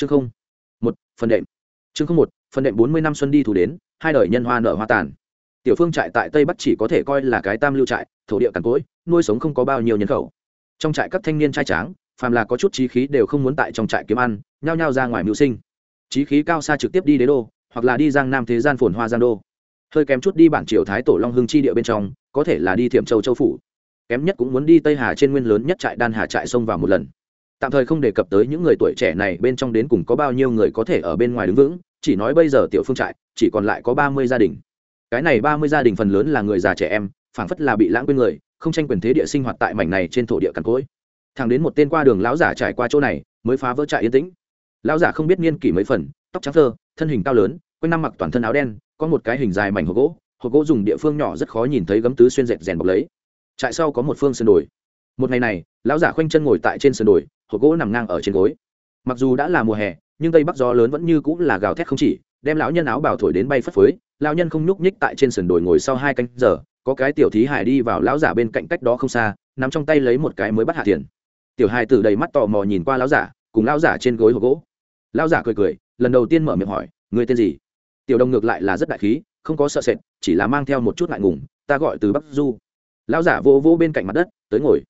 chương không, một, phần đệm. Chương không một, phần đệm bốn mươi năm xuân đi thủ đến, hai đời nhân hoa nở hoa tàn. Tiểu phương trại tại tây bắc chỉ có thể coi là cái tam lưu trại, thổ địa cằn cỗi, nuôi sống không có bao nhiêu nhân khẩu. Trong trại các thanh niên trai tráng, phàm là có chút trí khí đều không muốn tại trong trại kiếm ăn, nhao nhao ra ngoài mưu sinh. Trí khí cao xa trực tiếp đi đế đô, hoặc là đi giang nam thế gian phồn hoa giang đô. Hơi kém chút đi bản triều thái tổ long hưng chi địa bên trong, có thể là đi thiểm châu châu phủ. Kém nhất cũng muốn đi tây hà trên nguyên lớn nhất trại đan hà trại xông vào một lần tạm thời không đề cập tới những người tuổi trẻ này bên trong đến cùng có bao nhiêu người có thể ở bên ngoài đứng vững, chỉ nói bây giờ tiểu phương trại, chỉ còn lại có ba mươi gia đình. Cái này ba mươi gia đình phần lớn là người già trẻ em, phảng phất là bị lãng quên người, không tranh quyền thế địa sinh hoạt tại mảnh này trên thổ địa cằn cỗi. Thằng đến một tên qua đường lão giả trải qua chỗ này, mới phá vỡ trại yên tĩnh. Lão giả không biết niên kỷ mấy phần, tóc trắng thơ, thân hình cao lớn, quanh năm mặc toàn thân áo đen, có một cái hình dài mảnh hộp gỗ hộp gỗ dùng địa phương nhỏ rất khó nhìn thấy gấm tứ xuyên dệt rèn bọc lấy. Trại sau có một phương sườn đồi. Một ngày này, lão giả khoanh chân ngồi tại trên sườn đồi hộp gỗ nằm ngang ở trên gối. Mặc dù đã là mùa hè, nhưng tây bắc gió lớn vẫn như cũng là gào thét không chỉ, đem lão nhân áo bảo thổi đến bay phất phới, lão nhân không nhúc nhích tại trên sườn đồi ngồi sau hai canh giờ, có cái tiểu thí hải đi vào lão giả bên cạnh cách đó không xa nằm trong tay lấy một cái mới bắt hạ tiền tiểu hai tử đầy mắt tò mò nhìn qua lão giả, cùng lão giả trên gối hộp gỗ. Lão giả cười cười, lần đầu tiên mở miệng hỏi người tên gì? Tiểu đồng ngược lại là rất đại khí, không có sợ sệt, chỉ là mang theo một chút ngại ngùng, ta gọi từ bắc du. Lão giả vô vô bên cạnh mặt đất, tới ngồi.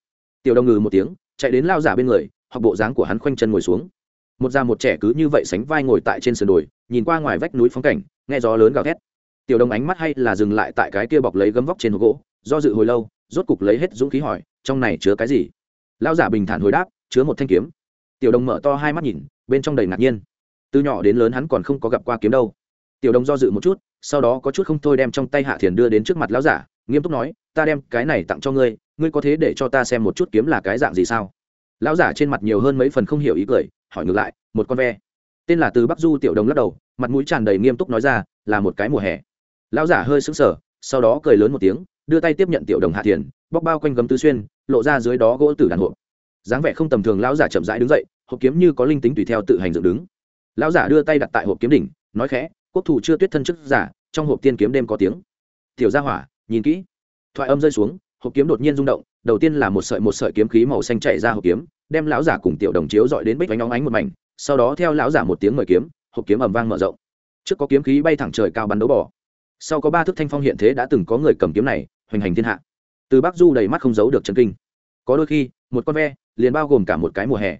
Tiểu đồng ngừ một tiếng chạy đến lao giả bên người hoặc bộ dáng của hắn khoanh chân ngồi xuống. Một già một trẻ cứ như vậy sánh vai ngồi tại trên sườn đồi, nhìn qua ngoài vách núi phong cảnh, nghe gió lớn gào thét. Tiểu đồng ánh mắt hay là dừng lại tại cái kia bọc lấy gấm vóc trên hộp gỗ, do dự hồi lâu, rốt cục lấy hết dũng khí hỏi, trong này chứa cái gì? Lão giả bình thản hồi đáp, chứa một thanh kiếm. Tiểu đồng mở to hai mắt nhìn, bên trong đầy ngạc nhiên. Từ nhỏ đến lớn hắn còn không có gặp qua kiếm đâu. Tiểu đồng do dự một chút, sau đó có chút không thôi đem trong tay hạ thiền đưa đến trước mặt lão giả, nghiêm túc nói, ta đem cái này tặng cho ngươi ngươi có thế để cho ta xem một chút kiếm là cái dạng gì sao? Lão giả trên mặt nhiều hơn mấy phần không hiểu ý cười, hỏi ngược lại, một con ve. Tên là từ bắc du tiểu đồng lắc đầu, mặt mũi tràn đầy nghiêm túc nói ra, là một cái mùa hè. Lão giả hơi sững sờ, sau đó cười lớn một tiếng, đưa tay tiếp nhận tiểu đồng hạ thiền, bóc bao quanh gấm tứ xuyên, lộ ra dưới đó gỗ tử đàn hộp. Dáng vẻ không tầm thường, lão giả chậm rãi đứng dậy, hộp kiếm như có linh tính tùy theo tự hành dựng đứng. Lão giả đưa tay đặt tại hộp kiếm đỉnh, nói khẽ, quốc thủ chưa tuyết thân chức giả, trong hộp tiên kiếm đêm có tiếng. Tiểu gia hỏa, nhìn kỹ. Thoại âm rơi xuống hộp kiếm đột nhiên rung động, đầu tiên là một sợi một sợi kiếm khí màu xanh chạy ra hộp kiếm, đem lão giả cùng tiểu đồng chiếu dọi đến bích vánh óng ánh một mảnh, sau đó theo lão giả một tiếng mời kiếm, hộp kiếm ầm vang mở rộng. Trước có kiếm khí bay thẳng trời cao bắn đấu bỏ sau có ba thước thanh phong hiện thế đã từng có người cầm kiếm này, hoành hành thiên hạ. Từ bắc du đầy mắt không giấu được chân kinh. Có đôi khi, một con ve, liền bao gồm cả một cái mùa hè.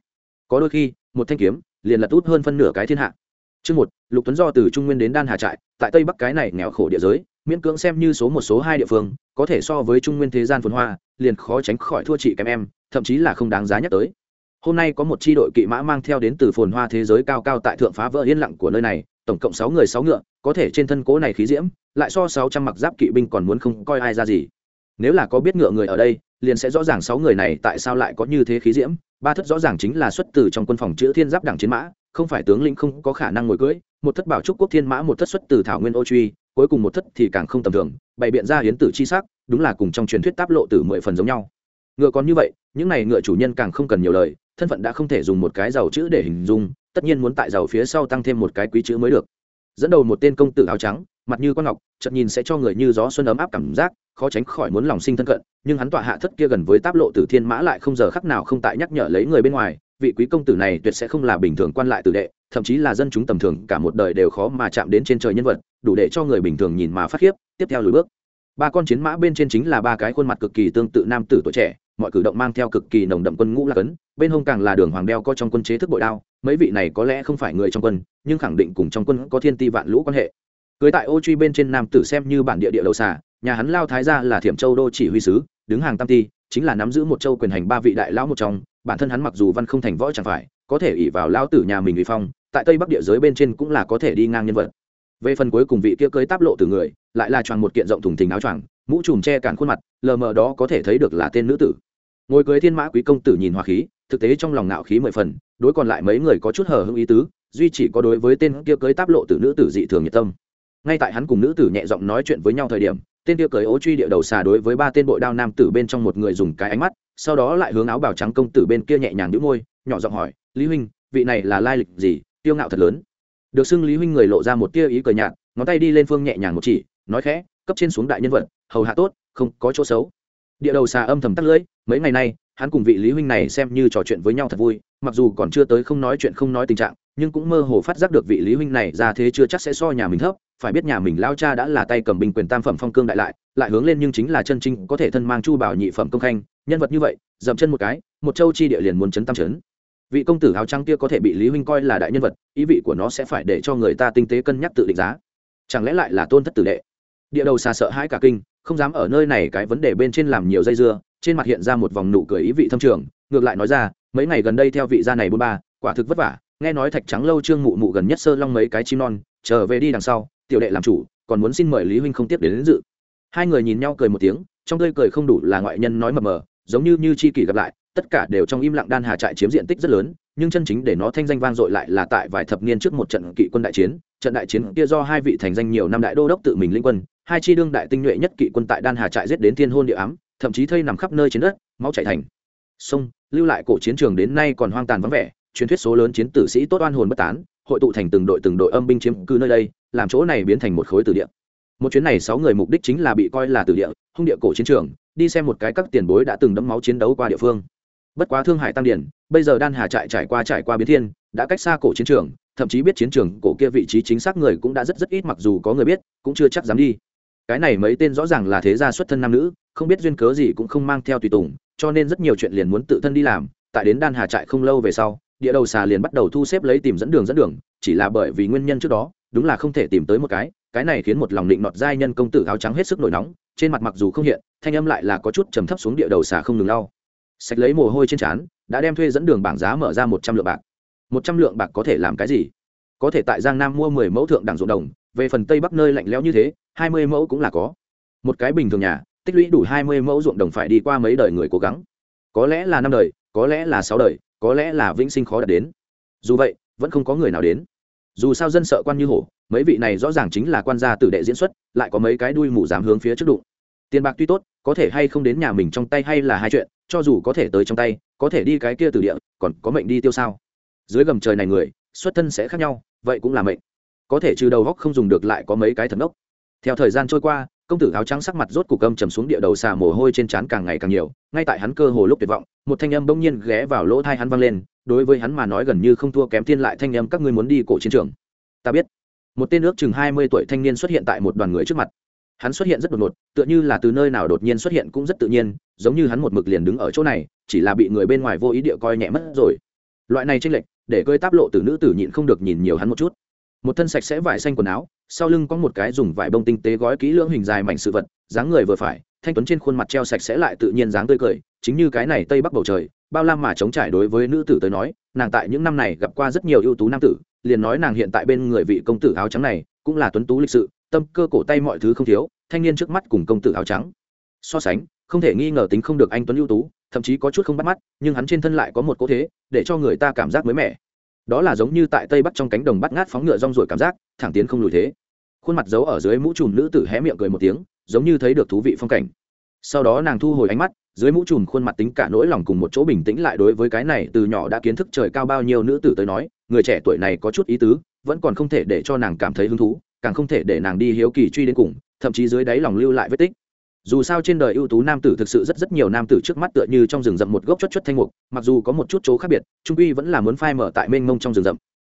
Có đôi khi, một thanh kiếm, liền lật út hơn phân nửa cái thiên hạ. Chương một, lục tuấn do từ trung nguyên đến đan hà trại, tại tây bắc cái này nghèo khổ địa giới, miễn cưỡng xem như số một, số hai địa phương có thể so với trung nguyên thế gian phồn hoa, liền khó tránh khỏi thua chị kém em, thậm chí là không đáng giá nhắc tới. Hôm nay có một chi đội kỵ mã mang theo đến từ phồn hoa thế giới cao cao tại thượng phá vỡ yên lặng của nơi này, tổng cộng sáu người sáu ngựa, có thể trên thân cố này khí diễm, lại so sáu trăm mặc giáp kỵ binh còn muốn không coi ai ra gì. Nếu là có biết ngựa người ở đây, liền sẽ rõ ràng sáu người này tại sao lại có như thế khí diễm, ba thất rõ ràng chính là xuất từ trong quân phòng chữ thiên giáp đảng chiến mã, không phải tướng lĩnh không có khả năng ngồi cưỡi, một thất bảo trúc quốc thiên mã, một thất xuất từ thảo nguyên ô truy cuối cùng một thất thì càng không tầm thường, bày biện ra hiến tử chi sắc, đúng là cùng trong truyền thuyết táp lộ từ mười phần giống nhau. Ngựa còn như vậy, những này ngựa chủ nhân càng không cần nhiều lời, thân phận đã không thể dùng một cái giàu chữ để hình dung, tất nhiên muốn tại giàu phía sau tăng thêm một cái quý chữ mới được. Dẫn đầu một tên công tử áo trắng, mặt như con ngọc, chợt nhìn sẽ cho người như gió xuân ấm áp cảm giác, khó tránh khỏi muốn lòng sinh thân cận, nhưng hắn tọa hạ thất kia gần với táp lộ tử thiên mã lại không giờ khắc nào không tại nhắc nhở lấy người bên ngoài vị quý công tử này tuyệt sẽ không là bình thường quan lại tử đệ, thậm chí là dân chúng tầm thường cả một đời đều khó mà chạm đến trên trời nhân vật, đủ để cho người bình thường nhìn mà phát khiếp. Tiếp theo lùi bước. Ba con chiến mã bên trên chính là ba cái khuôn mặt cực kỳ tương tự nam tử tuổi trẻ, mọi cử động mang theo cực kỳ nồng đậm quân ngũ lạc ấn bên hông càng là đường hoàng đeo có trong quân chế thức bội đao, mấy vị này có lẽ không phải người trong quân, nhưng khẳng định cùng trong quân có thiên ti vạn lũ quan hệ. Cưới tại ô truy bên trên nam tử xem như bản địa địa đầu xà, nhà hắn lao thái gia là thiểm châu đô chỉ huy sứ, đứng hàng tam ti chính là nắm giữ một châu quyền hành ba vị đại lão một trong, bản thân hắn mặc dù văn không thành võ chẳng phải, có thể ỉ vào lão tử nhà mình uy phong, tại tây bắc địa giới bên trên cũng là có thể đi ngang nhân vật. Về phần cuối cùng vị kia cưới táp lộ từ người, lại là choàng một kiện rộng thùng thình áo choàng, mũ trùm che cản khuôn mặt, lờ mờ đó có thể thấy được là tên nữ tử. Ngồi cưới thiên mã quý công tử nhìn hòa khí, thực tế trong lòng nạo khí mười phần, đối còn lại mấy người có chút hờ hững ý tứ, duy chỉ có đối với tên kia cưới táp lộ từ nữ tử dị thường nhiệt tâm. Ngay tại hắn cùng nữ tử nhẹ giọng nói chuyện với nhau thời điểm tên kia cởi ố truy địa đầu xà đối với ba tên bội đao nam tử bên trong một người dùng cái ánh mắt, sau đó lại hướng áo bào trắng công tử bên kia nhẹ nhàng đĩu môi, nhỏ giọng hỏi, lý huynh, vị này là lai lịch gì? Tiêu ngạo thật lớn. Được xưng lý huynh người lộ ra một tia ý cờ nhạt, ngón tay đi lên phương nhẹ nhàng một chỉ, nói khẽ, cấp trên xuống đại nhân vật, hầu hạ tốt, không có chỗ xấu. Địa đầu xà âm thầm tắt lưỡi, mấy ngày nay hắn cùng vị lý huynh này xem như trò chuyện với nhau thật vui, mặc dù còn chưa tới không nói chuyện không nói tình trạng, nhưng cũng mơ hồ phát giác được vị lý huynh này ra thế chưa chắc sẽ so nhà mình thấp, phải biết nhà mình lao cha đã là tay cầm binh quyền tam phẩm phong cương đại lại lại hướng lên nhưng chính là chân chính có thể thân mang chu bảo nhị phẩm công khanh, nhân vật như vậy, dậm chân một cái, một châu chi địa liền muốn chấn tam chấn. Vị công tử áo trắng kia có thể bị lý huynh coi là đại nhân vật, ý vị của nó sẽ phải để cho người ta tinh tế cân nhắc tự định giá. Chẳng lẽ lại là tôn thất tử đệ? Địa đầu xa sợ hãi cả kinh, không dám ở nơi này cái vấn đề bên trên làm nhiều dây dưa trên mặt hiện ra một vòng nụ cười ý vị thâm trường ngược lại nói ra mấy ngày gần đây theo vị gia này bôn ba quả thực vất vả nghe nói thạch trắng lâu trương mụ mụ gần nhất sơ long mấy cái chim non trở về đi đằng sau tiểu đệ làm chủ còn muốn xin mời lý huynh không tiếp đến, đến dự. Hai người nhìn nhau cười một tiếng trong tươi cười không đủ là ngoại nhân nói mờ mờ giống như như chi kỷ gặp lại tất cả đều trong im lặng đan hà trại chiếm diện tích rất lớn nhưng chân chính để nó thanh danh vang dội lại là tại vài thập niên trước một trận kỵ quân đại chiến trận đại chiến kia do hai vị thành danh nhiều năm đại đô đốc tự mình linh quân hai chi đương đại tinh nhuệ nhất kỵ quân tại đan hà trại giết đến thiên hôn địa ám thậm chí thây nằm khắp nơi trên đất, máu chảy thành. Sông, lưu lại cổ chiến trường đến nay còn hoang tàn vắng vẻ, truyền thuyết số lớn chiến tử sĩ tốt oan hồn bất tán, hội tụ thành từng đội từng đội âm binh chiếm cư nơi đây, làm chỗ này biến thành một khối tử địa. Một chuyến này sáu người mục đích chính là bị coi là tử địa, hung địa cổ chiến trường, đi xem một cái các tiền bối đã từng đấm máu chiến đấu qua địa phương. Bất quá thương hải tăng điển, bây giờ đan hà trại trải qua trải qua biến thiên, đã cách xa cổ chiến trường, thậm chí biết chiến trường cổ kia vị trí chính xác người cũng đã rất rất ít mặc dù có người biết, cũng chưa chắc dám đi. Cái này mấy tên rõ ràng là thế gia xuất thân nam nữ không biết duyên cớ gì cũng không mang theo tùy tùng, cho nên rất nhiều chuyện liền muốn tự thân đi làm. Tại đến đan hà trại không lâu về sau, địa đầu xà liền bắt đầu thu xếp lấy tìm dẫn đường dẫn đường, chỉ là bởi vì nguyên nhân trước đó, đúng là không thể tìm tới một cái. Cái này khiến một lòng định nọt giai nhân công tử áo trắng hết sức nổi nóng, trên mặt mặc dù không hiện, thanh âm lại là có chút trầm thấp xuống địa đầu xà không ngừng lau. Sạch lấy mồ hôi trên trán, đã đem thuê dẫn đường bảng giá mở ra một trăm lượng bạc. Một trăm lượng bạc có thể làm cái gì? Có thể tại giang nam mua mười mẫu thượng đẳng ruộng đồng, về phần tây bắc nơi lạnh lẽo như thế, hai mươi mẫu cũng là có. Một cái bình thường nhà tích lũy đủ hai mươi mẫu ruộng đồng phải đi qua mấy đời người cố gắng. Có lẽ là năm đời, có lẽ là sáu đời, có lẽ là vĩnh sinh khó đạt đến. Dù vậy, vẫn không có người nào đến. Dù sao dân sợ quan như hổ, mấy vị này rõ ràng chính là quan gia tử đệ diễn xuất, lại có mấy cái đuôi mù dám hướng phía trước đụng. Tiền bạc tuy tốt, có thể hay không đến nhà mình trong tay hay là hai chuyện, cho dù có thể tới trong tay, có thể đi cái kia từ địa, còn có mệnh đi tiêu sao? Dưới gầm trời này người, xuất thân sẽ khác nhau, vậy cũng là mệnh. Có thể trừ đầu góc không dùng được lại có mấy cái thần ốc theo thời gian trôi qua công tử áo trắng sắc mặt rốt cục âm trầm xuống địa đầu xà mồ hôi trên trán càng ngày càng nhiều, ngay tại hắn cơ hồ lúc tuyệt vọng, một thanh âm bỗng nhiên ghé vào lỗ thai hắn vang lên, đối với hắn mà nói gần như không thua kém thiên lại thanh âm các ngươi muốn đi cổ chiến trường. Ta biết. Một tên ước chừng hai mươi tuổi thanh niên xuất hiện tại một đoàn người trước mặt. Hắn xuất hiện rất đột ngột, tựa như là từ nơi nào đột nhiên xuất hiện cũng rất tự nhiên, giống như hắn một mực liền đứng ở chỗ này, chỉ là bị người bên ngoài vô ý địa coi nhẹ mất rồi. Loại này tranh lệch, để cơi táp lộ từ nữ tử nhịn không được nhìn nhiều hắn một chút một thân sạch sẽ vải xanh quần áo, sau lưng có một cái dùng vải bông tinh tế gói kỹ lưỡng hình dài mảnh sự vật, dáng người vừa phải, thanh tuấn trên khuôn mặt treo sạch sẽ lại tự nhiên dáng tươi cười, chính như cái này tây bắc bầu trời, bao la mà chống trải đối với nữ tử tới nói, nàng tại những năm này gặp qua rất nhiều ưu tú nam tử, liền nói nàng hiện tại bên người vị công tử áo trắng này, cũng là tuấn tú lịch sự, tâm cơ cổ tay mọi thứ không thiếu, thanh niên trước mắt cùng công tử áo trắng. So sánh, không thể nghi ngờ tính không được anh tuấn ưu tú, thậm chí có chút không bắt mắt, nhưng hắn trên thân lại có một cố thế, để cho người ta cảm giác mới mẻ đó là giống như tại tây bắc trong cánh đồng bắt ngát phóng ngựa rong ruổi cảm giác, thẳng tiến không lùi thế. Khuôn mặt giấu ở dưới mũ trùm nữ tử hé miệng cười một tiếng, giống như thấy được thú vị phong cảnh. Sau đó nàng thu hồi ánh mắt, dưới mũ trùm khuôn mặt tính cả nỗi lòng cùng một chỗ bình tĩnh lại đối với cái này từ nhỏ đã kiến thức trời cao bao nhiêu nữ tử tới nói, người trẻ tuổi này có chút ý tứ, vẫn còn không thể để cho nàng cảm thấy hứng thú, càng không thể để nàng đi hiếu kỳ truy đến cùng, thậm chí dưới đáy lòng lưu lại vết tích dù sao trên đời ưu tú nam tử thực sự rất rất nhiều nam tử trước mắt tựa như trong rừng rậm một gốc chất chất thanh mục, mặc dù có một chút chỗ khác biệt, trung uy vẫn là muốn phai mở tại mênh mông trong rừng rậm.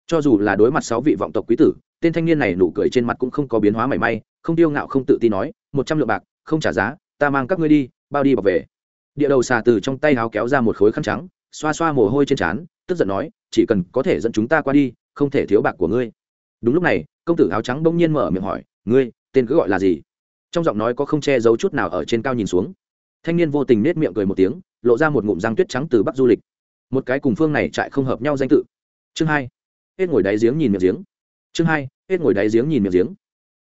Cho dù là đối mặt sáu vị vọng tộc quý tử, tên thanh niên này nụ cười trên mặt cũng không có biến hóa mảy may, không tiêu ngạo không tự tin nói, một trăm lượng bạc, không trả giá, ta mang các ngươi đi, bao đi bọc về. Địa đầu xà từ trong tay áo kéo ra một khối khăn trắng, xoa xoa mồ hôi trên trán, tức giận nói, chỉ cần có thể dẫn chúng ta qua đi, không thể thiếu bạc của ngươi. Đúng lúc này, công tử áo trắng bỗng nhiên mở miệng hỏi, ngươi, tên cứ gọi là gì? Trong giọng nói có không che giấu chút nào ở trên cao nhìn xuống. Thanh niên vô tình nết miệng cười một tiếng, lộ ra một ngụm răng tuyết trắng từ bắc du lịch. Một cái cùng phương này trại không hợp nhau danh tự. Chương hai, hết ngồi đáy giếng nhìn miệng giếng. Chương hai, hết ngồi đáy giếng nhìn miệng giếng.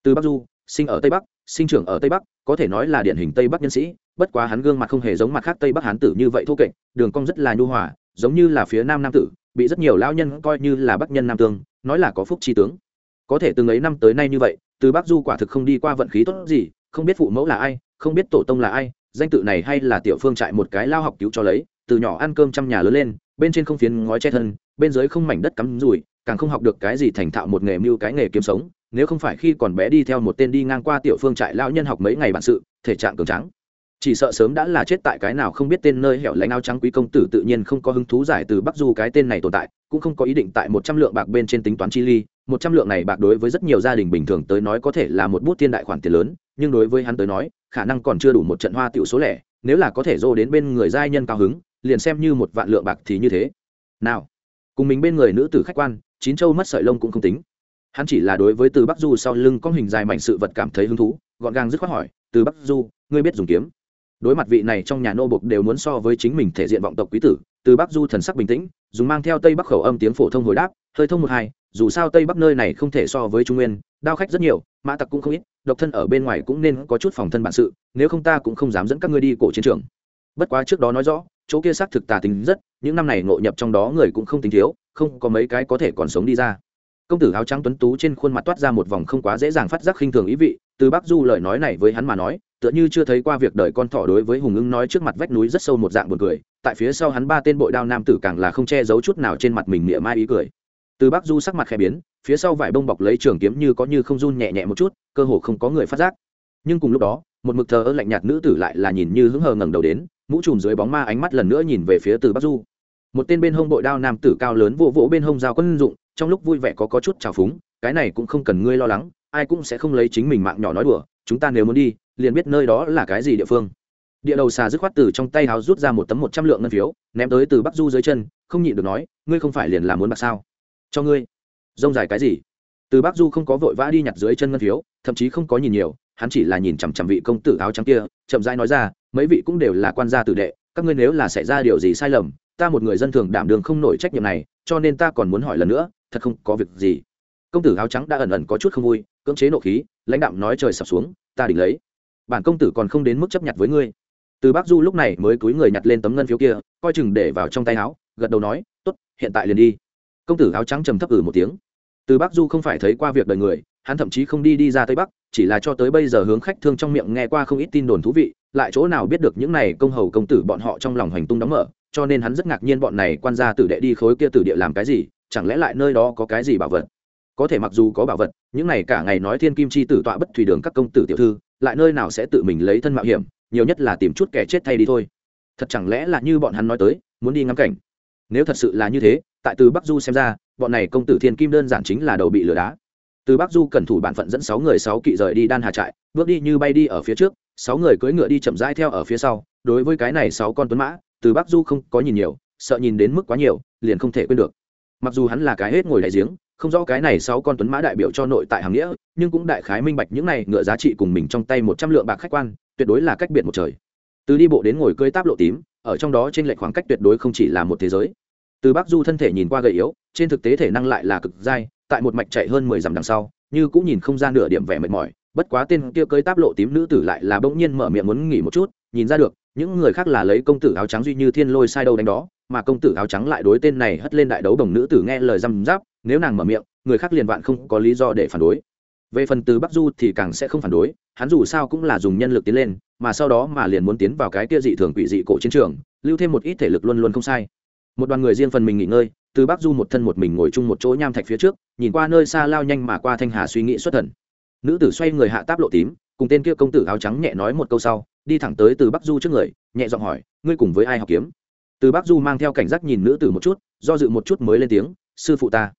Từ bắc du, sinh ở tây bắc, sinh trưởng ở tây bắc, có thể nói là điển hình tây bắc nhân sĩ, bất quá hắn gương mặt không hề giống mặt khác tây bắc hán tử như vậy thô kệch, đường cong rất là nhu hòa, giống như là phía nam nam tử, bị rất nhiều lao nhân coi như là bắc nhân nam tương, nói là có phúc tri tướng. Có thể từng ấy năm tới nay như vậy, từ bắc du quả thực không đi qua vận khí tốt gì không biết phụ mẫu là ai, không biết tổ tông là ai, danh tự này hay là tiểu phương trại một cái lao học cứu cho lấy, từ nhỏ ăn cơm trong nhà lớn lên, bên trên không phiến ngói che thân, bên dưới không mảnh đất cắm rủi, càng không học được cái gì thành thạo một nghề mưu cái nghề kiếm sống, nếu không phải khi còn bé đi theo một tên đi ngang qua tiểu phương trại lao nhân học mấy ngày bản sự, thể trạng cường trắng chỉ sợ sớm đã là chết tại cái nào không biết tên nơi hẻo lánh áo trắng quý công tử tự nhiên không có hứng thú giải từ bắc du cái tên này tồn tại, cũng không có ý định tại một trăm lượng bạc bên trên tính toán chi ly, một trăm lượng này bạc đối với rất nhiều gia đình bình thường tới nói có thể là một bút thiên đại khoản tiền lớn nhưng đối với hắn tới nói, khả năng còn chưa đủ một trận hoa tiểu số lẻ, nếu là có thể dô đến bên người giai nhân cao hứng, liền xem như một vạn lượng bạc thì như thế. Nào, cùng mình bên người nữ tử khách quan, chín châu mất sợi lông cũng không tính. Hắn chỉ là đối với từ bắc du sau lưng có hình dài mảnh sự vật cảm thấy hứng thú, gọn gàng dứt khoát hỏi, từ bắc du, ngươi biết dùng kiếm? Đối mặt vị này trong nhà nô bộc đều muốn so với chính mình thể diện vọng tộc quý tử, từ bắc du thần sắc bình tĩnh, dùng mang theo tây bắc khẩu âm tiếng phổ thông hồi đáp, hơi thông một hai dù sao tây bắc nơi này không thể so với trung nguyên, đao khách rất nhiều, mã tặc cũng không ít, độc thân ở bên ngoài cũng nên có chút phòng thân bản sự, nếu không ta cũng không dám dẫn các ngươi đi cổ chiến trường. Bất quá trước đó nói rõ, chỗ kia xác thực tà tính rất, những năm này ngộ nhập trong đó người cũng không tính thiếu, không có mấy cái có thể còn sống đi ra. Công tử áo trắng tuấn tú trên khuôn mặt toát ra một vòng không quá dễ dàng phát giác khinh thường ý vị, từ bắc du lời nói này với hắn mà nói, tựa như chưa thấy qua việc đợi con thỏ đối với hùng ưng nói trước mặt vách núi rất sâu một dạng buồn cười, tại phía sau hắn ba tên bội đao nam tử càng là không che giấu chút nào trên mặt mình mỉa mai ý cười từ bắc du sắc mặt khẽ biến, phía sau vải bông bọc lấy trường kiếm như có như không run nhẹ nhẹ một chút, cơ hồ không có người phát giác. Nhưng cùng lúc đó, một mực thờ ơ lạnh nhạt nữ tử lại là nhìn như hứng hờ ngẩng đầu đến, mũ trùm dưới bóng ma ánh mắt lần nữa nhìn về phía từ bắc du. Một tên bên hông bội đao nam tử cao lớn vỗ vỗ bên hông dao quân dụng, trong lúc vui vẻ có có chút trào phúng, cái này cũng không cần ngươi lo lắng, ai cũng sẽ không lấy chính mình mạng nhỏ nói đùa, chúng ta nếu muốn đi, liền biết nơi đó là cái gì địa phương. Địa đầu xà dứt khoát từ trong tay háo rút ra một tấm một trăm lượng ngân phiếu, ném tới từ bắc du dưới chân, không nhịn được nói, ngươi không phải liền là muốn bạc sao? Cho ngươi. Rông dài cái gì? Từ bác du không có vội vã đi nhặt dưới chân ngân phiếu, thậm chí không có nhìn nhiều, hắn chỉ là nhìn chằm chằm vị công tử áo trắng kia, chậm rãi nói ra, mấy vị cũng đều là quan gia tử đệ, các ngươi nếu là xảy ra điều gì sai lầm, ta một người dân thường đảm đường không nổi trách nhiệm này, cho nên ta còn muốn hỏi lần nữa, thật không có việc gì. Công tử áo trắng đã ẩn ẩn có chút không vui, cưỡng chế nộ khí, lãnh đạm nói trời sập xuống, ta đỉnh lấy. Bản công tử còn không đến mức chấp nhận với ngươi. Từ bác du lúc này mới cúi người nhặt lên tấm ngân phiếu kia, coi chừng để vào trong tay áo, gật đầu nói t ố t hiện tại liền đi công tử áo trắng trầm thấp ử một tiếng. Từ bắc du không phải thấy qua việc đời người, hắn thậm chí không đi đi ra tây bắc, chỉ là cho tới bây giờ hướng khách thương trong miệng nghe qua không ít tin đồn thú vị, lại chỗ nào biết được những này công hầu công tử bọn họ trong lòng hành tung đóng mở, cho nên hắn rất ngạc nhiên bọn này quan gia tử đệ đi khối kia tử địa làm cái gì, chẳng lẽ lại nơi đó có cái gì bảo vật? Có thể mặc dù có bảo vật, những này cả ngày nói thiên kim chi tử tọa bất thủy đường các công tử tiểu thư, lại nơi nào sẽ tự mình lấy thân mạo hiểm, nhiều nhất là tìm chút kẻ chết thay đi thôi. Thật chẳng lẽ là như bọn hắn nói tới, muốn đi ngắm cảnh? Nếu thật sự là như thế, tại từ bắc du xem ra, bọn này công tử thiên kim đơn giản chính là đầu bị lừa đá. Từ bắc du cẩn thủ bản phận dẫn sáu người sáu kỵ rời đi đan hà trại, bước đi như bay đi ở phía trước, sáu người cưỡi ngựa đi chậm rãi theo ở phía sau. Đối với cái này sáu con tuấn mã, từ bắc du không có nhìn nhiều, sợ nhìn đến mức quá nhiều, liền không thể quên được. Mặc dù hắn là cái hết ngồi đại giếng, không rõ cái này sáu con tuấn mã đại biểu cho nội tại hàng nghĩa, nhưng cũng đại khái minh bạch những này ngựa giá trị cùng mình trong tay một trăm lượng bạc khách quan, tuyệt đối là cách biệt một trời. Từ đi bộ đến ngồi cơi táp lộ tím ở trong đó trên lệch khoảng cách tuyệt đối không chỉ là một thế giới. Từ bắc du thân thể nhìn qua gầy yếu, trên thực tế thể năng lại là cực dai, tại một mạch chạy hơn mười dặm đằng sau, như cũng nhìn không ra nửa điểm vẻ mệt mỏi. Bất quá tên kia cưới táp lộ tím nữ tử lại là bỗng nhiên mở miệng muốn nghỉ một chút, nhìn ra được, những người khác là lấy công tử áo trắng duy như thiên lôi sai đâu đánh đó, mà công tử áo trắng lại đối tên này hất lên đại đấu đồng nữ tử nghe lời răm giáp nếu nàng mở miệng, người khác liền vạn không có lý do để phản đối. Về phần từ bắc du thì càng sẽ không phản đối hắn dù sao cũng là dùng nhân lực tiến lên, mà sau đó mà liền muốn tiến vào cái kia dị thường quỷ dị cổ chiến trường, lưu thêm một ít thể lực luôn luôn không sai. Một đoàn người riêng phần mình nghỉ ngơi, từ bắc du một thân một mình ngồi chung một chỗ nham thạch phía trước, nhìn qua nơi xa lao nhanh mà qua thanh hà suy nghĩ xuất thần. Nữ tử xoay người hạ táp lộ tím, cùng tên kia công tử áo trắng nhẹ nói một câu sau, đi thẳng tới từ bắc du trước người, nhẹ giọng hỏi, ngươi cùng với ai học kiếm? Từ bắc du mang theo cảnh giác nhìn nữ tử một chút, do dự một chút mới lên tiếng, sư phụ ta.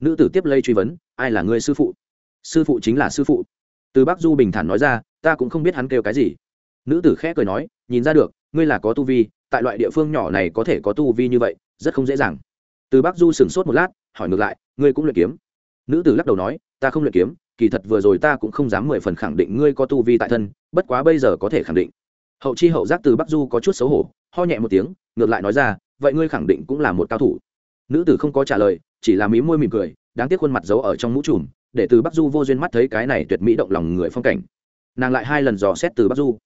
Nữ tử tiếp lây truy vấn, ai là ngươi sư phụ? Sư phụ chính là sư phụ từ bắc du bình thản nói ra, ta cũng không biết hắn kêu cái gì. Nữ tử khẽ cười nói, nhìn ra được, ngươi là có tu vi, tại loại địa phương nhỏ này có thể có tu vi như vậy, rất không dễ dàng. Từ bắc du sửng sốt một lát, hỏi ngược lại, ngươi cũng luyện kiếm? Nữ tử lắc đầu nói, ta không luyện kiếm, kỳ thật vừa rồi ta cũng không dám mười phần khẳng định ngươi có tu vi tại thân, bất quá bây giờ có thể khẳng định. Hậu chi hậu giác từ bắc du có chút xấu hổ, ho nhẹ một tiếng, ngược lại nói ra, vậy ngươi khẳng định cũng là một cao thủ. Nữ tử không có trả lời, chỉ là mí môi mỉm cười, đáng tiếc khuôn mặt giấu ở trong mũ trùm để từ bắc du vô duyên mắt thấy cái này tuyệt mỹ động lòng người phong cảnh. Nàng lại hai lần dò xét từ bắc du.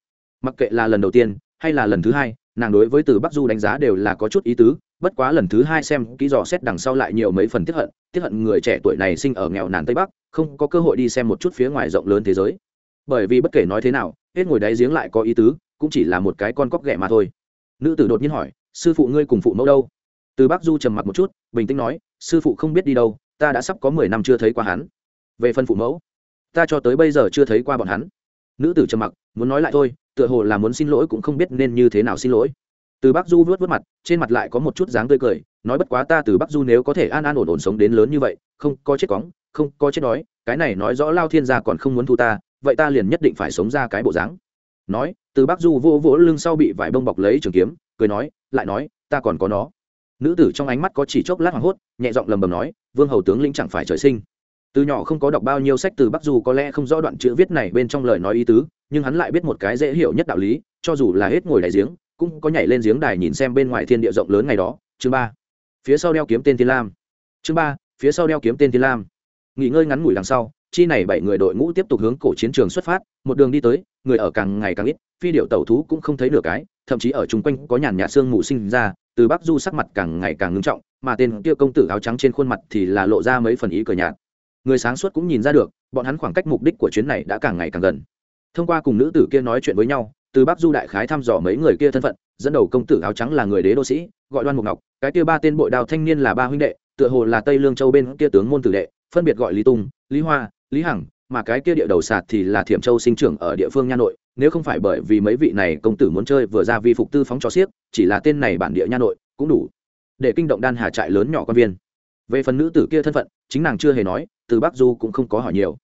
Mặc kệ là lần đầu tiên hay là lần thứ hai, nàng đối với từ bắc du đánh giá đều là có chút ý tứ, bất quá lần thứ hai xem kỹ dò xét đằng sau lại nhiều mấy phần tiếp hận tiếp hận người trẻ tuổi này sinh ở nghèo nàn tây bắc, không có cơ hội đi xem một chút phía ngoài rộng lớn thế giới. Bởi vì bất kể nói thế nào, hết ngồi đáy giếng lại có ý tứ, cũng chỉ là một cái con cóc ghẻ mà thôi. Nữ tử đột nhiên hỏi, sư phụ ngươi cùng phụ mẫu đâu? Từ bắc du trầm mặc một chút, bình tĩnh nói, sư phụ không biết đi đâu, ta đã sắp có mười năm chưa thấy qua hắn về phần phụ mẫu. Ta cho tới bây giờ chưa thấy qua bọn hắn. Nữ tử trầm mặc, muốn nói lại thôi, tựa hồ là muốn xin lỗi cũng không biết nên như thế nào xin lỗi. Từ bắc du vớt vớt mặt, trên mặt lại có một chút dáng tươi cười, nói bất quá ta từ bắc du nếu có thể an an ổn ổn sống đến lớn như vậy, không có chết cóng, không có chết đói, cái này nói rõ lao thiên gia còn không muốn thu ta, vậy ta liền nhất định phải sống ra cái bộ dáng. Nói, từ bắc du vô vỗ lưng sau bị vải bông bọc lấy trường kiếm, cười nói, lại nói, ta còn có nó. Nữ tử trong ánh mắt có chỉ chốc lát hoảng hốt, nhẹ giọng lầm bầm nói, vương hầu tướng lĩnh chẳng phải trời sinh từ nhỏ không có đọc bao nhiêu sách từ bắc du có lẽ không rõ đoạn chữ viết này bên trong lời nói ý tứ, nhưng hắn lại biết một cái dễ hiểu nhất đạo lý, cho dù là hết ngồi đại giếng, cũng có nhảy lên giếng đài nhìn xem bên ngoài thiên địa rộng lớn ngày đó. Chương ba. Phía sau đeo kiếm tên thiên lam. Chương ba, phía sau đeo kiếm tên thiên lam. Nghỉ ngơi ngắn ngủi đằng sau, chi này bảy người đội ngũ tiếp tục hướng cổ chiến trường xuất phát, một đường đi tới, người ở càng ngày càng ít, phi điệu tẩu thú cũng không thấy nửa cái, thậm chí ở chung quanh có nhàn nhạt xương mù sinh ra, từ bắc du sắc mặt càng ngày càng ngưng trọng, mà tên kia công tử áo trắng trên khuôn mặt thì là lộ ra mấy phần ý cờ nhạt người sáng suốt cũng nhìn ra được, bọn hắn khoảng cách mục đích của chuyến này đã càng ngày càng gần. Thông qua cùng nữ tử kia nói chuyện với nhau, từ bắc du đại khái thăm dò mấy người kia thân phận, dẫn đầu công tử áo trắng là người đế đô sĩ, gọi đoan mục ngọc, cái kia ba tên bội đào thanh niên là ba huynh đệ, tựa hồ là tây lương châu bên kia tướng môn tử đệ, phân biệt gọi lý tung, lý hoa, lý hằng, mà cái kia địa đầu sạt thì là thiểm châu sinh trưởng ở địa phương nha nội, nếu không phải bởi vì mấy vị này công tử muốn chơi vừa ra vi phục tư phóng cho xiếc chỉ là tên này bản địa nha nội, cũng đủ để kinh động đan hà trại lớn nhỏ quan viên. Về phần nữ tử kia thân phận, chính nàng chưa hề nói từ bắc du cũng không có hỏi nhiều.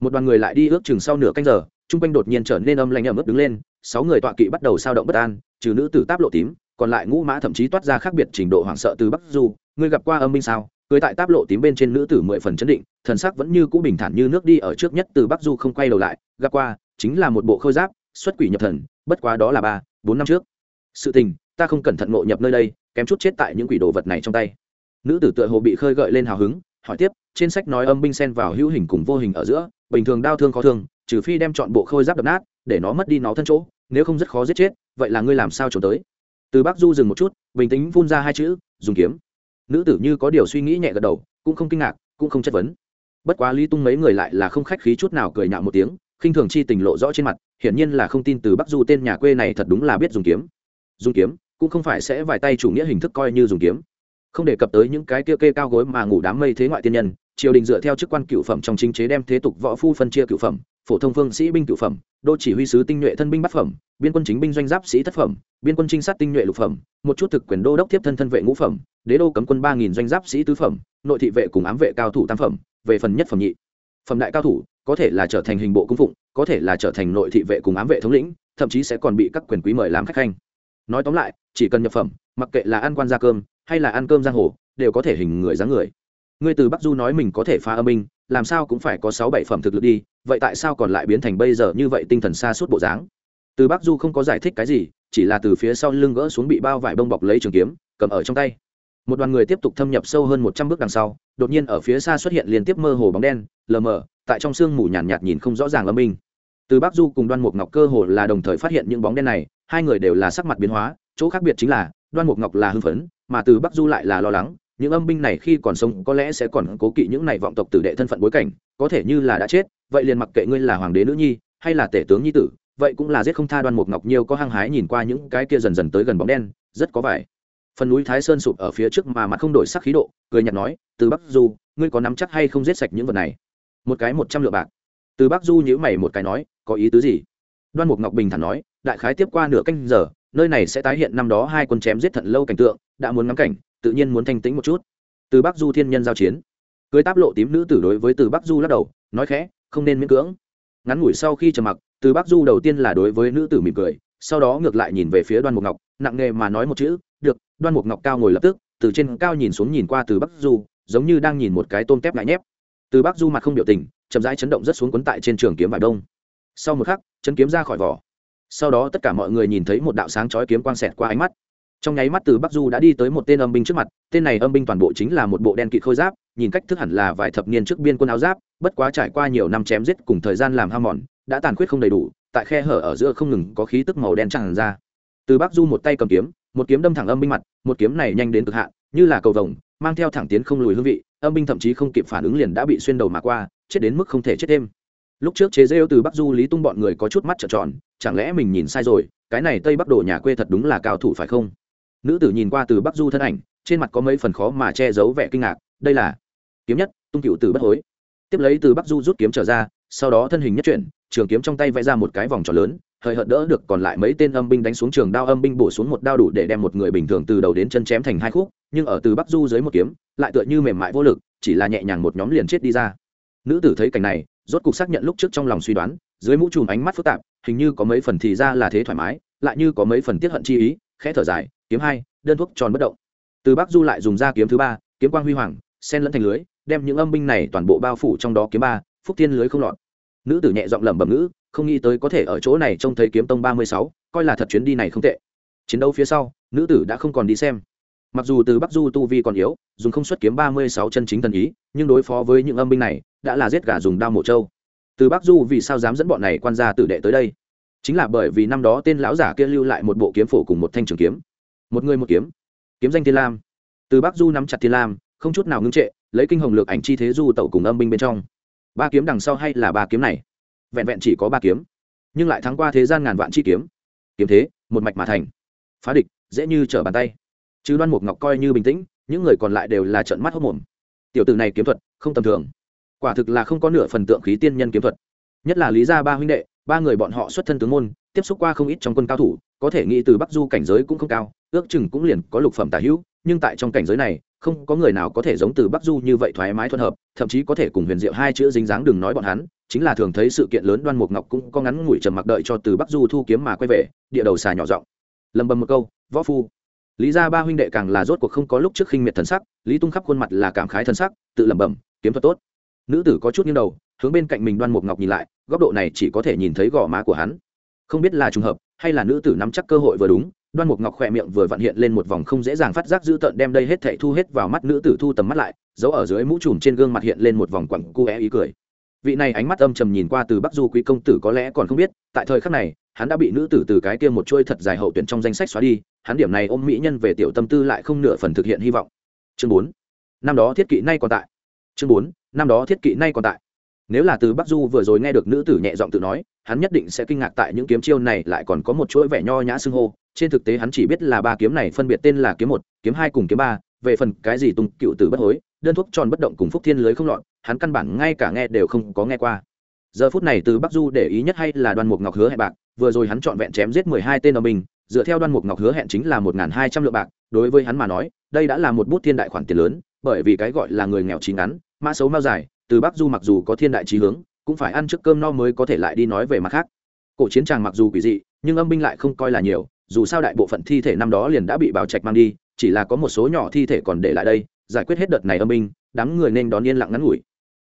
Một đoàn người lại đi ước chừng sau nửa canh giờ, chung quanh đột nhiên trở nên âm lạnh ẩm ướt đứng lên, sáu người tọa kỵ bắt đầu sao động bất an, trừ nữ tử táp lộ tím, còn lại ngũ mã thậm chí toát ra khác biệt trình độ hoảng sợ từ bắc du. Ngươi gặp qua âm minh sao? Cưới tại táp lộ tím bên trên nữ tử mười phần chấn định, thần sắc vẫn như cũ bình thản như nước đi ở trước nhất từ bắc du không quay đầu lại, gặp qua, chính là một bộ khôi giáp, xuất quỷ nhập thần, bất quá đó là ba, bốn năm trước. Sự tình, ta không cẩn thận ngộ nhập nơi đây, kém chút chết tại những quỷ đồ vật này trong tay. Nữ tử tựa hồ bị khơi gợi lên hào hứng hỏi tiếp, trên sách nói âm binh sen vào hữu hình cùng vô hình ở giữa, bình thường đau thương khó thương, trừ phi đem chọn bộ khôi giáp đập nát, để nó mất đi nó thân chỗ, nếu không rất khó giết chết, vậy là ngươi làm sao trốn tới? Từ bắc du dừng một chút, bình tĩnh phun ra hai chữ, dùng kiếm. Nữ tử như có điều suy nghĩ nhẹ gật đầu, cũng không kinh ngạc, cũng không chất vấn. Bất quá lý tung mấy người lại là không khách khí chút nào cười nhạo một tiếng, khinh thường chi tình lộ rõ trên mặt, hiển nhiên là không tin từ bắc du tên nhà quê này thật đúng là biết dùng kiếm. Dùng kiếm, cũng không phải sẽ vài tay chủ nghĩa hình thức coi như dùng kiếm không đề cập tới những cái kia kê cao gối mà ngủ đám mây thế ngoại tiên nhân, triều đình dựa theo chức quan cựu phẩm trong chính chế đem thế tục võ phu phân chia cựu phẩm, phổ thông phương sĩ binh cựu phẩm, đô chỉ huy sứ tinh nhuệ thân binh bát phẩm, biên quân chính binh doanh giáp sĩ thất phẩm, biên quân trinh sát tinh nhuệ lục phẩm, một chút thực quyền đô đốc tiếp thân thân vệ ngũ phẩm, đế đô cấm quân ba nghìn doanh giáp sĩ tứ phẩm, nội thị vệ cùng ám vệ cao thủ tam phẩm, về phần nhất phẩm nhị. Phẩm đại cao thủ, có thể là trở thành hình bộ cung phụng, có thể là trở thành nội thị vệ cùng ám vệ thống lĩnh, thậm chí sẽ còn bị các quyền quý mời làm khách khanh. Nói tóm lại, chỉ cần nhập phẩm, mặc kệ là ăn quan gia cơm hay là ăn cơm giang hồ đều có thể hình người dáng người. Ngươi từ bắc du nói mình có thể phá âm minh làm sao cũng phải có sáu bảy phẩm thực lực đi vậy tại sao còn lại biến thành bây giờ như vậy tinh thần xa suốt bộ dáng? Từ bắc du không có giải thích cái gì chỉ là từ phía sau lưng gỡ xuống bị bao vải bông bọc lấy trường kiếm cầm ở trong tay. Một đoàn người tiếp tục thâm nhập sâu hơn một trăm bước đằng sau đột nhiên ở phía xa xuất hiện liên tiếp mơ hồ bóng đen lờ mờ tại trong sương mù nhàn nhạt, nhạt nhìn không rõ ràng âm minh từ bắc du cùng đoan mục ngọc cơ hồ là đồng thời phát hiện những bóng đen này hai người đều là sắc mặt biến hóa chỗ khác biệt chính là đoan mục ngọc là hưng phấn mà từ bắc du lại là lo lắng, những âm binh này khi còn sống có lẽ sẽ còn cố kỵ những này vọng tộc tử đệ thân phận bối cảnh, có thể như là đã chết, vậy liền mặc kệ ngươi là hoàng đế nữ nhi, hay là tể tướng nhi tử, vậy cũng là giết không tha đoan mục ngọc nhiều có hăng hái nhìn qua những cái kia dần dần tới gần bóng đen, rất có vải phần núi thái sơn sụp ở phía trước mà mặt không đổi sắc khí độ, cười nhạt nói, từ bắc du, ngươi có nắm chắc hay không giết sạch những vật này? Một cái một trăm lượng bạc. Từ bắc du nhữ mày một cái nói, có ý tứ gì? Đoan mục ngọc bình thản nói, đại khái tiếp qua nửa canh giờ, nơi này sẽ tái hiện năm đó hai quân chém giết thận lâu cảnh tượng đã muốn ngắm cảnh, tự nhiên muốn thanh tĩnh một chút. Từ bắc du thiên nhân giao chiến. Cưới táp lộ tím nữ tử đối với từ bắc du lắc đầu, nói khẽ, không nên miễn cưỡng. Ngắn ngủi sau khi trầm mặc, từ bắc du đầu tiên là đối với nữ tử mỉm cười, sau đó ngược lại nhìn về phía đoan mục ngọc, nặng nề mà nói một chữ, được, đoan mục ngọc cao ngồi lập tức, từ trên cao nhìn xuống nhìn qua từ bắc du, giống như đang nhìn một cái tôm tép ngại nhép. Từ bắc du mặt không biểu tình, chậm rãi chấn động rất xuống quấn tại trên trường kiếm vải đông. Sau một khắc chân kiếm ra khỏi vỏ. Sau đó tất cả mọi người nhìn thấy một đạo sáng chói kiếm quang xẹt qua ánh mắt trong nháy mắt từ bắc du đã đi tới một tên âm binh trước mặt, tên này âm binh toàn bộ chính là một bộ đen kịt khôi giáp, nhìn cách thức hẳn là vài thập niên trước biên quân áo giáp, bất quá trải qua nhiều năm chém giết cùng thời gian làm ham mòn, đã tàn khuyết không đầy đủ, tại khe hở ở giữa không ngừng có khí tức màu đen tràn ra. Từ bắc du một tay cầm kiếm, một kiếm đâm thẳng âm binh mặt, một kiếm này nhanh đến cực hạn, như là cầu vồng, mang theo thẳng tiến không lùi hương vị, âm binh thậm chí không kịp phản ứng liền đã bị xuyên đầu mà qua, chết đến mức không thể chết thêm. Lúc trước chế rêu từ bắc du lý tung bọn người có chút mắt trợn tròn, chẳng lẽ mình nhìn sai rồi, cái này tây bắc đồ nhà quê thật đúng là cao thủ phải không? Nữ tử nhìn qua từ bắc du thân ảnh, trên mặt có mấy phần khó mà che giấu vẻ kinh ngạc, đây là kiếm nhất, tung cựu từ bất hối. Tiếp lấy từ bắc du rút kiếm trở ra, sau đó thân hình nhất chuyển, trường kiếm trong tay vẽ ra một cái vòng tròn lớn hời hợt đỡ được còn lại mấy tên âm binh đánh xuống trường đao âm binh bổ xuống một đao đủ để đem một người bình thường từ đầu đến chân chém thành hai khúc, nhưng ở từ bắc du dưới một kiếm, lại tựa như mềm mại vô lực, chỉ là nhẹ nhàng một nhóm liền chết đi ra. Nữ tử thấy cảnh này, rốt cục xác nhận lúc trước trong lòng suy đoán, dưới mũ trùm ánh mắt phức tạp, hình như có mấy phần thì ra là thế thoải mái, lại như có mấy phần tiết hận chi ý, khẽ thở dài kiếm hai, đơn thuốc tròn bất động. Từ bắc du lại dùng ra kiếm thứ ba, kiếm quang huy hoàng, sen lẫn thành lưới, đem những âm binh này toàn bộ bao phủ trong đó kiếm ba, phúc thiên lưới không lọt. Nữ tử nhẹ giọng lẩm bẩm ngữ, không nghĩ tới có thể ở chỗ này trông thấy kiếm tông ba mươi sáu, coi là thật chuyến đi này không tệ. Chiến đấu phía sau, nữ tử đã không còn đi xem. Mặc dù từ bắc du tu vi còn yếu, dùng không xuất kiếm ba mươi sáu chân chính thần ý, nhưng đối phó với những âm binh này, đã là giết gà dùng đao mổ trâu. Từ bắc du vì sao dám dẫn bọn này quan gia tử đệ tới đây? Chính là bởi vì năm đó tên lão giả kia lưu lại một bộ kiếm phổ cùng một thanh trường kiếm một người một kiếm. Kiếm danh thiên lam. Từ bắc du nắm chặt thiên lam, không chút nào ngưng trệ, lấy kinh hồng lược ảnh chi thế du tẩu cùng âm binh bên trong. Ba kiếm đằng sau hay là ba kiếm này? Vẹn vẹn chỉ có ba kiếm, nhưng lại thắng qua thế gian ngàn vạn chi kiếm. Kiếm thế, một mạch mà thành. Phá địch, dễ như trở bàn tay. Chứ đoan mục ngọc coi như bình tĩnh, những người còn lại đều là trận mắt hốc mồm. Tiểu tử này kiếm thuật, không tầm thường. Quả thực là không có nửa phần tượng khí tiên nhân kiếm thuật. Nhất là lý gia ba huynh đệ, ba người bọn họ xuất thân tướng môn tiếp xúc qua không ít trong quân cao thủ, có thể nghĩ từ bắc du cảnh giới cũng không cao, ước chừng cũng liền có lục phẩm tả hữu, nhưng tại trong cảnh giới này, không có người nào có thể giống từ bắc du như vậy thoải mái thuận hợp, thậm chí có thể cùng huyền diệu hai chữ dính dáng đừng nói bọn hắn, chính là thường thấy sự kiện lớn đoan mục ngọc cũng có ngắn ngủi trầm mặc đợi cho từ bắc du thu kiếm mà quay về, địa đầu xà nhỏ giọng. Lầm bầm một câu, võ phu. Lý ra ba huynh đệ càng là rốt cuộc không có lúc trước khinh miệt thần sắc, lý tung khắp khuôn mặt là cảm khái thần sắc, tự lẩm bẩm, kiếm thuật tốt. Nữ tử có chút nghiêng đầu, hướng bên cạnh mình đoan mục ngọc nhìn lại, góc độ này chỉ có thể nhìn thấy gò má của hắn không biết là trùng hợp hay là nữ tử nắm chắc cơ hội vừa đúng, đoan mục ngọc khỏe miệng vừa vặn hiện lên một vòng không dễ dàng phát giác dữ tợn đem đây hết thảy thu hết vào mắt nữ tử thu tầm mắt lại, giấu ở dưới mũ trùm trên gương mặt hiện lên một vòng quặng cu é ý cười. Vị này ánh mắt âm trầm nhìn qua từ bắc du quý công tử có lẽ còn không biết, tại thời khắc này, hắn đã bị nữ tử từ cái kia một chuôi thật dài hậu tuyển trong danh sách xóa đi, hắn điểm này ôm mỹ nhân về tiểu tâm tư lại không nửa phần thực hiện hy vọng. Chương bốn. Năm đó thiết kỵ nay còn tại. Chương bốn. Năm đó thiết kỵ nay còn tại nếu là từ bắc du vừa rồi nghe được nữ tử nhẹ giọng tự nói, hắn nhất định sẽ kinh ngạc tại những kiếm chiêu này lại còn có một chuỗi vẻ nho nhã xưng hô. Trên thực tế hắn chỉ biết là ba kiếm này phân biệt tên là kiếm một, kiếm hai cùng kiếm ba, về phần cái gì tung cựu tử bất hối, đơn thuốc tròn bất động cùng phúc thiên lưới không lọt, hắn căn bản ngay cả nghe đều không có nghe qua. Giờ phút này từ bắc du để ý nhất hay là đoan mục ngọc hứa hẹn bạc, vừa rồi hắn trọn vẹn chém giết mười hai tên ở mình dựa theo đoan mục ngọc hứa hẹn chính là một n g h n hai trăm lượng bạc, đối với hắn mà nói, đây đã là một bút thiên đại khoản tiền lớn, bởi vì cái gọi là người nghèo chín ngắn, mã xấu mao dài từ bắc du mặc dù có thiên đại trí hướng, cũng phải ăn trước cơm no mới có thể lại đi nói về mặt khác. Cổ chiến tràng mặc dù quỷ dị, nhưng âm binh lại không coi là nhiều, dù sao đại bộ phận thi thể năm đó liền đã bị bảo trạch mang đi, chỉ là có một số nhỏ thi thể còn để lại đây, giải quyết hết đợt này âm binh, đám người nên đón yên lặng ngắn ngủi.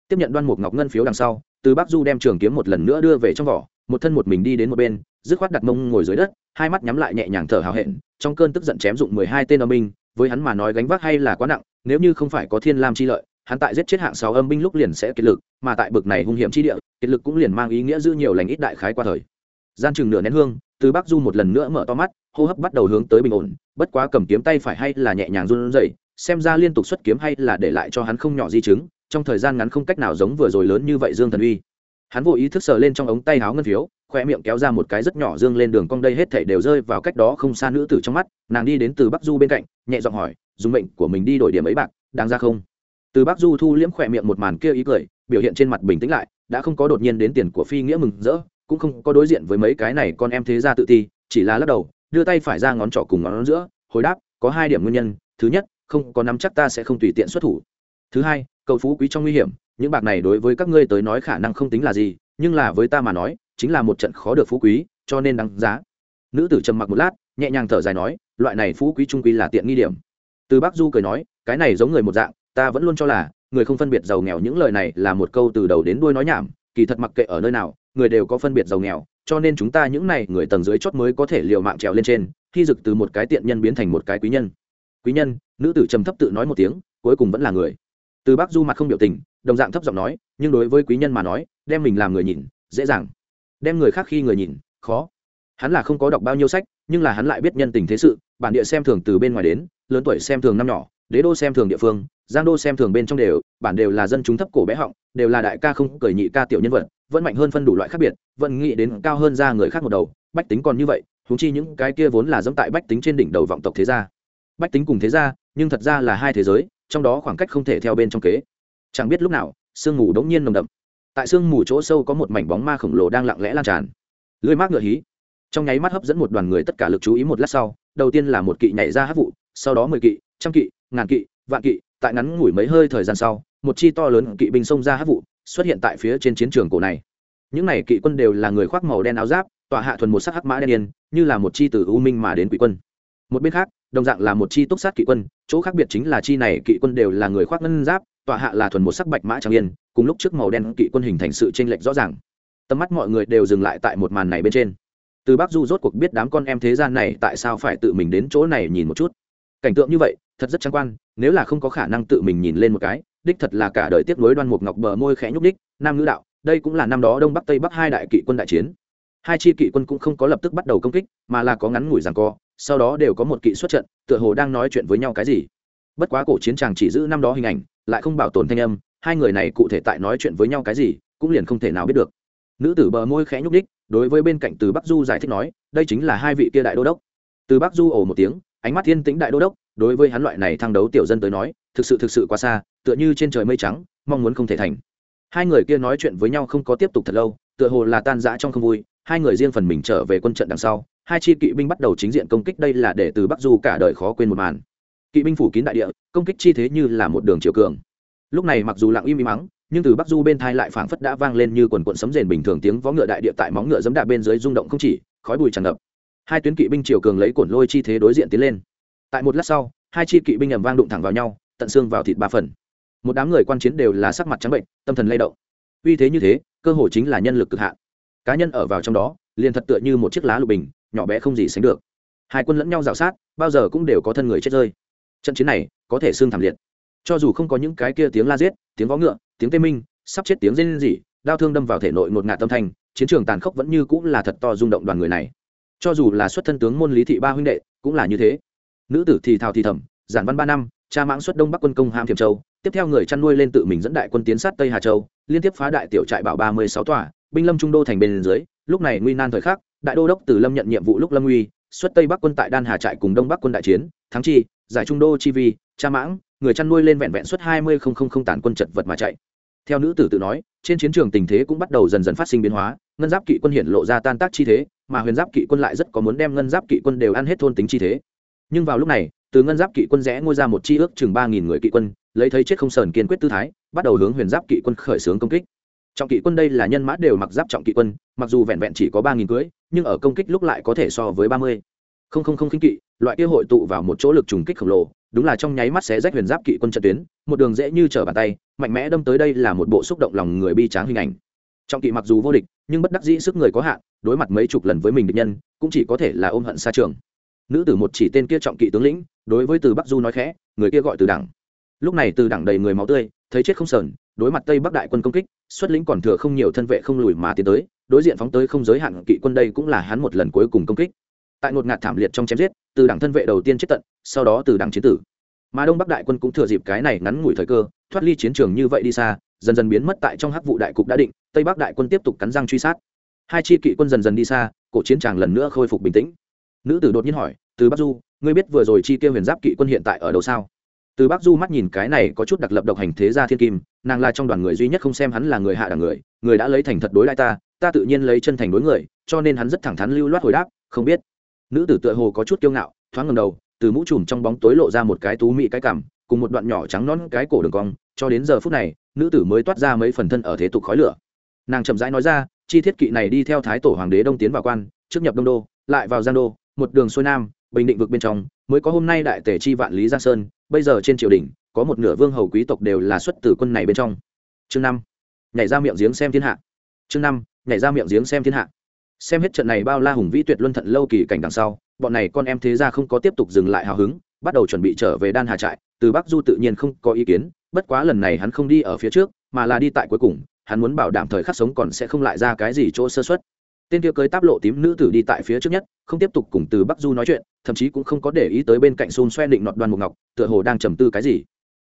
Tiếp nhận đoan mục ngọc ngân phiếu đằng sau, từ bắc du đem trường kiếm một lần nữa đưa về trong vỏ, một thân một mình đi đến một bên, dứt khoát đặt mông ngồi dưới đất, hai mắt nhắm lại nhẹ nhàng thở hào hẹn, trong cơn tức giận chém dụng mười hai tên âm binh, với hắn mà nói gánh vác hay là quá nặng, nếu như không phải có thiên lam chi lợi hắn tại giết chết hạng sáu âm binh lúc liền sẽ kiệt lực, mà tại bực này hung hiểm chi địa, kiệt lực cũng liền mang ý nghĩa giữ nhiều lành ít đại khái qua thời. Gian chừng nửa nén hương, từ bắc du một lần nữa mở to mắt, hô hấp bắt đầu hướng tới bình ổn, bất quá cầm kiếm tay phải hay là nhẹ nhàng run rẩy, xem ra liên tục xuất kiếm hay là để lại cho hắn không nhỏ di chứng, trong thời gian ngắn không cách nào giống vừa rồi lớn như vậy dương thần uy. Hắn vô ý thức sờ lên trong ống tay áo ngân phiếu, khoe miệng kéo ra một cái rất nhỏ dương lên đường cong đây hết thảy đều rơi vào cách đó không xa nữ tử trong mắt, nàng đi đến từ bắc du bên cạnh, nhẹ giọng hỏi, dùng mệnh của mình đi đổi điểm ấy bạc, đáng ra không? Từ bắc du thu liễm khỏe miệng một màn kia ý cười, biểu hiện trên mặt bình tĩnh lại, đã không có đột nhiên đến tiền của phi nghĩa mừng rỡ, cũng không có đối diện với mấy cái này con em thế ra tự ti, chỉ là lắc đầu, đưa tay phải ra ngón trỏ cùng ngón giữa, hồi đáp, có hai điểm nguyên nhân, thứ nhất, không có nắm chắc ta sẽ không tùy tiện xuất thủ. Thứ hai, cầu phú quý trong nguy hiểm, những bạc này đối với các ngươi tới nói khả năng không tính là gì, nhưng là với ta mà nói, chính là một trận khó được phú quý, cho nên đáng giá. Nữ tử trầm mặc một lát, nhẹ nhàng thở dài nói, loại này phú quý trung quý là tiện nghi điểm. Từ bác du cười nói, cái này giống người một dạng ta vẫn luôn cho là, người không phân biệt giàu nghèo những lời này là một câu từ đầu đến đuôi nói nhảm, kỳ thật mặc kệ ở nơi nào, người đều có phân biệt giàu nghèo, cho nên chúng ta những này người tầng dưới chót mới có thể liều mạng trèo lên trên, khi dực từ một cái tiện nhân biến thành một cái quý nhân. Quý nhân, nữ tử trầm thấp tự nói một tiếng, cuối cùng vẫn là người. Từ bác du mặt không biểu tình, đồng dạng thấp giọng nói, nhưng đối với quý nhân mà nói, đem mình làm người nhìn, dễ dàng. Đem người khác khi người nhìn, khó. Hắn là không có đọc bao nhiêu sách, nhưng là hắn lại biết nhân tình thế sự, bản địa xem thường từ bên ngoài đến, lớn tuổi xem thường năm nhỏ, đế đô xem thường địa phương giang đô xem thường bên trong đều, bản đều là dân chúng thấp cổ bé họng, đều là đại ca không cười nhị ca tiểu nhân vật, vẫn mạnh hơn phân đủ loại khác biệt, vẫn nghĩ đến cao hơn ra người khác một đầu, bách tính còn như vậy thú chi những cái kia vốn là dẫm tại bách tính trên đỉnh đầu vọng tộc thế gia. Bách tính cùng thế gia, nhưng thật ra là hai thế giới, trong đó khoảng cách không thể theo bên trong kế. Chẳng biết lúc nào, sương mù đống nhiên nồng đậm. Tại sương mù chỗ sâu có một mảnh bóng ma khổng lồ đang lặng lẽ lan tràn. Lưới mát ngựa hí. Trong nháy mắt hấp dẫn một đoàn người tất cả lực chú ý một lát sau, đầu tiên là một kỵ nhảy ra hát vụ, sau đó mười kỵ, trăm kỵ, ngàn kỵ, vạn kỵ tại ngắn ngủi mấy hơi thời gian sau, một chi to lớn kỵ binh xông ra hát vụ, xuất hiện tại phía trên chiến trường cổ này. Những này kỵ quân đều là người khoác màu đen áo giáp, tọa hạ thuần một sắc hắc mã đen yên, như là một chi từ u minh mà đến quỷ quân. Một bên khác, đồng dạng là một chi túc sát kỵ quân, chỗ khác biệt chính là chi này kỵ quân đều là người khoác ngân giáp, tọa hạ là thuần một sắc bạch mã trang yên, cùng lúc trước màu đen kỵ quân hình thành sự chênh lệch rõ ràng. Tầm mắt mọi người đều dừng lại tại một màn này bên trên. Từ bắc du rốt cuộc biết đám con em thế gian này tại sao phải tự mình đến chỗ này nhìn một chút cảnh tượng như vậy, thật rất trang quan, nếu là không có khả năng tự mình nhìn lên một cái, đích thật là cả đời tiếp nối đoan mục ngọc bờ môi khẽ nhúc đích nam ngữ đạo, đây cũng là năm đó đông bắc tây bắc hai đại kỵ quân đại chiến. Hai chi kỵ quân cũng không có lập tức bắt đầu công kích, mà là có ngắn ngủi rằng co, sau đó đều có một kỵ xuất trận, tựa hồ đang nói chuyện với nhau cái gì. Bất quá cổ chiến tràng chỉ giữ năm đó hình ảnh, lại không bảo tồn thanh âm, hai người này cụ thể tại nói chuyện với nhau cái gì, cũng liền không thể nào biết được. Nữ tử bờ môi khẽ nhúc đích đối với bên cạnh từ bắc du giải thích nói, đây chính là hai vị kia đại đô đốc. Từ bắc du ồ một tiếng ánh mắt thiên tĩnh đại đô đốc, đối với hắn loại này thăng đấu tiểu dân tới nói, thực sự thực sự quá xa, tựa như trên trời mây trắng, mong muốn không thể thành. Hai người kia nói chuyện với nhau không có tiếp tục thật lâu, tựa hồ là tan rã trong không vui, hai người riêng phần mình trở về quân trận đằng sau, hai chi kỵ binh bắt đầu chính diện công kích đây là để từ bắc du cả đời khó quên một màn. Kỵ binh phủ kín đại địa, công kích chi thế như là một đường chiều cường. Lúc này mặc dù lặng im im mắng, nhưng từ bắc du bên thai lại phảng phất đã vang lên như quần quận sấm rền bình thường tiếng vó ngựa đại địa tại móng ngựa dẫm đạp bên dưới rung động không chỉ, khói bụi tràn ngập hai tuyến kỵ binh chiều cường lấy cổn lôi chi thế đối diện tiến lên. Tại một lát sau, hai chi kỵ binh ầm vang đụng thẳng vào nhau, tận xương vào thịt ba phần. Một đám người quan chiến đều là sắc mặt trắng bệnh, tâm thần lay động. Uy thế như thế, cơ hội chính là nhân lực cực hạn. Cá nhân ở vào trong đó, liền thật tựa như một chiếc lá lục bình, nhỏ bé không gì sánh được. Hai quân lẫn nhau rào sát, bao giờ cũng đều có thân người chết rơi. Trận chiến này, có thể xương thảm liệt. Cho dù không có những cái kia tiếng la giết, tiếng vó ngựa, tiếng tê minh, sắp chết tiếng rên rỉ, đau thương đâm vào thể nội ngột ngạt tâm thanh, chiến trường tàn khốc vẫn như cũng là thật to rung động đoàn người này cho dù là xuất thân tướng môn lý thị ba huynh đệ, cũng là như thế. Nữ tử thì thào thì thầm, giản văn ba năm, cha mãng xuất đông bắc quân công ham thiểm châu, tiếp theo người chăn nuôi lên tự mình dẫn đại quân tiến sát tây hà châu, liên tiếp phá đại tiểu trại bảo ba mươi sáu tòa, binh lâm trung đô thành bên dưới, lúc này nguy nan thời khắc, đại đô đốc từ lâm nhận nhiệm vụ lúc lâm uy, xuất tây bắc quân tại đan hà trại cùng đông bắc quân đại chiến, thắng chi, giải trung đô chi vi, cha mãng, người chăn nuôi lên vẹn vẹn suốt hai mươi không không không tản quân chật vật mà chạy. Theo nữ tử tự nói, trên chiến trường tình thế cũng bắt đầu dần dần phát sinh biến hóa, ngân giáp kỵ quân hiện lộ ra tan tác chi thế mà huyền giáp kỵ quân lại rất có muốn đem ngân giáp kỵ quân đều ăn hết thôn tính chi thế. Nhưng vào lúc này, từ ngân giáp kỵ quân rẽ ngôi ra một chi ước chừng ba nghìn người kỵ quân, lấy thấy chết không sờn kiên quyết tư thái, bắt đầu hướng huyền giáp kỵ quân khởi xướng công kích. Trọng kỵ quân đây là nhân mã đều mặc giáp trọng kỵ quân, mặc dù vẹn vẹn chỉ có ba nghìn cưới, nhưng ở công kích lúc lại có thể so với ba mươi. Không không không khinh kỵ, loại kia hội tụ vào một chỗ lực trùng kích khổng lồ, đúng là trong nháy mắt sẽ rách huyền giáp kỵ quân trận tuyến, một đường dễ như trở bàn tay, mạnh mẽ đâm tới đây là một bộ xúc động lòng người bi tráng hình ảnh trọng kỵ mặc dù vô địch, nhưng bất đắc dĩ sức người có hạn, đối mặt mấy chục lần với mình địch nhân, cũng chỉ có thể là ôm hận xa trường. Nữ tử một chỉ tên kia trọng kỵ tướng lĩnh, đối với từ bắc du nói khẽ, người kia gọi từ đẳng. Lúc này từ đẳng đầy người máu tươi, thấy chết không sờn, đối mặt tây bắc đại quân công kích, xuất lĩnh còn thừa không nhiều thân vệ không lùi mà tiến tới, đối diện phóng tới không giới hạn kỵ quân đây cũng là hắn một lần cuối cùng công kích. Tại ngột ngạt thảm liệt trong chém giết, từ đẳng thân vệ đầu tiên chết tận, sau đó từ đẳng chiến tử. Mà đông bắc đại quân cũng thừa dịp cái này ngắn ngủi thời cơ, thoát ly chiến trường như vậy đi xa dần dần biến mất tại trong hắc vụ đại cục đã định, tây bắc đại quân tiếp tục cắn răng truy sát. Hai chi kỵ quân dần dần đi xa, cổ chiến tràng lần nữa khôi phục bình tĩnh. Nữ tử đột nhiên hỏi, từ bắc du, ngươi biết vừa rồi chi tiêu huyền giáp kỵ quân hiện tại ở đâu sao? Từ bắc du mắt nhìn cái này có chút đặc lập độc hành thế gia thiên kim, nàng là trong đoàn người duy nhất không xem hắn là người hạ đẳng người người đã lấy thành thật đối lại ta ta tự nhiên lấy chân thành đối người, cho nên hắn rất thẳng thắn lưu loát hồi đáp, không biết. Nữ tử tựa hồ có chút kiêu ngạo, thoáng ngầm đầu, từ mũ trùm trong bóng tối lộ ra một cái tú mị cái cằm, cùng một đoạn nhỏ trắng non cái cổ đường cong, cho đến giờ phút này nữ tử mới toát ra mấy phần thân ở thế tục khói lửa. Nàng chậm rãi nói ra, chi thiết kỵ này đi theo thái tổ hoàng đế đông tiến vào quan, trước nhập đông đô, lại vào giang đô, một đường xuôi nam, bình định vực bên trong, mới có hôm nay đại tể chi vạn lý giang sơn, bây giờ trên triều đình, có một nửa vương hầu quý tộc đều là xuất từ quân này bên trong. Chương năm, nhảy ra miệng giếng xem thiên hạ. Chương năm, nhảy ra miệng giếng xem thiên hạ. Xem hết trận này bao la hùng vĩ tuyệt luân thận lâu kỳ cảnh đằng sau, bọn này con em thế ra không có tiếp tục dừng lại hào hứng, bắt đầu chuẩn bị trở về đan hà trại, từ bắc du tự nhiên không có ý kiến bất quá lần này hắn không đi ở phía trước, mà là đi tại cuối cùng, hắn muốn bảo đảm thời khắc sống còn sẽ không lại ra cái gì chỗ sơ xuất tên kia cưới táp lộ tím nữ tử đi tại phía trước nhất, không tiếp tục cùng từ bắc du nói chuyện, thậm chí cũng không có để ý tới bên cạnh xôn xoe định nọt đoàn mục ngọc, tựa hồ đang trầm tư cái gì.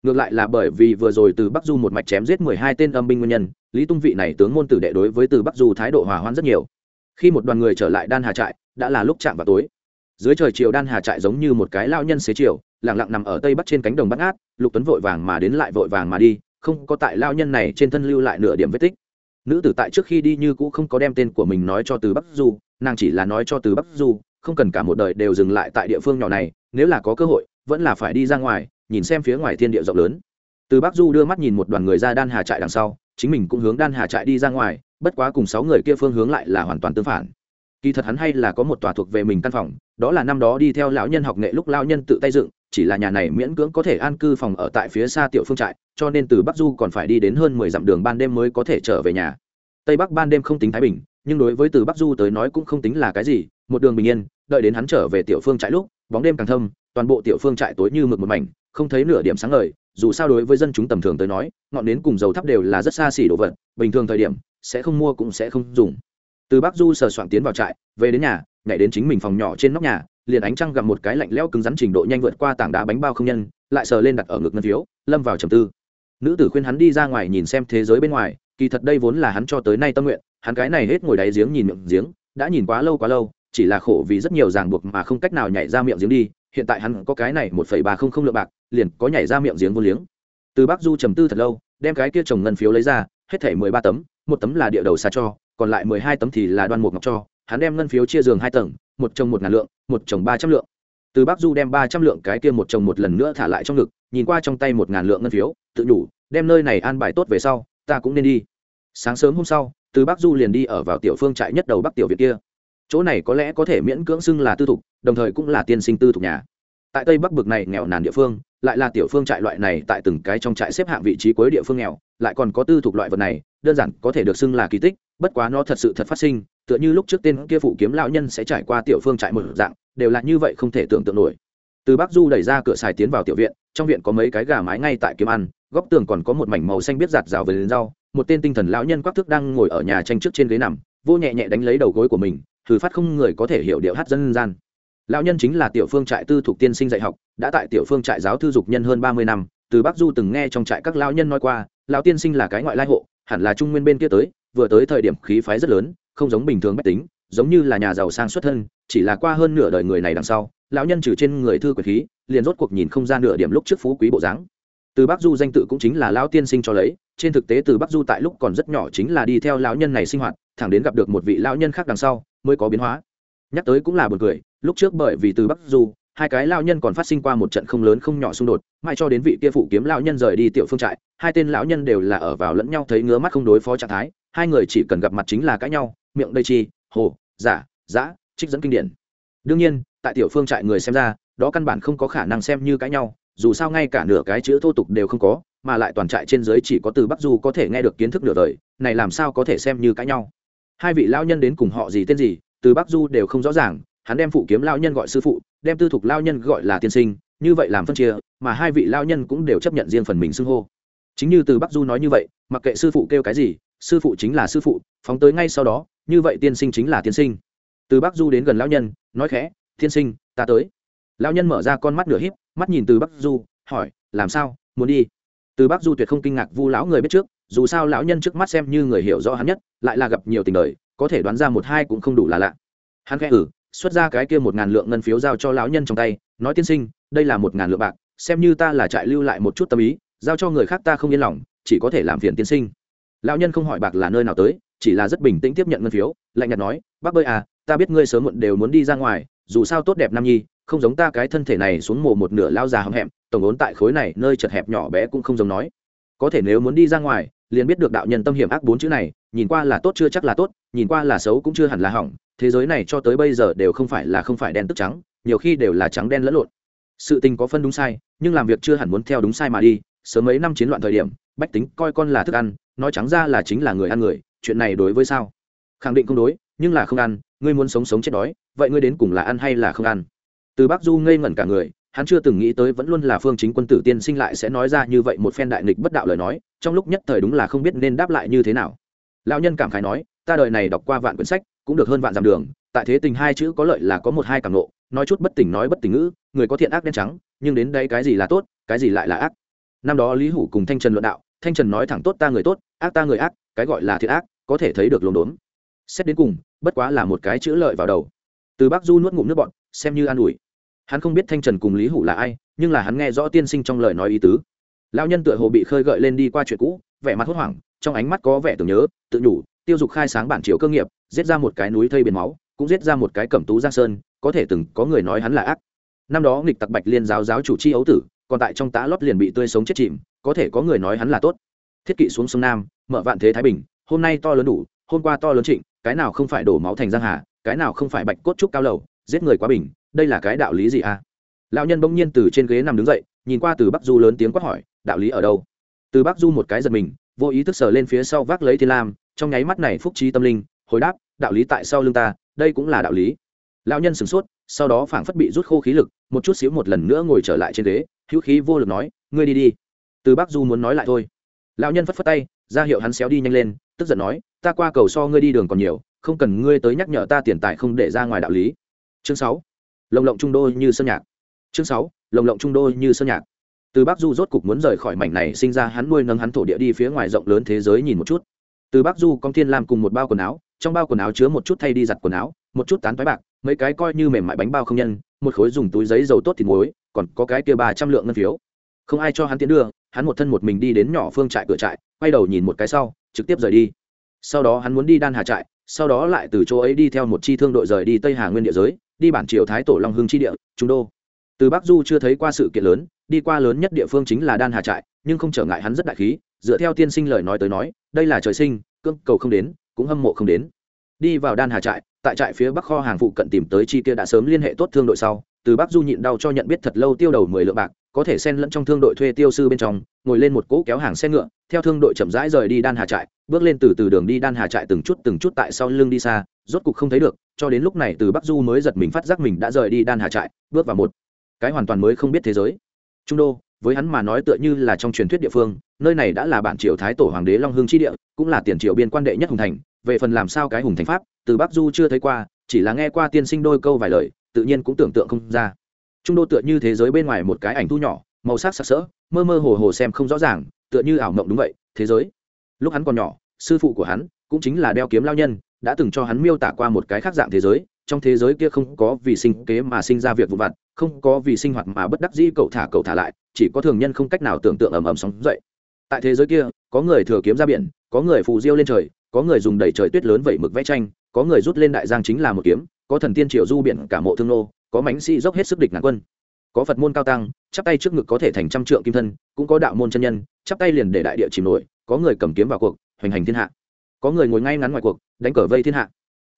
Ngược lại là bởi vì vừa rồi từ bắc du một mạch chém giết mười hai tên âm binh nguyên nhân, lý tung vị này tướng môn tử đệ đối với từ bắc du thái độ hòa hoãn rất nhiều. Khi một đoàn người trở lại đan hà trại, đã là lúc chạm vào tối dưới trời chiều đan hà trại giống như một cái lao nhân xế chiều lẳng lặng nằm ở tây bắc trên cánh đồng bắt ngát, lục tuấn vội vàng mà đến lại vội vàng mà đi, không có tại lao nhân này trên thân lưu lại nửa điểm vết tích. Nữ tử tại trước khi đi như cũ không có đem tên của mình nói cho từ bắc du, nàng chỉ là nói cho từ bắc du, không cần cả một đời đều dừng lại tại địa phương nhỏ này, nếu là có cơ hội, vẫn là phải đi ra ngoài, nhìn xem phía ngoài thiên địa rộng lớn. Từ bắc du đưa mắt nhìn một đoàn người ra đan hà trại đằng sau, chính mình cũng hướng đan hà trại đi ra ngoài, bất quá cùng sáu người kia phương hướng lại là hoàn toàn tương phản kỳ thật hắn hay là có một tòa thuộc về mình căn phòng, đó là năm đó đi theo lão nhân học nghệ lúc lão nhân tự tay dựng, chỉ là nhà này miễn cưỡng có thể an cư phòng ở tại phía xa tiểu phương trại, cho nên từ bắc du còn phải đi đến hơn mười dặm đường ban đêm mới có thể trở về nhà. Tây bắc ban đêm không tính thái bình, nhưng đối với từ bắc du tới nói cũng không tính là cái gì, một đường bình yên, đợi đến hắn trở về tiểu phương trại lúc, bóng đêm càng thâm, toàn bộ tiểu phương trại tối như mực một mảnh, không thấy nửa điểm sáng ngời, dù sao đối với dân chúng tầm thường tới nói, ngọn nến cùng dầu thắp đều là rất xa xỉ đồ vật, bình thường thời điểm, sẽ không mua cũng sẽ không dùng từ bắc du sờ soạn tiến vào trại, về đến nhà, nhảy đến chính mình phòng nhỏ trên nóc nhà, liền ánh trăng gặp một cái lạnh lẽo cứng rắn trình độ nhanh vượt qua tảng đá bánh bao không nhân, lại sờ lên đặt ở ngực ngân phiếu, lâm vào trầm tư. Nữ tử khuyên hắn đi ra ngoài nhìn xem thế giới bên ngoài, kỳ thật đây vốn là hắn cho tới nay tâm nguyện, hắn cái này hết ngồi đáy giếng nhìn miệng giếng, đã nhìn quá lâu quá lâu, chỉ là khổ vì rất nhiều ràng buộc mà không cách nào nhảy ra miệng giếng đi, hiện tại hắn có cái này một phẩy ba không không lượng bạc, liền có nhảy ra miệng giếng vô liếng. Từ bắc du trầm tư thật lâu, đem cái kia trồng ngân phiếu lấy ra, hết thảy mười ba tấm, một tấm là địa đầu xa cho còn lại mười hai tấm thì là đoan mục ngọc cho, hắn đem ngân phiếu chia giường hai tầng, một chồng một ngàn lượng, một chồng ba trăm lượng. Từ bắc du đem ba trăm lượng cái kia một chồng một lần nữa thả lại trong ngực, nhìn qua trong tay một ngàn lượng ngân phiếu, tự nhủ, đem nơi này an bài tốt về sau, ta cũng nên đi. Sáng sớm hôm sau, từ bắc du liền đi ở vào tiểu phương trại nhất đầu bắc tiểu việt kia. Chỗ này có lẽ có thể miễn cưỡng xưng là tư thục, đồng thời cũng là tiên sinh tư thục nhà. Tại tây bắc bực này nghèo nàn địa phương, lại là tiểu phương trại loại này tại từng cái trong trại xếp hạng vị trí cuối địa phương nghèo, lại còn có tư thuộc loại vật này, đơn giản có thể được xưng là kỳ tích bất quá nó thật sự thật phát sinh, tựa như lúc trước tên kia phụ kiếm lão nhân sẽ trải qua tiểu phương trại một dạng, đều là như vậy không thể tưởng tượng nổi. Từ bắc du đẩy ra cửa xài tiến vào tiểu viện, trong viện có mấy cái gà mái ngay tại kiếm ăn, góc tường còn có một mảnh màu xanh biết giạt rào về lên rau, một tên tinh thần lão nhân quắc thước đang ngồi ở nhà tranh trước trên ghế nằm, vô nhẹ nhẹ đánh lấy đầu gối của mình, thử phát không người có thể hiểu điệu hát dân gian. Lão nhân chính là tiểu phương trại tư thuộc tiên sinh dạy học, đã tại tiểu phương trại giáo thư dục nhân hơn ba mươi năm, từ bắc du từng nghe trong trại các lão nhân nói qua, lão tiên sinh là cái ngoại lai hộ, hẳn là trung nguyên bên kia tới vừa tới thời điểm khí phái rất lớn, không giống bình thường bách tính, giống như là nhà giàu sang xuất thân, chỉ là qua hơn nửa đời người này đằng sau, lão nhân trừ trên người thư quyền khí, liền rốt cuộc nhìn không ra nửa điểm lúc trước phú quý bộ dáng. Từ bắc du danh tự cũng chính là lão tiên sinh cho lấy, trên thực tế từ bắc du tại lúc còn rất nhỏ chính là đi theo lão nhân này sinh hoạt, thẳng đến gặp được một vị lão nhân khác đằng sau, mới có biến hóa. Nhắc tới cũng là b u ồ n cười, lúc trước bởi vì từ bắc du, hai cái lão nhân còn phát sinh qua một trận không lớn không nhỏ xung đột, mãi cho đến vị kia phụ kiếm lão nhân rời đi tiểu phương trại, hai tên lão nhân đều là ở vào lẫn nhau thấy ngứa mắt không đối phó trạng thái hai người chỉ cần gặp mặt chính là cãi nhau, miệng đầy chi, hồ, giả, giã, trích dẫn kinh điển. Đương nhiên, tại tiểu phương trại người xem ra, đó căn bản không có khả năng xem như cãi nhau, dù sao ngay cả nửa cái chữ thô tục đều không có, mà lại toàn trại trên dưới chỉ có từ bắc du có thể nghe được kiến thức nửa đời, này làm sao có thể xem như cãi nhau? Hai vị lao nhân đến cùng họ gì tên gì, từ bắc du đều không rõ ràng, hắn đem phụ kiếm lao nhân gọi sư phụ, đem tư thục lao nhân gọi là tiên sinh, như vậy làm phân chia, mà hai vị lao nhân cũng đều chấp nhận riêng phần mình xưng hô. Chính như từ bắc du nói như vậy, mặc kệ sư phụ kêu cái gì sư phụ chính là sư phụ, phóng tới ngay sau đó, như vậy tiên sinh chính là tiên sinh. Từ bắc du đến gần lão nhân, nói khẽ, tiên sinh, ta tới. Lão nhân mở ra con mắt nửa híp, mắt nhìn từ bắc du, hỏi, làm sao? Muốn đi? Từ bắc du tuyệt không kinh ngạc vu lão người biết trước, dù sao lão nhân trước mắt xem như người hiểu rõ hắn nhất, lại là gặp nhiều tình đời, có thể đoán ra một hai cũng không đủ là lạ. Hắn khẽ ử xuất ra cái kia một ngàn lượng ngân phiếu giao cho lão nhân trong tay, nói, tiên sinh, đây là một ngàn lượng bạc, xem như ta là trại lưu lại một chút tâm ý, giao cho người khác ta không yên lòng, chỉ có thể làm phiền tiên sinh lão nhân không hỏi bạc là nơi nào tới, chỉ là rất bình tĩnh tiếp nhận ngân phiếu, lạnh nhạt nói, bác bơi à ta biết ngươi sớm muộn đều muốn đi ra ngoài, dù sao tốt đẹp nam nhi, không giống ta cái thân thể này xuống mồ một nửa lao già hầm hẹm, tổng ốn tại khối này, nơi chật hẹp nhỏ bé cũng không giống nói. Có thể nếu muốn đi ra ngoài, liền biết được đạo nhân tâm hiểm ác bốn chữ này, nhìn qua là tốt chưa chắc là tốt, nhìn qua là xấu cũng chưa hẳn là hỏng, thế giới này cho tới bây giờ đều không phải là không phải đen tức trắng, nhiều khi đều là trắng đen lẫn lộn. Sự tình có phân đúng sai, nhưng làm việc chưa hẳn muốn theo đúng sai mà đi, sớm mấy năm chiến loạn thời điểm bách tính coi con là thức ăn, nói trắng ra là chính là người ăn người, chuyện này đối với sao? Khẳng định không đối, nhưng là không ăn, ngươi muốn sống sống chết đói, vậy ngươi đến cùng là ăn hay là không ăn? Từ bác du ngây ngẩn cả người, hắn chưa từng nghĩ tới vẫn luôn là phương chính quân tử tiên sinh lại sẽ nói ra như vậy một phen đại nghịch bất đạo lời nói, trong lúc nhất thời đúng là không biết nên đáp lại như thế nào. Lão nhân cảm khái nói, ta đời này đọc qua vạn quyển sách, cũng được hơn vạn dặm đường, tại thế tình hai chữ có lợi là có một hai cảm nộ nói chút bất tỉnh nói bất tỉnh ngữ, người có thiện ác đen trắng, nhưng đến đây cái gì là tốt, cái gì lại là ác. Năm đó lý hủ cùng thanh trần luận đạo thanh trần nói thẳng tốt ta người tốt, ác ta người ác, cái gọi là thiện ác, có thể thấy được lồn đốn. Xét đến cùng, bất quá là một cái chữ lợi vào đầu. Từ bác du nuốt ngụm nước bọn xem như an ủi. Hắn không biết thanh trần cùng lý hủ là ai, nhưng là hắn nghe rõ tiên sinh trong lời nói ý tứ. Lão nhân tựa hồ bị khơi gợi lên đi qua chuyện cũ, vẻ mặt hốt hoảng, trong ánh mắt có vẻ tưởng nhớ, tự nhủ, tiêu dục khai sáng bản chiếu cơ nghiệp, giết ra một cái núi thây biển máu, cũng giết ra một cái cẩm tú giang sơn, có thể từng có người nói hắn là ác. Năm đó nghịch tặc bạch liên giáo giáo chủ chi ấu tử, còn tại trong tá lót liền bị tươi sống chết chìm có thể có người nói hắn là tốt. Thiết kỵ xuống sông nam, mở vạn thế thái bình, hôm nay to lớn đủ, hôm qua to lớn trịnh, cái nào không phải đổ máu thành giang hà, cái nào không phải bạch cốt trúc cao lầu, giết người quá bình, đây là cái đạo lý gì à? Lão nhân bỗng nhiên từ trên ghế nằm đứng dậy, nhìn qua từ bắc du lớn tiếng quát hỏi, đạo lý ở đâu? Từ bắc du một cái giật mình, vô ý thức sờ lên phía sau vác lấy thiên lam, trong nháy mắt này phúc trí tâm linh, hồi đáp, đạo lý tại sau lưng ta, đây cũng là đạo lý. Lão nhân sửng sốt, sau đó phảng phất bị rút khô khí lực, một chút xíu một lần nữa ngồi trở lại trên ghế, hữu khí vô lực nói, ngươi đi đi từ bắc du muốn nói lại thôi. Lão nhân phất phất tay, ra hiệu hắn xéo đi nhanh lên, tức giận nói, ta qua cầu so ngươi đi đường còn nhiều, không cần ngươi tới nhắc nhở ta tiền tài không để ra ngoài đạo lý. Chương sáu. Lồng lộng trung đô như sơn nhạc. Chương sáu. Lồng lộng trung đô như sơn nhạc. Từ bắc du rốt cục muốn rời khỏi mảnh này, sinh ra hắn nuôi nâng hắn thổ địa đi phía ngoài rộng lớn thế giới nhìn một chút. Từ bắc du con thiên làm cùng một bao quần áo, trong bao quần áo chứa một chút thay đi giặt quần áo, một chút tán thoái bạc, mấy cái coi như mềm mại bánh bao không nhân, một khối dùng túi giấy dầu tốt thì muối, còn có cái kia ba trăm lượng ngân phiếu không ai cho hắn tiến đưa, hắn một thân một mình đi đến nhỏ phương trại cửa trại, quay đầu nhìn một cái sau, trực tiếp rời đi. Sau đó hắn muốn đi đan hà trại, sau đó lại từ chỗ ấy đi theo một chi thương đội rời đi tây hà nguyên địa giới, đi bản triều thái tổ long hưng chi địa, trung đô. Từ bắc du chưa thấy qua sự kiện lớn, đi qua lớn nhất địa phương chính là đan hà trại, nhưng không trở ngại hắn rất đại khí, dựa theo tiên sinh lời nói tới nói, đây là trời sinh cương cầu không đến, cũng hâm mộ không đến. Đi vào đan hà trại, tại trại phía bắc kho hàng phụ cận tìm tới chi kia đã sớm liên hệ tốt thương đội sau, từ bắc du nhịn đau cho nhận biết thật lâu tiêu đầu mười lượng bạc có thể xen lẫn trong thương đội thuê tiêu sư bên trong, ngồi lên một cỗ kéo hàng xe ngựa, theo thương đội chậm rãi rời đi đan hà trại, bước lên từ từ đường đi đan hà trại từng chút từng chút tại sau lưng đi xa, rốt cục không thấy được, cho đến lúc này từ bắc du mới giật mình phát giác mình đã rời đi đan hà trại, bước vào một cái hoàn toàn mới không biết thế giới. Trung đô, với hắn mà nói tựa như là trong truyền thuyết địa phương, nơi này đã là bản triều thái tổ hoàng đế long hương chi địa, cũng là tiền triều biên quan đệ nhất hùng thành, về phần làm sao cái hùng thành pháp, từ bắc du chưa thấy qua, chỉ là nghe qua tiên sinh đôi câu vài lời, tự nhiên cũng tưởng tượng không ra trung đô tựa như thế giới bên ngoài một cái ảnh thu nhỏ, màu sắc sặc sỡ, mơ mơ hồ hồ xem không rõ ràng, tựa như ảo mộng đúng vậy, thế giới. Lúc hắn còn nhỏ, sư phụ của hắn cũng chính là đeo kiếm lao nhân, đã từng cho hắn miêu tả qua một cái khác dạng thế giới, trong thế giới kia không có vì sinh kế mà sinh ra việc vụ vặt, không có vì sinh hoạt mà bất đắc dĩ cậu thả cậu thả lại, chỉ có thường nhân không cách nào tưởng tượng ầm ầm sóng dậy. Tại thế giới kia, có người thừa kiếm ra biển, có người phù diêu lên trời, có người dùng đầy trời tuyết lớn vẩy mực vẽ tranh, có người rút lên đại giang chính là một kiếm, có thần tiên triệu du biển cả mộ thương nô có mãnh sĩ dốc hết sức địch ngàn quân. Có phật môn cao tăng, chắp tay trước ngực có thể thành trăm trượng kim thân, cũng có đạo môn chân nhân, chắp tay liền để đại địa chìm nổi, có người cầm kiếm vào cuộc, hoành hành thiên hạ. Có người ngồi ngay ngắn ngoài cuộc, đánh cờ vây thiên hạ.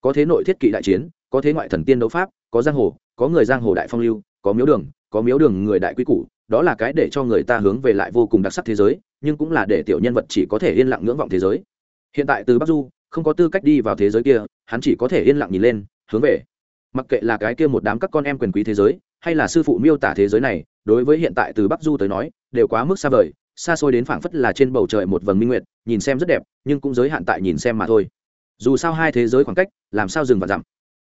Có thế nội thiết kỵ đại chiến, có thế ngoại thần tiên đấu pháp, có giang hồ, có người giang hồ đại phong lưu, có miếu đường, có miếu đường người đại quy củ, đó là cái để cho người ta hướng về lại vô cùng đặc sắc thế giới, nhưng cũng là để tiểu nhân vật chỉ có thể yên lặng ngưỡng vọng thế giới. Hiện tại từ bắc du, không có tư cách đi vào thế giới kia, hắn chỉ có thể yên lặng nhìn lên, hướng về mặc kệ là cái kia một đám các con em quyền quý thế giới, hay là sư phụ miêu tả thế giới này, đối với hiện tại từ bắc du tới nói, đều quá mức xa vời, xa xôi đến phảng phất là trên bầu trời một vầng minh nguyệt, nhìn xem rất đẹp, nhưng cũng giới hạn tại nhìn xem mà thôi. Dù sao hai thế giới khoảng cách, làm sao dừng và dặm?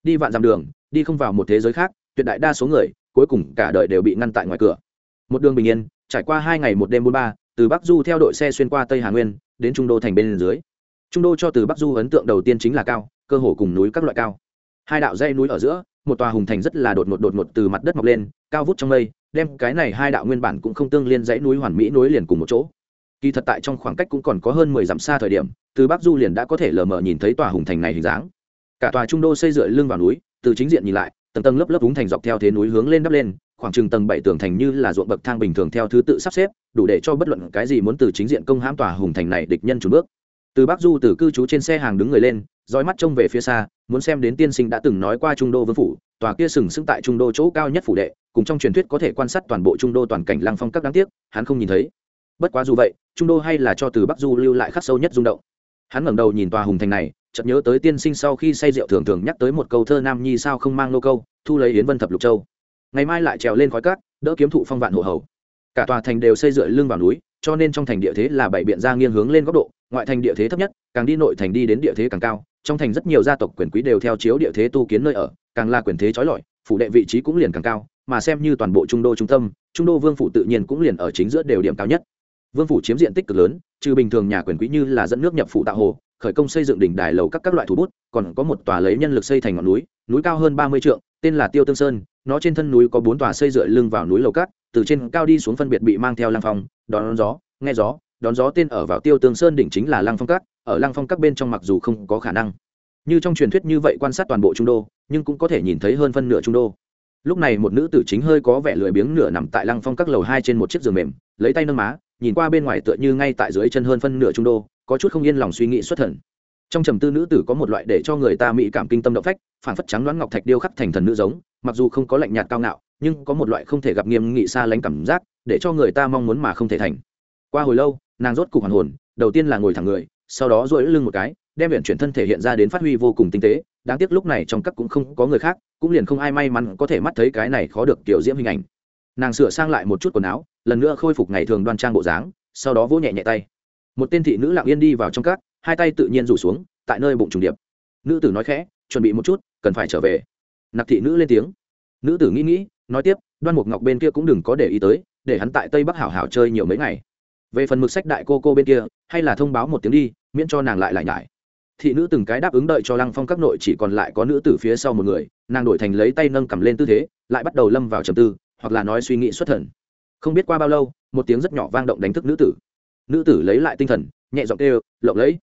Đi vạn dặm đường, đi không vào một thế giới khác, tuyệt đại đa số người, cuối cùng cả đời đều bị ngăn tại ngoài cửa. Một đường bình yên, trải qua hai ngày một đêm bốn ba, từ bắc du theo đội xe xuyên qua tây hà nguyên, đến trung đô thành bên dưới. Trung đô cho từ bắc du ấn tượng đầu tiên chính là cao, cơ hồ cùng núi các loại cao hai đạo dây núi ở giữa, một tòa hùng thành rất là đột ngột đột ngột từ mặt đất mọc lên, cao vút trong mây, đem cái này hai đạo nguyên bản cũng không tương liên dãy núi hoàn mỹ nối liền cùng một chỗ. Kỳ thật tại trong khoảng cách cũng còn có hơn mười dặm xa thời điểm, từ bắc du liền đã có thể lờ mờ nhìn thấy tòa hùng thành này hình dáng. Cả tòa trung đô xây dựa lưng vào núi, từ chính diện nhìn lại, tầng tầng lớp lớp đúng thành dọc theo thế núi hướng lên đắp lên, khoảng chừng tầng bảy tường thành như là ruộng bậc thang bình thường theo thứ tự sắp xếp, đủ để cho bất luận cái gì muốn từ chính diện công hãm tòa hùng thành này địch nhân chủ bước. Từ bắc du từ cư trú trên xe hàng đứng người lên dõi mắt trông về phía xa, muốn xem đến tiên sinh đã từng nói qua trung đô vương phủ, tòa kia sừng sững tại trung đô chỗ cao nhất phủ đệ, cùng trong truyền thuyết có thể quan sát toàn bộ trung đô toàn cảnh lăng phong các đáng tiếc, hắn không nhìn thấy. Bất quá dù vậy, trung đô hay là cho từ bắc du lưu lại khắc sâu nhất rung động. Hắn ngẩng đầu nhìn tòa hùng thành này, chợt nhớ tới tiên sinh sau khi say rượu thường thường nhắc tới một câu thơ nam nhi sao không mang lô câu, thu lấy yến vân thập lục châu. Ngày mai lại trèo lên khói cát, đỡ kiếm thụ phong vạn hộ hầu. Cả tòa thành đều xây dựa lưng vào núi, cho nên trong thành địa thế là bảy biện ra nghiêng hướng lên góc độ ngoại thành địa thế thấp nhất, càng đi nội thành đi đến địa thế càng cao, trong thành rất nhiều gia tộc quyền quý đều theo chiếu địa thế tu kiến nơi ở, càng là quyền thế trói lọi, phủ đệ vị trí cũng liền càng cao, mà xem như toàn bộ trung đô trung tâm, trung đô vương phủ tự nhiên cũng liền ở chính giữa đều điểm cao nhất. Vương phủ chiếm diện tích cực lớn, trừ bình thường nhà quyền quý như là dẫn nước nhập phủ tạo hồ, khởi công xây dựng đỉnh đài lầu các các loại thủ bút, còn có một tòa lấy nhân lực xây thành ngọn núi núi cao hơn ba mươi trượng, tên là tiêu tương sơn, nó trên thân núi có bốn tòa xây dựa lưng vào núi lầu cát từ trên cao đi xuống phân biệt bị mang theo lang phong, đón gió, nghe gió đón gió tên ở vào tiêu tương sơn đỉnh chính là lăng phong các, ở lăng phong các bên trong mặc dù không có khả năng. Như trong truyền thuyết như vậy quan sát toàn bộ trung đô, nhưng cũng có thể nhìn thấy hơn phân nửa trung đô. Lúc này một nữ tử chính hơi có vẻ lười biếng nửa nằm tại lăng phong các lầu hai trên một chiếc giường mềm, lấy tay nâng má, nhìn qua bên ngoài tựa như ngay tại dưới chân hơn phân nửa trung đô, có chút không yên lòng suy nghĩ xuất thần. Trong trầm tư nữ tử có một loại để cho người ta mỹ cảm kinh tâm động phách, phản phất trắng đoán ngọc thạch điêu khắc thành thần nữ giống, mặc dù không có lạnh nhạt cao ngạo, nhưng có một loại không thể gặp nghiêm nghị xa lánh cảm giác, để cho người ta mong muốn mà không thể thành. Qua hồi lâu nàng rốt cục hoàn hồn, đầu tiên là ngồi thẳng người, sau đó duỗi lưng một cái, đem viện chuyển thân thể hiện ra đến phát huy vô cùng tinh tế. Đáng tiếc lúc này trong các cũng không có người khác, cũng liền không ai may mắn có thể mắt thấy cái này khó được kiểu diễm hình ảnh. Nàng sửa sang lại một chút quần áo, lần nữa khôi phục ngày thường đoan trang bộ dáng, sau đó vỗ nhẹ nhẹ tay. Một tên thị nữ lặng yên đi vào trong các, hai tay tự nhiên rủ xuống, tại nơi bụng trùng điệp. Nữ tử nói khẽ, chuẩn bị một chút, cần phải trở về. Nặc thị nữ lên tiếng. Nữ tử nghĩ nghĩ, nói tiếp, đoan mục ngọc bên kia cũng đừng có để ý tới, để hắn tại tây bắc hảo hảo chơi nhiều mấy ngày về phần mực sách đại cô cô bên kia, hay là thông báo một tiếng đi, miễn cho nàng lại lại nhải. Thị nữ từng cái đáp ứng đợi cho lăng phong các nội chỉ còn lại có nữ tử phía sau một người, nàng đổi thành lấy tay nâng cầm lên tư thế, lại bắt đầu lâm vào trầm tư, hoặc là nói suy nghĩ xuất thần. Không biết qua bao lâu, một tiếng rất nhỏ vang động đánh thức nữ tử. Nữ tử lấy lại tinh thần, nhẹ giọng kêu, lộng lẫy,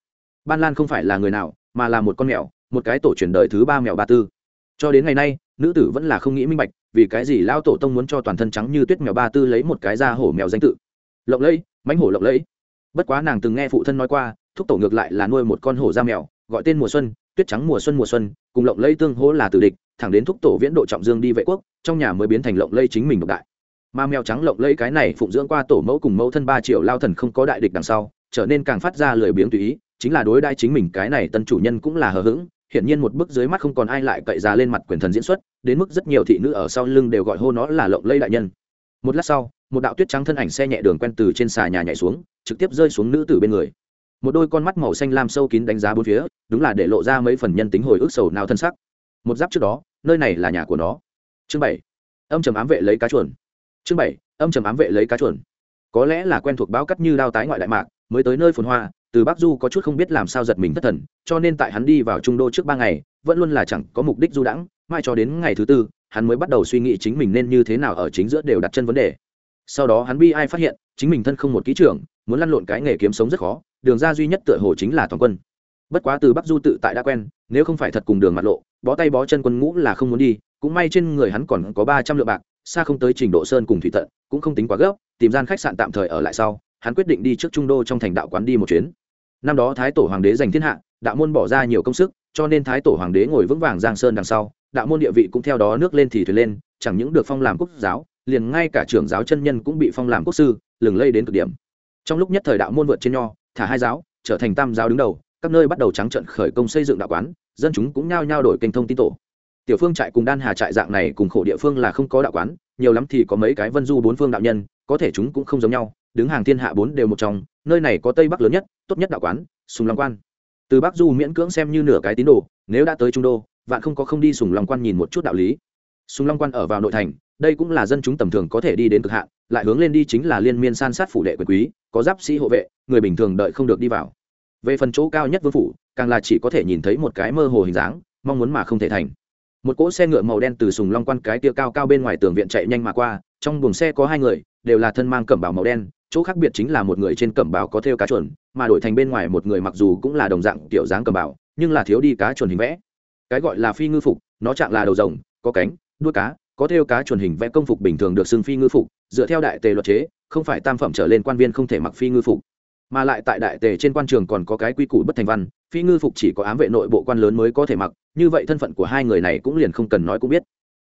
ban lan không phải là người nào, mà là một con mèo, một cái tổ truyền đời thứ ba mèo ba tư. Cho đến ngày nay, nữ tử vẫn là không nghĩ minh bạch, vì cái gì lao tổ tông muốn cho toàn thân trắng như tuyết mèo ba tư lấy một cái da hổ mèo danh tự. Lộng lẫy mãnh hổ lộng lẫy. Bất quá nàng từng nghe phụ thân nói qua, thúc tổ ngược lại là nuôi một con hổ da mèo, gọi tên mùa xuân, tuyết trắng mùa xuân mùa xuân, cùng lộng lẫy tương hỗ là tử địch, thẳng đến thúc tổ viễn độ trọng dương đi vệ quốc, trong nhà mới biến thành lộng lẫy chính mình độc đại. Mà mèo trắng lộng lẫy cái này phụng dưỡng qua tổ mẫu cùng mẫu thân ba triệu lao thần không có đại địch đằng sau, trở nên càng phát ra lười biếng tùy ý, chính là đối đai chính mình cái này tân chủ nhân cũng là hờ hững, hiển nhiên một bức dưới mắt không còn ai lại cậy ra lên mặt quyền thần diễn xuất, đến mức rất nhiều thị nữ ở sau lưng đều gọi hô nó là lộng lây đại nhân một lát sau, một đạo tuyết trắng thân ảnh xe nhẹ đường quen từ trên xà nhà nhảy xuống, trực tiếp rơi xuống nữ tử bên người. Một đôi con mắt màu xanh lam sâu kín đánh giá bốn phía, đúng là để lộ ra mấy phần nhân tính hồi ức sầu nào thân sắc. Một giáp trước đó, nơi này là nhà của nó. Chương bảy. Âm trầm ám vệ lấy cá chuồn. Chương bảy. Âm trầm ám vệ lấy cá chuồn. Có lẽ là quen thuộc báo cắt như đao tái ngoại đại mạc, mới tới nơi phồn hoa, từ bắc du có chút không biết làm sao giật mình thất thần, cho nên tại hắn đi vào trung đô trước ba ngày, vẫn luôn là chẳng có mục đích du đãng, mai cho đến ngày thứ tư hắn mới bắt đầu suy nghĩ chính mình nên như thế nào ở chính giữa đều đặt chân vấn đề. Sau đó hắn bi ai phát hiện, chính mình thân không một kỹ trưởng, muốn lăn lộn cái nghề kiếm sống rất khó, đường ra duy nhất tựa hồ chính là toàn quân. Bất quá từ bắc du tự tại đã quen, nếu không phải thật cùng đường mặt lộ, bó tay bó chân quân ngũ là không muốn đi, cũng may trên người hắn còn có ba trăm lượng bạc, xa không tới trình độ sơn cùng thủy tận cũng không tính quá gấp, tìm gian khách sạn tạm thời ở lại sau, hắn quyết định đi trước trung đô trong thành đạo quán đi một chuyến. Năm đó thái tổ hoàng đế giành thiên hạ, đạo môn bỏ ra nhiều công sức, cho nên thái tổ hoàng đế ngồi vững vàng giang sơn đằng sau đạo môn địa vị cũng theo đó nước lên thì thuyền lên, chẳng những được phong làm quốc giáo, liền ngay cả trưởng giáo chân nhân cũng bị phong làm quốc sư, lừng lây đến cực điểm. Trong lúc nhất thời đạo môn vượt trên nho, thả hai giáo, trở thành tam giáo đứng đầu, các nơi bắt đầu trắng trận khởi công xây dựng đạo quán, dân chúng cũng nhao nhao đổi kênh thông tin tổ. Tiểu phương trại cùng đan hà trại dạng này cùng khổ địa phương là không có đạo quán, nhiều lắm thì có mấy cái vân du bốn phương đạo nhân, có thể chúng cũng không giống nhau, đứng hàng thiên hạ bốn đều một trong, nơi này có tây bắc lớn nhất, tốt nhất đạo quán, sùng long quan. Từ bắc du miễn cưỡng xem như nửa cái tín đồ, nếu đã tới trung đô vạn không có không đi sùng long quan nhìn một chút đạo lý. Sùng long quan ở vào nội thành, đây cũng là dân chúng tầm thường có thể đi đến cực hạn, lại hướng lên đi chính là liên miên san sát phủ đệ quyền quý, có giáp sĩ hộ vệ, người bình thường đợi không được đi vào. Về phần chỗ cao nhất vương phủ, càng là chỉ có thể nhìn thấy một cái mơ hồ hình dáng, mong muốn mà không thể thành. Một cỗ xe ngựa màu đen từ sùng long quan cái tia cao cao bên ngoài tường viện chạy nhanh mà qua, trong buồng xe có hai người, đều là thân mang cẩm bào màu đen, chỗ khác biệt chính là một người trên cẩm bào có thêu cá chuẩn mà đổi thành bên ngoài một người mặc dù cũng là đồng dạng kiểu dáng cẩm bào, nhưng là thiếu đi cá chuẩn hình vẽ cái gọi là phi ngư phục, nó trạng là đầu rồng, có cánh, đuôi cá, có theo cá chuẩn hình vẽ công phục bình thường được xưng phi ngư phục, dựa theo đại tề luật chế, không phải tam phẩm trở lên quan viên không thể mặc phi ngư phục. Mà lại tại đại tề trên quan trường còn có cái quy củ bất thành văn, phi ngư phục chỉ có ám vệ nội bộ quan lớn mới có thể mặc, như vậy thân phận của hai người này cũng liền không cần nói cũng biết.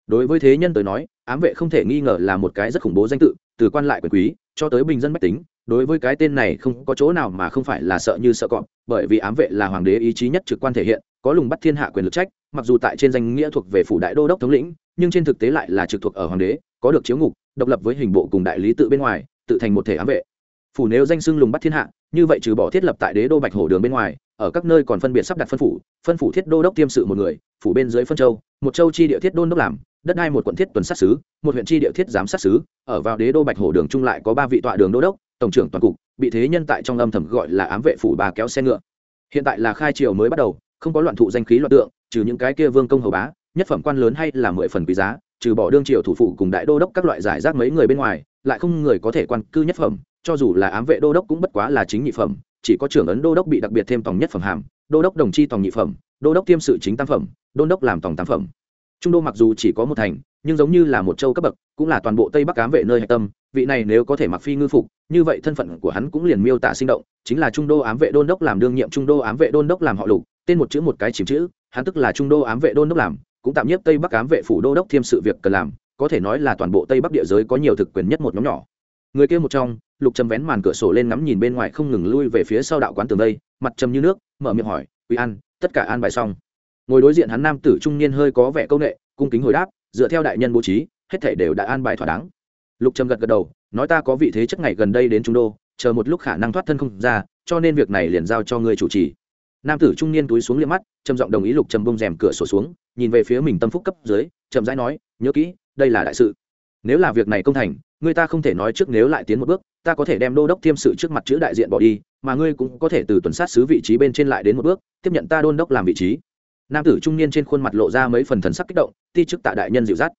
Đối với thế nhân tới nói, ám vệ không thể nghi ngờ là một cái rất khủng bố danh tự, từ quan lại quyền quý, cho tới bình dân mách tính, đối với cái tên này không có chỗ nào mà không phải là sợ như sợ cọp, bởi vì ám vệ là hoàng đế ý chí nhất trực quan thể hiện có lùng bắt thiên hạ quyền lực trách mặc dù tại trên danh nghĩa thuộc về phủ đại đô đốc thống lĩnh nhưng trên thực tế lại là trực thuộc ở hoàng đế có được chiếu ngục độc lập với hình bộ cùng đại lý tự bên ngoài tự thành một thể ám vệ phủ nếu danh xưng lùng bắt thiên hạ như vậy trừ bỏ thiết lập tại đế đô bạch hổ đường bên ngoài ở các nơi còn phân biệt sắp đặt phân phủ phân phủ thiết đô đốc tiêm sự một người phủ bên dưới phân châu một châu chi địa thiết đôn đốc làm đất hai một quận thiết tuần sát sứ, một huyện chi địa thiết giám sát sứ. ở vào đế đô bạch hổ đường trung lại có ba vị tọa đường đô đốc tổng trưởng toàn cục bị thế nhân tại trong âm thầm gọi là ám vệ phủ bà kéo xe ngựa hiện tại là khai triều mới bắt đầu không có loạn thụ danh khí loạn tượng, trừ những cái kia vương công hầu bá, nhất phẩm quan lớn hay là mười phần quý giá, trừ bỏ đương triều thủ phụ cùng đại đô đốc các loại giải rác mấy người bên ngoài, lại không người có thể quan cư nhất phẩm, cho dù là ám vệ đô đốc cũng bất quá là chính nhị phẩm, chỉ có trưởng ấn đô đốc bị đặc biệt thêm tòng nhất phẩm hàm, đô đốc đồng chi tòng nhị phẩm, đô đốc tiêm sự chính tam phẩm đô đốc làm tòng tam phẩm. Trung đô mặc dù chỉ có một thành, nhưng giống như là một châu cấp bậc, cũng là toàn bộ tây bắc ám vệ nơi hạch tâm, vị này nếu có thể mặc phi ngư phục, như vậy thân phận của hắn cũng liền miêu tả sinh động, chính là trung đô ám vệ đôn đốc làm đương nhiệm trung đô ám vệ đôn đốc làm họ lục tên một chữ một cái chìm chữ, hắn tức là trung đô ám vệ đôn đốc làm, cũng tạm nhiếp tây bắc ám vệ phủ đô đốc thiêm sự việc cần làm, có thể nói là toàn bộ tây bắc địa giới có nhiều thực quyền nhất một nhóm nhỏ. Người kia một trong, lục trầm vén màn cửa sổ lên ngắm nhìn bên ngoài không ngừng lui về phía sau đạo quán tường đây, mặt trầm như nước, mở miệng hỏi, quý an, tất cả an bài xong? Ngồi đối diện hắn nam tử trung niên hơi có vẻ công nghệ cung kính hồi đáp, dựa theo đại nhân bố trí, hết thể đều đã an bài thỏa đáng. Lục trầm gật gật đầu, nói, ta có vị thế chất ngày gần đây đến trung đô, chờ một lúc khả năng thoát thân không ra, cho nên việc này liền giao cho ngươi chủ trì nam tử trung niên túi xuống liếc mắt, trầm giọng đồng ý lục trầm bông rèm cửa sổ xuống, nhìn về phía mình tâm phúc cấp dưới trầm rãi nói, nhớ kỹ, đây là đại sự. Nếu là việc này công thành, người ta không thể nói trước nếu lại tiến một bước, ta có thể đem đô đốc thiêm sự trước mặt chữ đại diện bỏ đi, mà ngươi cũng có thể từ tuần sát xứ vị trí bên trên lại đến một bước, tiếp nhận ta đôn đốc làm vị trí. Nam tử trung niên trên khuôn mặt lộ ra mấy phần thần sắc kích động, ti chức tạ đại nhân dịu dắt.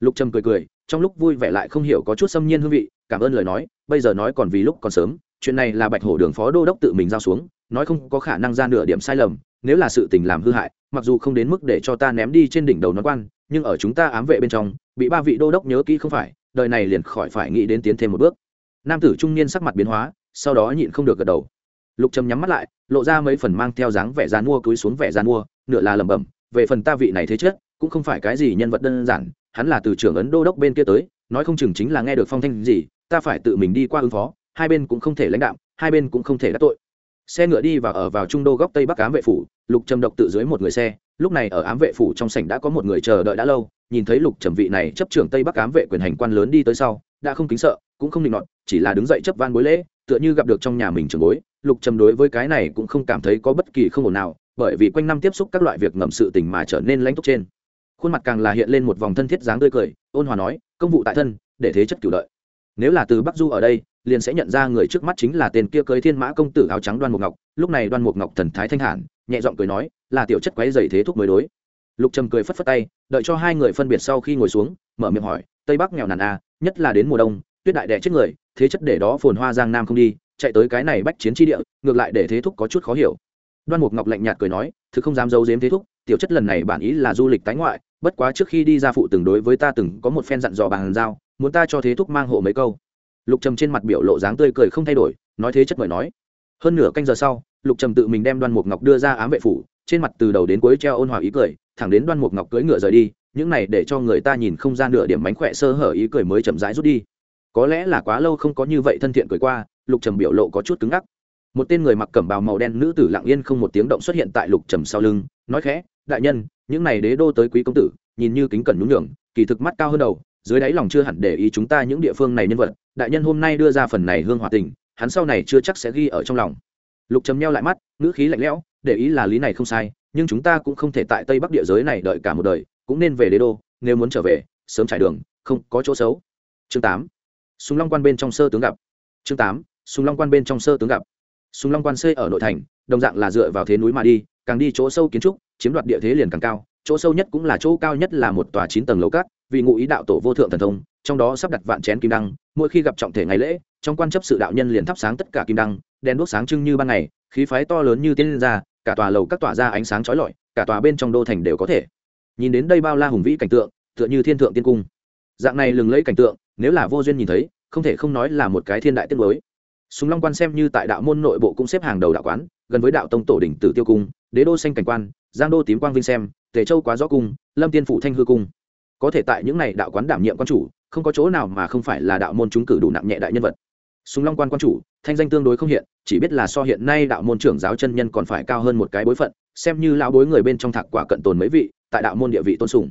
Lục trầm cười cười, trong lúc vui vẻ lại không hiểu có chút xâm nhiên hương vị, cảm ơn lời nói, bây giờ nói còn vì lúc còn sớm, chuyện này là bạch hổ đường phó đô đốc tự mình giao xuống nói không có khả năng ra nửa điểm sai lầm, nếu là sự tình làm hư hại, mặc dù không đến mức để cho ta ném đi trên đỉnh đầu nó quan, nhưng ở chúng ta ám vệ bên trong, bị ba vị đô đốc nhớ kỹ không phải, đời này liền khỏi phải nghĩ đến tiến thêm một bước. Nam tử trung niên sắc mặt biến hóa, sau đó nhịn không được gật đầu. Lục trầm nhắm mắt lại, lộ ra mấy phần mang theo dáng vẻ gian mua túi xuống vẻ gian mua, nửa là lẩm bẩm, về phần ta vị này thế chết cũng không phải cái gì nhân vật đơn giản, hắn là từ trưởng ấn đô đốc bên kia tới, nói không chừng chính là nghe được phong thanh gì, ta phải tự mình đi qua ứng phó, hai bên cũng không thể lãnh đạo, hai bên cũng không thể đắc tội xe ngựa đi và ở vào trung đô góc tây bắc ám vệ phủ, lục trầm độc tự dưới một người xe. Lúc này ở ám vệ phủ trong sảnh đã có một người chờ đợi đã lâu. Nhìn thấy lục trầm vị này chấp trưởng tây bắc ám vệ quyền hành quan lớn đi tới sau, đã không kính sợ, cũng không định nọt, chỉ là đứng dậy chấp van bối lễ, tựa như gặp được trong nhà mình trường bối. Lục trầm đối với cái này cũng không cảm thấy có bất kỳ không ổn nào, bởi vì quanh năm tiếp xúc các loại việc ngầm sự tình mà trở nên lãnh túc trên. Khuôn mặt càng là hiện lên một vòng thân thiết dáng tươi cười, ôn hòa nói, công vụ tại thân, để thế chất cửu lợi nếu là từ bắc du ở đây liền sẽ nhận ra người trước mắt chính là tên kia cưới thiên mã công tử áo trắng đoan mục ngọc. Lúc này đoan mục ngọc thần thái thanh hẳn, nhẹ giọng cười nói, là tiểu chất quấy dày thế thúc mới đối. Lục trầm cười phất phất tay, đợi cho hai người phân biệt sau khi ngồi xuống, mở miệng hỏi, tây bắc nghèo nàn a nhất là đến mùa đông, tuyết đại đẻ chết người, thế chất để đó phồn hoa giang nam không đi, chạy tới cái này bách chiến tri địa, ngược lại để thế thúc có chút khó hiểu. Đoan mục ngọc lạnh nhạt cười nói, thứ không dám giấu giếm thế thúc, tiểu chất lần này bản ý là du lịch tái ngoại, bất quá trước khi đi ra phụ từng đối với ta từng có một phen dặn dò bàn giao, muốn ta cho thế thúc mang hộ mấy câu lục trầm trên mặt biểu lộ dáng tươi cười không thay đổi, nói thế chất mời nói. Hơn nửa canh giờ sau, lục trầm tự mình đem đoan mục ngọc đưa ra ám vệ phủ, trên mặt từ đầu đến cuối treo ôn hòa ý cười, thẳng đến đoan mục ngọc cưỡi ngựa rời đi, những này để cho người ta nhìn không ra nửa điểm mánh khỏe sơ hở ý cười mới chậm rãi rút đi. Có lẽ là quá lâu không có như vậy thân thiện cười qua, lục trầm biểu lộ có chút cứng ngắc. Một tên người mặc cẩm bào màu đen nữ tử lặng yên không một tiếng động xuất hiện tại lục trầm sau lưng, nói khẽ, đại nhân, những này đế đô tới quý công tử, nhìn như kính cẩn nhún nhường, kỳ thực mắt cao hơn đầu, dưới đáy lòng chưa hẳn để ý chúng ta những địa phương này nhân vật đại nhân hôm nay đưa ra phần này hương hòa tình, hắn sau này chưa chắc sẽ ghi ở trong lòng. Lục trầm nheo lại mắt, ngữ khí lạnh lẽo, để ý là lý này không sai, nhưng chúng ta cũng không thể tại tây bắc địa giới này đợi cả một đời, cũng nên về đế đô, nếu muốn trở về, sớm trải đường, không có chỗ xấu. Chương tám. Súng long quan bên trong sơ tướng gặp. Chương tám. Súng long quan bên trong sơ tướng gặp. Súng long quan xây ở nội thành, đồng dạng là dựa vào thế núi mà đi, càng đi chỗ sâu kiến trúc, chiếm đoạt địa thế liền càng cao, chỗ sâu nhất cũng là chỗ cao nhất là một tòa chín tầng lầu cát, vì ngụ ý đạo tổ vô thượng thần thông, trong đó sắp đặt vạn chén kim đăng mỗi khi gặp trọng thể ngày lễ, trong quan chấp sự đạo nhân liền thắp sáng tất cả kim đăng, đèn đuốc sáng trưng như ban ngày, khí phái to lớn như tiên lên ra, cả tòa lầu các tỏa ra ánh sáng chói lọi, cả tòa bên trong đô thành đều có thể. Nhìn đến đây bao la hùng vĩ cảnh tượng, tựa như thiên thượng tiên cung. Dạng này lừng lẫy cảnh tượng, nếu là vô duyên nhìn thấy, không thể không nói là một cái thiên đại tiết mới súng long quan xem như tại đạo môn nội bộ cũng xếp hàng đầu đạo quán, gần với đạo tông tổ đỉnh tử tiêu cung, đế đô xanh cảnh quan, giang đô tím quang vinh xem, tề châu quá rõ cung, lâm tiên phụ thanh hư cung. Có thể tại những này đạo quán đảm nhiệm quan chủ không có chỗ nào mà không phải là đạo môn chúng cử đủ nặng nhẹ đại nhân vật. Sùng long quan quan chủ, thanh danh tương đối không hiện, chỉ biết là so hiện nay đạo môn trưởng giáo chân nhân còn phải cao hơn một cái bối phận, xem như lão bối người bên trong thạc quả cận tồn mấy vị, tại đạo môn địa vị tôn sùng.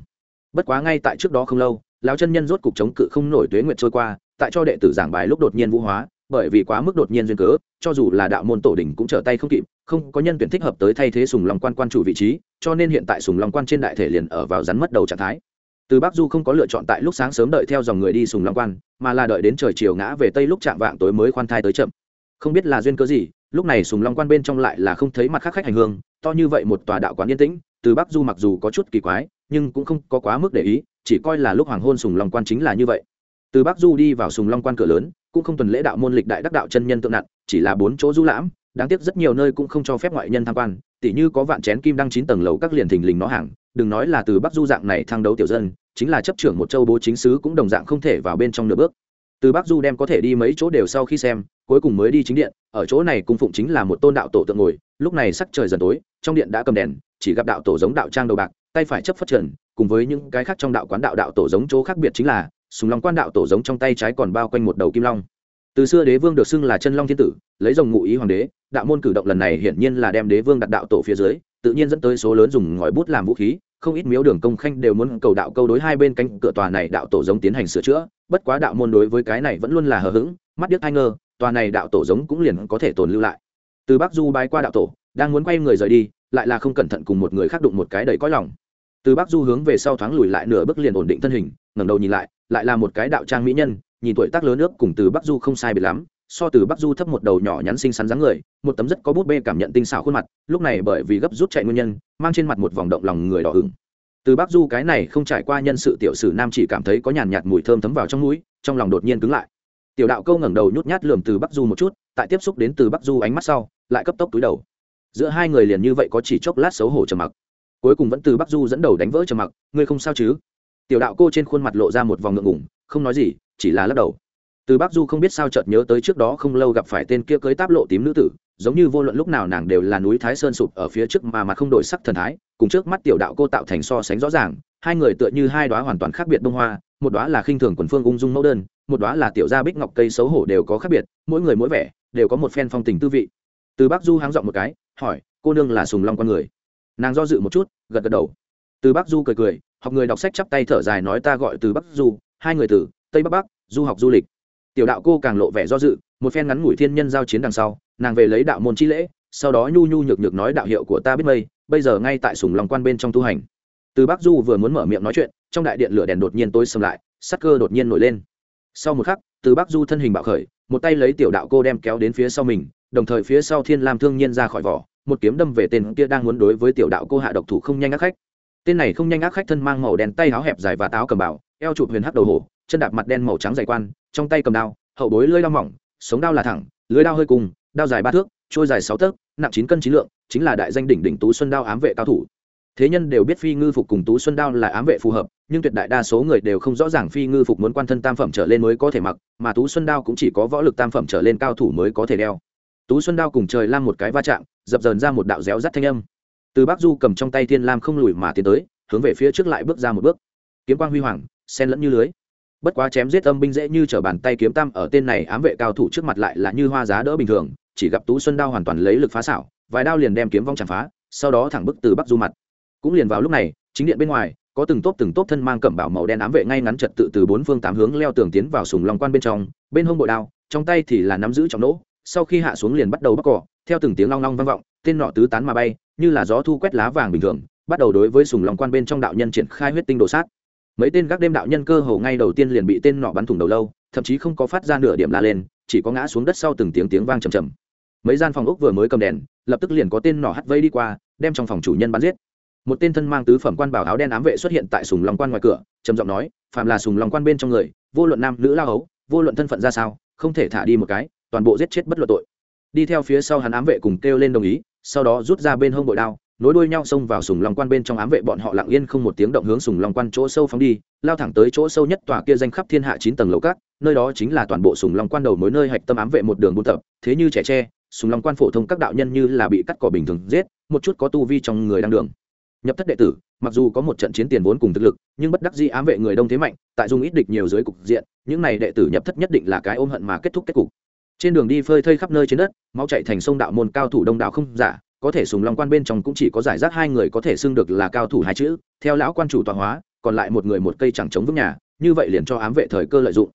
Bất quá ngay tại trước đó không lâu, lão chân nhân rốt cục chống cự không nổi tuế nguyệt trôi qua, tại cho đệ tử giảng bài lúc đột nhiên vũ hóa, bởi vì quá mức đột nhiên duyên cớ, cho dù là đạo môn tổ đình cũng trở tay không kịp, không có nhân tuyển thích hợp tới thay thế sùng long quan quan chủ vị trí, cho nên hiện tại sùng long quan trên đại thể liền ở vào rắn mất đầu trạng thái từ bắc du không có lựa chọn tại lúc sáng sớm đợi theo dòng người đi sùng long quan, mà là đợi đến trời chiều ngã về tây lúc chạm vạng tối mới khoan thai tới chậm. Không biết là duyên cớ gì, lúc này sùng long quan bên trong lại là không thấy mặt khác khách hành hương, to như vậy một tòa đạo quán yên tĩnh, từ bắc du mặc dù có chút kỳ quái, nhưng cũng không có quá mức để ý, chỉ coi là lúc hoàng hôn sùng long quan chính là như vậy. Từ bắc du đi vào sùng long quan cửa lớn, cũng không tuần lễ đạo môn lịch đại đắc đạo chân nhân tượng nặng, chỉ là bốn chỗ du lãm, đáng tiếc rất nhiều nơi cũng không cho phép ngoại nhân tham quan, tỉ như có vạn chén kim đăng chín tầng lầu các liền thình lình nó hàng, đừng nói là từ bắc du dạng này thăng đấu tiểu dân chính là chấp trưởng một châu bố chính sứ cũng đồng dạng không thể vào bên trong nửa bước. Từ bắc du đem có thể đi mấy chỗ đều sau khi xem, cuối cùng mới đi chính điện, ở chỗ này cung phụng chính là một tôn đạo tổ tượng ngồi, lúc này sắc trời dần tối, trong điện đã cầm đèn, chỉ gặp đạo tổ giống đạo trang đầu bạc, tay phải chấp phát trần, cùng với những cái khác trong đạo quán đạo đạo tổ giống chỗ khác biệt chính là sùng long quan đạo tổ giống trong tay trái còn bao quanh một đầu kim long. Từ xưa đế vương được xưng là chân long thiên tử, lấy dòng ngụ ý hoàng đế, đạo môn cử động lần này hiển nhiên là đem đế vương đặt đạo tổ phía dưới, tự nhiên dẫn tới số lớn dùng ngòi bút làm vũ khí không ít miếu đường công khanh đều muốn cầu đạo câu đối hai bên cánh cửa tòa này đạo tổ giống tiến hành sửa chữa, bất quá đạo môn đối với cái này vẫn luôn là hờ hững, mắt điếc ai ngơ tòa này đạo tổ giống cũng liền có thể tồn lưu lại. Từ bắc du bái qua đạo tổ, đang muốn quay người rời đi, lại là không cẩn thận cùng một người khác đụng một cái đầy cõi lòng. Từ bắc du hướng về sau thoáng lùi lại nửa bước liền ổn định thân hình, ngẩng đầu nhìn lại lại là một cái đạo trang mỹ nhân, nhìn tuổi tác lớn nước cùng từ bắc du không sai biệt lắm so từ bắc du thấp một đầu nhỏ nhắn xinh xắn dáng người, một tấm rất có bút bê cảm nhận tinh xảo khuôn mặt, lúc này bởi vì gấp rút chạy nguyên nhân, mang trên mặt một vòng động lòng người đỏ hửng từ bắc du cái này không trải qua nhân sự tiểu sử nam chỉ cảm thấy có nhàn nhạt mùi thơm thấm vào trong mũi, trong lòng đột nhiên cứng lại. Tiểu đạo câu ngẩng đầu nhút nhát lườm từ bắc du một chút, tại tiếp xúc đến từ bắc du ánh mắt sau, lại cấp tốc túi đầu. Giữa hai người liền như vậy có chỉ chốc lát xấu hổ trầm mặc. Cuối cùng vẫn từ bắc du dẫn đầu đánh vỡ trầm mặc, ngươi không sao chứ? Tiểu đạo cô trên khuôn mặt lộ ra một vòng ngượng ngủng không nói gì, chỉ là lắc đầu từ bắc du không biết sao chợt nhớ tới trước đó không lâu gặp phải tên kia cưới táp lộ tím nữ tử, giống như vô luận lúc nào nàng đều là núi thái sơn sụp ở phía trước mà mà không đổi sắc thần thái, cùng trước mắt tiểu đạo cô tạo thành so sánh rõ ràng, hai người tựa như hai đoá hoàn toàn khác biệt đông hoa, một đoá là khinh thường quần phương ung dung mẫu đơn, một đoá là tiểu gia bích ngọc cây xấu hổ đều có khác biệt, mỗi người mỗi vẻ, đều có một phen phong tình tư vị. Từ bắc du háng giọng một cái, hỏi, cô nương là sùng long con người? Nàng do dự một chút, gật gật đầu. Từ bắc du cười cười, học người đọc sách chắp tay thở dài nói ta gọi từ bắc du, hai người từ tây bắc bắc, du học du lịch tiểu đạo cô càng lộ vẻ do dự, một phen ngắn ngủi thiên nhân giao chiến đằng sau, nàng về lấy đạo môn chi lễ, sau đó nhu nhu nhược nhược nói đạo hiệu của ta biết mây, bây giờ ngay tại sùng lòng quan bên trong tu hành. Từ bắc du vừa muốn mở miệng nói chuyện, trong đại điện lửa đèn đột nhiên tối xâm lại, sắc cơ đột nhiên nổi lên. Sau một khắc, từ bắc du thân hình bạo khởi, một tay lấy tiểu đạo cô đem kéo đến phía sau mình, đồng thời phía sau thiên lam thương nhiên ra khỏi vỏ, một kiếm đâm về tên kia đang muốn đối với tiểu đạo cô hạ độc thủ không nhanh ác khách. Tên này không nhanh ác khách thân mang màu đen tay áo hẹp dài và táo cầm bảo eo chụp huyền hắc đầu hổ chân đạp mặt đen màu trắng dày quan, trong tay cầm đao, hậu bối lưỡi đao mỏng, sống đao là thẳng, lưỡi đao hơi cùng, đao dài ba thước, trôi dài sáu tấc, nặng chín cân chín lượng, chính là đại danh đỉnh đỉnh tú xuân đao ám vệ cao thủ. Thế nhân đều biết phi ngư phục cùng tú xuân đao là ám vệ phù hợp, nhưng tuyệt đại đa số người đều không rõ ràng phi ngư phục muốn quan thân tam phẩm trở lên mới có thể mặc, mà tú xuân đao cũng chỉ có võ lực tam phẩm trở lên cao thủ mới có thể đeo. Tú xuân đao cùng trời lam một cái va chạm, dập dờn ra một đạo réo rắt thanh âm. Từ bắc du cầm trong tay thiên lam không lùi mà tiến tới, hướng về phía trước lại bước ra một bước. Kiếm quang huy hoàng sen lẫn như lưới bất quá chém giết âm binh dễ như t r ở bàn tay kiếm tam ở tên này ám vệ cao thủ trước mặt lại là như hoa giá đỡ bình thường, chỉ gặp tú xuân đao hoàn toàn lấy lực phá xảo, vài đao liền đem kiếm vong chạm phá, sau đó thẳng bức từ bắc du mặt. Cũng liền vào lúc này, chính điện bên ngoài, có từng tốp từng tốp thân mang cẩm bảo màu đen ám vệ ngay ngắn trật tự từ bốn phương tám hướng leo tường tiến vào sùng lòng quan bên trong, bên hông bội đao, trong tay thì là nắm giữ trọng nỗ, sau khi hạ xuống liền bắt đầu bắt cỏ, theo từng tiếng long long vang vọng, tên nọ tứ tán mà bay, như là gió thu quét lá vàng bình thường, bắt đầu đối với sùng lòng quan bên trong đạo nhân triển khai huyết tinh đồ sát mấy tên gác đêm đạo nhân cơ hồ ngay đầu tiên liền bị tên nọ bắn thủng đầu lâu, thậm chí không có phát ra nửa điểm la lên, chỉ có ngã xuống đất sau từng tiếng tiếng vang trầm trầm. Mấy gian phòng ốc vừa mới cầm đèn, lập tức liền có tên nọ hắt vây đi qua, đem trong phòng chủ nhân bắn giết. Một tên thân mang tứ phẩm quan bảo áo đen ám vệ xuất hiện tại sùng lòng quan ngoài cửa, trầm giọng nói Phàm là sùng lòng quan bên trong người, vô luận nam, nữ lao hấu, vô luận thân phận ra sao, không thể thả đi một cái, toàn bộ giết chết bất luận tội. Đi theo phía sau hắn ám vệ cùng kêu lên đồng ý, sau đó rút ra bên hông bội đao nối đuôi nhau xông vào sùng long quan bên trong ám vệ bọn họ lặng yên không một tiếng động hướng sùng long quan chỗ sâu phóng đi, lao thẳng tới chỗ sâu nhất tòa kia danh khắp thiên hạ chín tầng lầu cát nơi đó chính là toàn bộ sùng long quan đầu mối nơi hạch tâm ám vệ một đường buôn tập, thế như trẻ tre, sùng long quan phổ thông các đạo nhân như là bị cắt cỏ bình thường giết, một chút có tu vi trong người đang đường. Nhập thất đệ tử, mặc dù có một trận chiến tiền vốn cùng thực lực, nhưng bất đắc dĩ ám vệ người đông thế mạnh, tại dùng ít địch nhiều dưới cục diện, những này đệ tử nhập thất nhất định là cái ôm hận mà kết thúc kết cục. Trên đường đi phơi thây khắp nơi trên đất, máu chạy thành sông đạo môn cao thủ đông đạo không giả có thể sùng long quan bên trong cũng chỉ có giải rác hai người có thể xưng được là cao thủ hai chữ, theo lão quan chủ tọa hóa, còn lại một người một cây chẳng chống vững nhà, như vậy liền cho ám vệ thời cơ lợi dụng.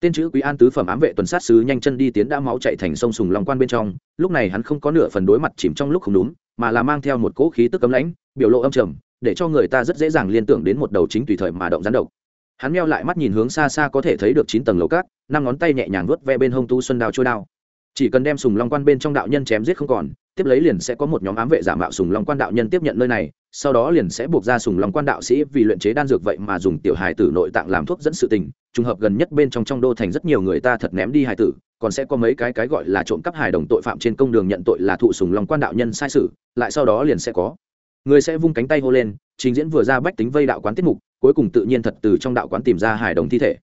Tên chữ quý an tứ phẩm ám vệ tuần sát sứ nhanh chân đi tiến đã máu chạy thành sông sùng long quan bên trong, lúc này hắn không có nửa phần đối mặt chìm trong lúc không đúng, mà là mang theo một cỗ khí tức cấm lãnh, biểu lộ âm trầm, để cho người ta rất dễ dàng liên tưởng đến một đầu chính tùy thời mà động gián độc. Hắn meo lại mắt nhìn hướng xa xa có thể thấy được chín tầng lầu cát, năm ngón tay nhẹ nhàng vuốt ve bên hông tu xuân đao trôi đao. Chỉ cần đem sùng long quan bên trong đạo nhân chém giết không còn tiếp lấy liền sẽ có một nhóm ám vệ giả mạo sùng long quan đạo nhân tiếp nhận nơi này, sau đó liền sẽ buộc ra sùng long quan đạo sĩ vì luyện chế đan dược vậy mà dùng tiểu hài tử nội tạng làm thuốc dẫn sự tình, trùng hợp gần nhất bên trong trong đô thành rất nhiều người ta thật ném đi hài tử, còn sẽ có mấy cái cái gọi là trộm cắp hài đồng tội phạm trên công đường nhận tội là thụ sùng long quan đạo nhân sai sự, lại sau đó liền sẽ có. Người sẽ vung cánh tay hô lên, trình diễn vừa ra bách tính vây đạo quán tiết mục, cuối cùng tự nhiên thật từ trong đạo quán tìm ra hài đồng thi thể.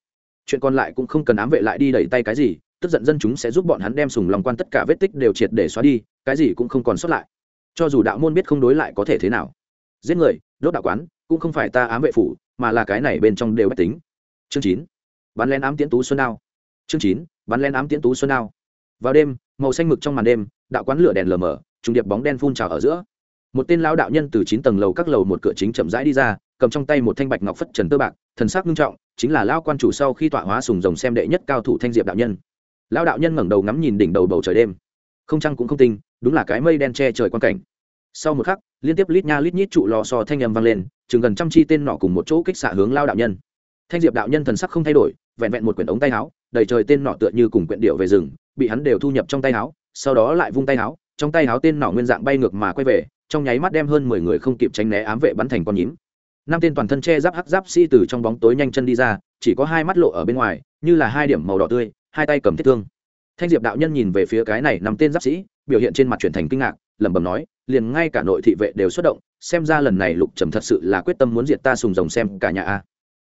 Chuyện còn lại cũng không cần ám vệ lại đi đẩy tay cái gì, tức giận dân chúng sẽ giúp bọn hắn đem sùng lòng quan tất cả vết tích đều triệt để xóa đi cái gì cũng không còn sót lại. Cho dù đạo môn biết không đối lại có thể thế nào. Giết người, đốt đạo quán, cũng không phải ta ám vệ phủ, mà là cái này bên trong đều bách tính. Chương chín, bắn len ám tiễn tú xuân đao. Chương chín, bắn len ám tiễn tú xuân đao. Vào đêm, màu xanh mực trong màn đêm, đạo quán lửa đèn lờ mờ, trùng điệp bóng đen phun trào ở giữa. Một tên lão đạo nhân từ chín tầng lầu các lầu một cửa chính chậm rãi đi ra, cầm trong tay một thanh bạch ngọc phất trần tơ bạc, thần sắc nghiêm trọng, chính là lão quan chủ sau khi tọa hóa sùng rồng xem đệ nhất cao thủ thanh diệp đạo nhân. Lão đạo nhân ngẩng đầu ngắm nhìn đỉnh đầu bầu trời đêm không trăng cũng không tinh, đúng là cái mây đen che trời quan cảnh. Sau một khắc, liên tiếp lít nha lít nhít trụ lò sò thanh âm vang lên, chừng gần trăm chi tên nọ cùng một chỗ kích xạ hướng lao đạo nhân. Thanh diệp đạo nhân thần sắc không thay đổi, vẹn vẹn một quyển ống tay áo, đầy trời tên nọ tựa như cùng quyển điệu về rừng, bị hắn đều thu nhập trong tay áo, sau đó lại vung tay áo, trong tay áo tên nọ nguyên dạng bay ngược mà quay về, trong nháy mắt đem hơn mười người không kịp tránh né ám vệ bắn thành con nhím. Năm tên toàn thân che giáp hắc giáp sĩ từ trong bóng tối nhanh chân đi ra, chỉ có hai mắt lộ ở bên ngoài, như là hai điểm màu đỏ tươi, hai tay cầm thiết thương thanh diệp đạo nhân nhìn về phía cái này nằm tên giáp sĩ, biểu hiện trên mặt chuyển thành kinh ngạc, lẩm bẩm nói, liền ngay cả nội thị vệ đều xuất động, xem ra lần này lục trầm thật sự là quyết tâm muốn diệt ta sùng rồng xem cả nhà a.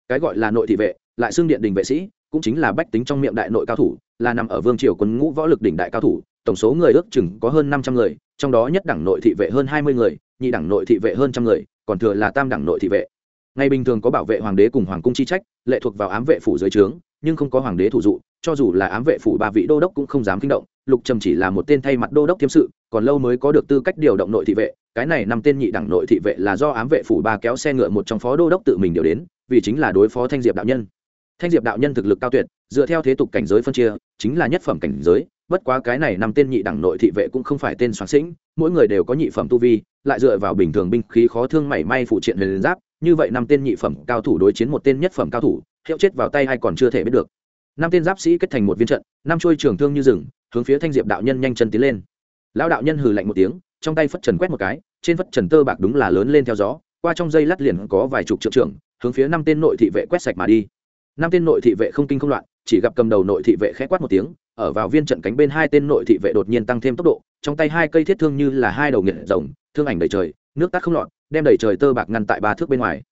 Cái gọi là nội thị vệ, lại xưng điện đình vệ sĩ, cũng chính là bách tính trong miệng đại nội cao thủ, là nằm ở vương triều quân ngũ võ lực đỉnh đại cao thủ, tổng số người ước chừng có hơn năm trăm người, trong đó nhất đẳng nội thị vệ hơn hai mươi người, nhị đẳng nội thị vệ hơn trăm người, còn thừa là tam đẳng nội thị vệ. Ngày bình thường có bảo vệ hoàng đế cùng hoàng cung chi trách, lệ thuộc vào ám vệ phủ dưới trướng, nhưng không có hoàng đế thủ dụ cho dù là ám vệ phủ ba vị đô đốc cũng không dám kinh động, lục trầm chỉ là một tên thay mặt đô đốc thiêm sự, còn lâu mới có được tư cách điều động nội thị vệ, cái này năm tên nhị đẳng nội thị vệ là do ám vệ phủ ba kéo xe ngựa một trong phó đô đốc tự mình điều đến, vì chính là đối phó thanh diệp đạo nhân. Thanh diệp đạo nhân thực lực cao tuyệt, dựa theo thế tục cảnh giới phân chia, chính là nhất phẩm cảnh giới, bất quá cái này năm tên nhị đẳng nội thị vệ cũng không phải tên soạn sĩnh, mỗi người đều có nhị phẩm tu vi, lại dựa vào bình thường binh khí khó thương mảy may phụ triện huyền giáp, như vậy năm tên nhị phẩm cao thủ đối chiến một tên nhất phẩm cao thủ, hiệu chết vào tay hay còn chưa thể biết được năm tên giáp sĩ kết thành một viên trận, năm chuôi trường thương như rừng, hướng phía thanh diệp đạo nhân nhanh chân tiến lên. Lão đạo nhân hừ lạnh một tiếng, trong tay phất trần quét một cái, trên phất trần tơ bạc đúng là lớn lên theo gió, qua trong dây lát liền có vài chục triệu trưởng, hướng phía năm tên nội thị vệ quét sạch mà đi. Năm tên nội thị vệ không kinh không loạn, chỉ gặp cầm đầu nội thị vệ khẽ quát một tiếng, ở vào viên trận cánh bên hai tên nội thị vệ đột nhiên tăng thêm tốc độ, trong tay hai cây thiết thương như là hai đầu nghiệt rồng, thương ảnh đầy trời, nước tắt không lọt đem đầy trời tơ bạc ngăn tại ba thước bên ngoài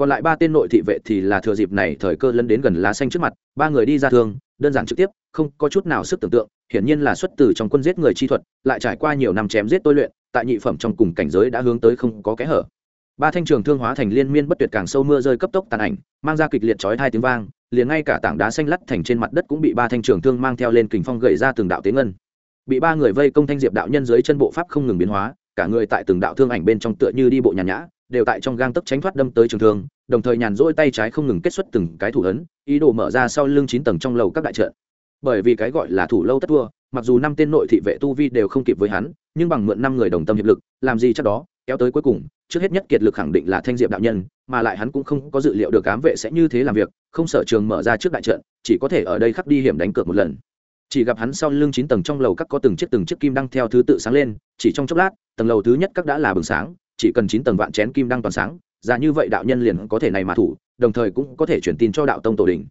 còn lại ba tên nội thị vệ thì là thừa dịp này thời cơ lân đến gần lá xanh trước mặt, ba người đi ra thương đơn giản trực tiếp, không có chút nào sức tưởng tượng, hiển nhiên là xuất từ trong quân giết người chi thuật, lại trải qua nhiều năm chém giết tôi luyện, tại nhị phẩm trong cùng cảnh giới đã hướng tới không có kẽ hở. Ba thanh trường thương hóa thành liên miên bất tuyệt càng sâu mưa rơi cấp tốc tàn ảnh, mang ra kịch liệt chói hai tiếng vang, liền ngay cả tảng đá xanh lắt thành trên mặt đất cũng bị ba thanh trường thương mang theo lên kình phong gậy ra từng đạo tiếng ngân. Bị ba người vây công thanh diệp đạo nhân dưới chân bộ pháp không ngừng biến hóa, cả người tại từng đạo thương ảnh bên trong tựa như đi bộ nhàn nhã đều tại trong gang tấc tránh thoát đâm tới trường thương, đồng thời nhàn rỗi tay trái không ngừng kết xuất từng cái thủ ấn, ý đồ mở ra sau lưng chín tầng trong lầu các đại trận. Bởi vì cái gọi là thủ lâu tất thua, mặc dù năm tên nội thị vệ tu vi đều không kịp với hắn, nhưng bằng mượn năm người đồng tâm hiệp lực, làm gì chắc đó, kéo tới cuối cùng, trước hết nhất kiệt lực khẳng định là thanh diệp đạo nhân, mà lại hắn cũng không có dự liệu được cám vệ sẽ như thế làm việc, không sở trường mở ra trước đại trận, chỉ có thể ở đây khắc đi hiểm đánh cược một lần. Chỉ gặp hắn sau lưng chín tầng trong lầu các có từng chiếc từng chiếc kim đăng theo thứ tự sáng lên, chỉ trong chốc lát, tầng lầu thứ nhất các đã là bừng sáng chỉ cần chín tầng vạn chén kim đăng toàn sáng ra như vậy đạo nhân liền có thể này mà thủ, đồng thời cũng có thể chuyển tin cho đạo tông tổ đình.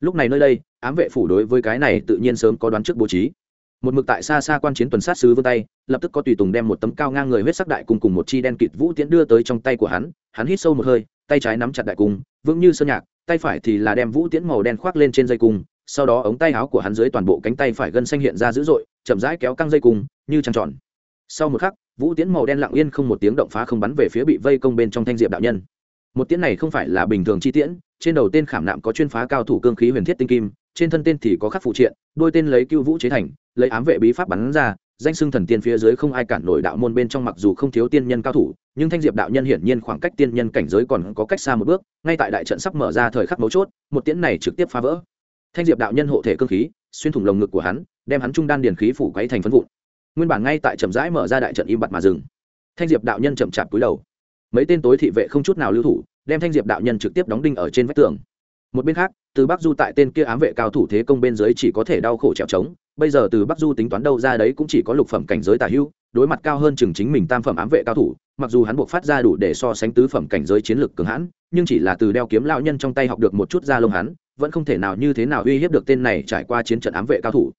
Lúc này nơi đây, ám vệ phủ đối với cái này tự nhiên sớm có đoán trước bố trí. Một mực tại xa xa quan chiến tuần sát sứ vươn tay, lập tức có tùy tùng đem một tấm cao ngang người huyết sắc đại cung cùng một chi đen kịt vũ tiễn đưa tới trong tay của hắn hắn hít sâu một hơi, tay trái nắm chặt đại cung, vững như sơn nhạc, tay phải thì là đem vũ tiễn màu đen khoác lên trên dây cung, sau đó ống tay áo của hắn dưới toàn bộ cánh tay phải gân xanh hiện ra dữ dội, chậm rãi kéo căng dây cung, như trăng tròn. Sau một khắc vũ tiễn màu đen lặng yên không một tiếng động phá không bắn về phía bị vây công bên trong thanh diệp đạo nhân. Một tiễn này không phải là bình thường chi tiễn, trên đầu tên khảm nạm có chuyên phá cao thủ cương khí huyền thiết tinh kim, trên thân tên thì có khắc phụ triện, đôi tên lấy cưu vũ chế thành, lấy ám vệ bí pháp bắn ra, danh xưng thần tiên phía dưới không ai cản nổi đạo môn bên trong mặc dù không thiếu tiên nhân cao thủ, nhưng thanh diệp đạo nhân hiển nhiên khoảng cách tiên nhân cảnh giới còn có cách xa một bước, ngay tại đại trận sắp mở ra thời khắc mấu chốt, một tiễn này trực tiếp phá vỡ. Thanh diệp đạo nhân hộ thể cương khí, xuyên thủng lồng ngực của hắn, đem hắn trung đan điền khí phủ quấy thành phân vụn nguyên bản ngay tại chậm rãi mở ra đại trận im bặt mà dừng. Thanh diệp đạo nhân chậm chạp cúi đầu. Mấy tên tối thị vệ không chút nào lưu thủ, đem thanh diệp đạo nhân trực tiếp đóng đinh ở trên vách tường. Một bên khác, từ bắc du tại tên kia ám vệ cao thủ thế công bên dưới chỉ có thể đau khổ trèo trống, bây giờ từ bắc du tính toán đâu ra đấy cũng chỉ có lục phẩm cảnh giới tà hưu, đối mặt cao hơn chừng chính mình tam phẩm ám vệ cao thủ, mặc dù hắn buộc phát ra đủ để so sánh tứ phẩm cảnh giới chiến lược cường hãn, nhưng chỉ là từ đeo kiếm lão nhân trong tay học được một chút da lông hắn, vẫn không thể nào như thế nào uy hiếp được tên này trải qua chiến trận ám vệ cao thủ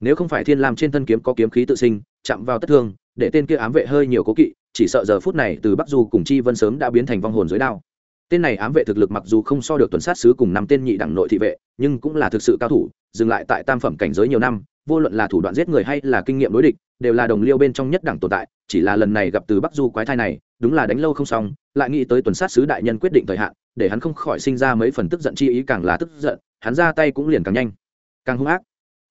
nếu không phải thiên lam trên thân kiếm có kiếm khí tự sinh, chạm vào tất thương, để tên kia ám vệ hơi nhiều cố kỵ, chỉ sợ giờ phút này từ bắc du cùng chi vân sớm đã biến thành vong hồn dưới đao. Tên này ám vệ thực lực mặc dù không so được tuần sát sứ cùng năm tên nhị đẳng nội thị vệ, nhưng cũng là thực sự cao thủ, dừng lại tại tam phẩm cảnh giới nhiều năm, vô luận là thủ đoạn giết người hay là kinh nghiệm đối địch, đều là đồng liêu bên trong nhất đẳng tồn tại, chỉ là lần này gặp từ bắc du quái thai này, đúng là đánh lâu không xong, lại nghĩ tới tuần sát sứ đại nhân quyết định thời hạn, để hắn không khỏi sinh ra mấy phần tức giận chi ý càng là tức giận, hắn ra tay cũng liền càng nhanh. Càng hung ác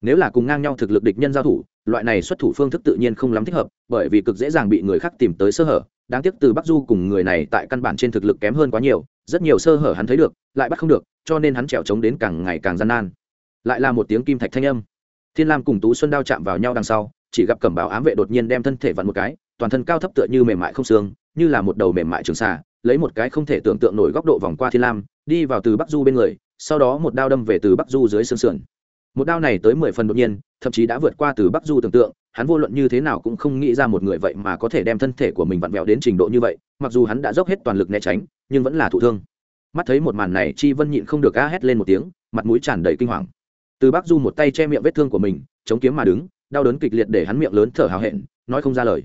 nếu là cùng ngang nhau thực lực địch nhân giao thủ, loại này xuất thủ phương thức tự nhiên không lắm thích hợp, bởi vì cực dễ dàng bị người khác tìm tới sơ hở. Đáng tiếc từ bắc du cùng người này tại căn bản trên thực lực kém hơn quá nhiều, rất nhiều sơ hở hắn thấy được, lại bắt không được, cho nên hắn trèo trống đến càng ngày càng gian nan. Lại là một tiếng kim thạch thanh âm. Thiên lam cùng tú xuân đao chạm vào nhau đằng sau, chỉ gặp cẩm bảo ám vệ đột nhiên đem thân thể vặn một cái, toàn thân cao thấp tựa như mềm mại không xương, như là một đầu mềm mại trường xà, lấy một cái không thể tưởng tượng nổi góc độ vòng qua thiên lam, đi vào từ bắc du bên người, sau đó một đao đâm về từ bắc du dưới xương sườn một đao này tới mười phần đột nhiên, thậm chí đã vượt qua từ bắc du tưởng tượng, hắn vô luận như thế nào cũng không nghĩ ra một người vậy mà có thể đem thân thể của mình vặn vẹo đến trình độ như vậy, mặc dù hắn đã dốc hết toàn lực né tránh, nhưng vẫn là thụ thương. Mắt thấy một màn này, chi vân nhịn không được a hét lên một tiếng, mặt mũi tràn đầy kinh hoàng. Từ bắc du một tay che miệng vết thương của mình, chống kiếm mà đứng, đau đớn kịch liệt để hắn miệng lớn thở hào hẹn, nói không ra lời.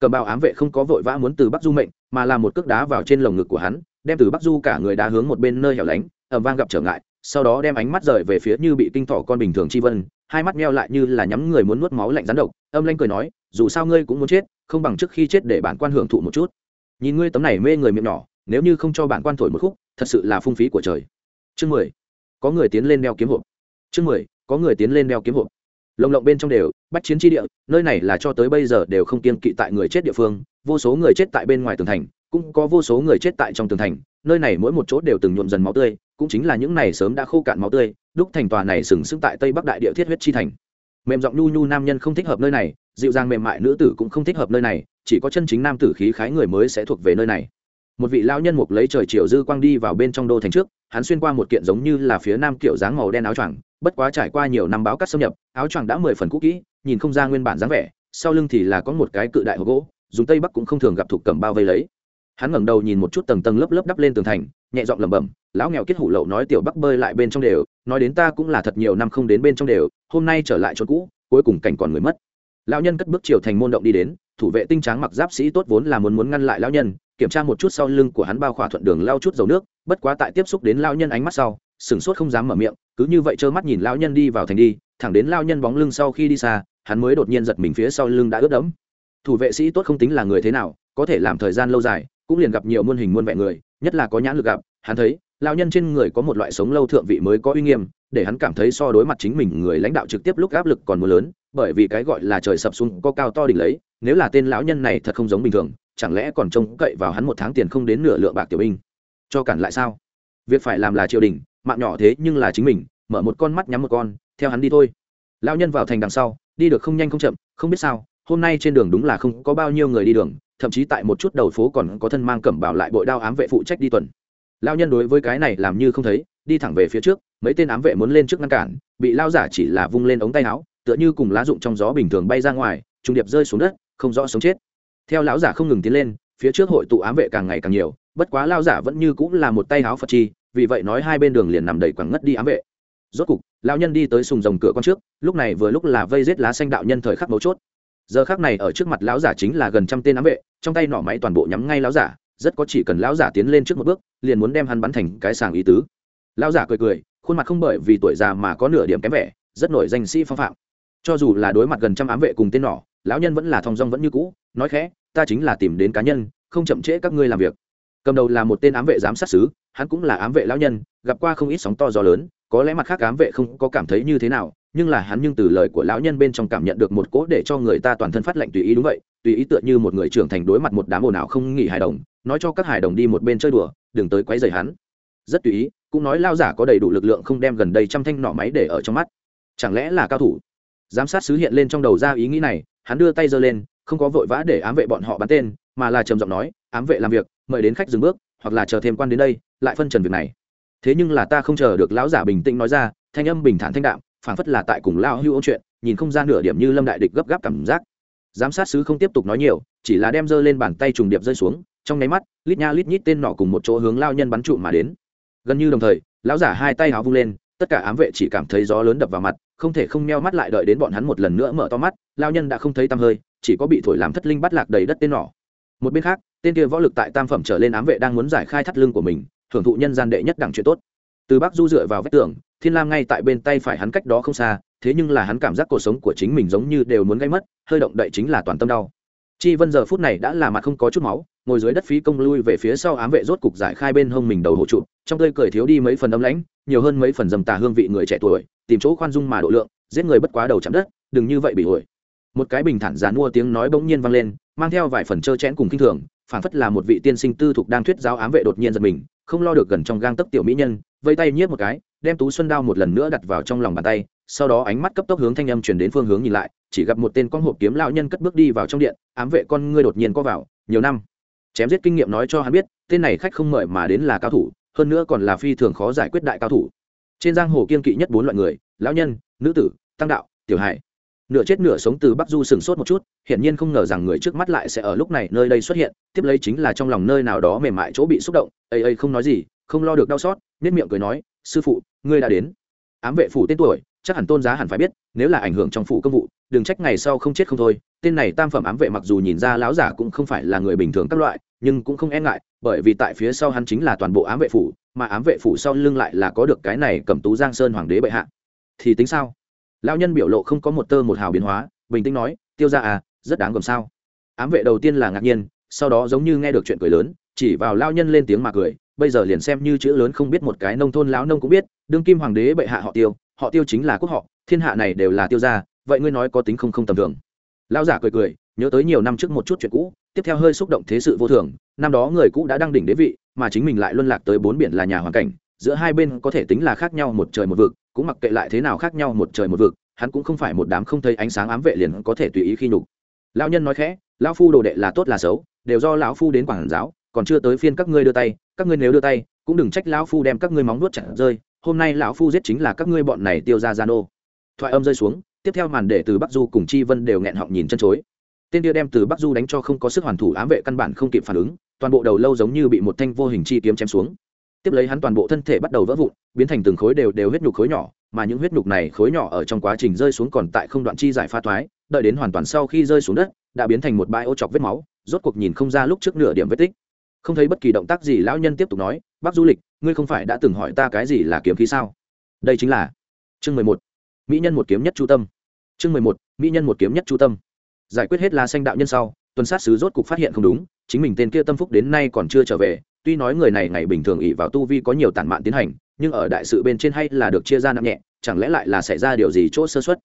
Cầm bào ám vệ không có vội vã muốn từ bắc du mệnh, mà làm một cước đá vào trên lồng ngực của hắn, đem từ bắc du cả người đá hướng một bên nơi hẻo lánh ẩm vang gặp trở ngại sau đó đem ánh mắt rời về phía như bị kinh thỏ con bình thường chi vân, hai mắt meo lại như là nhắm người muốn nuốt máu lạnh rắn độc, âm lanh cười nói, dù sao ngươi cũng muốn chết, không bằng trước khi chết để bản quan hưởng thụ một chút. Nhìn ngươi tấm này mê người miệng nhỏ, nếu như không cho bản quan thổi một khúc, thật sự là phung phí của trời. Chương mười, có người tiến lên đeo kiếm hộp. Chương mười, có người tiến lên đeo kiếm hộp. Lồng lộng bên trong đều bắt chiến tri địa, nơi này là cho tới bây giờ đều không kiên kỵ tại người chết địa phương, vô số người chết tại bên ngoài tường thành, cũng có vô số người chết tại trong tường thành, nơi này mỗi một chỗ đều từng nhuộm dần máu tươi cũng chính là những này sớm đã khô cạn máu tươi, đúc thành tòa này sừng sững tại tây bắc đại địa thiết huyết chi thành. Mềm giọng nhu nhu nam nhân không thích hợp nơi này, dịu dàng mềm mại nữ tử cũng không thích hợp nơi này, chỉ có chân chính nam tử khí khái người mới sẽ thuộc về nơi này. Một vị lão nhân mục lấy trời chiều dư quang đi vào bên trong đô thành trước, hắn xuyên qua một kiện giống như là phía nam kiểu dáng màu đen áo choàng, bất quá trải qua nhiều năm báo cắt xâm nhập, áo choàng đã mười phần cũ kỹ, nhìn không ra nguyên bản dáng vẻ, sau lưng thì là có một cái cự đại hộp gỗ, dùng tây bắc cũng không thường gặp thuộc cầm bao vây lấy. Hắn ngẩng đầu nhìn một chút tầng tầng lớp lớp đắp lên tường thành nhẹ giọng lẩm bẩm, lão nghèo kết hủ lậu nói tiểu bắc bơi lại bên trong đều, nói đến ta cũng là thật nhiều năm không đến bên trong đều, hôm nay trở lại chỗ cũ, cuối cùng cảnh còn người mất. Lão nhân cất bước chiều thành môn động đi đến, thủ vệ tinh trắng mặc giáp sĩ tốt vốn là muốn muốn ngăn lại lão nhân, kiểm tra một chút sau lưng của hắn bao khỏa thuận đường lao chút dầu nước, bất quá tại tiếp xúc đến lão nhân ánh mắt sau, sửng sốt không dám mở miệng, cứ như vậy trơ mắt nhìn lão nhân đi vào thành đi, thẳng đến lão nhân bóng lưng sau khi đi xa, hắn mới đột nhiên giật mình phía sau lưng đã ướt đẫm. Thủ vệ sĩ tốt không tính là người thế nào, có thể làm thời gian lâu dài, cũng liền gặp nhiều muôn hình muôn vẻ người nhất là có nhãn lực gặp, hắn thấy, lão nhân trên người có một loại sống lâu thượng vị mới có uy nghiêm, để hắn cảm thấy so đối mặt chính mình người lãnh đạo trực tiếp lúc áp lực còn mưa lớn, bởi vì cái gọi là trời sập xuống có cao to đỉnh lấy, nếu là tên lão nhân này thật không giống bình thường, chẳng lẽ còn trông cậy vào hắn một tháng tiền không đến nửa lượng bạc tiểu binh? Cho cản lại sao? Việc phải làm là triều đình, mạng nhỏ thế nhưng là chính mình, mở một con mắt nhắm một con, theo hắn đi thôi. Lão nhân vào thành đằng sau, đi được không nhanh không chậm, không biết sao, hôm nay trên đường đúng là không có bao nhiêu người đi đường thậm chí tại một chút đầu phố còn có thân mang cẩm bảo lại bội đao ám vệ phụ trách đi tuần. Lao nhân đối với cái này làm như không thấy, đi thẳng về phía trước, mấy tên ám vệ muốn lên trước ngăn cản, bị lao giả chỉ là vung lên ống tay áo, tựa như cùng lá rụng trong gió bình thường bay ra ngoài trùng điệp rơi xuống đất, không rõ sống chết. Theo lão giả không ngừng tiến lên, phía trước hội tụ ám vệ càng ngày càng nhiều, bất quá lao giả vẫn như cũng là một tay áo phật chi, vì vậy nói hai bên đường liền nằm đầy quẳng ngất đi ám vệ. Rốt cục, lão nhân đi tới sùng rồng cửa con trước, lúc này vừa lúc là vây giết lá xanh đạo nhân thời khắc mấu chốt giờ khác này ở trước mặt lão giả chính là gần trăm tên ám vệ, trong tay nỏ máy toàn bộ nhắm ngay lão giả, rất có chỉ cần lão giả tiến lên trước một bước, liền muốn đem hắn bắn thành cái sàng ý tứ. Lão giả cười cười, khuôn mặt không bởi vì tuổi già mà có nửa điểm kém vẻ, rất nổi danh sĩ phong phạm. Cho dù là đối mặt gần trăm ám vệ cùng tên nỏ lão nhân vẫn là thong dong vẫn như cũ, nói khẽ, ta chính là tìm đến cá nhân, không chậm trễ các ngươi làm việc. Cầm đầu là một tên ám vệ giám sát xứ hắn cũng là ám vệ lão nhân, gặp qua không ít sóng to gió lớn, có lẽ mặt khác ám vệ không có cảm thấy như thế nào nhưng là hắn nhưng từ lời của lão nhân bên trong cảm nhận được một cỗ để cho người ta toàn thân phát lệnh tùy ý đúng vậy, tùy ý tựa như một người trưởng thành đối mặt một đám ồn ào không nghỉ hài đồng, nói cho các hài đồng đi một bên chơi đùa, đừng tới quấy rầy hắn. Rất tùy ý, cũng nói lao giả có đầy đủ lực lượng không đem gần đây trăm thanh nỏ máy để ở trong mắt. Chẳng lẽ là cao thủ? Giám sát sứ hiện lên trong đầu ra ý nghĩ này, hắn đưa tay giơ lên, không có vội vã để ám vệ bọn họ bắn tên, mà là trầm giọng nói, ám vệ làm việc, mời đến khách dừng bước, hoặc là chờ thêm quan đến đây, lại phân trần việc này. Thế nhưng là ta không chờ được lão giả bình tĩnh nói ra, thanh âm bình thản thanh đạm phảng phất là tại cùng lao hưu ôn chuyện, nhìn không ra nửa điểm như lâm đại địch gấp gáp cảm giác. Giám sát sứ không tiếp tục nói nhiều, chỉ là đem giơ lên bàn tay trùng điệp rơi xuống, trong nháy mắt, lít nha lít nhít tên nọ cùng một chỗ hướng lao nhân bắn trụ mà đến. Gần như đồng thời, lão giả hai tay háo vung lên, tất cả ám vệ chỉ cảm thấy gió lớn đập vào mặt, không thể không meo mắt lại đợi đến bọn hắn một lần nữa mở to mắt, lao nhân đã không thấy tăm hơi, chỉ có bị thổi làm thất linh bắt lạc đầy đất tên nỏ một bên khác, tên kia võ lực tại tam phẩm trở lên ám vệ đang muốn giải khai thắt lưng của mình, thưởng thụ nhân gian đệ nhất đẳng chuyện tốt. Từ bắc du dựa vào vách tường thiên lam ngay tại bên tay phải hắn cách đó không xa, thế nhưng là hắn cảm giác cuộc sống của chính mình giống như đều muốn gây mất, hơi động đậy chính là toàn tâm đau. Chi vân giờ phút này đã là mặt không có chút máu, ngồi dưới đất phí công lui về phía sau ám vệ rốt cục giải khai bên hông mình đầu hộ trụ, trong tơi cười thiếu đi mấy phần âm lãnh, nhiều hơn mấy phần dầm tà hương vị người trẻ tuổi, tìm chỗ khoan dung mà độ lượng, giết người bất quá đầu chạm đất, đừng như vậy bị ổi một cái bình thản dán mua tiếng nói bỗng nhiên vang lên, mang theo vài phần trơ chẽn cùng kinh thường phản phất là một vị tiên sinh tư thục đang thuyết giáo ám vệ đột nhiên giật mình, không lo được gần trong gang tấc tiểu mỹ nhân vây tay nhiếp một cái, đem tú xuân đao một lần nữa đặt vào trong lòng bàn tay, sau đó ánh mắt cấp tốc hướng thanh âm chuyển đến phương hướng nhìn lại, chỉ gặp một tên con hộp kiếm lão nhân cất bước đi vào trong điện, ám vệ con ngươi đột nhiên có vào, nhiều năm. Chém giết kinh nghiệm nói cho hắn biết, tên này khách không mời mà đến là cao thủ, hơn nữa còn là phi thường khó giải quyết đại cao thủ. Trên giang hồ kiên kỵ nhất bốn loại người, lão nhân, nữ tử, tăng đạo, tiểu hải nửa chết nửa sống từ bắc du sừng sốt một chút, hiển nhiên không ngờ rằng người trước mắt lại sẽ ở lúc này nơi đây xuất hiện, tiếp lấy chính là trong lòng nơi nào đó mềm mại chỗ bị xúc động, ây ây, không nói gì không lo được đau xót nết miệng cười nói, sư phụ, ngươi đã đến. Ám vệ phủ tên tuổi, chắc hẳn tôn giá hẳn phải biết, nếu là ảnh hưởng trong phủ công vụ, đừng trách ngày sau không chết không thôi. Tên này tam phẩm ám vệ mặc dù nhìn ra láo giả cũng không phải là người bình thường các loại, nhưng cũng không e ngại, bởi vì tại phía sau hắn chính là toàn bộ ám vệ phủ, mà ám vệ phủ sau lưng lại là có được cái này cầm tú giang sơn hoàng đế bệ hạ. Thì tính sao? Lão nhân biểu lộ không có một tơ một hào biến hóa, bình tĩnh nói, tiêu ra à rất đáng gồm sao? Ám vệ đầu tiên là ngạc nhiên, sau đó giống như nghe được chuyện cười lớn, chỉ vào lao nhân lên tiếng mà cười bây giờ liền xem như chữ lớn không biết một cái nông thôn lão nông cũng biết, đương kim hoàng đế bệ hạ họ tiêu họ tiêu chính là quốc họ, thiên hạ này đều là tiêu gia, vậy ngươi nói có tính không không tầm thường. Lão giả cười cười, nhớ tới nhiều năm trước một chút chuyện cũ, tiếp theo hơi xúc động thế sự vô thường, năm đó người cũ đã đăng đỉnh đế vị, mà chính mình lại luân lạc tới bốn biển là nhà hoàn cảnh, giữa hai bên có thể tính là khác nhau một trời một vực, cũng mặc kệ lại thế nào khác nhau một trời một vực, hắn cũng không phải một đám không thấy ánh sáng ám vệ liền có thể tùy ý khi nhục. Lão nhân nói khẽ, lão phu đồ đệ là tốt là xấu, đều do lão phu đến quảng giáo còn chưa tới phiên các ngươi đưa tay, các ngươi nếu đưa tay, cũng đừng trách lão phu đem các ngươi móng nuốt chặt rơi, hôm nay lão phu giết chính là các ngươi bọn này tiêu ra gian ô thoại âm rơi xuống, tiếp theo màn để từ bắc du cùng chi vân đều nghẹn họng nhìn chân chối. Tên kia đem từ bắc du đánh cho không có sức hoàn thủ ám vệ căn bản không kịp phản ứng, toàn bộ đầu lâu giống như bị một thanh vô hình chi kiếm chém xuống. Tiếp lấy hắn toàn bộ thân thể bắt đầu vỡ vụn, biến thành từng khối đều đều huyết nhục khối nhỏ, mà những huyết nhục này khối nhỏ ở trong quá trình rơi xuống còn tại không đoạn chi giải pha thoái, đợi đến hoàn toàn sau khi rơi xuống đất, đã biến thành một bãi ô chọc vết máu, rốt cuộc nhìn không ra lúc trước nửa điểm vết tích không thấy bất kỳ động tác gì, lão nhân tiếp tục nói, bác du lịch, ngươi không phải đã từng hỏi ta cái gì là kiếm khí sao? Đây chính là chương mười một. Mỹ nhân một kiếm nhất chu tâm. Chương mười một, mỹ nhân một kiếm nhất chu tâm. Giải quyết hết la xanh đạo nhân sau, tuần sát sứ rốt cục phát hiện không đúng, chính mình tên kia tâm phúc đến nay còn chưa trở về, tuy nói người này ngày bình thường ỉ vào tu vi có nhiều tản mạn tiến hành, nhưng ở đại sự bên trên hay là được chia ra nặng nhẹ, chẳng lẽ lại là xảy ra điều gì chỗ sơ xuất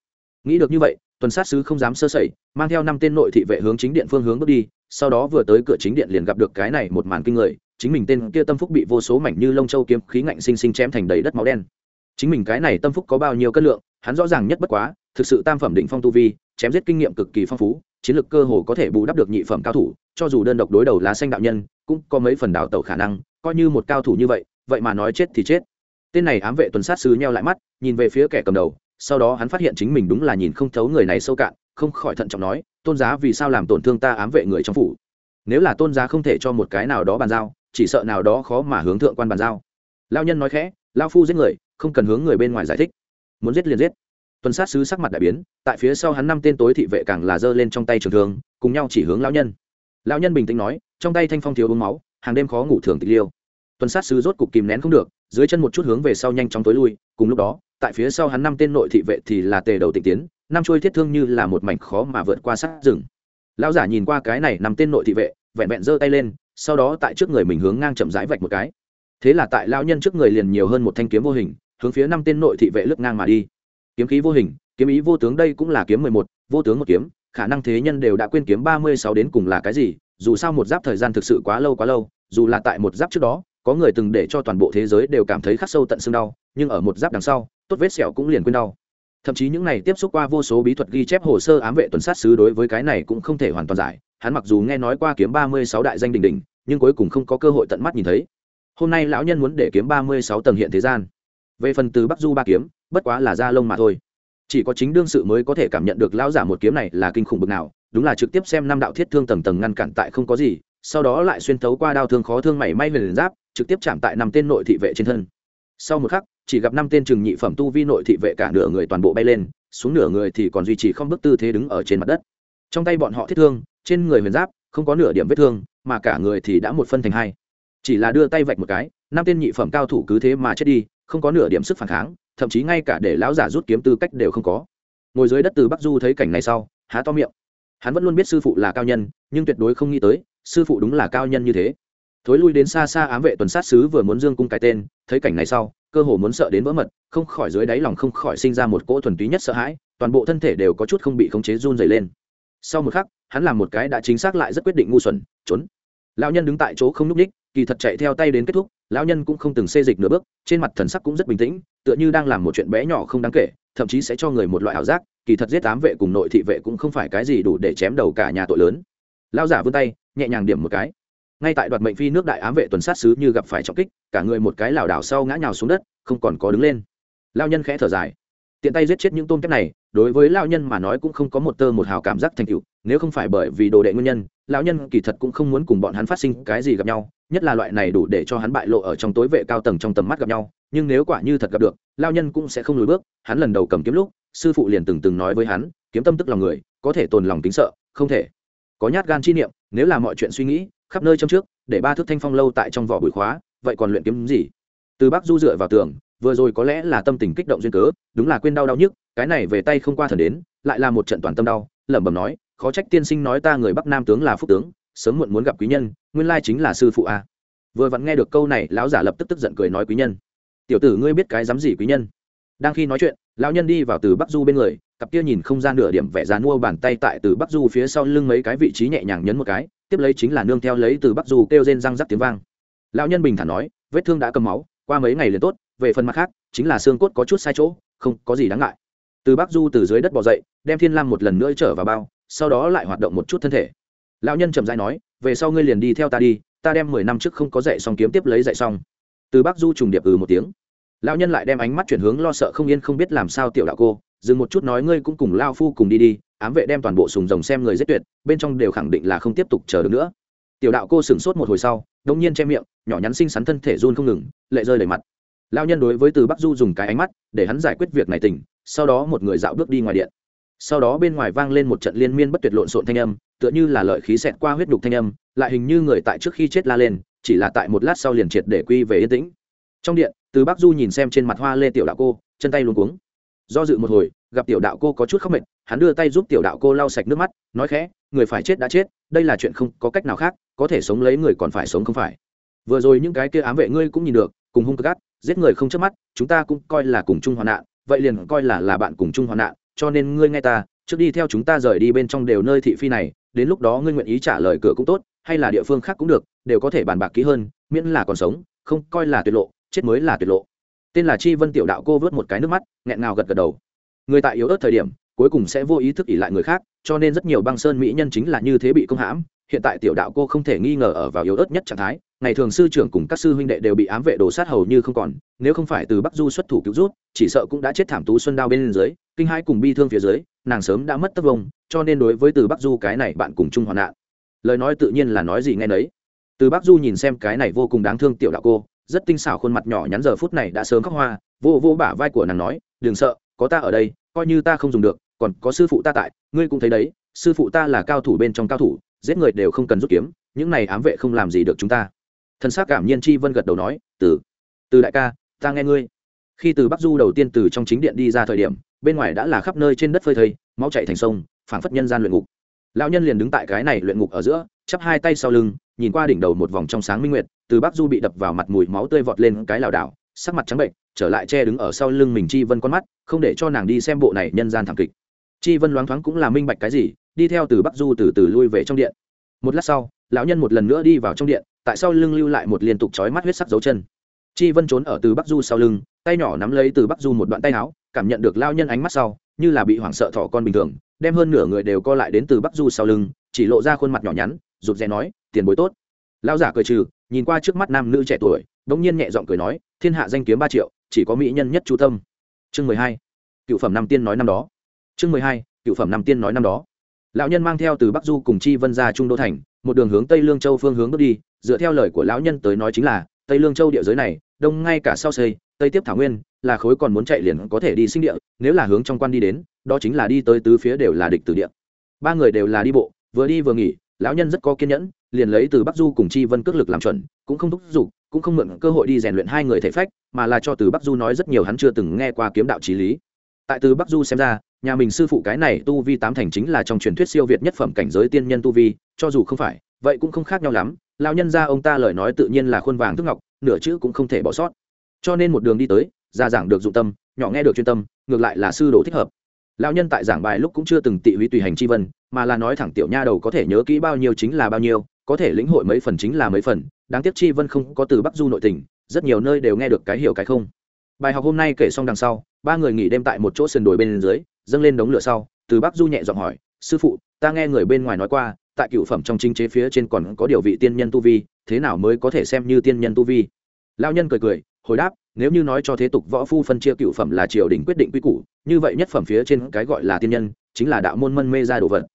nghĩ được như vậy tuần sát sứ không dám sơ sẩy, mang theo năm tên nội thị vệ hướng chính điện phương hướng bước đi, sau đó vừa tới cửa chính điện liền gặp được cái này một màn kinh người, chính mình tên kia tâm phúc bị vô số mảnh như lông châu kiếm khí ngạnh sinh sinh chém thành đầy đất máu đen. Chính mình cái này tâm phúc có bao nhiêu cân lượng, hắn rõ ràng nhất bất quá, thực sự tam phẩm định phong tu vi, chém giết kinh nghiệm cực kỳ phong phú, chiến lược cơ hồ có thể bù đắp được nhị phẩm cao thủ, cho dù đơn độc đối đầu lá xanh đạo nhân, cũng có mấy phần đào tẩu khả năng, coi như một cao thủ như vậy vậy mà nói chết thì chết. Tên này ám vệ tuần sát sứ nheo lại mắt, nhìn về phía kẻ cầm đầu sau đó hắn phát hiện chính mình đúng là nhìn không thấu người này sâu cạn, không khỏi thận trọng nói, tôn giá vì sao làm tổn thương ta ám vệ người trong phủ? Nếu là tôn giá không thể cho một cái nào đó bàn giao, chỉ sợ nào đó khó mà hướng thượng quan bàn giao. Lao nhân nói khẽ lao phu giết người, không cần hướng người bên ngoài giải thích. Muốn giết liền giết. Tuần sát sứ sắc mặt đại biến, tại phía sau hắn năm tên tối thị vệ càng là giơ lên trong tay trường thương, cùng nhau chỉ hướng lão nhân. Lão nhân bình tĩnh nói, trong tay thanh phong thiếu uống máu, hàng đêm khó ngủ thường tịch liêu. Tuần sát sứ rốt cục kìm nén không được, dưới chân một chút hướng về sau nhanh chóng tối lui, cùng lúc đó tại phía sau hắn năm tên nội thị vệ thì là tề đầu tịnh tiến, năm chuôi thiết thương như là một mảnh khó mà vượt qua sát rừng. Lão giả nhìn qua cái này nằm tên nội thị vệ, vẹn vẹn giơ tay lên, sau đó tại trước người mình hướng ngang chậm rãi vạch một cái. Thế là tại lão nhân trước người liền nhiều hơn một thanh kiếm vô hình, hướng phía năm tên nội thị vệ lướt ngang mà đi. Kiếm khí vô hình, kiếm ý vô tướng đây cũng là kiếm mười một, vô tướng một kiếm, khả năng thế nhân đều đã quên kiếm ba mươi sáu đến cùng là cái gì, dù sao một giáp thời gian thực sự quá lâu quá lâu, dù là tại một giáp trước đó, có người từng để cho toàn bộ thế giới đều cảm thấy khắc sâu tận xương đau, nhưng ở một giáp đằng sau tốt vết sẹo cũng liền quên đau. Thậm chí những này tiếp xúc qua vô số bí thuật ghi chép hồ sơ ám vệ tuần sát sứ đối với cái này cũng không thể hoàn toàn giải. Hắn mặc dù nghe nói qua kiếm ba mươi sáu đại danh đình đình nhưng cuối cùng không có cơ hội tận mắt nhìn thấy. Hôm nay lão nhân muốn để kiếm ba mươi sáu tầng hiện thế gian. Về phần từ bắc du ba kiếm, bất quá là da lông mà thôi. Chỉ có chính đương sự mới có thể cảm nhận được lão giả một kiếm này là kinh khủng bực nào, đúng là trực tiếp xem năm đạo thiết thương tầng tầng ngăn cản tại không có gì, sau đó lại xuyên thấu qua đao thương khó thương mảy may về liền giáp, trực tiếp chạm tại năm tên nội thị vệ trên thân. Sau một khắc chỉ gặp năm tên trừng nhị phẩm tu vi nội thị vệ cả nửa người toàn bộ bay lên, xuống nửa người thì còn duy trì không bước tư thế đứng ở trên mặt đất. Trong tay bọn họ thiết thương, trên người huyền giáp, không có nửa điểm vết thương, mà cả người thì đã một phân thành hai. Chỉ là đưa tay vạch một cái, năm tên nhị phẩm cao thủ cứ thế mà chết đi, không có nửa điểm sức phản kháng, thậm chí ngay cả để lão giả rút kiếm tư cách đều không có. Ngồi dưới đất từ bắc du thấy cảnh này sau, há to miệng. Hắn vẫn luôn biết sư phụ là cao nhân, nhưng tuyệt đối không nghĩ tới, sư phụ đúng là cao nhân như thế. Thối lui đến xa xa ám vệ tuần sát sứ vừa muốn dương cung cái tên, thấy cảnh này sau cơ hồ muốn sợ đến vỡ mật, không khỏi dưới đáy lòng không khỏi sinh ra một cỗ thuần túy nhất sợ hãi, toàn bộ thân thể đều có chút không bị khống chế run dày lên. Sau một khắc, hắn làm một cái đã chính xác lại rất quyết định ngu xuẩn, trốn. Lão nhân đứng tại chỗ không n ú c ních kỳ thật chạy theo tay đến kết thúc, lão nhân cũng không từng xê dịch nửa bước, trên mặt thần sắc cũng rất bình tĩnh, tựa như đang làm một chuyện bé nhỏ không đáng kể, thậm chí sẽ cho người một loại ảo giác, kỳ thật giết tám vệ cùng nội thị vệ cũng không phải cái gì đủ để chém đầu cả nhà tội lớn. Lão giả vươn tay, nhẹ nhàng điểm một cái ngay tại đoạt mệnh phi nước đại ám vệ tuần sát sứ như gặp phải trọng kích, cả người một cái lảo đảo sau ngã nhào xuống đất, không còn có đứng lên. Lao nhân khẽ thở dài. Tiện tay giết chết những tôm kép này, đối với lao nhân mà nói cũng không có một tơ một hào cảm giác thành tựu, nếu không phải bởi vì đồ đệ nguyên nhân, lão nhân kỳ thật cũng không muốn cùng bọn hắn phát sinh cái gì gặp nhau, nhất là loại này đủ để cho hắn bại lộ ở trong tối vệ cao tầng trong tầm mắt gặp nhau, nhưng nếu quả như thật gặp được lao nhân cũng sẽ không lùi bước, hắn lần đầu cầm kiếm lúc, sư phụ liền từng từng nói với hắn, kiếm tâm tức lòng người, có thể tồn lòng tính sợ, không thể. Có nhát gan chi niệm, nếu là mọi chuyện suy nghĩ khắp nơi trong trước, để ba thước thanh phong lâu tại trong vỏ bụi khóa, vậy còn luyện kiếm gì? Từ bắc du dựa vào tường, vừa rồi có lẽ là tâm tình kích động duyên cớ, đúng là quên đau đau nhức, cái này về tay không qua thần đến, lại là một trận toàn tâm đau, lẩm bẩm nói, khó trách tiên sinh nói ta người bắc nam tướng là phúc tướng, sớm muộn muốn gặp quý nhân, nguyên lai chính là sư phụ a. Vừa vặn nghe được câu này, lão giả lập tức tức giận cười nói quý nhân, tiểu tử ngươi biết cái dám gì quý nhân? Đang khi nói chuyện, lão nhân đi vào từ bắc du bên người cặp kia nhìn không gian nửa điểm vẻ dán mua bàn tay tại từ bắc du phía sau lưng mấy cái vị trí nhẹ nhàng nhấn một cái, tiếp lấy chính là nương theo lấy từ bắc du kêu rên răng rắc tiếng vang. Lão nhân bình thản nói, vết thương đã cầm máu, qua mấy ngày liền tốt, về phần mặt khác, chính là xương cốt có chút sai chỗ, không có gì đáng ngại. Từ bắc du từ dưới đất bỏ dậy, đem thiên lam một lần nữa trở vào bao, sau đó lại hoạt động một chút thân thể. Lão nhân chậm dãi nói, về sau ngươi liền đi theo ta đi, ta đem mười năm trước không có dạy xong kiếm tiếp lấy dạy xong. Từ bắc du trùng điệp ừ một tiếng. Lão nhân lại đem ánh mắt chuyển hướng lo sợ không yên không biết làm sao tiểu đạo cô dừng một chút nói ngươi cũng cùng lao phu cùng đi đi ám vệ đem toàn bộ sùng rồng xem người giết tuyệt bên trong đều khẳng định là không tiếp tục chờ được nữa. Tiểu đạo cô sửng sốt một hồi sau đông nhiên che miệng nhỏ nhắn xinh xắn thân thể run không ngừng lệ rơi đầy mặt. Lao nhân đối với từ bắc du dùng cái ánh mắt để hắn giải quyết việc này tỉnh, sau đó một người dạo bước đi ngoài điện. Sau đó bên ngoài vang lên một trận liên miên bất tuyệt lộn xộn thanh âm tựa như là lợi khí xẹt qua huyết đục thanh âm lại hình như người tại trước khi chết la lên chỉ là tại một lát sau liền triệt để quy về yên tĩnh. Trong điện từ bắc du nhìn xem trên mặt hoa lê tiểu đạo cô chân tay luôn cuống do dự một hồi, gặp tiểu đạo cô có chút khóc mệt, hắn đưa tay giúp tiểu đạo cô lau sạch nước mắt, nói khẽ, người phải chết đã chết, đây là chuyện không có cách nào khác, có thể sống lấy người còn phải sống không phải. Vừa rồi những cái kia ám vệ ngươi cũng nhìn được, cùng hung gắt giết người không chớp mắt, chúng ta cũng coi là cùng chung hoạn nạn, vậy liền coi là là bạn cùng chung hoạn nạn, cho nên ngươi nghe ta, trước đi theo chúng ta rời đi bên trong đều nơi thị phi này, đến lúc đó ngươi nguyện ý trả lời cửa cũng tốt, hay là địa phương khác cũng được, đều có thể bàn bạc kỹ hơn, miễn là còn sống, không coi là tuyệt lộ, chết mới là tuyệt lộ tên là chi vân tiểu đạo cô vớt một cái nước mắt, nghẹn ngào gật gật đầu. Người tại yếu ớt thời điểm, cuối cùng sẽ vô ý thức ỉ lại người khác, cho nên rất nhiều băng sơn mỹ nhân chính là như thế bị công hãm. Hiện tại tiểu đạo cô không thể nghi ngờ ở vào yếu ớt nhất trạng thái, ngày thường sư trưởng cùng các sư huynh đệ đều bị ám vệ đồ sát hầu như không còn, nếu không phải từ bắc du xuất thủ cứu rút chỉ sợ cũng đã chết thảm tú xuân đao bên dưới, kinh hai cùng bi thương phía dưới, nàng sớm đã mất tất vông, cho nên đối với từ bắc du cái này bạn cùng chung hoạn nạn. Lời nói tự nhiên là nói gì nghe nấy. Từ bắc du nhìn xem cái này vô cùng đáng thương tiểu đạo cô rất tinh xảo khuôn mặt nhỏ nhắn giờ phút này đã sớm khóc hoa, vô vô bả vai của nàng nói, đừng sợ, có ta ở đây, coi như ta không dùng được, còn có sư phụ ta tại, ngươi cũng thấy đấy, sư phụ ta là cao thủ bên trong cao thủ, giết người đều không cần rút kiếm, những này ám vệ không làm gì được chúng ta. Thân xác cảm nhiên chi vân gật đầu nói, từ từ đại ca, ta nghe ngươi. Khi từ bắc du đầu tiên từ trong chính điện đi ra thời điểm, bên ngoài đã là khắp nơi trên đất phơi thây, máu chạy thành sông, phảng phất nhân gian luyện ngục. Lão nhân liền đứng tại cái này luyện ngục ở giữa, chắp hai tay sau lưng nhìn qua đỉnh đầu một vòng trong sáng minh nguyệt, từ bắc du bị đập vào mặt mùi máu tươi vọt lên cái lảo đảo, sắc mặt trắng bệnh, trở lại che đứng ở sau lưng mình chi vân con mắt, không để cho nàng đi xem bộ này nhân gian thảm kịch. Chi vân loáng thoáng cũng là minh bạch cái gì, đi theo từ bắc du từ từ lui về trong điện. Một lát sau, lão nhân một lần nữa đi vào trong điện, tại sau lưng lưu lại một liên tục chói mắt huyết sắc dấu chân. Chi vân trốn ở từ bắc du sau lưng, tay nhỏ nắm lấy từ bắc du một đoạn tay áo, cảm nhận được lao nhân ánh mắt sau, như là bị hoảng sợ thỏ con bình thường, đem hơn nửa người đều co lại đến từ bắc du sau lưng, chỉ lộ ra khuôn mặt nhỏ nhắn rụt rè nói, tiền bối tốt. Lao giả cười trừ, nhìn qua trước mắt nam nữ trẻ tuổi đ ỗ n g nhiên nhẹ giọng cười nói, thiên hạ danh kiếm ba triệu, chỉ có mỹ nhân nhất chu tâm. Chương mười hai, cựu phẩm năm tiên nói năm đó. Chương mười hai, cựu phẩm năm tiên nói năm đó. Lão nhân mang theo từ bắc du cùng chi vân ra trung đô thành, một đường hướng tây lương châu phương hướng bước đi, dựa theo lời của lão nhân tới nói chính là, tây lương châu địa giới này, đông ngay cả sau xây, tây tiếp thảo nguyên, là khối còn muốn chạy liền có thể đi sinh địa, nếu là hướng trong quan đi đến, đó chính là đi tới tứ phía đều là địch tử địa. Ba người đều là đi bộ, vừa đi vừa nghỉ lão nhân rất có kiên nhẫn, liền lấy từ bắc du cùng chi vân cước lực làm chuẩn, cũng không thúc giục, cũng không mượn cơ hội đi rèn luyện hai người thể phách, mà là cho từ bắc du nói rất nhiều hắn chưa từng nghe qua kiếm đạo trí lý. Tại từ bắc du xem ra, nhà mình sư phụ cái này tu vi tám thành chính là trong truyền thuyết siêu việt nhất phẩm cảnh giới tiên nhân tu vi, cho dù không phải, vậy cũng không khác nhau lắm, lão nhân ra ông ta lời nói tự nhiên là khuôn vàng thức ngọc, nửa chữ cũng không thể bỏ sót. Cho nên một đường đi tới, ra giảng được dụng tâm, nhỏ nghe được chuyên tâm, ngược lại là sư đồ thích hợp. Lão nhân tại giảng bài lúc cũng chưa từng tị húy tùy hành chi vân mà là nói thẳng tiểu nha đầu có thể nhớ kỹ bao nhiêu chính là bao nhiêu, có thể lĩnh hội mấy phần chính là mấy phần, đáng tiếc chi vân không có từ bắc du nội tình rất nhiều nơi đều nghe được cái hiểu cái không. Bài học hôm nay kể xong đằng sau, ba người nghỉ đêm tại một chỗ sườn đồi bên dưới, dâng lên đống lửa sau, từ bắc du nhẹ giọng hỏi, sư phụ, ta nghe người bên ngoài nói qua, tại cựu phẩm trong chính chế phía trên còn có điều vị tiên nhân tu vi, thế nào mới có thể xem như tiên nhân tu vi? Lao nhân cười cười, hồi đáp, nếu như nói cho thế tục võ phu phân chia cựu phẩm là triều đình quyết định quy củ, như vậy nhất phẩm phía trên cái gọi là tiên nhân, chính là đạo môn mân mê ra đồ vật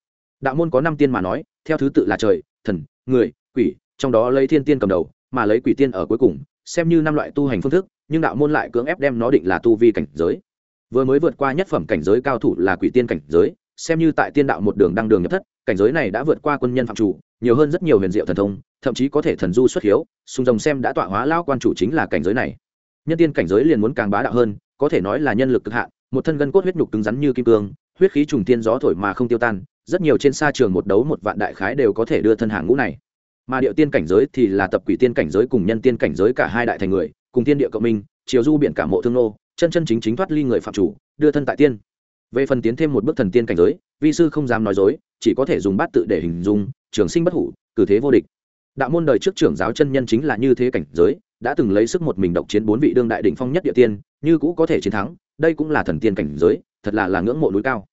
đạo môn có năm tiên mà nói, theo thứ tự là trời, thần, người, quỷ, trong đó lấy thiên tiên cầm đầu, mà lấy quỷ tiên ở cuối cùng, xem như năm loại tu hành phương thức, nhưng đạo môn lại cưỡng ép đem nó định là tu vi cảnh giới. Vừa mới vượt qua nhất phẩm cảnh giới cao thủ là quỷ tiên cảnh giới, xem như tại tiên đạo một đường đăng đường nhập thất, cảnh giới này đã vượt qua quân nhân phạm chủ, nhiều hơn rất nhiều huyền diệu thần thông, thậm chí có thể thần du xuất hiếu sùng rồng xem đã tọa hóa lao quan chủ chính là cảnh giới này. Nhân tiên cảnh giới liền muốn càng bá đạo hơn, có thể nói là nhân lực cực hạn, một thân gân cốt huyết nhục cứng rắn như kim cương, huyết khí trùng tiên gió thổi mà không tiêu tan rất nhiều trên xa trường một đấu một vạn đại khái đều có thể đưa thân hàng ngũ này. Mà điệu tiên cảnh giới thì là tập quỷ tiên cảnh giới cùng nhân tiên cảnh giới cả hai đại thành người, cùng tiên địa cộng minh, chiều du biển cả mộ thương nô, chân chân chính chính thoát ly người phạm chủ, đưa thân tại tiên. Về phần tiến thêm một bước thần tiên cảnh giới, vi sư không dám nói dối, chỉ có thể dùng bát tự để hình dung, trường sinh bất hủ, cử thế vô địch. Đạo môn đời trước trưởng giáo chân nhân chính là như thế cảnh giới, đã từng lấy sức một mình độc chiến bốn vị đương đại đỉnh phong nhất địa tiên, như cũ có thể chiến thắng, đây cũng là thần tiên cảnh giới, thật là là ngưỡng mộ núi cao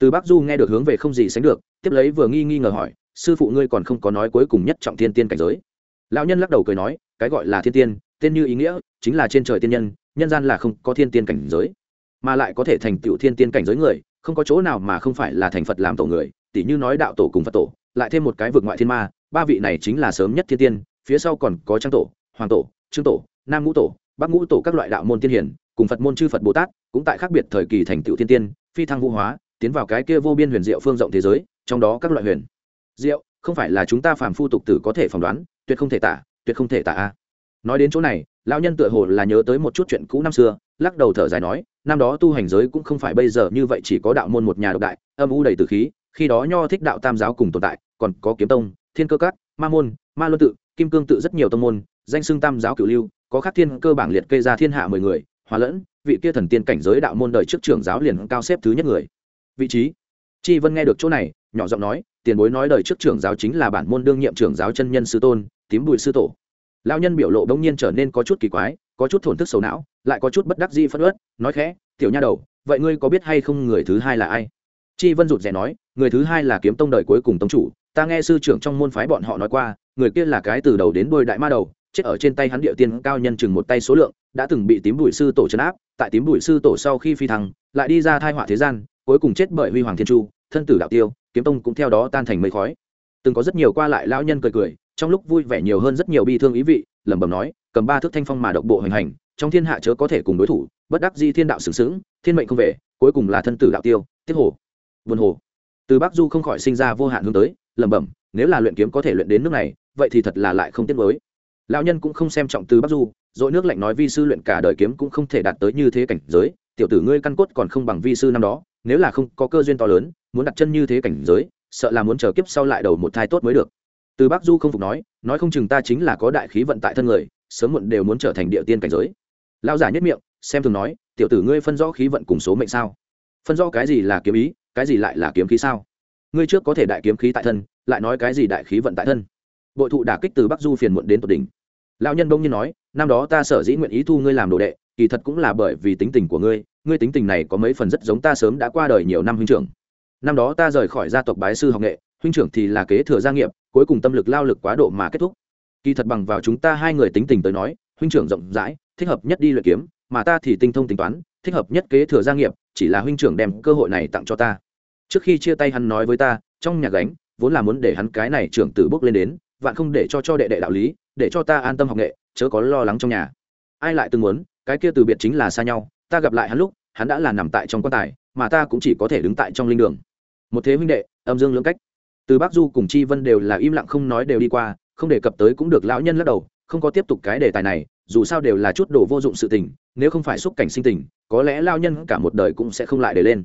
từ bắc du nghe được hướng về không gì sánh được, tiếp lấy vừa nghi nghi ngờ hỏi, sư phụ ngươi còn không có nói cuối cùng nhất trọng thiên tiên cảnh giới? Lão nhân lắc đầu cười nói, cái gọi là thiên tiên, tên như ý nghĩa, chính là trên trời tiên nhân nhân gian là không có thiên tiên cảnh giới, mà lại có thể thành tựu thiên tiên cảnh giới người, không có chỗ nào mà không phải là thành phật làm tổ người tỷ như nói đạo tổ cùng phật tổ, lại thêm một cái vượt ngoại thiên ma, ba vị này chính là sớm nhất thiên tiên, phía sau còn có trang tổ, hoàng tổ, trương tổ, nam ngũ tổ, bắc ngũ tổ các loại đạo môn tiên hiển, cùng phật môn chư phật bồ tát, cũng tại khác biệt thời kỳ thành tựu thiên tiên, phi thăng vũ hóa tiến vào cái kia vô biên huyền diệu phương rộng thế giới, trong đó các loại huyền diệu, không phải là chúng ta phàm phu tục tử có thể phỏng đoán, tuyệt không thể tả, tuyệt không thể tả a. Nói đến chỗ này, lão nhân tựa hồ là nhớ tới một chút chuyện cũ năm xưa, lắc đầu thở dài nói, năm đó tu hành giới cũng không phải bây giờ như vậy chỉ có đạo môn một nhà độc đại, âm u đầy từ khí, khi đó nho thích đạo tam giáo cùng tồn tại, còn có kiếm tông, thiên cơ cát ma môn, ma luân tự, kim cương tự rất nhiều tông môn, danh xưng tam giáo cửu lưu, có khắc thiên cơ bảng liệt kê ra thiên hạ mười người, hòa lẫn, vị kia thần tiên cảnh giới đạo môn đời trước trưởng giáo liền cao xếp thứ nhất người vị trí. Chi vân nghe được chỗ này, nhỏ giọng nói, tiền bối nói đời trước trưởng giáo chính là bản môn đương nhiệm trưởng giáo chân nhân sư tôn, tím bùi sư tổ. Lao nhân biểu lộ bỗng nhiên trở nên có chút kỳ quái, có chút thổn thức sầu não, lại có chút bất đắc dĩ phất ớt nói khẽ, tiểu nha đầu, vậy ngươi có biết hay không người thứ hai là ai? Chi vân rụt rè nói, người thứ hai là kiếm tông đời cuối cùng tông chủ, ta nghe sư trưởng trong môn phái bọn họ nói qua, người kia là cái từ đầu đến đôi đại ma đầu, chết ở trên tay hắn địa tiên cao nhân chừng một tay số lượng, đã từng bị tím bùi sư tổ chấn áp, tại tím bùi sư tổ sau khi phi thăng, lại đi ra thai họa thế gian cuối cùng chết bởi huy hoàng thiên chu, thân tử đạo tiêu, kiếm tông cũng theo đó tan thành mây khói. Từng có rất nhiều qua lại lão nhân cười cười, trong lúc vui vẻ nhiều hơn rất nhiều bi thương ý vị, lẩm bẩm nói, cầm ba thước thanh phong mà độc bộ hành hành, trong thiên hạ chớ có thể cùng đối thủ, bất đắc di thiên đạo sừng sững, thiên mệnh không về, cuối cùng là thân tử đạo tiêu tiết hồ buồn hồ. Từ bắc du không khỏi sinh ra vô hạn hướng tới, lẩm bẩm, nếu là luyện kiếm có thể luyện đến nước này, vậy thì thật là lại không tiếc mới lão nhân cũng không xem trọng từ bắc du, dội nước lạnh nói vi sư luyện cả đời kiếm cũng không thể đạt tới như thế cảnh giới tiểu tử ngươi căn cốt còn không bằng vi sư năm đó, nếu là không có cơ duyên to lớn, muốn đặt chân như thế cảnh giới, sợ là muốn chờ kiếp sau lại đầu một thai tốt mới được. Từ bắc du không phục nói nói không chừng ta chính là có đại khí vận tại thân người, sớm muộn đều muốn trở thành địa tiên cảnh giới. Lao giả nhất miệng, xem thường nói, tiểu tử ngươi phân rõ khí vận cùng số mệnh sao? Phân rõ cái gì là kiếm ý, cái gì lại là kiếm khí sao? Ngươi trước có thể đại kiếm khí tại thân, lại nói cái gì đại khí vận tại thân. Bội thụ đả kích từ bắc du phiền muộn đến tột đỉnh. Lão nhân bông như nói, năm đó ta sở dĩ nguyện ý thu ngươi làm đồ đệ kỳ thật cũng là bởi vì tính tình của ngươi ngươi tính tình này có mấy phần rất giống ta sớm đã qua đời nhiều năm huynh trưởng. Năm đó ta rời khỏi gia tộc bái sư học nghệ, huynh trưởng thì là kế thừa gia nghiệp, cuối cùng tâm lực lao lực quá độ mà kết thúc. Kỳ thật bằng vào chúng ta hai người tính tình tới nói, huynh trưởng rộng rãi, thích hợp nhất đi luyện kiếm, mà ta thì tinh thông tính toán, thích hợp nhất kế thừa gia nghiệp, chỉ là huynh trưởng đem cơ hội này tặng cho ta. Trước khi chia tay hắn nói với ta, trong nhà gánh, vốn là muốn để hắn cái này trưởng tử bước lên đến, vạn không để cho cho đệ đệ đạo lý, để cho ta an tâm học nghệ, chớ có lo lắng trong nhà. Ai lại từng muốn cái kia từ biệt chính là xa nhau, ta gặp lại hắn lúc, hắn đã là nằm tại trong quan tài, mà ta cũng chỉ có thể đứng tại trong linh đường. Một thế huynh đệ, âm dương lưỡng cách. Từ bác du cùng chi vân đều là im lặng không nói đều đi qua, không đề cập tới cũng được lão nhân lắc đầu, không có tiếp tục cái đề tài này, dù sao đều là chút đồ vô dụng sự tình, nếu không phải xúc cảnh sinh tình, có lẽ lao nhân cả một đời cũng sẽ không lại để lên.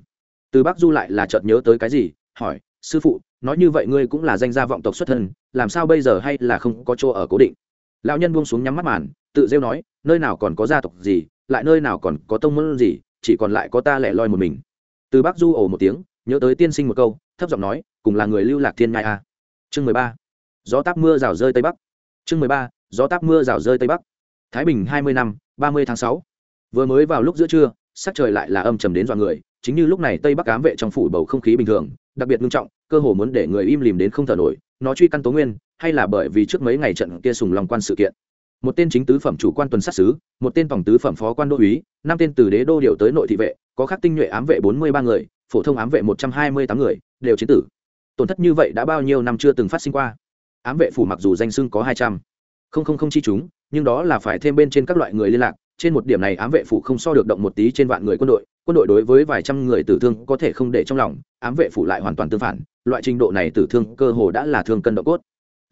Từ bác du lại là chợt nhớ tới cái gì, hỏi, sư phụ, nói như vậy ngươi cũng là danh gia vọng tộc xuất thân, làm sao bây giờ hay là không có chỗ ở cố định? Lão nhân buông xuống nhắm mắt màn tự rêu nói, nơi nào còn có gia tộc gì, lại nơi nào còn có tông môn gì, chỉ còn lại có ta lẻ loi một mình. Từ bác du ồ một tiếng, nhớ tới tiên sinh một câu, thấp giọng nói, cùng là người lưu lạc thiên ngai a. Chương mười ba. Gió táp mưa rào rơi tây bắc. Chương mười ba, gió táp mưa rào rơi tây bắc. Thái bình hai mươi năm, ba mươi tháng sáu. Vừa mới vào lúc giữa trưa, sắc trời lại là âm trầm đến dọa người, chính như lúc này tây bắc cám vệ trong phủ bầu không khí bình thường, đặc biệt nghiêm trọng, cơ hồ muốn để người im lìm đến không thở nổi, nó truy căn tố nguyên, hay là bởi vì trước mấy ngày trận kia sùng lòng quan sự kiện một tên chính tứ phẩm chủ quan tuần sát sứ, một tên tổng tứ phẩm phó quan đô úy năm tên từ đế đô điều tới nội thị vệ có khắc tinh nhuệ ám vệ bốn mươi ba người phổ thông ám vệ một trăm hai mươi tám người đều chiến tử. Tổn thất như vậy đã bao nhiêu năm chưa từng phát sinh qua? Ám vệ phủ mặc dù danh sưng có hai trăm không không không chi chúng nhưng đó là phải thêm bên trên các loại người liên lạc. Trên một điểm này ám vệ phủ không so được động một tí trên vạn người quân đội quân đội đối với vài trăm người tử thương có thể không để trong lòng ám vệ phủ lại hoàn toàn tương phản loại trình độ này tử thương cơ hồ đã là thương cân độ cốt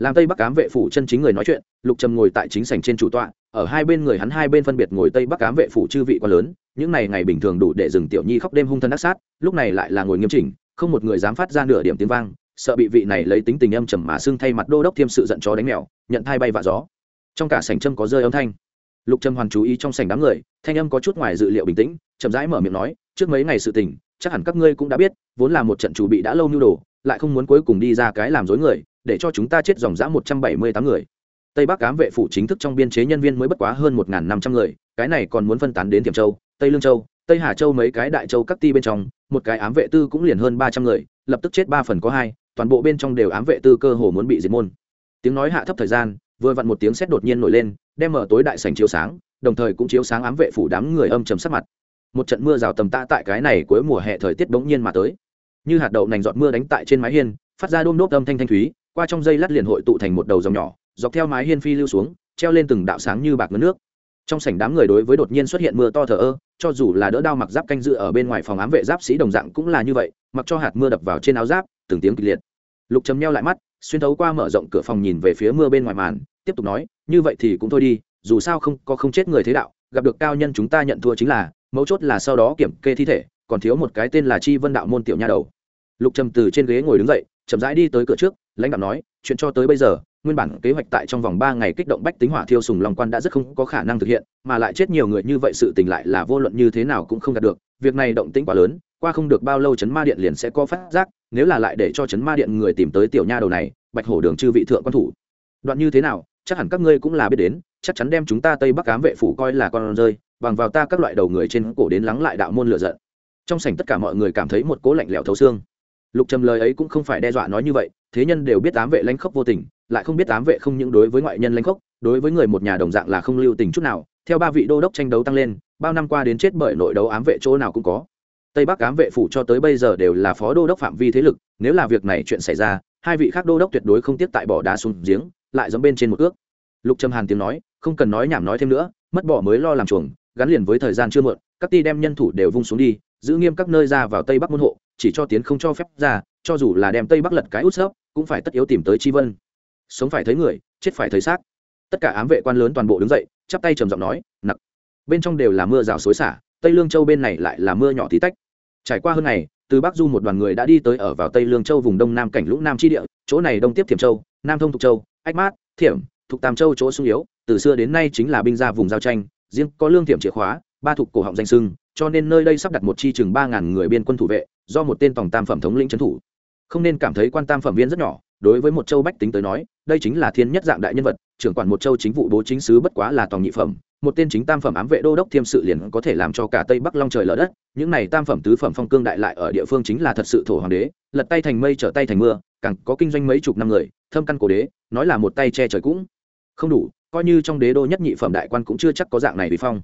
làm tây bắc cám vệ phủ chân chính người nói chuyện lục trầm ngồi tại chính sảnh trên chủ tọa ở hai bên người hắn hai bên phân biệt ngồi tây bắc cám vệ phủ chư vị quá lớn những này ngày bình thường đủ để dừng tiểu nhi khóc đêm hung thân ác sát lúc này lại là ngồi nghiêm chỉnh không một người dám phát ra nửa điểm tiếng vang sợ bị vị này lấy tính tình âm trầm mà xưng thay mặt đô đốc thêm sự giận chó đánh mèo nhận thai bay vạ gió trong cả sảnh trâm có rơi âm thanh lục trầm hoàn chú ý trong sảnh đám người thanh âm có chút ngoài dự liệu bình tĩnh chậm rãi mở miệng nói trước mấy ngày sự tình chắc hẳn các ngươi cũng đã biết vốn là một trận chủ bị đã lâu nhu đồ lại không muốn cuối cùng đi ra cái làm dối người để cho chúng ta chết dòng dã một trăm bảy mươi tám người. Tây bắc cám vệ phủ chính thức trong biên chế nhân viên mới bất quá hơn một năm trăm người, cái này còn muốn phân tán đến tiềm châu, tây lương châu, tây hà châu mấy cái đại châu các ti bên trong, một cái ám vệ tư cũng liền hơn ba trăm người, lập tức chết ba phần có hai, toàn bộ bên trong đều ám vệ tư cơ hồ muốn bị diệt môn. Tiếng nói hạ thấp thời gian, vừa vặn một tiếng sét đột nhiên nổi lên, đem mở tối đại sảnh chiếu sáng, đồng thời cũng chiếu sáng ám vệ phủ đám người âm trầm sắc mặt. Một trận mưa rào tầm tạ tại cái này cuối mùa hè thời tiết bỗng nhiên mà tới. Như hạt đậu nành giọt mưa đánh tại trên mái hiên, phát ra đôm đốp âm thanh thanh thúy qua trong dây lát liền hội tụ thành một đầu dòng nhỏ, dọc theo mái hiên phi lưu xuống, treo lên từng đạo sáng như bạc ngấn nước. Trong sảnh đám người đối với đột nhiên xuất hiện mưa to thờ ơ, cho dù là đỡ đao mặc giáp canh dự ở bên ngoài phòng ám vệ giáp sĩ đồng dạng cũng là như vậy, mặc cho hạt mưa đập vào trên áo giáp, từng tiếng kịch liệt. Lục chấm neo lại mắt, xuyên thấu qua mở rộng cửa phòng nhìn về phía mưa bên ngoài màn, tiếp tục nói, như vậy thì cũng thôi đi, dù sao không, có không chết người thế đạo, gặp được cao nhân chúng ta nhận thua chính là, mấu chốt là sau đó kiểm kê thi thể, còn thiếu một cái tên là chi vân đạo môn tiểu nha đầu. Lục trầm từ trên ghế ngồi đứng dậy chậm rãi đi tới cửa trước, lãnh đạo nói, chuyện cho tới bây giờ, nguyên bản kế hoạch tại trong vòng ba ngày kích động bách tính hỏa thiêu sùng lòng quan đã rất không có khả năng thực hiện, mà lại chết nhiều người như vậy sự tình lại là vô luận như thế nào cũng không đạt được, việc này động tĩnh quá lớn, qua không được bao lâu chấn ma điện liền sẽ có phát giác, nếu là lại để cho chấn ma điện người tìm tới tiểu nha đầu này, bạch hổ đường chư vị thượng quan thủ. Đoạn như thế nào, chắc hẳn các ngươi cũng là biết đến, chắc chắn đem chúng ta tây bắc cám vệ phủ coi là con rơi, bằng vào ta các loại đầu người trên cổ đến lắng lại đạo môn lựa giận. Trong sảnh tất cả mọi người cảm thấy một cố lạnh lẽo thấu xương lục trầm lời ấy cũng không phải đe dọa nói như vậy, thế nhân đều biết ám vệ lãnh khốc vô tình, lại không biết ám vệ không những đối với ngoại nhân lãnh khốc, đối với người một nhà đồng dạng là không lưu tình chút nào. Theo ba vị đô đốc tranh đấu tăng lên, bao năm qua đến chết bởi nội đấu ám vệ chỗ nào cũng có. Tây bắc ám vệ phủ cho tới bây giờ đều là phó đô đốc phạm vi thế lực, nếu là việc này chuyện xảy ra, hai vị khác đô đốc tuyệt đối không tiếp tại bỏ đá xuống giếng, lại giống bên trên một ước. Lục trầm hàn tiếng nói, không cần nói nhảm nói thêm nữa, mất bỏ mới lo làm chuồng, gắn liền với thời gian chưa muộn, các ty đem nhân thủ đều vung xuống đi, giữ nghiêm các nơi ra vào tây bắc môn hộ chỉ cho tiến không cho phép ra, cho dù là đem tây bắc lật cái út sớp cũng phải tất yếu tìm tới chi vân. Sống phải thấy người, chết phải thấy xác. Tất cả ám vệ quan lớn toàn bộ đứng dậy, chắp tay trầm giọng nói, nặc. Bên trong đều là mưa rào xối xả, tây lương châu bên này lại là mưa nhỏ tí tách. Trải qua hơn ngày, từ bắc du một đoàn người đã đi tới ở vào tây lương châu vùng đông nam cảnh lũng nam tri địa, chỗ này đông tiếp thiểm châu, nam thông thục châu, ách mát, thiểm, thục tam châu chỗ sung yếu, từ xưa đến nay chính là binh ra vùng giao tranh, riêng có lương thiểm chìa khóa, ba thục cổ họng danh sưng, cho nên nơi đây sắp đặt một chi chừng ba ngàn người biên quân thủ vệ do một tên tổng tam phẩm thống lĩnh trấn thủ. Không nên cảm thấy quan tam phẩm viên rất nhỏ, đối với một châu bách tính tới nói, đây chính là thiên nhất dạng đại nhân vật, trưởng quản một châu chính vụ bố chính sứ bất quá là tòng nhị phẩm. Một tên chính tam phẩm ám vệ đô đốc thiêm sự liền có thể làm cho cả tây bắc long trời lở đất. Những này tam phẩm tứ phẩm phong cương đại lại ở địa phương chính là thật sự thổ hoàng đế, lật tay thành mây trở tay thành mưa, càng có kinh doanh mấy chục năm người, thâm căn cổ đế, nói là một tay che trời cũng không đủ, coi như trong đế đô nhất nhị phẩm đại quan cũng chưa chắc có dạng này vì phong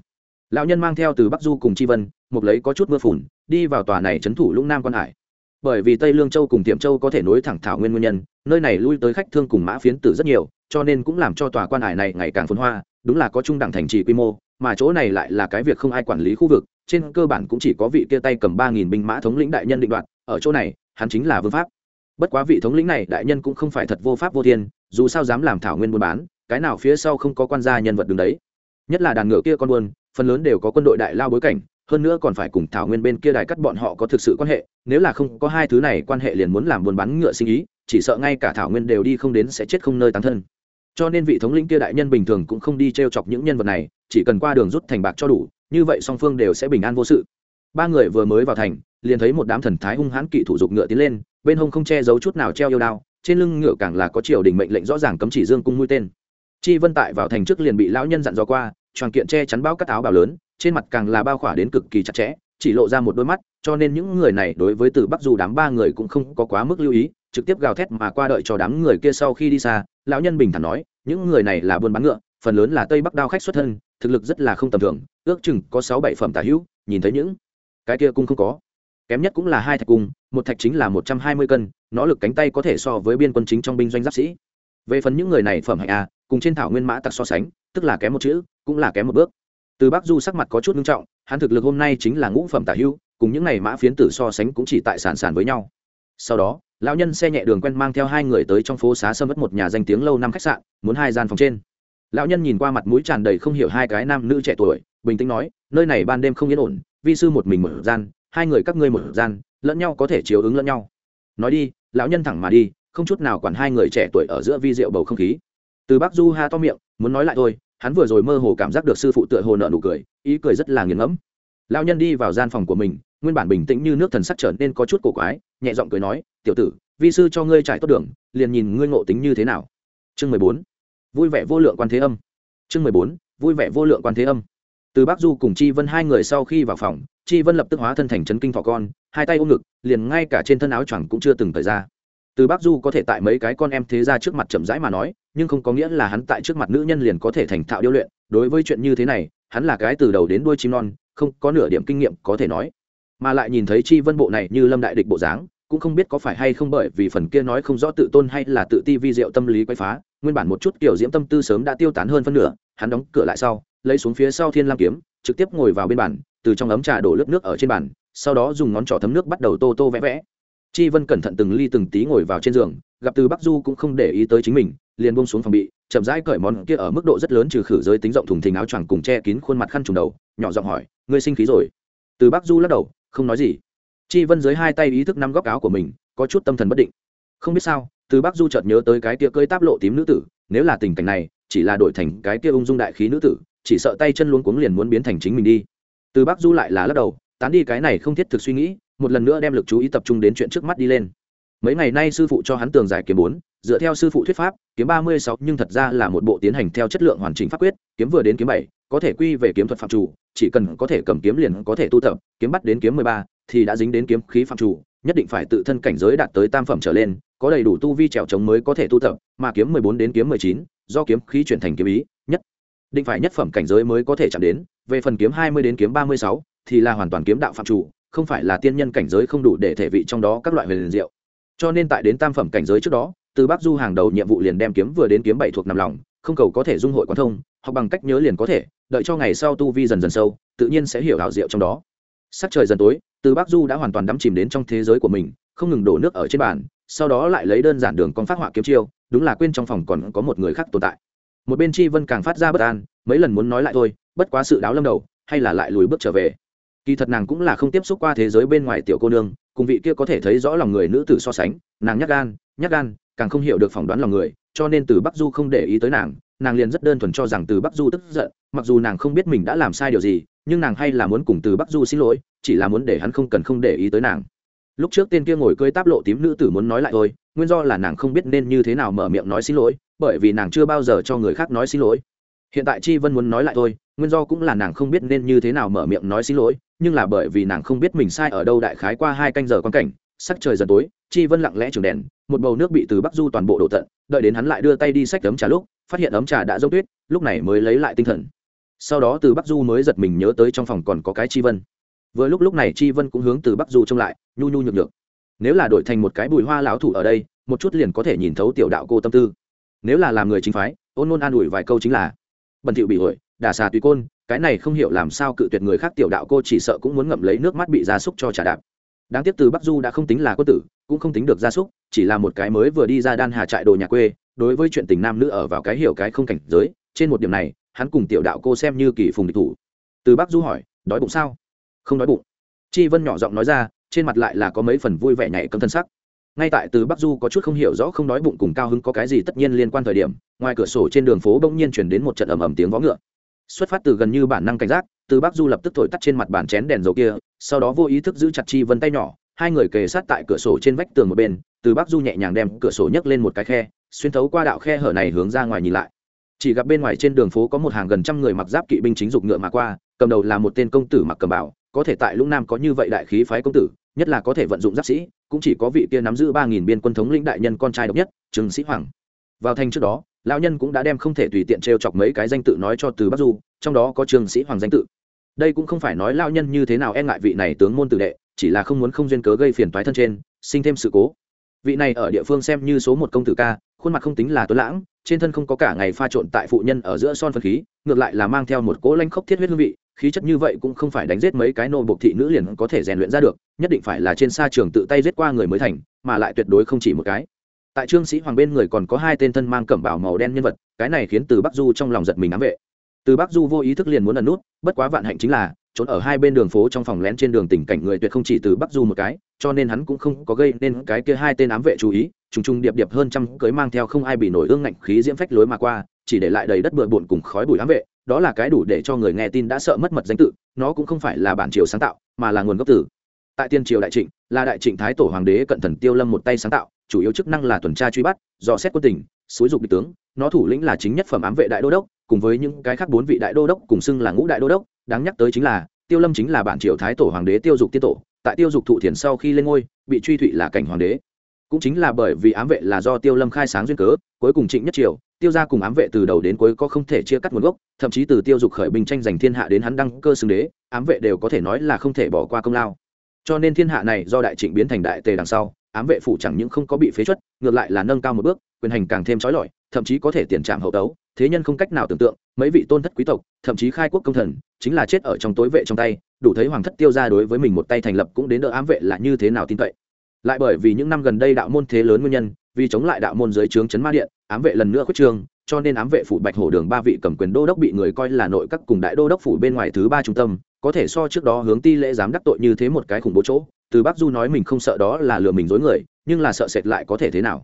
lão nhân mang theo từ bắc du cùng chi vân, một lấy có chút mưa phùn, đi vào tòa này trấn thủ lũng nam quan hải. Bởi vì tây lương châu cùng tiệm châu có thể nối thẳng thảo nguyên nguyên nhân, nơi này lui tới khách thương cùng mã phiến tử rất nhiều, cho nên cũng làm cho tòa quan hải này ngày càng phồn hoa, đúng là có trung đẳng thành trì quy mô, mà chỗ này lại là cái việc không ai quản lý khu vực, trên cơ bản cũng chỉ có vị kia tay cầm ba nghìn binh mã thống lĩnh đại nhân định đoạt, ở chỗ này, hắn chính là vương pháp. Bất quá vị thống lĩnh này đại nhân cũng không phải thật vô pháp vô thiên, dù sao dám làm thảo nguyên buôn bán, cái nào phía sau không có quan gia nhân vật đứng đấy. Nhất là đàn ngựa kia con buôn phần lớn đều có quân đội đại lao bối cảnh, hơn nữa còn phải cùng thảo nguyên bên kia đài cắt bọn họ có thực sự quan hệ, nếu là không có hai thứ này quan hệ liền muốn làm buôn bán ngựa sinh ý, chỉ sợ ngay cả thảo nguyên đều đi không đến sẽ chết không nơi tán thân. Cho nên vị thống lĩnh kia đại nhân bình thường cũng không đi t r e o chọc những nhân vật này, chỉ cần qua đường rút thành bạc cho đủ, như vậy song phương đều sẽ bình an vô sự. Ba người vừa mới vào thành, liền thấy một đám thần thái hung hãn kỵ thủ dục ngựa tiến lên, bên hông không che giấu chút nào treo yêu đao, trên lưng ngựa càng là có triều đình mệnh lệnh rõ ràng cấm chỉ dương cung mũi tên. Chi vân tại vào thành trước liền bị lão nhân dặn dò qua choàng kiện che chắn bao cắt áo bào lớn, trên mặt càng là bao khỏa đến cực kỳ chặt chẽ, chỉ lộ ra một đôi mắt, cho nên những người này đối với từ bắc dù đám ba người cũng không có quá mức lưu ý, trực tiếp gào thét mà qua đợi cho đám người kia sau khi đi xa, lão nhân bình thản nói, những người này là buôn bán ngựa, phần lớn là tây bắc đao khách xuất thân, thực lực rất là không tầm thường, ước chừng có sáu bảy phẩm tả hữu, nhìn thấy những cái kia cũng không có. Kém nhất cũng là hai thạch cung, một thạch chính là một trăm hai mươi cân, nó lực cánh tay có thể so với biên quân chính trong binh doanh giáp sĩ. Về phần những người này phẩm hạnh a, cùng trên thảo nguyên mã tặc so sánh tức là kém một chữ, cũng là kém một bước. Từ bắc du sắc mặt có chút nghiêm trọng, hắn thực lực hôm nay chính là ngũ phẩm tả hưu, cùng những này mã phiến tử so sánh cũng chỉ tại sản sản với nhau. Sau đó, lão nhân xe nhẹ đường quen mang theo hai người tới trong phố xá sâm mất một nhà danh tiếng lâu năm khách sạn, muốn hai gian phòng trên. Lão nhân nhìn qua mặt mũi tràn đầy không hiểu hai cái nam nữ trẻ tuổi, bình tĩnh nói, nơi này ban đêm không yên ổn, vi sư một mình một gian, hai người các ngươi một gian, lẫn nhau có thể chiếu ứng lẫn nhau. Nói đi, lão nhân thẳng mà đi, không chút nào quản hai người trẻ tuổi ở giữa vi rượu bầu không khí. Từ bắc du ha to miệng, muốn nói lại thôi hắn vừa rồi mơ hồ cảm giác được sư phụ tựa hồ nợ nụ cười, ý cười rất là nghiền ngẫm. Lao nhân đi vào gian phòng của mình, nguyên bản bình tĩnh như nước thần sắc trở nên có chút cổ quái, nhẹ giọng cười nói, tiểu tử, vi sư cho ngươi trải tốt đường, liền nhìn ngươi ngộ tính như thế nào. Chương mười bốn. Vui vẻ vô lượng quan thế âm. Chương mười bốn. Vui vẻ vô lượng quan thế âm. Từ bác du cùng chi vân hai người sau khi vào phòng, chi vân lập tức hóa thân thành trấn kinh thọ con, hai tay ôm ngực, liền ngay cả trên thân áo choàng cũng chưa từng thời ra từ bác du có thể tại mấy cái con em thế ra trước mặt chậm rãi mà nói, nhưng không có nghĩa là hắn tại trước mặt nữ nhân liền có thể thành thạo điêu luyện. Đối với chuyện như thế này, hắn là cái từ đầu đến đuôi chim non, không có nửa điểm kinh nghiệm có thể nói. Mà lại nhìn thấy chi vân bộ này như lâm đại địch bộ dáng, cũng không biết có phải hay không bởi vì phần kia nói không rõ tự tôn hay là tự ti vi diệu tâm lý quay phá, nguyên bản một chút kiểu diễm tâm tư sớm đã tiêu tán hơn phân nửa, hắn đóng cửa lại sau, lấy xuống phía sau thiên lam kiếm, trực tiếp ngồi vào bên bàn, từ trong ấm trà đổ lớp nước ở trên bàn, sau đó dùng ngón trỏ thấm nước bắt đầu tô tô vẽ vẽ chi vân cẩn thận từng ly từng tí ngồi vào trên giường, gặp từ bắc du cũng không để ý tới chính mình, liền buông xuống phòng bị, chậm rãi cởi món kia ở mức độ rất lớn trừ khử giới tính rộng thùng thình áo choàng cùng che kín khuôn mặt khăn trùng đầu, nhỏ giọng hỏi, ngươi sinh khí rồi? Từ bắc du lắc đầu, không nói gì. Chi vân dưới hai tay ý thức năm góc áo của mình, có chút tâm thần bất định. Không biết sao, từ bắc du chợt nhớ tới cái kia cơi táp lộ tím nữ tử, nếu là tình cảnh này, chỉ là đổi thành cái kia ung dung đại khí nữ tử, chỉ sợ tay chân luống cuống liền muốn biến thành chính mình đi. Từ bắc du lại là lắc đầu, tán đi cái này không thiết thực suy nghĩ một lần nữa đem lực chú ý tập trung đến chuyện trước mắt đi lên. Mấy ngày nay sư phụ cho hắn tường giải kiếm bốn, dựa theo sư phụ thuyết pháp, kiếm ba mươi sáu nhưng thật ra là một bộ tiến hành theo chất lượng hoàn chỉnh pháp quyết, kiếm vừa đến kiếm bảy, có thể quy về kiếm thuật phạm chủ, chỉ cần có thể cầm kiếm liền có thể tu tập, kiếm bắt đến kiếm mười ba thì đã dính đến kiếm khí phạm chủ, nhất định phải tự thân cảnh giới đạt tới tam phẩm trở lên, có đầy đủ tu vi trèo trống mới có thể tu tập, mà kiếm mười bốn đến kiếm mười chín, do kiếm khí chuyển thành kiếm ý, nhất định phải nhất phẩm cảnh giới mới có thể chạm đến, về phần kiếm hai mươi đến kiếm ba mươi sáu thì là hoàn toàn kiếm đạo phạm chủ không phải là tiên nhân cảnh giới không đủ để thể vị trong đó các loại huyền diệu. Cho nên tại đến tam phẩm cảnh giới trước đó, từ bắc du hàng đầu nhiệm vụ liền đem kiếm vừa đến kiếm bảy thuộc nằm lòng, không cầu có thể dung hội quán thông hoặc bằng cách nhớ liền có thể, đợi cho ngày sau tu vi dần dần sâu, tự nhiên sẽ hiểu đạo diệu trong đó. Sắc trời dần tối, từ bắc du đã hoàn toàn đắm chìm đến trong thế giới của mình, không ngừng đổ nước ở trên bàn, sau đó lại lấy đơn giản đường con phát họa kiếm chiêu, đúng là quên trong phòng còn có một người khác tồn tại. Một bên chi vân càng phát ra bất an, mấy lần muốn nói lại thôi, bất quá sự đáo lâm đầu, hay là lại lùi bước trở về kỳ thật nàng cũng là không tiếp xúc qua thế giới bên ngoài tiểu cô nương, cùng vị kia có thể thấy rõ lòng người nữ tử so sánh, nàng nhắc gan nhắc gan, càng không hiểu được phỏng đoán lòng người, cho nên từ bắc du không để ý tới nàng nàng liền rất đơn thuần cho rằng từ bắc du tức giận, mặc dù nàng không biết mình đã làm sai điều gì, nhưng nàng hay là muốn cùng từ bắc du xin lỗi, chỉ là muốn để hắn không cần không để ý tới nàng. Lúc trước tên kia ngồi cơi táp lộ tím nữ tử muốn nói lại thôi, nguyên do là nàng không biết nên như thế nào mở miệng nói xin lỗi, bởi vì nàng chưa bao giờ cho người khác nói xin lỗi hiện tại chi vân muốn nói lại thôi, nguyên do cũng là nàng không biết nên như thế nào mở miệng nói xin lỗi, nhưng là bởi vì nàng không biết mình sai ở đâu đại khái qua hai canh giờ quan cảnh, sắc trời dần tối, chi vân lặng lẽ trường đèn, một bầu nước bị từ bắc du toàn bộ đổ tận, đợi đến hắn lại đưa tay đi xách ấm trà lúc, phát hiện ấm trà đã dốc tuyết, lúc này mới lấy lại tinh thần. Sau đó từ bắc du mới giật mình nhớ tới trong phòng còn có cái chi vân. Vừa lúc lúc này chi vân cũng hướng từ bắc du trông lại, nhu nhu nhược nhược. Nếu là đổi thành một cái bùi hoa lão thủ ở đây, một chút liền có thể nhìn thấu tiểu đạo cô tâm tư. Nếu là làm người chính phái, ôn nôn an ủi vài câu chính là bẩn thỉu bị ổi đả xà tùy côn, cái này không hiểu làm sao cự tuyệt người khác tiểu đạo cô chỉ sợ cũng muốn ngậm lấy nước mắt bị gia súc cho trả đạp. Đáng tiếc từ bắc du đã không tính là quân tử, cũng không tính được gia súc, chỉ là một cái mới vừa đi ra đan hà trại đồ nhà quê, đối với chuyện tình nam nữ ở vào cái hiểu cái không cảnh giới, trên một điểm này, hắn cùng tiểu đạo cô xem như kỳ phùng địch thủ. Từ bắc du hỏi, đói bụng sao? Không đói bụng. Chi vân nhỏ giọng nói ra, trên mặt lại là có mấy phần vui vẻ nhảy cấm thân sắc ngay tại từ bắc du có chút không hiểu rõ, không đói bụng cùng cao hứng có cái gì tất nhiên liên quan thời điểm, ngoài cửa sổ trên đường phố bỗng nhiên chuyển đến một trận ầm ầm tiếng vó ngựa. Xuất phát từ gần như bản năng cảnh giác, từ bắc du lập tức thổi tắt trên mặt bàn chén đèn dầu kia, sau đó vô ý thức giữ chặt chi vân tay nhỏ, hai người kề sát tại cửa sổ trên vách tường một bên, từ bắc du nhẹ nhàng đem cửa sổ nhấc lên một cái khe, xuyên thấu qua đạo khe hở này hướng ra ngoài nhìn lại. Chỉ gặp bên ngoài trên đường phố có một hàng gần trăm người mặc giáp kỵ binh chính dục ngựa mà qua, cầm đầu là một tên công tử mặc cầm bảo có thể tại lũng nam có như vậy đại khí phái công tử, nhất là có thể vận dụng giáp sĩ cũng chỉ có vị kia nắm giữ ba nghìn biên quân thống lĩnh đại nhân con trai độc nhất trừng sĩ hoàng. Vào thành trước đó, lão nhân cũng đã đem không thể tùy tiện trêu chọc mấy cái danh tự nói cho từ bắc du, trong đó có trương sĩ hoàng danh tự. Đây cũng không phải nói lão nhân như thế nào e ngại vị này tướng môn tử đệ, chỉ là không muốn không duyên cớ gây phiền toái thân trên, sinh thêm sự cố. Vị này ở địa phương xem như số một công tử ca, khuôn mặt không tính là tuấn lãng, trên thân không có cả ngày pha trộn tại phụ nhân ở giữa son phân khí, ngược lại là mang theo một cỗ lanh khốc thiết huyết hương vị khí chất như vậy cũng không phải đánh giết mấy cái nô bộc thị nữ liền có thể rèn luyện ra được, nhất định phải là trên xa trường tự tay giết qua người mới thành, mà lại tuyệt đối không chỉ một cái. Tại trương sĩ hoàng bên người còn có hai tên thân mang cẩm bảo màu đen nhân vật, cái này khiến từ bắc du trong lòng giật mình ám vệ. Từ bắc du vô ý thức liền muốn ẩn nút, bất quá vạn hạnh chính là, trốn ở hai bên đường phố trong phòng lén trên đường tình cảnh người tuyệt không chỉ từ bắc du một cái, cho nên hắn cũng không có gây nên cái kia hai tên ám vệ chú ý, trùng trùng điệp điệp hơn trăm cưới mang theo không ai bị nổi ương ngạnh khí diễm phách lối mà qua, chỉ để lại đầy đất bừa bộn cùng khói bụi ám vệ đó là cái đủ để cho người nghe tin đã sợ mất mật danh tự, nó cũng không phải là bản triều sáng tạo, mà là nguồn gốc từ. Tại tiên triều đại trịnh, là đại trịnh thái tổ hoàng đế cận thần tiêu lâm một tay sáng tạo, chủ yếu chức năng là tuần tra truy bắt, dò xét quân tình, xúi dục địch tướng, nó thủ lĩnh là chính nhất phẩm ám vệ đại đô đốc, cùng với những cái khác bốn vị đại đô đốc cùng xưng là ngũ đại đô đốc, đáng nhắc tới chính là, tiêu lâm chính là bản triều thái tổ hoàng đế tiêu dục tiên tổ, tại tiêu dục thụ thiền sau khi lên ngôi, bị truy thụy là cảnh hoàng đế cũng chính là bởi vì ám vệ là do tiêu lâm khai sáng duyên cớ, cuối cùng trịnh nhất triều, tiêu gia cùng ám vệ từ đầu đến cuối có không thể chia cắt nguồn gốc, thậm chí từ tiêu dục khởi binh tranh giành thiên hạ đến hắn đăng cơ xưng đế, ám vệ đều có thể nói là không thể bỏ qua công lao. Cho nên thiên hạ này do đại trịnh biến thành đại tề đằng sau, ám vệ phủ chẳng những không có bị phế chuất, ngược lại là nâng cao một bước, quyền hành càng thêm trói lọi, thậm chí có thể tiền trạm hậu tấu, thế nhân không cách nào tưởng tượng, mấy vị tôn thất quý tộc, thậm chí khai quốc công thần, chính là chết ở trong tối vệ trong tay, đủ thấy hoàng thất tiêu ra đối với mình một tay thành lập cũng đến đỡ ám vệ là như thế nào tin cậy lại bởi vì những năm gần đây đạo môn thế lớn nguyên nhân, vì chống lại đạo môn dưới trướng chấn ma điện, ám vệ lần nữa khuyết trương cho nên ám vệ phủ bạch hổ đường ba vị cầm quyền đô đốc bị người coi là nội các cùng đại đô đốc phủ bên ngoài thứ ba trung tâm, có thể so trước đó hướng ti lễ dám đắc tội như thế một cái khủng bố chỗ. Từ bắc du nói mình không sợ đó là lừa mình dối người, nhưng là sợ sệt lại có thể thế nào?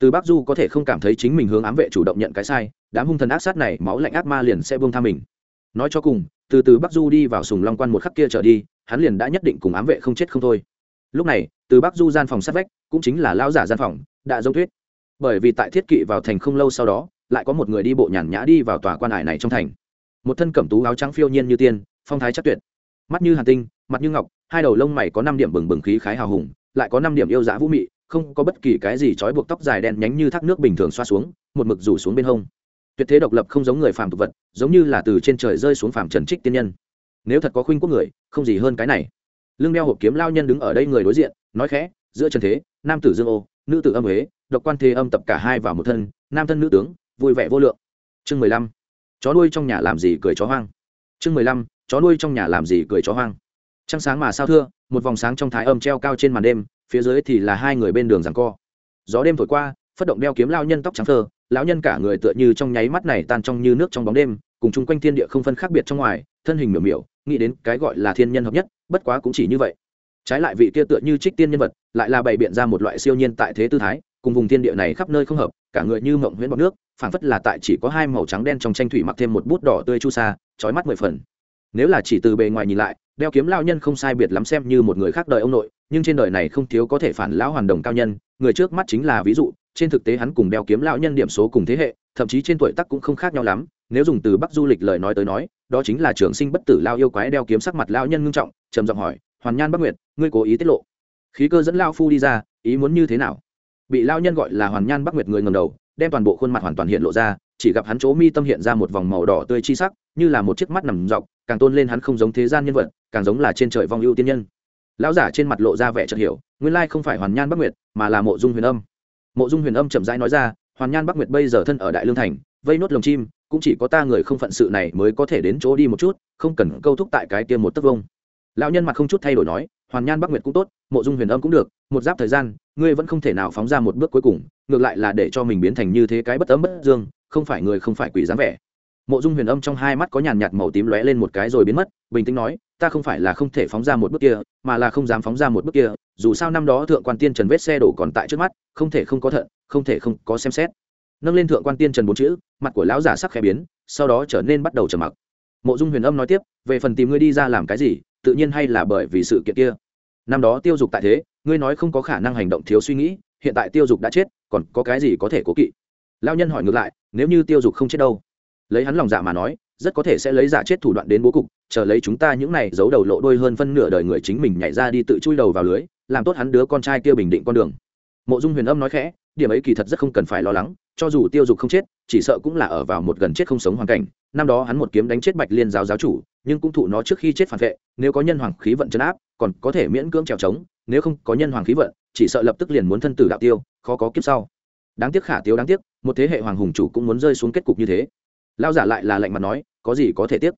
Từ bắc du có thể không cảm thấy chính mình hướng ám vệ chủ động nhận cái sai, đám hung thần ác sát này, máu lạnh ác ma liền sẽ buông tha mình. Nói cho cùng, từ từ bắc du đi vào sùng long quan một khắc kia trở đi, hắn liền đã nhất định cùng ám vệ không chết không thôi. Lúc này từ bắc du gian phòng sát vách, cũng chính là lão giả gian phòng, đã giống thuyết bởi vì tại thiết kỵ vào thành không lâu sau đó, lại có một người đi bộ nhàn nhã đi vào tòa quan hải này trong thành. Một thân cẩm tú áo trắng phiêu nhiên như tiên, phong thái chắc tuyệt. Mắt như hàn tinh, mặt như ngọc, hai đầu lông mày có năm điểm bừng bừng khí khái hào hùng, lại có năm điểm yêu dã vũ mị, không có bất kỳ cái gì trói buộc tóc dài đen nhánh như thác nước bình thường xoa xuống, một mực rủ xuống bên hông. Tuyệt thế độc lập không giống người phàm tục vật, giống như là từ trên trời rơi xuống phàm trần trích tiên nhân. Nếu thật có khuynh quốc người, không gì hơn cái này. Lưng đeo hộp kiếm lao nhân đứng ở đây người đối diện nói khẽ, giữa trần thế, nam tử dương ô, nữ tử âm huế, độc quan thế âm tập cả hai vào một thân, nam thân nữ tướng, vui vẻ vô lượng. Chương mười lăm, chó nuôi trong nhà làm gì cười chó hoang. Chương mười lăm, chó nuôi trong nhà làm gì cười chó hoang. Trăng sáng mà sao thưa, một vòng sáng trong thái âm treo cao trên màn đêm, phía dưới thì là hai người bên đường rằng co. Gió đêm thổi qua, phất động đeo kiếm lao nhân tóc trắng thơ, lão nhân cả người tựa như trong nháy mắt này tan trong như nước trong bóng đêm, cùng chung quanh thiên địa không phân khác biệt trong ngoài, thân hình miểu miểu, nghĩ đến cái gọi là thiên nhân hợp nhất, bất quá cũng chỉ như vậy trái lại vị kia tựa như trích tiên nhân vật, lại là bày biện ra một loại siêu nhiên tại thế tư thái, cùng vùng thiên địa này khắp nơi không hợp, cả người như mộng huyễn bọc nước, phảng phất là tại chỉ có hai màu trắng đen trong tranh thủy mặc thêm một bút đỏ tươi chu sa trói mắt mười phần. Nếu là chỉ từ bề ngoài nhìn lại, đeo kiếm lao nhân không sai biệt lắm xem như một người khác đời ông nội, nhưng trên đời này không thiếu có thể phản lão hoàn đồng cao nhân, người trước mắt chính là ví dụ, trên thực tế hắn cùng đeo kiếm lão nhân điểm số cùng thế hệ, thậm chí trên tuổi tác cũng không khác nhau lắm, nếu dùng từ bắc du lịch lời nói tới nói, đó chính là trường sinh bất tử lao yêu quái đeo kiếm sắc mặt lao nhân ngưng trọng, trầm giọng hỏi hoàn nhan bắc nguyệt, ngươi cố ý tiết lộ. Khí cơ dẫn lao phu đi ra, ý muốn như thế nào? Bị lao nhân gọi là hoàn nhan bắc nguyệt người ngầm đầu, đem toàn bộ khuôn mặt hoàn toàn hiện lộ ra, chỉ gặp hắn chỗ mi tâm hiện ra một vòng màu đỏ tươi chi sắc, như là một chiếc mắt nằm dọc, càng tôn lên hắn không giống thế gian nhân vật, càng giống là trên trời vong ưu tiên nhân. Lão giả trên mặt lộ ra vẻ chợt hiểu, nguyên lai không phải hoàn nhan bắc nguyệt, mà là mộ dung huyền âm. Mộ dung huyền âm chậm rãi nói ra, hoàn nhan bắc nguyệt bây giờ thân ở đại lương thành, vây nốt lồng chim, cũng chỉ có ta người không phận sự này mới có thể đến chỗ đi một chút, không cần câu thúc tại cái tiêm một tấc vông lão nhân mặt không chút thay đổi nói, hoàn nhan bắc nguyệt cũng tốt, mộ dung huyền âm cũng được, một giáp thời gian, ngươi vẫn không thể nào phóng ra một bước cuối cùng, ngược lại là để cho mình biến thành như thế cái bất ấm bất dương, không phải người không phải quỷ dáng vẻ. Mộ dung huyền âm trong hai mắt có nhàn nhạt màu tím lóe lên một cái rồi biến mất, bình tĩnh nói, ta không phải là không thể phóng ra một bước kia, mà là không dám phóng ra một bước kia, dù sao năm đó thượng quan tiên trần vết xe đổ còn tại trước mắt, không thể không có thận, không thể không có xem xét. Nâng lên thượng quan tiên trần bốn chữ, mặt của lão giả sắc khẽ biến, sau đó trở nên bắt đầu trầm mặc mộ dung huyền âm nói tiếp, về phần tìm ngươi đi ra làm cái gì, tự nhiên hay là bởi vì sự kiện kia. Năm đó tiêu dục tại thế, ngươi nói không có khả năng hành động thiếu suy nghĩ, hiện tại tiêu dục đã chết, còn có cái gì có thể cố kỵ? Lao nhân hỏi ngược lại, nếu như tiêu dục không chết đâu? Lấy hắn lòng dạ mà nói, rất có thể sẽ lấy giả chết thủ đoạn đến bố cục, chờ lấy chúng ta những này giấu đầu lộ đôi hơn phân nửa đời người chính mình nhảy ra đi tự chui đầu vào lưới, làm tốt hắn đứa con trai kia bình định con đường. Mộ dung huyền âm nói khẽ, điểm ấy kỳ thật rất không cần phải lo lắng, cho dù tiêu dục không chết, chỉ sợ cũng là ở vào một gần chết không sống hoàn cảnh năm đó hắn một kiếm đánh chết bạch liên giáo giáo chủ, nhưng cũng thụ nó trước khi chết phản vệ, nếu có nhân hoàng khí vận chấn áp, còn có thể miễn cưỡng trèo trống, nếu không có nhân hoàng khí vận, chỉ sợ lập tức liền muốn thân tử đạo tiêu, khó có kiếp sau. Đáng tiếc khả tiêu đáng tiếc, một thế hệ hoàng hùng chủ cũng muốn rơi xuống kết cục như thế. Lao giả lại là lạnh mặt nói, có gì có thể tiếc.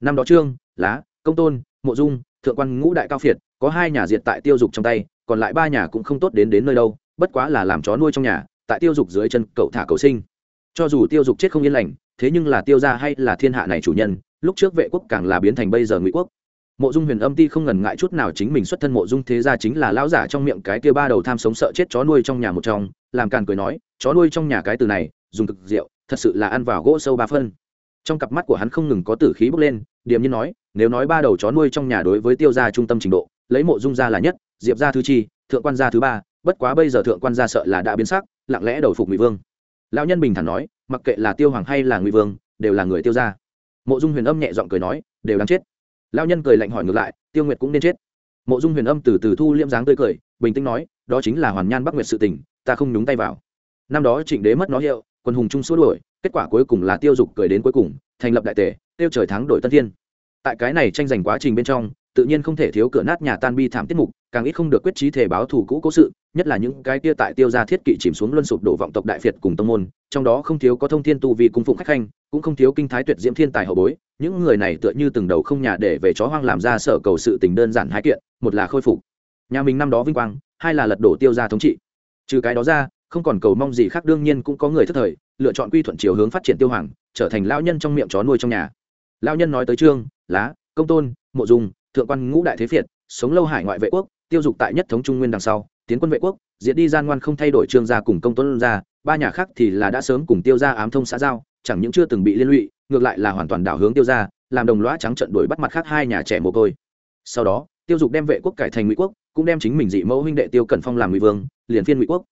Năm đó trương, lá, công tôn, mộ dung, thượng quan ngũ đại cao phiệt, có hai nhà diệt tại tiêu dục trong tay, còn lại ba nhà cũng không tốt đến đến nơi đâu, bất quá là làm chó nuôi trong nhà, tại tiêu dục dưới chân cậu thả cầu sinh. Cho dù tiêu dục chết không yên lành thế nhưng là tiêu gia hay là thiên hạ này chủ nhân, lúc trước vệ quốc càng là biến thành bây giờ ngụy quốc. Mộ dung huyền âm ti không ngần ngại chút nào chính mình xuất thân mộ dung thế gia chính là lão giả trong miệng cái kia ba đầu tham sống sợ chết chó nuôi trong nhà một trong, làm càn cười nói, chó nuôi trong nhà cái từ này, dùng thực rượu, thật sự là ăn vào gỗ sâu ba phân. Trong cặp mắt của hắn không ngừng có tử khí bốc lên, điềm nhiên nói, nếu nói ba đầu chó nuôi trong nhà đối với tiêu gia trung tâm trình độ, lấy mộ dung gia là nhất, diệp gia thứ chi, thượng quan gia thứ ba, bất quá bây giờ thượng quan gia sợ là đã biến sắc, lặng lẽ đầu phục ngụy vương. Lão nhân bình thản nói mặc kệ là tiêu hoàng hay là ngụy vương, đều là người tiêu gia. Mộ dung huyền âm nhẹ giọng cười nói, đều đáng chết. Lão nhân cười lạnh hỏi ngược lại, tiêu nguyệt cũng nên chết. Mộ dung huyền âm từ từ thu liễm dáng tươi cười, bình tĩnh nói, đó chính là hoàn nhan bắc nguyệt sự tình, ta không nhúng tay vào. Năm đó trịnh đế mất nó hiệu, quân hùng trung xua đuổi, kết quả cuối cùng là tiêu dục cười đến cuối cùng, thành lập đại tể, tiêu trời thắng đổi tân thiên. Tại cái này tranh giành quá trình bên trong tự nhiên không thể thiếu cửa nát nhà tan bi thảm tiết mục, càng ít không được quyết trí thể báo thủ cũ cố sự, nhất là những cái kia tại tiêu gia thiết kỵ chìm xuống luân sụp đổ vọng tộc đại việt cùng tông môn, trong đó không thiếu có thông thiên tu vì cung phụng khách khanh, cũng không thiếu kinh thái tuyệt diễm thiên tài hậu bối, những người này tựa như từng đầu không nhà để về chó hoang làm ra sở cầu sự tình đơn giản hai kiện, một là khôi phục nhà mình năm đó vinh quang, hai là lật đổ tiêu gia thống trị. Trừ cái đó ra, không còn cầu mong gì khác, đương nhiên cũng có người thất thời, lựa chọn quy thuận chiều hướng phát triển tiêu hoàng, trở thành lao nhân trong miệng chó nuôi trong nhà. Lao nhân nói tới trương, lá, công tôn, mộ dung thượng quan ngũ đại thế phiệt, sống lâu hải ngoại vệ quốc, tiêu dục tại nhất thống trung nguyên đằng sau, tiến quân vệ quốc diễn đi gian ngoan không thay đổi trương gia cùng công tôn gia, ba nhà khác thì là đã sớm cùng tiêu gia ám thông xã giao, chẳng những chưa từng bị liên lụy, ngược lại là hoàn toàn đảo hướng tiêu gia, làm đồng lõa trắng trận đuổi bắt mặt khác hai nhà trẻ mồ côi. Sau đó, tiêu dục đem vệ quốc cải thành ngụy quốc, cũng đem chính mình dị mẫu huynh đệ tiêu cẩn phong làm ngụy vương, liền phiên ngụy quốc.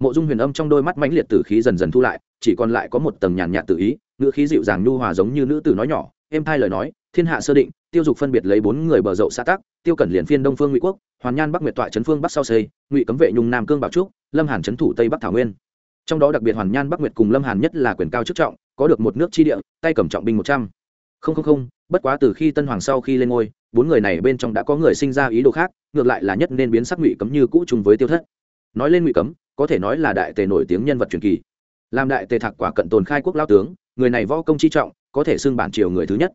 Mộ dung huyền âm trong đôi mắt mãnh liệt tử khí dần dần thu lại, chỉ còn lại có một tầng nhàn nhạt tự ý, ngữ khí dịu dàng nhu hòa giống như nữ tử nói nhỏ, êm thai lời nói, thiên hạ sơ định tiêu dục phân biệt lấy bốn người bờ dậu xã tắc, tiêu cẩn liền phiên đông phương ngụy quốc, hoàn nhan bắc nguyệt tọa trấn phương bắc sau xây, ngụy cấm vệ nhung nam cương bảo trúc, lâm hàn trấn thủ tây bắc thảo nguyên. Trong đó đặc biệt hoàn nhan bắc nguyệt cùng lâm hàn nhất là quyền cao chức trọng, có được một nước chi địa, tay cầm trọng binh một trăm. Không không không, bất quá từ khi tân hoàng sau khi lên ngôi, bốn người này bên trong đã có người sinh ra ý đồ khác, ngược lại là nhất nên biến sắc ngụy cấm như cũ chung với tiêu thất. Nói lên ngụy cấm, có thể nói là đại tề nổi tiếng nhân vật truyền kỳ. Làm đại tề thạc quả cận tồn khai quốc lao tướng, người này võ công chi trọng, có thể xưng bản triều người thứ nhất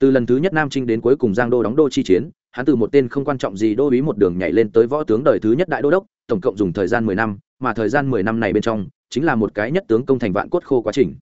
từ lần thứ nhất nam trinh đến cuối cùng giang đô đóng đô chi chiến, hắn từ một tên không quan trọng gì đô ý một đường nhảy lên tới võ tướng đời thứ nhất đại đô đốc, tổng cộng dùng thời gian mười năm, mà thời gian mười năm này bên trong, chính là một cái nhất tướng công thành vạn cốt khô quá trình.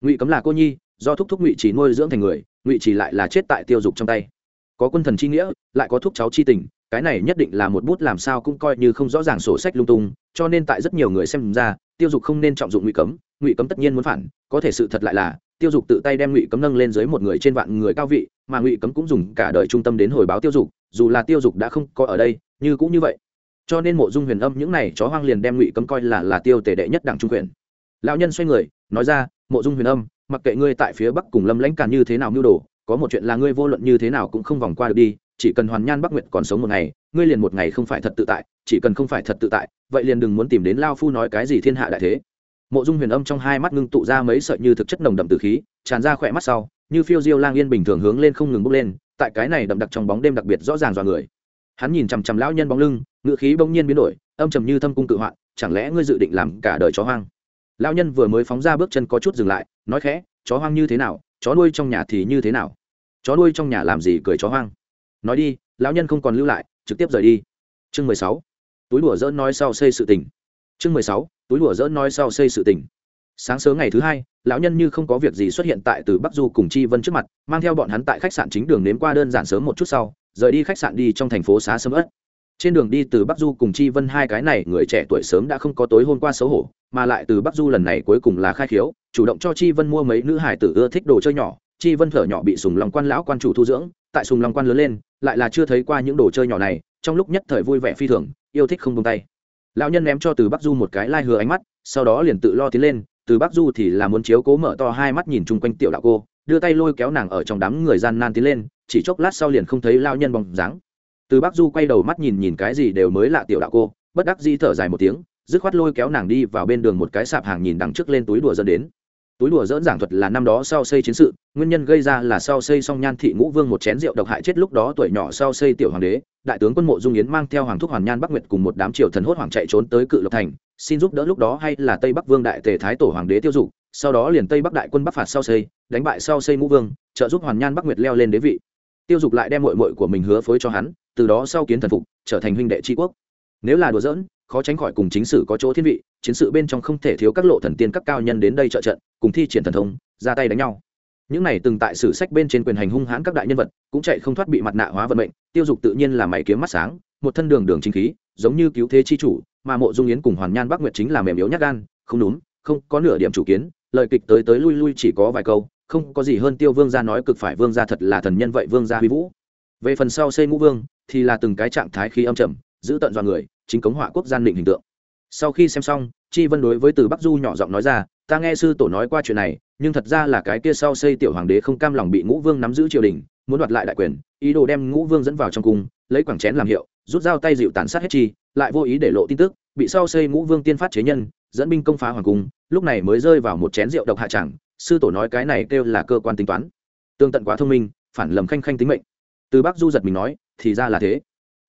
Ngụy cấm là cô nhi, do thúc thúc ngụy chỉ nuôi dưỡng thành người, ngụy chỉ lại là chết tại tiêu dục trong tay. Có quân thần chi nghĩa, lại có thúc cháu chi tình, cái này nhất định là một bút làm sao cũng coi như không rõ ràng sổ sách lung tung, cho nên tại rất nhiều người xem ra, tiêu dục không nên trọng dụng ngụy cấm ngụy cấm tất nhiên muốn phản, có thể sự thật lại là tiêu dục tự tay đem ngụy cấm nâng lên dưới một người trên vạn người cao vị, mà ngụy cấm cũng dùng cả đời trung tâm đến hồi báo tiêu dục, dù là tiêu dục đã không có ở đây, như cũng như vậy. Cho nên mộ dung huyền âm những này chó hoang liền đem ngụy cấm coi là là tiêu tể đệ nhất đảng trung quyền. Lão nhân xoay người, nói ra, mộ dung huyền âm, mặc kệ ngươi tại phía bắc cùng lâm lãnh càn như thế nào mưu đồ, có một chuyện là ngươi vô luận như thế nào cũng không vòng qua được đi, chỉ cần hoàn nhan bắc nguyệt còn sống một ngày, ngươi liền một ngày không phải thật tự tại, chỉ cần không phải thật tự tại, vậy liền đừng muốn tìm đến lao phu nói cái gì thiên hạ đại thế mộ dung huyền âm trong hai mắt ngưng tụ ra mấy sợi như thực chất nồng đậm từ khí, tràn ra khỏe mắt sau, như phiêu diêu lang yên bình thường hướng lên không ngừng bốc lên, tại cái này đậm đặc trong bóng đêm đặc biệt rõ ràng dọa người. Hắn nhìn chằm chằm lão nhân bóng lưng ngự khí bỗng nhiên biến đổi, âm trầm như thâm cung cự hoạn, chẳng lẽ ngươi dự định làm cả đời chó hoang? Lão nhân vừa mới phóng ra bước chân có chút dừng lại, nói khẽ, chó hoang như thế nào, chó nuôi trong nhà thì như thế nào? Chó nuôi trong nhà làm gì cười chó hoang? Nói đi, lão nhân không còn lưu lại, trực tiếp rời đi. Chương mười sáu. Túi đùa dỡn nói sau xây sự tình chương mười sáu, túi lụa dỡ nói sau xây sự tình. Sáng sớm ngày thứ hai, lão nhân như không có việc gì xuất hiện tại từ bắc du cùng chi vân trước mặt, mang theo bọn hắn tại khách sạn chính đường nếm qua đơn giản sớm một chút sau, rời đi khách sạn đi trong thành phố xá sâm ớt. Trên đường đi từ bắc du cùng chi vân hai cái này người trẻ tuổi sớm đã không có tối hôm qua xấu hổ, mà lại từ bắc du lần này cuối cùng là khai khiếu, chủ động cho chi vân mua mấy nữ hải tử ưa thích đồ chơi nhỏ. Chi vân thở nhỏ bị sùng lòng quan lão quan chủ thu dưỡng, tại sùng lòng quan lớn lên, lại là chưa thấy qua những đồ chơi nhỏ này, trong lúc nhất thời vui vẻ phi thường, yêu thích không tung tay lão nhân ném cho từ bắc du một cái lai hừa ánh mắt, sau đó liền tự lo tiến lên, từ bắc du thì là muốn chiếu cố mở to hai mắt nhìn chung quanh tiểu đạo cô, đưa tay lôi kéo nàng ở trong đám người gian nan tiến lên, chỉ chốc lát sau liền không thấy lao nhân bóng dáng. Từ bắc du quay đầu mắt nhìn nhìn cái gì đều mới lạ tiểu đạo cô, bất đắc di thở dài một tiếng, dứt khoát lôi kéo nàng đi vào bên đường một cái sạp hàng nhìn đằng trước lên túi đùa dẫn đến túi đùa dỡn giảng thuật là năm đó sau xây chiến sự, nguyên nhân gây ra là sau xây xong nhan thị ngũ vương một chén rượu độc hại chết lúc đó tuổi nhỏ sau xây tiểu hoàng đế, đại tướng quân mộ dung yến mang theo hoàng thúc hoàn nhan bắc nguyệt cùng một đám triều thần hốt hoàng chạy trốn tới cự lộc thành, xin giúp đỡ lúc đó hay là tây bắc vương đại tề thái tổ hoàng đế tiêu dục, sau đó liền tây bắc đại quân bắc phạt sau xây, đánh bại sau xây ngũ vương, trợ giúp hoàn nhan bắc nguyệt leo lên đế vị. Tiêu dục lại đem mội mội của mình hứa phối cho hắn, từ đó sau kiến thần phục, trở thành huynh đệ tri quốc. Nếu là đùa dỡn khó tránh khỏi cùng chính sử có chỗ thiên vị, chiến sự bên trong không thể thiếu các lộ thần tiên các cao nhân đến đây trợ trận, cùng thi triển thần thông, ra tay đánh nhau. Những này từng tại sử sách bên trên quyền hành hung hãn các đại nhân vật, cũng chạy không thoát bị mặt nạ hóa vận mệnh, tiêu dục tự nhiên là mày kiếm mắt sáng, một thân đường đường chính khí, giống như cứu thế chi chủ, mà mộ dung yến cùng hoàn nhan bắc nguyệt chính là mềm yếu nhát gan, không đúng, không, có nửa điểm chủ kiến, lời kịch tới tới lui lui chỉ có vài câu, không có gì hơn tiêu vương gia nói cực phải vương gia thật là thần nhân vậy vương gia huy vũ. Về phần sau xây ngũ vương, thì là từng cái trạng thái khí âm trầm, giữ tận dọa người chính cống họa quốc gian định hình tượng. Sau khi xem xong, chi vân đối với từ bắc du nhỏ giọng nói ra, ta nghe sư tổ nói qua chuyện này, nhưng thật ra là cái kia sau xây tiểu hoàng đế không cam lòng bị ngũ vương nắm giữ triều đình, muốn đoạt lại đại quyền, ý đồ đem ngũ vương dẫn vào trong cung, lấy quảng chén làm hiệu, rút dao tay dịu tàn sát hết chi, lại vô ý để lộ tin tức, bị sau xây ngũ vương tiên phát chế nhân, dẫn binh công phá hoàng cung, lúc này mới rơi vào một chén rượu độc hạ chẳng, sư tổ nói cái này kêu là cơ quan tính toán. Tương tận quá thông minh, phản lầm khanh khanh tính mệnh. Từ bắc du giật mình nói, thì ra là thế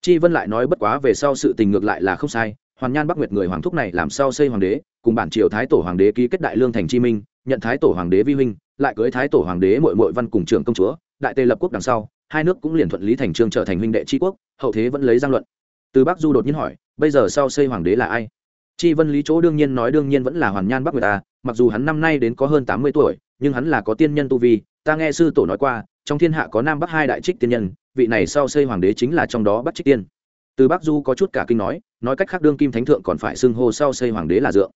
chi vân lại nói bất quá về sau sự tình ngược lại là không sai, hoàn nhan bắc nguyệt người hoàng thúc này làm sao xây hoàng đế, cùng bản triều thái tổ hoàng đế ký kết đại lương thành chi minh, nhận thái tổ hoàng đế vi huynh, lại cưới thái tổ hoàng đế mội mội văn cùng trưởng công chúa, đại tề lập quốc đằng sau, hai nước cũng liền thuận lý thành trương trở thành huynh đệ tri quốc, hậu thế vẫn lấy giang luận. Từ bắc du đột nhiên hỏi, bây giờ sau xây hoàng đế là ai? Chi vân lý chỗ đương nhiên nói đương nhiên vẫn là hoàn nhan bắc nguyệt ta mặc dù hắn năm nay đến có hơn tám mươi tuổi, nhưng hắn là có tiên nhân tu vi, ta nghe sư tổ nói qua, trong thiên hạ có nam bắc hai đại trích tiên nhân vị này sau xây hoàng đế chính là trong đó bắt trích tiên. Từ bắc du có chút cả kinh nói nói cách khác đương kim thánh thượng còn phải xưng hô sau xây hoàng đế là dựa.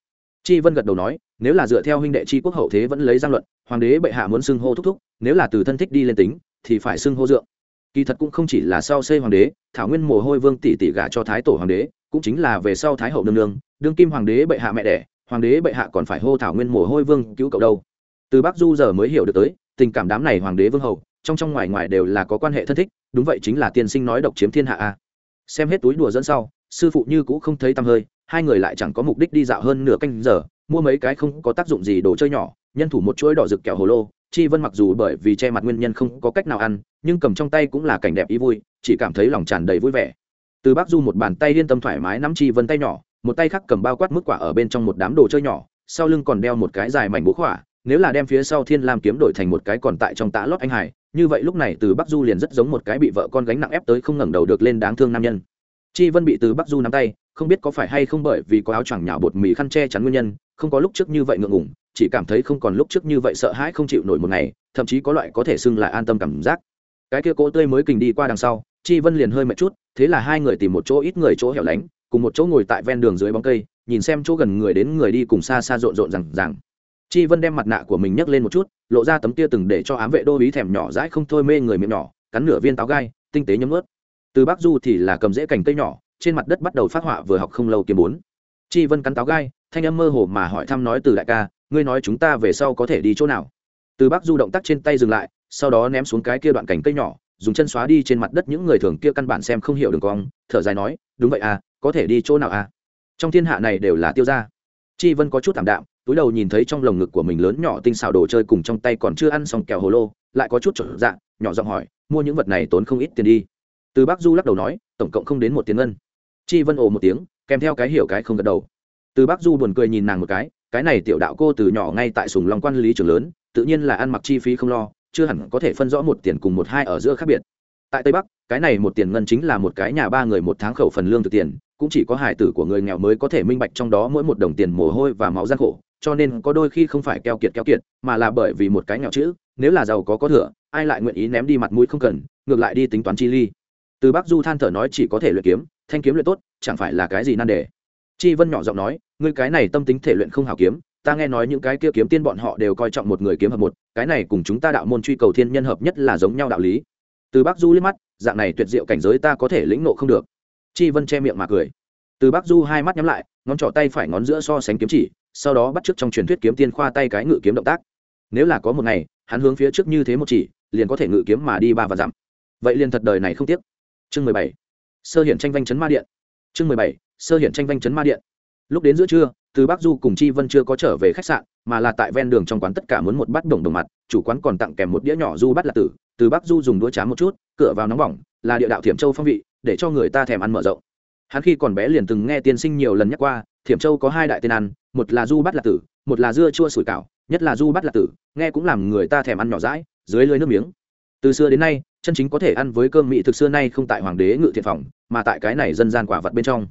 Chi vân gật đầu nói, nếu là dựa theo huynh đệ chi quốc hậu thế vẫn lấy giang luận, hoàng đế bệ hạ muốn xưng hô thúc thúc, nếu là từ thân thích đi lên tính, thì phải xưng hô dượng. Kỳ thật cũng không chỉ là sau xây hoàng đế, thảo nguyên mồ hôi vương tỷ tỷ gả cho thái tổ hoàng đế, cũng chính là về sau thái hậu nương nương, đương kim hoàng đế bệ hạ mẹ đẻ, hoàng đế bệ hạ còn phải hô thảo nguyên mồ hôi vương cứu cậu đâu. Từ bắc du giờ mới hiểu được tới, tình cảm đám này hoàng đế vương hậu trong trong ngoài ngoài đều là có quan hệ thân thích, đúng vậy chính là tiên sinh nói độc chiếm thiên hạ a. Xem hết túi đùa dẫn sau, sư phụ như cũ không thấy tăm hơi, hai người lại chẳng có mục đích đi dạo hơn nửa canh giờ, mua mấy cái không có tác dụng gì đồ chơi nhỏ, nhân thủ một chuỗi đỏ rực kẹo hồ lô, chi vân mặc dù bởi vì che mặt nguyên nhân không có cách nào ăn, nhưng cầm trong tay cũng là cảnh đẹp ý vui, chỉ cảm thấy lòng tràn đầy vui vẻ. Từ bác du một bàn tay yên tâm thoải mái nắm chi vân tay nhỏ, một tay khác cầm bao quát mức quả ở bên trong một đám đồ chơi nhỏ, sau lưng còn đeo một cái dài mảnh bố khỏa, nếu là đem phía sau thiên lam kiếm đổi thành một cái còn tại trong tã lót anh hải như vậy lúc này từ bắc du liền rất giống một cái bị vợ con gánh nặng ép tới không ngẩng đầu được lên đáng thương nam nhân. Chi vân bị từ bắc du nắm tay, không biết có phải hay không bởi vì có áo choàng nhào bột mì khăn che chắn nguyên nhân, không có lúc trước như vậy ngượng ngùng, chỉ cảm thấy không còn lúc trước như vậy sợ hãi không chịu nổi một ngày, thậm chí có loại có thể xưng lại an tâm cảm giác. Cái kia cỗ tươi mới kình đi qua đằng sau, chi vân liền hơi mệt chút, thế là hai người tìm một chỗ ít người chỗ hẻo lánh, cùng một chỗ ngồi tại ven đường dưới bóng cây, nhìn xem chỗ gần người đến người đi cùng xa xa rộn rộn rằng rằng chi vân đem mặt nạ của mình nhấc lên một chút, lộ ra tấm tia từng để cho ám vệ đô ý thèm nhỏ dãi không thôi mê người miệng nhỏ, cắn nửa viên táo gai, tinh tế nhấm ướt từ bắc du thì là cầm rễ cành cây nhỏ, trên mặt đất bắt đầu phát họa vừa học không lâu kiếm bốn. Chi vân cắn táo gai, thanh âm mơ hồ mà hỏi thăm nói từ đại ca, ngươi nói chúng ta về sau có thể đi chỗ nào? Từ bắc du động tác trên tay dừng lại, sau đó ném xuống cái kia đoạn cành cây nhỏ, dùng chân xóa đi trên mặt đất những người thường kia căn bản xem không hiểu đường cong, thở dài nói, đúng vậy à có thể đi chỗ nào à? Trong thiên hạ này đều là tiêu gia. Chi vân có chút thảm đạm túi đầu nhìn thấy trong lồng ngực của mình lớn nhỏ tinh xảo đồ chơi cùng trong tay còn chưa ăn xong kẹo hồ lô, lại có chút trở dạng nhỏ giọng hỏi, mua những vật này tốn không ít tiền đi. Từ bác du lắc đầu nói, tổng cộng không đến một tiền ngân. Chi vân ồ một tiếng, kèm theo cái hiểu cái không gật đầu. Từ bác du buồn cười nhìn nàng một cái cái này tiểu đạo cô từ nhỏ ngay tại sùng long quan lý trường lớn, tự nhiên là ăn mặc chi phí không lo, chưa hẳn có thể phân rõ một tiền cùng một hai ở giữa khác biệt. Tại tây bắc, cái này một tiền ngân chính là một cái nhà ba người một tháng khẩu phần lương thực tiền, cũng chỉ có hải tử của người nghèo mới có thể minh bạch trong đó mỗi một đồng tiền mồ hôi và máu gian khổ cho nên có đôi khi không phải keo kiệt keo kiệt, mà là bởi vì một cái nghèo chữ, nếu là giàu có có thừa, ai lại nguyện ý ném đi mặt mũi không cần, ngược lại đi tính toán chi ly. Từ bắc du than thở nói chỉ có thể luyện kiếm, thanh kiếm luyện tốt, chẳng phải là cái gì nan đề. Chi vân nhỏ giọng nói, ngươi cái này tâm tính thể luyện không hảo kiếm, ta nghe nói những cái kia kiếm tiên bọn họ đều coi trọng một người kiếm hợp một, cái này cùng chúng ta đạo môn truy cầu thiên nhân hợp nhất là giống nhau đạo lý. Từ bắc du liếc mắt, dạng này tuyệt diệu cảnh giới ta có thể lĩnh nộ không được. Chi vân che miệng mà cười. Từ bắc du hai mắt nhắm lại, ngón trỏ tay phải ngón giữa so sánh kiếm chỉ sau đó bắt t trong truyền thuyết kiếm tiên khoa tay cái ngự kiếm động tác. Nếu là có một ngày, hắn hướng phía trước như thế một chỉ, liền có thể ngự kiếm mà đi ba và dặm. Vậy liền thật đời này không tiếc. Chương mười bảy. Sơ hiển tranh vanh chấn ma điện. Chương mười bảy. Sơ hiển tranh vanh chấn ma điện. Lúc đến giữa trưa, từ bắc du cùng chi vân chưa có trở về khách sạn, mà là tại ven đường trong quán tất cả muốn một bát đồng đồng mặt, chủ quán còn tặng kèm một đĩa nhỏ du bắt là tử. Từ bắc du dùng đũa chám một chút, cửa vào nóng bỏng, là địa đạo thiểm châu phong vị, để cho người ta thèm ăn mở rộng. Hắn khi còn bé liền từng nghe tiên sinh nhiều lần nhắc qua thiểm châu có hai đại tên ăn, một là du bắt lạc tử, một là dưa chua sủi cảo, nhất là du bắt lạc tử, nghe cũng làm người ta thèm ăn nhỏ rãi dưới lưới nước miếng. Từ xưa đến nay, chân chính có thể ăn với cơm mỹ thực xưa nay không tại hoàng đế ngự thiện phòng, mà tại cái này dân gian quả vật bên trong.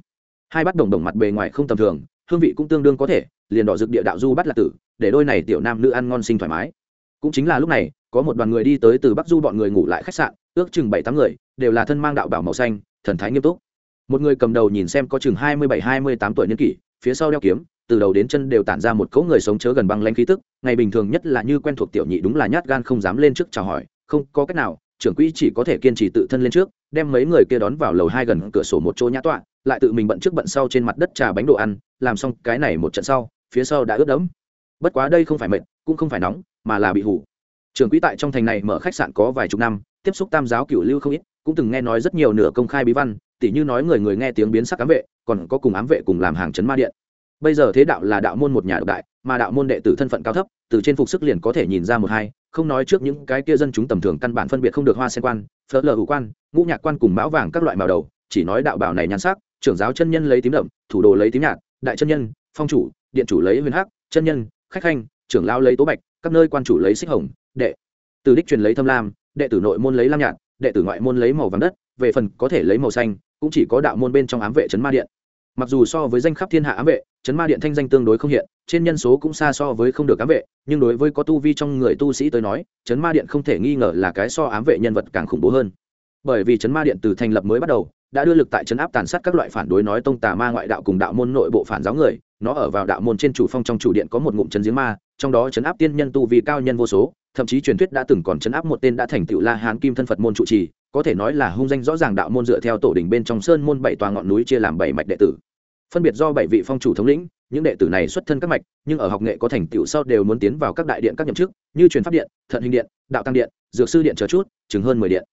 Hai bát đồng đồng mặt bề ngoài không tầm thường, hương vị cũng tương đương có thể, liền đỏ dược địa đạo du bắt lạc tử, để đôi này tiểu nam nữ ăn ngon sinh thoải mái. Cũng chính là lúc này, có một đoàn người đi tới từ bắc du bọn người ngủ lại khách sạn, ước chừng bảy tám người, đều là thân mang đạo bảo màu xanh, thần thái nghiêm túc một người cầm đầu nhìn xem có chừng hai mươi bảy, hai mươi tám tuổi niên kỷ, phía sau đeo kiếm, từ đầu đến chân đều tản ra một cỗ người sống chớ gần băng lanh khí tức, ngày bình thường nhất là như quen thuộc tiểu nhị đúng là nhát gan không dám lên trước chào hỏi, không có cách nào, trưởng quỹ chỉ có thể kiên trì tự thân lên trước, đem mấy người kia đón vào lầu hai gần cửa sổ một chỗ nhã tọa, lại tự mình bận trước bận sau trên mặt đất trà bánh đồ ăn, làm xong cái này một trận sau, phía sau đã ướt đẫm. Bất quá đây không phải mệt, cũng không phải nóng, mà là bị hủ. Trưởng quỹ tại trong thành này mở khách sạn có vài chục năm, tiếp xúc tam giáo cửu lưu không ít, cũng từng nghe nói rất nhiều nửa công khai bí văn tỉ như nói người người nghe tiếng biến sắc ám vệ, còn có cùng ám vệ cùng làm hàng chấn ma điện. Bây giờ thế đạo là đạo môn một nhà độc đại, mà đạo môn đệ tử thân phận cao thấp, từ trên phục sức liền có thể nhìn ra một hai, không nói trước những cái kia dân chúng tầm thường căn bản phân biệt không được hoa sen quan, phớt lờ hữu quan, ngũ nhạc quan cùng mão vàng các loại màu đầu, chỉ nói đạo bảo này nhan sắc, trưởng giáo chân nhân lấy tím đậm, thủ đồ lấy tím nhạt, đại chân nhân, phong chủ, điện chủ lấy huyền hắc, chân nhân, khách khanh, trưởng lao lấy tố bạch, các nơi quan chủ lấy xích hồng, đệ. Từ đích truyền lấy thâm lam, đệ tử nội môn lấy lam nhạt, đệ tử ngoại môn lấy màu vàng đất, về phần có thể lấy màu xanh cũng chỉ có đạo môn bên trong ám vệ trấn ma điện. Mặc dù so với danh khắp thiên hạ ám vệ trấn ma điện thanh danh tương đối không hiện, trên nhân số cũng xa so với không được ám vệ, nhưng đối với có tu vi trong người tu sĩ tới nói trấn ma điện không thể nghi ngờ là cái so ám vệ nhân vật càng khủng bố hơn. Bởi vì trấn ma điện từ thành lập mới bắt đầu, đã đưa lực tại trấn áp tàn sát các loại phản đối nói tông tà ma ngoại đạo cùng đạo môn nội bộ phản giáo người, nó ở vào đạo môn trên chủ phong trong chủ điện có một ngụm trấn giếng ma, trong đó trấn áp tiên nhân tu vi cao nhân vô số, thậm chí truyền thuyết đã từng còn trấn áp một tên đã thành tựu la hán kim thân phật môn trụ trì có thể nói là hung danh rõ ràng đạo môn dựa theo tổ đình bên trong sơn môn bảy tòa ngọn núi chia làm bảy mạch đệ tử. Phân biệt do bảy vị phong chủ thống lĩnh, những đệ tử này xuất thân các mạch, nhưng ở học nghệ có thành tựu sau đều muốn tiến vào các đại điện các nhậm chức, như truyền pháp điện, thận hình điện, đạo tăng điện, dược sư điện chờ chút chứng hơn mười điện.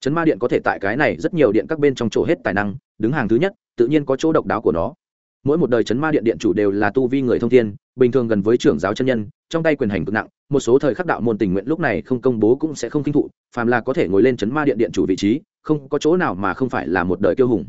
Chấn ma điện có thể tại cái này rất nhiều điện các bên trong chỗ hết tài năng, đứng hàng thứ nhất, tự nhiên có chỗ độc đáo của nó mỗi một đời chấn ma điện điện chủ đều là tu vi người thông thiên, bình thường gần với trưởng giáo chân nhân, trong tay quyền hành cực nặng, một số thời khắc đạo môn tình nguyện lúc này không công bố cũng sẽ không kinh thụ, phàm là có thể ngồi lên chấn ma điện điện chủ vị trí, không có chỗ nào mà không phải là một đời kiêu hùng.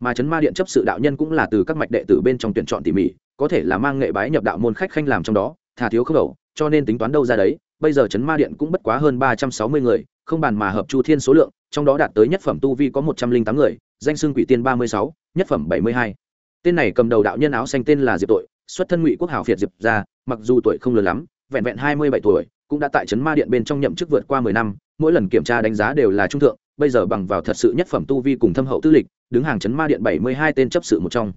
Mà chấn ma điện chấp sự đạo nhân cũng là từ các mạch đệ tử bên trong tuyển chọn tỉ mỉ, có thể là mang nghệ bái nhập đạo môn khách khanh làm trong đó, thà thiếu không đầu, cho nên tính toán đâu ra đấy, bây giờ chấn ma điện cũng bất quá hơn ba trăm sáu mươi người, không bàn mà hợp chu thiên số lượng, trong đó đạt tới nhất phẩm tu vi có một trăm linh tám người, danh xưng quỷ tiên ba mươi sáu, nhất phẩm bảy mươi hai tên này cầm đầu đạo nhân áo xanh tên là diệp tội, xuất thân ngụy quốc hào phiệt diệp ra mặc dù tuổi không lớn lắm, vẹn vẹn hai mươi bảy tuổi, cũng đã tại trấn ma điện bên trong nhậm chức vượt qua mười năm, mỗi lần kiểm tra đánh giá đều là trung thượng, bây giờ bằng vào thật sự nhất phẩm tu vi cùng thâm hậu tư lịch, đứng hàng trấn ma điện bảy mươi hai tên chấp sự một trong.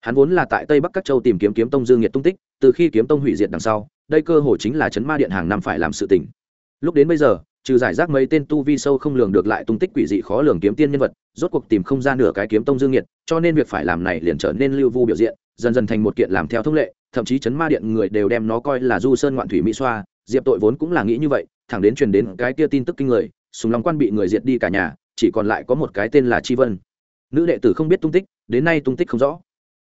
Hắn vốn là tại tây bắc các châu tìm kiếm kiếm tông dương nhiệt tung tích, từ khi kiếm tông hủy diệt đằng sau, đây cơ hội chính là trấn ma điện hàng năm phải làm sự tỉnh lúc đến bây giờ trừ giải rác mấy tên tu vi sâu không lường được lại tung tích quỷ dị khó lường kiếm tiên nhân vật, rốt cuộc tìm không ra nửa cái kiếm tông dương nhiệt cho nên việc phải làm này liền trở nên lưu vu biểu diện, dần dần thành một kiện làm theo thông lệ, thậm chí chấn ma điện người đều đem nó coi là du sơn ngoạn thủy mỹ xoa, diệp tội vốn cũng là nghĩ như vậy, thẳng đến truyền đến cái kia tin tức kinh người súng long quan bị người diệt đi cả nhà, chỉ còn lại có một cái tên là chi vân. Nữ đệ tử không biết tung tích, đến nay tung tích không rõ.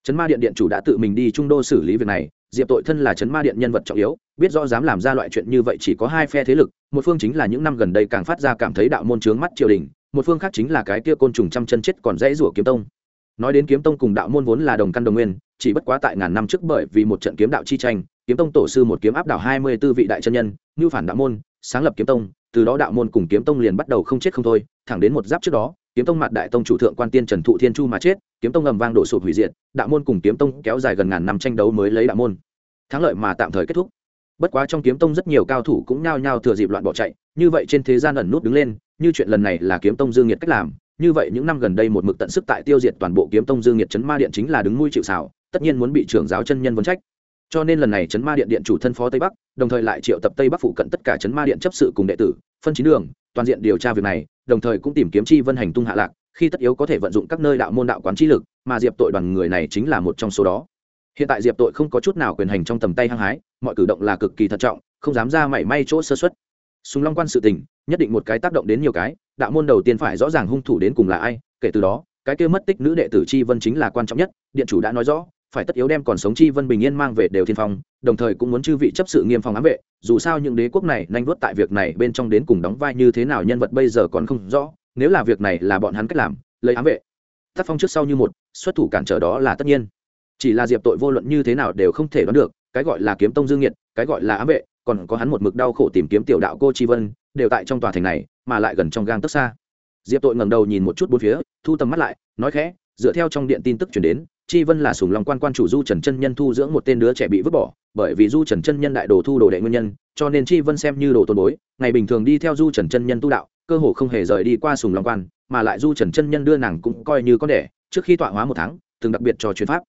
Chấn ma điện điện chủ đã tự mình đi trung đô xử lý việc này diệp tội thân là chấn ma điện nhân vật trọng yếu, biết rõ dám làm ra loại chuyện như vậy chỉ có hai phe thế lực, một phương chính là những năm gần đây càng phát ra cảm thấy đạo môn trướng mắt triều đình, một phương khác chính là cái kia côn trùng trăm chân chết còn dãy rủa kiếm tông. Nói đến kiếm tông cùng đạo môn vốn là đồng căn đồng nguyên, chỉ bất quá tại ngàn năm trước bởi vì một trận kiếm đạo chi tranh, kiếm tông tổ sư một kiếm áp đảo hai mươi b ố vị đại chân nhân như phản đạo môn, sáng lập kiếm tông từ đó đạo môn cùng kiếm tông liền bắt đầu không chết không thôi, thẳng đến một giáp trước đó, kiếm tông mặt đại tông chủ thượng quan tiên trần thụ thiên chu mà chết, kiếm tông ầm vang đổ sụp hủy diệt, đạo môn cùng kiếm tông kéo dài gần ngàn năm tranh đấu mới lấy đạo môn. Thắng lợi mà tạm thời kết thúc. Bất quá trong kiếm tông rất nhiều cao thủ cũng nhao nhao thừa dịp loạn bỏ chạy, như vậy trên thế gian ẩn nút đứng lên, như chuyện lần này là kiếm tông dương nhiệt cách làm, như vậy những năm gần đây một mực tận sức tại tiêu diệt toàn bộ kiếm tông dương nhiệt chấn ma điện chính là đứng nuôi chịu xảo tất nhiên muốn bị trưởng giáo chân nhân vấn trách cho nên lần này chấn ma điện điện chủ thân phó tây bắc, đồng thời lại triệu tập tây bắc phụ cận tất cả chấn ma điện chấp sự cùng đệ tử, phân chín đường, toàn diện điều tra việc này, đồng thời cũng tìm kiếm chi vân hành tung hạ lạc, khi tất yếu có thể vận dụng các nơi đạo môn đạo quán trí lực, mà diệp tội đoàn người này chính là một trong số đó. Hiện tại diệp tội không có chút nào quyền hành trong tầm tay hăng hái, mọi cử động là cực kỳ thận trọng, không dám ra mảy may chỗ sơ xuất sùng long quan sự tình, nhất định một cái tác động đến nhiều cái, đạo môn đầu tiên phải rõ ràng hung thủ đến cùng là ai, kể từ đó, cái kia mất tích nữ đệ tử chi vân chính là quan trọng nhất, điện chủ đã nói rõ phải tất yếu đem còn sống chi vân bình yên mang về đều thiên phong, đồng thời cũng muốn chư vị chấp sự nghiêm phòng ám vệ, dù sao những đế quốc này nhanh vuốt tại việc này bên trong đến cùng đóng vai như thế nào nhân vật bây giờ còn không rõ, nếu là việc này là bọn hắn cách làm, lấy ám vệ. Tác phong trước sau như một, xuất thủ cản trở đó là tất nhiên. Chỉ là diệp tội vô luận như thế nào đều không thể đoán được, cái gọi là kiếm tông dương nhiệt cái gọi là ám vệ, còn có hắn một mực đau khổ tìm kiếm tiểu đạo cô chi vân, đều tại trong tòa thành này, mà lại gần trong gang tức xa. Diệp tội ngẩng đầu nhìn một chút bốn phía, thu tầm mắt lại, nói khẽ, dựa theo trong điện tin tức chuyển đến chi vân là sùng lòng quan quan chủ du trần chân nhân thu dưỡng một tên đứa trẻ bị vứt bỏ, bởi vì du trần chân nhân đại đồ thu đồ đệ nguyên nhân, cho nên chi vân xem như đồ tôn bối, ngày bình thường đi theo du trần chân nhân tu đạo, cơ hồ không hề rời đi qua sùng long quan, mà lại du trần chân nhân đưa nàng cũng coi như con đẻ, trước khi tọa hóa một tháng, từng đặc biệt cho chuyến pháp.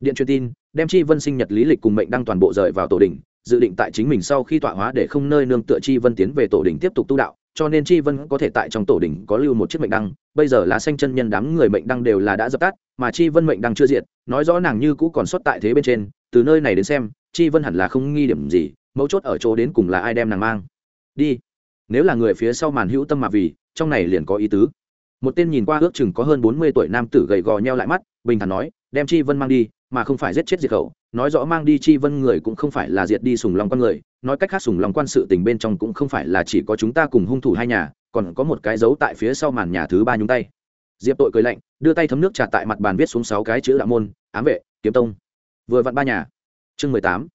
Điện truyền tin, đem chi vân sinh nhật lý lịch cùng mệnh đăng toàn bộ rời vào tổ đình dự định tại chính mình sau khi tọa hóa để không nơi nương tựa chi vân tiến về tổ đình tiếp tục tu đạo cho nên chi vân có thể tại trong tổ đỉnh có lưu một chiếc mệnh đăng. Bây giờ là xanh chân nhân đám người mệnh đăng đều là đã dập tắt, mà chi vân mệnh đăng chưa diệt. Nói rõ nàng như cũ còn xuất tại thế bên trên, từ nơi này đến xem, chi vân hẳn là không nghi điểm gì, mấu chốt ở chỗ đến cùng là ai đem nàng mang. Đi. Nếu là người phía sau màn hữu tâm mà vì, trong này liền có ý tứ. Một tên nhìn qua ước chừng có hơn bốn mươi tuổi nam tử gầy gò nheo lại mắt, bình thản nói đem chi vân mang đi, mà không phải giết chết diệt khẩu. Nói rõ mang đi chi vân người cũng không phải là diệt đi sùng long con người, nói cách khác sùng long quan sự tình bên trong cũng không phải là chỉ có chúng ta cùng hung thủ hai nhà, còn có một cái dấu tại phía sau màn nhà thứ ba nhúng tay. Diệp tội cười lạnh, đưa tay thấm nước trà tại mặt bàn viết xuống sáu cái chữ đạo môn, ám vệ, kiếm tông. Vừa vặn ba nhà. Chương mười tám,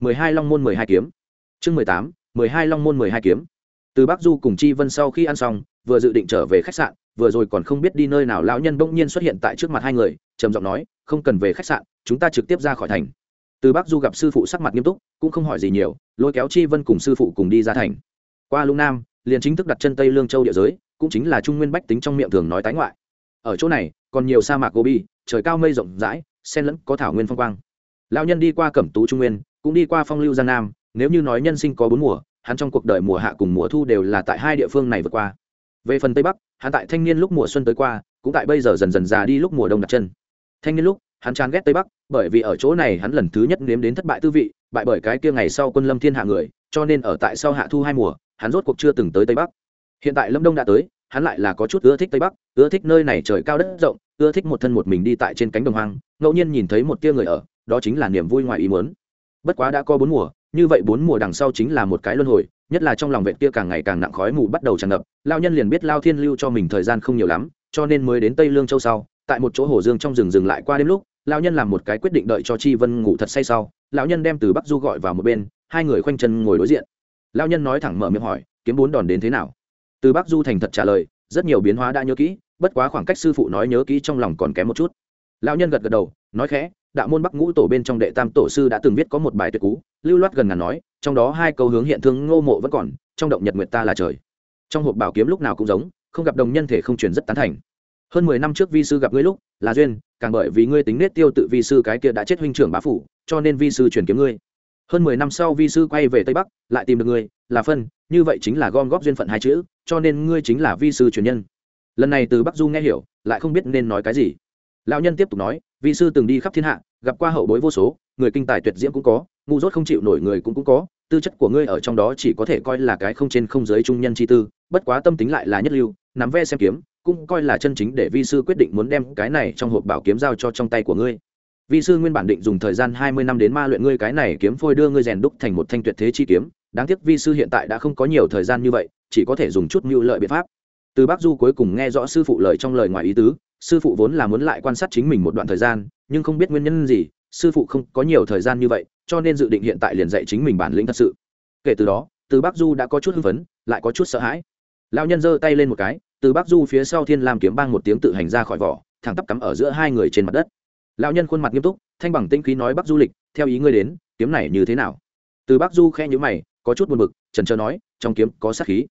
mười hai long môn mười hai kiếm. Chương mười tám, mười hai long môn mười hai kiếm. Từ bắc du cùng chi vân sau khi ăn xong, vừa dự định trở về khách sạn vừa rồi còn không biết đi nơi nào, lão nhân bỗng nhiên xuất hiện tại trước mặt hai người, trầm giọng nói, không cần về khách sạn, chúng ta trực tiếp ra khỏi thành. Từ bắc du gặp sư phụ sắc mặt nghiêm túc, cũng không hỏi gì nhiều, lôi kéo chi vân cùng sư phụ cùng đi ra thành. Qua lũng nam, liền chính thức đặt chân tây lương châu địa giới, cũng chính là trung nguyên bách tính trong miệng thường nói tái ngoại. Ở chỗ này, còn nhiều sa mạc gobi trời cao mây rộng rãi sen lẫn có thảo nguyên phong quang. Lão nhân đi qua cẩm tú trung nguyên, cũng đi qua phong lưu giang nam, nếu như nói nhân sinh có bốn mùa, hắn trong cuộc đời mùa hạ cùng mùa thu đều là tại hai địa phương này vượt qua. Về phần tây bắc hắn tại thanh niên lúc mùa xuân tới qua, cũng tại bây giờ dần dần già đi lúc mùa đông đặt chân. Thanh niên lúc, hắn chán ghét tây bắc, bởi vì ở chỗ này hắn lần thứ nhất nếm đến thất bại tư vị, bại bởi cái kia ngày sau quân lâm thiên hạ người, cho nên ở tại sau hạ thu hai mùa, hắn rốt cuộc chưa từng tới tây bắc. Hiện tại lâm đông đã tới, hắn lại là có chút ưa thích tây bắc, ưa thích nơi này trời cao đất rộng, ưa thích một thân một mình đi tại trên cánh đồng hoang, ngẫu nhiên nhìn thấy một tia người ở, đó chính là niềm vui ngoài ý muốn. Bất quá đã có bốn mùa, như vậy bốn mùa đằng sau chính là một cái luân hồi nhất là trong lòng vệ kia càng ngày càng nặng khói mù bắt đầu tràn ngập lao nhân liền biết lao thiên lưu cho mình thời gian không nhiều lắm, cho nên mới đến tây lương châu sau, tại một chỗ hồ dương trong rừng dừng lại qua đêm lúc lao nhân làm một cái quyết định đợi cho chi vân ngủ thật say sau, lão nhân đem từ bắc du gọi vào một bên, hai người khoanh chân ngồi đối diện. Lao nhân nói thẳng mở miệng hỏi, kiếm bốn đòn đến thế nào? Từ bắc du thành thật trả lời, rất nhiều biến hóa đã nhớ kỹ, bất quá khoảng cách sư phụ nói nhớ kỹ trong lòng còn kém một chút. Lão nhân gật gật đầu, nói khẽ đạo môn bắc ngũ tổ bên trong đệ tam tổ sư đã từng viết có một bài tuyệt cú, lưu loát gần ngàn nói, trong đó hai câu hướng hiện thương ngô mộ vẫn còn, trong động nhật nguyệt ta là trời. Trong hộp bảo kiếm lúc nào cũng giống, không gặp đồng nhân thể không truyền rất tán thành. Hơn mười năm trước vi sư gặp ngươi lúc, là duyên, càng bởi vì ngươi tính nết tiêu tự vi sư cái kia đã chết huynh trưởng bá phủ, cho nên vi sư truyền kiếm ngươi. Hơn mười năm sau vi sư quay về tây bắc, lại tìm được ngươi, là phân, như vậy chính là gom góp duyên phận hai chữ, cho nên ngươi chính là vi sư truyền nhân. Lần này từ bắc du nghe hiểu, lại không biết nên nói cái gì lão nhân tiếp tục nói vi sư từng đi khắp thiên hạ, gặp qua hậu bối vô số, người kinh tài tuyệt diễm cũng có, ngu dốt không chịu nổi người cũng cũng có, tư chất của ngươi ở trong đó chỉ có thể coi là cái không trên không dưới trung nhân chi tư, bất quá tâm tính lại là nhất lưu, nắm ve xem kiếm, cũng coi là chân chính để vi sư quyết định muốn đem cái này trong hộp bảo kiếm giao cho trong tay của ngươi. Vi sư nguyên bản định dùng thời gian hai mươi năm đến ma luyện ngươi cái này kiếm phôi đưa ngươi rèn đúc thành một thanh tuyệt thế chi kiếm, đáng tiếc vi sư hiện tại đã không có nhiều thời gian như vậy, chỉ có thể dùng chút mưu lợi biện pháp. Từ bác du cuối cùng nghe rõ sư phụ lời trong lời ngoài ý tứ sư phụ vốn là muốn lại quan sát chính mình một đoạn thời gian, nhưng không biết nguyên nhân gì, sư phụ không có nhiều thời gian như vậy, cho nên dự định hiện tại liền dạy chính mình bản lĩnh thật sự. Kể từ đó, từ bác du đã có chút hưng phấn, lại có chút sợ hãi. Lão nhân giơ tay lên một cái, từ bác du phía sau thiên lam kiếm bang một tiếng tự hành ra khỏi vỏ, thẳng tắp cắm ở giữa hai người trên mặt đất. Lão nhân khuôn mặt nghiêm túc, thanh bằng tinh khí nói bác du lịch, theo ý ngươi đến, kiếm này như thế nào? Từ bác du khe nhữ mày, có chút buồn bực, trần trờ nói, trong kiếm có sát khí.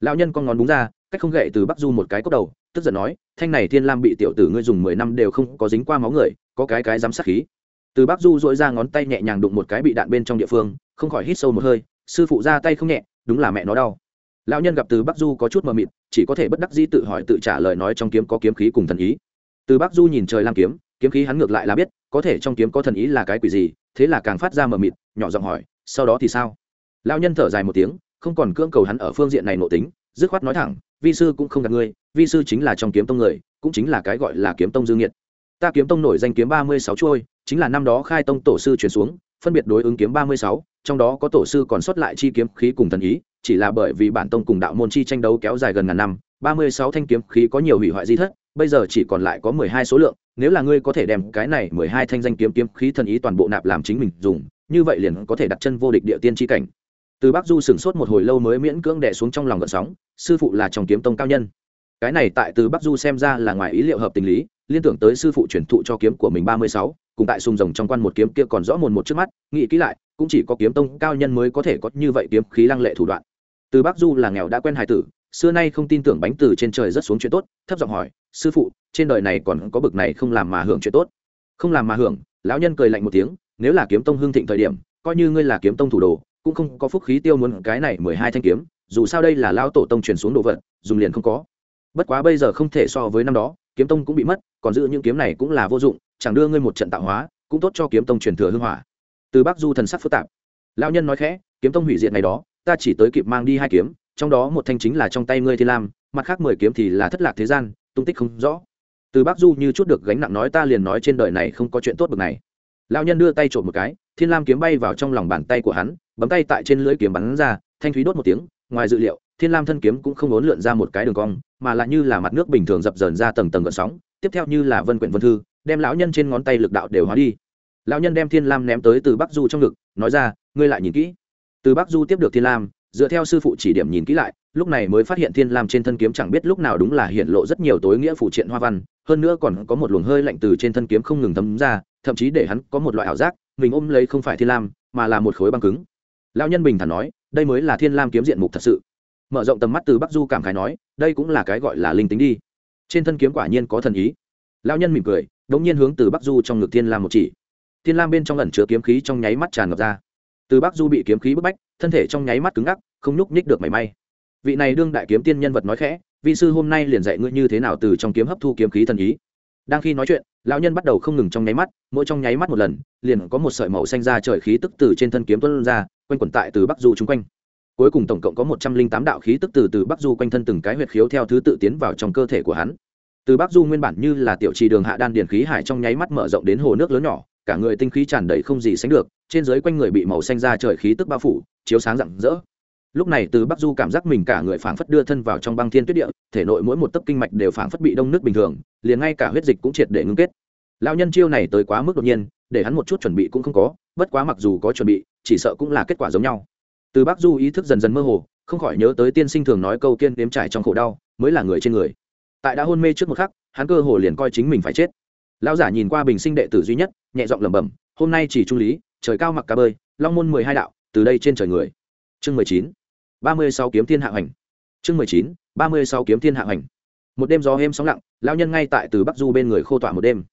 Lão nhân con ngón đúng ra, cách không gậy từ bắc du một cái cốc đầu tức giận nói, thanh này thiên lam bị tiểu tử ngươi dùng mười năm đều không có dính qua máu người, có cái cái dám sát khí. Từ bắc du dội ra ngón tay nhẹ nhàng đụng một cái bị đạn bên trong địa phương, không khỏi hít sâu một hơi, sư phụ ra tay không nhẹ, đúng là mẹ nó đau. Lão nhân gặp từ bắc du có chút mờ mịt, chỉ có thể bất đắc dĩ tự hỏi tự trả lời nói trong kiếm có kiếm khí cùng thần ý. Từ bắc du nhìn trời lam kiếm kiếm khí hắn ngược lại là biết, có thể trong kiếm có thần ý là cái quỷ gì, thế là càng phát ra mờ mịt, nhỏ giọng hỏi, sau đó thì sao? Lão nhân thở dài một tiếng, không còn cưỡng cầu hắn ở phương diện này nộ tính dứt khoát nói thẳng, vi sư cũng không gạt ngươi, vi sư chính là trong kiếm tông người, cũng chính là cái gọi là kiếm tông dương nhiệt ta kiếm tông nổi danh kiếm ba mươi sáu chuôi, chính là năm đó khai tông tổ sư chuyển xuống, phân biệt đối ứng kiếm ba mươi sáu, trong đó có tổ sư còn sót lại chi kiếm khí cùng thần ý, chỉ là bởi vì bản tông cùng đạo môn chi tranh đấu kéo dài gần ngàn năm, ba mươi sáu thanh kiếm khí có nhiều hủy hoại di thất, bây giờ chỉ còn lại có mười hai số lượng, nếu là ngươi có thể đem cái này mười hai thanh danh kiếm kiếm khí thần ý toàn bộ nạp làm chính mình dùng, như vậy liền có thể đặt chân vô địch địa tiên chi cảnh từ bắc du sửng sốt một hồi lâu mới miễn cưỡng đẻ xuống trong lòng gợn sóng, sư phụ là trong kiếm tông cao nhân. Cái này tại từ bắc du xem ra là ngoài ý liệu hợp tình lý, liên tưởng tới sư phụ truyền thụ cho kiếm của mình ba mươi sáu, cùng tại sùng rồng trong quan một kiếm kia còn rõ mồn một trước mắt, nghĩ kỹ lại, cũng chỉ có kiếm tông cao nhân mới có thể có như vậy kiếm khí lăng lệ thủ đoạn. Từ bắc du là nghèo đã quen hài tử, xưa nay không tin tưởng bánh từ trên trời rất xuống chuyện tốt, thấp giọng hỏi, sư phụ, trên đời này còn có bực này không làm mà hưởng chuyện tốt? Không làm mà hưởng, lão nhân cười lạnh một tiếng, nếu là kiếm tông hưng thịnh thời điểm, coi như ngươi là kiếm tông thủ đồ cũng không có phúc khí tiêu muốn cái này mười hai thanh kiếm, dù sao đây là lao tổ tông truyền xuống đồ vật, dùng liền không có. Bất quá bây giờ không thể so với năm đó, kiếm tông cũng bị mất, còn giữ những kiếm này cũng là vô dụng, chẳng đưa ngươi một trận tạo hóa, cũng tốt cho kiếm tông truyền thừa hưng hỏa. Từ bắc du thần sắc phức tạp. Lão nhân nói khẽ, kiếm tông hủy diệt ngày đó, ta chỉ tới kịp mang đi hai kiếm, trong đó một thanh chính là trong tay ngươi thiên lam, mặt khác mười kiếm thì là thất lạc thế gian, tung tích không rõ. Từ bắc du như chút được gánh nặng nói ta liền nói trên đời này không có chuyện tốt bực này. Lão nhân đưa tay trộm một cái, thiên lam kiếm bay vào trong lòng bàn tay của hắn bấm tay tại trên lưỡi kiếm bắn ra, thanh thúy đốt một tiếng, ngoài dự liệu, thiên lam thân kiếm cũng không ốn lượn ra một cái đường cong, mà lại như là mặt nước bình thường dập dờn ra tầng tầng gợn sóng, tiếp theo như là vân quyển vân thư, đem lão nhân trên ngón tay lực đạo đều hóa đi. Lão nhân đem thiên lam ném tới từ bắc du trong ngực, nói ra, ngươi lại nhìn kỹ. Từ bắc du tiếp được thiên lam, dựa theo sư phụ chỉ điểm nhìn kỹ lại, lúc này mới phát hiện thiên lam trên thân kiếm chẳng biết lúc nào đúng là hiện lộ rất nhiều tối nghĩa phụ triện hoa văn, hơn nữa còn có một luồng hơi lạnh từ trên thân kiếm không ngừng thấm ra, thậm chí để hắn có một loại ảo giác, mình ôm lấy không phải thiên lam, mà là một khối băng cứng lão nhân bình thản nói, đây mới là thiên lam kiếm diện mục thật sự. Mở rộng tầm mắt từ bắc du cảm khái nói, đây cũng là cái gọi là linh tính đi. Trên thân kiếm quả nhiên có thần ý. Lão nhân mỉm cười đ ỗ n g nhiên hướng từ bắc du trong ngực thiên lam một chỉ. Thiên lam bên trong ẩn chứa kiếm khí trong nháy mắt tràn ngập ra. Từ bắc du bị kiếm khí bức bách, thân thể trong nháy mắt cứng ngắc, không nhúc nhích được mảy may. Vị này đương đại kiếm tiên nhân vật nói khẽ, vị sư hôm nay liền dạy ngươi như thế nào từ trong kiếm hấp thu kiếm khí thần ý. Đang khi nói chuyện, lão nhân bắt đầu không ngừng trong nháy mắt, mỗi trong nháy mắt một lần, liền có một sợi màu xanh ra trời khí tức từ trên thân kiếm tuân ra quanh quẩn tại từ bắc du chung quanh. Cuối cùng tổng cộng có một trăm linh tám đạo khí tức từ từ bắc du quanh thân từng cái huyệt khiếu theo thứ tự tiến vào trong cơ thể của hắn. Từ bắc du nguyên bản như là tiểu trì đường hạ đan điển khí hải trong nháy mắt mở rộng đến hồ nước lớn nhỏ, cả người tinh khí tràn đầy không gì sánh được, trên dưới quanh người bị màu xanh ra trời khí tức bao phủ, chiếu sáng rạng rỡ. Lúc này từ bắc du cảm giác mình cả người phảng phất đưa thân vào trong băng thiên tuyết địa, thể nội mỗi một tấc kinh mạch đều phảng phất bị đông nước bình thường, liền ngay cả huyết dịch cũng triệt để ngưng kết. Lão nhân chiêu này tới quá mức đột nhiên để hắn một chút chuẩn bị cũng không có, bất quá mặc dù có chuẩn bị, chỉ sợ cũng là kết quả giống nhau. Từ bắc du ý thức dần dần mơ hồ, không khỏi nhớ tới tiên sinh thường nói câu kiên đếm trải trong khổ đau, mới là người trên người. Tại đã hôn mê trước một khắc, hắn cơ hồ liền coi chính mình phải chết. Lão giả nhìn qua bình sinh đệ tử duy nhất, nhẹ giọng lẩm bẩm, hôm nay chỉ trung lý, trời cao mặc cá bơi, long môn mười hai đạo, từ đây trên trời người. Chương mười chín, ba mươi sáu kiếm thiên hạ hành chương mười chín, ba mươi sáu kiếm thiên hạ hành một đêm gió êm sóng lặng, lão nhân ngay tại từ bắc du bên người khô tỏa một đêm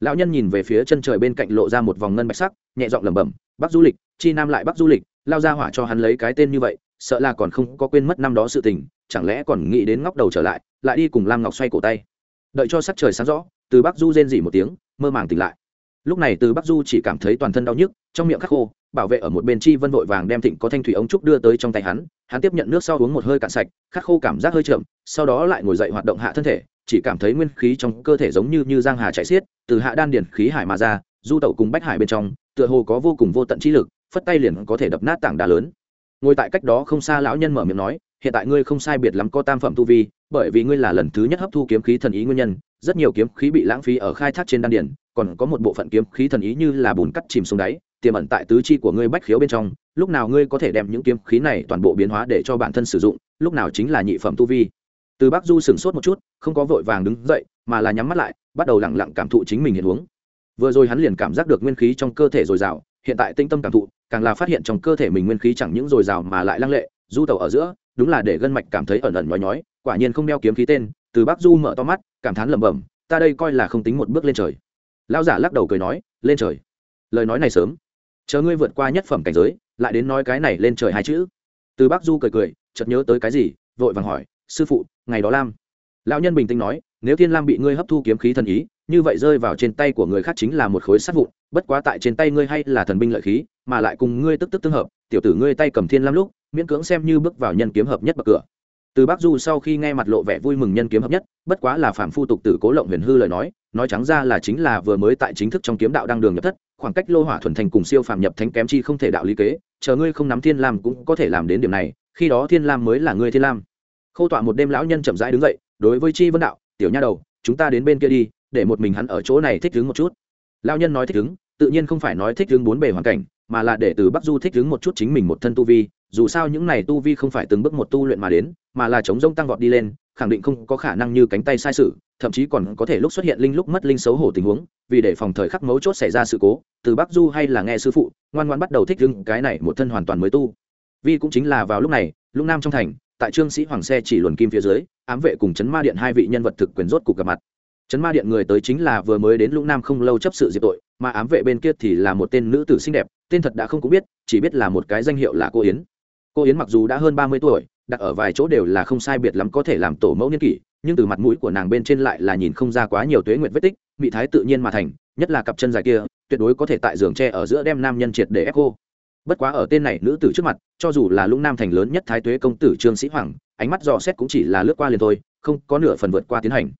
lão nhân nhìn về phía chân trời bên cạnh lộ ra một vòng ngân bạch sắc, nhẹ giọng lẩm bẩm, bắc du lịch, chi nam lại bắc du lịch, lao ra hỏa cho hắn lấy cái tên như vậy, sợ là còn không có quên mất năm đó sự tình, chẳng lẽ còn nghĩ đến ngóc đầu trở lại lại đi cùng lam ngọc xoay cổ tay. Đợi cho sắc trời sáng rõ, từ bắc du rên dỉ một tiếng, mơ màng tỉnh lại. Lúc này từ bắc du chỉ cảm thấy toàn thân đau nhức, trong miệng khắc khô, bảo vệ ở một bên chi vân vội vàng đem thịnh có thanh thủy ống trúc đưa tới trong tay hắn hắn tiếp nhận nước sau uống một hơi cạn sạch, khắc khô cảm giác hơi chậm, sau đó lại ngồi dậy hoạt động hạ thân thể, chỉ cảm thấy nguyên khí trong cơ thể giống như như giang hà chạy xiết từ hạ đan điển khí hải mà ra, du tẩu cùng bách hải bên trong, tựa hồ có vô cùng vô tận trí lực, phất tay liền có thể đập nát tảng đá lớn. Ngồi tại cách đó không xa lão nhân mở miệng nói, hiện tại ngươi không sai biệt lắm có tam phẩm tu vi, bởi vì ngươi là lần thứ nhất hấp thu kiếm khí thần ý nguyên nhân, rất nhiều kiếm khí bị lãng phí ở khai thác trên đan điển, còn có một bộ phận kiếm khí thần ý như là bùn cắt chìm xuống đáy, tiềm ẩn tại tứ chi của ngươi bách khiếu bên trong, lúc nào ngươi có thể đem những kiếm khí này toàn bộ biến hóa để cho bản thân sử dụng, lúc nào chính là nhị phẩm tu vi. Từ bác du sửng sốt một chút, không có vội vàng đứng dậy mà là nhắm mắt lại, bắt đầu lẳng lặng cảm thụ chính mình hiện huống. Vừa rồi hắn liền cảm giác được nguyên khí trong cơ thể dồi dào, hiện tại tinh tâm cảm thụ, càng là phát hiện trong cơ thể mình nguyên khí chẳng những dồi dào mà lại lăng lệ, du tàu ở giữa, đúng là để gân mạch cảm thấy ẩn ẩn nhói nhói, quả nhiên không đeo kiếm khí tên, từ Bác du mở to mắt, cảm thán lẩm bẩm, ta đây coi là không tính một bước lên trời. Lão giả lắc đầu cười nói, lên trời. Lời nói này sớm. Chờ ngươi vượt qua nhất phẩm cảnh giới, lại đến nói cái này lên trời hai chữ. Từ Bác du cười cười, chợt nhớ tới cái gì, vội vàng hỏi, sư phụ, ngày đó lam. Lão nhân bình tĩnh nói nếu thiên lam bị ngươi hấp thu kiếm khí thần ý, như vậy rơi vào trên tay của người khác chính là một khối sắt vụn, bất quá tại trên tay ngươi hay là thần binh lợi khí, mà lại cùng ngươi tức tức tương hợp, tiểu tử ngươi tay cầm thiên lam lúc, miễn cưỡng xem như bước vào nhân kiếm hợp nhất bậc cửa. Từ bắc du sau khi nghe mặt lộ vẻ vui mừng nhân kiếm hợp nhất, bất quá là phạm phu tục tử cố lộng huyền hư lời nói nói trắng ra là chính là vừa mới tại chính thức trong kiếm đạo đang đường nhập thất, khoảng cách lô hỏa thuần thành cùng siêu phàm nhập thánh kém chi không thể đạo lý kế, chờ ngươi không nắm thiên lam cũng có thể làm đến điểm này, khi đó thiên lam mới là ngươi thiên lam. Khâu tọa một đêm lão nhân chậm rãi đứng dậy, đối với chi vân đạo tiểu nha đầu, chúng ta đến bên kia đi, để một mình hắn ở chỗ này thích ứng một chút. Lão nhân nói thích ứng, tự nhiên không phải nói thích ứng bốn bề hoàn cảnh, mà là để từ bắc du thích ứng một chút chính mình một thân tu vi, dù sao những này tu vi không phải từng bước một tu luyện mà đến, mà là chống rông tăng vọt đi lên, khẳng định không có khả năng như cánh tay sai sự, thậm chí còn có thể lúc xuất hiện linh lúc mất linh xấu hổ tình huống, vì để phòng thời khắc mấu chốt xảy ra sự cố, từ bắc du hay là nghe sư phụ, ngoan ngoan bắt đầu thích ứng cái này một thân hoàn toàn mới tu. Vi cũng chính là vào lúc này lúc nam trong thành tại trương sĩ hoàng xe chỉ luồn kim phía dưới, ám vệ cùng chấn ma điện hai vị nhân vật thực quyền rốt cục gặp mặt. Chấn ma điện người tới chính là vừa mới đến lũng nam không lâu chấp sự diệp tội, mà ám vệ bên kia thì là một tên nữ tử xinh đẹp, tên thật đã không cũng biết, chỉ biết là một cái danh hiệu là cô yến. Cô yến mặc dù đã hơn ba mươi tuổi, đặt ở vài chỗ đều là không sai biệt lắm có thể làm tổ mẫu niên kỷ, nhưng từ mặt mũi của nàng bên trên lại là nhìn không ra quá nhiều tuế nguyệt vết tích bị thái tự nhiên mà thành, nhất là cặp chân dài kia, tuyệt đối có thể tại giường tre ở giữa đem nam nhân triệt để ép cô bất quá ở tên này nữ tử trước mặt, cho dù là lũng nam thành lớn nhất thái tuế công tử trương sĩ hoàng, ánh mắt dò xét cũng chỉ là lướt qua liền thôi, không có nửa phần vượt qua tiến hành.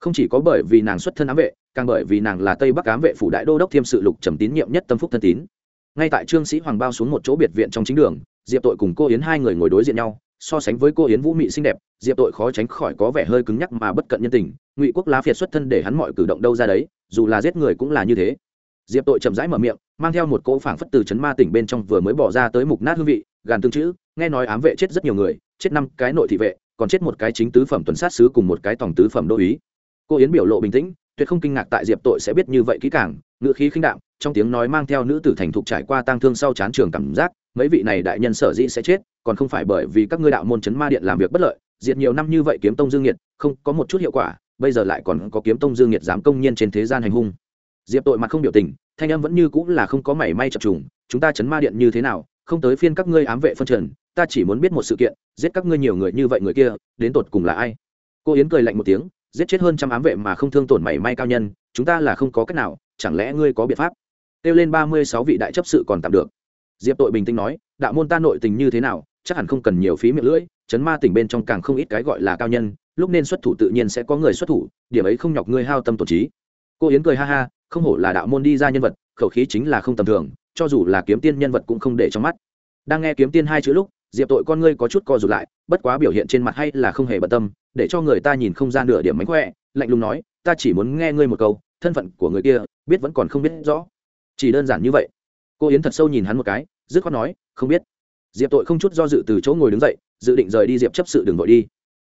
Không chỉ có bởi vì nàng xuất thân ám vệ, càng bởi vì nàng là tây bắc ám vệ phủ đại đô đốc thiêm sự lục trầm tín nhiệm nhất tâm phúc thân tín. Ngay tại trương sĩ hoàng bao xuống một chỗ biệt viện trong chính đường, diệp tội cùng cô yến hai người ngồi đối diện nhau, so sánh với cô yến vũ mị xinh đẹp, diệp tội khó tránh khỏi có vẻ hơi cứng nhắc mà bất cận nhân tình, ngụy quốc lá phiệt xuất thân để hắn mọi cử động đâu ra đấy, dù là giết người cũng là như thế. Diệp tội chậm rãi mở miệng mang theo một cỗ phảng phất từ chấn ma tỉnh bên trong vừa mới bỏ ra tới mục nát hương vị, gàn tương chữ, nghe nói ám vệ chết rất nhiều người, chết năm cái nội thị vệ, còn chết một cái chính tứ phẩm tuần sát sứ cùng một cái tổng tứ phẩm đô úy. Cô yến biểu lộ bình tĩnh, tuyệt không kinh ngạc tại diệp tội sẽ biết như vậy kỹ càng, ngữ khí khinh đạm, trong tiếng nói mang theo nữ tử thành thục trải qua tang thương sau chán trường cảm giác, mấy vị này đại nhân sở dĩ sẽ chết, còn không phải bởi vì các ngươi đạo môn chấn ma điện làm việc bất lợi, diệt nhiều năm như vậy kiếm tông dương nhiệt không có một chút hiệu quả, bây giờ lại còn có kiếm tông dương nhiệt dám công nhiên trên thế gian hành hung. Diệp tội mặt không biểu tình thanh âm vẫn như cũng là không có mảy may chập trùng, chúng ta chấn ma điện như thế nào? Không tới phiên các ngươi ám vệ phân trần, ta chỉ muốn biết một sự kiện, giết các ngươi nhiều người như vậy người kia, đến tột cùng là ai? Cô yến cười lạnh một tiếng, giết chết hơn trăm ám vệ mà không thương tổn mảy may cao nhân, chúng ta là không có cách nào, chẳng lẽ ngươi có biện pháp? Kêu lên ba mươi sáu vị đại chấp sự còn tạm được. Diệp tội bình tĩnh nói, đạo môn ta nội tình như thế nào, chắc hẳn không cần nhiều phí miệng lưỡi, chấn ma tỉnh bên trong càng không ít cái gọi là cao nhân, lúc nên xuất thủ tự nhiên sẽ có người xuất thủ, điểm ấy không nhọc ngươi hao tâm tổn trí. Cô yến cười ha ha không hổ là đạo môn đi ra nhân vật, khẩu khí chính là không tầm thường, cho dù là kiếm tiên nhân vật cũng không để trong mắt. Đang nghe kiếm tiên hai chữ lúc, diệp tội con ngươi có chút co rụt lại, bất quá biểu hiện trên mặt hay là không hề bận tâm, để cho người ta nhìn không ra nửa điểm mánh khỏe, lạnh lùng nói, ta chỉ muốn nghe ngươi một câu, thân phận của người kia, biết vẫn còn không biết rõ. Chỉ đơn giản như vậy. Cô yến thật sâu nhìn hắn một cái, dứt khoát nói, không biết. Diệp tội không chút do dự từ chỗ ngồi đứng dậy, dự định rời đi diệp chấp sự đường vội đi.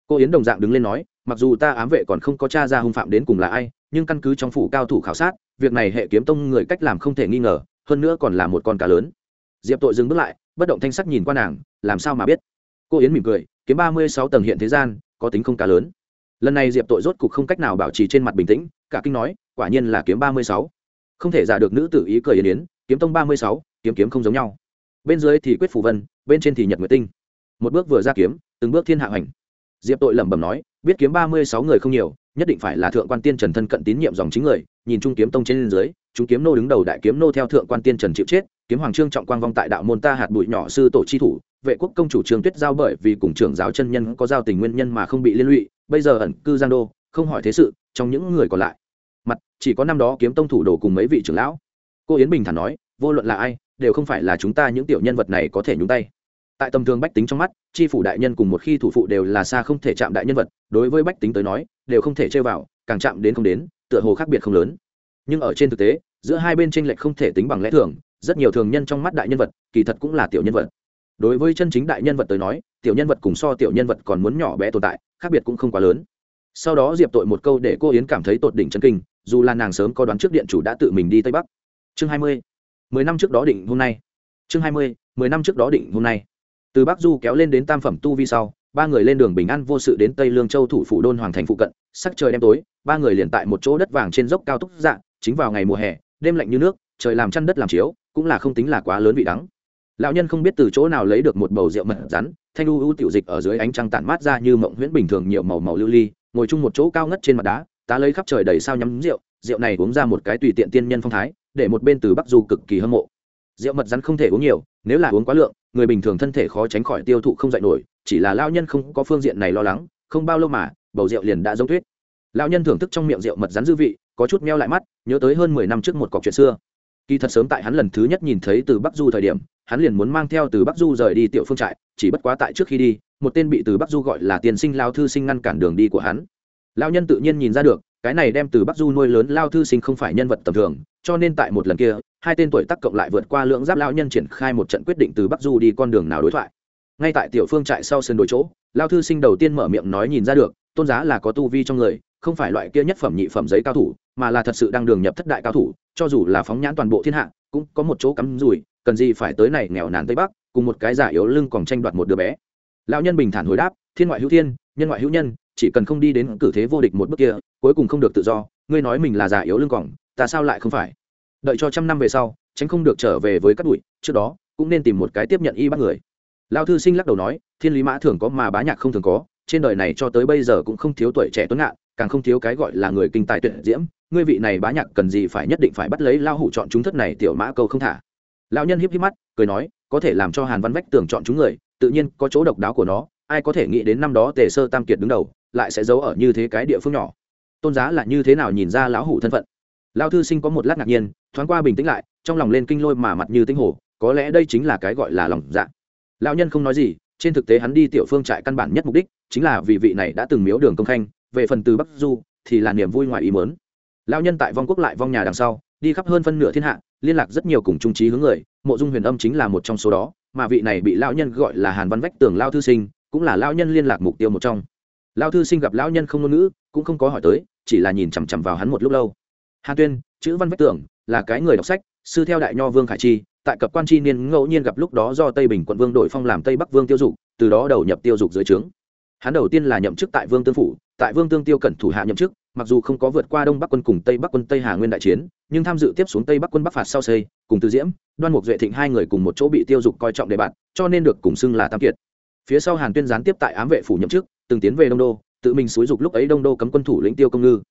Cô yến đồng dạng đứng lên nói, mặc dù ta ám vệ còn không có t r a ra hung phạm đến cùng là ai nhưng căn cứ trong phủ cao thủ khảo sát, việc này hệ kiếm tông người cách làm không thể nghi ngờ, hơn nữa còn là một con cá lớn. Diệp tội dừng bước lại, bất động thanh sắc nhìn qua nàng, làm sao mà biết? Cô yến mỉm cười, kiếm ba mươi sáu tầng hiện thế gian, có tính không cá lớn. Lần này diệp tội rốt cục không cách nào bảo trì trên mặt bình tĩnh, cả kinh nói, quả nhiên là kiếm ba mươi sáu. Không thể giả được nữ tử ý cười yến yến, kiếm tông ba mươi sáu, kiếm kiếm không giống nhau. Bên dưới thì quyết phủ vân, bên trên thì nhật nguyệt tinh. Một bước vừa ra kiếm, từng bước thiên hạ hành diệp tội lẩm bẩm nói, biết kiếm ba mươi sáu người không nhiều nhất định phải là thượng quan tiên trần thân cận tín nhiệm dòng chính người, nhìn trung kiếm tông trên dưới chúng kiếm nô đứng đầu đại kiếm nô theo thượng quan tiên trần chịu chết, kiếm hoàng trương trọng quang vong tại đạo môn ta hạt bụi nhỏ sư tổ chi thủ, vệ quốc công chủ trương tuyết giao bởi vì cùng trưởng giáo chân nhân có giao tình nguyên nhân mà không bị liên lụy, bây giờ ẩn cư giang đô, không hỏi thế sự, trong những người còn lại. Mặt, chỉ có năm đó kiếm tông thủ đồ cùng mấy vị trưởng lão. Cô yến bình thản nói, vô luận là ai, đều không phải là chúng ta những tiểu nhân vật này có thể nhúng tay. Tại tầm thường bách tính trong mắt tri phủ đại nhân cùng một khi thủ phụ đều là xa không thể chạm đại nhân vật, đối với bách tính tới nói, đều không thể chơi vào, càng chạm đến không đến, tựa hồ khác biệt không lớn. Nhưng ở trên thực tế, giữa hai bên tranh lệch không thể tính bằng lẽ thường, rất nhiều thường nhân trong mắt đại nhân vật, kỳ thật cũng là tiểu nhân vật. Đối với chân chính đại nhân vật tới nói, tiểu nhân vật cùng so tiểu nhân vật còn muốn nhỏ bé tồn tại, khác biệt cũng không quá lớn. Sau đó diệp tội một câu để cô yến cảm thấy tột đỉnh chân kinh, dù là nàng sớm có đoán trước điện chủ đã tự mình đi tây bắc. Chương hai mươi, mười năm trước đó định hôm nay. Chương hai mươi, mười năm trước đó định hôm nay từ bắc du kéo lên đến tam phẩm tu vi sau, ba người lên đường bình an vô sự đến tây lương châu thủ phủ đôn hoàng thành phụ cận, sắc trời đêm tối, ba người liền tại một chỗ đất vàng trên dốc cao túc dạng chính vào ngày mùa hè, đêm lạnh như nước, trời làm chăn đất làm chiếu, cũng là không tính là quá lớn vị đắng. Lão nhân không biết từ chỗ nào lấy được một bầu rượu mật rắn, thanh u u tiểu dịch ở dưới ánh trăng tản mát ra như mộng huyễn bình thường nhiều màu màu lưu ly, ngồi chung một chỗ cao ngất trên mặt đá, tá lấy khắp trời đầy sao nhắm rượu rượu này uống ra một cái tùy tiện tiên nhân phong thái, để một bên từ bắc du cực kỳ hâm mộ rượu mật rắn không thể uống nhiều, nếu là uống quá lượng, người bình thường thân thể khó tránh khỏi tiêu thụ không dạy nổi, chỉ là lao nhân không có phương diện này lo lắng, không bao lâu mà, bầu rượu liền đã giống tuyết. Lao nhân thưởng thức trong miệng rượu mật rắn dư vị, có chút meo lại mắt, nhớ tới hơn mười năm trước một cọc chuyện xưa. Kỳ thật sớm tại hắn lần thứ nhất nhìn thấy từ bắc du thời điểm, hắn liền muốn mang theo từ bắc du rời đi tiểu phương trại, chỉ bất quá tại trước khi đi, một tên bị từ bắc du gọi là tiền sinh lao thư sinh ngăn cản đường đi của hắn. Lao nhân tự nhiên nhìn ra được cái này đem từ bắc du nuôi lớn lao thư sinh không phải nhân vật tầm thường, cho nên tại một lần kia, hai tên tuổi tác cộng lại vượt qua lượng giáp lao nhân triển khai một trận quyết định từ bắc du đi con đường nào đối thoại. Ngay tại tiểu phương trại sau sân đồi chỗ, lao thư sinh đầu tiên mở miệng nói nhìn ra được, tôn giá là có tu vi trong người, không phải loại kia nhất phẩm nhị phẩm giấy cao thủ, mà là thật sự đang đường nhập thất đại cao thủ, cho dù là phóng nhãn toàn bộ thiên hạ, cũng có một chỗ cắm rùi cần gì phải tới này nghèo nàn tây bắc, cùng một cái giả yếu lưng còn tranh đoạt một đứa bé. Lão nhân bình thản hồi đáp, thiên ngoại hữu thiên, nhân ngoại hữu nhân chỉ cần không đi đến cử thế vô địch một bước kia, cuối cùng không được tự do. Ngươi nói mình là giả yếu lưng còng, ta sao lại không phải? Đợi cho trăm năm về sau, tránh không được trở về với các bụi, trước đó, cũng nên tìm một cái tiếp nhận y bắt người. Lao thư sinh lắc đầu nói, thiên lý mã thường có mà bá nhạc không thường có, trên đời này cho tới bây giờ cũng không thiếu tuổi trẻ tuấn ngạn càng không thiếu cái gọi là người kinh tài tuyệt diễm. Ngươi vị này bá nhạc cần gì phải nhất định phải bắt lấy lao hủ chọn chúng thất này tiểu mã câu không thả. Lão nhân híp híp mắt, cười nói, có thể làm cho hàn văn vách tưởng chọn chúng người, tự nhiên có chỗ độc đáo của nó, ai có thể nghĩ đến năm đó tề sơ tam kiệt đứng đầu lại sẽ giấu ở như thế cái địa phương nhỏ. Tôn giá là như thế nào nhìn ra lão hủ thân phận? Lao thư sinh có một lát ngạc nhiên, thoáng qua bình tĩnh lại, trong lòng lên kinh lôi mà mặt như tinh hồ, có lẽ đây chính là cái gọi là lòng dạ. Lão nhân không nói gì, trên thực tế hắn đi tiểu phương trại căn bản nhất mục đích chính là vì vị này đã từng miếu đường công khanh, về phần từ bắc du thì là niềm vui ngoài ý mớn lão nhân tại vong quốc lại vong nhà đằng sau, đi khắp hơn phân nửa thiên hạ, liên lạc rất nhiều cùng trung trí hướng người, mộ dung huyền âm chính là một trong số đó, mà vị này bị lão nhân gọi là hàn văn vách tường lao thư sinh, cũng là lão nhân liên lạc mục tiêu một trong lao thư sinh gặp lão nhân không ngôn ngữ, cũng không có hỏi tới, chỉ là nhìn chằm chằm vào hắn một lúc lâu. Hàn tuyên, chữ văn vách tường, là cái người đọc sách, sư theo đại nho vương khải chi, tại cập quan chi niên ngẫu nhiên gặp lúc đó do tây bình quận vương đổi phong làm tây bắc vương tiêu dục, từ đó đầu nhập tiêu dục dưới trướng. Hắn đầu tiên là nhậm chức tại vương tương phủ, tại vương tương tiêu cẩn thủ hạ nhậm chức, mặc dù không có vượt qua đông bắc quân cùng tây bắc quân tây hà nguyên đại chiến, nhưng tham dự tiếp xuống tây bắc quân bắc phạt sau xây, cùng từ diễm, đoan mục duệ thịnh hai người cùng một chỗ bị tiêu dục coi trọng đề bạt, cho nên được cùng xưng là tam kiệt. Phía sau hàn tuyên gián tiếp tại ám vệ phủ nhậm chức từng tiến về đông đô, tự mình xúi dục lúc ấy đông đô cấm quân thủ lĩnh tiêu công ngư.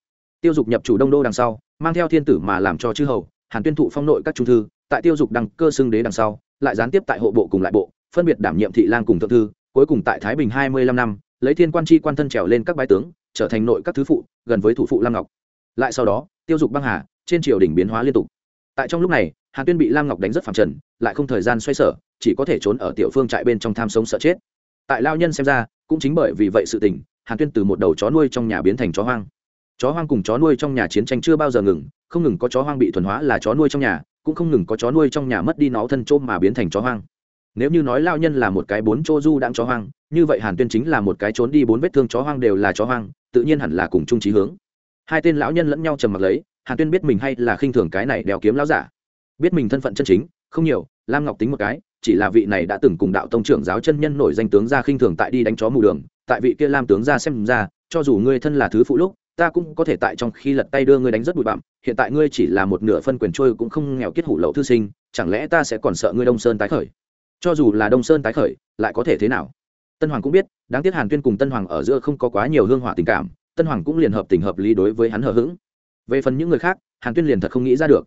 Tiêu dục nhập chủ đông đô đằng sau, mang theo thiên tử mà làm cho chư hầu, hàn tuyên thụ phong nội các trung thư, tại tiêu dục đăng cơ xưng đế đằng sau, lại gián tiếp tại hộ bộ cùng lại bộ, phân biệt đảm nhiệm thị lang cùng thượng thư, cuối cùng tại thái bình hai mươi lăm năm, lấy thiên quan chi quan thân trèo lên các bái tướng, trở thành nội các thứ phụ, gần với thủ phụ lam ngọc. Lại sau đó, tiêu dục băng hà, trên triều đỉnh biến hóa liên tục. Tại trong lúc này, hàn tuyên bị lam ngọc đánh rất phẳng trần, lại không thời gian xoay sở, chỉ có thể trốn ở tiểu phương trại bên trong tham sống sợ chết. Tại lao nhân xem ra cũng chính bởi vì vậy sự tình, hàn tuyên từ một đầu chó nuôi trong nhà biến thành chó hoang. Chó hoang cùng chó nuôi trong nhà chiến tranh chưa bao giờ ngừng, không ngừng có chó hoang bị thuần hóa là chó nuôi trong nhà, cũng không ngừng có chó nuôi trong nhà mất đi nó thân trôm mà biến thành chó hoang. Nếu như nói lao nhân là một cái bốn chỗ du đang chó hoang, như vậy hàn tuyên chính là một cái trốn đi bốn vết thương chó hoang đều là chó hoang, tự nhiên hẳn là cùng chung trí hướng. Hai tên lão nhân lẫn nhau trầm mặc lấy, hàn tuyên biết mình hay là khinh thường cái này đèo kiếm lão giả. Biết mình thân phận chân chính, không nhiều, lam ngọc tính một cái chỉ là vị này đã từng cùng đạo tông trưởng giáo chân nhân nổi danh tướng gia khinh thường tại đi đánh chó mù đường, tại vị kia lam tướng gia xem ra, cho dù ngươi thân là thứ phụ lúc, ta cũng có thể tại trong khi lật tay đưa ngươi đánh rất bụi bặm, hiện tại ngươi chỉ là một nửa phân quyền trôi cũng không nghèo kết hủ lậu thư sinh, chẳng lẽ ta sẽ còn sợ ngươi đông sơn tái khởi? Cho dù là đông sơn tái khởi, lại có thể thế nào? Tân hoàng cũng biết, đáng tiếc hàn tuyên cùng tân hoàng ở giữa không có quá nhiều hương hỏa tình cảm, tân hoàng cũng liền hợp tình hợp lý đối với hắn hờ hững. Về phần những người khác, hàn tuyên liền thật không nghĩ ra được.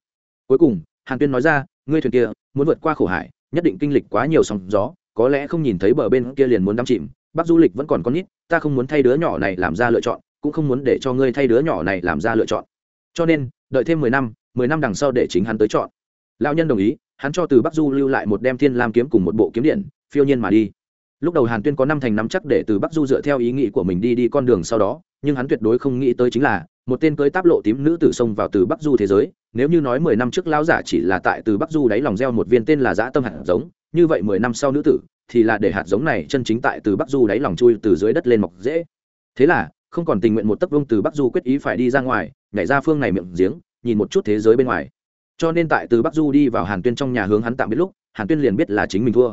Cuối cùng, hàn tuyên nói ra, ngươi thuyền kia, muốn vượt qua khổ hải nhất định kinh lịch quá nhiều sóng gió, có lẽ không nhìn thấy bờ bên kia liền muốn đắm chìm. Bác du lịch vẫn còn con nít, ta không muốn thay đứa nhỏ này làm ra lựa chọn, cũng không muốn để cho ngươi thay đứa nhỏ này làm ra lựa chọn. Cho nên, đợi thêm mười năm mười năm đằng sau để chính hắn tới chọn. Lão nhân đồng ý, hắn cho từ bắc du lưu lại một đem thiên lam kiếm cùng một bộ kiếm điện, phiêu nhiên mà đi. Lúc đầu hàn tuyên có năm thành nắm chắc để từ bắc du dựa theo ý nghĩ của mình đi đi con đường sau đó, nhưng hắn tuyệt đối không nghĩ tới chính là một tên cưới táp lộ tím nữ tử xông vào từ bắc du thế giới. Nếu như nói mười năm trước lão giả chỉ là tại từ bắc du đáy lòng gieo một viên tên là dã tâm hạt giống, như vậy mười năm sau nữ tử thì là để hạt giống này chân chính tại từ bắc du đáy lòng chui từ dưới đất lên mọc dễ. Thế là, không còn tình nguyện một tấc vông từ bắc du quyết ý phải đi ra ngoài, nhảy ra phương này miệng giếng, nhìn một chút thế giới bên ngoài. Cho nên tại từ bắc du đi vào hàn tuyên trong nhà hướng hắn tạm biết lúc, hàn tuyên liền biết là chính mình thua.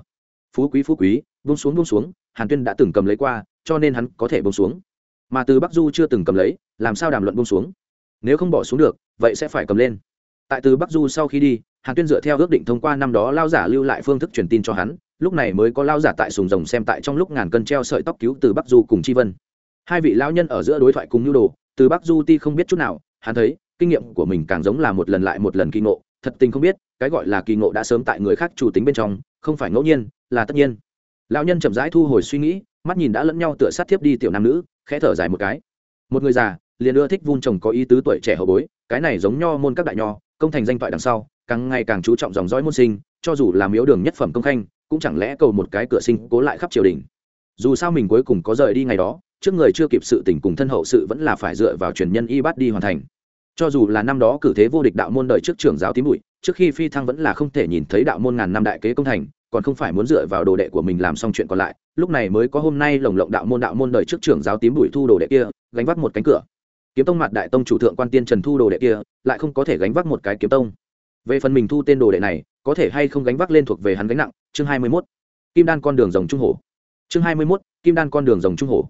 Phú quý phú quý vung xuống vung xuống, hàn tuyên đã từng cầm lấy qua, cho nên hắn có thể bông xuống mà từ bắc du chưa từng cầm lấy, làm sao đàm luận bông xuống? Nếu không bỏ xuống được, vậy sẽ phải cầm lên. Tại từ bắc du sau khi đi, hàn tuyên dựa theo ước định thông qua năm đó lao giả lưu lại phương thức truyền tin cho hắn, lúc này mới có lao giả tại sùng rồng xem tại trong lúc ngàn cân treo sợi tóc cứu từ bắc du cùng chi vân. Hai vị lao nhân ở giữa đối thoại cùng nhu đồ, từ bắc du ti không biết chút nào, hắn thấy, kinh nghiệm của mình càng giống là một lần lại một lần kỳ ngộ, thật tình không biết, cái gọi là kỳ ngộ đã sớm tại người khác chủ tính bên trong, không phải ngẫu nhiên, là tất nhiên. Lão nhân chậm rãi thu hồi suy nghĩ, mắt nhìn đã lẫn nhau tựa sát thiếp đi tiểu nam nữ khẽ thở dài một cái. Một người già, liền ưa thích vun trồng có ý tứ tuổi trẻ hậu bối, cái này giống nho môn các đại nho, công thành danh toại đằng sau, càng ngày càng chú trọng dòng dõi môn sinh, cho dù làm miếu đường nhất phẩm công khanh, cũng chẳng lẽ cầu một cái cửa sinh cố lại khắp triều đình. Dù sao mình cuối cùng có rời đi ngày đó, trước người chưa kịp sự tình cùng thân hậu sự vẫn là phải dựa vào truyền nhân y bát đi hoàn thành. Cho dù là năm đó cử thế vô địch đạo môn đời trước trưởng giáo tím bụi, trước khi phi thăng vẫn là không thể nhìn thấy đạo môn ngàn năm đại kế công thành còn không phải muốn dựa vào đồ đệ của mình làm xong chuyện còn lại, lúc này mới có hôm nay lồng lộng đạo môn đạo môn đời trước trưởng giáo tím đuổi thu đồ đệ kia, gánh vác một cánh cửa kiếm tông mặt đại tông chủ thượng quan tiên trần thu đồ đệ kia, lại không có thể gánh vác một cái kiếm tông về phần mình thu tên đồ đệ này, có thể hay không gánh vác lên thuộc về hắn gánh nặng, chương hai mươi 21. kim đan con đường rồng trung hổ chương hai mươi 21. kim đan con đường rồng trung hổ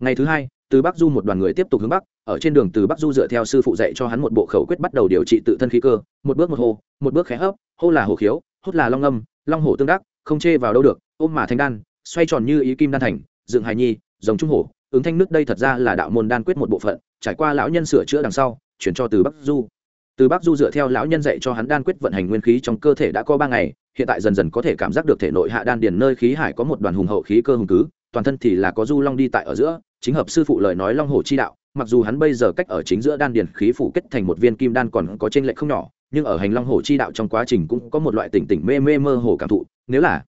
ngày thứ hai, từ bắc du một đoàn người tiếp tục hướng bắc, ở trên đường từ bắc du dựa theo sư phụ dạy cho hắn một bộ khẩu quyết bắt đầu điều trị tự thân khí cơ, một bước một hô, một bước khẽ hấp, hô là hổ khiếu hốt là long âm long hổ tương đắc, không chê vào đâu được, ôm mà thanh đan, xoay tròn như ý kim đan thành, dựng hài nhi rồng trung hổ, ứng thanh nước đây thật ra là đạo môn đan quyết một bộ phận, trải qua lão nhân sửa chữa đằng sau, chuyển cho từ bắc du. Từ bắc du dựa theo lão nhân dạy cho hắn đan quyết vận hành nguyên khí trong cơ thể đã có ba ngày, hiện tại dần dần có thể cảm giác được thể nội hạ đan điền nơi khí hải có một đoàn hùng hậu khí cơ hùng cứ, toàn thân thì là có du long đi tại ở giữa, chính hợp sư phụ lời nói long hổ chi đạo, mặc dù hắn bây giờ cách ở chính giữa đan điền khí phủ kết thành một viên kim đan còn có trên lệch không nhỏ nhưng ở hành long hổ chi đạo trong quá trình cũng có một loại tỉnh tỉnh mê mê mơ hồ cảm thụ, nếu là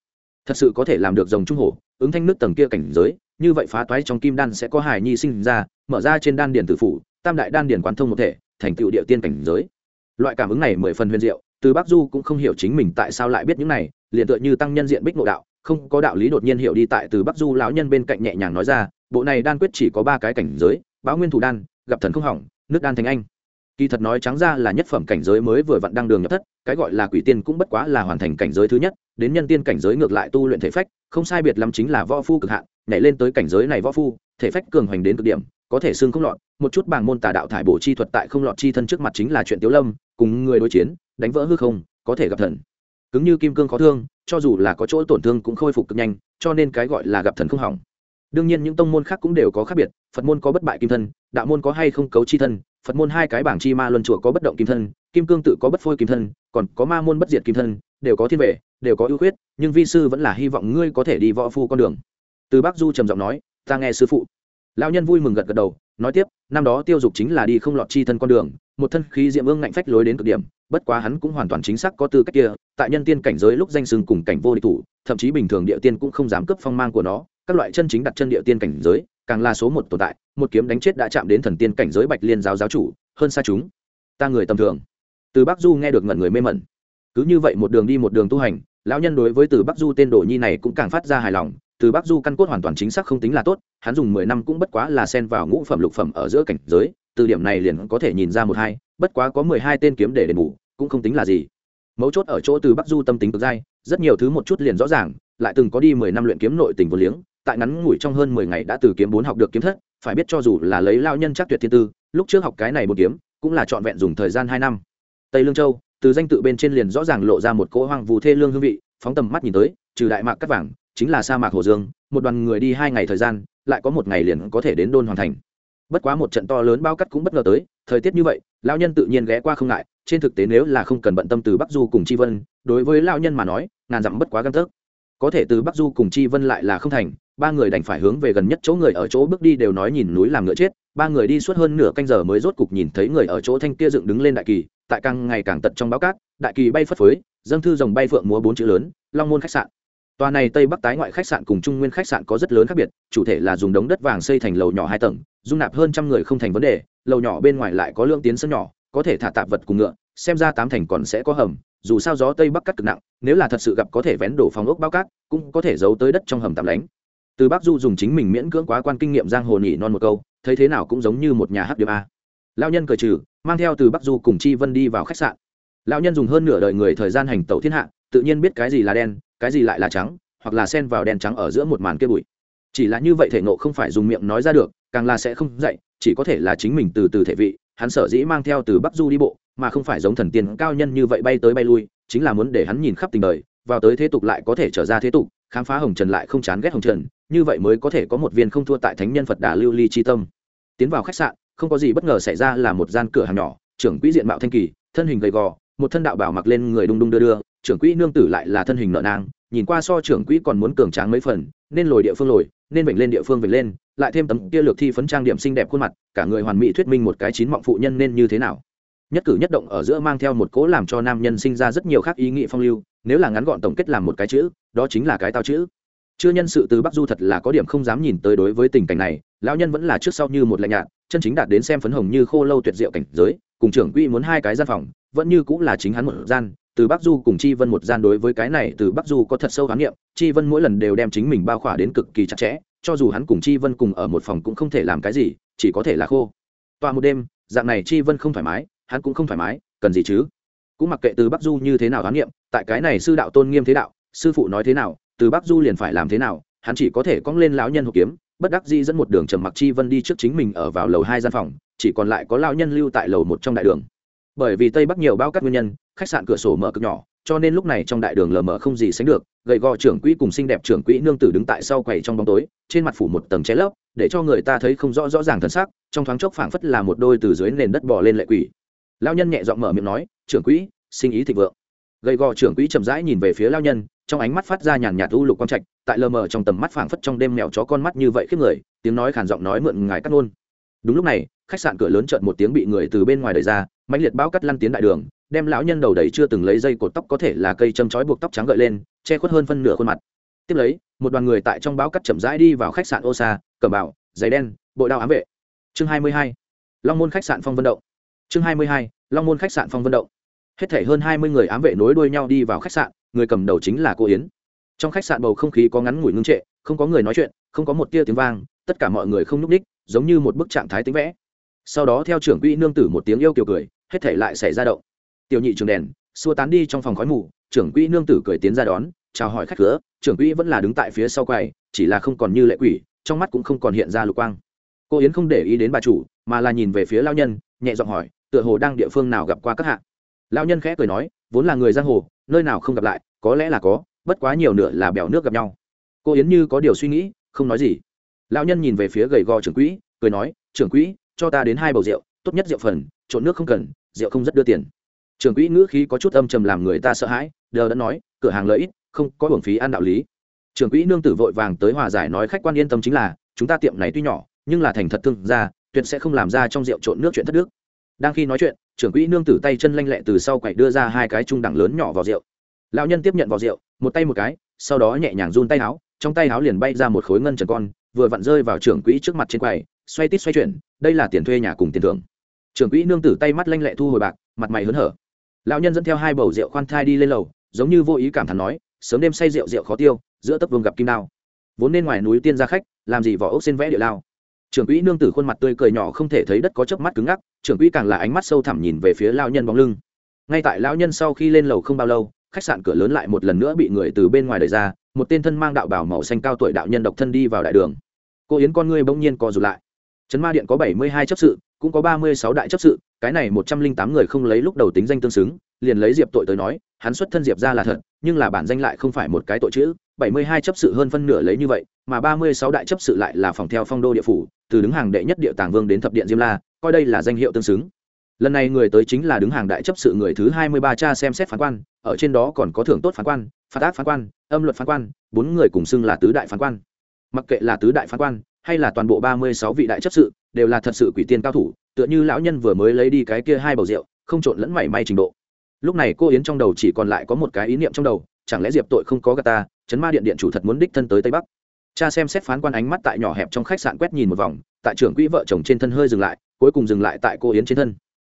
thật sự có thể làm được dòng trung hổ ứng thanh nước tầng kia cảnh giới, như vậy phá toái trong kim đan sẽ có hài nhi sinh ra, mở ra trên đan điền tử phủ, tam đại đan điền quán thông một thể, thành tựu địa tiên cảnh giới. Loại cảm ứng này mười phần huyền diệu, từ bắc du cũng không hiểu chính mình tại sao lại biết những này, liền tựa như tăng nhân diện bích nội đạo, không có đạo lý đột nhiên hiểu đi tại từ bắc du lão nhân bên cạnh nhẹ nhàng nói ra, bộ này đan quyết chỉ có ba cái cảnh giới, báo nguyên thủ đan, gặp thần không hỏng, nước đan thành anh kỳ thật nói trắng ra là nhất phẩm cảnh giới mới vừa vặn đăng đường nhập thất, cái gọi là quỷ tiên cũng bất quá là hoàn thành cảnh giới thứ nhất, đến nhân tiên cảnh giới ngược lại tu luyện thể phách, không sai biệt lắm chính là võ phu cực hạn, nhảy lên tới cảnh giới này võ phu, thể phách cường hoành đến cực điểm, có thể xương không lọt, một chút bảng môn tà đạo thải bổ chi thuật tại không lọt chi thân trước mặt chính là chuyện tiếu lâm, cùng người đối chiến, đánh vỡ hư không, có thể gặp thần. Cứng như kim cương khó thương, cho dù là có chỗ tổn thương cũng khôi phục cực nhanh, cho nên cái gọi là gặp thần không hỏng. Đương nhiên những tông môn khác cũng đều có khác biệt, phật môn có bất bại kim thân, đạo môn có hay không cấu chi thân phật môn hai cái bảng chi ma luân chùa có bất động kim thân, kim cương tự có bất phôi kim thân, còn có ma môn bất diệt kim thân, đều có thiên vệ, đều có ưu khuyết, nhưng vi sư vẫn là hy vọng ngươi có thể đi võ phu con đường. Từ bác du trầm giọng nói, ta nghe sư phụ. Lão nhân vui mừng gật gật đầu, nói tiếp, năm đó tiêu dục chính là đi không lọt chi thân con đường, một thân khí diệm ương ngạnh phách lối đến cực điểm, bất quá hắn cũng hoàn toàn chính xác có tư cách kia, tại nhân tiên cảnh giới lúc danh sừng cùng cảnh vô địch thủ, thậm chí bình thường địa tiên cũng không dám cướp phong mang của nó, các loại chân chính đặt chân địa tiên cảnh giới càng là số một tồn tại, một kiếm đánh chết đã chạm đến thần tiên cảnh giới bạch liên giáo giáo chủ, hơn xa chúng. Ta người tầm thường. Từ bắc du nghe được ngẩn người mê mẩn. Cứ như vậy một đường đi một đường tu hành, lão nhân đối với từ bắc du tên đồ nhi này cũng càng phát ra hài lòng. Từ bắc du căn cốt hoàn toàn chính xác không tính là tốt, hắn dùng mười năm cũng bất quá là sen vào ngũ phẩm lục phẩm ở giữa cảnh giới, từ điểm này liền có thể nhìn ra một hai, bất quá có mười hai tên kiếm để đền bù, cũng không tính là gì. Mấu chốt ở chỗ từ bắc du tâm tính cực dai, rất nhiều thứ một chút liền rõ ràng, lại từng có đi mười năm luyện kiếm nội tình vô liếng tại ngắn ngủi trong hơn mười ngày đã từ kiếm bốn học được kiếm thất, phải biết cho dù là lấy lao nhân chắc tuyệt thiên tư, lúc trước học cái này một kiếm, cũng là trọn vẹn dùng thời gian hai năm. Tây lương châu, từ danh tự bên trên liền rõ ràng lộ ra một cỗ hoang vu thê lương hương vị, phóng tầm mắt nhìn tới, trừ đại mạc cắt vàng, chính là sa mạc hồ dương, một đoàn người đi hai ngày thời gian, lại có một ngày liền có thể đến đôn hoàn thành. Bất quá một trận to lớn bao cắt cũng bất ngờ tới, thời tiết như vậy, lao nhân tự nhiên ghé qua không ngại, trên thực tế nếu là không cần bận tâm từ bắc du cùng chi vân, đối với lao nhân mà nói, ngàn dặm bất quá găng thức có thể từ bắc du cùng chi vân lại là không thành ba người đành phải hướng về gần nhất chỗ người ở chỗ bước đi đều nói nhìn núi làm ngựa chết, ba người đi suốt hơn nửa canh giờ mới rốt cục nhìn thấy người ở chỗ thanh kia dựng đứng lên đại kỳ, tại càng ngày càng tận trong báo cát, đại kỳ bay phất phới, dâng thư dòng bay phượng múa bốn chữ lớn, long môn khách sạn. Tòa này tây bắc tái ngoại khách sạn cùng trung nguyên khách sạn có rất lớn khác biệt, chủ thể là dùng đống đất vàng xây thành lầu nhỏ hai tầng, dung nạp hơn trăm người không thành vấn đề, lầu nhỏ bên ngoài lại có lượng tiến sân nhỏ, có thể thả tạp vật cùng ngựa, xem ra tám thành còn sẽ có hầm, dù sao gió tây bắc cắt cực nặng, nếu là thật sự gặp có thể vén đổ phòng ốc bao cát, cũng có thể giấu tới đất trong hầm tạm lánh từ Bác du dùng chính mình miễn cưỡng quá quan kinh nghiệm giang hồ nhỉ non một câu, thấy thế nào cũng giống như một nhà hát điệp a. Lao nhân cởi trừ, mang theo từ bắc du cùng chi vân đi vào khách sạn. Lão nhân dùng hơn nửa đời người thời gian hành tẩu thiên hạ, tự nhiên biết cái gì là đen, cái gì lại là trắng, hoặc là sen vào đen trắng ở giữa một màn kia bụi. Chỉ là như vậy thể nộ không phải dùng miệng nói ra được, càng là sẽ không dạy, chỉ có thể là chính mình từ từ thể vị, hắn sở dĩ mang theo từ bắc du đi bộ, mà không phải giống thần tiên cao nhân như vậy bay tới bay lui, chính là muốn để hắn nhìn khắp tình đời, vào tới thế tục lại có thể trở ra thế tục khám phá hồng trần lại không chán ghét hồng trần, như vậy mới có thể có một viên không thua tại thánh nhân phật đà lưu ly chi tâm. Tiến vào khách sạn, không có gì bất ngờ xảy ra là một gian cửa hàng nhỏ, trưởng quỹ diện mạo thanh kỳ, thân hình gầy gò, một thân đạo bảo mặc lên người đung đung đưa đưa, trưởng quỹ nương tử lại là thân hình nợ nang, nhìn qua so trưởng quỹ còn muốn cường tráng mấy phần, nên lồi địa phương lồi, nên vểnh lên địa phương vểnh lên, lại thêm tấm kia lược thi phấn trang điểm xinh đẹp khuôn mặt, cả người hoàn mỹ thuyết minh một cái chín mọng phụ nhân nên như thế nào. Nhất cử nhất động ở giữa mang theo một cỗ làm cho nam nhân sinh ra rất nhiều khác ý nghĩ phong lưu nếu là ngắn gọn tổng kết làm một cái chữ, đó chính là cái tao chữ. Chưa nhân sự từ bắc du thật là có điểm không dám nhìn tới đối với tình cảnh này, lão nhân vẫn là trước sau như một lạnh nhạt, chân chính đạt đến xem phấn hồng như khô lâu tuyệt diệu cảnh giới, cùng trưởng quỹ muốn hai cái gian phòng, vẫn như cũng là chính hắn một gian, từ bắc du cùng chi vân một gian đối với cái này, từ bắc du có thật sâu khám nghiệm chi vân mỗi lần đều đem chính mình bao khỏa đến cực kỳ chặt chẽ, cho dù hắn cùng chi vân cùng ở một phòng cũng không thể làm cái gì, chỉ có thể là khô. Tòa một đêm, dạng này chi vân không thoải mái, hắn cũng không thoải mái, cần gì chứ? Cũng mặc kệ từ bắc du như thế nào đoán nghiệm, tại cái này sư đạo tôn nghiêm thế đạo, sư phụ nói thế nào, từ bắc du liền phải làm thế nào, hắn chỉ có thể cong lên lão nhân hộ kiếm, bất đắc dĩ dẫn một đường trầm mặc chi vân đi trước chính mình ở vào lầu hai gian phòng, chỉ còn lại có lão nhân lưu tại lầu một trong đại đường. Bởi vì tây bắc nhiều bao cắt nguyên nhân, khách sạn cửa sổ mở cực nhỏ, cho nên lúc này trong đại đường lờ mờ không gì sánh được, gầy gò trưởng quỹ cùng xinh đẹp trưởng quỹ nương tử đứng tại sau quầy trong bóng tối, trên mặt phủ một tầng che lấp, để cho người ta thấy không rõ rõ ràng thân xác, trong thoáng chốc phảng phất là một đôi từ dưới nền đất bỏ lên lệ quỷ lao nhân nhẹ giọng mở miệng nói, trưởng quỹ sinh ý thịnh vượng. Gầy gò trưởng quỹ chậm rãi nhìn về phía lao nhân, trong ánh mắt phát ra nhàn nhạt u lục quang trạch, tại lờ mờ trong tầm mắt phảng phất trong đêm mèo chó con mắt như vậy khiếp người, tiếng nói khàn giọng nói mượn ngài cắt nôn đúng lúc này, khách sạn cửa lớn chợt một tiếng bị người từ bên ngoài đẩy ra, mãnh liệt bao cắt lăn tiến đại đường, đem lão nhân đầu đầy chưa từng lấy dây cột tóc có thể là cây châm chói buộc tóc trắng gợi lên, che khuất hơn phân nửa khuôn mặt. Tiếp lấy, một đoàn người tại trong báo cắt chậm rãi đi vào khách sạn ô sa cẩm bảo giày đen bội đao ám vệ. Chương 22. long môn khách sạn phong vân động chương 22. long môn khách sạn phong vân động. Hết thể hơn hai mươi người ám vệ nối đuôi nhau đi vào khách sạn, người cầm đầu chính là cô yến. Trong khách sạn bầu không khí có ngắn ngủi ngưng trệ, không có người nói chuyện, không có một tia tiếng vang, tất cả mọi người không nhúc ních giống như một bức trạng thái tính vẽ. Sau đó theo trưởng quỹ nương tử một tiếng yêu kiều cười, hết thể lại xảy ra động. Tiểu nhị trường đèn, xua tán đi trong phòng khói mù, trưởng quỹ nương tử cười tiến ra đón, chào hỏi khách cửa, trưởng quỹ vẫn là đứng tại phía sau quầy, chỉ là không còn như lệ quỷ, trong mắt cũng không còn hiện ra lục quang. Cô yến không để ý đến bà chủ, mà là nhìn về phía lao nhân, nhẹ giọng hỏi tựa hồ đang địa phương nào gặp qua các hạ. Lão nhân khẽ cười nói, vốn là người giang hồ, nơi nào không gặp lại, có lẽ là có, bất quá nhiều nửa là bèo nước gặp nhau. Cô yến như có điều suy nghĩ, không nói gì. Lão nhân nhìn về phía gầy gò trưởng quỹ, cười nói, trưởng quỹ, cho ta đến hai bầu rượu, tốt nhất rượu phần, trộn nước không cần, rượu không rất đưa tiền. Trưởng quỹ ngữ khí có chút âm trầm làm người ta sợ hãi, đờ đã nói, cửa hàng lợi ích, không có hưởng phí ăn đạo lý. Trưởng quỹ nương tử vội vàng tới hòa giải nói khách quan yên tâm chính là, chúng ta tiệm này tuy nhỏ, nhưng là thành thật thương ra tuyệt sẽ không làm ra trong rượu trộn nước chuyện thất đức đang khi nói chuyện, trưởng quỹ nương tử tay chân lanh lẹ từ sau quậy đưa ra hai cái trung đẳng lớn nhỏ vào rượu. Lão nhân tiếp nhận vào rượu, một tay một cái, sau đó nhẹ nhàng run tay áo, trong tay áo liền bay ra một khối ngân trần con, vừa vặn rơi vào trưởng quỹ trước mặt trên quầy, xoay tít xoay chuyển, đây là tiền thuê nhà cùng tiền thưởng. Trưởng quỹ nương tử tay mắt lanh lẹ thu hồi bạc, mặt mày hớn hở. Lão nhân dẫn theo hai bầu rượu khoan thai đi lên lầu, giống như vô ý cảm thán nói, sớm đêm say rượu rượu khó tiêu, giữa tấp vương gặp kim đao. Vốn nên ngoài núi tiên ra khách, làm gì vỏ ốc xin vẽ địa lao trưởng quỹ nương tử khuôn mặt tươi cười nhỏ không thể thấy đất có chớp mắt cứng ngắc, trưởng quỹ càng là ánh mắt sâu thẳm nhìn về phía lao nhân bóng lưng. Ngay tại lão nhân sau khi lên lầu không bao lâu, khách sạn cửa lớn lại một lần nữa bị người từ bên ngoài đẩy ra, một tên thân mang đạo bảo màu xanh cao tuổi đạo nhân độc thân đi vào đại đường. Cô yến con ngươi bỗng nhiên co rụt lại. Trấn ma điện có bảy mươi hai chấp sự, cũng có ba mươi sáu đại chấp sự, cái này một trăm linh tám người không lấy lúc đầu tính danh tương xứng, liền lấy diệp tội tới nói, hắn xuất thân diệp ra là thật, nhưng là bản danh lại không phải một cái tội chữ, bảy mươi hai chấp sự hơn phân nửa lấy như vậy mà ba mươi sáu đại chấp sự lại là phòng theo phong đô địa phủ, từ đứng hàng đệ nhất địa tàng vương đến thập điện diêm la, coi đây là danh hiệu tương xứng. Lần này người tới chính là đứng hàng đại chấp sự người thứ hai mươi ba cha xem xét phán quan, ở trên đó còn có thưởng tốt phán quan, phạt ác phán quan, âm luật phán quan, bốn người cùng xưng là tứ đại phán quan. Mặc kệ là tứ đại phán quan, hay là toàn bộ ba mươi sáu vị đại chấp sự, đều là thật sự quỷ tiên cao thủ, tựa như lão nhân vừa mới lấy đi cái kia hai bầu rượu, không trộn lẫn mảy may trình độ. Lúc này cô yến trong đầu chỉ còn lại có một cái ý niệm trong đầu, chẳng lẽ diệp tội không có gà ta, chấn ma điện điện chủ thật muốn đích thân tới tây bắc cha xem xét phán quan ánh mắt tại nhỏ hẹp trong khách sạn quét nhìn một vòng, tại trưởng quỹ vợ chồng trên thân hơi dừng lại, cuối cùng dừng lại tại cô yến trên thân.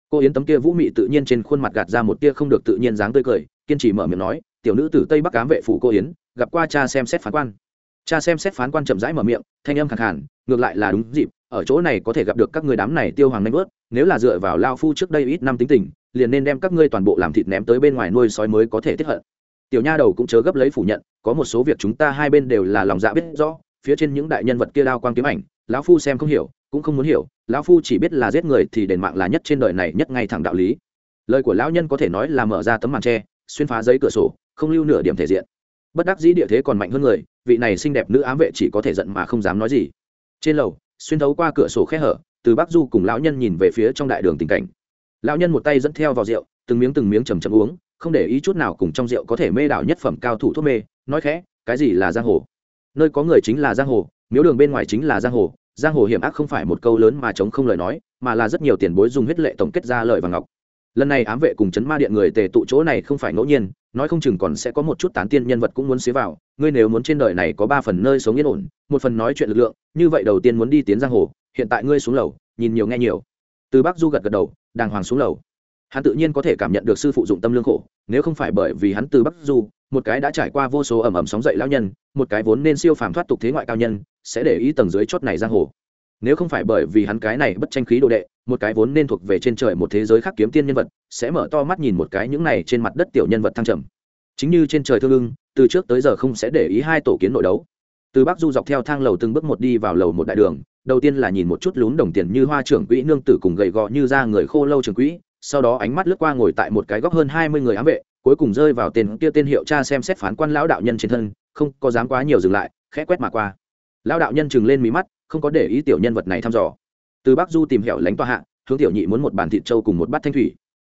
Cô yến tấm kia vũ mị tự nhiên trên khuôn mặt gạt ra một tia không được tự nhiên dáng tươi cười, kiên trì mở miệng nói, tiểu nữ từ tây bắc cám vệ phủ cô yến, gặp qua cha xem xét phán quan. Cha xem xét phán quan chậm rãi mở miệng, thanh âm khẳng hẳn ngược lại là đúng dịp, ở chỗ này có thể gặp được các người đám này tiêu hoàng nanh vớt, nếu là dựa vào lao phu trước đây ít năm tính tình, liền nên đem các ngươi toàn bộ làm thịt ném tới bên ngoài nuôi sói mới có thể tiếp hận tiểu nha đầu cũng chớ gấp lấy phủ nhận, có một số việc chúng ta hai bên đều là lòng dạ biết rõ, phía trên những đại nhân vật kia đao quang kiếm ảnh, lão phu xem không hiểu, cũng không muốn hiểu, lão phu chỉ biết là giết người thì đền mạng là nhất trên đời này nhất ngay thẳng đạo lý. Lời của lão nhân có thể nói là mở ra tấm màn tre, xuyên phá giấy cửa sổ, không lưu nửa điểm thể diện. Bất đắc dĩ địa thế còn mạnh hơn người, vị này xinh đẹp nữ ám vệ chỉ có thể giận mà không dám nói gì. Trên lầu, xuyên thấu qua cửa sổ khe hở, từ bắc du cùng lão nhân nhìn về phía trong đại đường tình cảnh. Lão nhân một tay dẫn theo vào rượu, từng miếng từng miếng chầm chầm uống không để ý chút nào cùng trong rượu có thể mê đảo nhất phẩm cao thủ thuốc mê, nói khẽ, cái gì là giang hồ? Nơi có người chính là giang hồ, miếu đường bên ngoài chính là giang hồ giang hồ hiểm ác không phải một câu lớn mà chống không lời nói, mà là rất nhiều tiền bối dùng huyết lệ tổng kết ra lời và ngọc. Lần này ám vệ cùng chấn ma điện người tề tụ chỗ này không phải ngẫu nhiên, nói không chừng còn sẽ có một chút tán tiên nhân vật cũng muốn xế vào, ngươi nếu muốn trên đời này có ba phần nơi sống yên ổn, một phần nói chuyện lực lượng, như vậy đầu tiên muốn đi tiến giang hồ, hiện tại ngươi xuống lầu, nhìn nhiều nghe nhiều. Từ bắc du gật gật đầu, đàng hoàng xuống lầu hắn tự nhiên có thể cảm nhận được sư phụ dụng tâm lương khổ, nếu không phải bởi vì hắn từ bắc du, một cái đã trải qua vô số ẩm ẩm sóng dậy lao nhân, một cái vốn nên siêu phàm thoát tục thế ngoại cao nhân, sẽ để ý tầng dưới chót này giang hồ. Nếu không phải bởi vì hắn cái này bất tranh khí đồ đệ, một cái vốn nên thuộc về trên trời một thế giới khác kiếm tiên nhân vật, sẽ mở to mắt nhìn một cái những này trên mặt đất tiểu nhân vật thăng trầm. Chính như trên trời thương ưng, từ trước tới giờ không sẽ để ý hai tổ kiến nội đấu. Từ bắc du dọc theo thang lầu từng bước một đi vào lầu một đại đường, đầu tiên là nhìn một chút lún đồng tiền như hoa trưởng quỹ nương tử cùng gầy gò như da người khô lâu trưởng quỹ sau đó ánh mắt lướt qua ngồi tại một cái góc hơn hai mươi người ám vệ, cuối cùng rơi vào tên kia tên hiệu cha xem xét phán quan lão đạo nhân trên thân, không có dám quá nhiều dừng lại, khẽ quét mà qua. Lão đạo nhân chừng lên mí mắt, không có để ý tiểu nhân vật này thăm dò. Từ bắc du tìm hẻo lánh toa hạ, hướng tiểu nhị muốn một bàn thịt trâu cùng một bát thanh thủy.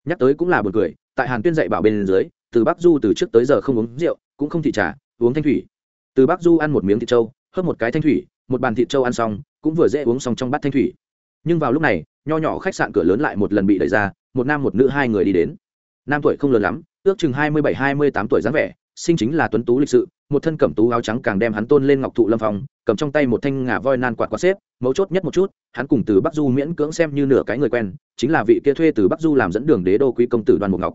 Nhắc tới cũng là buồn cười, tại hàn tuyên dạy bảo bên dưới, từ bắc du từ trước tới giờ không uống rượu, cũng không thị trà, uống thanh thủy. Từ bắc du ăn một miếng thịt trâu, hớp một cái thanh thủy, một bàn thịt trâu ăn xong, cũng vừa dễ uống xong trong bát thanh thủy. Nhưng vào lúc này, nho nhỏ khách sạn cửa lớn lại một lần bị đẩy ra một nam một nữ hai người đi đến. Nam tuổi không lớn lắm ước chừng hai mươi bảy hai mươi tám tuổi dáng vẻ sinh chính là tuấn tú lịch sự một thân cẩm tú áo trắng càng đem hắn tôn lên ngọc thụ lâm phòng, cầm trong tay một thanh ngà voi nan quạt quạt xếp mấu chốt nhất một chút hắn cùng từ bắc du miễn cưỡng xem như nửa cái người quen chính là vị kia thuê từ bắc du làm dẫn đường đế đô quý công tử đoan mục ngọc.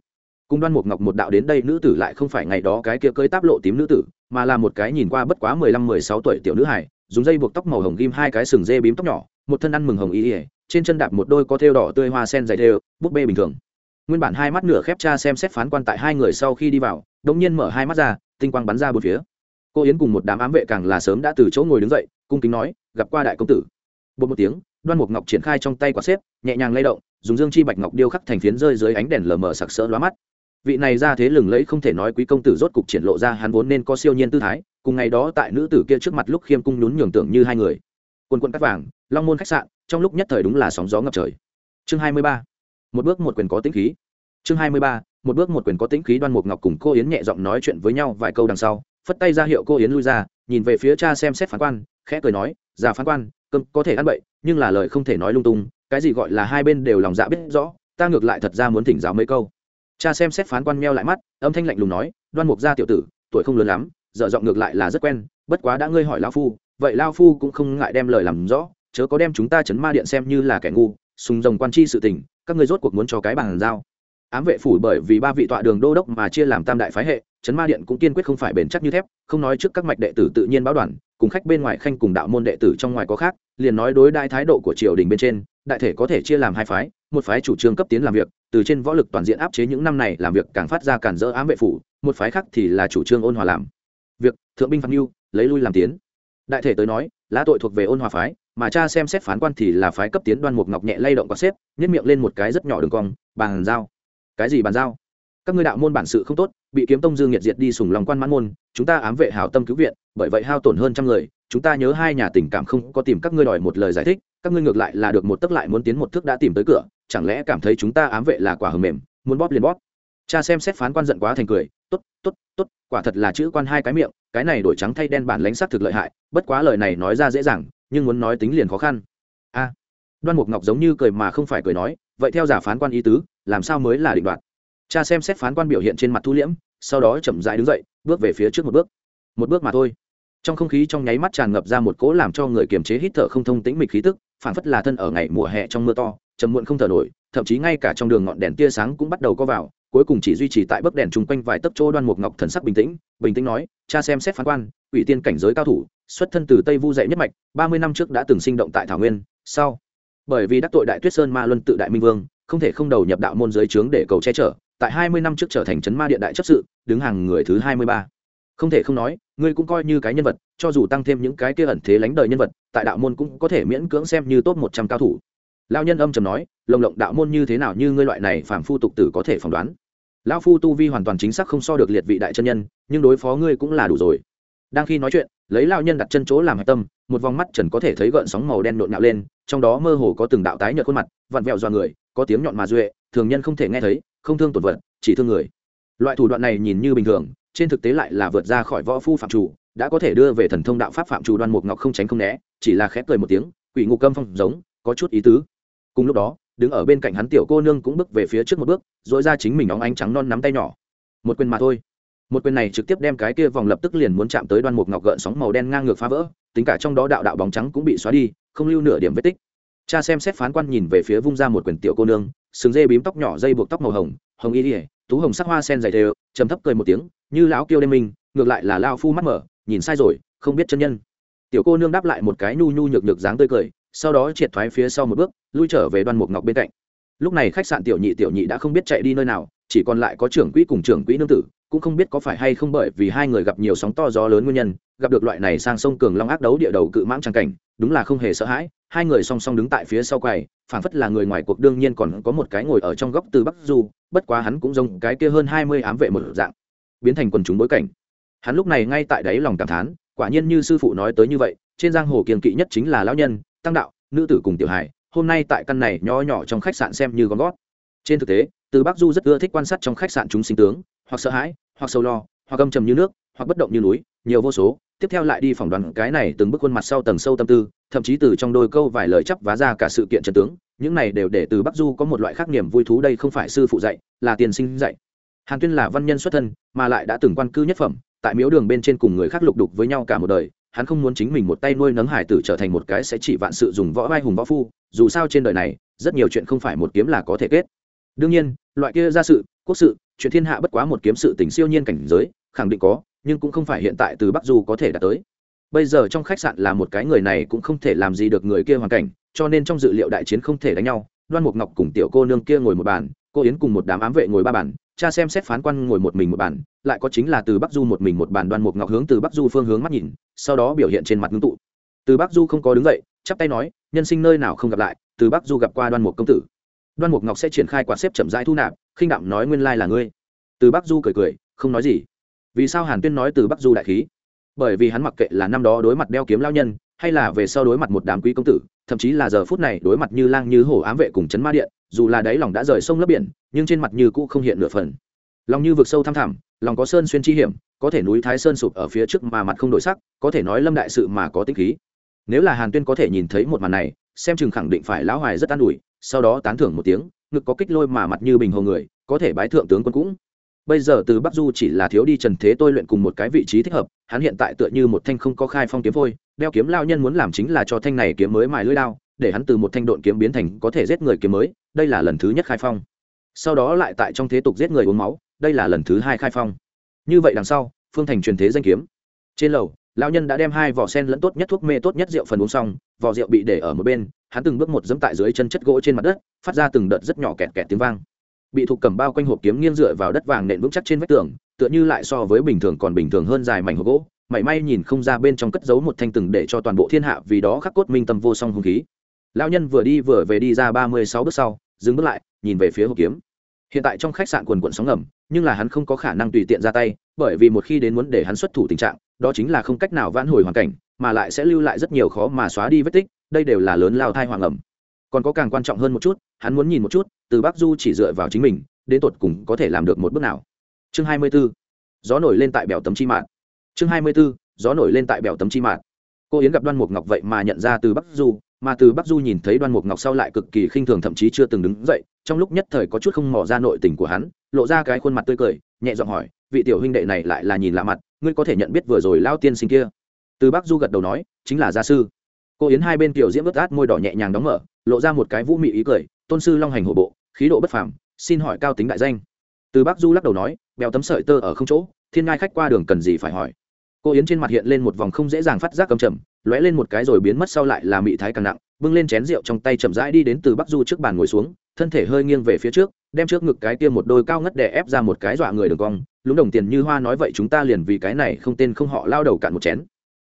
Cùng đoan mục ngọc một đạo đến đây nữ tử lại không phải ngày đó cái kia cơi táp lộ tím nữ tử mà là một cái nhìn qua bất quá mười lăm mười sáu tuổi tiểu nữ hải dùng dây buộc tóc màu hồng ghim hai cái sừng dê bím tóc nhỏ một thân ăn mừng hồng y ỉa trên chân đạp một đôi có thêu đỏ tươi hoa sen dày thêu, búp bê bình thường. Nguyên bản hai mắt nửa khép cha xem xét phán quan tại hai người sau khi đi vào, đống nhiên mở hai mắt ra, tinh quang bắn ra bốn phía. Cô yến cùng một đám ám vệ càng là sớm đã từ chỗ ngồi đứng dậy, cung kính nói, gặp qua đại công tử. Bột một tiếng, đoan mục ngọc triển khai trong tay quả xếp, nhẹ nhàng lay động, dùng dương chi bạch ngọc điêu khắc thành phiến rơi dưới ánh đèn lờ mờ sặc sỡ lóa mắt. Vị này ra thế lừng lẫy không thể nói quý công tử rốt cục triển lộ ra hắn vốn nên có siêu nhiên tư thái, cùng ngày đó tại nữ tử kia trước mặt lúc khiêm cung nhún nhường tưởng như hai người quân quân cắt vàng, long môn khách sạn, trong lúc nhất thời đúng là sóng gió ngập trời. Chương hai mươi ba, một bước một quyền có tĩnh khí. Chương hai mươi ba, một bước một quyền có tĩnh khí đoan mục ngọc cùng cô yến nhẹ giọng nói chuyện với nhau vài câu đằng sau, phất tay ra hiệu cô yến lui ra, nhìn về phía cha xem xét phán quan, khẽ cười nói, già phán quan, cơm có thể ăn bậy, nhưng là lời không thể nói lung tung, cái gì gọi là hai bên đều lòng dạ biết rõ, ta ngược lại thật ra muốn thỉnh giáo mấy câu. Cha xem xét phán quan meo lại mắt, âm thanh lạnh lùng nói, đoan mục gia tiểu tử, tuổi không lớn lắm, dở giọng ngược lại là rất quen, bất quá đã ngươi hỏi lão phu vậy lao phu cũng không ngại đem lời làm rõ, chớ có đem chúng ta chấn ma điện xem như là kẻ ngu, sùng rồng quan chi sự tình, các ngươi rốt cuộc muốn cho cái bàn giao. Ám vệ phủ bởi vì ba vị tọa đường đô đốc mà chia làm tam đại phái hệ, chấn ma điện cũng kiên quyết không phải bền chắc như thép, không nói trước các mạch đệ tử tự nhiên báo đoàn, cùng khách bên ngoài khanh cùng đạo môn đệ tử trong ngoài có khác, liền nói đối đại thái độ của triều đình bên trên, đại thể có thể chia làm hai phái, một phái chủ trương cấp tiến làm việc, từ trên võ lực toàn diện áp chế những năm này làm việc càng phát ra cản dỡ ám vệ phủ, một phái khác thì là chủ trương ôn hòa làm. Việc, thượng binh phạt mưu lấy lui làm tiến đại thể tới nói, lá tội thuộc về ôn hòa phái, mà cha xem xét phán quan thì là phái cấp tiến đoan mục ngọc nhẹ lay động có xếp, nhét miệng lên một cái rất nhỏ đường cong, bàn giao. Cái gì bàn giao? Các ngươi đạo môn bản sự không tốt, bị kiếm tông dương nhiệt diệt đi sùng lòng quan mãn môn, chúng ta ám vệ hảo tâm cứu viện, bởi vậy hao tổn hơn trăm người, chúng ta nhớ hai nhà tình cảm không có tìm các ngươi đòi một lời giải thích, các ngươi ngược lại là được một tấc lại muốn tiến một thước đã tìm tới cửa, chẳng lẽ cảm thấy chúng ta ám vệ là quả hờ mềm, muốn bóp liền bóp. Cha xem xét phán quan giận quá thành cười tốt tốt tốt, quả thật là chữ quan hai cái miệng, cái này đổi trắng thay đen bản lãnh sắc thực lợi hại, bất quá lời này nói ra dễ dàng, nhưng muốn nói tính liền khó khăn. A, đoan mục ngọc giống như cười mà không phải cười nói, vậy theo giả phán quan ý tứ, làm sao mới là định đoạt? Cha xem xét phán quan biểu hiện trên mặt thu liễm, sau đó chậm rãi đứng dậy, bước về phía trước một bước. Một bước mà thôi. Trong không khí trong nháy mắt tràn ngập ra một cỗ làm cho người kiềm chế hít thở không thông tĩnh mịch khí tức phản phất là thân ở ngày mùa hè trong mưa to chầm muộn không thở nổi, thậm chí ngay cả trong đường ngọn đèn tia sáng cũng bắt đầu có vào cuối cùng chỉ duy trì tại bấc đèn chung quanh vài tấc chỗ đoan mục ngọc thần sắc bình tĩnh bình tĩnh nói, cha xem xét phán quan ủy tiên cảnh giới cao thủ, xuất thân từ tây vu dạy nhất mạch, ba mươi năm trước đã từng sinh động tại thảo nguyên sau bởi vì đắc tội đại tuyết sơn ma luân tự đại minh vương, không thể không đầu nhập đạo môn giới trướng để cầu che chở, tại hai mươi năm trước trở thành trấn ma điện đại chấp sự, đứng hàng người thứ hai mươi ba. Không thể không nói, ngươi cũng coi như cái nhân vật, cho dù tăng thêm những cái kia ẩn thế lánh đời nhân vật, tại đạo môn cũng có thể miễn cưỡng xem như top một trăm cao thủ. Lao nhân âm trầm nói, lồng lộng đạo môn như thế nào như ngươi loại này phàm phu tục tử có thể phỏng đoán? Lão phu tu vi hoàn toàn chính xác không so được liệt vị đại chân nhân, nhưng đối phó ngươi cũng là đủ rồi. Đang khi nói chuyện, lấy lao nhân đặt chân chỗ làm hạch tâm, một vòng mắt trần có thể thấy gợn sóng màu đen nộn nhạo lên, trong đó mơ hồ có từng đạo tái nhợt khuôn mặt, vặn vẹo do người, có tiếng nhọn mà duệ, thường nhân không thể nghe thấy, không thương tổn vật, chỉ thương người. Loại thủ đoạn này nhìn như bình thường, trên thực tế lại là vượt ra khỏi võ phu phạm chủ, đã có thể đưa về thần thông đạo pháp phạm chủ đoan mục ngọc không tránh không né, chỉ là khép cười một tiếng, quỷ ngục câm phong giống, có chút ý tứ. Cùng lúc đó đứng ở bên cạnh hắn tiểu cô nương cũng bước về phía trước một bước dội ra chính mình óng ánh trắng non nắm tay nhỏ. Một quyền mà thôi. Một quyền này trực tiếp đem cái kia vòng lập tức liền muốn chạm tới đoan mục ngọc gợn sóng màu đen ngang ngược phá vỡ, tính cả trong đó đạo đạo bóng trắng cũng bị xóa đi, không lưu nửa điểm vết tích. Cha xem xét phán quan nhìn về phía vung ra một quyền tiểu cô nương, sừng dê bím tóc nhỏ dây buộc tóc màu hồng hồng y ỉa tú hồng sắc hoa sen dày đều, trầm thấp cười một tiếng, như lão kêu đêm minh, ngược lại là lao phu mắt mở, nhìn sai rồi, không biết chân nhân. Tiểu cô nương đáp lại một cái nhu nhu nhược nhược dáng tươi cười sau đó triệt thoái phía sau một bước, lui trở về đoan mục ngọc bên cạnh. Lúc này khách sạn tiểu nhị tiểu nhị đã không biết chạy đi nơi nào, chỉ còn lại có trưởng quỹ cùng trưởng quỹ nương tử, cũng không biết có phải hay không bởi vì hai người gặp nhiều sóng to gió lớn nguyên nhân, gặp được loại này sang sông cường long ác đấu địa đầu cự mãng trang cảnh, đúng là không hề sợ hãi, hai người song song đứng tại phía sau quầy, phảng phất là người ngoài cuộc đương nhiên còn có một cái ngồi ở trong góc từ bắc du, bất quá hắn cũng giống cái kia hơn hai mươi ám vệ một dạng, biến thành quần chúng bối cảnh. Hắn lúc này ngay tại đáy lòng cảm thán, quả nhiên như sư phụ nói tới như vậy, trên giang hồ kiềm kỵ nhất chính là lão nhân tăng đạo, nữ tử cùng tiểu hải hôm nay tại căn này nho nhỏ trong khách sạn xem như gom gót. Trên thực tế, từ bắc du rất ưa thích quan sát trong khách sạn chúng sinh tướng, hoặc sợ hãi, hoặc sâu lo, hoặc âm trầm như nước, hoặc bất động như núi, nhiều vô số. Tiếp theo lại đi phỏng đoán cái này từng bước khuôn mặt sau tầng sâu tâm tư, thậm chí từ trong đôi câu vài lời chấp vá ra cả sự kiện trần tướng. Những này đều để từ bắc du có một loại khác niềm vui thú đây không phải sư phụ dạy, là tiền sinh dạy. Hàn tuyên là văn nhân xuất thân, mà lại đã từng quan cư nhất phẩm, tại miếu đường bên trên cùng người khác lục đục với nhau cả một đời hắn không muốn chính mình một tay nuôi nấng hải tử trở thành một cái sẽ chỉ vạn sự dùng võ vai hùng võ phu, dù sao trên đời này, rất nhiều chuyện không phải một kiếm là có thể kết. Đương nhiên, loại kia ra sự, quốc sự, chuyện thiên hạ bất quá một kiếm sự tình siêu nhiên cảnh giới, khẳng định có, nhưng cũng không phải hiện tại từ bắc du có thể đạt tới. Bây giờ trong khách sạn là một cái người này cũng không thể làm gì được người kia hoàn cảnh, cho nên trong dự liệu đại chiến không thể đánh nhau, đoan mục ngọc cùng tiểu cô nương kia ngồi một bàn, cô yến cùng một đám ám vệ ngồi ba bàn cha xem xét phán quan ngồi một mình một bàn, lại có chính là từ bắc du một mình một bàn đoan mục ngọc hướng từ bắc du phương hướng mắt nhìn, sau đó biểu hiện trên mặt ngưng tụ. Từ bắc du không có đứng dậy, chắp tay nói, nhân sinh nơi nào không gặp lại, từ bắc du gặp qua đoan mục công tử. Đoan mục ngọc sẽ triển khai quạt xếp chậm rãi thu nạp, khinh đạm nói nguyên lai là ngươi. Từ bắc du cười cười, không nói gì. Vì sao hàn tuyên nói từ bắc du đại khí? Bởi vì hắn mặc kệ là năm đó đối mặt đeo kiếm lao nhân, hay là về sau đối mặt một đám quý công tử, thậm chí là giờ phút này đối mặt như lang như hổ ám vệ cùng chấn ma điện dù là đáy lòng đã rời sông lấp biển, nhưng trên mặt như cũ không hiện nửa phần. Lòng như vực sâu thăm thẳm, lòng có sơn xuyên chi hiểm, có thể núi thái sơn sụp ở phía trước mà mặt không đổi sắc, có thể nói lâm đại sự mà có tích khí. Nếu là hàn tuyên có thể nhìn thấy một màn này, xem chừng khẳng định phải lão hoài rất an ủi, sau đó tán thưởng một tiếng, ngực có kích lôi mà mặt như bình hồ người, có thể bái thượng tướng quân cũng. Bây giờ từ bắc du chỉ là thiếu đi trần thế tôi luyện cùng một cái vị trí thích hợp, hắn hiện tại tựa như một thanh không có khai phong kiếm vôi đeo kiếm lao nhân muốn làm chính là cho thanh này kiếm mới mài lưỡi lao để hắn từ một thanh độn kiếm biến thành có thể giết người kiếm mới đây là lần thứ nhất khai phong. Sau đó lại tại trong thế tục giết người uống máu, đây là lần thứ hai khai phong. Như vậy đằng sau, phương thành truyền thế danh kiếm. Trên lầu, lão nhân đã đem hai vỏ sen lẫn tốt nhất thuốc mê tốt nhất rượu phần uống xong, vỏ rượu bị để ở một bên, hắn từng bước một dẫm tại dưới chân chất gỗ trên mặt đất, phát ra từng đợt rất nhỏ kẹt kẹt tiếng vang. Bị thuộc cầm bao quanh hộp kiếm nghiêng dựa vào đất vàng nện vững chắc trên vách tường, tựa như lại so với bình thường còn bình thường hơn dài mảnh hộp gỗ, mảy may nhìn không ra bên trong cất giấu một thanh từng để cho toàn bộ thiên hạ vì đó khắc cốt minh tâm vô song hung khí. Lão nhân vừa đi vừa về đi ra ba mươi sáu bước sau dừng bước lại, nhìn về phía hộp kiếm hiện tại trong khách sạn quần quận sóng ngầm, nhưng là hắn không có khả năng tùy tiện ra tay, bởi vì một khi đến muốn để hắn xuất thủ tình trạng, đó chính là không cách nào vãn hồi hoàn cảnh, mà lại sẽ lưu lại rất nhiều khó mà xóa đi vết tích, đây đều là lớn lao thai hoàng ẩm còn có càng quan trọng hơn một chút, hắn muốn nhìn một chút, từ bắc du chỉ dựa vào chính mình, đến tột cùng có thể làm được một bước nào chương hai mươi 24. gió nổi lên tại bèo tấm chi mạng chương hai mươi 24. gió nổi lên tại bèo tấm chi mạng cô yến gặp đoan mục ngọc vậy mà nhận ra từ bắc du mà từ bắc du nhìn thấy đoan mục ngọc sau lại cực kỳ khinh thường thậm chí chưa từng đứng dậy, trong lúc nhất thời có chút không mò ra nội tình của hắn, lộ ra cái khuôn mặt tươi cười, nhẹ giọng hỏi, vị tiểu huynh đệ này lại là nhìn lạ mặt, ngươi có thể nhận biết vừa rồi lao tiên sinh kia? Từ bắc du gật đầu nói, chính là gia sư. Cô yến hai bên kiểu diễm ướt át môi đỏ nhẹ nhàng đóng mở, lộ ra một cái vũ mị ý cười, tôn sư long hành hổ bộ, khí độ bất phàm, xin hỏi cao tính đại danh. Từ bắc du lắc đầu nói bèo tấm sợi tơ ở không chỗ, thiên ngai khách qua đường cần gì phải hỏi. Cô yến trên mặt hiện lên một vòng không dễ dàng phát giác cầm chậm lóe lên một cái rồi biến mất sau lại là mị thái càng nặng, bưng lên chén rượu trong tay chậm rãi đi đến từ bắc du trước bàn ngồi xuống, thân thể hơi nghiêng về phía trước, đem trước ngực cái kia một đôi cao ngất đè ép ra một cái dọa người đường cong, lúng đồng tiền như hoa nói vậy chúng ta liền vì cái này không tên không họ lao đầu cạn một chén.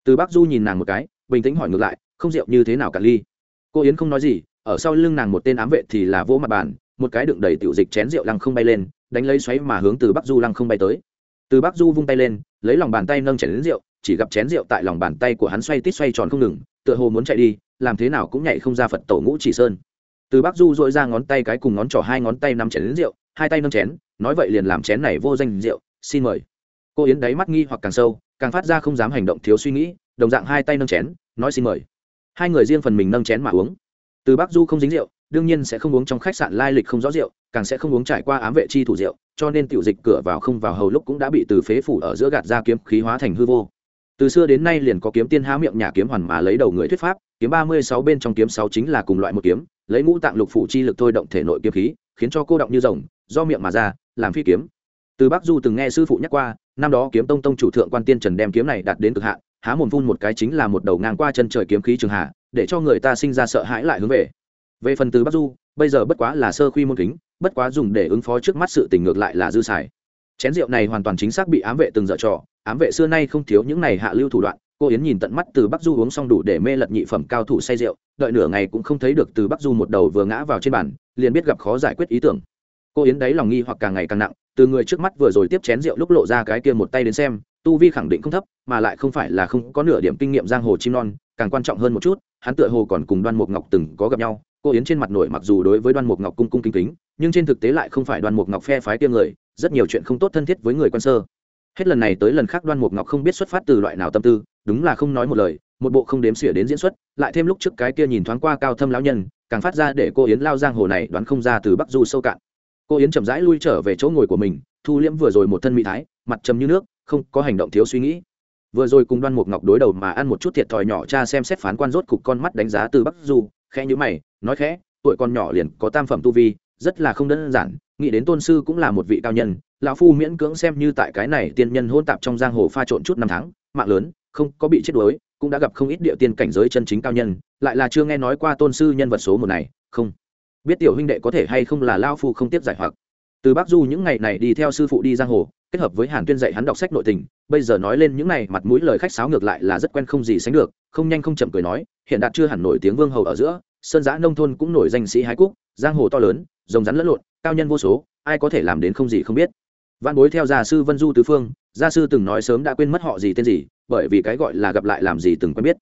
Từ bắc du nhìn nàng một cái, bình tĩnh hỏi ngược lại, không rượu như thế nào cả ly? Cô yến không nói gì, ở sau lưng nàng một tên ám vệ thì là vỗ mặt bàn, một cái đựng đầy tiểu dịch chén rượu lăng không bay lên, đánh lấy xoáy mà hướng từ bắc du lăng không bay tới. Từ bắc du vung tay lên, lấy lòng bàn tay nâng chén đến rượu chỉ gặp chén rượu tại lòng bàn tay của hắn xoay tít xoay tròn không ngừng, tựa hồ muốn chạy đi, làm thế nào cũng nhảy không ra phật tổ ngũ chỉ sơn. Từ bắc du dội ra ngón tay cái cùng ngón trỏ hai ngón tay nắm chén đến rượu, hai tay nâng chén, nói vậy liền làm chén này vô danh rượu, xin mời. Cô yến đáy mắt nghi hoặc càng sâu, càng phát ra không dám hành động thiếu suy nghĩ, đồng dạng hai tay nâng chén, nói xin mời. Hai người riêng phần mình nâng chén mà uống. Từ bắc du không dính rượu, đương nhiên sẽ không uống trong khách sạn lai lịch không rõ rượu, càng sẽ không uống trải qua ám vệ chi thủ rượu, cho nên tiểu dịch cửa vào không vào hầu lúc cũng đã bị từ phế phủ ở giữa gạt ra kiếm khí hóa thành hư vô từ xưa đến nay liền có kiếm tiên há miệng nhà kiếm hoàn mà lấy đầu người thuyết pháp, kiếm ba mươi sáu bên trong kiếm sáu chính là cùng loại một kiếm, lấy ngũ tạng lục phủ chi lực thôi động thể nội kiếm khí, khiến cho cô động như rồng, do miệng mà ra, làm phi kiếm. Từ bắc du từng nghe sư phụ nhắc qua, năm đó kiếm tông tông chủ thượng quan tiên trần đem kiếm này đạt đến cực hạn, há mồm phun một cái chính là một đầu ngang qua chân trời kiếm khí trường hạ, để cho người ta sinh ra sợ hãi lại hướng về. Về phần từ bắc du, bây giờ bất quá là sơ khuy môn kính, bất quá dùng để ứng phó trước mắt sự tình ngược lại là dư xài. Chén rượu này hoàn toàn chính xác bị ám vệ từng dở trò ám vệ xưa nay không thiếu những này hạ lưu thủ đoạn, cô yến nhìn tận mắt từ bắc du uống xong đủ để mê lật nhị phẩm cao thủ say rượu, đợi nửa ngày cũng không thấy được từ bắc du một đầu vừa ngã vào trên bàn, liền biết gặp khó giải quyết ý tưởng. Cô yến đấy lòng nghi hoặc càng ngày càng nặng, từ người trước mắt vừa rồi tiếp chén rượu lúc lộ ra cái kia một tay đến xem, tu vi khẳng định không thấp, mà lại không phải là không có nửa điểm kinh nghiệm giang hồ chim non, càng quan trọng hơn một chút, hắn tựa hồ còn cùng đoan mục ngọc từng có gặp nhau, cô yến trên mặt nổi mặc dù đối với đoan mục ngọc cung cung kính kính, nhưng trên thực tế lại không phải đoan mục ngọc phe phái tiêm người, rất nhiều chuyện không tốt thân thiết với người quan sơ hết lần này tới lần khác đoan mục ngọc không biết xuất phát từ loại nào tâm tư, đúng là không nói một lời, một bộ không đếm xỉa đến diễn xuất, lại thêm lúc trước cái kia nhìn thoáng qua cao thâm lão nhân, càng phát ra để cô yến lao giang hồ này đoán không ra từ bắc du sâu cạn. Cô yến chậm rãi lui trở về chỗ ngồi của mình, thu liễm vừa rồi một thân mỹ thái, mặt trầm như nước, không có hành động thiếu suy nghĩ. Vừa rồi cùng đoan mục ngọc đối đầu mà ăn một chút thiệt thòi nhỏ cha xem xét phán quan rốt cục con mắt đánh giá từ bắc du, khẽ nhữ mày, nói khẽ, tuổi con nhỏ liền có tam phẩm tu vi, rất là không đơn giản, nghĩ đến tôn sư cũng là một vị cao nhân lão phu miễn cưỡng xem như tại cái này tiên nhân hôn tạp trong giang hồ pha trộn chút năm tháng, mạng lớn, không có bị chết đuối, cũng đã gặp không ít địa tiên cảnh giới chân chính cao nhân, lại là chưa nghe nói qua tôn sư nhân vật số một này, không biết tiểu huynh đệ có thể hay không là lao phu không tiếp giải hoặc. Từ bác du những ngày này đi theo sư phụ đi giang hồ, kết hợp với hàn tuyên dạy hắn đọc sách nội tình, bây giờ nói lên những này mặt mũi lời khách sáo ngược lại là rất quen không gì sánh được, không nhanh không chậm cười nói, hiện đạt chưa hẳn nổi tiếng vương hầu ở giữa, sơn giã nông thôn cũng nổi danh sĩ hái cúc, giang hồ to lớn, rồng rắn lẫn lộn, cao nhân vô số, ai có thể làm đến không gì không biết văn bối theo gia sư vân du tứ phương, gia sư từng nói sớm đã quên mất họ gì tên gì, bởi vì cái gọi là gặp lại làm gì từng quen biết.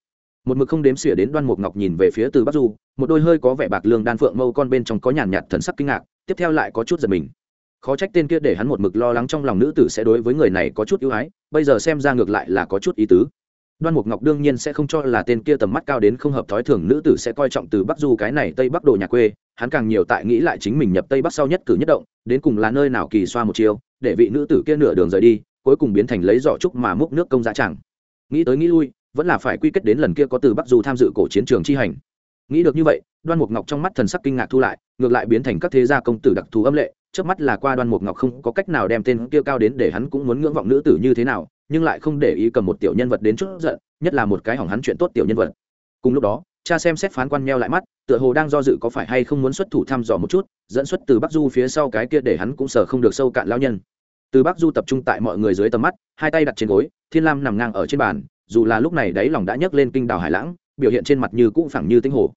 Một mực không đếm xỉa đến đoan mục ngọc nhìn về phía từ bắc du, một đôi hơi có vẻ bạc lương đan phượng mâu con bên trong có nhàn nhạt thần sắc kinh ngạc, tiếp theo lại có chút giật mình. Khó trách tên kia để hắn một mực lo lắng trong lòng nữ tử sẽ đối với người này có chút ưu ái, bây giờ xem ra ngược lại là có chút ý tứ đoan mục ngọc đương nhiên sẽ không cho là tên kia tầm mắt cao đến không hợp thói thường nữ tử sẽ coi trọng từ bắc du cái này tây bắc đồ nhà quê, hắn càng nhiều tại nghĩ lại chính mình nhập tây bắc sau nhất cử nhất động, đến cùng là nơi nào kỳ xoa một chiều để vị nữ tử kia nửa đường rời đi, cuối cùng biến thành lấy giỏ trúc mà múc nước công giá chẳng. Nghĩ tới nghĩ lui, vẫn là phải quy kết đến lần kia có từ bắc du tham dự cổ chiến trường chi hành. Nghĩ được như vậy, đoan mục ngọc trong mắt thần sắc kinh ngạc thu lại, ngược lại biến thành các thế gia công tử đặc thù âm lệ trước mắt là qua đoan mục ngọc không có cách nào đem tên kia cao đến để hắn cũng muốn ngưỡng vọng nữ tử như thế nào nhưng lại không để ý cầm một tiểu nhân vật đến chút giận, nhất là một cái hỏng hắn chuyện tốt tiểu nhân vật. Cùng lúc đó, cha xem xét phán quan meo lại mắt, tựa hồ đang do dự có phải hay không muốn xuất thủ thăm dò một chút, dẫn xuất từ bắc du phía sau cái kia để hắn cũng sờ không được sâu cạn lao nhân. Từ bắc du tập trung tại mọi người dưới tầm mắt, hai tay đặt trên gối, thiên lam nằm ngang ở trên bàn, dù là lúc này đáy lòng đã nhấc lên kinh đào hải lãng, biểu hiện trên mặt như cũ phẳng như tinh hồ.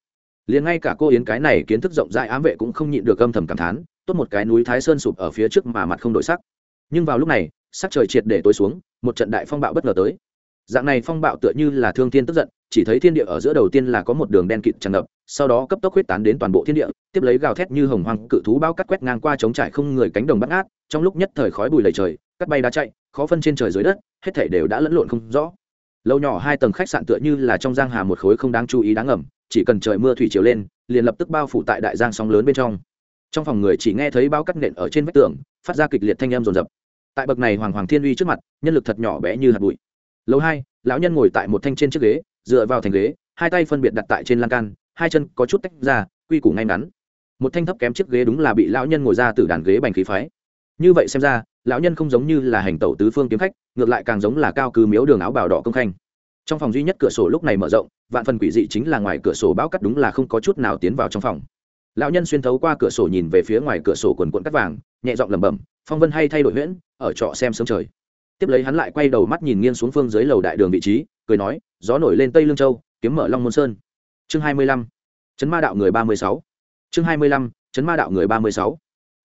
Liền ngay cả cô yến cái này kiến thức rộng rãi ám vệ cũng không nhịn được âm thầm cảm thán, tốt một cái núi thái sơn sụp ở phía trước mà mặt không đổi sắc. Nhưng vào lúc này sắc trời triệt để tối xuống một trận đại phong bạo bất ngờ tới. Dạng này phong bạo tựa như là thương thiên tức giận chỉ thấy thiên địa ở giữa đầu tiên là có một đường đen kịt tràn ngập sau đó cấp tốc huyết tán đến toàn bộ thiên địa tiếp lấy gào thét như hồng hoang cự thú bao cắt quét ngang qua chống trải không người cánh đồng bắt ngát trong lúc nhất thời khói bùi lầy trời cắt bay đá chạy khó phân trên trời dưới đất hết thể đều đã lẫn lộn không rõ. Lâu nhỏ hai tầng khách sạn tựa như là trong giang hà một khối không đáng chú ý đáng ẩm, chỉ cần trời mưa thủy chiều lên liền lập tức bao phủ tại đại giang sóng lớn bên trong. Trong phòng người chỉ nghe thấy bao cắt nện ở trên vách tường phát ra kịch liệt thanh âm rồn rập tại bậc này hoàng hoàng thiên uy trước mặt, nhân lực thật nhỏ bé như hạt bụi. Lầu hai, lão nhân ngồi tại một thanh trên chiếc ghế, dựa vào thành ghế, hai tay phân biệt đặt tại trên lan can, hai chân có chút tách ra, quy củ ngay ngắn. Một thanh thấp kém chiếc ghế đúng là bị lão nhân ngồi ra từ đàn ghế bành khí phái. Như vậy xem ra, lão nhân không giống như là hành tẩu tứ phương kiếm khách, ngược lại càng giống là cao cứ miếu đường áo bào đỏ công khanh. Trong phòng duy nhất cửa sổ lúc này mở rộng, vạn phần quỷ dị chính là ngoài cửa sổ bão cắt đúng là không có chút nào tiến vào trong phòng. Lão nhân xuyên thấu qua cửa sổ nhìn về phía ngoài cửa sổ quần quận cắt vàng, nhẹ giọng lẩm bẩm phong vân hay thay đổi huyễn, ở trọ xem sớm trời. Tiếp lấy hắn lại quay đầu mắt nhìn nghiêng xuống phương dưới lầu đại đường vị trí, cười nói, gió nổi lên tây lương châu, kiếm mở long môn sơn. Chương hai mươi lăm, chấn ma đạo người ba mươi sáu. Chương hai mươi lăm, chấn ma đạo người ba mươi sáu.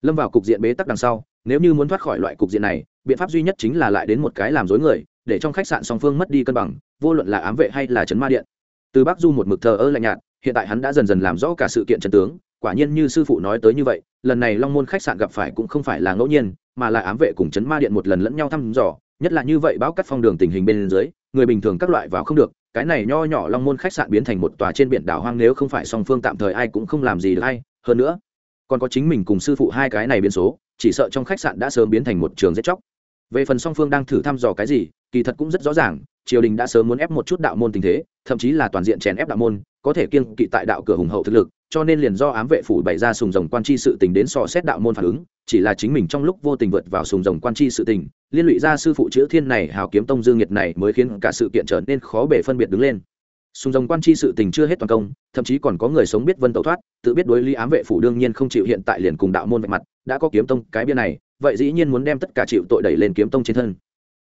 Lâm vào cục diện bế tắc đằng sau, nếu như muốn thoát khỏi loại cục diện này, biện pháp duy nhất chính là lại đến một cái làm dối người, để trong khách sạn song phương mất đi cân bằng, vô luận là ám vệ hay là chấn ma điện. Từ bắc du một mực thờ ơ lạnh nhạt, hiện tại hắn đã dần dần làm rõ cả sự kiện trần tướng quả nhiên như sư phụ nói tới như vậy, lần này long môn khách sạn gặp phải cũng không phải là ngẫu nhiên, mà là ám vệ cùng chấn ma điện một lần lẫn nhau thăm dò, nhất là như vậy báo cắt phong đường tình hình bên dưới, người bình thường các loại vào không được, cái này nho nhỏ long môn khách sạn biến thành một tòa trên biển đảo hoang nếu không phải song phương tạm thời ai cũng không làm gì được hay hơn nữa, còn có chính mình cùng sư phụ hai cái này biến số, chỉ sợ trong khách sạn đã sớm biến thành một trường giết chóc. Về phần song phương đang thử thăm dò cái gì, kỳ thật cũng rất rõ ràng, triều đình đã sớm muốn ép một chút đạo môn tình thế, thậm chí là toàn diện chèn ép đạo môn, có thể kiêng kỵ tại đạo cửa hùng hậu thực lực cho nên liền do ám vệ phủ bày ra sùng rồng quan chi sự tình đến so xét đạo môn phản ứng, chỉ là chính mình trong lúc vô tình vượt vào sùng rồng quan chi sự tình, liên lụy ra sư phụ chữ thiên này, hào kiếm tông dương nhiệt này mới khiến cả sự kiện trở nên khó bể phân biệt đứng lên. Sùng rồng quan chi sự tình chưa hết toàn công, thậm chí còn có người sống biết vân tẩu thoát, tự biết đối lý ám vệ phủ đương nhiên không chịu hiện tại liền cùng đạo môn vạch mặt, đã có kiếm tông cái bia này, vậy dĩ nhiên muốn đem tất cả chịu tội đẩy lên kiếm tông trên thân.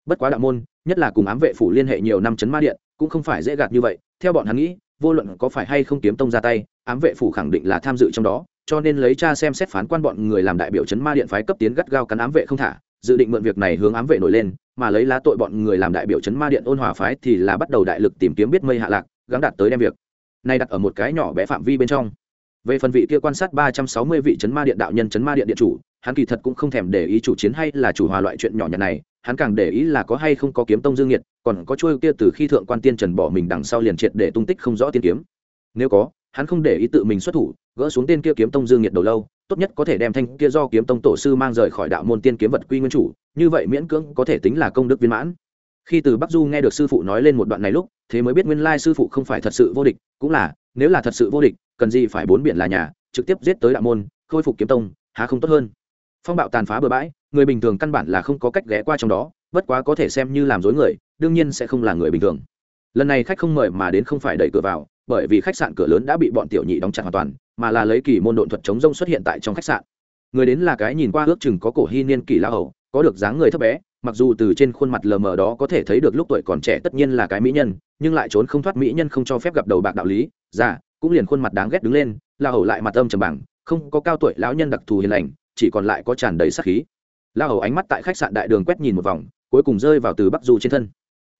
Bất quá đạo môn, nhất là cùng ám vệ phủ liên hệ nhiều năm chấn ma điện, cũng không phải dễ gạt như vậy, theo bọn hắn nghĩ, vô luận có phải hay không kiếm tông ra tay ám vệ phủ khẳng định là tham dự trong đó, cho nên lấy cha xem xét phán quan bọn người làm đại biểu chấn ma điện phái cấp tiến gắt gao cắn ám vệ không thả, dự định mượn việc này hướng ám vệ nổi lên, mà lấy lá tội bọn người làm đại biểu chấn ma điện ôn hòa phái thì là bắt đầu đại lực tìm kiếm biết mây hạ lạc, gắng đạt tới đem việc. Này đặt ở một cái nhỏ bé phạm vi bên trong. Về phần vị kia quan sát ba trăm sáu mươi vị chấn ma điện đạo nhân chấn ma điện điện chủ, hắn kỳ thật cũng không thèm để ý chủ chiến hay là chủ hòa loại chuyện nhỏ nhặt này, hắn càng để ý là có hay không có kiếm tông dương nhiệt, còn có trôi kia từ khi thượng quan tiên trần bỏ mình đằng sau liền triệt để tung tích không rõ tiên kiếm. Nếu có hắn không để ý tự mình xuất thủ, gỡ xuống tên kia kiếm tông dương nhiệt đầu lâu, tốt nhất có thể đem thanh kia do kiếm tông tổ sư mang rời khỏi đạo môn tiên kiếm vật quy nguyên chủ, như vậy miễn cưỡng có thể tính là công đức viên mãn. Khi từ bắc du nghe được sư phụ nói lên một đoạn này lúc, thế mới biết nguyên lai sư phụ không phải thật sự vô địch, cũng là, nếu là thật sự vô địch, cần gì phải bốn biển là nhà, trực tiếp giết tới đạo môn, khôi phục kiếm tông, há không tốt hơn. Phong bạo tàn phá bừa bãi, người bình thường căn bản là không có cách ghé qua trong đó, bất quá có thể xem như làm dối người, đương nhiên sẽ không là người bình thường. Lần này khách không mời mà đến không phải đẩy cửa vào bởi vì khách sạn cửa lớn đã bị bọn tiểu nhị đóng chặt hoàn toàn, mà là lấy kỳ môn độn thuật chống rông xuất hiện tại trong khách sạn. Người đến là cái nhìn qua ước chừng có cổ hy niên kỳ la hầu, có được dáng người thấp bé, mặc dù từ trên khuôn mặt lờ mờ đó có thể thấy được lúc tuổi còn trẻ tất nhiên là cái mỹ nhân, nhưng lại trốn không thoát mỹ nhân không cho phép gặp đầu bạc đạo lý, già, cũng liền khuôn mặt đáng ghét đứng lên la hầu lại mặt âm trầm bằng, không có cao tuổi lão nhân đặc thù hiền lành, chỉ còn lại có tràn đầy sắc khí. La hầu ánh mắt tại khách sạn đại đường quét nhìn một vòng, cuối cùng rơi vào từ bắc du trên thân.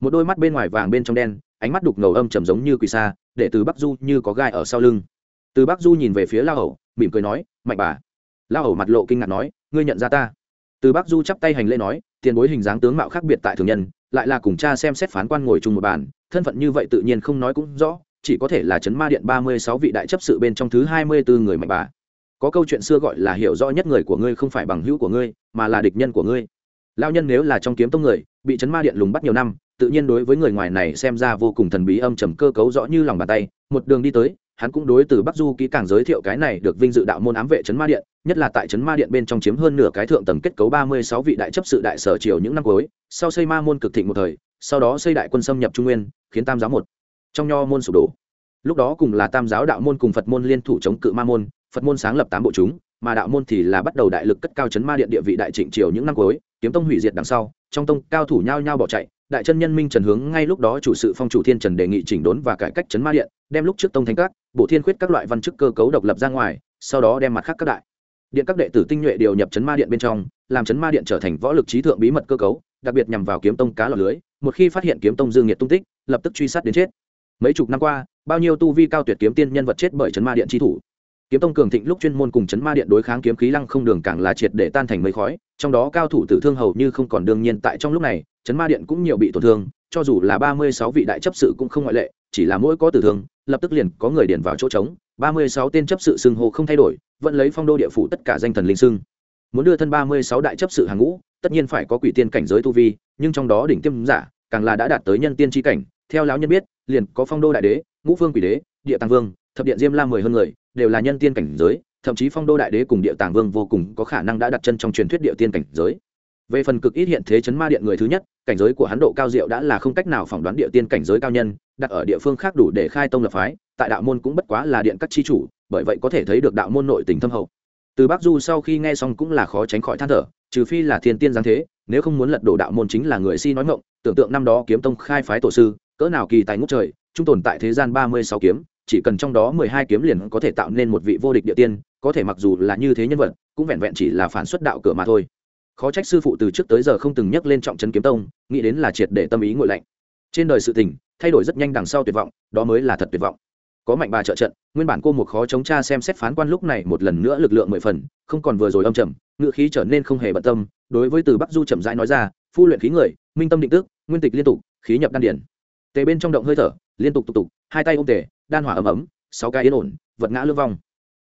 Một đôi mắt bên ngoài vàng bên trong đen ánh mắt đục ngầu âm trầm giống như quỳ xa để từ bắc du như có gai ở sau lưng. Từ bắc du nhìn về phía la hầu, mỉm cười nói, mạnh bà. La hầu mặt lộ kinh ngạc nói, ngươi nhận ra ta? Từ bắc du chắp tay hành lễ nói, tiền bối hình dáng tướng mạo khác biệt tại thường nhân, lại là cùng cha xem xét phán quan ngồi chung một bàn, thân phận như vậy tự nhiên không nói cũng rõ, chỉ có thể là chấn ma điện ba mươi sáu vị đại chấp sự bên trong thứ hai mươi bốn người mạnh bà. Có câu chuyện xưa gọi là hiểu rõ nhất người của ngươi không phải bằng hữu của ngươi, mà là địch nhân của ngươi lao nhân nếu là trong kiếm tông người, bị chấn ma điện lùng bắt nhiều năm, tự nhiên đối với người ngoài này xem ra vô cùng thần bí âm trầm cơ cấu rõ như lòng bàn tay. Một đường đi tới, hắn cũng đối từ bắc du kỹ càng giới thiệu cái này được vinh dự đạo môn ám vệ chấn ma điện, nhất là tại chấn ma điện bên trong chiếm hơn nửa cái thượng tầng kết cấu ba mươi sáu vị đại chấp sự đại sở triều những năm cuối, sau xây ma môn cực thịnh một thời, sau đó xây đại quân xâm nhập trung nguyên, khiến tam giáo một trong nho môn sụp đổ. Lúc đó cùng là tam giáo đạo môn cùng phật môn liên thủ chống cự ma môn, phật môn sáng lập tám bộ chúng, mà đạo môn thì là bắt đầu đại lực cất cao chấn ma điện địa vị đại trịnh triều những năm cuối kiếm tông hủy diệt đằng sau, trong tông cao thủ nhao nhao bỏ chạy, đại chân nhân minh trần hướng ngay lúc đó chủ sự phong chủ thiên trần đề nghị chỉnh đốn và cải cách chấn ma điện, đem lúc trước tông thánh các bộ thiên khuyết các loại văn chức cơ cấu độc lập ra ngoài, sau đó đem mặt khác các đại điện các đệ tử tinh nhuệ điều nhập chấn ma điện bên trong, làm chấn ma điện trở thành võ lực trí thượng bí mật cơ cấu, đặc biệt nhằm vào kiếm tông cá lọc lưới, một khi phát hiện kiếm tông dương nhiệt tung tích, lập tức truy sát đến chết. Mấy chục năm qua, bao nhiêu tu vi cao tuyệt kiếm tiên nhân vật chết bởi chấn ma điện chi thủ kiếm tông cường thịnh lúc chuyên môn cùng chấn ma điện đối kháng kiếm khí lăng không đường càng là triệt để tan thành mây khói, trong đó cao thủ tử thương hầu như không còn đương nhiên tại trong lúc này, chấn ma điện cũng nhiều bị tổn thương, cho dù là ba mươi sáu vị đại chấp sự cũng không ngoại lệ, chỉ là mỗi có tử thương, lập tức liền có người điền vào chỗ trống, ba mươi sáu tên chấp sự xưng hô không thay đổi, vẫn lấy phong đô địa phủ tất cả danh thần linh xưng. Muốn đưa thân ba mươi sáu đại chấp sự hàng ngũ, tất nhiên phải có quỷ tiên cảnh giới tu vi, nhưng trong đó đỉnh tiêm giả, càng là đã đạt tới nhân tiên tri cảnh, theo lão nhân biết, liền có phong đô đại đế, ngũ vương quỷ đế, địa tàng vương thập điện diêm la mười hơn người, đều là nhân tiên cảnh giới, thậm chí phong đô đại đế cùng địa tàng vương vô cùng có khả năng đã đặt chân trong truyền thuyết địa tiên cảnh giới. Về phần cực ít hiện thế chấn ma điện người thứ nhất, cảnh giới của hắn độ cao diệu đã là không cách nào phỏng đoán địa tiên cảnh giới cao nhân, đặt ở địa phương khác đủ để khai tông lập phái, tại đạo môn cũng bất quá là điện các chi chủ, bởi vậy có thể thấy được đạo môn nội tình thâm hậu. Từ bắc du sau khi nghe xong cũng là khó tránh khỏi than thở, trừ phi là thiên tiên giáng thế, nếu không muốn lật đổ đạo môn chính là người si nói ngộng tưởng tượng năm đó kiếm tông khai phái tổ sư, cỡ nào kỳ tài ngút trời, trung tồn tại thế gian ba mươi sáu kiếm chỉ cần trong đó mười hai kiếm liền có thể tạo nên một vị vô địch địa tiên, có thể mặc dù là như thế nhân vật, cũng vẹn vẹn chỉ là phản xuất đạo cửa mà thôi. Khó trách sư phụ từ trước tới giờ không từng nhắc lên trọng trấn kiếm tông, nghĩ đến là triệt để tâm ý ngội lạnh. Trên đời sự tình, thay đổi rất nhanh đằng sau tuyệt vọng, đó mới là thật tuyệt vọng. Có mạnh bà trợ trận, nguyên bản cô một khó chống cha xem xét phán quan lúc này một lần nữa lực lượng mười phần, không còn vừa rồi âm trầm, ngựa khí trở nên không hề bận tâm, đối với từ bắc du chậm rãi nói ra, phu luyện khí người, minh tâm định tức nguyên tịch liên tục, khí nhập đan điển tề bên trong động hơi thở, liên tục tục tục hai tay ôm tề đan hỏa ấm ấm, sáu cái yên ổn, vật ngã lương vong.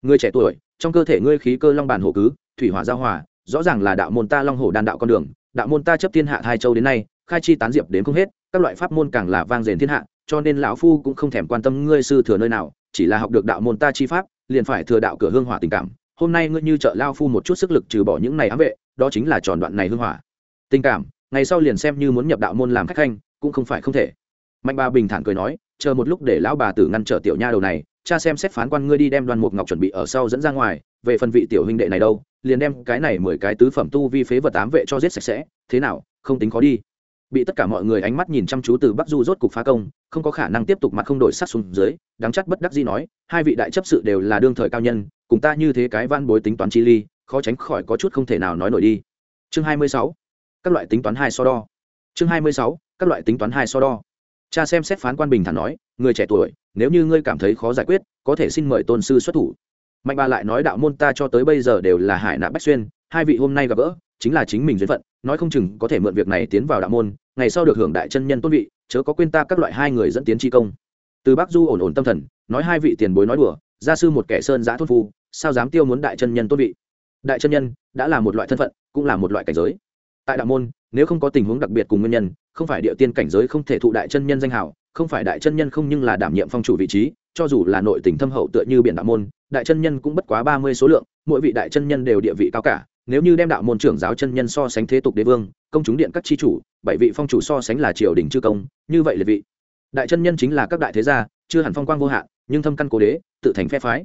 Người trẻ tuổi, trong cơ thể ngươi khí cơ long bản hổ cứ, thủy hỏa giao hòa, rõ ràng là đạo môn ta long hổ đan đạo con đường, đạo môn ta chấp thiên hạ hai châu đến nay, khai chi tán diệp đến không hết, các loại pháp môn càng là vang dền thiên hạ, cho nên lão phu cũng không thèm quan tâm ngươi sư thừa nơi nào, chỉ là học được đạo môn ta chi pháp, liền phải thừa đạo cửa hương hỏa tình cảm. Hôm nay ngươi như trợ lao phu một chút sức lực trừ bỏ những này ám vệ, đó chính là tròn đoạn này hương hỏa. Tình cảm, ngày sau liền xem như muốn nhập đạo môn làm khách khanh, cũng không phải không thể. Mạnh ba bình thản cười nói chờ một lúc để lão bà tử ngăn trở tiểu nha đầu này, cha xem xét phán quan ngươi đi đem đoan mục ngọc chuẩn bị ở sau dẫn ra ngoài, về phần vị tiểu huynh đệ này đâu, liền đem cái này mười cái tứ phẩm tu vi phế vật tám vệ cho giết sạch sẽ, thế nào, không tính khó đi. Bị tất cả mọi người ánh mắt nhìn chăm chú từ bắc du rốt cục phá công, không có khả năng tiếp tục mặt không đổi sát xuống dưới, đáng chắc bất đắc dĩ nói, hai vị đại chấp sự đều là đương thời cao nhân, cùng ta như thế cái van bối tính toán chi ly, khó tránh khỏi có chút không thể nào nói nổi đi. Chương hai mươi sáu, các loại tính toán hai so đo. Chương hai mươi sáu, các loại tính toán hai so đo cha xem xét phán quan bình thản nói, người trẻ tuổi, nếu như ngươi cảm thấy khó giải quyết, có thể xin mời tôn sư xuất thủ. Mạnh bà lại nói, đạo môn ta cho tới bây giờ đều là hải nạ bách xuyên, hai vị hôm nay gặp gỡ, chính là chính mình duyên phận, nói không chừng có thể mượn việc này tiến vào đạo môn, ngày sau được hưởng đại chân nhân tôn vị, chớ có quên ta các loại hai người dẫn tiến chi công. Từ bác du ổn ổn tâm thần, nói hai vị tiền bối nói đùa, gia sư một kẻ sơn giã thốt phu, sao dám tiêu muốn đại chân nhân tôn vị? Đại chân nhân đã là một loại thân phận, cũng là một loại cảnh giới tại đạo môn, nếu không có tình huống đặc biệt cùng nguyên nhân, không phải địa tiên cảnh giới không thể thụ đại chân nhân danh hào, không phải đại chân nhân không nhưng là đảm nhiệm phong chủ vị trí, cho dù là nội tình thâm hậu tựa như biển đạo môn, đại chân nhân cũng bất quá ba mươi số lượng, mỗi vị đại chân nhân đều địa vị cao cả. Nếu như đem đạo môn trưởng giáo chân nhân so sánh thế tục đế vương, công chúng điện các tri chủ, bảy vị phong chủ so sánh là triều đình chư công, như vậy là vị. Đại chân nhân chính là các đại thế gia, chưa hẳn phong quang vô hạn, nhưng thâm căn cố đế, tự thành phe phái.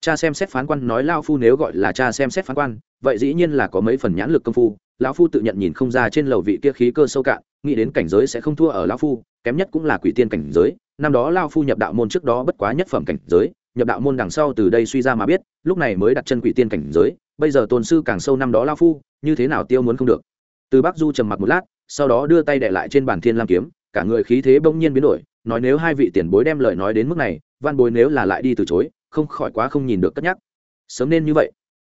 Cha xem xét phán quan nói lao phu nếu gọi là cha xem xét phán quan, vậy dĩ nhiên là có mấy phần nhãn lực công phu lão phu tự nhận nhìn không ra trên lầu vị kia khí cơ sâu cạn, nghĩ đến cảnh giới sẽ không thua ở lão phu, kém nhất cũng là quỷ tiên cảnh giới. Năm đó lao phu nhập đạo môn trước đó bất quá nhất phẩm cảnh giới, nhập đạo môn đằng sau từ đây suy ra mà biết, lúc này mới đặt chân quỷ tiên cảnh giới. Bây giờ tôn sư càng sâu năm đó lao phu, như thế nào tiêu muốn không được. Từ bắc du trầm mặc một lát, sau đó đưa tay đệ lại trên bàn thiên lam kiếm, cả người khí thế bỗng nhiên biến đổi, nói nếu hai vị tiền bối đem lời nói đến mức này, văn bối nếu là lại đi từ chối, không khỏi quá không nhìn được cất nhắc. Sớm nên như vậy.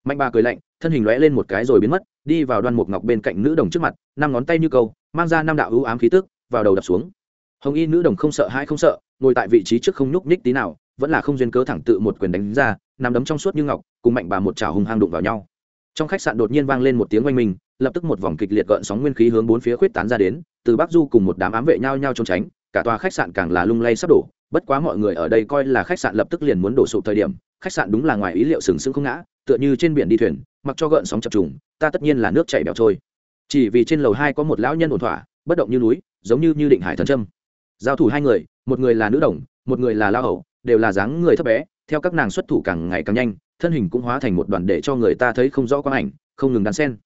Mạnh bà cười lạnh, thân hình lóe lên một cái rồi biến mất đi vào đoan mục ngọc bên cạnh nữ đồng trước mặt năm ngón tay như câu mang ra năm đạo ưu ám khí tức vào đầu đập xuống. Hồng y nữ đồng không sợ hai không sợ ngồi tại vị trí trước không nhúc nhích tí nào vẫn là không duyên cớ thẳng tự một quyền đánh ra nằm đấm trong suốt như ngọc cùng mạnh bà một chảo hung hăng đụng vào nhau. Trong khách sạn đột nhiên vang lên một tiếng oanh mình, lập tức một vòng kịch liệt gợn sóng nguyên khí hướng bốn phía khuyết tán ra đến từ bắc du cùng một đám ám vệ nhau nhau trốn tránh cả tòa khách sạn càng là lung lay sắp đổ bất quá mọi người ở đây coi là khách sạn lập tức liền muốn đổ sụp thời điểm khách sạn đúng là ngoài ý liệu sừng sững không ngã tựa như trên biển đi thuyền mặc cho gợn sóng chập trùng, ta tất nhiên là nước chảy bẻo trôi. Chỉ vì trên lầu hai có một lão nhân ổn thỏa, bất động như núi, giống như như định hải thần trâm giao thủ hai người, một người là nữ đồng, một người là lao hậu đều là dáng người thấp bé, theo các nàng xuất thủ càng ngày càng nhanh, thân hình cũng hóa thành một đoàn để cho người ta thấy không rõ quang ảnh, không ngừng đan sen.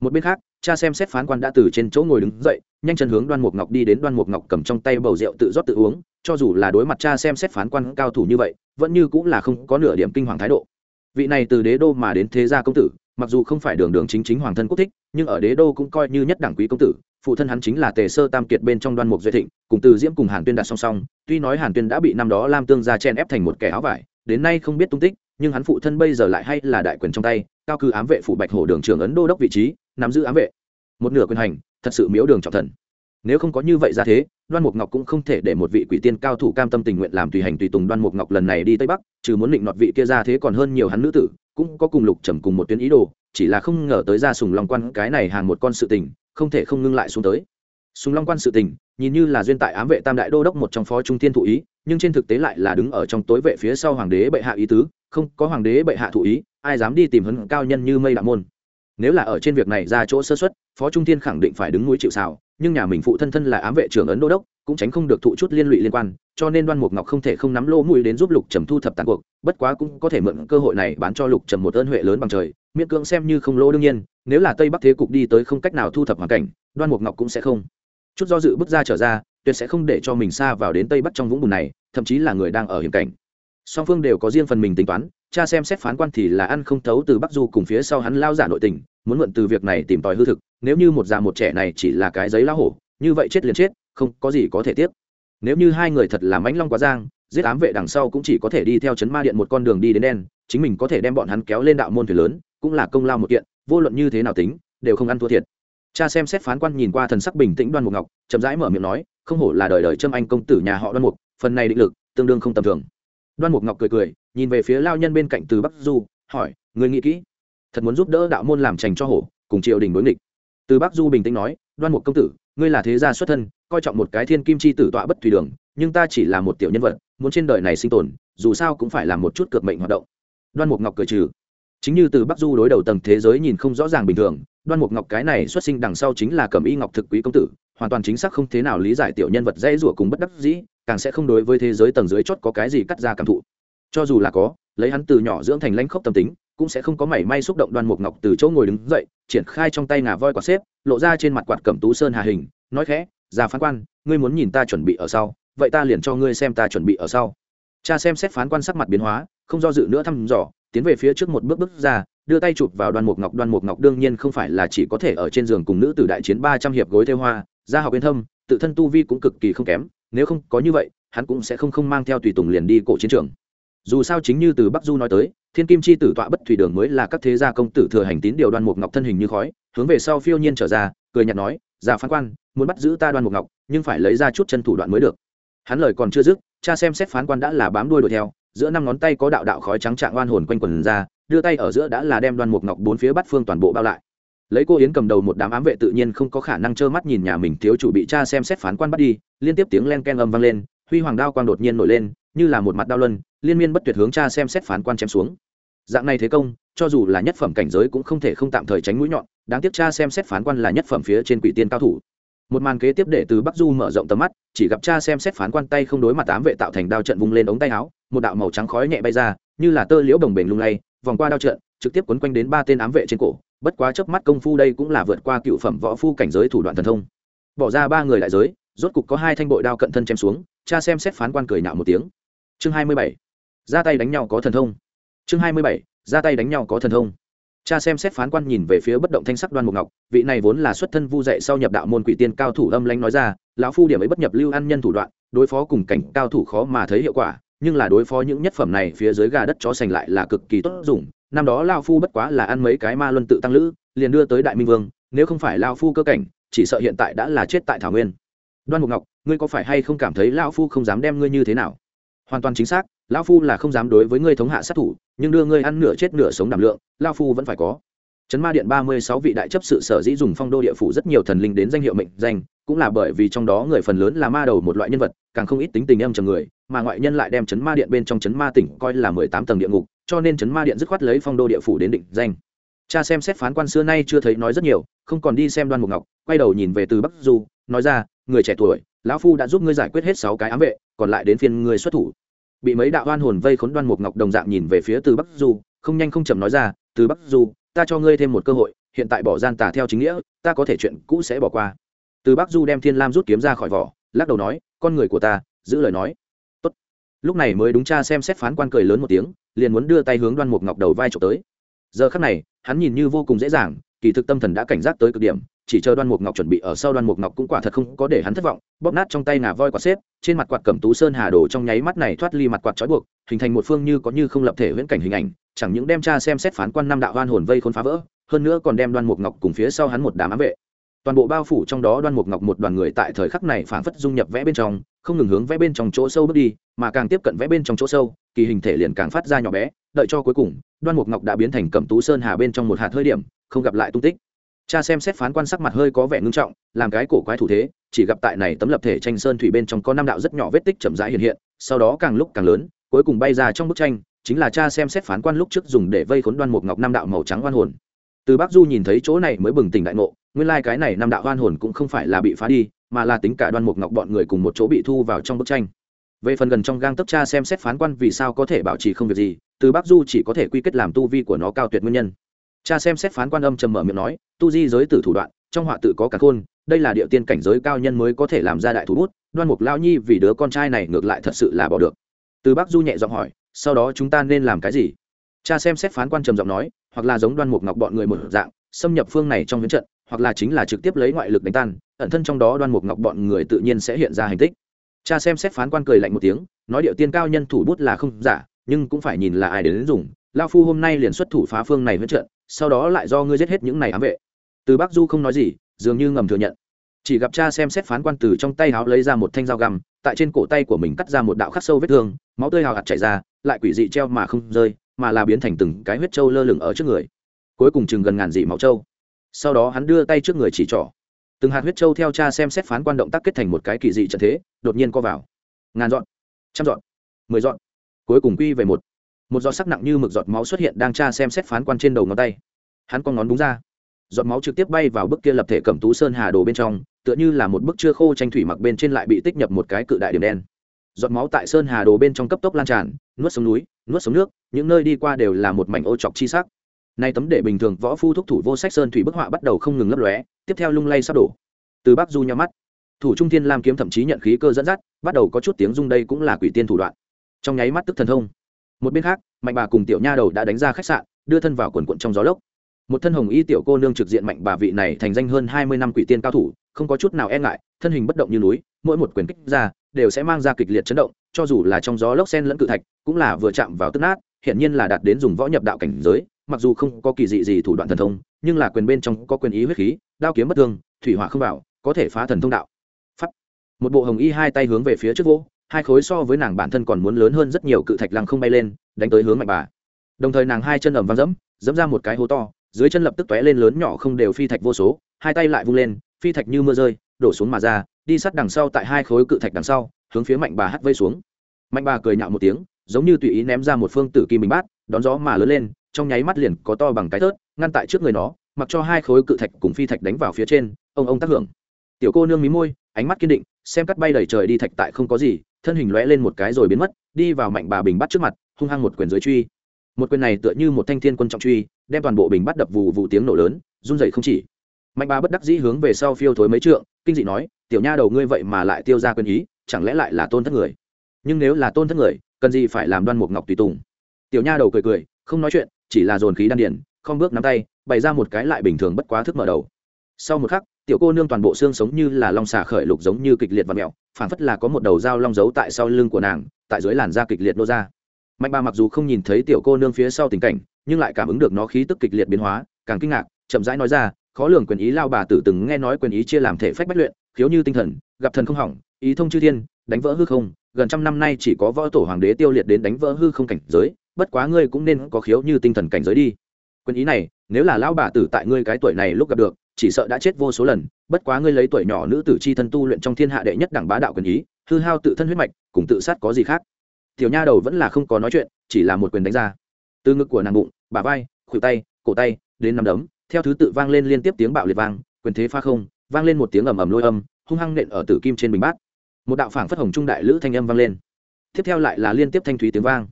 Một bên khác, cha xem xét phán quan đã từ trên chỗ ngồi đứng dậy, nhanh chân hướng đoan mục ngọc đi đến đoan mục ngọc cầm trong tay bầu rượu tự rót tự uống, cho dù là đối mặt cha xem xét phán quan cao thủ như vậy, vẫn như cũng là không có nửa điểm kinh hoàng thái độ. Vị này từ đế đô mà đến thế gia công tử mặc dù không phải đường đường chính chính hoàng thân quốc thích, nhưng ở đế đô cũng coi như nhất đảng quý công tử, phụ thân hắn chính là tề sơ tam kiệt bên trong đoan mục duy thịnh, cùng từ diễm cùng hàn tuyên đặt song song, tuy nói hàn tuyên đã bị năm đó lam tương ra chen ép thành một kẻ áo vải, đến nay không biết tung tích, nhưng hắn phụ thân bây giờ lại hay là đại quyền trong tay, cao cư ám vệ phủ bạch hổ đường trưởng ấn đô đốc vị trí, nắm giữ ám vệ. Một nửa quyền hành, thật sự miếu đường trọng thần. Nếu không có như vậy ra thế đoan mục ngọc cũng không thể để một vị quỷ tiên cao thủ cam tâm tình nguyện làm tùy hành tùy tùng đoan mục ngọc lần này đi tây bắc, trừ muốn định nọt vị kia ra thế còn hơn nhiều hắn nữ tử, cũng có cùng lục trầm cùng một tuyến ý đồ, chỉ là không ngờ tới ra sùng long quan cái này hàng một con sự tình, không thể không ngưng lại xuống tới. Sùng long quan sự tình, nhìn như là duyên tại ám vệ tam đại đô đốc một trong phó trung thiên thụ ý, nhưng trên thực tế lại là đứng ở trong tối vệ phía sau hoàng đế bệ hạ ý tứ, không có hoàng đế bệ hạ thụ ý, ai dám đi tìm hấn cao nhân như mây đạo môn. Nếu là ở trên việc này ra chỗ sơ xuất phó trung thiên khẳng định phải đứng núi chịu xào nhưng nhà mình phụ thân thân là ám vệ trưởng ấn đô đốc, cũng tránh không được thụ chút liên lụy liên quan, cho nên đoan mục ngọc không thể không nắm lô mũi đến giúp lục trầm thu thập tàn cuộc, bất quá cũng có thể mượn cơ hội này bán cho lục trầm một ơn huệ lớn bằng trời, miễn cưỡng xem như không lỗ đương nhiên, nếu là tây bắc thế cục đi tới không cách nào thu thập hoàn cảnh, đoan mục ngọc cũng sẽ không. Chút do dự bước ra trở ra, tuyệt sẽ không để cho mình xa vào đến tây bắc trong vũng bùn này, thậm chí là người đang ở hiểm cảnh. Song phương đều có riêng phần mình tính toán cha xem xét phán quan thì là ăn không thấu từ bắc du cùng phía sau hắn lao giả nội tình, muốn mượn từ việc này tìm tòi hư thực, nếu như một già một trẻ này chỉ là cái giấy lao hổ, như vậy chết liền chết, không có gì có thể tiếp nếu như hai người thật là mãnh long quá giang, giết ám vệ đằng sau cũng chỉ có thể đi theo chấn ma điện một con đường đi đến đen, chính mình có thể đem bọn hắn kéo lên đạo môn thuyền lớn, cũng là công lao một kiện, vô luận như thế nào tính, đều không ăn thua thiệt. Cha xem xét phán quan nhìn qua thần sắc bình tĩnh đoan mục ngọc, chậm rãi mở miệng nói, không hổ là đời đời trâm anh công tử nhà họ đoan mục, phần này định lực tương đương không tầm thường. Đoan mục ngọc cười cười nhìn về phía lao nhân bên cạnh từ bắc du, hỏi người nghĩ kỹ, thật muốn giúp đỡ đạo môn làm trành cho hổ, cùng triều đình đối nghịch? Từ bắc du bình tĩnh nói, đoan mục công tử, ngươi là thế gia xuất thân, coi trọng một cái thiên kim chi tử tọa bất thủy đường, nhưng ta chỉ là một tiểu nhân vật, muốn trên đời này sinh tồn, dù sao cũng phải là một chút cược mệnh hoạt động. Đoan mục ngọc cười trừ. Chính như từ bắc du đối đầu tầng thế giới nhìn không rõ ràng bình thường, đoan mục ngọc cái này xuất sinh đằng sau chính là cẩm y ngọc thực quý công tử, hoàn toàn chính xác không thế nào lý giải tiểu nhân vật dễ rủa cùng bất đắc dĩ, càng sẽ không đối với thế giới tầng dưới chót có cái gì cắt ra cảm thụ cho dù là có, lấy hắn từ nhỏ dưỡng thành lãnh khốc tâm tính, cũng sẽ không có mảy may xúc động đoan mục ngọc từ chỗ ngồi đứng dậy, triển khai trong tay ngà voi quạt xếp, lộ ra trên mặt quạt cẩm tú sơn hà hình, nói khẽ, già phán quan, ngươi muốn nhìn ta chuẩn bị ở sau, vậy ta liền cho ngươi xem ta chuẩn bị ở sau. Cha xem xét phán quan sắc mặt biến hóa, không do dự nữa thăm dò, tiến về phía trước một bước bước ra, đưa tay chụp vào đoan mục ngọc. Đoan mục ngọc đương nhiên không phải là chỉ có thể ở trên giường cùng nữ tử đại chiến ba trăm hiệp gối theo hoa, gia học yên thâm, tự thân tu vi cũng cực kỳ không kém, nếu không có như vậy, hắn cũng sẽ không không mang theo tùy tùng liền đi cổ chiến trường dù sao chính như từ bắc du nói tới, thiên kim chi tử tọa bất thủy đường mới là các thế gia công tử thừa hành tín điều đoan mục ngọc thân hình như khói, hướng về sau phiêu nhiên trở ra, cười nhạt nói già phán quan, muốn bắt giữ ta đoan mục ngọc, nhưng phải lấy ra chút chân thủ đoạn mới được. Hắn lời còn chưa dứt, cha xem xét phán quan đã là bám đuôi đuổi theo, giữa năm ngón tay có đạo đạo khói trắng trạng oan hồn quanh quần ra, đưa tay ở giữa đã là đem đoan mục ngọc bốn phía bắt phương toàn bộ bao lại. Lấy cô yến cầm đầu một đám ám vệ tự nhiên không có khả năng trơ mắt nhìn nhà mình thiếu chủ bị cha xem xét phán quan bắt đi, liên tiếp tiếng len ken âm vang lên, huy hoàng đao quang đột nhiên nổi lên như là một mặt đao luân, liên miên bất tuyệt hướng cha xem xét phán quan chém xuống. Dạng này thế công, cho dù là nhất phẩm cảnh giới cũng không thể không tạm thời tránh mũi nhọn, đáng tiếc cha xem xét phán quan là nhất phẩm phía trên quỷ tiên cao thủ. Một màn kế tiếp để từ bắc du mở rộng tầm mắt, chỉ gặp cha xem xét phán quan tay không đối mặt tám vệ tạo thành đao trận vung lên ống tay áo, một đạo màu trắng khói nhẹ bay ra, như là tơ liễu đồng bền lung lay, vòng qua đao trận, trực tiếp quấn quanh đến ba tên ám vệ trên cổ, bất quá chớp mắt công phu đây cũng là vượt qua cựu phẩm võ phu cảnh giới thủ đoạn thần thông. Bỏ ra ba người đại giới, rốt cục có hai thanh bội đao cận thân chém xuống, cha xem xét phán quan cười nhạo một tiếng chương hai mươi bảy. Ra tay đánh nhau có thần thông. Chương hai mươi bảy. Ra tay đánh nhau có thần thông. Cha xem xét phán quan nhìn về phía bất động thanh sắc đoan mục ngọc, vị này vốn là xuất thân vu dạy sau nhập đạo môn quỷ tiên cao thủ âm lãnh nói ra, lão phu điểm ấy bất nhập lưu ăn nhân thủ đoạn, đối phó cùng cảnh cao thủ khó mà thấy hiệu quả, nhưng là đối phó những nhất phẩm này phía dưới gà đất chó sành lại là cực kỳ tốt dùng. Năm đó lao phu bất quá là ăn mấy cái ma luân tự tăng lữ, liền đưa tới đại minh vương, nếu không phải lao phu cơ cảnh, chỉ sợ hiện tại đã là chết tại thảo nguyên. Đoan mục ngọc, ngươi có phải hay không cảm thấy lao phu không dám đem ngươi như thế nào? Hoàn toàn chính xác lao phu là không dám đối với ngươi thống hạ sát thủ nhưng đưa ngươi ăn nửa chết nửa sống đảm lượng lao phu vẫn phải có Trấn Ma Điện ba mươi sáu vị đại chấp sự sở dĩ dùng phong đô địa phủ rất nhiều thần linh đến danh hiệu mệnh danh, cũng là bởi vì trong đó người phần lớn là ma đầu một loại nhân vật, càng không ít tính tình em trầm người, mà ngoại nhân lại đem Trấn Ma Điện bên trong Trấn Ma tỉnh coi là mười tám tầng địa ngục, cho nên Trấn Ma Điện dứt khoát lấy phong đô địa phủ đến định danh. Cha xem xét phán quan xưa nay chưa thấy nói rất nhiều, không còn đi xem Đoan Mục Ngọc, quay đầu nhìn về từ Bắc Du, nói ra, người trẻ tuổi, lão phu đã giúp ngươi giải quyết hết sáu cái ám vệ, còn lại đến phiên ngươi xuất thủ. Bị mấy đạo oan hồn vây khốn Đoan Mục Ngọc đồng dạng nhìn về phía từ Bắc Du, không nhanh không chậm nói ra, từ Bắc Du, ta cho ngươi thêm một cơ hội hiện tại bỏ gian tà theo chính nghĩa ta có thể chuyện cũ sẽ bỏ qua. Từ bắc du đem thiên lam rút kiếm ra khỏi vỏ lắc đầu nói con người của ta giữ lời nói. Tốt. lúc này mới đúng cha xem xét phán quan cười lớn một tiếng liền muốn đưa tay hướng đoan mục ngọc đầu vai trộm tới. Giờ khắc này hắn nhìn như vô cùng dễ dàng kỳ thực tâm thần đã cảnh giác tới cực điểm chỉ chờ đoan mục ngọc chuẩn bị ở sau đoan mục ngọc cũng quả thật không có để hắn thất vọng, bóp nát trong tay ngà voi quạt xếp, trên mặt quạt cầm tú sơn hà đồ trong nháy mắt này thoát ly mặt quạt trói buộc, hình thành một phương như có như không lập thể huyễn cảnh hình ảnh, chẳng những đem cha xem xét phán quan năm đạo oan hồn vây khôn phá vỡ, hơn nữa còn đem đoan mục ngọc cùng phía sau hắn một đám ám vệ. Toàn bộ bao phủ trong đó đoan mục ngọc một đoàn người tại thời khắc này phảng phất dung nhập vẽ bên trong, không ngừng hướng vẽ bên trong chỗ sâu bước đi, mà càng tiếp cận vẽ bên trong chỗ sâu, kỳ hình thể liền càng phát ra nhỏ bé, đợi cho cuối cùng, đoan mục ngọc đã biến thành cẩm tú sơn hà bên trong một hạt hơi điểm, không gặp lại tung tích cha xem xét phán quan sắc mặt hơi có vẻ ngưng trọng, làm cái cổ quái thủ thế, chỉ gặp tại này tấm lập thể tranh sơn thủy bên trong có năm đạo rất nhỏ vết tích chậm rãi hiện hiện, sau đó càng lúc càng lớn, cuối cùng bay ra trong bức tranh, chính là cha xem xét phán quan lúc trước dùng để vây khốn đoan mục ngọc năm đạo màu trắng oan hồn. Từ bắc du nhìn thấy chỗ này mới bừng tỉnh đại ngộ, nguyên lai cái này năm đạo oan hồn cũng không phải là bị phá đi, mà là tính cả đoan mục ngọc bọn người cùng một chỗ bị thu vào trong bức tranh. Về phần gần trong gang tấp cha xem xét phán quan vì sao có thể bảo trì không việc gì, từ bắc du chỉ có thể quy kết làm tu vi của nó cao tuyệt nguyên nhân cha xem xét phán quan âm trầm mở miệng nói, tu di giới tử thủ đoạn, trong họa tự có cả khôn, đây là địa tiên cảnh giới cao nhân mới có thể làm ra đại thủ bút, đoan mục lao nhi vì đứa con trai này ngược lại thật sự là bỏ được. Từ Bác du nhẹ giọng hỏi, sau đó chúng ta nên làm cái gì? Cha xem xét phán quan trầm giọng nói, hoặc là giống đoan mục ngọc bọn người một dạng, xâm nhập phương này trong huyễn trận, hoặc là chính là trực tiếp lấy ngoại lực đánh tan, ẩn thân trong đó đoan mục ngọc bọn người tự nhiên sẽ hiện ra hành tích. Cha xem xét phán quan cười lạnh một tiếng, nói điệu tiên cao nhân thủ bút là không giả, nhưng cũng phải nhìn là ai đến dùng lao phu hôm nay liền xuất thủ phá phương này huyết trận, sau đó lại do ngươi giết hết những này ám vệ. Từ bắc du không nói gì, dường như ngầm thừa nhận. Chỉ gặp cha xem xét phán quan từ trong tay háo lấy ra một thanh dao găm, tại trên cổ tay của mình cắt ra một đạo khắc sâu vết thương, máu tươi hào hạt chảy ra, lại quỷ dị treo mà không rơi, mà là biến thành từng cái huyết trâu lơ lửng ở trước người. Cuối cùng chừng gần ngàn dị máu trâu. Sau đó hắn đưa tay trước người chỉ trỏ. Từng hạt huyết trâu theo cha xem xét phán quan động tác kết thành một cái kỳ dị trận thế, đột nhiên co vào. Ngàn dọn, trăm dọn, mười dọn. Cuối cùng quy về một một giọt sắc nặng như mực giọt máu xuất hiện đang tra xem xét phán quan trên đầu ngón tay. Hắn con ngón đúng ra. Giọt máu trực tiếp bay vào bức kia lập thể cẩm tú sơn hà đồ bên trong, tựa như là một bức chưa khô tranh thủy mặc bên trên lại bị tích nhập một cái cự đại điểm đen. Giọt máu tại sơn hà đồ bên trong cấp tốc lan tràn, nuốt xuống núi, nuốt xuống nước, những nơi đi qua đều là một mảnh ô chọc chi sắc. Nay tấm để bình thường võ phu thúc thủ vô sách sơn thủy bức họa bắt đầu không ngừng lấp lóe, tiếp theo lung lay sắp đổ. Từ bắc du nhắm mắt, thủ trung thiên lam kiếm thậm chí nhận khí cơ dẫn dắt, bắt đầu có chút tiếng rung đây cũng là quỷ tiên thủ đoạn. Trong nháy mắt tức thần thông một bên khác, mạnh bà cùng tiểu nha đầu đã đánh ra khách sạn, đưa thân vào quần quận trong gió lốc một thân hồng y tiểu cô nương trực diện mạnh bà vị này thành danh hơn hai mươi năm quỷ tiên cao thủ, không có chút nào e ngại, thân hình bất động như núi, mỗi một quyền kích ra, đều sẽ mang ra kịch liệt chấn động, cho dù là trong gió lốc sen lẫn cự thạch, cũng là vừa chạm vào tức nát hiện nhiên là đạt đến dùng võ nhập đạo cảnh giới, mặc dù không có kỳ dị gì thủ đoạn thần thông, nhưng là quyền bên trong có quyền ý huyết khí, đao kiếm bất thương, thủy hỏa không vào, có thể phá thần thông đạo Pháp. một bộ hồng y hai tay hướng về phía trước vô hai khối so với nàng bản thân còn muốn lớn hơn rất nhiều cự thạch lăng không bay lên, đánh tới hướng mạnh bà. Đồng thời nàng hai chân ẩm văng dẫm dẫm ra một cái hố to, dưới chân lập tức tóe lên lớn nhỏ không đều phi thạch vô số, hai tay lại vung lên, phi thạch như mưa rơi, đổ xuống mà ra, đi sát đằng sau tại hai khối cự thạch đằng sau, hướng phía mạnh bà hắt vây xuống. Mạnh bà cười nhạo một tiếng, giống như tùy ý ném ra một phương tử kim bình bát, đón gió mà lớn lên, trong nháy mắt liền có to bằng cái tớt ngăn tại trước người nó, mặc cho hai khối cự thạch cùng phi thạch đánh vào phía trên, ông ông tác hưởng. Tiểu cô nương mí môi, ánh mắt kiên định, xem cắt bay đầy trời đi thạch tại không có gì thân hình lóe lên một cái rồi biến mất, đi vào mạnh bà bình bắt trước mặt, hung hăng một quyền dưới truy. Một quyền này tựa như một thanh thiên quân trọng truy, đem toàn bộ bình bắt đập vụ vụ tiếng nổ lớn, run dậy không chỉ. Mạnh bà bất đắc dĩ hướng về sau phiêu thối mấy trượng, kinh dị nói, tiểu nha đầu ngươi vậy mà lại tiêu ra quyền ý, chẳng lẽ lại là tôn thất người? Nhưng nếu là tôn thất người, cần gì phải làm đoan mục ngọc tùy tùng? Tiểu nha đầu cười cười, không nói chuyện, chỉ là dồn khí đan điền, không bước nắm tay, bày ra một cái lại bình thường bất quá thức mở đầu. Sau một khắc tiểu cô nương toàn bộ xương sống như là long xà khởi lục giống như kịch liệt và mẹo phản phất là có một đầu dao long giấu tại sau lưng của nàng, tại dưới làn da kịch liệt nô ra. Mạnh bà mặc dù không nhìn thấy tiểu cô nương phía sau tình cảnh, nhưng lại cảm ứng được nó khí tức kịch liệt biến hóa, càng kinh ngạc, chậm rãi nói ra, khó lường quyền ý lao bà tử từng nghe nói quyền ý chia làm thể phách bách luyện, khiếu như tinh thần, gặp thần không hỏng, ý thông chư thiên, đánh vỡ hư không, gần trăm năm nay chỉ có võ tổ hoàng đế tiêu liệt đến đánh vỡ hư không cảnh giới, bất quá ngươi cũng nên có khiếu như tinh thần cảnh giới đi. Quyền ý này, nếu là lão bà tử tại ngươi cái tuổi này lúc gặp được chỉ sợ đã chết vô số lần, bất quá ngươi lấy tuổi nhỏ nữ tử c h i thân tu luyện trong thiên hạ đệ nhất đẳng bá đạo quyền ý, hư hao tự thân huyết mạch, cùng tự sát có gì khác? Tiểu nha đầu vẫn là không có nói chuyện, chỉ là một quyền đánh ra. Từ ngực của nàng bụng bà vai, khuỷu tay, cổ tay, đến nằm đấm, theo thứ tự vang lên liên tiếp tiếng bạo liệt vang, quyền thế pha không, vang lên một tiếng ầm ầm lôi âm, hung hăng nện ở tử kim trên bình bát. Một đạo phảng phất hồng trung đại lữ thanh âm vang lên. Tiếp theo lại là liên tiếp thanh thúy tiếng vang.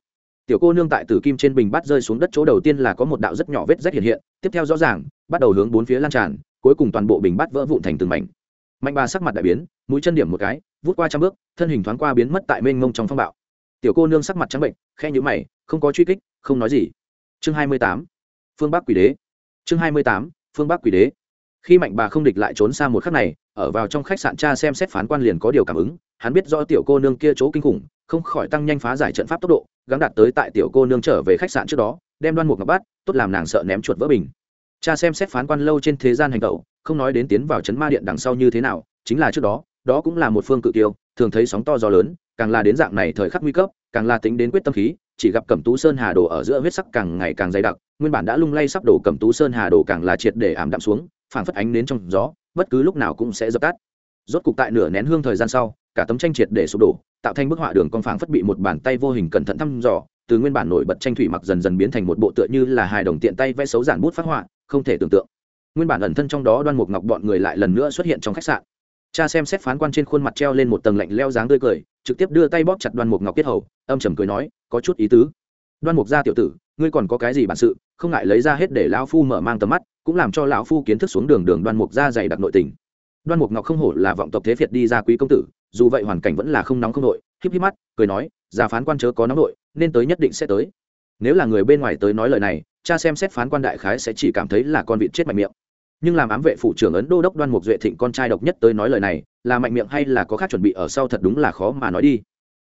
Tiểu cô nương tại tử kim trên bình bát rơi xuống đất chỗ đầu tiên là có một đạo rất nhỏ vết rách hiện hiện, tiếp theo rõ ràng, bắt đầu hướng bốn phía lan tràn cuối cùng toàn bộ bình bát vỡ vụn thành từng mảnh. Mạnh bà sắc mặt đại biến, mũi chân điểm một cái, vút qua trăm bước, thân hình thoáng qua biến mất tại mênh mông trong phong bạo. Tiểu cô nương sắc mặt trắng bệnh khe nhữ mày, không có truy kích, không nói gì. Chương hai mươi tám, phương bắc quỷ đế. Chương hai mươi tám, phương bắc quỷ đế. Khi mạnh bà không địch lại trốn xa một khắc này, ở vào trong khách sạn cha xem xét phán quan liền có điều cảm ứng, hắn biết rõ tiểu cô nương kia chỗ kinh khủng, không khỏi tăng nhanh phá giải trận pháp tốc độ, gắng đạt tới tại tiểu cô nương trở về khách sạn trước đó, đem đoan mục ngọc bắt, tốt làm nàng sợ ném chuột vỡ bình cha xem xét phán quan lâu trên thế gian hành tẩu, không nói đến tiến vào chấn ma điện đằng sau như thế nào, chính là trước đó đó cũng là một phương cự tiêu thường thấy sóng to gió lớn, càng là đến dạng này thời khắc nguy cấp, càng là tính đến quyết tâm khí, chỉ gặp cẩm tú sơn hà đồ ở giữa huyết sắc càng ngày càng dày đặc, nguyên bản đã lung lay sắp đổ cẩm tú sơn hà đồ càng là triệt để ảm đạm xuống, phảng phất ánh đến trong gió, bất cứ lúc nào cũng sẽ dập tắt. Rốt cục tại nửa nén hương thời gian sau, cả tấm tranh triệt để sụp đổ, tạo thành bức họa đường con phảng phất bị một bàn tay vô hình cẩn thận thăm dò từ nguyên bản nổi bật tranh thủy mặc dần dần biến thành một bộ tựa như là hài đồng tiện tay vẽ xấu giản bút phát họa, không thể tưởng tượng. Nguyên bản ẩn thân trong đó đoan mục ngọc bọn người lại lần nữa xuất hiện trong khách sạn. Cha xem xét phán quan trên khuôn mặt treo lên một tầng lạnh leo dáng tươi cười, trực tiếp đưa tay bóp chặt đoan mục ngọc kết hầu, âm trầm cười nói, có chút ý tứ. Đoan mục gia tiểu tử, ngươi còn có cái gì bản sự, không ngại lấy ra hết để lão phu mở mang tầm mắt, cũng làm cho lão phu kiến thức xuống đường đường đoan mục gia dày đặc nội tình. Đoan mục ngọc không hổ là vọng tộc thế việt đi ra quý công tử, dù vậy hoàn cảnh vẫn là không nóng không nội híp híp mắt, cười nói, già phán quan chớ có nóng nội nên tới nhất định sẽ tới. Nếu là người bên ngoài tới nói lời này, cha xem xét phán quan đại khái sẽ chỉ cảm thấy là con vịt chết mạnh miệng. Nhưng làm ám vệ phụ trưởng ấn đô đốc đoan mục duệ thịnh con trai độc nhất tới nói lời này, là mạnh miệng hay là có khác chuẩn bị ở sau thật đúng là khó mà nói đi.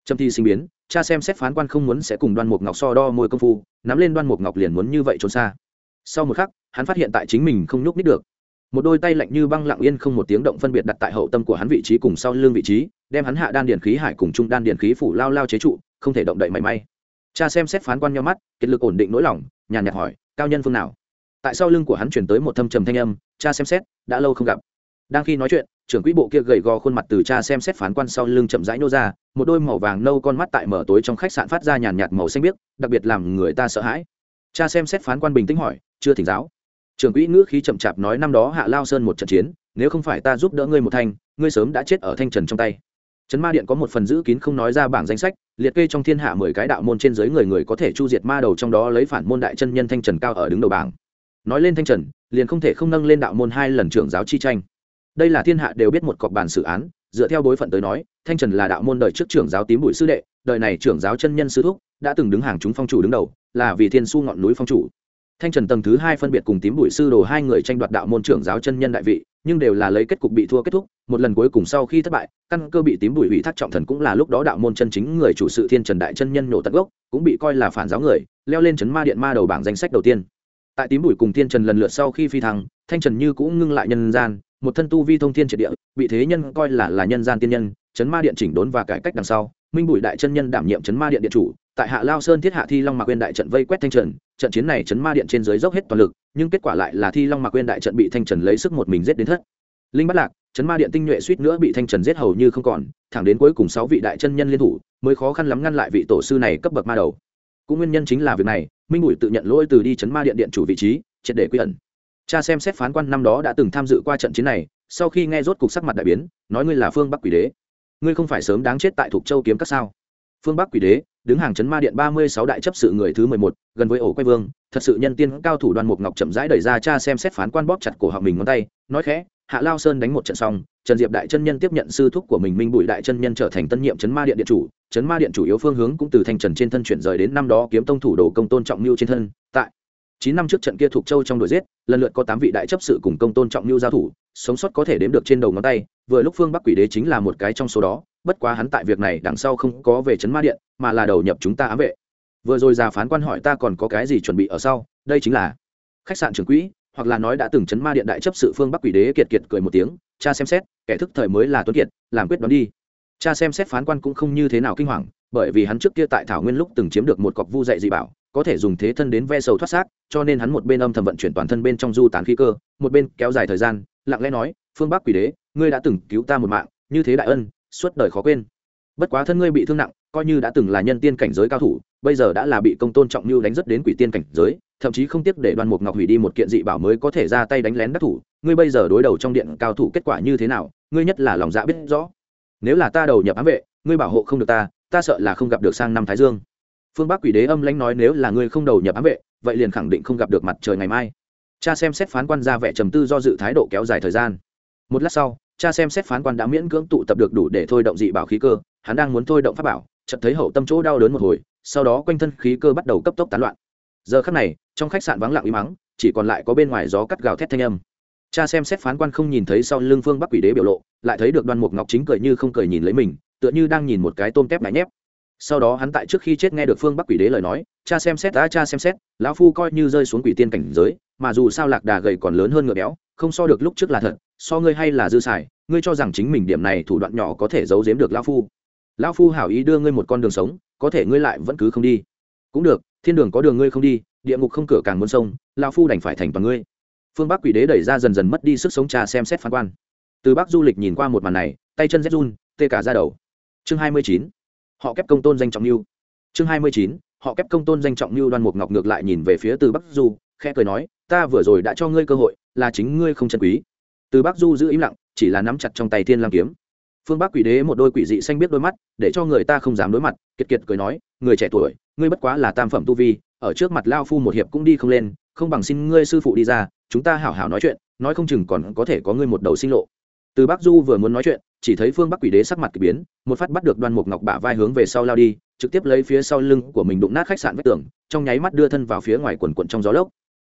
Trâm thi sinh biến, cha xem xét phán quan không muốn sẽ cùng đoan mục ngọc so đo môi công phu, nắm lên đoan mục ngọc liền muốn như vậy trốn xa. Sau một khắc, hắn phát hiện tại chính mình không nhúc nít được. Một đôi tay lạnh như băng lặng yên không một tiếng động phân biệt đặt tại hậu tâm của hắn vị trí cùng sau lưng vị trí, đem hắn hạ đan điện khí hải cùng trung đan điện khí phủ lao lao chế trụ, không thể động đậy mảy may cha xem xét phán quan nhau mắt, kiệt lực ổn định nỗi lòng, nhàn nhạt hỏi, cao nhân phương nào? Tại sau lưng của hắn chuyển tới một thâm trầm thanh âm, cha xem xét, đã lâu không gặp. Đang khi nói chuyện, trưởng quỹ bộ kia gầy gò khuôn mặt từ cha xem xét phán quan sau lưng chậm rãi nô ra, một đôi màu vàng nâu con mắt tại mở tối trong khách sạn phát ra nhàn nhạt màu xanh biếc, đặc biệt làm người ta sợ hãi. Cha xem xét phán quan bình tĩnh hỏi, chưa thỉnh giáo? Trưởng quỹ ngữ khí chậm chạp nói, năm đó hạ lao sơn một trận chiến, nếu không phải ta giúp đỡ ngươi một thanh, ngươi sớm đã chết ở thanh trần trong tay trấn ma điện có một phần giữ kín không nói ra bảng danh sách, liệt kê trong thiên hạ mười cái đạo môn trên giới người người có thể chu diệt ma đầu trong đó lấy phản môn đại chân nhân thanh trần cao ở đứng đầu bảng. Nói lên thanh trần, liền không thể không nâng lên đạo môn hai lần trưởng giáo chi tranh. Đây là thiên hạ đều biết một cọc bản xử án, dựa theo bối phận tới nói, thanh trần là đạo môn đời trước trưởng giáo tím bụi sư đệ, đời này trưởng giáo chân nhân sư thúc, đã từng đứng hàng chúng phong chủ đứng đầu, là vì thiên su ngọn núi phong chủ. Thanh trần tầng thứ hai phân biệt cùng tím bụi sư đồ hai người tranh đoạt đạo môn trưởng giáo chân nhân đại vị nhưng đều là lấy kết cục bị thua kết thúc, một lần cuối cùng sau khi thất bại, căn cơ bị tím bụi hủy thác trọng thần cũng là lúc đó đạo môn chân chính người chủ sự thiên trần đại chân nhân nổ tận gốc, cũng bị coi là phản giáo người, leo lên chấn ma điện ma đầu bảng danh sách đầu tiên. Tại tím bụi cùng thiên trần lần lượt sau khi phi thăng, thanh trần như cũng ngưng lại nhân gian, một thân tu vi thông thiên triệt địa, bị thế nhân coi là là nhân gian tiên nhân, chấn ma điện chỉnh đốn và cải cách đằng sau, minh bụi đại chân nhân đảm nhiệm chấn ma điện điện chủ tại hạ lao sơn thiết hạ thi long mạc quên đại trận vây quét thanh trần, trận chiến này chấn ma điện trên dưới dốc hết toàn lực, nhưng kết quả lại là thi long mạc quên đại trận bị thanh trần lấy sức một mình giết đến thất. Linh bắt lạc, chấn ma điện tinh nhuệ suýt nữa bị thanh trần giết hầu như không còn, thẳng đến cuối cùng sáu vị đại chân nhân liên thủ, mới khó khăn lắm ngăn lại vị tổ sư này cấp bậc ma đầu. Cũng nguyên nhân chính là việc này, minh bụi tự nhận lỗi từ đi chấn ma điện điện chủ vị trí, triệt để quy ẩn. Cha xem xét phán quan năm đó đã từng tham dự qua trận chiến này, sau khi nghe rốt cục sắc mặt đại biến, nói ngươi là phương bắc quỷ đế. Ngươi không phải sớm đáng chết tại thục châu kiếm các sao? Phương bắc quỷ đế đứng hàng chấn ma điện ba mươi sáu đại chấp sự người thứ mười một, gần với ổ quay vương, thật sự nhân tiên cao thủ đoan mục ngọc chậm rãi đẩy ra cha xem xét phán quan bóp chặt cổ họng mình ngón tay, nói khẽ, hạ lao sơn đánh một trận xong, trần diệp đại chân nhân tiếp nhận sư thúc của mình, minh bùi đại chân nhân trở thành tân nhiệm chấn ma điện điện chủ, chấn ma điện chủ yếu phương hướng cũng từ thanh trần trên thân chuyển rời đến năm đó kiếm tông thủ đồ công tôn trọng mưu trên thân, tại chín năm trước trận kia thuộc châu trong đội giết, lần lượt có tám vị đại chấp sự cùng công tôn trọng mưu giao thủ, sống sót có thể đếm được trên đầu ngón tay, vừa lúc phương bắc quỷ đế chính là một cái trong số đó bất quá hắn tại việc này đằng sau không có về chấn ma điện, mà là đầu nhập chúng ta ám vệ. Vừa rồi già phán quan hỏi ta còn có cái gì chuẩn bị ở sau, đây chính là khách sạn trưởng quỹ, hoặc là nói đã từng chấn ma điện đại chấp sự phương bắc quỷ đế kiệt kiệt cười một tiếng, cha xem xét, kẻ thức thời mới là tuấn kiệt, làm quyết đoán đi. Cha xem xét phán quan cũng không như thế nào kinh hoàng, bởi vì hắn trước kia tại thảo nguyên lúc từng chiếm được một cọc vu dạy dị bảo, có thể dùng thế thân đến ve sầu thoát xác, cho nên hắn một bên âm thầm vận chuyển toàn thân bên trong du tán khí cơ, một bên kéo dài thời gian, lặng lẽ nói, phương bắc quỷ đế, ngươi đã từng cứu ta một mạng, như thế đại ân suốt đời khó quên. Bất quá thân ngươi bị thương nặng, coi như đã từng là nhân tiên cảnh giới cao thủ, bây giờ đã là bị công tôn trọng như đánh rất đến quỷ tiên cảnh giới, thậm chí không tiếc để đoan mục ngọc hủy đi một kiện dị bảo mới có thể ra tay đánh lén đắc thủ. Ngươi bây giờ đối đầu trong điện cao thủ kết quả như thế nào, ngươi nhất là lòng dạ biết rõ. Nếu là ta đầu nhập ám vệ, ngươi bảo hộ không được ta ta sợ là không gặp được sang năm thái dương. Phương bắc quỷ đế âm lãnh nói nếu là ngươi không đầu nhập ám vệ, vậy liền khẳng định không gặp được mặt trời ngày mai. Cha xem xét phán quan ra vẻ trầm tư do dự thái độ kéo dài thời gian. Một lát sau cha xem xét phán quan đã miễn cưỡng tụ tập được đủ để thôi động dị bảo khí cơ, hắn đang muốn thôi động pháp bảo, chợt thấy hậu tâm chỗ đau đớn một hồi, sau đó quanh thân khí cơ bắt đầu cấp tốc tán loạn. Giờ khắc này, trong khách sạn vắng lặng im mắng, chỉ còn lại có bên ngoài gió cắt gào thét thanh âm. Cha xem xét phán quan không nhìn thấy sau lưng phương bắc quỷ đế biểu lộ, lại thấy được đoan mục ngọc chính cười như không cười nhìn lấy mình, tựa như đang nhìn một cái tôm tép ngại nhép sau đó hắn tại trước khi chết nghe được phương bắc quỷ đế lời nói, cha xem xét đã cha xem xét, lão phu coi như rơi xuống quỷ tiên cảnh giới, mà dù sao lạc đà gầy còn lớn hơn ngựa béo, không so được lúc trước là thật, so ngươi hay là dư xài, ngươi cho rằng chính mình điểm này thủ đoạn nhỏ có thể giấu giếm được lão phu. Lão phu hảo ý đưa ngươi một con đường sống, có thể ngươi lại vẫn cứ không đi. Cũng được, thiên đường có đường ngươi không đi, địa ngục không cửa càng muốn sông, lão phu đành phải thành toàn ngươi. Phương bắc quỷ đế đẩy ra dần dần mất đi sức sống cha xem xét phán quan. Từ bắc du lịch nhìn qua một màn này, tay chân rét run, tê cả ra đầu. Chương hai mươi chín họ kép công tôn danh trọng lưu chương hai mươi chín, họ kép công tôn danh trọng lưu đoan mục ngọc ngược lại nhìn về phía từ bắc du, khẽ cười nói, ta vừa rồi đã cho ngươi cơ hội, là chính ngươi không chân quý. Từ bắc du giữ im lặng, chỉ là nắm chặt trong tay thiên lam kiếm. Phương bắc quỷ đế một đôi quỷ dị xanh biết đôi mắt, để cho người ta không dám đối mặt, kiệt kiệt cười nói, người trẻ tuổi, ngươi bất quá là tam phẩm tu vi, ở trước mặt lao phu một hiệp cũng đi không lên, không bằng xin ngươi sư phụ đi ra, chúng ta hảo hảo nói chuyện, nói không chừng còn có thể có ngươi một đầu sinh lộ. Từ bắc du vừa muốn nói chuyện chỉ thấy phương bắc quỷ đế sắc mặt k ỳ biến, một phát bắt được đoan mục ngọc bả vai hướng về sau lao đi, trực tiếp lấy phía sau lưng của mình đụng nát khách sạn vách tường, trong nháy mắt đưa thân vào phía ngoài quần quận trong gió lốc.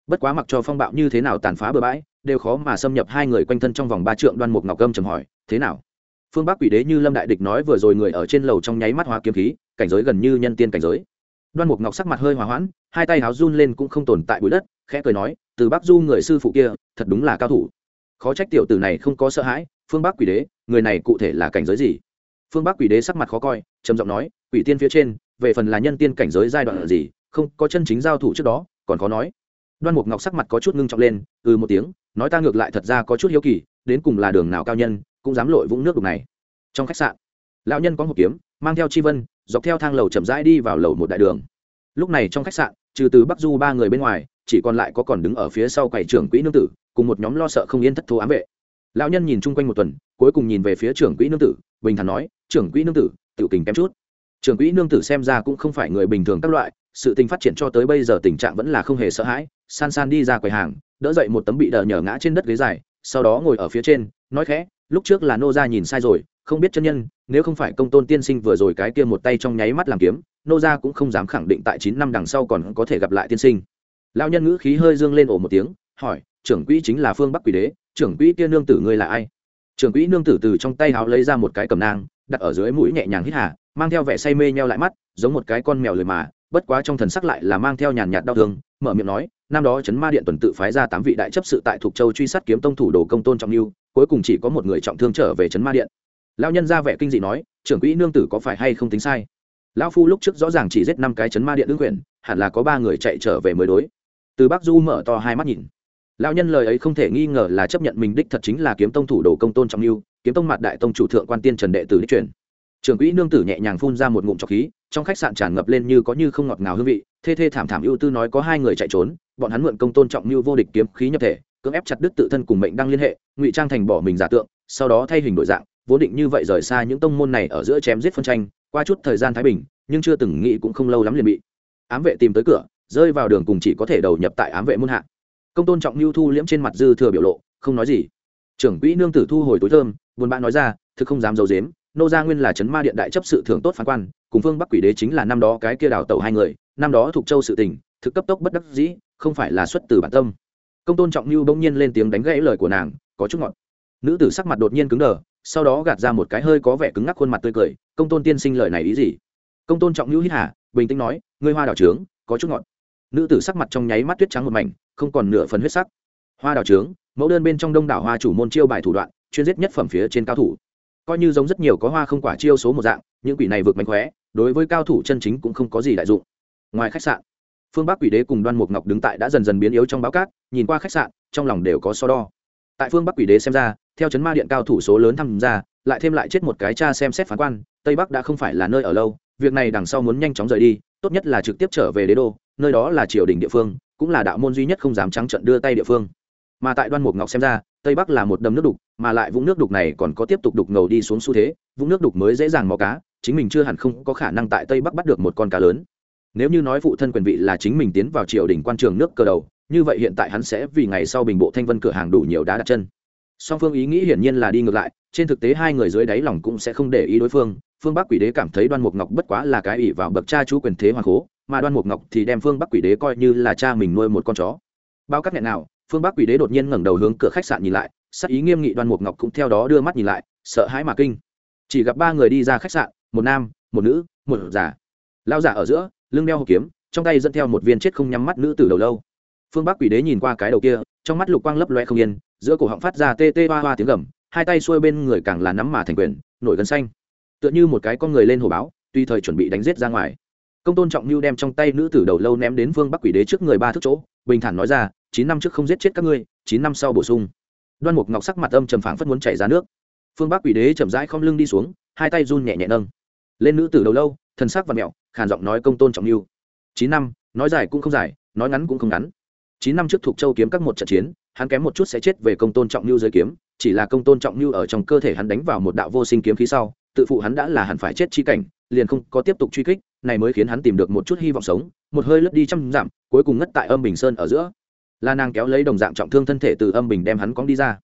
Bất quá mặc cho phong bạo như thế nào tàn phá bừa bãi, đều khó mà xâm nhập hai người quanh thân trong vòng ba trượng, đoan mục ngọc gâm trầm hỏi, thế nào? Phương bắc quỷ đế như lâm đại địch nói vừa rồi người ở trên lầu trong nháy mắt hóa kiếm khí, cảnh giới gần như nhân tiên cảnh giới. Đoan mục ngọc sắc mặt hơi hòa hoãn, hai tay háo run lên cũng không tồn tại bụi đất, khẽ cười nói, từ bắc du người sư phụ kia, thật đúng là cao thủ. Khó trách tiểu tử này không có sợ hãi phương bắc quỷ đế, người này cụ thể là cảnh giới gì? Phương bắc quỷ đế sắc mặt khó coi, trầm giọng nói, quỷ tiên phía trên, về phần là nhân tiên cảnh giới giai đoạn là gì, không, có chân chính giao thủ trước đó, còn khó nói. Đoan mục ngọc sắc mặt có chút ngưng trọng lên ừ một tiếng, nói ta ngược lại thật ra có chút hiếu kỳ, đến cùng là đường nào cao nhân, cũng dám lội vũng nước đục này. Trong khách sạn, lão nhân có một kiếm, mang theo chi vân, dọc theo thang lầu chậm rãi đi vào lầu một đại đường. Lúc này trong khách sạn, trừ từ bắc du ba người bên ngoài, chỉ còn lại có còn đứng ở phía sau quầy trưởng quỹ nương tử, cùng một nhóm lo sợ không yên thất thố ám vệ lão nhân nhìn chung quanh một tuần, cuối cùng nhìn về phía trưởng quỹ nương tử, bình thản nói, trưởng quỹ nương tử tự tình kém chút. Trưởng quỹ nương tử xem ra cũng không phải người bình thường các loại, sự tình phát triển cho tới bây giờ tình trạng vẫn là không hề sợ hãi, san san đi ra quầy hàng, đỡ dậy một tấm bị đờ nhở ngã trên đất ghế dài, sau đó ngồi ở phía trên, nói khẽ, lúc trước là nô ra nhìn sai rồi, không biết chân nhân, nếu không phải công tôn tiên sinh vừa rồi cái kia một tay trong nháy mắt làm kiếm, nô ra cũng không dám khẳng định tại chín năm đằng sau còn có thể gặp lại tiên sinh. Lao nhân ngữ khí hơi dương lên ổ một tiếng, hỏi, trưởng quỹ chính là phương bắc quỷ đế trưởng quỹ kia nương tử ngươi là ai? Trưởng quỹ nương tử từ trong tay háo lấy ra một cái cầm nang, đặt ở dưới mũi nhẹ nhàng hít hà, mang theo vẻ say mê nheo lại mắt, giống một cái con mèo lười mà, bất quá trong thần sắc lại là mang theo nhàn nhạt đau thương, mở miệng nói, năm đó chấn ma điện tuần tự phái ra tám vị đại chấp sự tại thuộc châu truy sát kiếm tông thủ đồ công tôn trọng lưu, cuối cùng chỉ có một người trọng thương trở về chấn ma điện. Lao nhân ra vẻ kinh dị nói, trưởng quỹ nương tử có phải hay không tính sai? Lão phu lúc trước rõ ràng chỉ giết năm cái chấn ma điện ứng quyền, hẳn là có ba người chạy trở về mới đối. Từ bắc du mở to hai mắt nhìn lão nhân lời ấy không thể nghi ngờ là chấp nhận mình đích thật chính là kiếm tông thủ đồ công tôn trọng lưu kiếm tông mặt đại tông chủ thượng quan tiên trần đệ tử đích truyền. Trưởng quỹ nương tử nhẹ nhàng phun ra một ngụm trọc khí, trong khách sạn tràn ngập lên như có như không ngọt ngào hương vị, thê thê thảm thảm ưu tư nói có hai người chạy trốn, bọn hắn mượn công tôn trọng lưu vô địch kiếm khí nhập thể, cưỡng ép chặt đứt tự thân cùng mệnh đang liên hệ, ngụy trang thành bỏ mình giả tượng, sau đó thay hình đổi dạng, vốn định như vậy rời xa những tông môn này ở giữa chém giết phân tranh, qua chút thời gian thái bình, nhưng chưa từng nghĩ cũng không lâu lắm liền bị ám vệ tìm tới cửa, rơi vào đường cùng chỉ có thể đầu nhập tại ám vệ muôn hạ công tôn trọng lưu thu liễm trên mặt dư thừa biểu lộ, không nói gì. Trưởng quỹ nương tử thu hồi túi thơm, buồn bã nói ra, thực không dám giấu dếm nô gia nguyên là chấn ma điện đại chấp sự thưởng tốt phán quan, cùng phương bắc quỷ đế chính là năm đó cái kia đào tẩu hai người, năm đó thuộc châu sự tình, thực cấp tốc bất đắc dĩ, không phải là xuất từ bản tâm. Công tôn trọng lưu bỗng nhiên lên tiếng đánh gãy lời của nàng, có chút ngọt. Nữ tử sắc mặt đột nhiên cứng đờ, sau đó gạt ra một cái hơi có vẻ cứng ngắc khuôn mặt tươi cười, công tôn tiên sinh lời này ý gì? Công tôn trọng lưu hít hà, bình tĩnh nói, ngươi hoa đào trướng, có chút ngọt nữ tử sắc mặt trong nháy mắt tuyết trắng một mảnh, không còn nửa phần huyết sắc. Hoa đào trướng, mẫu đơn bên trong đông đảo hoa chủ môn chiêu bài thủ đoạn, chuyên giết nhất phẩm phía trên cao thủ. Coi như giống rất nhiều có hoa không quả chiêu số một dạng, những quỷ này vượt mạnh khóe, đối với cao thủ chân chính cũng không có gì đại dụng. Ngoài khách sạn, phương bắc quỷ đế cùng đoan mục ngọc đứng tại đã dần dần biến yếu trong báo cát, nhìn qua khách sạn, trong lòng đều có so đo. Tại phương bắc quỷ đế xem ra, theo chấn ma điện cao thủ số lớn tham gia, lại thêm lại chết một cái cha xem xét phán quan, tây bắc đã không phải là nơi ở lâu, việc này đằng sau muốn nhanh chóng rời đi tốt nhất là trực tiếp trở về đế đô, nơi đó là triều đình địa phương, cũng là đạo môn duy nhất không dám trắng trận đưa tay địa phương. Mà tại đoan mục ngọc xem ra, tây bắc là một đầm nước đục, mà lại vũng nước đục này còn có tiếp tục đục ngầu đi xuống xu thế, vũng nước đục mới dễ dàng mò cá, chính mình chưa hẳn không có khả năng tại tây bắc bắt được một con cá lớn. Nếu như nói phụ thân quyền vị là chính mình tiến vào triều đình quan trường nước cờ đầu, như vậy hiện tại hắn sẽ vì ngày sau bình bộ thanh vân cửa hàng đủ nhiều đá đặt chân. Song phương ý nghĩ hiển nhiên là đi ngược lại, trên thực tế hai người dưới đáy lòng cũng sẽ không để ý đối phương phương bắc quỷ đế cảm thấy đoan mục ngọc bất quá là cái ỷ vào bậc cha chú quyền thế hoàng cố mà đoan mục ngọc thì đem phương bắc quỷ đế coi như là cha mình nuôi một con chó. Bao các nghẹn nào, phương bắc quỷ đế đột nhiên ngẩng đầu hướng cửa khách sạn nhìn lại, sắc ý nghiêm nghị đoan mục ngọc cũng theo đó đưa mắt nhìn lại, sợ hãi mà kinh. Chỉ gặp ba người đi ra khách sạn, một nam, một nữ, một giả lao giả ở giữa, lưng đeo hộp kiếm, trong tay dẫn theo một viên chết không nhắm mắt nữ từ đầu lâu. Phương bắc quỷ đế nhìn qua cái đầu kia, trong mắt lục quang lấp loe không yên, giữa cổ họng phát ra tê tê hoa hoa tiếng gầm, hai tay xuôi bên người càng là nắm mà thành quyền, nổi gân xanh tựa như một cái con người lên hồ báo, tùy thời chuẩn bị đánh giết ra ngoài. Công tôn trọng lưu đem trong tay nữ tử đầu lâu ném đến vương bắc quỷ đế trước người ba thước chỗ, bình thản nói ra, chín năm trước không giết chết các ngươi, chín năm sau bổ sung. Đoan mục ngọc sắc mặt âm trầm phảng phất muốn chảy ra nước. Phương bắc quỷ đế chậm rãi không lưng đi xuống, hai tay run nhẹ nhẹ nâng. Lên nữ tử đầu lâu, thần sắc và mẹo, khàn giọng nói công tôn trọng lưu, chín năm, nói dài cũng không dài, nói ngắn cũng không ngắn. Chín năm trước thuộc châu kiếm các một trận chiến, hắn kém một chút sẽ chết về công tôn trọng lưu dưới kiếm, chỉ là công tôn trọng lưu ở trong cơ thể hắn đánh vào một đạo vô sinh kiếm khí sau tự phụ hắn đã là hẳn phải chết chi cảnh, liền không có tiếp tục truy kích, này mới khiến hắn tìm được một chút hy vọng sống, một hơi lướt đi trăm dặm, cuối cùng ngất tại âm bình sơn ở giữa. La nàng kéo lấy đồng dạng trọng thương thân thể từ âm bình đem hắn cóng đi ra.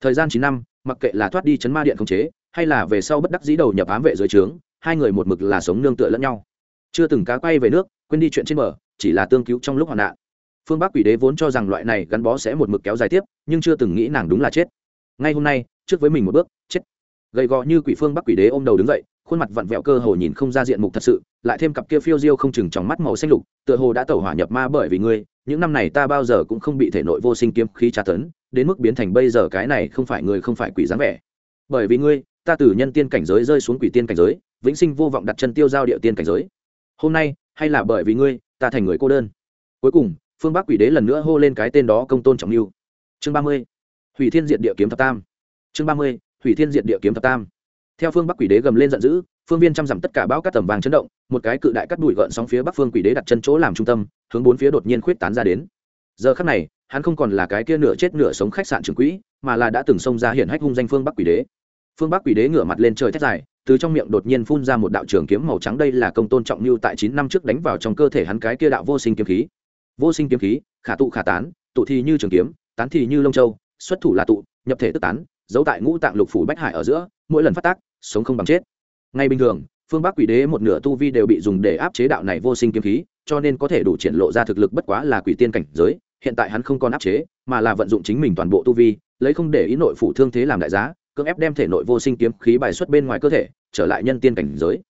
Thời gian chín năm, mặc kệ là thoát đi chấn ma điện không chế, hay là về sau bất đắc dĩ đầu nhập ám vệ dưới trướng, hai người một mực là sống nương tựa lẫn nhau. Chưa từng cá quay về nước, quên đi chuyện trên bờ, chỉ là tương cứu trong lúc hoạn nạn. Phương bắc quỷ đế vốn cho rằng loại này gắn bó sẽ một mực kéo dài tiếp, nhưng chưa từng nghĩ nàng đúng là chết. Ngay hôm nay, trước với mình một bước, chết gầy gò như quỷ phương bắc quỷ đế ôm đầu đứng dậy, khuôn mặt vặn vẹo cơ hồ nhìn không ra diện mục thật sự, lại thêm cặp kia phiêu diêu không chừng trong mắt màu xanh lục, tựa hồ đã tẩu hỏa nhập ma bởi vì ngươi, những năm này ta bao giờ cũng không bị thể nội vô sinh kiếm khí tra tấn, đến mức biến thành bây giờ cái này không phải người không phải quỷ dáng vẻ. Bởi vì ngươi, ta từ nhân tiên cảnh giới rơi xuống quỷ tiên cảnh giới, vĩnh sinh vô vọng đặt chân tiêu giao địa tiên cảnh giới. Hôm nay, hay là bởi vì ngươi, ta thành người cô đơn. Cuối cùng, phương bắc quỷ đế lần nữa hô lên cái tên đó công tôn trọng lưu. Chương ba mươi, hủy thiên diện địa kiếm thập tam. Chương ba mươi thủy thiên diện địa kiếm thập tam. Theo phương bắc quỷ đế gầm lên giận dữ, phương viên chăm dặm tất cả bão cát tầm vàng chấn động, một cái cự đại cắt đùi gợn sóng phía bắc phương quỷ đế đặt chân chỗ làm trung tâm, hướng bốn phía đột nhiên khuyết tán ra đến. Giờ khắc này, hắn không còn là cái kia nửa chết nửa sống khách sạn trường quỹ, mà là đã từng xông ra hiển hách hung danh phương bắc quỷ đế. Phương bắc quỷ đế ngửa mặt lên trời thét dài, từ trong miệng đột nhiên phun ra một đạo trường kiếm màu trắng đây là công tôn trọng lưu tại chín năm trước đánh vào trong cơ thể hắn cái kia đạo vô sinh kiếm khí. Vô sinh kiếm khí, khả tụ khả tán, tụ thì như trường kiếm, tán thì như lông châu, xuất thủ là tụ, nhập thể tức tán giấu tại ngũ tạng lục phủ bách hải ở giữa, mỗi lần phát tác, sống không bằng chết. Ngay bình thường, phương bắc quỷ đế một nửa tu vi đều bị dùng để áp chế đạo này vô sinh kiếm khí, cho nên có thể đủ triển lộ ra thực lực bất quá là quỷ tiên cảnh giới, hiện tại hắn không còn áp chế, mà là vận dụng chính mình toàn bộ tu vi, lấy không để ý nội phủ thương thế làm đại giá, cưỡng ép đem thể nội vô sinh kiếm khí bài xuất bên ngoài cơ thể, trở lại nhân tiên cảnh giới.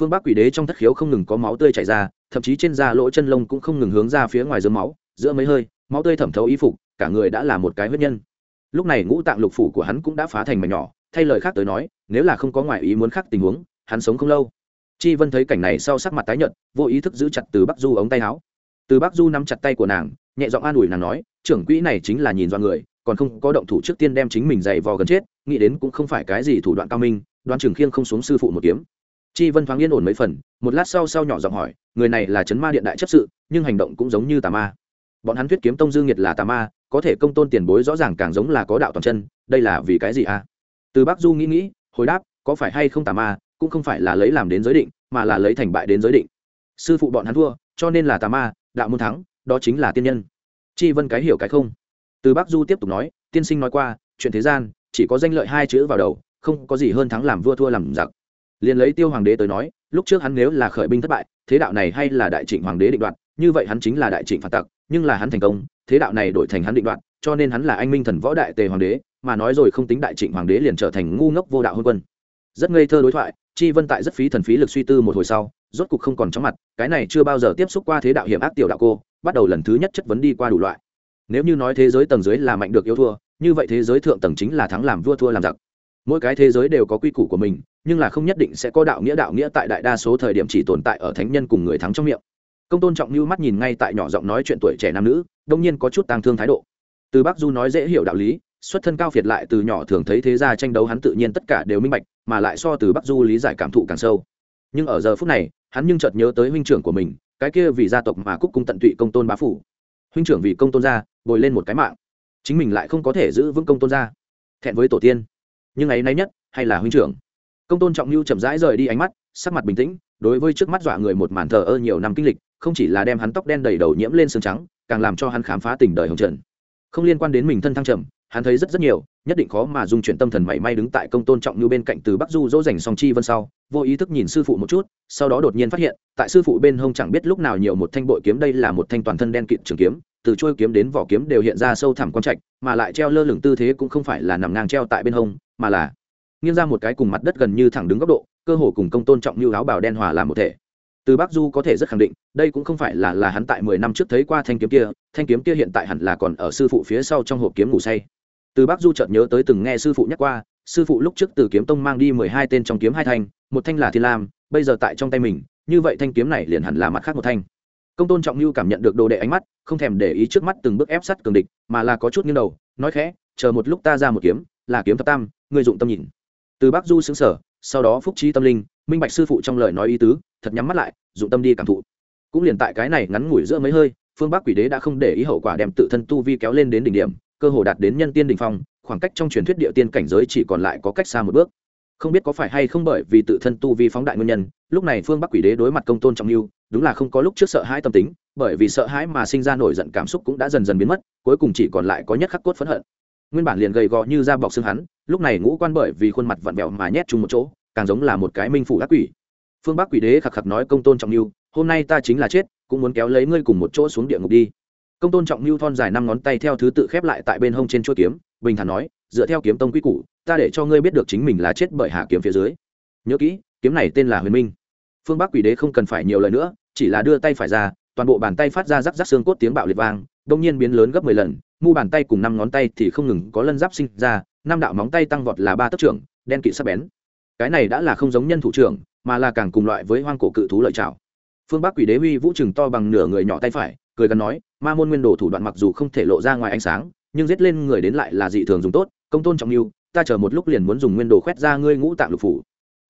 Phương bắc quỷ đế trong thất khiếu không ngừng có máu tươi chảy ra, thậm chí trên da lỗ chân lông cũng không ngừng hướng ra phía ngoài dưới máu, giữa mấy hơi, máu tươi thẩm thấu y phục, cả người đã là một cái huyết nhân lúc này ngũ tạng lục phủ của hắn cũng đã phá thành mảnh nhỏ, thay lời khác tới nói, nếu là không có ngoại ý muốn khác tình huống, hắn sống không lâu. Chi vân thấy cảnh này sau sắc mặt tái nhợt, vô ý thức giữ chặt từ bắc du ống tay áo. Từ bắc du nắm chặt tay của nàng, nhẹ giọng an ủi nàng nói, trưởng quỹ này chính là nhìn do người, còn không có động thủ trước tiên đem chính mình dày vò gần chết, nghĩ đến cũng không phải cái gì thủ đoạn cao minh đoan trường khiêng không xuống sư phụ một kiếm. Chi vân thoáng yên ổn mấy phần, một lát sau sau nhỏ giọng hỏi, người này là chấn ma điện đại chấp sự, nhưng hành động cũng giống như tà ma bọn hắn thuyết kiếm tông dương nhiệt là tà ma, có thể công tôn tiền bối rõ ràng càng giống là có đạo toàn chân, đây là vì cái gì à? Từ bắc du nghĩ nghĩ, hồi đáp, có phải hay không tà ma, cũng không phải là lấy làm đến giới định, mà là lấy thành bại đến giới định. Sư phụ bọn hắn thua, cho nên là tà ma, đạo môn thắng, đó chính là tiên nhân. Chi vân cái hiểu cái không? Từ bắc du tiếp tục nói, tiên sinh nói qua, chuyện thế gian, chỉ có danh lợi hai chữ vào đầu, không có gì hơn thắng làm vua thua làm giặc. Liền lấy tiêu hoàng đế tới nói, lúc trước hắn nếu là khởi binh thất bại, thế đạo này hay là đại trịnh hoàng đế định đoạt, như vậy hắn chính là đại trịnh phản tặc nhưng là hắn thành công, thế đạo này đổi thành hắn định đoạt, cho nên hắn là anh minh thần võ đại tề hoàng đế, mà nói rồi không tính đại trịnh hoàng đế liền trở thành ngu ngốc vô đạo hôn quân. Rất ngây thơ đối thoại, chi vân tại rất phí thần phí lực suy tư một hồi sau, rốt cục không còn chóng mặt, cái này chưa bao giờ tiếp xúc qua thế đạo hiểm ác tiểu đạo cô, bắt đầu lần thứ nhất chất vấn đi qua đủ loại. Nếu như nói thế giới tầng dưới là mạnh được yêu thua, như vậy thế giới thượng tầng chính là thắng làm vua thua làm giặc. Mỗi cái thế giới đều có quy củ của mình, nhưng là không nhất định sẽ có đạo nghĩa đạo nghĩa tại đại đa số thời điểm chỉ tồn tại ở thánh nhân cùng người thắng trong miệng công tôn trọng lưu mắt nhìn ngay tại nhỏ giọng nói chuyện tuổi trẻ nam nữ, đông nhiên có chút tang thương thái độ. Từ bác du nói dễ hiểu đạo lý, xuất thân cao phiệt lại từ nhỏ thường thấy thế gia tranh đấu hắn tự nhiên tất cả đều minh bạch, mà lại so từ bắc du lý giải cảm thụ càng sâu. Nhưng ở giờ phút này, hắn nhưng chợt nhớ tới huynh trưởng của mình, cái kia vì gia tộc mà cúc cung tận tụy công tôn bá phủ. Huynh trưởng vì công tôn gia, bồi lên một cái mạng. Chính mình lại không có thể giữ vững công tôn gia. Thẹn với tổ tiên. Nhưng ấy nay nhất, hay là huynh trưởng? Công tôn trọng lưu chậm rãi rời đi ánh mắt, sắc mặt bình tĩnh, đối với trước mắt dọa người một màn thờ ơ nhiều năm kinh lịch không chỉ là đem hắn tóc đen đầy đầu nhiễm lên xương trắng, càng làm cho hắn khám phá tình đời hồng trần. Không liên quan đến mình thân thăng trầm, hắn thấy rất rất nhiều, nhất định khó mà dung chuyển tâm thần mảy may đứng tại công tôn trọng như bên cạnh từ bắc du dỗ dành song chi vân sau, vô ý thức nhìn sư phụ một chút, sau đó đột nhiên phát hiện, tại sư phụ bên hông chẳng biết lúc nào nhiều một thanh bội kiếm đây là một thanh toàn thân đen kịt trường kiếm, từ trôi kiếm đến vỏ kiếm đều hiện ra sâu thẳm quan trạch, mà lại treo lơ lửng tư thế cũng không phải là nằm ngang treo tại bên hông, mà là nghiêng ra một cái cùng mặt đất gần như thẳng đứng góc độ, cơ hồ cùng công tôn trọng như áo bào đen hòa làm một thể từ bắc du có thể rất khẳng định, đây cũng không phải là là hắn tại mười năm trước thấy qua thanh kiếm kia, thanh kiếm kia hiện tại hẳn là còn ở sư phụ phía sau trong hộp kiếm ngủ say. Từ bắc du chợt nhớ tới từng nghe sư phụ nhắc qua, sư phụ lúc trước từ kiếm tông mang đi mười hai tên trong kiếm hai thanh, một thanh là thiên lam, bây giờ tại trong tay mình, như vậy thanh kiếm này liền hẳn là mặt khác một thanh. Công tôn trọng lưu cảm nhận được đồ đệ ánh mắt, không thèm để ý trước mắt từng bước ép sắt cường địch, mà là có chút nghiêng đầu, nói khẽ, chờ một lúc ta ra một kiếm, là kiếm thập tam người dụng tâm nhìn. Từ bắc du xứng sở sau đó phúc trí tâm linh minh bạch sư phụ trong lời nói ý tứ, thật nhắm mắt lại, dụng tâm đi cảm thụ. Cũng liền tại cái này ngắn ngủi giữa mấy hơi, phương bắc quỷ đế đã không để ý hậu quả đem tự thân tu vi kéo lên đến đỉnh điểm, cơ hồ đạt đến nhân tiên đỉnh phong, khoảng cách trong truyền thuyết địa tiên cảnh giới chỉ còn lại có cách xa một bước. Không biết có phải hay không bởi vì tự thân tu vi phóng đại nguyên nhân, lúc này phương bắc quỷ đế đối mặt công tôn trọng lưu đúng là không có lúc trước sợ hãi tâm tính, bởi vì sợ hãi mà sinh ra nổi giận cảm xúc cũng đã dần dần biến mất, cuối cùng chỉ còn lại có nhất khắc cốt phẫn hận. Nguyên bản liền gầy gò như da bọc xương hắn, lúc này ngũ quan bởi vì khuôn mặt vặn vẹo mà nhét chung một chỗ càng giống là một cái minh phủ ác quỷ. Phương bắc quỷ đế khạc khạc nói công tôn trọng mưu, hôm nay ta chính là chết, cũng muốn kéo lấy ngươi cùng một chỗ xuống địa ngục đi. Công tôn trọng mưu thon dài năm ngón tay theo thứ tự khép lại tại bên hông trên chuôi kiếm, bình thản nói, dựa theo kiếm tông quy củ, ta để cho ngươi biết được chính mình là chết bởi hạ kiếm phía dưới. Nhớ kỹ, kiếm này tên là huyền minh. Phương bắc quỷ đế không cần phải nhiều lời nữa, chỉ là đưa tay phải ra, toàn bộ bàn tay phát ra rắc rắc xương cốt tiếng bạo liệt vang, đông nhiên biến lớn gấp mười lần, mu bàn tay cùng năm ngón tay thì không ngừng có lân giáp sinh ra, năm đạo móng tay tăng vọt là ba tấc trưởng, đen kỵ sắc bén cái này đã là không giống nhân thủ trưởng, mà là càng cùng loại với hoang cổ cự thú lợi trào phương bắc quỷ đế huy vũ trừng to bằng nửa người nhỏ tay phải, cười gần nói, ma môn nguyên đồ thủ đoạn mặc dù không thể lộ ra ngoài ánh sáng, nhưng giết lên người đến lại là dị thường dùng tốt, công tôn trọng lưu ta chờ một lúc liền muốn dùng nguyên đồ khoét ra ngươi ngũ tạng lục phủ.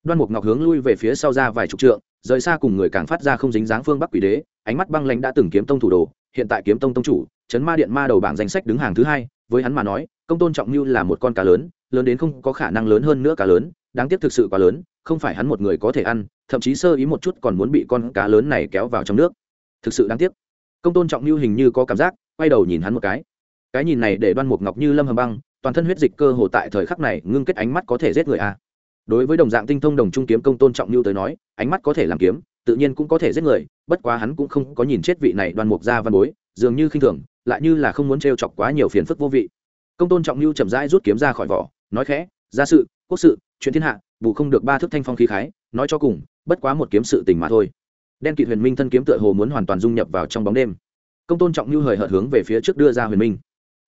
Đoan mục ngọc hướng lui về phía sau ra vài chục trượng, rời xa cùng người càng phát ra không dính dáng phương bắc quỷ đế, ánh mắt băng lãnh đã từng kiếm tông thủ đồ, hiện tại kiếm tông tông chủ, chấn ma điện ma đầu bảng danh sách đứng hàng thứ hai, với hắn mà nói, công tôn trọng lưu là một con cá lớn lớn đến không có khả năng lớn hơn nữa cá lớn, đáng tiếc thực sự quá lớn, không phải hắn một người có thể ăn, thậm chí sơ ý một chút còn muốn bị con cá lớn này kéo vào trong nước. Thực sự đáng tiếc. Công tôn trọng lưu hình như có cảm giác, quay đầu nhìn hắn một cái. Cái nhìn này để đoan mục ngọc như lâm hầm băng, toàn thân huyết dịch cơ hồ tại thời khắc này ngưng kết ánh mắt có thể giết người a. Đối với đồng dạng tinh thông đồng trung kiếm công tôn trọng lưu tới nói, ánh mắt có thể làm kiếm, tự nhiên cũng có thể giết người, bất quá hắn cũng không có nhìn chết vị này đoan mục ra văn bối, dường như khinh thường, lại như là không muốn trêu chọc quá nhiều phiền phức vô vị. Công tôn trọng lưu chậm rãi rút kiếm ra khỏi vỏ nói khẽ, gia sự, quốc sự, chuyện thiên hạ vụ không được ba thước thanh phong khí khái, nói cho cùng, bất quá một kiếm sự tình mà thôi. Đen kỵ huyền minh thân kiếm tựa hồ muốn hoàn toàn dung nhập vào trong bóng đêm. Công tôn trọng lưu hời hợt hướng về phía trước đưa ra huyền minh.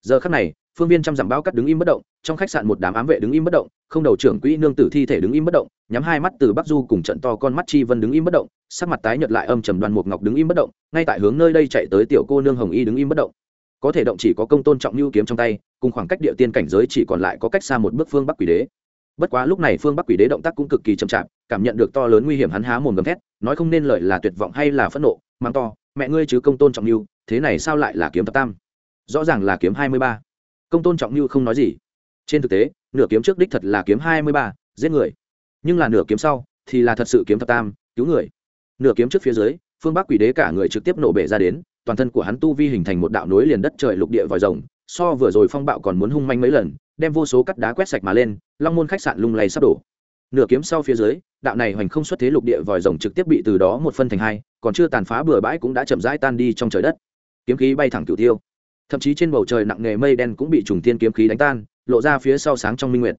Giờ khắc này, phương viên trăm dặm bao cắt đứng im bất động, trong khách sạn một đám ám vệ đứng im bất động, không đầu trưởng quỹ nương tử thi thể đứng im bất động, nhắm hai mắt từ bắc du cùng trận to con mắt chi vân đứng im bất động, sắc mặt tái nhợt lại âm trầm đoan mục ngọc đứng im bất động, ngay tại hướng nơi đây chạy tới tiểu cô nương hồng y đứng im bất động. Có thể động chỉ có công tôn trọng lưu kiếm trong tay cùng khoảng cách địa tiên cảnh giới chỉ còn lại có cách xa một bước phương bắc quỷ đế. Bất quá lúc này phương bắc quỷ đế động tác cũng cực kỳ chậm chạp, cảm nhận được to lớn nguy hiểm hắn há mồm gầm thét, nói không nên lời là tuyệt vọng hay là phẫn nộ, mang to, mẹ ngươi chứ công tôn trọng lưu thế này sao lại là kiếm thập tam? Rõ ràng là kiếm hai mươi ba. Công tôn trọng lưu không nói gì. Trên thực tế, nửa kiếm trước đích thật là kiếm hai mươi ba, giết người. Nhưng là nửa kiếm sau thì là thật sự kiếm thập tam, cứu người. Nửa kiếm trước phía dưới, phương bắc quỷ đế cả người trực tiếp nổ bể ra đến, toàn thân của hắn tu vi hình thành một đạo nối liền đất trời lục địa vòi rồng so vừa rồi phong bạo còn muốn hung manh mấy lần, đem vô số cắt đá quét sạch mà lên, long môn khách sạn lung lay sắp đổ. Nửa kiếm sau phía dưới, đạo này hoành không xuất thế lục địa vòi rồng trực tiếp bị từ đó một phân thành hai, còn chưa tàn phá bừa bãi cũng đã chậm rãi tan đi trong trời đất. Kiếm khí bay thẳng cửu tiêu. Thậm chí trên bầu trời nặng nề mây đen cũng bị trùng tiên kiếm khí đánh tan, lộ ra phía sau sáng trong minh nguyệt.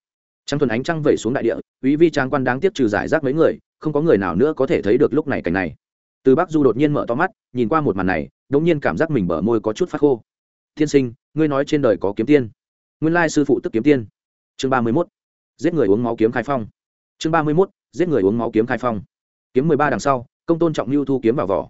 Trăng thuần ánh trăng vẩy xuống đại địa quý vi trang quan đáng tiếc trừ giải rác mấy người, không có người nào nữa có thể thấy được lúc này cảnh này. Từ bắc du đột nhiên mở to mắt, nhìn qua một màn này đống nhiên cảm giác mình bở môi có chút phát khô. Thiên sinh ngươi nói trên đời có kiếm tiên. Nguyên lai sư phụ tức kiếm tiên. Chương ba mươi mốt, giết người uống máu kiếm khai phong. Chương ba mươi mốt, giết người uống máu kiếm khai phong. Kiếm mười ba đằng sau, công tôn trọng lưu thu kiếm vào vỏ.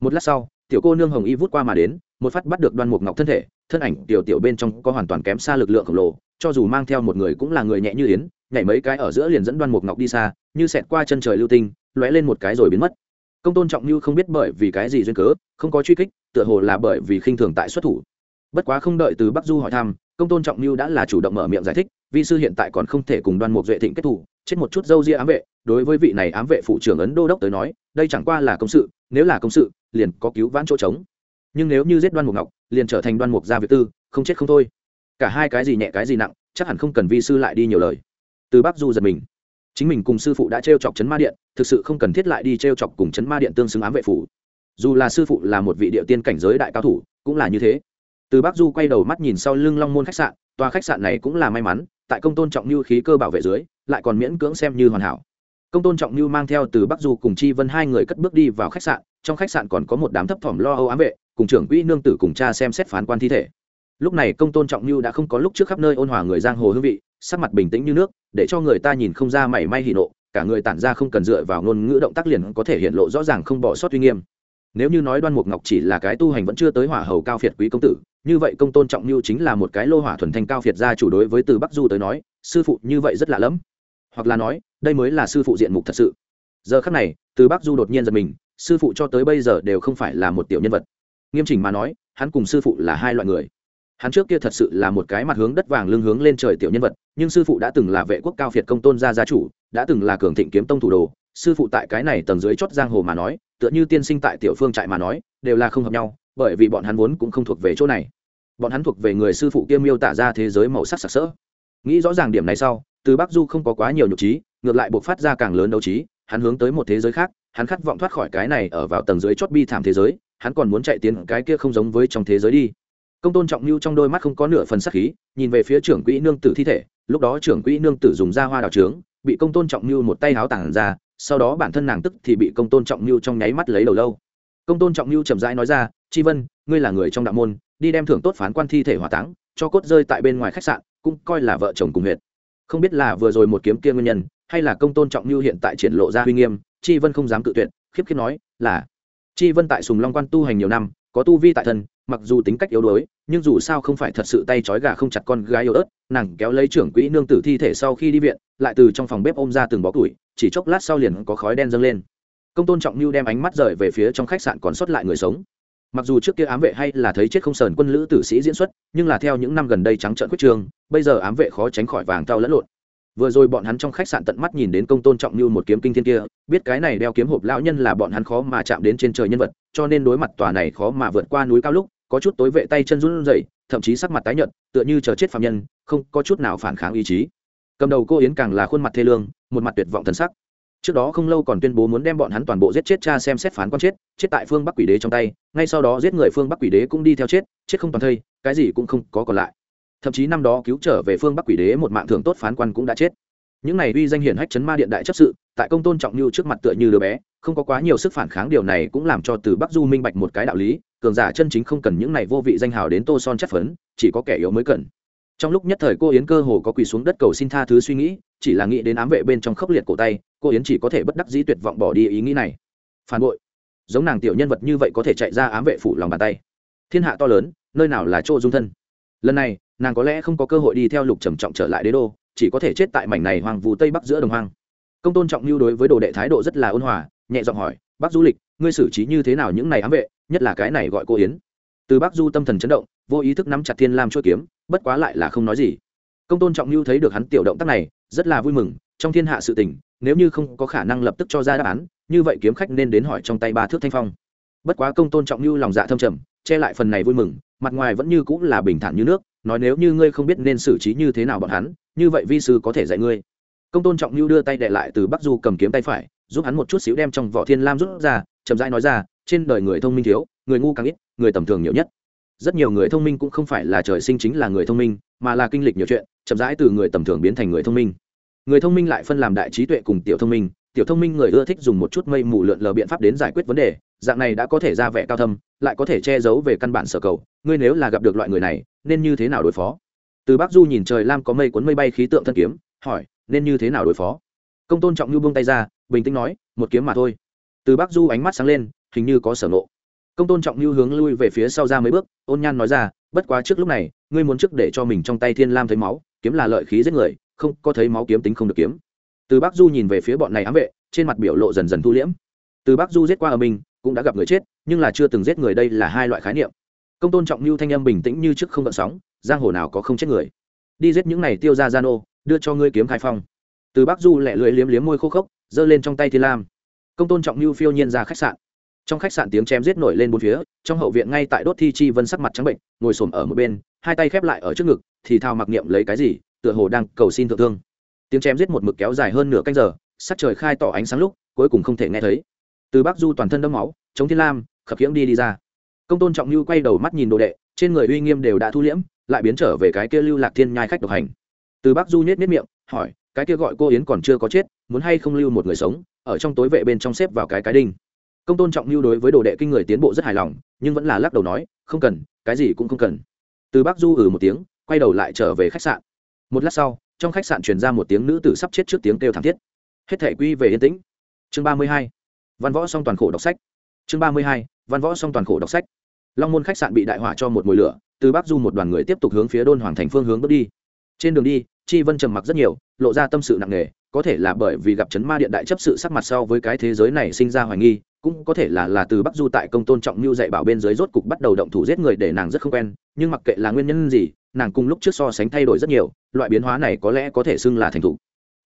Một lát sau, tiểu cô nương hồng y vút qua mà đến, một phát bắt được đoan mục ngọc thân thể, thân ảnh tiểu tiểu bên trong có hoàn toàn kém xa lực lượng khổng lồ, cho dù mang theo một người cũng là người nhẹ như yến, nhảy mấy cái ở giữa liền dẫn đoan mục ngọc đi xa, như xẹt qua chân trời lưu tinh, lóe lên một cái rồi biến mất. Công tôn trọng như không biết bởi vì cái gì duyên cớ, không có truy kích, tựa hồ là bởi vì khinh thường tại xuất thủ bất quá không đợi từ bắc du hỏi thăm, công tôn trọng mưu đã là chủ động mở miệng giải thích, vi sư hiện tại còn không thể cùng đoan mục duệ thịnh kết thủ, chết một chút dâu ria ám vệ, đối với vị này ám vệ phụ trưởng ấn đô đốc tới nói, đây chẳng qua là công sự, nếu là công sự, liền có cứu vãn chỗ trống. Nhưng nếu như giết đoan mục ngọc, liền trở thành đoan mục gia việt tư, không chết không thôi. Cả hai cái gì nhẹ cái gì nặng, chắc hẳn không cần vi sư lại đi nhiều lời. Từ bắc du giật mình. Chính mình cùng sư phụ đã t r e o chọc chấn ma điện, thực sự không cần thiết lại đi t r e o chọc cùng chấn ma điện tương xứng ám vệ phủ. Dù là sư phụ là một vị địa tiên cảnh giới đại cao thủ, cũng là như thế từ bắc du quay đầu mắt nhìn sau lưng long môn khách sạn, tòa khách sạn này cũng là may mắn, tại công tôn trọng như khí cơ bảo vệ dưới, lại còn miễn cưỡng xem như hoàn hảo. Công tôn trọng như mang theo từ bắc du cùng chi vân hai người cất bước đi vào khách sạn, trong khách sạn còn có một đám thấp thỏm lo âu ám vệ, cùng trưởng quỹ nương tử cùng cha xem xét phán quan thi thể. Lúc này công tôn trọng như đã không có lúc trước khắp nơi ôn hòa người giang hồ hương vị, sắc mặt bình tĩnh như nước, để cho người ta nhìn không ra mảy may hỉ nộ, cả người tản ra không cần dựa vào ngôn ngữ động tác liền có thể hiện lộ rõ ràng không bỏ sót uy nghiêm nếu như nói đoan mục ngọc chỉ là cái tu hành vẫn chưa tới hỏa hầu cao phiệt quý công tử, như vậy công tôn trọng mưu chính là một cái lô hỏa thuần thanh cao phiệt gia chủ đối với từ bắc du tới nói, sư phụ như vậy rất lạ lẫm. Hoặc là nói, đây mới là sư phụ diện mục thật sự. Giờ khắc này, từ bắc du đột nhiên giật mình, sư phụ cho tới bây giờ đều không phải là một tiểu nhân vật. Nghiêm chỉnh mà nói, hắn cùng sư phụ là hai loại người. Hắn trước kia thật sự là một cái mặt hướng đất vàng lưng hướng lên trời tiểu nhân vật, nhưng sư phụ đã từng là vệ quốc cao phiệt công tôn gia gia chủ, đã từng là cường thịnh kiếm tông thủ đồ sư phụ tại cái này tầng dưới chót giang hồ mà nói, tựa như tiên sinh tại tiểu phương trại mà nói, đều là không hợp nhau, bởi vì bọn hắn vốn cũng không thuộc về chỗ này. Bọn hắn thuộc về người sư phụ kia miêu tả ra thế giới màu sắc sặc sỡ. Nghĩ rõ ràng điểm này sau, từ bắc du không có quá nhiều nhục trí, ngược lại buộc phát ra càng lớn đấu trí, hắn hướng tới một thế giới khác, hắn khát vọng thoát khỏi cái này ở vào tầng dưới chót bi thảm thế giới, hắn còn muốn chạy tiến cái kia không giống với trong thế giới đi. Công tôn trọng lưu trong đôi mắt không có nửa phần sắc khí, nhìn về phía trưởng quỹ nương tử thi thể, lúc đó trưởng quỹ nương tử dùng ra hoa đào trướng, bị công tôn trọng lưu một tay háo tảng ra sau đó bản thân nàng tức thì bị công tôn trọng lưu trong nháy mắt lấy đầu lâu. Công tôn trọng lưu chậm rãi nói ra, chi vân, ngươi là người trong đạo môn, đi đem thưởng tốt phán quan thi thể hỏa táng, cho cốt rơi tại bên ngoài khách sạn, cũng coi là vợ chồng cùng huyện không biết là vừa rồi một kiếm kia nguyên nhân, hay là công tôn trọng lưu hiện tại triển lộ ra uy nghiêm, chi vân không dám cự tuyệt, khiếp khiếp nói, là. Chi vân tại sùng long quan tu hành nhiều năm, có tu vi tại thân, mặc dù tính cách yếu đuối, nhưng dù sao không phải thật sự tay trói gà không chặt con gái yếu ớt, nàng kéo lấy trưởng quỹ nương tử thi thể sau khi đi viện, lại từ trong phòng bếp ôm ra từng bó củi chỉ chốc lát sau liền có khói đen dâng lên. Công tôn trọng mưu đem ánh mắt rời về phía trong khách sạn còn sót lại người sống. Mặc dù trước kia ám vệ hay là thấy chết không sờn quân lữ tử sĩ diễn xuất, nhưng là theo những năm gần đây trắng trợn quyết trường, bây giờ ám vệ khó tránh khỏi vàng cao lẫn lộn. Vừa rồi bọn hắn trong khách sạn tận mắt nhìn đến công tôn trọng như một kiếm kinh thiên kia, biết cái này đeo kiếm hộp lão nhân là bọn hắn khó mà chạm đến trên trời nhân vật, cho nên đối mặt tòa này khó mà vượt qua núi cao lúc, có chút tối vệ tay chân run rẩy, thậm chí sắc mặt tái nhợt, tựa như chờ chết phạm nhân, không có chút nào phản kháng ý chí cầm đầu cô yến càng là khuôn mặt thê lương, một mặt tuyệt vọng thần sắc. Trước đó không lâu còn tuyên bố muốn đem bọn hắn toàn bộ giết chết cha xem xét phán con chết chết tại phương bắc quỷ đế trong tay, ngay sau đó giết người phương bắc quỷ đế cũng đi theo chết chết không toàn thây, cái gì cũng không có còn lại. Thậm chí năm đó cứu trở về phương bắc quỷ đế một mạng thường tốt phán quan cũng đã chết. Những này uy danh hiển hách chấn ma điện đại chấp sự, tại công tôn trọng như trước mặt tựa như đứa bé, không có quá nhiều sức phản kháng, điều này cũng làm cho từ bắc du minh bạch một cái đạo lý, cường giả chân chính không cần những này vô vị danh hào đến tô son chất phấn, chỉ có kẻ yếu mới cần trong lúc nhất thời cô yến cơ hồ có quỳ xuống đất cầu xin tha thứ suy nghĩ, chỉ là nghĩ đến ám vệ bên trong khốc liệt cổ tay, cô yến chỉ có thể bất đắc dĩ tuyệt vọng bỏ đi ý nghĩ này. Phản bội. Giống nàng tiểu nhân vật như vậy có thể chạy ra ám vệ phủ lòng bàn tay. Thiên hạ to lớn, nơi nào là chỗ dung thân? Lần này, nàng có lẽ không có cơ hội đi theo lục trầm trọng trở lại đế đô, chỉ có thể chết tại mảnh này hoàng vù tây bắc giữa đồng hoang. Công tôn trọng lưu đối với đồ đệ thái độ rất là ôn hòa, nhẹ giọng hỏi, bác du lịch, ngươi xử trí như thế nào những này ám vệ, nhất là cái này gọi cô yến? Từ bác du tâm thần chấn động, vô ý thức nắm chặt thiên lam chuỗi kiếm bất quá lại là không nói gì. Công tôn trọng lưu thấy được hắn tiểu động tác này, rất là vui mừng, trong thiên hạ sự tình, nếu như không có khả năng lập tức cho ra đáp án, như vậy kiếm khách nên đến hỏi trong tay ba thước thanh phong. Bất quá công tôn trọng lưu lòng dạ thâm trầm, che lại phần này vui mừng, mặt ngoài vẫn như cũng là bình thản như nước, nói nếu như ngươi không biết nên xử trí như thế nào bọn hắn, như vậy vi sư có thể dạy ngươi. Công tôn trọng lưu đưa tay đệ lại từ bắc du cầm kiếm tay phải, giúp hắn một chút xíu đem trong vỏ thiên lam rút ra, chậm rãi nói ra, trên đời người thông minh thiếu, người ngu càng ít, người tầm thường nhiều nhất rất nhiều người thông minh cũng không phải là trời sinh chính là người thông minh, mà là kinh lịch nhiều chuyện, chậm rãi từ người tầm thường biến thành người thông minh. Người thông minh lại phân làm đại trí tuệ cùng tiểu thông minh. Tiểu thông minh người ưa thích dùng một chút mây mù lượn lờ biện pháp đến giải quyết vấn đề. Dạng này đã có thể ra vẻ cao thâm, lại có thể che giấu về căn bản sở cầu. Ngươi nếu là gặp được loại người này, nên như thế nào đối phó? Từ bắc du nhìn trời lam có mây cuốn mây bay khí tượng thân kiếm, hỏi, nên như thế nào đối phó? Công tôn trọng nhu buông tay ra, bình tĩnh nói, một kiếm mà thôi. Từ bắc du ánh mắt sáng lên, hình như có sở nộ công tôn trọng lưu hướng lui về phía sau ra mấy bước, ôn nhan nói ra, bất quá trước lúc này, ngươi muốn trước để cho mình trong tay thiên lam thấy máu, kiếm là lợi khí giết người, không có thấy máu kiếm tính không được kiếm. Từ bắc du nhìn về phía bọn này ám vệ, trên mặt biểu lộ dần dần thu liễm. Từ bắc du giết qua ở mình cũng đã gặp người chết, nhưng là chưa từng giết người đây là hai loại khái niệm. Công tôn trọng lưu thanh âm bình tĩnh như trước không gợn sóng, giang hồ nào có không chết người. Đi giết những này tiêu ra gian ô đưa cho ngươi kiếm khai phong. Từ bắc du lẹ lưỡi liếm liếm môi khô khốc, giơ lên trong tay thiên lam. Công tôn trọng lưu phiêu nhiên ra khách sạn trong khách sạn tiếng chém giết nổi lên bốn phía, trong hậu viện ngay tại đốt thi chi vân sắc mặt trắng bệnh, ngồi xổm ở một bên, hai tay khép lại ở trước ngực, thì thao mặc niệm lấy cái gì, tựa hồ đang cầu xin thượng thương. Tiếng chém giết một mực kéo dài hơn nửa canh giờ, sắc trời khai tỏ ánh sáng lúc, cuối cùng không thể nghe thấy. Từ bắc du toàn thân đẫm máu, chống thiên lam, khập khiễng đi đi ra. Công tôn trọng lưu quay đầu mắt nhìn đồ đệ, trên người uy nghiêm đều đã thu liễm, lại biến trở về cái kia lưu lạc thiên nhai khách độc hành. Từ bắc du nhét nhét miệng, hỏi, cái kia gọi cô yến còn chưa có chết, muốn hay không lưu một người sống, ở trong tối vệ bên trong xếp vào cái cái đinh công tôn trọng lưu đối với đồ đệ kinh người tiến bộ rất hài lòng, nhưng vẫn là lắc đầu nói, không cần, cái gì cũng không cần. Từ bác du ừ một tiếng, quay đầu lại trở về khách sạn. Một lát sau, trong khách sạn truyền ra một tiếng nữ tử sắp chết trước tiếng kêu thảm thiết. Hết thể quy về yên tĩnh. Chương ba mươi hai. Văn võ song toàn khổ đọc sách. Chương ba mươi hai. Văn võ song toàn khổ đọc sách. Long môn khách sạn bị đại hỏa cho một mùi lửa, từ bắc du một đoàn người tiếp tục hướng phía đôn hoàng thành phương hướng bước đi. Trên đường đi, chi vân trầm mặc rất nhiều, lộ ra tâm sự nặng nề, có thể là bởi vì gặp chấn ma điện đại chấp sự sắc mặt sau với cái thế giới này sinh ra hoài nghi cũng có thể là là từ bắc du tại công tôn trọng mưu dạy bảo bên dưới rốt cục bắt đầu động thủ giết người để nàng rất không quen, nhưng mặc kệ là nguyên nhân gì, nàng cùng lúc trước so sánh thay đổi rất nhiều, loại biến hóa này có lẽ có thể xưng là thành thục.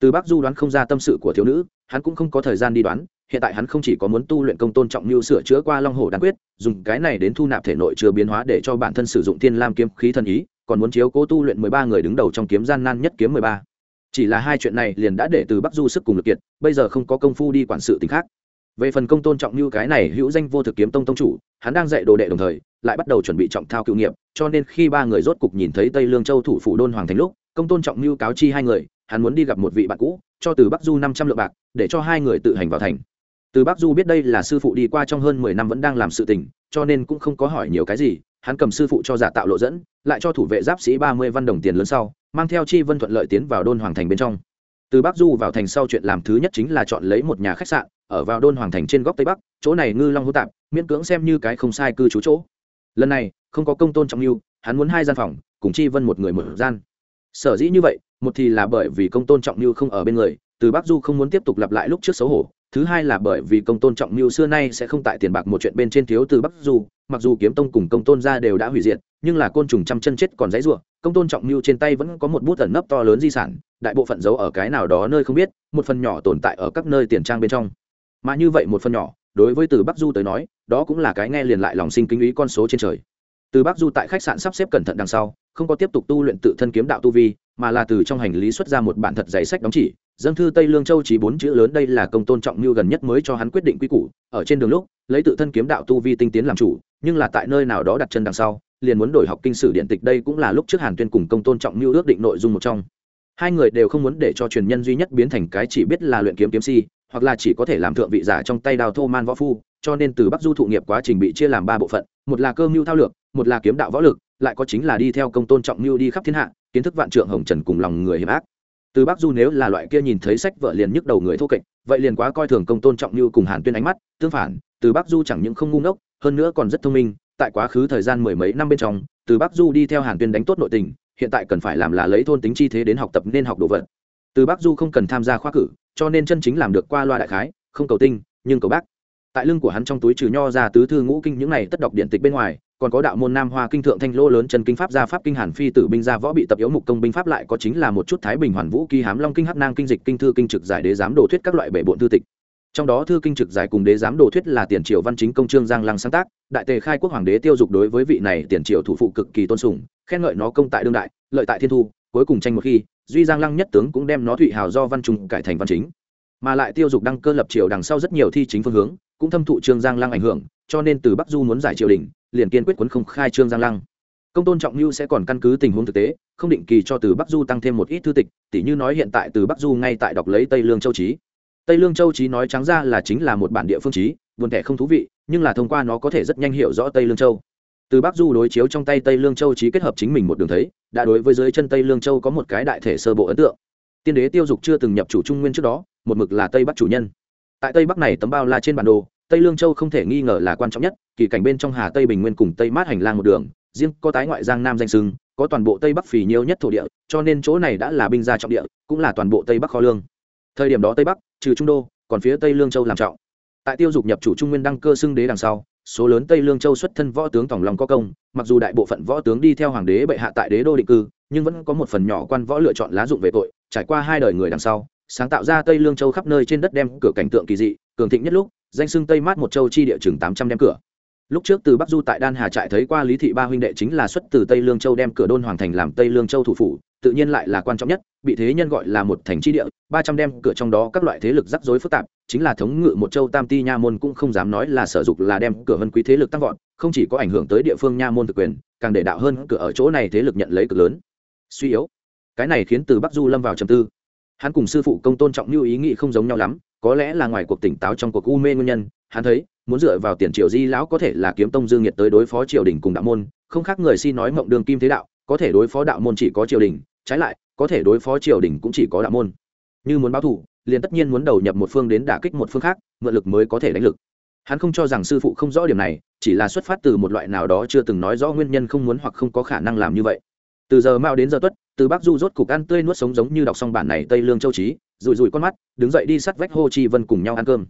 Từ bắc du đoán không ra tâm sự của thiếu nữ, hắn cũng không có thời gian đi đoán, hiện tại hắn không chỉ có muốn tu luyện công tôn trọng mưu sửa chữa qua long hồ đan quyết, dùng cái này đến thu nạp thể nội chưa biến hóa để cho bản thân sử dụng thiên lam kiếm khí thần ý, còn muốn chiếu cố tu luyện mười ba người đứng đầu trong kiếm gian nan nhất kiếm mười ba. Chỉ là hai chuyện này liền đã để từ bắc du sức cùng lực kiệt, bây giờ không có công phu đi quản sự t khác về phần công tôn trọng như cái này hữu danh vô thực kiếm tông tông chủ, hắn đang dạy đồ đệ đồng thời, lại bắt đầu chuẩn bị trọng thao cựu nghiệp, cho nên khi ba người rốt cục nhìn thấy tây lương châu thủ phủ đôn hoàng thành lúc, công tôn trọng như cáo chi hai người, hắn muốn đi gặp một vị bạn cũ, cho từ bắc du năm trăm lượng bạc, để cho hai người tự hành vào thành. Từ bắc du biết đây là sư phụ đi qua trong hơn mười năm vẫn đang làm sự tình, cho nên cũng không có hỏi nhiều cái gì, hắn cầm sư phụ cho giả tạo lộ dẫn, lại cho thủ vệ giáp sĩ ba mươi văn đồng tiền lớn sau, mang theo chi vân thuận lợi tiến vào đôn hoàng thành bên trong. Từ bắc du vào thành sau chuyện làm thứ nhất chính là chọn lấy một nhà khách sạn ở vào đôn hoàng thành trên góc tây bắc, chỗ này ngư long hữu tạp, miễn cưỡng xem như cái không sai cư trú chỗ. Lần này, không có công tôn trọng mưu, hắn muốn hai gian phòng, cùng chi vân một người một gian. Sở dĩ như vậy, một thì là bởi vì công tôn trọng mưu không ở bên người, từ bắc du không muốn tiếp tục lặp lại lúc trước xấu hổ, thứ hai là bởi vì công tôn trọng mưu xưa nay sẽ không tại tiền bạc một chuyện bên trên thiếu từ bắc du, mặc dù kiếm tông cùng công tôn gia đều đã hủy diệt, nhưng là côn trùng trăm chân chết còn dãy ruộng công tôn trọng mưu trên tay vẫn có một bút ẩn nấp to lớn di sản, đại bộ phận giấu ở cái nào đó nơi không biết, một phần nhỏ tồn tại ở các nơi tiền trang bên trong mà như vậy một phần nhỏ, đối với từ bắc du tới nói, đó cũng là cái nghe liền lại lòng sinh kinh ý con số trên trời. Từ bắc du tại khách sạn sắp xếp cẩn thận đằng sau, không có tiếp tục tu luyện tự thân kiếm đạo tu vi, mà là từ trong hành lý xuất ra một bản thật giấy sách đóng chỉ, dân thư tây lương châu chỉ bốn chữ lớn đây là công tôn trọng mưu gần nhất mới cho hắn quyết định quy củ, ở trên đường lúc, lấy tự thân kiếm đạo tu vi tinh tiến làm chủ, nhưng là tại nơi nào đó đặt chân đằng sau, liền muốn đổi học kinh sử điện tịch đây cũng là lúc trước hàn tuyên cùng công tôn trọng mưu ước định nội dung một trong. Hai người đều không muốn để cho truyền nhân duy nhất biến thành cái chỉ biết là luyện kiếm kiếm si hoặc là chỉ có thể làm thượng vị giả trong tay đào thô man võ phu, cho nên từ bắc du thụ nghiệp quá trình bị chia làm ba bộ phận, một là cơ mưu thao lược, một là kiếm đạo võ lực, lại có chính là đi theo công tôn trọng mưu đi khắp thiên hạ, kiến thức vạn trượng hồng trần cùng lòng người hiểm ác. Từ bắc du nếu là loại kia nhìn thấy sách vợ liền nhức đầu người thô kệch, vậy liền quá coi thường công tôn trọng mưu cùng hàn tuyên ánh mắt, tương phản, từ bắc du chẳng những không ngu ngốc, hơn nữa còn rất thông minh, tại quá khứ thời gian mười mấy năm bên trong, từ bắc du đi theo hàn tuyên đánh tốt nội tình, hiện tại cần phải làm là lấy thôn tính chi thế đến học tập nên học đồ vật. Từ bắc du không cần tham gia khoa cử cho nên chân chính làm được qua loa đại khái, không cầu tinh, nhưng cầu bác. Tại lưng của hắn trong túi trừ nho ra tứ thư ngũ kinh những này tất đọc điện tịch bên ngoài, còn có đạo môn nam hoa kinh thượng thanh lô lớn chân kinh pháp gia pháp kinh hàn phi tử binh gia võ bị tập yếu mục công binh pháp lại có chính là một chút thái bình hoàn vũ kỳ hám long kinh hắc nang kinh dịch kinh thư kinh trực giải đế giám đồ thuyết các loại bể bộn thư tịch. Trong đó thư kinh trực giải cùng đế giám đồ thuyết là tiền triều văn chính công trương giang lăng sáng tác, đại tề khai quốc hoàng đế tiêu dục đối với vị này tiền triều thủ phụ cực kỳ tôn sùng, khen ngợi nó công tại đương đại, lợi tại thiên thu, cuối cùng tranh một khi duy giang lăng nhất tướng cũng đem nó thụy hào do văn Trung cải thành văn chính. Mà lại tiêu dục đăng cơ lập triều đằng sau rất nhiều thi chính phương hướng, cũng thâm thụ trương giang lăng ảnh hưởng, cho nên từ bắc du muốn giải triều đình, liền kiên quyết quấn không khai trương giang lăng. Công tôn trọng lưu sẽ còn căn cứ tình huống thực tế, không định kỳ cho từ bắc du tăng thêm một ít thư tịch, tỉ như nói hiện tại từ bắc du ngay tại đọc lấy tây lương châu trí tây lương châu trí nói trắng ra là chính là một bản địa phương trí buồn thẻ không thú vị, nhưng là thông qua nó có thể rất nhanh hiểu rõ tây lương châu từ bắc du đối chiếu trong tay tây lương châu trí kết hợp chính mình một đường thấy, đã đối với dưới chân tây lương châu có một cái đại thể sơ bộ ấn tượng. Tiên đế tiêu dục chưa từng nhập chủ trung nguyên trước đó, một mực là tây bắc chủ nhân. Tại tây bắc này tấm bao la trên bản đồ, tây lương châu không thể nghi ngờ là quan trọng nhất, kỳ cảnh bên trong hà tây bình nguyên cùng tây mát hành lang một đường, riêng có tái ngoại giang nam danh sưng có toàn bộ tây bắc phì nhiều nhất thổ địa, cho nên chỗ này đã là binh gia trọng địa, cũng là toàn bộ tây bắc kho lương. Thời điểm đó tây bắc, trừ trung đô, còn phía tây lương châu làm trọng. Tại tiêu dục nhập chủ trung nguyên đăng cơ xưng đế đằng sau số lớn tây lương châu xuất thân võ tướng tổng lòng có công, mặc dù đại bộ phận võ tướng đi theo hoàng đế bệ hạ tại đế đô định cư, nhưng vẫn có một phần nhỏ quan võ lựa chọn lá dụng về tội, trải qua hai đời người đằng sau, sáng tạo ra tây lương châu khắp nơi trên đất đem cửa cảnh tượng kỳ dị, cường thịnh nhất lúc, danh xưng tây mát một châu chi địa chừng tám trăm đem cửa. Lúc trước từ bắc du tại đan hà trại thấy qua lý thị ba huynh đệ chính là xuất từ tây lương châu đem cửa đôn hoàng thành làm tây lương châu thủ phủ tự nhiên lại là quan trọng nhất, bị thế nhân gọi là một thành chi địa, ba trăm đem cửa trong đó các loại thế lực rắc rối phức tạp, chính là thống ngự một châu tam ti nha môn cũng không dám nói là sở dục là đem cửa vân quý thế lực tăng vọt, không chỉ có ảnh hưởng tới địa phương nha môn thực quyền, càng để đạo hơn cửa ở chỗ này thế lực nhận lấy cực lớn. Suy yếu. Cái này khiến từ bắc du lâm vào trầm tư. Hắn cùng sư phụ công tôn trọng như ý nghĩ không giống nhau lắm, có lẽ là ngoài cuộc tỉnh táo trong cuộc u mê nguyên nhân, hắn thấy, muốn dựa vào tiền triều di lão có thể là kiếm tông dương nhiệt tới đối phó triều đình cùng đạo môn, không khác người si nói mộng đường kim thế đạo có thể đối phó đạo môn chỉ có triều đình, trái lại, có thể đối phó triều đình cũng chỉ có đạo môn. Như muốn báo thủ liền tất nhiên muốn đầu nhập một phương đến đả kích một phương khác, mượn lực mới có thể đánh lực. Hắn không cho rằng sư phụ không rõ điểm này, chỉ là xuất phát từ một loại nào đó chưa từng nói rõ nguyên nhân không muốn hoặc không có khả năng làm như vậy. Từ giờ mao đến giờ tuất, từ bắc du rốt cục ăn tươi nuốt sống giống như đọc xong bản này tây lương châu trí rủi rủi con mắt, đứng dậy đi sắt vách hô chi vân cùng nhau ăn cơm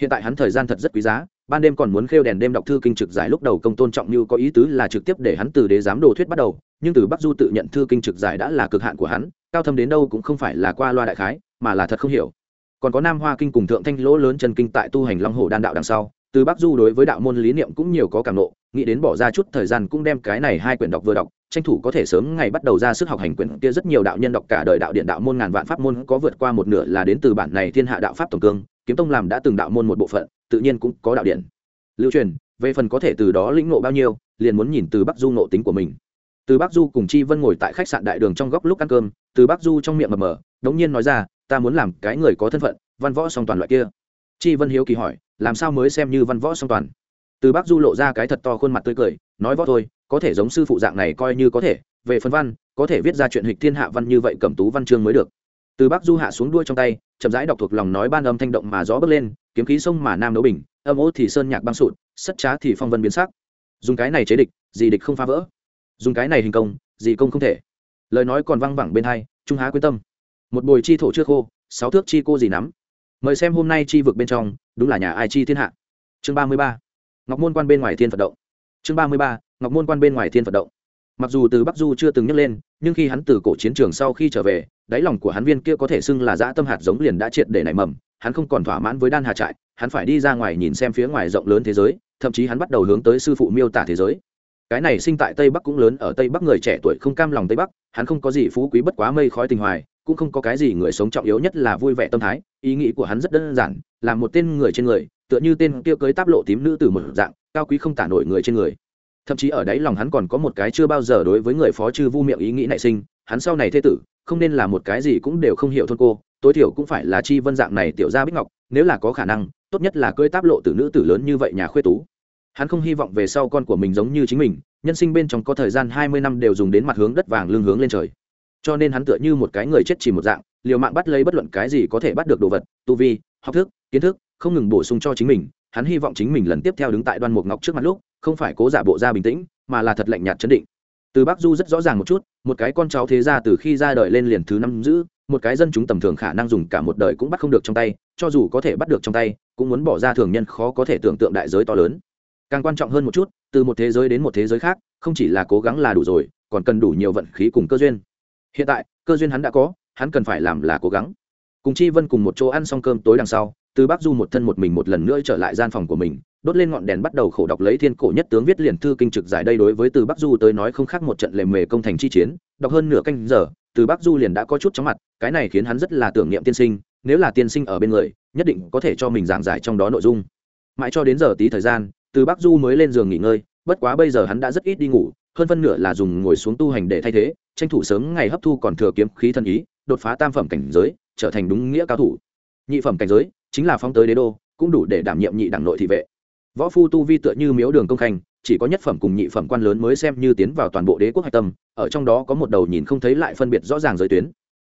hiện tại hắn thời gian thật rất quý giá, ban đêm còn muốn khêu đèn đêm đọc thư kinh trực giải lúc đầu công tôn trọng như có ý tứ là trực tiếp để hắn từ đế giám đồ thuyết bắt đầu, nhưng từ bắc du tự nhận thư kinh trực giải đã là cực hạn của hắn, cao thâm đến đâu cũng không phải là qua loa đại khái, mà là thật không hiểu. Còn có nam hoa kinh cùng thượng thanh lỗ lớn chân kinh tại tu hành long hồ đan đạo đằng sau từ bắc du đối với đạo môn lý niệm cũng nhiều có cảm nộ, nghĩ đến bỏ ra chút thời gian cũng đem cái này hai quyển đọc vừa đọc, tranh thủ có thể sớm ngày bắt đầu ra sức học hành quyển kia rất nhiều đạo nhân đọc cả đời đạo điện đạo môn ngàn vạn pháp môn có vượt qua một nửa là đến từ bản này thiên hạ đạo pháp tổng cương, kiếm tông làm đã từng đạo môn một bộ phận, tự nhiên cũng có đạo điện. Lưu truyền, về phần có thể từ đó lĩnh ngộ bao nhiêu, liền muốn nhìn từ bắc du ngộ tính của mình. Từ bắc du cùng chi vân ngồi tại khách sạn đại đường trong góc lúc ăn cơm, từ bắc du trong miệng mờ mờ, đống nhiên nói ra, ta muốn làm cái người có thân phận, văn võ song toàn loại kia. Chi vân hiếu kỳ hỏi làm sao mới xem như văn võ song toàn? Từ bắc du lộ ra cái thật to khuôn mặt tươi cười, nói võ thôi, có thể giống sư phụ dạng này coi như có thể, về phân văn, có thể viết ra chuyện hịch thiên hạ văn như vậy cẩm tú văn chương mới được. Từ bắc du hạ xuống đuôi trong tay, chậm rãi đọc thuộc lòng nói ban âm thanh động mà gió bước lên, kiếm khí sông mà nam nấu bình, âm ô thì sơn nhạc băng sụt, sất trá thì phong vân biến sắc. Dùng cái này chế địch, gì địch không phá vỡ. Dùng cái này hình công, gì công không thể. Lời nói còn văng vẳng bên hai, trung há quyết tâm. Một bồi chi thổ chưa khô, sáu thước chi cô gì nắm. Mời xem hôm nay chi vực bên trong đúng là nhà ai chi thiên hạ. Chương ba mươi ba, ngọc môn quan bên ngoài thiên phật động. Chương ba mươi ba, ngọc môn quan bên ngoài thiên phật động. Mặc dù từ bắc du chưa từng nhắc lên, nhưng khi hắn từ cổ chiến trường sau khi trở về, đáy lòng của hắn viên kia có thể xưng là dã tâm hạt giống liền đã triệt để nảy mầm, hắn không còn thỏa mãn với đan hà trại, hắn phải đi ra ngoài nhìn xem phía ngoài rộng lớn thế giới, thậm chí hắn bắt đầu hướng tới sư phụ miêu tả thế giới. Cái này sinh tại tây bắc cũng lớn, ở tây bắc người trẻ tuổi không cam lòng tây bắc, hắn không có gì phú quý bất quá mây khói tình hoài cũng không có cái gì người sống trọng yếu nhất là vui vẻ tâm thái, ý nghĩ của hắn rất đơn giản, là một tên người trên người, tựa như tên kia cưới táp lộ tím nữ từ một dạng, cao quý không tả nổi người trên người. Thậm chí ở đấy lòng hắn còn có một cái chưa bao giờ đối với người phó chư vu miệng ý nghĩ nảy sinh, hắn sau này thê tử, không nên là một cái gì cũng đều không hiểu thôn cô, tối thiểu cũng phải là chi vân dạng này tiểu gia bích ngọc, nếu là có khả năng, tốt nhất là cưới táp lộ từ nữ tử lớn như vậy nhà khuê tú. Hắn không hy vọng về sau con của mình giống như chính mình, nhân sinh bên trong có thời gian hai mươi năm đều dùng đến mặt hướng đất vàng lưng hướng lên trời cho nên hắn tựa như một cái người chết chỉ một dạng, liều mạng bắt lấy bất luận cái gì có thể bắt được đồ vật, tu vi, học thức, kiến thức, không ngừng bổ sung cho chính mình. Hắn hy vọng chính mình lần tiếp theo đứng tại đoan mục ngọc trước mặt lúc, không phải cố giả bộ ra bình tĩnh, mà là thật lạnh nhạt chấn định. Từ bắc du rất rõ ràng một chút, một cái con cháu thế ra từ khi ra đời lên liền thứ năm giữ, một cái dân chúng tầm thường khả năng dùng cả một đời cũng bắt không được trong tay, cho dù có thể bắt được trong tay, cũng muốn bỏ ra thường nhân khó có thể tưởng tượng đại giới to lớn. Càng quan trọng hơn một chút, từ một thế giới đến một thế giới khác, không chỉ là cố gắng là đủ rồi, còn cần đủ nhiều vận khí cùng cơ duyên hiện tại, cơ duyên hắn đã có, hắn cần phải làm là cố gắng. Cùng chi vân cùng một chỗ ăn xong cơm tối đằng sau, từ bắc du một thân một mình một lần nữa trở lại gian phòng của mình, đốt lên ngọn đèn bắt đầu khổ đọc lấy thiên cổ nhất tướng viết liền thư kinh trực giải đây đối với từ bắc du tới nói không khác một trận lề mề công thành chi chiến, đọc hơn nửa canh giờ, từ bắc du liền đã có chút chóng mặt, cái này khiến hắn rất là tưởng niệm tiên sinh, nếu là tiên sinh ở bên người, nhất định có thể cho mình giảng giải trong đó nội dung. Mãi cho đến giờ tí thời gian, từ bắc du mới lên giường nghỉ ngơi, bất quá bây giờ hắn đã rất ít đi ngủ, hơn phân nửa là dùng ngồi xuống tu hành để thay thế tranh thủ sớm ngày hấp thu còn thừa kiếm khí thân ý, đột phá tam phẩm cảnh giới, trở thành đúng nghĩa cao thủ. Nhị phẩm cảnh giới chính là phóng tới đế đô, cũng đủ để đảm nhiệm nhị đảng nội thị vệ. Võ phu tu vi tựa như miếu đường công khanh, chỉ có nhất phẩm cùng nhị phẩm quan lớn mới xem như tiến vào toàn bộ đế quốc hạch tâm, ở trong đó có một đầu nhìn không thấy lại phân biệt rõ ràng giới tuyến.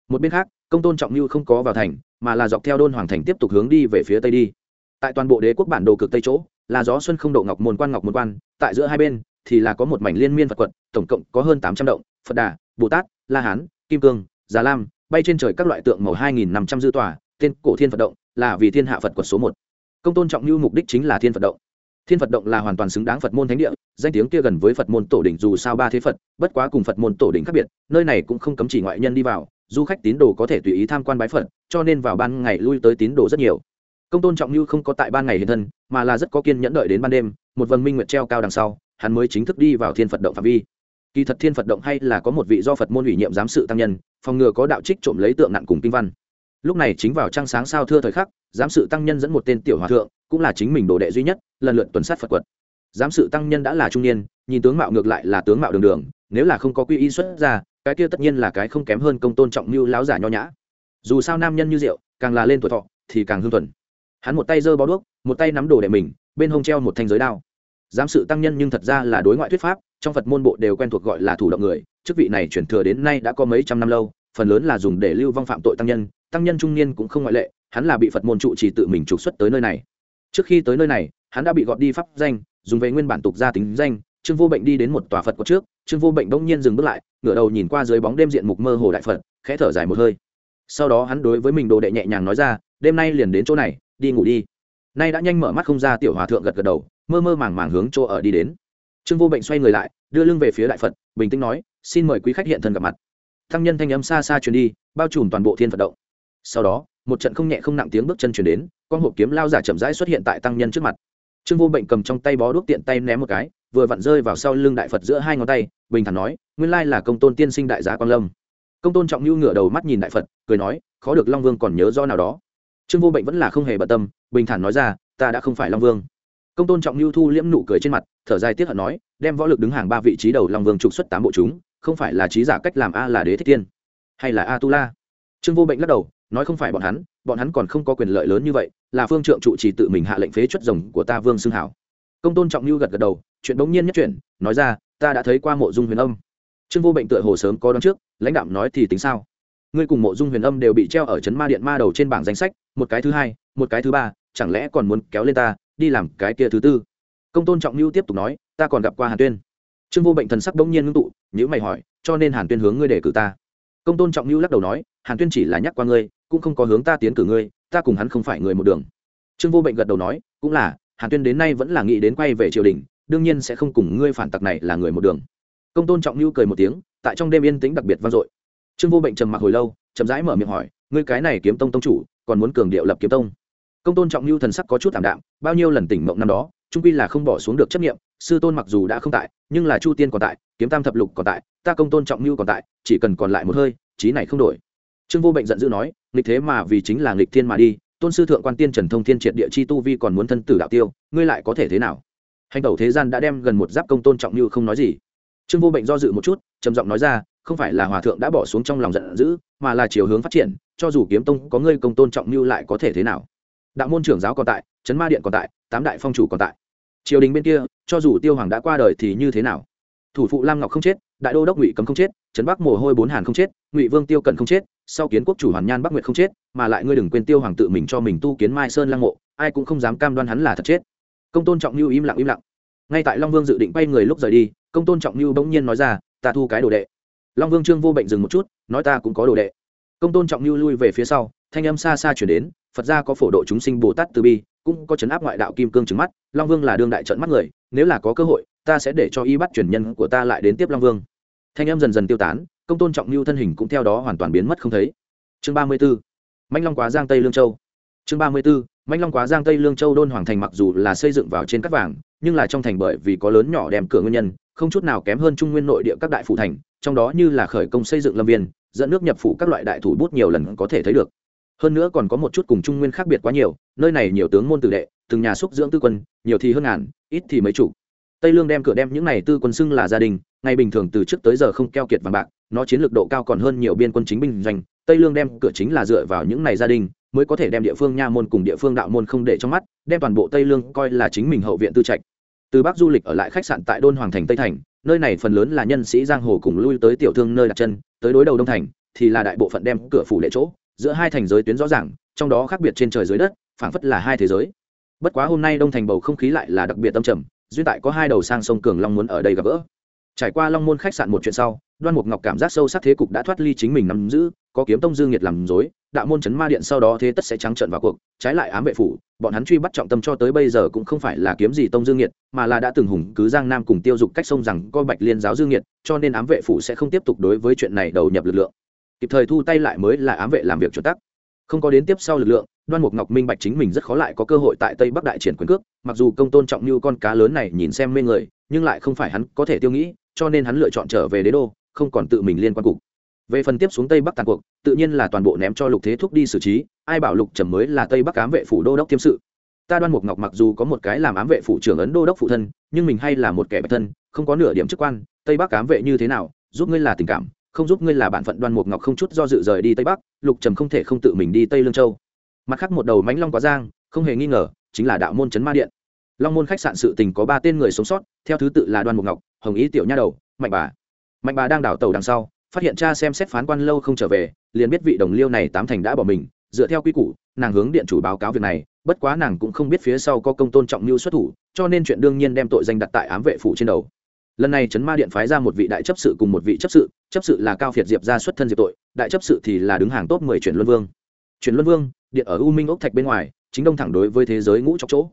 Một bên khác, công tôn trọng như không có vào thành, mà là dọc theo đôn hoàng thành tiếp tục hướng đi về phía tây đi. Tại toàn bộ đế quốc bản đồ cực tây chỗ, là gió xuân không độ ngọc môn quan ngọc môn quan, tại giữa hai bên thì là có một mảnh liên miên phật quật, tổng cộng có hơn tám trăm động, phật đà bồ tát la hán, kim cương, già lam, bay trên trời các loại tượng màu hai nghìn năm trăm dư tòa, tên cổ thiên phật động, là vì thiên hạ phật quật số một. Công tôn trọng như mục đích chính là thiên phật động. Thiên phật động là hoàn toàn xứng đáng phật môn thánh địa, danh tiếng kia gần với phật môn tổ đỉnh dù sao ba thế phật, bất quá cùng phật môn tổ đỉnh khác biệt, nơi này cũng không cấm chỉ ngoại nhân đi vào, du khách tín đồ có thể tùy ý tham quan bái phật, cho nên vào ban ngày lui tới tín đồ rất nhiều. Công tôn trọng như không có tại ban ngày hiện thân, mà là rất có kiên nhẫn đợi đến ban đêm, một vần minh nguyệt treo cao đằng sau, hắn mới chính thức đi vào thiên phật động phạm vi kỳ thật thiên phật động hay là có một vị do phật môn ủy nhiệm giám sự tăng nhân, phòng ngừa có đạo trích trộm lấy tượng nặng cùng kinh văn. Lúc này chính vào trăng sáng sao thưa thời khắc, giám sự tăng nhân dẫn một tên tiểu hòa thượng, cũng là chính mình đồ đệ duy nhất, lần lượt tuần sát phật quật. Giám sự tăng nhân đã là trung niên, nhìn tướng mạo ngược lại là tướng mạo đường đường, nếu là không có quy y xuất ra, cái kia tất nhiên là cái không kém hơn công tôn trọng như láo giả nho nhã. Dù sao nam nhân như rượu, càng là lên tuổi thọ, thì càng hương thuần. Hắn một tay giơ bó đuốc, một tay nắm đồ đệ mình, bên hông treo một thanh giới đao. Giám sự tăng nhân nhưng thật ra là đối ngoại thuyết pháp trong phật môn bộ đều quen thuộc gọi là thủ động người, chức vị này chuyển thừa đến nay đã có mấy trăm năm lâu, phần lớn là dùng để lưu vong phạm tội tăng nhân tăng nhân trung niên cũng không ngoại lệ, hắn là bị phật môn trụ trì tự mình trục xuất tới nơi này. Trước khi tới nơi này, hắn đã bị gọt đi pháp danh, dùng về nguyên bản tục gia tính danh, trương vô bệnh đi đến một tòa phật có trước, trương vô bệnh bỗng nhiên dừng bước lại, ngửa đầu nhìn qua dưới bóng đêm diện mục mơ hồ đại phật, khẽ thở dài một hơi. Sau đó hắn đối với mình đồ đệ nhẹ nhàng nói ra, đêm nay liền đến chỗ này, đi ngủ đi. Nay đã nhanh mở mắt không ra, tiểu hòa thượng gật gật đầu, mơ mơ màng màng hướng chỗ ở đi đến trương vô bệnh xoay người lại, đưa lưng về phía đại phật, bình tĩnh nói, xin mời quý khách hiện thân gặp mặt. Thăng nhân thanh âm xa xa truyền đi, bao trùm toàn bộ thiên phật động. Sau đó, một trận không nhẹ không nặng tiếng bước chân chuyển đến con hộp kiếm lao giả chậm rãi xuất hiện tại tăng nhân trước mặt. Trương vô bệnh cầm trong tay bó đuốc tiện tay ném một cái, vừa vặn rơi vào sau lưng đại phật giữa hai ngón tay, bình thản nói, nguyên lai là công tôn tiên sinh đại giá quang lâm. Công tôn trọng lưu ngửa đầu mắt nhìn đại phật, cười nói, khó được long vương còn nhớ do nào đó. Trương vô bệnh vẫn là không hề bận tâm, bình thản nói ra, ta đã không phải long vương công tôn trọng lưu thu liễm nụ cười trên mặt, thở dài tiếc hận nói, đem võ lực đứng hàng ba vị trí đầu long vương trục xuất tám bộ chúng, không phải là trí giả cách làm a là đế thích tiên, hay là a tu la trương vô bệnh lắc đầu, nói không phải bọn hắn bọn hắn còn không có quyền lợi lớn như vậy, là phương trượng trụ chỉ tự mình hạ lệnh phế chuất rồng của ta vương xưng hảo. Công tôn trọng lưu gật gật đầu, chuyện bỗng nhiên nhất chuyện nói ra, ta đã thấy qua mộ dung huyền âm. Trương vô bệnh tựa hồ sớm có đón trước, lãnh đạo nói thì tính sao? Ngươi cùng mộ dung huyền âm đều bị treo ở trấn ma điện ma đầu trên bảng danh sách, một cái thứ hai, một cái thứ ba, chẳng lẽ còn muốn kéo lên ta đi làm cái kia thứ tư. Công tôn trọng lưu tiếp tục nói, ta còn gặp qua hàn tuyên. Trương vô bệnh thần sắc bỗng nhiên ngưng tụ nhữ mày hỏi, cho nên hàn tuyên hướng ngươi để cử ta? Công tôn trọng lưu lắc đầu nói, hàn tuyên chỉ là nhắc qua ngươi, cũng không có hướng ta tiến cử ngươi, ta cùng hắn không phải người một đường. Trương vô bệnh gật đầu nói, cũng là, hàn tuyên đến nay vẫn là nghĩ đến quay về triều đình, đương nhiên sẽ không cùng ngươi phản tặc này là người một đường. Công tôn trọng lưu cười một tiếng, tại trong đêm yên tĩnh đặc biệt vang dội. Trương vô bệnh trầm mặc hồi lâu, chậm rãi mở miệng hỏi, ngươi cái này kiếm tông tông chủ, còn muốn cường điệu lập kiếm tông? Công tôn trọng lưu thần sắc có chút thảm đạm, bao nhiêu lần tỉnh mộng năm đó, trung quy là không bỏ xuống được chấp nghiệm sư tôn mặc dù đã không tại, nhưng là chu tiên còn tại, kiếm tam thập lục còn tại, ta công tôn trọng lưu còn tại, chỉ cần còn lại một hơi trí này không đổi. Trương vô bệnh giận dữ nói, nghịch thế mà vì chính là nghịch thiên mà đi, tôn sư thượng quan tiên trần thông thiên triệt địa chi tu vi còn muốn thân tử đạo tiêu, ngươi lại có thể thế nào? Hành tẩu thế gian đã đem gần một giáp công tôn trọng như không nói gì. Trương vô bệnh do dự một chút, trầm giọng nói ra, không phải là hòa thượng đã bỏ xuống trong lòng giận dữ, mà là chiều hướng phát triển, cho dù kiếm tông có ngươi công tôn trọng như lại có thể thế nào? Đạo môn trưởng giáo còn tại trấn ma điện còn tại, tám đại phong chủ còn tại. Triều đình bên kia, cho dù tiêu hoàng đã qua đời thì như thế nào? Thủ phụ lam ngọc không chết, đại đô đốc ngụy cấm không chết, trấn bắc mồ hôi bốn hàn không chết, ngụy vương tiêu cận không chết, sau kiến quốc chủ hoàn nhan bắc nguyệt không chết, mà lại ngươi đừng quên tiêu hoàng tự mình cho mình tu kiến mai sơn lăng mộ, ai cũng không dám cam đoan hắn là thật chết. Công tôn trọng lưu im lặng im lặng. Ngay tại long vương dự định bay người lúc rời đi, công tôn trọng lưu bỗng nhiên nói ra, ta thu cái đồ đệ. Long vương trương vô bệnh dừng một chút, nói, ta cũng có đồ đệ. Công tôn trọng lưu lui về phía sau, thanh âm xa xa chuyển đến phật gia có phổ độ chúng sinh bồ tát từ bi, cũng có chấn áp ngoại đạo kim cương trứng mắt, long vương là đương đại trận mắt người, nếu là có cơ hội, ta sẽ để cho y bắt truyền nhân của ta lại đến tiếp long vương. Thanh em dần dần tiêu tán, công tôn trọng lưu thân hình cũng theo đó hoàn toàn biến mất không thấy. Chương ba mươi b ố manh long quá giang tây lương châu. Chương ba mươi b ố manh long quá giang tây lương châu đôn hoàng thành mặc dù là xây dựng vào trên cát vàng, nhưng là trong thành bởi vì có lớn nhỏ đem cửa nguyên nhân, không chút nào kém hơn trung nguyên nội địa các đại phủ thành, trong đó như là khởi công xây dựng lâm viên, dẫn nước nhập phủ các loại đại thủ bút nhiều lần có thể thấy được hơn nữa còn có một chút cùng trung nguyên khác biệt quá nhiều, nơi này nhiều tướng môn tử đệ, từng nhà xúc dưỡng tư quân, nhiều thì hơn ngàn, ít thì mấy chủ. Tây lương đem cửa đem những này tư quân xưng là gia đình ngày bình thường từ trước tới giờ không keo kiệt vàng bạc, nó chiến lược độ cao còn hơn nhiều biên quân chính binh doanh, tây lương đem cửa chính là dựa vào những này gia đình, mới có thể đem địa phương nha môn cùng địa phương đạo môn không để trong mắt, đem toàn bộ tây lương coi là chính mình hậu viện tư trạch. Từ bắc du lịch ở lại khách sạn tại đôn hoàng thành tây thành, nơi này phần lớn là nhân sĩ giang hồ cùng lui tới tiểu thương nơi đặt chân, tới đối đầu đông thành, thì là đại bộ phận đem cửa phủ lệ chỗ giữa hai thành giới tuyến rõ ràng, trong đó khác biệt trên trời dưới đất, phảng phất là hai thế giới. Bất quá hôm nay đông thành bầu không khí lại là đặc biệt tâm trầm, duyên tại có hai đầu sang sông cường long muốn ở đây gặp gỡ. Trải qua long môn khách sạn một chuyện sau, đoan mục ngọc cảm giác sâu sắc thế cục đã thoát ly chính mình nắm giữ, có kiếm tông dương nhiệt làm dối đạo môn chấn ma điện sau đó thế tất sẽ trắng trận vào cuộc, trái lại ám vệ phủ, bọn hắn truy bắt trọng tâm cho tới bây giờ cũng không phải là kiếm gì tông dương nhiệt mà là đã từng hùng cứ giang nam cùng tiêu dục cách sông rằng coi bạch liên giáo dương nhiệt cho nên ám vệ phủ sẽ không tiếp tục đối với chuyện này đầu nhập lực lượng kịp thời thu tay lại mới là ám vệ làm việc chuẩn tắc. Không có đến tiếp sau lực lượng, đoan mục ngọc minh bạch chính mình rất khó lại có cơ hội tại tây bắc đại triển quyền cước, mặc dù công tôn trọng như con cá lớn này nhìn xem mê người, nhưng lại không phải hắn có thể tiêu nghĩ, cho nên hắn lựa chọn trở về đế đô, không còn tự mình liên quan cục. Về phần tiếp xuống tây bắc tàn cuộc, tự nhiên là toàn bộ ném cho lục thế thúc đi xử trí, ai bảo lục trầm mới là tây bắc ám vệ phủ đô đốc thiêm sự. Ta đoan mục ngọc mặc dù có một cái làm ám vệ phủ trưởng ấn đô đốc phụ thân, nhưng mình hay là một kẻ bạch thân, không có nửa điểm chức quan, tây bắc ám vệ như thế nào, giúp ngươi là tình cảm không giúp ngươi là bản phận đoan mục ngọc không chút do dự rời đi tây bắc, lục trầm không thể không tự mình đi tây lương châu. Mặt khác một đầu mánh long quá giang, không hề nghi ngờ, chính là đạo môn trấn ma điện. Long môn khách sạn sự tình có ba tên người sống sót, theo thứ tự là đoan mục ngọc, hồng ý tiểu nha đầu, mạnh bà. Mạnh bà đang đảo tàu đằng sau, phát hiện cha xem xét phán quan lâu không trở về, liền biết vị đồng liêu này tám thành đã bỏ mình, dựa theo quy củ, nàng hướng điện chủ báo cáo việc này, bất quá nàng cũng không biết phía sau có công tôn trọng mưu xuất thủ, cho nên chuyện đương nhiên đem tội danh đặt tại ám vệ phủ trên đầu lần này trấn ma điện phái ra một vị đại chấp sự cùng một vị chấp sự chấp sự là cao phiệt diệp ra xuất thân diệp tội, đại chấp sự thì là đứng hàng top mười chuyển luân vương. Chuyển luân vương, điện ở u minh ốc thạch bên ngoài, chính đông thẳng đối với thế giới ngũ chọc chỗ.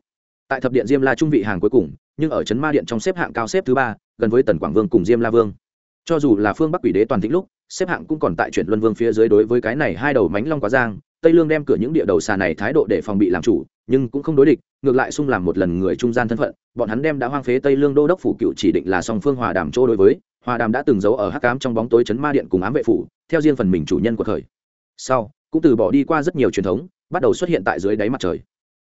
Tại thập điện diêm la trung vị hàng cuối cùng, nhưng ở trấn ma điện trong xếp hạng cao xếp thứ ba, gần với tần quảng vương cùng diêm la vương. Cho dù là phương bắc quỷ đế toàn thịnh lúc, xếp hạng cũng còn tại chuyển luân vương phía dưới đối với cái này hai đầu mánh long quá giang, tây lương đem cửa những địa đầu xà này thái độ để phòng bị làm chủ, nhưng cũng không đối địch ngược lại xung làm một lần người trung gian thân phận, bọn hắn đem đã hoang phế tây lương đô đốc phủ cựu chỉ định là song phương hòa đàm chỗ đối với, hòa đàm đã từng giấu ở hắc cám trong bóng tối chấn ma điện cùng ám vệ phủ, theo riêng phần mình chủ nhân của thời. Sau, cũng từ bỏ đi qua rất nhiều truyền thống, bắt đầu xuất hiện tại dưới đáy mặt trời.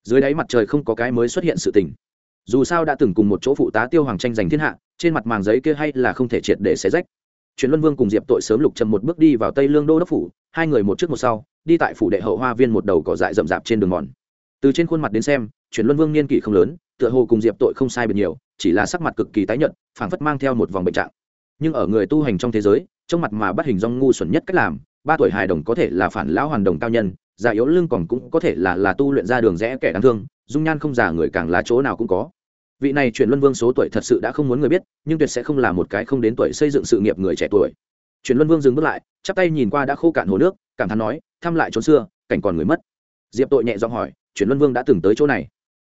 Dưới đáy mặt trời không có cái mới xuất hiện sự tình. Dù sao đã từng cùng một chỗ phụ tá tiêu hoàng tranh giành thiên hạ, trên mặt màng giấy kia hay là không thể triệt để xé rách. Truyền luân vương cùng diệp tội sớm lục trầm một bước đi vào tây lương đô đốc phủ, hai người một trước một sau, đi tại phủ đệ hậu hoa viên một đầu cỏ dại rậm rạp trên đường mòn. Từ trên khuôn mặt đến xem chuyển luân vương niên kỷ không lớn, tựa hồ cùng diệp tội không sai biệt nhiều, chỉ là sắc mặt cực kỳ tái nhợt, phảng phất mang theo một vòng bệnh trạng. Nhưng ở người tu hành trong thế giới, trong mặt mà bắt hình dong ngu xuẩn nhất cách làm, ba tuổi hài đồng có thể là phản lão hoàn đồng cao nhân, già yếu lưng còn cũng có thể là là tu luyện ra đường rẽ kẻ đáng thương, dung nhan không già người càng là chỗ nào cũng có. Vị này chuyển luân vương số tuổi thật sự đã không muốn người biết, nhưng tuyệt sẽ không là một cái không đến tuổi xây dựng sự nghiệp người trẻ tuổi. Chuyển luân vương dừng bước lại, chắp tay nhìn qua đã khô cạn hồ nước, cảm thán nói, thăm lại chốn xưa, cảnh còn người mất. Diệp tội nhẹ giọng hỏi, chuyển luân vương đã từng tới chỗ này?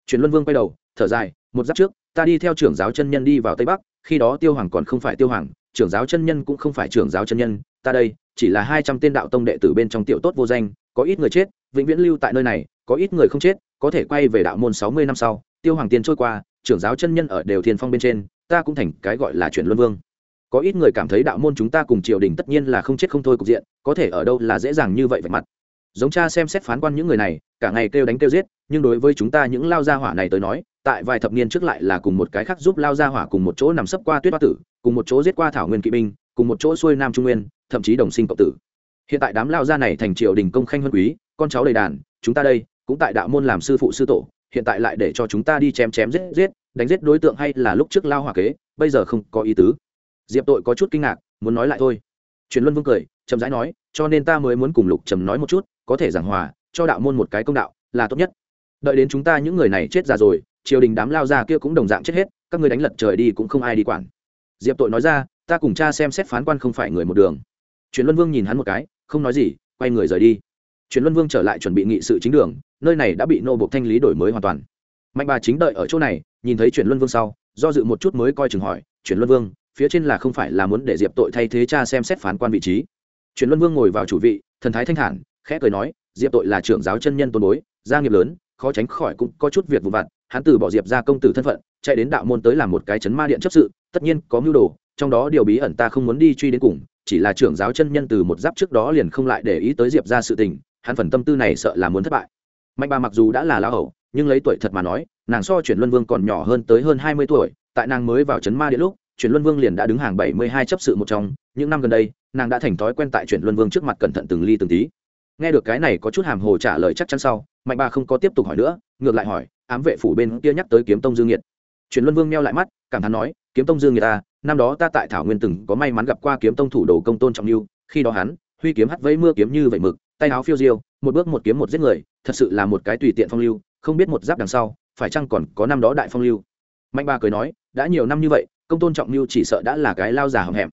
Chuyển luân vương quay đầu, thở dài, một giáp trước, ta đi theo trưởng giáo chân nhân đi vào tây bắc, khi đó tiêu hoàng còn không phải tiêu hoàng, trưởng giáo chân nhân cũng không phải trưởng giáo chân nhân, ta đây, chỉ là hai trăm tên đạo tông đệ tử bên trong tiểu tốt vô danh, có ít người chết, vĩnh viễn lưu tại nơi này, có ít người không chết, có thể quay về đạo môn sáu mươi năm sau, tiêu hoàng tiên trôi qua, trưởng giáo chân nhân ở đều thiên phong bên trên, ta cũng thành cái gọi là chuyển luân vương. Có ít người cảm thấy đạo môn chúng ta cùng triều đình tất nhiên là không chết không thôi cục diện, có thể ở đâu là dễ dàng như vậy vạch mặt giống cha xem xét phán quan những người này, cả ngày kêu đánh kêu giết, nhưng đối với chúng ta những lao gia hỏa này tới nói, tại vài thập niên trước lại là cùng một cái khác giúp lao gia hỏa cùng một chỗ nằm sấp qua tuyết hoa tử, cùng một chỗ giết qua thảo nguyên kỵ binh, cùng một chỗ xuôi nam trung nguyên, thậm chí đồng sinh cộng tử. Hiện tại đám lao gia này thành triều đình công khanh huân quý, con cháu đầy đàn, chúng ta đây cũng tại đạo môn làm sư phụ sư tổ, hiện tại lại để cho chúng ta đi chém chém giết giết, đánh giết đối tượng hay là lúc trước lao hỏa kế, bây giờ không có ý tứ. Diệp tội có chút kinh ngạc, muốn nói lại thôi. Truyền luân vương cười, chậm rãi nói, cho nên ta mới muốn cùng lục trầm nói một chút có thể giảng hòa, cho đạo môn một cái công đạo, là tốt nhất. Đợi đến chúng ta những người này chết già rồi, triều đình đám lao ra kia cũng đồng dạng chết hết, các người đánh lật trời đi cũng không ai đi quản. Diệp tội nói ra, ta cùng cha xem xét phán quan không phải người một đường. Truyền luân vương nhìn hắn một cái, không nói gì, quay người rời đi. Truyền luân vương trở lại chuẩn bị nghị sự chính đường, nơi này đã bị nô bộ thanh lý đổi mới hoàn toàn. Mạnh bà chính đợi ở chỗ này, nhìn thấy truyền luân vương sau, do dự một chút mới coi chừng hỏi truyền luân vương, phía trên là không phải là muốn để diệp tội thay thế cha xem xét phán quan vị trí? Truyền luân vương ngồi vào chủ vị, thần thái thanh thản khẽ cười nói, diệp tội là trưởng giáo chân nhân tôn bối, gia nghiệp lớn, khó tránh khỏi cũng có chút việc vụ vặt, hắn từ bỏ diệp ra công tử thân phận, chạy đến đạo môn tới làm một cái chấn ma điện chấp sự, tất nhiên có mưu đồ, trong đó điều bí ẩn ta không muốn đi truy đến cùng, chỉ là trưởng giáo chân nhân từ một giáp trước đó liền không lại để ý tới diệp ra sự tình, hắn phần tâm tư này sợ là muốn thất bại. Mạnh bà mặc dù đã là lao hậu nhưng lấy tuổi thật mà nói, nàng so chuyển luân vương còn nhỏ hơn tới hơn hai mươi tuổi, tại nàng mới vào chấn ma điện lúc, chuyển luân vương liền đã đứng hàng bảy mươi hai chấp sự một trong, những năm gần đây, nàng đã thành thói quen tại chuyển luân vương trước mặt cẩn thận từng ly từng tí nghe được cái này có chút hàm hồ trả lời chắc chắn sau, mạnh ba không có tiếp tục hỏi nữa, ngược lại hỏi, ám vệ phủ bên kia nhắc tới kiếm tông dương nhiệt truyền luân vương meo lại mắt, cảm thán nói, kiếm tông dương nhiệt ta à, năm đó ta tại thảo nguyên từng có may mắn gặp qua kiếm tông thủ đồ công tôn trọng lưu, khi đó hắn, huy kiếm hắt vẫy mưa kiếm như vậy mực, tay áo phiêu diêu, một bước một kiếm một giết người, thật sự là một cái tùy tiện phong lưu, không biết một giáp đằng sau, phải chăng còn có năm đó đại phong lưu? Mạnh ba cười nói, đã nhiều năm như vậy, công tôn trọng lưu chỉ sợ đã là cái lao già hầm hẹm.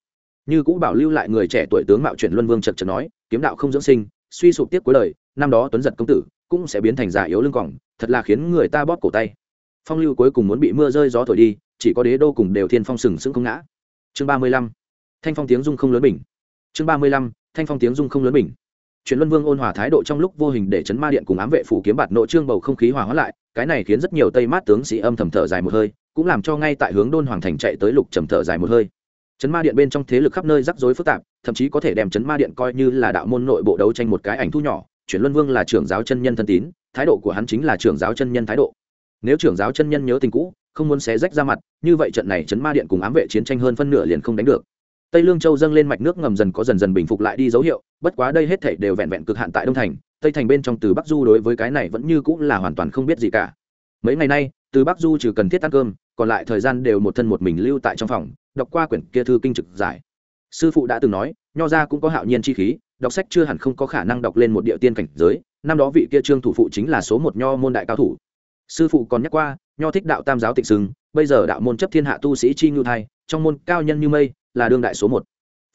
Như cũ bảo lưu lại người trẻ tuổi tướng mạo chuyển luân vương chật chật nói, kiếm đạo không dưỡng sinh suy sụp tiếp cuối đời, năm đó tuấn giật công tử cũng sẽ biến thành giả yếu lưng còng thật là khiến người ta bóp cổ tay. Phong lưu cuối cùng muốn bị mưa rơi gió thổi đi, chỉ có đế đô cùng đều thiên phong sừng sững không ngã. Chương ba mươi lăm, thanh phong tiếng dung không lớn bình. Chương ba mươi lăm, thanh phong tiếng dung không lớn bình. Chuyện luân vương ôn hòa thái độ trong lúc vô hình để chấn ma điện cùng ám vệ phủ kiếm bạt nội trương bầu không khí hòa hóa lại, cái này khiến rất nhiều tây mát tướng sĩ âm thầm thở dài một hơi, cũng làm cho ngay tại hướng đôn hoàng thành chạy tới lục trầm thở dài một hơi chấn ma điện bên trong thế lực khắp nơi rắc rối phức tạp, thậm chí có thể đem chấn ma điện coi như là đạo môn nội bộ đấu tranh một cái ảnh thu nhỏ, chuyển luân vương là trưởng giáo chân nhân thân tín, thái độ của hắn chính là trưởng giáo chân nhân thái độ. Nếu trưởng giáo chân nhân nhớ tình cũ, không muốn xé rách ra mặt, như vậy trận này chấn ma điện cùng ám vệ chiến tranh hơn phân nửa liền không đánh được. Tây lương châu dâng lên mạch nước ngầm dần có dần dần bình phục lại đi dấu hiệu, bất quá đây hết thảy đều vẹn vẹn cực hạn tại đông thành, tây thành bên trong từ bắc du đối với cái này vẫn như cũng là hoàn toàn không biết gì cả. Mấy ngày nay, từ bắc du trừ cần thiết ăn cơm, còn lại thời gian đều một thân một mình lưu tại trong phòng đọc qua quyển kia thư kinh trực giải. Sư phụ đã từng nói, nho ra cũng có hạo nhiên chi khí, đọc sách chưa hẳn không có khả năng đọc lên một địa tiên cảnh giới, năm đó vị kia trương thủ phụ chính là số một nho môn đại cao thủ. Sư phụ còn nhắc qua, nho thích đạo tam giáo tịnh sừng, bây giờ đạo môn chấp thiên hạ tu sĩ chi ngưu thai, trong môn cao nhân như mây, là đương đại số một.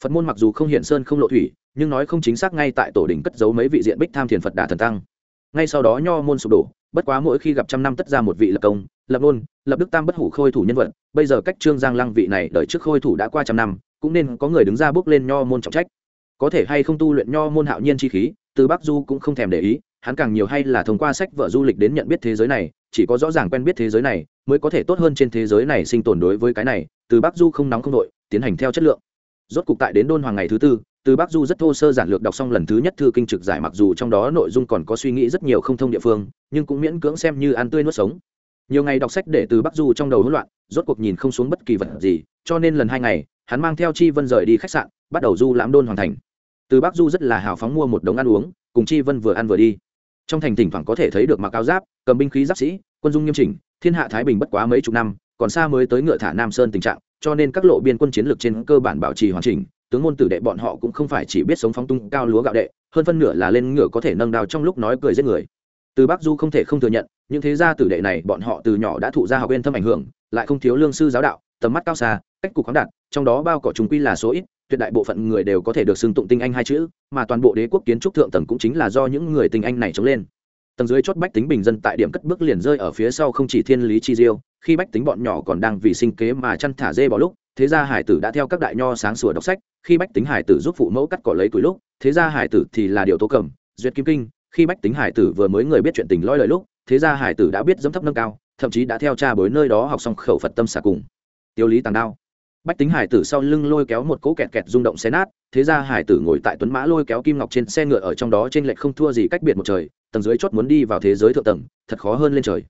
Phật môn mặc dù không hiện sơn không lộ thủy, nhưng nói không chính xác ngay tại tổ đình cất giấu mấy vị diện bích tham thiền phật đà thần tăng. Ngay sau đó nho môn sụp đổ bất quá mỗi khi gặp trăm năm tất ra một vị lập công, lập nôn lập đức tam bất hủ khôi thủ nhân vật, bây giờ cách trương giang lăng vị này đợi trước khôi thủ đã qua trăm năm, cũng nên có người đứng ra bước lên nho môn trọng trách. Có thể hay không tu luyện nho môn hạo nhiên chi khí, từ bắc du cũng không thèm để ý, hắn càng nhiều hay là thông qua sách vở du lịch đến nhận biết thế giới này, chỉ có rõ ràng quen biết thế giới này, mới có thể tốt hơn trên thế giới này sinh tồn đối với cái này, từ bắc du không nóng không đội, tiến hành theo chất lượng. Rốt cục tại đến đôn hoàng ngày thứ tư từ bắc du rất thô sơ giản lược đọc xong lần thứ nhất thư kinh trực giải mặc dù trong đó nội dung còn có suy nghĩ rất nhiều không thông địa phương, nhưng cũng miễn cưỡng xem như ăn tươi nuốt sống. Nhiều ngày đọc sách để từ bắc du trong đầu hỗn loạn, rốt cuộc nhìn không xuống bất kỳ vật gì, cho nên lần hai ngày, hắn mang theo chi vân rời đi khách sạn, bắt đầu du lãm đôn hoàn thành. Từ bắc du rất là hào phóng mua một đống ăn uống, cùng chi vân vừa ăn vừa đi. Trong thành thỉnh thoảng có thể thấy được mặc áo giáp, cầm binh khí giáp sĩ, quân dung nghiêm chỉnh, thiên hạ thái bình bất quá mấy chục năm, còn xa mới tới ngựa thả nam sơn tình trạng, cho nên các lộ biên quân chiến lược trên cơ bản bảo trì hoàn chỉnh tướng môn tử đệ bọn họ cũng không phải chỉ biết sống phóng tung cao lúa gạo đệ, hơn phân nửa là lên ngựa có thể nâng đao trong lúc nói cười giết người. Từ bắc du không thể không thừa nhận, những thế gia tử đệ này bọn họ từ nhỏ đã thụ ra học viên thâm ảnh hưởng, lại không thiếu lương sư giáo đạo, tầm mắt cao xa, cách cục khoáng đạt, trong đó bao cỏ chúng quy là số ít, tuyệt đại bộ phận người đều có thể được xưng tụng tinh anh hai chữ, mà toàn bộ đế quốc kiến trúc thượng tầng cũng chính là do những người tinh anh này chống lên tầng dưới chót bách tính bình dân tại điểm cất bước liền rơi ở phía sau không chỉ thiên lý chi diêu, khi bách tính bọn nhỏ còn đang vì sinh kế mà chăn thả dê bỏ lúc, thế gia hải tử đã theo các đại nho sáng sủa đọc sách, khi bách tính hải tử giúp phụ mẫu cắt cỏ lấy tuổi lúc, thế gia hải tử thì là điều tố cầm, duyệt kim kinh, khi bách tính hải tử vừa mới người biết chuyện tình lôi lời lúc, thế gia hải tử đã biết dấm thấp nâng cao, thậm chí đã theo cha bối nơi đó học xong khẩu phật tâm xả cùng. Tiêu lý tàng đao bách tính hải tử sau lưng lôi kéo một cỗ kẹt kẹt rung động xé nát, thế ra hải tử ngồi tại tuấn mã lôi kéo kim ngọc trên xe ngựa ở trong đó trên lệch không thua gì cách biệt một trời, tầng dưới chót muốn đi vào thế giới thượng tầng, thật khó hơn lên trời.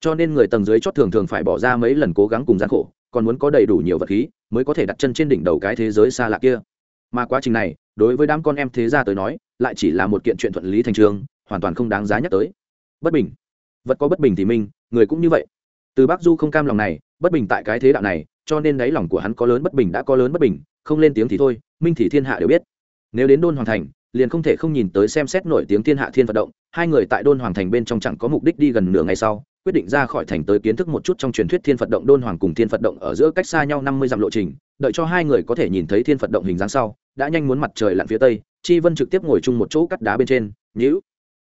Cho nên người tầng dưới chót thường thường phải bỏ ra mấy lần cố gắng cùng gian khổ, còn muốn có đầy đủ nhiều vật khí mới có thể đặt chân trên đỉnh đầu cái thế giới xa lạ kia. Mà quá trình này, đối với đám con em thế gia tới nói, lại chỉ là một kiện chuyện thuận lý thành trường, hoàn toàn không đáng giá nhắc tới. Bất bình. Vật có bất bình thì minh người cũng như vậy. Từ bắc du không cam lòng này, bất bình tại cái thế đạo này cho nên đáy lòng của hắn có lớn bất bình đã có lớn bất bình, không lên tiếng thì thôi, minh thì thiên hạ đều biết. Nếu đến đôn hoàng thành, liền không thể không nhìn tới xem xét nổi tiếng thiên hạ thiên vận động, hai người tại đôn hoàng thành bên trong chẳng có mục đích đi gần nửa ngày sau, quyết định ra khỏi thành tới kiến thức một chút trong truyền thuyết thiên phật động đôn hoàng cùng thiên phật động ở giữa cách xa nhau năm mươi dặm lộ trình, đợi cho hai người có thể nhìn thấy thiên phật động hình dáng sau, đã nhanh muốn mặt trời lặn phía tây, chi vân trực tiếp ngồi chung một chỗ cắt đá bên trên nhữ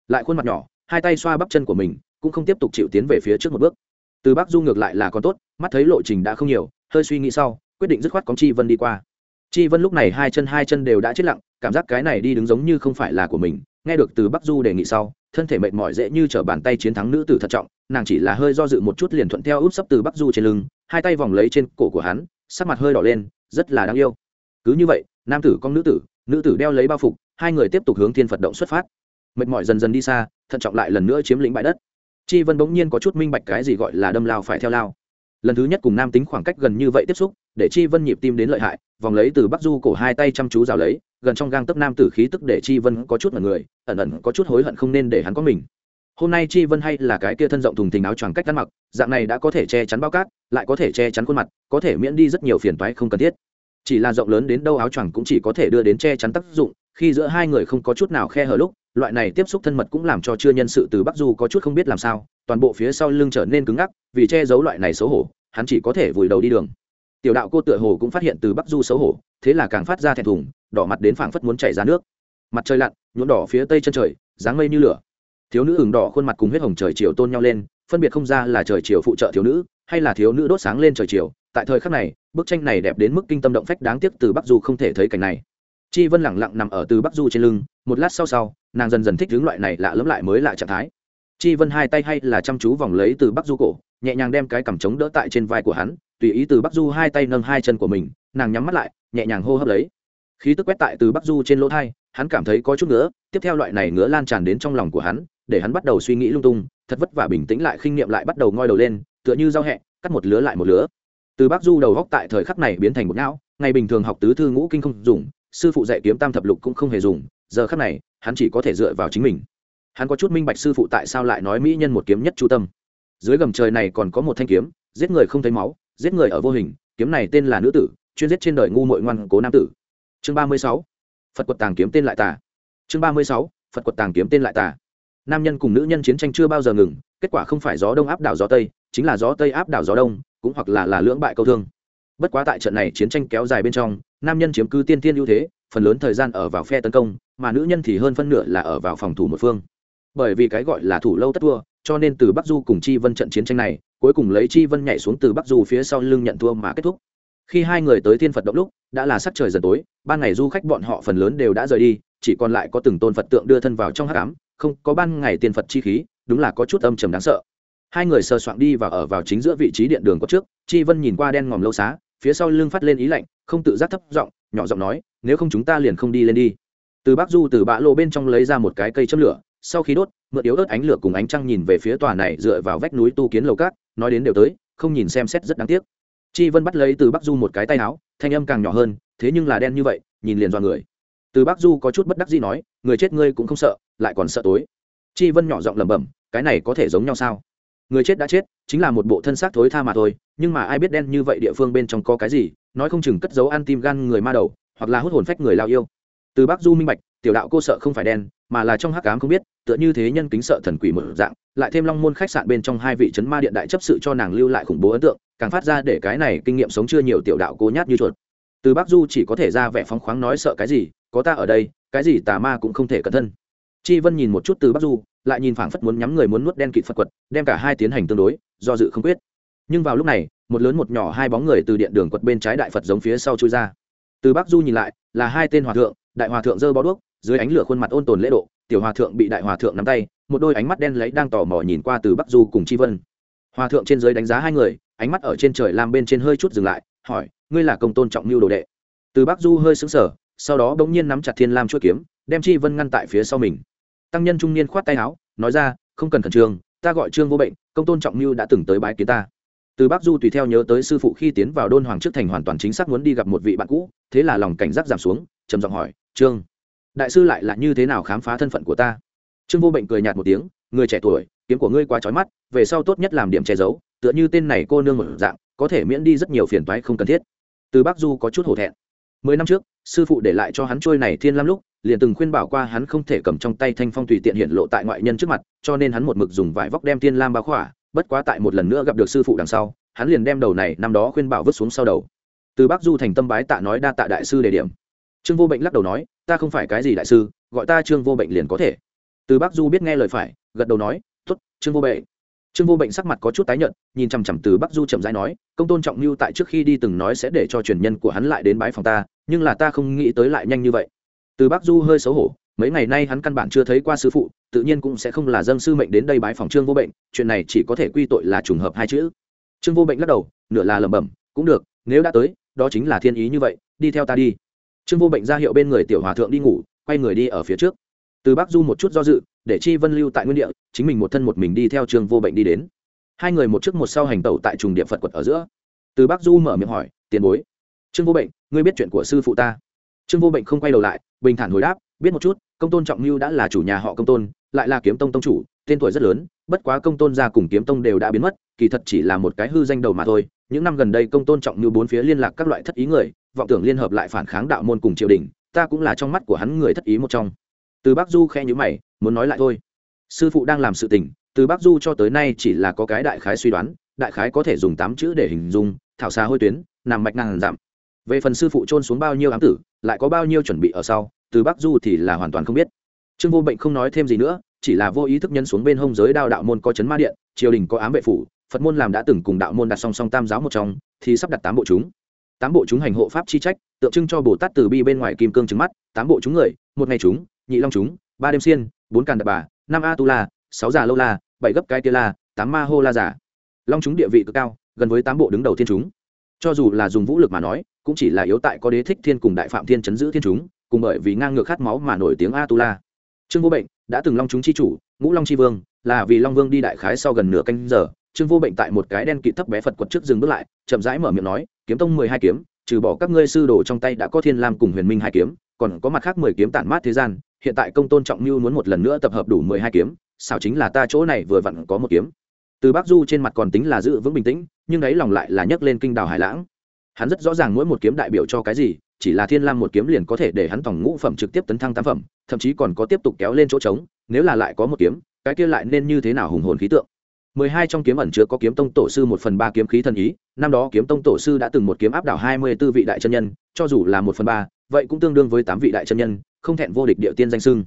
lại khuôn mặt nhỏ, hai tay xoa bắp chân của mình, cũng không tiếp tục chịu tiến về phía trước một bước. Từ bắc du ngược lại là còn tốt, mắt thấy lộ trình đã không nhiều hơi suy nghĩ sau, quyết định dứt khoát cóng chi vân đi qua. Chi vân lúc này hai chân hai chân đều đã chết lặng, cảm giác cái này đi đứng giống như không phải là của mình. Nghe được từ bắc du đề nghị sau, thân thể mệt mỏi dễ như t r ở bàn tay chiến thắng nữ tử thận trọng, nàng chỉ là hơi do dự một chút liền thuận theo úp sấp từ bắc du trên lưng, hai tay vòng lấy trên cổ của hắn, sắc mặt hơi đỏ lên, rất là đáng yêu. Cứ như vậy, nam tử con nữ tử nữ tử đeo lấy bao phục, hai người tiếp tục hướng thiên phật động xuất phát. Mệt mỏi dần dần đi xa, thận trọng lại lần nữa chiếm lĩnh bãi đất. Chi vân bỗng nhiên có chút minh bạch cái gì gọi là đâm lao phải theo lao lần thứ nhất cùng nam tính khoảng cách gần như vậy tiếp xúc, để chi vân nhịp tim đến lợi hại, vòng lấy từ bắc du cổ hai tay chăm chú rào lấy, gần trong gang tấc nam tử khí tức để chi vân có chút là người, ẩn ẩn có chút hối hận không nên để hắn có mình. Hôm nay chi vân hay là cái kia thân rộng thùng thình áo choàng cách ăn mặc, dạng này đã có thể che chắn bao cát, lại có thể che chắn khuôn mặt, có thể miễn đi rất nhiều phiền toái không cần thiết. Chỉ là rộng lớn đến đâu áo choàng cũng chỉ có thể đưa đến che chắn tác dụng, khi giữa hai người không có chút nào khe hở lúc loại này tiếp xúc thân mật cũng làm cho chưa nhân sự từ bắc du có chút không biết làm sao, toàn bộ phía sau lưng trở nên cứng ngắc, vì che giấu loại này xấu hổ, hắn chỉ có thể vùi đầu đi đường. Tiểu đạo cô tựa hồ cũng phát hiện từ bắc du xấu hổ, thế là càng phát ra thẹn thùng, đỏ mặt đến phảng phất muốn chảy ra nước. Mặt trời lặn, nhuộm đỏ phía tây chân trời, dáng mây như lửa. Thiếu nữ ửng đỏ khuôn mặt cùng huyết hồng trời chiều tôn nhau lên, phân biệt không ra là trời chiều phụ trợ thiếu nữ, hay là thiếu nữ đốt sáng lên trời chiều. Tại thời khắc này, bức tranh này đẹp đến mức kinh tâm động phách đáng tiếc từ bắc du không thể thấy cảnh này. Chi vân lẳng lặng nằm ở từ bắc du trên lưng, một lát sau sau nàng dần dần thích hướng loại này lạ lẫm lại mới lạ trạng thái. Chi vân hai tay hay là chăm chú vòng lấy từ bắc du cổ, nhẹ nhàng đem cái cằm trống đỡ tại trên vai của hắn, tùy ý từ bắc du hai tay nâng hai chân của mình, nàng nhắm mắt lại, nhẹ nhàng hô hấp lấy. Khí tức quét tại từ bắc du trên lỗ thai, hắn cảm thấy có chút nữa tiếp theo loại này ngứa lan tràn đến trong lòng của hắn, để hắn bắt đầu suy nghĩ lung tung, thật vất vả bình tĩnh lại khinh nghiệm lại bắt đầu ngoi đầu lên, tựa như dao hẹ, cắt một lứa lại một lứa. Từ bắc du đầu góc tại thời khắc này biến thành một não, ngày bình thường học tứ thư ngũ kinh không dùng, sư phụ dạy kiếm tam thập lục cũng không hề dùng giờ khắc này, hắn chỉ có thể dựa vào chính mình. Hắn có chút minh bạch sư phụ tại sao lại nói mỹ nhân một kiếm nhất chu tâm. Dưới gầm trời này còn có một thanh kiếm, giết người không thấy máu, giết người ở vô hình, kiếm này tên là nữ tử, chuyên giết trên đời ngu mội ngoan cố nam tử. Chương ba mươi sáu, phật quật tàng kiếm tên lại tà. Chương ba mươi sáu, phật quật tàng kiếm tên lại tà. Nam nhân cùng nữ nhân chiến tranh chưa bao giờ ngừng, kết quả không phải gió đông áp đảo gió tây, chính là gió tây áp đảo gió đông, cũng hoặc là là lưỡng bại câu thương. Bất quá tại trận này chiến tranh kéo dài bên trong, nam nhân chiếm cứ tiên tiên ưu thế, phần lớn thời gian ở vào phe tấn công mà nữ nhân thì hơn phân nửa là ở vào phòng thủ một phương. Bởi vì cái gọi là thủ lâu tất thua, cho nên từ bắc du cùng chi vân trận chiến tranh này, cuối cùng lấy chi vân nhảy xuống từ bắc du phía sau lưng nhận thua mà kết thúc. Khi hai người tới thiên phật động lúc, đã là sắc trời dần tối, ban ngày du khách bọn họ phần lớn đều đã rời đi, chỉ còn lại có từng tôn phật tượng đưa thân vào trong hát cám không có ban ngày tiên phật chi khí, đúng là có chút âm trầm đáng sợ. Hai người sờ soạng đi và ở vào chính giữa vị trí điện đường có trước, chi vân nhìn qua đen ngòm lâu xá, phía sau lưng phát lên ý lạnh, không tự giác thấp giọng, nhỏ giọng nói, nếu không chúng ta liền không đi lên đi từ Bác du từ bã lô bên trong lấy ra một cái cây châm lửa, sau khi đốt, mượn yếu ớt ánh lửa cùng ánh trăng nhìn về phía tòa này dựa vào vách núi tu kiến lầu cát, nói đến đều tới, không nhìn xem xét rất đáng tiếc. Chi vân bắt lấy từ bắc du một cái tay áo, thanh âm càng nhỏ hơn, thế nhưng là đen như vậy, nhìn liền do người. Từ bắc du có chút bất đắc gì nói, người chết ngươi cũng không sợ, lại còn sợ tối. Chi vân nhỏ giọng lẩm bẩm, cái này có thể giống nhau sao? Người chết đã chết, chính là một bộ thân xác thối tha mà thôi, nhưng mà ai biết đen như vậy địa phương bên trong có cái gì, nói không chừng cất dấu ăn tim gan người ma đầu, hoặc là hút hồn phách người lao yêu từ Bác du minh bạch, tiểu đạo cô sợ không phải đen, mà là trong hắc ám không biết, tựa như thế nhân kính sợ thần quỷ một dạng, lại thêm long môn khách sạn bên trong hai vị trấn ma điện đại chấp sự cho nàng lưu lại khủng bố ấn tượng, càng phát ra để cái này kinh nghiệm sống chưa nhiều tiểu đạo cô nhát như chuột. Từ Bác du chỉ có thể ra vẻ phóng khoáng nói sợ cái gì, có ta ở đây, cái gì tà ma cũng không thể cẩn thân. Chi vân nhìn một chút từ Bác du, lại nhìn phảng phất muốn nhắm người muốn nuốt đen kịt phật quật, đem cả hai tiến hành tương đối, do dự không quyết. Nhưng vào lúc này, một lớn một nhỏ hai bóng người từ điện đường quật bên trái đại phật giống phía sau chui ra. Từ bắc du nhìn lại, là hai tên hòa thượng đại hòa thượng giơ bó đuốc, dưới ánh lửa khuôn mặt ôn tồn lễ độ, tiểu hòa thượng bị đại hòa thượng nắm tay, một đôi ánh mắt đen lấy đang tò mò nhìn qua từ bắc du cùng chi vân. Hòa thượng trên dưới đánh giá hai người, ánh mắt ở trên trời làm bên trên hơi chút dừng lại, hỏi, ngươi là công tôn trọng mưu đồ đệ? Từ bắc du hơi sững sờ, sau đó bỗng nhiên nắm chặt thiên lam chuỗi kiếm, đem chi vân ngăn tại phía sau mình. Tăng nhân trung niên khoát tay áo, nói ra, không cần khẩn trương, ta gọi trương vô bệnh, công tôn trọng mưu đã từng tới bái kiến ta. Từ bắc du tùy theo nhớ tới sư phụ khi tiến vào đôn hoàng trước thành hoàn toàn chính xác muốn đi gặp một vị bạn cũ, thế là lòng cảnh giác giảm xuống, trầm giọng hỏi trương, đại sư lại là như thế nào khám phá thân phận của ta? Trương vô bệnh cười nhạt một tiếng, người trẻ tuổi, kiếm của ngươi quá trói mắt, về sau tốt nhất làm điểm che giấu, tựa như tên này cô nương một dạng, có thể miễn đi rất nhiều phiền toái không cần thiết. Từ bắc du có chút hổ thẹn. Mười năm trước, sư phụ để lại cho hắn trôi này thiên lam lúc, liền từng khuyên bảo qua hắn không thể cầm trong tay thanh phong tùy tiện hiện lộ tại ngoại nhân trước mặt, cho nên hắn một mực dùng vải vóc đem thiên lam bao khỏa, bất quá tại một lần nữa gặp được sư phụ đằng sau, hắn liền đem đầu này năm đó khuyên bảo vứt xuống sau đầu. Từ bắc du thành tâm bái tạ nói đa tạ đại sư đề điểm trương vô bệnh lắc đầu nói, ta không phải cái gì đại sư, gọi ta trương vô bệnh liền có thể. Từ bắc du biết nghe lời phải, gật đầu nói t ố t trương vô bệnh. Trương vô bệnh sắc mặt có chút tái nhợt, nhìn chằm chằm từ bắc du chậm rãi nói, công tôn trọng mưu tại trước khi đi từng nói sẽ để cho truyền nhân của hắn lại đến bái phòng ta, nhưng là ta không nghĩ tới lại nhanh như vậy. Từ bắc du hơi xấu hổ, mấy ngày nay hắn căn bản chưa thấy qua sư phụ, tự nhiên cũng sẽ không là dân sư mệnh đến đây bái phòng trương vô bệnh, chuyện này chỉ có thể quy tội là trùng hợp hai chữ. Trương vô bệnh lắc đầu, nửa là lẩm bẩm, cũng được, nếu đã tới, đó chính là thiên ý như vậy, đi theo ta đi trương vô bệnh ra hiệu bên người tiểu hòa thượng đi ngủ, quay người đi ở phía trước. Từ bắc du một chút do dự, để chi vân lưu tại nguyên địa, chính mình một thân một mình đi theo trương vô bệnh đi đến. Hai người một trước một sau hành tẩu tại trùng địa phật quật ở giữa. Từ bắc du mở miệng hỏi, tiền bối, trương vô bệnh, ngươi biết chuyện của sư phụ ta? Trương vô bệnh không quay đầu lại, bình thản hồi đáp, biết một chút, công tôn trọng mưu đã là chủ nhà họ công tôn, lại là kiếm tông tông chủ, tên tuổi rất lớn, bất quá công tôn gia cùng kiếm tông đều đã biến mất, kỳ thật chỉ là một cái hư danh đầu mà thôi. Những năm gần đây công tôn trọng mưu bốn phía liên lạc các loại thất ý người vọng tưởng liên hợp lại phản kháng đạo môn cùng triều đình, ta cũng là trong mắt của hắn người thất ý một trong. Từ bắc du khe nhữ mày, muốn nói lại thôi. Sư phụ đang làm sự tình, từ bắc du cho tới nay chỉ là có cái đại khái suy đoán, đại khái có thể dùng tám chữ để hình dung, thảo xa hôi tuyến, nằm mạch ngàn giảm về phần sư phụ trôn xuống bao nhiêu ám tử, lại có bao nhiêu chuẩn bị ở sau, từ bắc du thì là hoàn toàn không biết. Trương vô bệnh không nói thêm gì nữa, chỉ là vô ý thức nhân xuống bên hông giới đao đạo môn có chấn ma điện, triều đình có ám vệ phủ, phật môn làm đã từng cùng đạo môn đặt song song tam giáo một trong, thì sắp đặt tám bộ chúng tám bộ chúng hành hộ pháp chi trách, tượng trưng cho bồ tát từ bi bên ngoài kim cương trứng mắt, tám bộ chúng người, một ngày chúng, nhị long chúng, ba đêm xiên, bốn càn đập bà, năm a tu la, sáu già lâu la, bảy gấp cái tia la, tám ma hô la giả long chúng địa vị cực cao, gần với tám bộ đứng đầu thiên chúng. Cho dù là dùng vũ lực mà nói, cũng chỉ là yếu tại có đế thích thiên cùng đại phạm thiên chấn giữ thiên chúng, cùng bởi vì ngang ngược khát máu mà nổi tiếng a tu la. Trương vô bệnh đã từng long chúng chi chủ, ngũ long chi vương, là vì long vương đi đại khái sau gần nửa canh giờ, trương vô bệnh tại một cái đen kịt thấp bé phật quật trước dừng bước lại, chậm rãi mở miệng nói kiếm tông mười hai kiếm, trừ bỏ các ngươi sư đồ trong tay đã có thiên lam cùng huyền minh hai kiếm, còn có mặt khác mười kiếm tản mát thế gian, hiện tại công tôn trọng mưu muốn một lần nữa tập hợp đủ mười hai kiếm sao chính là ta chỗ này vừa vặn có một kiếm. Từ bắc du trên mặt còn tính là giữ vững bình tĩnh, nhưng đấy lòng lại là nhấc lên kinh đào hải lãng. Hắn rất rõ ràng mỗi một kiếm đại biểu cho cái gì, chỉ là thiên lam một kiếm liền có thể để hắn tổng ngũ phẩm trực tiếp tấn thăng tam phẩm, thậm chí còn có tiếp tục kéo lên chỗ trống, nếu là lại có một kiếm, cái kia lại nên như thế nào hùng hồn khí tượng? Mười hai trong kiếm ẩn chứa có kiếm tông tổ sư một phần ba kiếm khí thần ý, năm đó kiếm tông tổ sư đã từng một kiếm áp đảo hai mươi b ố vị đại chân nhân, cho dù là một phần ba, vậy cũng tương đương với tám vị đại chân nhân, không thẹn vô địch địa tiên danh sưng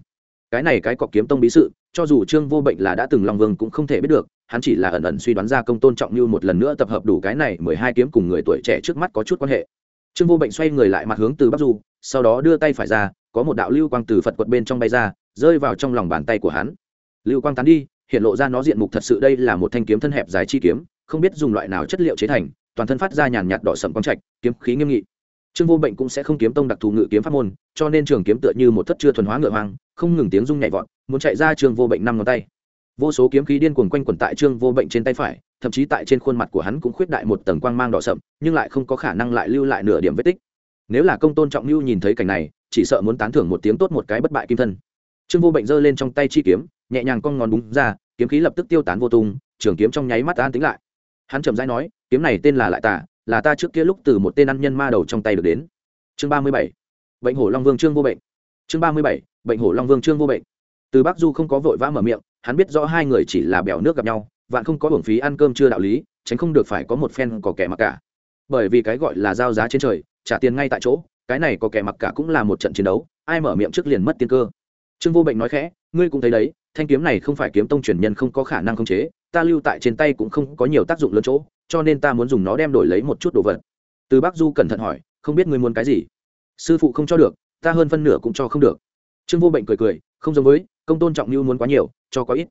cái này cái cọc kiếm tông bí sự, cho dù trương vô bệnh là đã từng long vương cũng không thể biết được, hắn chỉ là ẩn ẩn suy đoán ra công tôn trọng như một lần nữa tập hợp đủ cái này mười hai kiếm cùng người tuổi trẻ trước mắt có chút quan hệ. Trương vô bệnh xoay người lại mặt hướng từ bắc du, sau đó đưa tay phải ra, có một đạo lưu quang từ phật quật bên trong bay ra, rơi vào trong lòng bàn tay của hắn. Lưu quang tán đi hiện lộ ra nó diện mục thật sự đây là một thanh kiếm thân hẹp dài chi kiếm, không biết dùng loại nào chất liệu chế thành, toàn thân phát ra nhàn nhạt đỏ sậm quang trạch, kiếm khí nghiêm nghị. Trương vô bệnh cũng sẽ không kiếm tông đặc thù ngự kiếm pháp môn, cho nên trường kiếm tựa như một thất chưa thuần hóa ngựa hoang, không ngừng tiếng rung nhảy vọt, muốn chạy ra trương vô bệnh năm ngón tay. Vô số kiếm khí điên cuồng quanh quẩn tại trương vô bệnh trên tay phải, thậm chí tại trên khuôn mặt của hắn cũng khuyết đại một tầng quang mang đỏ sậm, nhưng lại không có khả năng lại lưu lại nửa điểm vết tích. Nếu là công tôn trọng lưu nhìn thấy cảnh này, chỉ sợ muốn tán thưởng một tiếng tốt một cái bất bại kim thân. Trương vô bệnh giơ lên trong tay chi kiếm nhẹ nhàng cong ngón búng ra, kiếm khí lập tức tiêu tán vô tung, trường kiếm trong nháy mắt an tính lại. Hắn chậm rãi nói, kiếm này tên là lại tả, là ta trước kia lúc từ một tên ăn nhân ma đầu trong tay được đến. Chương ba mươi bảy, bệnh hổ long vương trương vô bệnh. Chương ba mươi bảy, bệnh hổ long vương trương vô bệnh. Từ bắc du không có vội vã mở miệng, hắn biết rõ hai người chỉ là bèo nước gặp nhau, vạn không có hưởng phí ăn cơm chưa đạo lý, tránh không được phải có một phen có kẻ mặc cả. Bởi vì cái gọi là giao giá trên trời, trả tiền ngay tại chỗ, cái này có kẻ mặc cả cũng là một trận chiến đấu, ai mở miệng trước liền mất tiên cơ. Trương vô bệnh nói khẽ, ngươi cũng thấy đấy thanh kiếm này không phải kiếm tông truyền nhân không có khả năng khống chế, ta lưu tại trên tay cũng không có nhiều tác dụng lớn chỗ, cho nên ta muốn dùng nó đem đổi lấy một chút đồ vật. Từ bắc du cẩn thận hỏi, không biết ngươi muốn cái gì? Sư phụ không cho được, ta hơn phân nửa cũng cho không được. Trương vô bệnh cười cười, không giống với, công tôn trọng mưu muốn quá nhiều, cho có ít.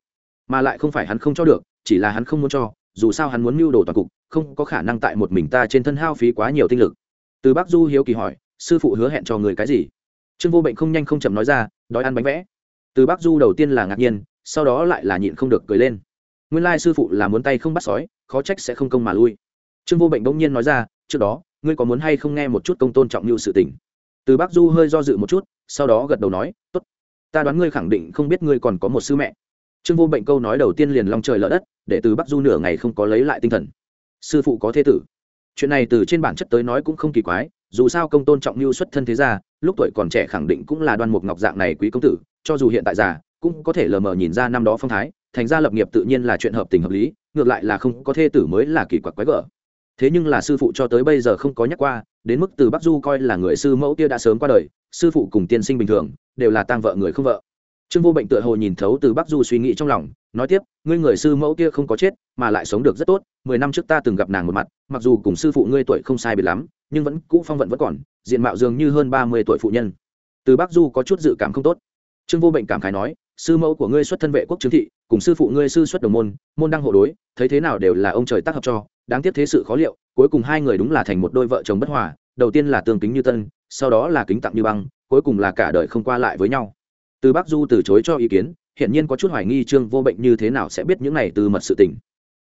Mà lại không phải hắn không cho được, chỉ là hắn không muốn cho, dù sao hắn muốn mưu đồ toàn cục, không có khả năng tại một mình ta trên thân hao phí quá nhiều tinh lực. Từ bắc du hiếu kỳ hỏi, sư phụ hứa hẹn cho người cái gì? Trương vô bệnh không nhanh không chậm nói ra, đói ăn bánh vẽ từ Bác du đầu tiên là ngạc nhiên, sau đó lại là nhịn không được cười lên. Nguyên lai sư phụ là muốn tay không bắt sói, khó trách sẽ không công mà lui. Trương vô bệnh bỗng nhiên nói ra, trước đó, ngươi có muốn hay không nghe một chút công tôn trọng như sự tình? Từ Bác du hơi do dự một chút, sau đó gật đầu nói, tốt, ta đoán ngươi khẳng định không biết ngươi còn có một sư mẹ. Trương vô bệnh câu nói đầu tiên liền long trời lỡ đất, để từ bắc du nửa ngày không có lấy lại tinh thần. Sư phụ có thế tử. Chuyện này từ trên bản chất tới nói cũng không kỳ quái, dù sao công tôn trọng mưu xuất thân thế gia, lúc tuổi còn trẻ khẳng định cũng là đoan mục ngọc dạng này quý công tử cho dù hiện tại già, cũng có thể lờ mờ nhìn ra năm đó phong thái, thành ra lập nghiệp tự nhiên là chuyện hợp tình hợp lý, ngược lại là không có thê tử mới là kỳ quặc quái gở. Thế nhưng là sư phụ cho tới bây giờ không có nhắc qua, đến mức từ bắc du coi là người sư mẫu kia đã sớm qua đời, sư phụ cùng tiên sinh bình thường, đều là tang vợ người không vợ. Trương vô bệnh tựa hồ nhìn thấu từ bắc du suy nghĩ trong lòng, nói tiếp, ngươi người sư mẫu kia không có chết, mà lại sống được rất tốt, mười năm trước ta từng gặp nàng một mặt, mặc dù cùng sư phụ ngươi tuổi không sai biệt lắm, nhưng vẫn, cũ phong vận vẫn còn, diện mạo dường như hơn ba mươi tuổi phụ nhân. Từ bắc du có chút dự cảm không tốt trương vô bệnh cảm khái nói, sư mẫu của ngươi xuất thân vệ quốc chứng thị, cùng sư phụ ngươi sư xuất đồng môn môn đăng hộ đối, thấy thế nào đều là ông trời tác hợp cho. Đáng tiếc thế sự khó liệu, cuối cùng hai người đúng là thành một đôi vợ chồng bất hòa, đầu tiên là tương kính như tân, sau đó là kính tặng như băng, cuối cùng là cả đời không qua lại với nhau. Từ bắc du từ chối cho ý kiến hiện nhiên có chút hoài nghi trương vô bệnh như thế nào sẽ biết những này từ mật sự tình.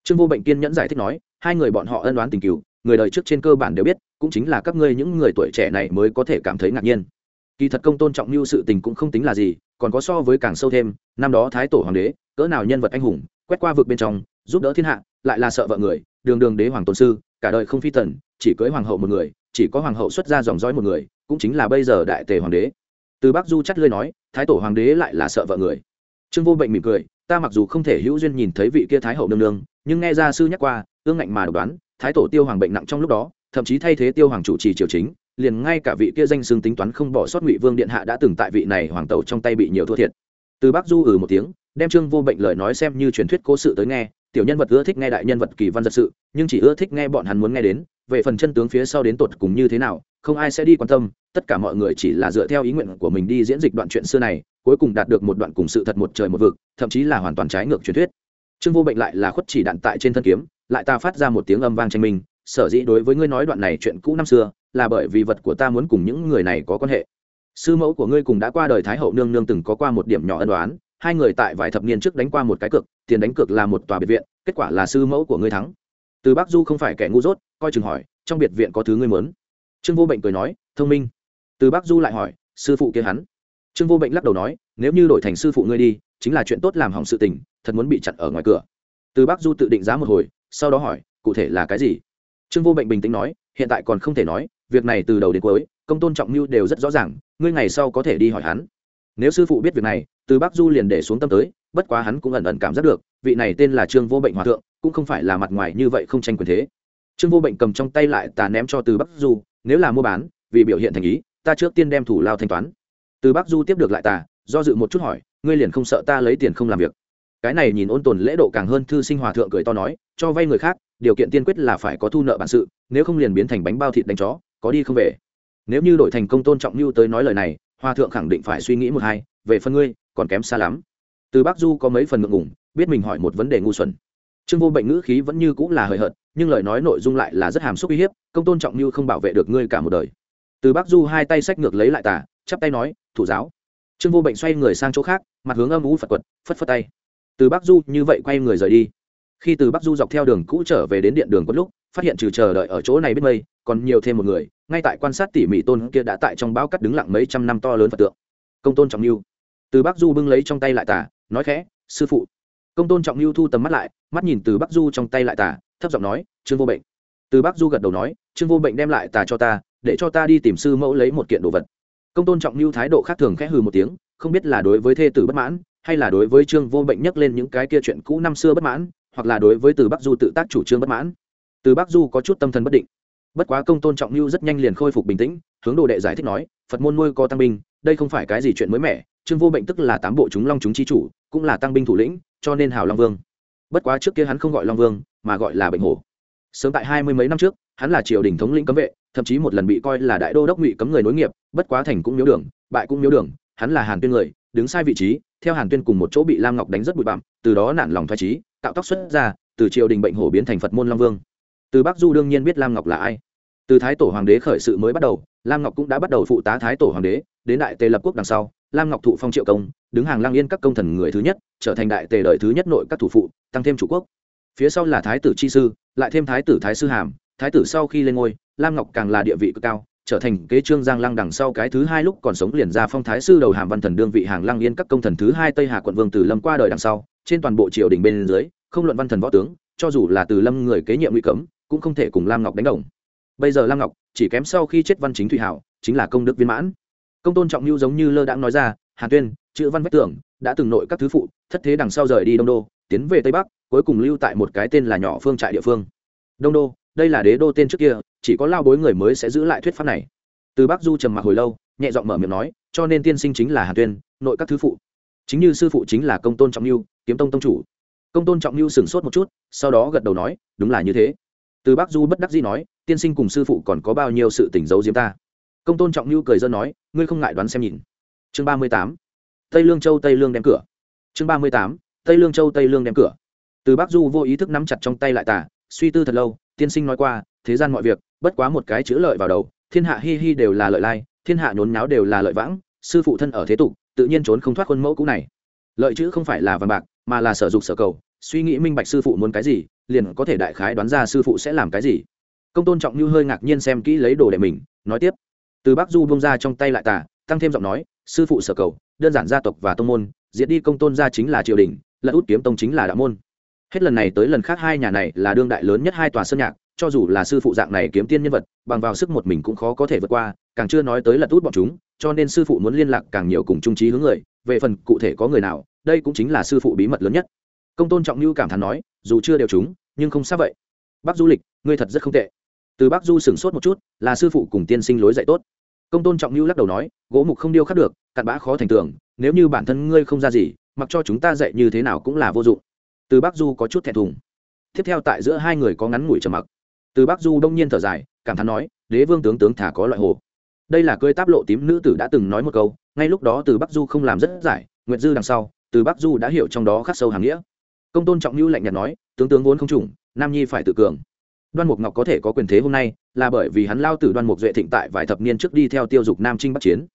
Trương vô bệnh kiên nhẫn giải thích nói, hai người bọn họ ân đoán tình cựu người đời trước trên cơ bản đều biết, cũng chính là các ngươi những người tuổi trẻ này mới có thể cảm thấy ngạc nhiên kỳ thật công tôn trọng mưu sự tình cũng không tính là gì, còn có so với càng sâu thêm, năm đó thái tổ hoàng đế, cỡ nào nhân vật anh hùng, quét qua vực bên trong, giúp đỡ thiên hạ, lại là sợ vợ người, đường đường đế hoàng tôn sư, cả đời không phi tần, chỉ cưới hoàng hậu một người, chỉ có hoàng hậu xuất ra dòng dõi một người, cũng chính là bây giờ đại tề hoàng đế. Từ bắc du chắt lơi nói, thái tổ hoàng đế lại là sợ vợ người. Trương vô bệnh mỉm cười, ta mặc dù không thể hữu duyên nhìn thấy vị kia thái hậu nương nương, nhưng nghe gia sư nhắc qua, ương ngạnh mà đoán, thái tổ tiêu hoàng bệnh nặng trong lúc đó, thậm chí thay thế tiêu hoàng chủ trì triều chính liền ngay cả vị kia danh xương tính toán không bỏ sót ngụy vương điện hạ đã từng tại vị này hoàng tẩu trong tay bị nhiều thua thiệt. Từ bắc du ừ một tiếng, đem trương vô bệnh lời nói xem như truyền thuyết cố sự tới nghe, tiểu nhân vật ưa thích nghe đại nhân vật kỳ văn giật sự, nhưng chỉ ưa thích nghe bọn hắn muốn nghe đến, về phần chân tướng phía sau đến tột cùng như thế nào, không ai sẽ đi quan tâm, tất cả mọi người chỉ là dựa theo ý nguyện của mình đi diễn dịch đoạn chuyện xưa này, cuối cùng đạt được một đoạn cùng sự thật một trời một vực, thậm chí là hoàn toàn trái ngược truyền thuyết. Trương vô bệnh lại là khuất chỉ đạn tại trên thân kiếm, lại ta phát ra một tiếng âm vang tranh minh, sở dĩ đối với ngươi nói đoạn này chuyện cũ năm xưa là bởi vì vật của ta muốn cùng những người này có quan hệ. Sư mẫu của ngươi cùng đã qua đời thái hậu nương nương từng có qua một điểm nhỏ ân đoán hai người tại vài thập niên trước đánh qua một cái cược, tiền đánh cược là một tòa biệt viện, kết quả là sư mẫu của ngươi thắng. Từ bắc du không phải kẻ ngu dốt, coi chừng hỏi, trong biệt viện có thứ ngươi muốn? Trương vô bệnh cười nói, thông minh. Từ bắc du lại hỏi, sư phụ kia hắn? Trương vô bệnh lắc đầu nói, nếu như đổi thành sư phụ ngươi đi, chính là chuyện tốt làm hỏng sự tình, thật muốn bị chặn ở ngoài cửa. Từ bắc du tự định giá một hồi, sau đó hỏi, cụ thể là cái gì? Trương vô bệnh bình tĩnh nói, hiện tại còn không thể nói việc này từ đầu đến cuối, công tôn trọng mưu đều rất rõ ràng, ngươi ngày sau có thể đi hỏi hắn. Nếu sư phụ biết việc này, từ bắc du liền để xuống tâm tới, bất quá hắn cũng ẩn ẩn cảm giác được, vị này tên là trương vô bệnh hòa thượng, cũng không phải là mặt ngoài như vậy không tranh quyền thế. Trương vô bệnh cầm trong tay lại tà ném cho từ bắc du, nếu là mua bán, vì biểu hiện thành ý, ta trước tiên đem thủ lao thanh toán. Từ bắc du tiếp được lại tà, do dự một chút hỏi, ngươi liền không sợ ta lấy tiền không làm việc? Cái này nhìn ôn tồn lễ độ càng hơn thư sinh hòa thượng cười to nói, cho vay người khác, điều kiện tiên quyết là phải có thu nợ bản sự, nếu không liền biến thành bánh bao thịt đánh chó có đi không về. Nếu như đổi thành công tôn trọng mưu tới nói lời này hòa thượng khẳng định phải suy nghĩ một hai, về phần ngươi, còn kém xa lắm. Từ bắc du có mấy phần ngượng ngùng, biết mình hỏi một vấn đề ngu xuẩn. Trương vô bệnh ngữ khí vẫn như cũng là hời hợt, nhưng lời nói nội dung lại là rất hàm xúc uy hiếp, công tôn trọng mưu không bảo vệ được ngươi cả một đời. Từ bắc du hai tay sách ngược lấy lại tả chắp tay nói, thủ giáo. Trương vô bệnh xoay người sang chỗ khác, mặt hướng âm ú phật quật, phất phất tay. Từ bắc du như vậy quay người rời đi. Khi từ bắc du dọc theo đường cũ trở về đến điện đường có lúc phát hiện trừ chờ đợi ở chỗ này biết mây, còn nhiều thêm một người, ngay tại quan sát tỉ mỉ tôn kia đã tại trong bão cắt đứng lặng mấy trăm năm to lớn phật tượng. Công tôn trọng lưu. Từ bắc du bưng lấy trong tay lại tả nói khẽ, sư phụ. Công tôn trọng lưu thu tầm mắt lại, mắt nhìn từ bắc du trong tay lại tả thấp giọng nói, trương vô bệnh. Từ bắc du gật đầu nói, trương vô bệnh đem lại tà cho ta, để cho ta đi tìm sư mẫu lấy một kiện đồ vật. Công tôn trọng lưu thái độ khác thường khẽ hừ một tiếng, không biết là đối với thê tử bất mãn, hay là đối với trương vô bệnh nhắc lên những cái kia chuyện cũ năm xưa bất mãn, hoặc là đối với từ bắc du tự tác chủ trương bất mãn từ bắc du có chút tâm thần bất định. Bất quá công tôn trọng Mưu rất nhanh liền khôi phục bình tĩnh, hướng đồ đệ giải thích nói, phật môn nuôi có tăng binh, đây không phải cái gì chuyện mới mẻ, trương vô bệnh tức là tám bộ chúng long chúng chi chủ, cũng là tăng binh thủ lĩnh, cho nên hào long vương. Bất quá trước kia hắn không gọi long vương, mà gọi là bệnh hổ. Sớm tại hai mươi mấy năm trước, hắn là triều đình thống lĩnh cấm vệ, thậm chí một lần bị coi là đại đô đốc ngụy cấm người nối nghiệp, bất quá thành cũng miếu đường, bại cũng miếu đường, hắn là hàn tuyên người, đứng sai vị trí, theo hàn tuyên cùng một chỗ bị lam ngọc đánh rất bụi bặm, từ đó nản lòng thoái trí tạo tóc xuất ra, từ triều đình bệnh hổ biến thành phật môn long vương từ bắc du đương nhiên biết lam ngọc là ai. Từ thái tổ hoàng đế khởi sự mới bắt đầu, lam ngọc cũng đã bắt đầu phụ tá thái tổ hoàng đế, đến đại tề lập quốc đằng sau, lam ngọc thụ phong triệu công, đứng hàng lang yên các công thần người thứ nhất, trở thành đại tề đời thứ nhất nội các thủ phụ, tăng thêm chủ quốc. Phía sau là thái tử chi sư, lại thêm thái tử thái sư hàm. Thái tử sau khi lên ngôi, lam ngọc càng là địa vị cực cao, trở thành kế trương giang lăng đằng sau cái thứ hai lúc còn sống liền ra phong thái sư đầu hàm văn thần đương vị hàng lăng yên các công thần thứ hai tây hà quận vương từ lâm qua đời đằng sau, trên toàn bộ triều đình bên dưới, không luận văn thần võ tướng, cho dù là từ lâm người kế nhiệm nguy cấm cũng không thể cùng lam ngọc đánh đồng. Bây giờ lam ngọc chỉ kém sau khi chết văn chính thủy hảo, chính là công đức viên mãn. Công tôn trọng lưu giống như lơ đãng nói ra, hàn tuyên, chữ văn vách tưởng đã từng nội các thứ phụ, thất thế đằng sau rời đi đông đô, tiến về tây bắc, cuối cùng lưu tại một cái tên là nhỏ phương trại địa phương. Đông đô, đây là đế đô tên trước kia, chỉ có lao bối người mới sẽ giữ lại thuyết pháp này. Từ bắc du trầm mặc hồi lâu, nhẹ giọng mở miệng nói, cho nên tiên sinh chính là hàn tuyên, nội các thứ phụ. Chính như sư phụ chính là công tôn trọng lưu kiếm tông tông chủ. Công tôn trọng lưu sửng sốt một chút, sau đó gật đầu nói, đúng là như thế từ bác du bất đắc dĩ nói, tiên sinh cùng sư phụ còn có bao nhiêu sự tình giấu diếm ta? Công tôn trọng lưu cười dân nói, ngươi không ngại đoán xem nhìn. Chương ba mươi tám. Tây lương châu, tây lương đem cửa. Chương ba mươi tám. Tây lương châu, tây lương đem cửa. Từ bác du vô ý thức nắm chặt trong tay lại tả suy tư thật lâu, tiên sinh nói qua, thế gian mọi việc, bất quá một cái chữ lợi vào đầu, thiên hạ hi hi đều là lợi lai, thiên hạ nhốn nháo đều là lợi vãng, sư phụ thân ở thế tục, tự nhiên trốn không thoát khuôn mẫu cũ này. Lợi chữ không phải là vàng bạc, mà là sở dục sở cầu suy nghĩ minh bạch sư phụ muốn cái gì, liền có thể đại khái đoán ra sư phụ sẽ làm cái gì. Công tôn trọng như hơi ngạc nhiên xem kỹ lấy đồ để mình, nói tiếp. Từ bắc du bông ra trong tay lại tả tăng thêm giọng nói, sư phụ sở cầu, đơn giản gia tộc và tông môn diễn đi công tôn gia chính là triều đình lẫn út kiếm tông chính là đạo môn. Hết lần này tới lần khác hai nhà này là đương đại lớn nhất hai tòa sơn nhạc, cho dù là sư phụ dạng này kiếm tiên nhân vật, bằng vào sức một mình cũng khó có thể vượt qua, càng chưa nói tới lật út bọn chúng, cho nên sư phụ muốn liên lạc càng nhiều cùng trung trí hướng người, về phần cụ thể có người nào, đây cũng chính là sư phụ bí mật lớn nhất công tôn trọng như cảm thán nói, dù chưa đều chúng nhưng không xa vậy. Bác du lịch, ngươi thật rất không tệ. Từ bác du sửng sốt một chút, là sư phụ cùng tiên sinh lối dạy tốt. Công tôn trọng lưu lắc đầu nói, gỗ mục không điêu khắc được, cặn bã khó thành tường, nếu như bản thân ngươi không ra gì, mặc cho chúng ta dạy như thế nào cũng là vô dụng. Từ Bác du có chút thẹn thùng. Tiếp theo tại giữa hai người có ngắn ngủi trầm mặc. Từ Bác du đông nhiên thở dài, cảm thán nói, đế vương tướng tướng thả có loại hồ. Đây là cơi táp lộ tím nữ tử đã từng nói một câu, ngay lúc đó từ bắc du không làm rất giải, nguyệt dư đằng sau, từ bắc du đã hiểu trong đó khắc sâu hàng nghĩa công tôn trọng lưu lạnh nhạt nói tướng tướng vốn không chủng, nam nhi phải tự cường. Đoan mục ngọc có thể có quyền thế hôm nay là bởi vì hắn lao từ đoan mục duệ thịnh tại vài thập niên trước đi theo tiêu dục nam trinh bắc chiến.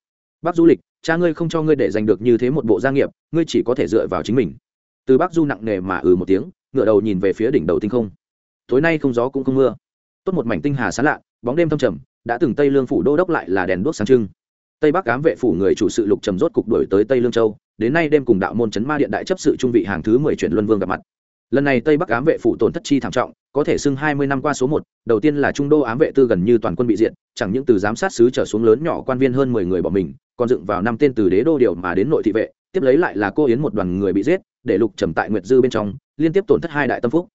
Bắc du lịch cha ngươi không cho ngươi để giành được như thế một bộ gia nghiệp ngươi chỉ có thể dựa vào chính mình. Từ bác du nặng nề mà ừ một tiếng ngựa đầu nhìn về phía đỉnh đầu tinh không. Tối nay không gió cũng không mưa. Tốt một mảnh tinh hà sán lạ bóng đêm thâm trầm đã từng tây lương phủ đô đốc lại là đèn đuốc sáng trưng. Tây bắc cám vệ phủ người chủ sự lục trầm rốt cục đổi tới tây lương châu đến nay đêm cùng đạo môn chấn ma điện đại chấp sự trung vị hàng thứ mười chuyển luân vương gặp mặt. Lần này tây bắc ám vệ phủ tổn thất chi thảm trọng, có thể xưng hai mươi năm qua số một, đầu tiên là trung đô ám vệ tư gần như toàn quân bị diện chẳng những từ giám sát sứ trở xuống lớn nhỏ quan viên hơn mười người bỏ mình, còn dựng vào năm tên từ đế đô điều mà đến nội thị vệ, tiếp lấy lại là cô yến một đoàn người bị giết, để lục trầm tại nguyệt dư bên trong, liên tiếp tổn thất hai đại tâm phúc.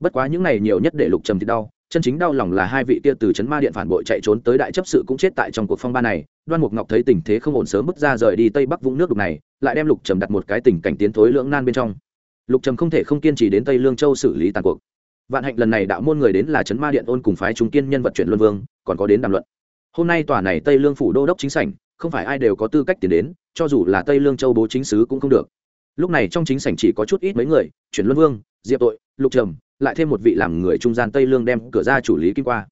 Bất quá những này nhiều nhất để lục trầm thì đau chân chính đau lòng là hai vị kia từ Trấn ma điện phản bội chạy trốn tới đại chấp sự cũng chết tại trong cuộc phong ba này. Đoan mục ngọc thấy tình thế không ổn sớm bước ra rời đi tây bắc vũng nước đục này, lại đem lục trầm đặt một cái tình cảnh tiến thối lưỡng nan bên trong. Lục trầm không thể không kiên trì đến tây lương châu xử lý tàn cuộc. Vạn hạnh lần này đạo môn người đến là Trấn ma điện ôn cùng phái trung kiên nhân vật chuyển luân vương, còn có đến đàm luận. Hôm nay tòa này tây lương phủ đô đốc chính sảnh, không phải ai đều có tư cách tiến đến, cho dù là tây lương châu bố chính sứ cũng không được. Lúc này trong chính sảnh chỉ có chút ít mấy người, chuyển luân vương, diệp tội, lục trầm lại thêm một vị làm người trung gian tây lương đem cửa ra chủ lý kim qua.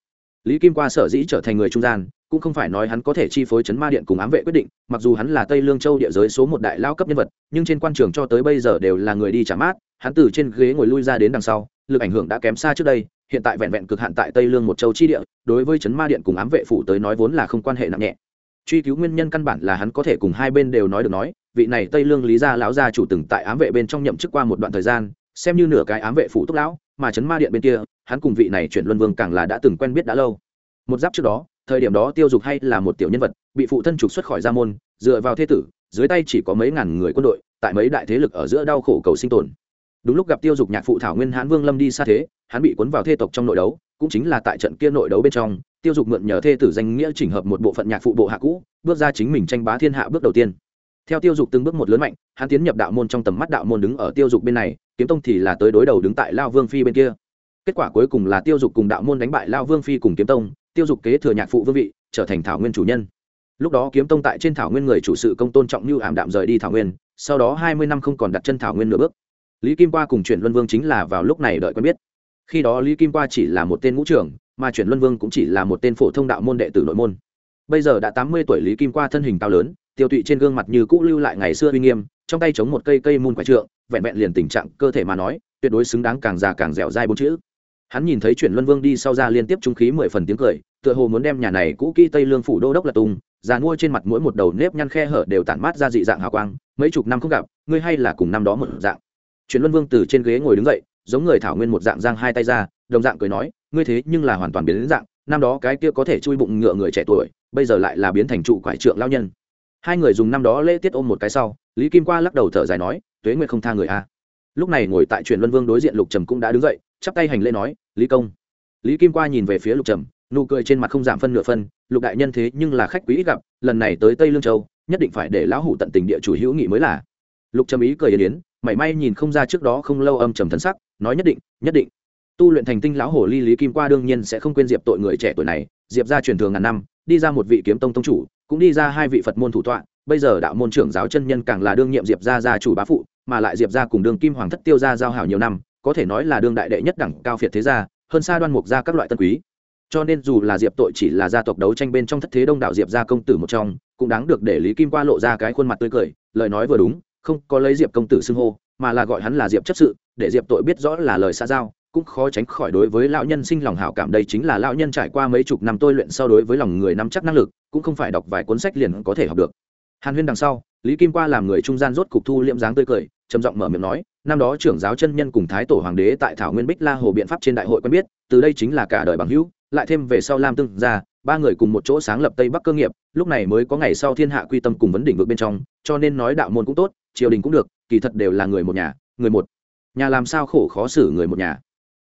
Lý kim qua sở dĩ trở thành người trung gian, cũng không phải nói hắn có thể chi phối chấn ma điện cùng ám vệ quyết định, mặc dù hắn là tây lương châu địa giới số một đại lao cấp nhân vật, nhưng trên quan trường cho tới bây giờ đều là người đi trả mát, hắn từ trên ghế ngồi lui ra đến đằng sau, lực ảnh hưởng đã kém xa trước đây, hiện tại vẹn vẹn cực hạn tại tây lương một châu chi địa, đối với chấn ma điện cùng ám vệ phủ tới nói vốn là không quan hệ nặng nhẹ. Truy cứu nguyên nhân căn bản là hắn có thể cùng hai bên đều nói được nói, vị này tây lương lý gia lão gia chủ từng tại ám vệ bên trong nhậm chức qua một đoạn thời gian xem như nửa cái ám vệ phủ túc lão, mà chấn ma điện bên kia, hắn cùng vị này chuyển luân vương càng là đã từng quen biết đã lâu. Một giáp trước đó, thời điểm đó tiêu dục hay là một tiểu nhân vật, bị phụ thân trục xuất khỏi gia môn, dựa vào thế tử, dưới tay chỉ có mấy ngàn người quân đội, tại mấy đại thế lực ở giữa đau khổ cầu sinh tồn. Đúng lúc gặp tiêu dục nhạc phụ thảo nguyên hãn vương lâm đi xa thế, hắn bị cuốn vào thê tộc trong nội đấu, cũng chính là tại trận kia nội đấu bên trong, tiêu dục mượn nhờ thê tử danh nghĩa chỉnh hợp một bộ phận nhạc phụ bộ hạ cũ, bước ra chính mình tranh bá thiên hạ bước đầu tiên theo tiêu dục từng bước một lớn mạnh, hắn tiến nhập đạo môn trong tầm mắt đạo môn đứng ở tiêu dục bên này, kiếm tông thì là tới đối đầu đứng tại lao vương phi bên kia. Kết quả cuối cùng là tiêu dục cùng đạo môn đánh bại lao vương phi cùng kiếm tông, tiêu dục kế thừa nhạc phụ vương vị, trở thành thảo nguyên chủ nhân. Lúc đó kiếm tông tại trên thảo nguyên người chủ sự công tôn trọng như ảm đạm rời đi thảo nguyên, sau đó hai mươi năm không còn đặt chân thảo nguyên nửa bước. Lý kim qua cùng chuyển luân vương chính là vào lúc này đợi quen biết. Khi đó lý kim qua chỉ là một tên ngũ trưởng, mà chuyển luân vương cũng chỉ là một tên phổ thông đạo môn đệ tử nội môn. Bây giờ đã tám mươi tuổi lý kim qua thân hình cao lớn tiêu tụy trên gương mặt như cũ lưu lại ngày xưa uy nghiêm, trong tay chống một cây cây môn quái trượng, vẹn vẹn liền tình trạng cơ thể mà nói, tuyệt đối xứng đáng càng già càng dẻo dai bốn chữ. Hắn nhìn thấy chuyển luân vương đi sau ra liên tiếp trung khí mười phần tiếng cười, tựa hồ muốn đem nhà này cũ kỹ tây lương phủ đô đốc là tung, già nuôi trên mặt mỗi một đầu nếp nhăn khe hở đều tản mát ra dị dạng hào quang, mấy chục năm không gặp, ngươi hay là cùng năm đó một dạng. Chuyển luân vương từ trên ghế ngồi đứng dậy, giống người thảo nguyên một dạng giang hai tay ra, đồng dạng cười nói, ngươi thế nhưng là hoàn toàn biến đến dạng, năm đó cái kia có thể chui bụng ngựa người trẻ tuổi, bây giờ lại là biến thành trụ quải trượng lao nhân hai người dùng năm đó lễ tiết ôm một cái sau, lý kim qua lắc đầu thở dài nói, tuế nguyệt không tha người a. Lúc này ngồi tại truyền luân vương đối diện lục trầm cũng đã đứng dậy, chắp tay hành lễ nói, lý công. Lý kim qua nhìn về phía lục trầm, nụ cười trên mặt không giảm phân nửa phân, lục đại nhân thế nhưng là khách quý ít gặp, lần này tới tây lương châu, nhất định phải để lão hủ tận tình địa chủ hữu nghị mới là. Lục trầm ý cười yên yến, mảy may nhìn không ra trước đó không lâu âm trầm thân sắc, nói nhất định nhất định. Tu luyện thành tinh lão hổ ly lý kim qua đương nhiên sẽ không quên diệp tội người trẻ tuổi này diệp ra truyền thường ngàn năm, đi ra một vị kiếm tông tông chủ, cũng đi ra hai vị phật môn thủ tọa. Bây giờ đạo môn trưởng giáo chân nhân càng là đương nhiệm diệp gia gia chủ bá phụ, mà lại diệp gia cùng đương kim hoàng thất tiêu gia giao hảo nhiều năm, có thể nói là đương đại đệ nhất đẳng cao phiệt thế gia, hơn xa đoan mục gia các loại tân quý. Cho nên dù là diệp tội chỉ là gia tộc đấu tranh bên trong thất thế đông đạo diệp gia công tử một trong, cũng đáng được để lý kim qua lộ ra cái khuôn mặt tươi cười, lời nói vừa đúng, không có lấy diệp công tử xưng hô, mà là gọi hắn là diệp chấp sự, để diệp tội biết rõ là lời xa giao cũng khó tránh khỏi đối với lão nhân sinh lòng hảo cảm. Đây chính là lão nhân trải qua mấy chục năm tôi luyện sau đối với lòng người nắm chắc năng lực, cũng không phải đọc vài cuốn sách liền có thể học được. Hàn huyên đằng sau, lý kim qua làm người trung gian rốt cục thu liễm dáng tươi cười, trầm giọng mở miệng nói, năm đó trưởng giáo chân nhân cùng thái tổ hoàng đế tại thảo nguyên bích la hồ biện pháp trên đại hội quen biết, từ đây chính là cả đời bằng hữu, lại thêm về sau lam tương gia ba người cùng một chỗ sáng lập tây bắc cơ nghiệp, lúc này mới có ngày sau thiên hạ quy tâm cùng vấn đỉnh vượt bên trong, cho nên nói đạo môn cũng tốt, triều đình cũng được, kỳ thật đều là người một nhà, người một nhà làm sao khổ khó xử người một nhà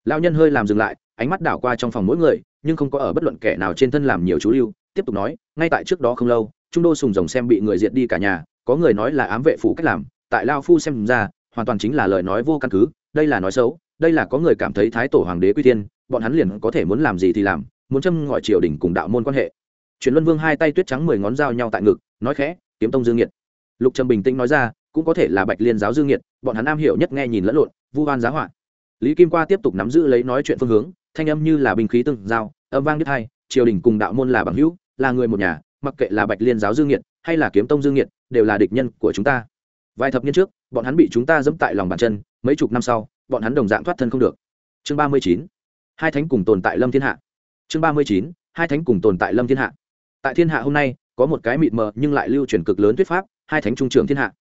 lão nhân hơi làm dừng lại, ánh mắt đảo qua trong phòng mỗi người, nhưng không có ở bất luận kẻ nào trên thân làm nhiều chú lưu, tiếp tục nói, ngay tại trước đó không lâu, trung đô sùng rồng xem bị người diệt đi cả nhà, có người nói là ám vệ phủ cách làm, tại lao phu xem ra, hoàn toàn chính là lời nói vô căn cứ, đây là nói xấu, đây là có người cảm thấy thái tổ hoàng đế quy tiên bọn hắn liền có thể muốn làm gì thì làm, muốn châm ngọi triều đình cùng đạo môn quan hệ truyền luân vương hai tay tuyết trắng mười ngón dao nhau tại ngực, nói khẽ, kiếm tông dương nhiệt lục trầm bình tĩnh nói ra, cũng có thể là bạch liên giáo dương nhiệt bọn hắn am hiểu nhất nghe nhìn lẫn lộn, vu oan giá hoạn lý kim qua tiếp tục nắm giữ lấy nói chuyện phương hướng, thanh âm như là binh khí tương giao, âm vang đứt hai, triều đình cùng đạo môn là bằng hữu, là người một nhà, mặc kệ là bạch liên giáo dương nhiệt hay là kiếm tông dương nhiệt đều là địch nhân của chúng ta. Vài thập niên trước, bọn hắn bị chúng ta dẫm tại lòng bàn chân, mấy chục năm sau, bọn hắn đồng dạng thoát thân không được. Chương ba mươi chín, hai thánh cùng tồn tại lâm thiên hạ. Chương ba mươi chín, hai thánh cùng tồn tại lâm thiên hạ. Tại thiên hạ hôm nay, có một cái mịt mờ nhưng lại lưu truyền cực lớn thuyết pháp, hai thánh trung trường thiên hạ.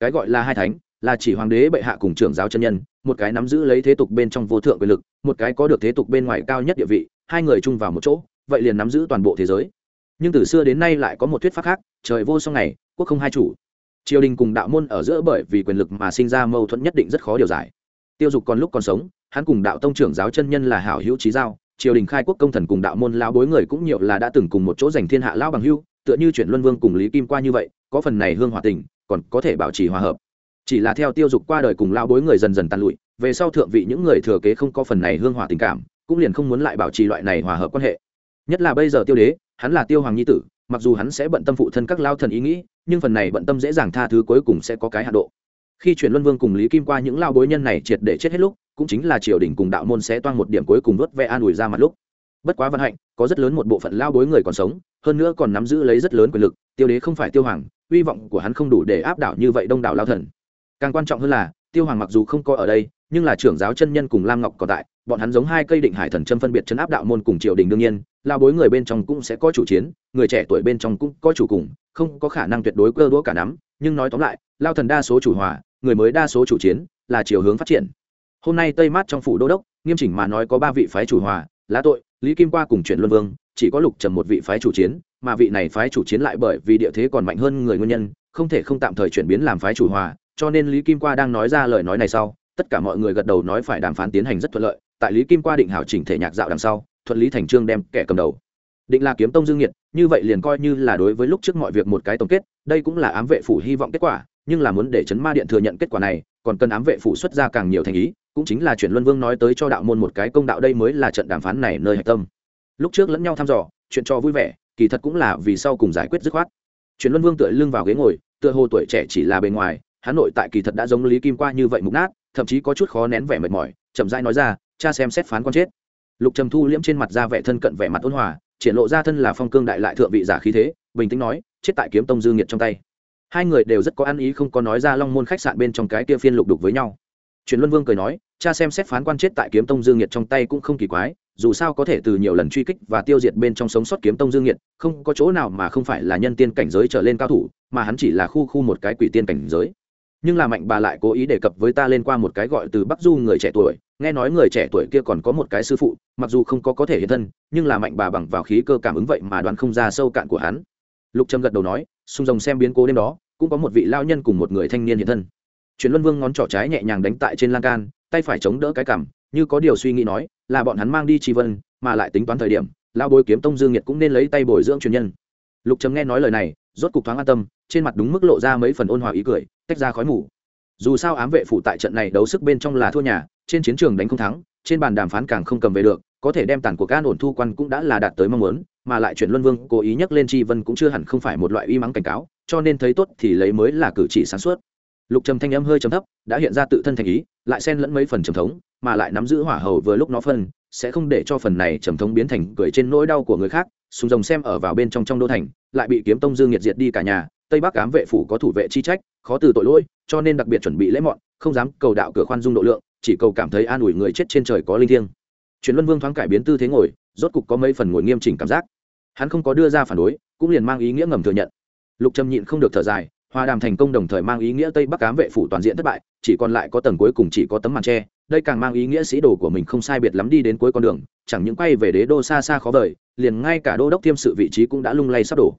Cái gọi là hai thánh là chỉ hoàng đế bệ hạ cùng trưởng giáo chân nhân, một cái nắm giữ lấy thế tục bên trong vô thượng quyền lực, một cái có được thế tục bên ngoài cao nhất địa vị, hai người chung vào một chỗ, vậy liền nắm giữ toàn bộ thế giới. Nhưng từ xưa đến nay lại có một thuyết pháp khác, trời vô song này quốc không hai chủ. Triều đình cùng đạo môn ở giữa bởi vì quyền lực mà sinh ra mâu thuẫn nhất định rất khó điều giải. Tiêu dục còn lúc còn sống, hắn cùng đạo tông trưởng giáo chân nhân là hảo hữu trí giao, triều đình khai quốc công thần cùng đạo môn lao bối người cũng nhiều là đã từng cùng một chỗ giành thiên hạ lao bằng hưu tựa như chuyển luân vương cùng lý kim qua như vậy, có phần này hương hòa tình, còn có thể bảo trì hòa hợp chỉ là theo tiêu dục qua đời cùng lao bối người dần dần tàn lụi, về sau thượng vị những người thừa kế không có phần này hương hòa tình cảm, cũng liền không muốn lại bảo trì loại này hòa hợp quan hệ. Nhất là bây giờ tiêu đế, hắn là tiêu hoàng nhi tử, mặc dù hắn sẽ bận tâm phụ thân các lao thần ý nghĩ, nhưng phần này bận tâm dễ dàng tha thứ cuối cùng sẽ có cái hạ độ. Khi chuyển luân vương cùng lý kim qua những lao bối nhân này triệt để chết hết lúc, cũng chính là triều đình cùng đạo môn sẽ toan một điểm cuối cùng vớt ve an ủi ra mặt lúc. Bất quá vận hạnh, có rất lớn một bộ phận lao bối người còn sống, hơn nữa còn nắm giữ lấy rất lớn quyền lực, tiêu đế không phải tiêu hoàng, hy vọng của hắn không đủ để áp đảo như vậy đông đảo lao thần càng quan trọng hơn là, tiêu hoàng mặc dù không có ở đây, nhưng là trưởng giáo chân nhân cùng lam ngọc còn tại, bọn hắn giống hai cây định hải thần châm phân biệt chấn áp đạo môn cùng triều đình đương nhiên lao bối người bên trong cũng sẽ có chủ chiến, người trẻ tuổi bên trong cũng có chủ cùng, không có khả năng tuyệt đối cơ đũa cả nắm, nhưng nói tóm lại lao thần đa số chủ hòa, người mới đa số chủ chiến, là chiều hướng phát triển. Hôm nay tây mát trong phủ đô đốc, nghiêm chỉnh mà nói có ba vị phái chủ hòa, lá tội, lý kim qua cùng chuyển luân vương, chỉ có lục trầm một vị phái chủ chiến, mà vị này phái chủ chiến lại bởi vì địa thế còn mạnh hơn người nguyên nhân, không thể không tạm thời chuyển biến làm phái chủ hòa cho nên lý kim qua đang nói ra lời nói này sau, tất cả mọi người gật đầu nói phải đàm phán tiến hành rất thuận lợi, tại lý kim qua định hảo chỉnh thể nhạc dạo đằng sau, thuận lý thành trương đem kẻ cầm đầu. Định là kiếm tông dương nhiệt như vậy liền coi như là đối với lúc trước mọi việc một cái tổng kết, đây cũng là ám vệ phủ hy vọng kết quả, nhưng là muốn để chấn ma điện thừa nhận kết quả này, còn cần ám vệ phủ xuất ra càng nhiều thành ý, cũng chính là chuyển luân vương nói tới cho đạo môn một cái công đạo đây mới là trận đàm phán này nơi hạch tâm. Lúc trước lẫn nhau thăm dò, chuyện cho vui vẻ, kỳ thật cũng là vì sau cùng giải quyết dứt khoát. Chuyển luân vương tựa lưng vào ghế ngồi, tựa hồ tuổi trẻ chỉ là bề ngoài hắn nội tại kỳ thật đã giống lý kim qua như vậy mục nát, thậm chí có chút khó nén vẻ mệt mỏi, chậm rãi nói ra, cha xem xét phán con chết. Lục trầm thu liễm trên mặt ra vẻ thân cận vẻ mặt ôn hòa, triển lộ ra thân là phong cương đại lại thượng vị giả khí thế, bình tĩnh nói, chết tại kiếm tông dư nghiệt trong tay. Hai người đều rất có ăn ý không có nói ra long môn khách sạn bên trong cái kia phiên lục đục với nhau. Truyền luân vương cười nói, cha xem xét phán quan chết tại kiếm tông dương nhiệt trong tay cũng không kỳ quái, dù sao có thể từ nhiều lần truy kích và tiêu diệt bên trong sống sót kiếm tông dương nhiệt không có chỗ nào mà không phải là nhân tiên cảnh giới trở lên cao thủ, mà hắn chỉ là khu khu một cái quỷ tiên cảnh giới nhưng là mạnh bà lại cố ý đề cập với ta lên qua một cái gọi từ bắc du người trẻ tuổi, nghe nói người trẻ tuổi kia còn có một cái sư phụ, mặc dù không có có thể hiện thân, nhưng là mạnh bà bằng vào khí cơ cảm ứng vậy mà đoán không ra sâu cạn của hắn. Lục trâm gật đầu nói, xung rồng xem biến cố đêm đó, cũng có một vị lao nhân cùng một người thanh niên hiện thân. Truyền luân vương ngón trỏ trái nhẹ nhàng đánh tại trên lan can, tay phải chống đỡ cái cằm, như có điều suy nghĩ nói, là bọn hắn mang đi tri vân, mà lại tính toán thời điểm lao bối kiếm tông dương nhiệt cũng nên lấy tay bồi dưỡng truyền nhân. Lục trầm nghe nói lời này rốt cục thoáng an tâm, trên mặt đúng mức lộ ra mấy phần ôn hòa ý cười, tách ra khói mù. Dù sao ám vệ phụ tại trận này đấu sức bên trong là thua nhà, trên chiến trường đánh không thắng, trên bàn đàm phán càng không cầm về được, có thể đem tàn cuộc an ổn thu quan cũng đã là đạt tới mong muốn, mà lại chuyển luân vương, cố ý nhắc lên tri vân cũng chưa hẳn không phải một loại uy mắng cảnh cáo, cho nên thấy tốt thì lấy mới là cử chỉ sáng suốt. Lục trầm thanh âm hơi trầm thấp, đã hiện ra tự thân thành ý, lại xen lẫn mấy phần trầm thống, mà lại nắm giữ hỏa hầu vừa lúc nó phân, sẽ không để cho phần này trầm thống biến thành cười trên nỗi đau của người khác sùng rồng xem ở vào bên trong trong đô thành, lại bị kiếm tông dương nhiệt diệt đi cả nhà, tây bắc cám vệ phủ có thủ vệ chi trách, khó từ tội lỗi, cho nên đặc biệt chuẩn bị lễ mọn, không dám cầu đạo cửa khoan dung độ lượng, chỉ cầu cảm thấy an ủi người chết trên trời có linh thiêng. Truyền luân vương thoáng cải biến tư thế ngồi, rốt cục có mấy phần ngồi nghiêm chỉnh cảm giác. Hắn không có đưa ra phản đối, cũng liền mang ý nghĩa ngầm thừa nhận. Lục trầm nhịn không được thở dài hòa đàm thành công đồng thời mang ý nghĩa tây bắc cám vệ phủ toàn diện thất bại, chỉ còn lại có tầng cuối cùng chỉ có tấm màn tre đây càng mang ý nghĩa sĩ đồ của mình không sai biệt lắm đi đến cuối con đường, chẳng những quay về đế đô xa xa khó vời liền ngay cả đô đốc thiêm sự vị trí cũng đã lung lay sắp đổ.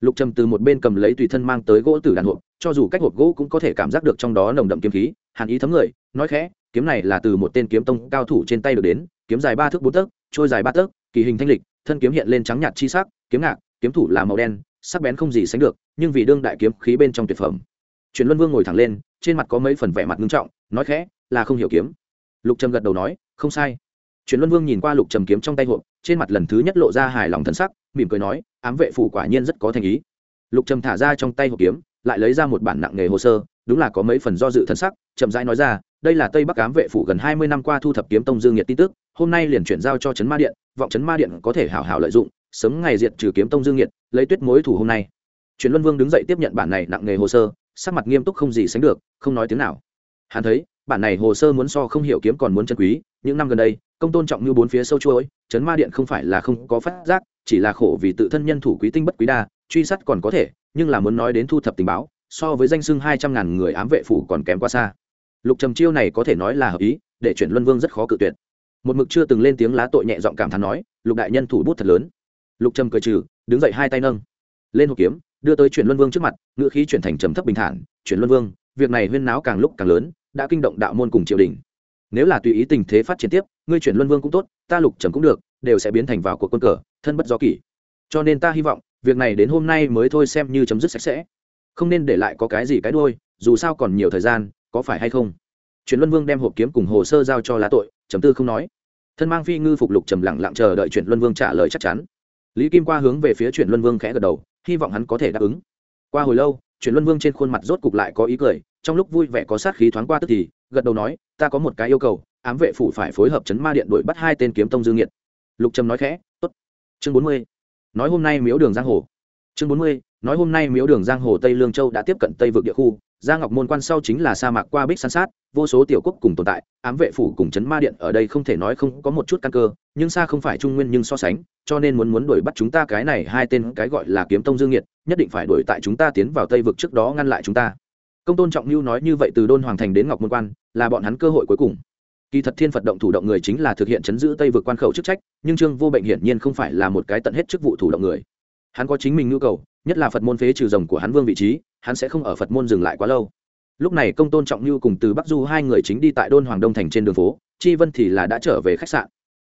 Lục trầm từ một bên cầm lấy tùy thân mang tới gỗ từ đàn hộp, cho dù cách hộp gỗ cũng có thể cảm giác được trong đó nồng đậm kiếm khí, hàn ý thấm người, nói khẽ, kiếm này là từ một tên kiếm tông cao thủ trên tay được đến, kiếm dài ba thước bốn tấc, trôi dài ba tấc, kỳ hình thanh lịch, thân kiếm hiện lên trắng nhạt chi sắc, kiếm ngạc, kiếm thủ là màu đen, sắc bén không gì sánh được, nhưng vì đương đại kiếm khí bên trong tuyệt phẩm. Truyền luân vương ngồi thẳng lên, trên mặt có mấy phần vẻ mặt nghiêm trọng, nói khẽ, là không hiểu kiếm. Lục trầm gật đầu nói, không sai. Truyền luân vương nhìn qua lục trầm kiếm trong tay hộp trên mặt lần thứ nhất lộ ra hài lòng thân sắc, mỉm cười nói, ám vệ phủ quả nhiên rất có thành ý. Lục trầm thả ra trong tay hộp kiếm, lại lấy ra một bản nặng nghề hồ sơ, đúng là có mấy phần do dự thân sắc, chậm rãi nói ra, đây là tây bắc ám vệ phủ gần hai mươi năm qua thu thập kiếm tông dương nhiệt tin tức, hôm nay liền chuyển giao cho trấn ma điện, vọng trấn ma điện có thể hảo hảo lợi dụng, sớm ngày diệt trừ kiếm tông dương nhiệt, lấy tuyết mối thủ hôm nay. Truyền luân vương đứng dậy tiếp nhận bản này nặng nghề hồ sơ, sắc mặt nghiêm túc không gì sánh được, không nói tiếng nào. Hắn thấy, bản này hồ sơ muốn so không hiểu kiếm còn muốn chân quý, những năm gần đây công tôn trọng như bốn phía sâu chuối chấn ma điện không phải là không có phát giác, chỉ là khổ vì tự thân nhân thủ quý tinh bất quý đa, truy sát còn có thể, nhưng là muốn nói đến thu thập tình báo, so với danh sưng hai trăm ngàn người ám vệ phủ còn kém quá xa. Lục trầm chiêu này có thể nói là hợp ý, để chuyển luân vương rất khó cự tuyệt. Một mực chưa từng lên tiếng lá tội nhẹ giọng cảm thán nói, lục đại nhân thủ bút thật lớn. Lục trầm cười trừ, đứng dậy hai tay nâng. Lên hộp kiếm, đưa tới chuyển luân vương trước mặt, ngựa khí chuyển thành trầm thấp bình thản, chuyển luân vương, việc này huyên náo càng lúc càng lớn, đã kinh động đạo môn cùng triều đình. Nếu là tùy ý tình thế phát triển tiếp ngươi chuyển luân vương cũng tốt, ta lục trầm cũng được, đều sẽ biến thành vào cuộc quân cờ, thân bất do kỷ. Cho nên ta hy vọng, việc này đến hôm nay mới thôi xem như chấm dứt sạch sẽ. Không nên để lại có cái gì cái đôi dù sao còn nhiều thời gian, có phải hay không? Chuyển luân vương đem hộp kiếm cùng hồ sơ giao cho lá tội chấm tư không nói. Thân mang phi ngư phục lục trầm lặng lặng chờ đợi chuyển luân vương trả lời chắc chắn. Lý kim qua hướng về phía chuyển luân vương khẽ gật đầu, hy vọng hắn có thể đáp ứng. Qua hồi lâu, chuyển luân vương trên khuôn mặt rốt cục lại có ý cười, trong lúc vui vẻ có sát khí thoáng qua tức thì, gật đầu nói, ta có một cái yêu cầu ám vệ phủ phải phối hợp chấn ma điện đuổi bắt hai tên kiếm tông dương nghiệt. lục trầm nói khẽ, tốt, chương bốn mươi. Nói hôm nay miếu đường giang hồ. Chương bốn mươi, nói hôm nay miếu đường giang hồ tây lương châu đã tiếp cận tây vực địa khu, gia ngọc môn quan sau chính là sa mạc qua bích san sát, vô số tiểu quốc cùng tồn tại, ám vệ phủ cùng chấn ma điện ở đây không thể nói không có một chút căn cơ, nhưng xa không phải trung nguyên nhưng so sánh, cho nên muốn muốn đuổi bắt chúng ta cái này hai tên cái gọi là kiếm tông dương nhiệt nhất định phải đuổi tại chúng ta tiến vào tây vực trước đó ngăn lại chúng ta. Công tôn trọng lưu nói như vậy từ đôn hoàng thành đến ngọc môn quan, là bọn hắn cơ hội cuối cùng kỳ thật thiên phật động thủ động người chính là thực hiện chấn giữ tây vực quan khẩu chức trách, nhưng trương vô bệnh hiển nhiên không phải là một cái tận hết chức vụ thủ động người. Hắn có chính mình nhu cầu, nhất là phật môn phế trừ rồng của hắn vương vị trí, hắn sẽ không ở phật môn dừng lại quá lâu. Lúc này công tôn trọng như cùng từ bắc du hai người chính đi tại đôn hoàng đông thành trên đường phố, chi vân thì là đã trở về khách sạn.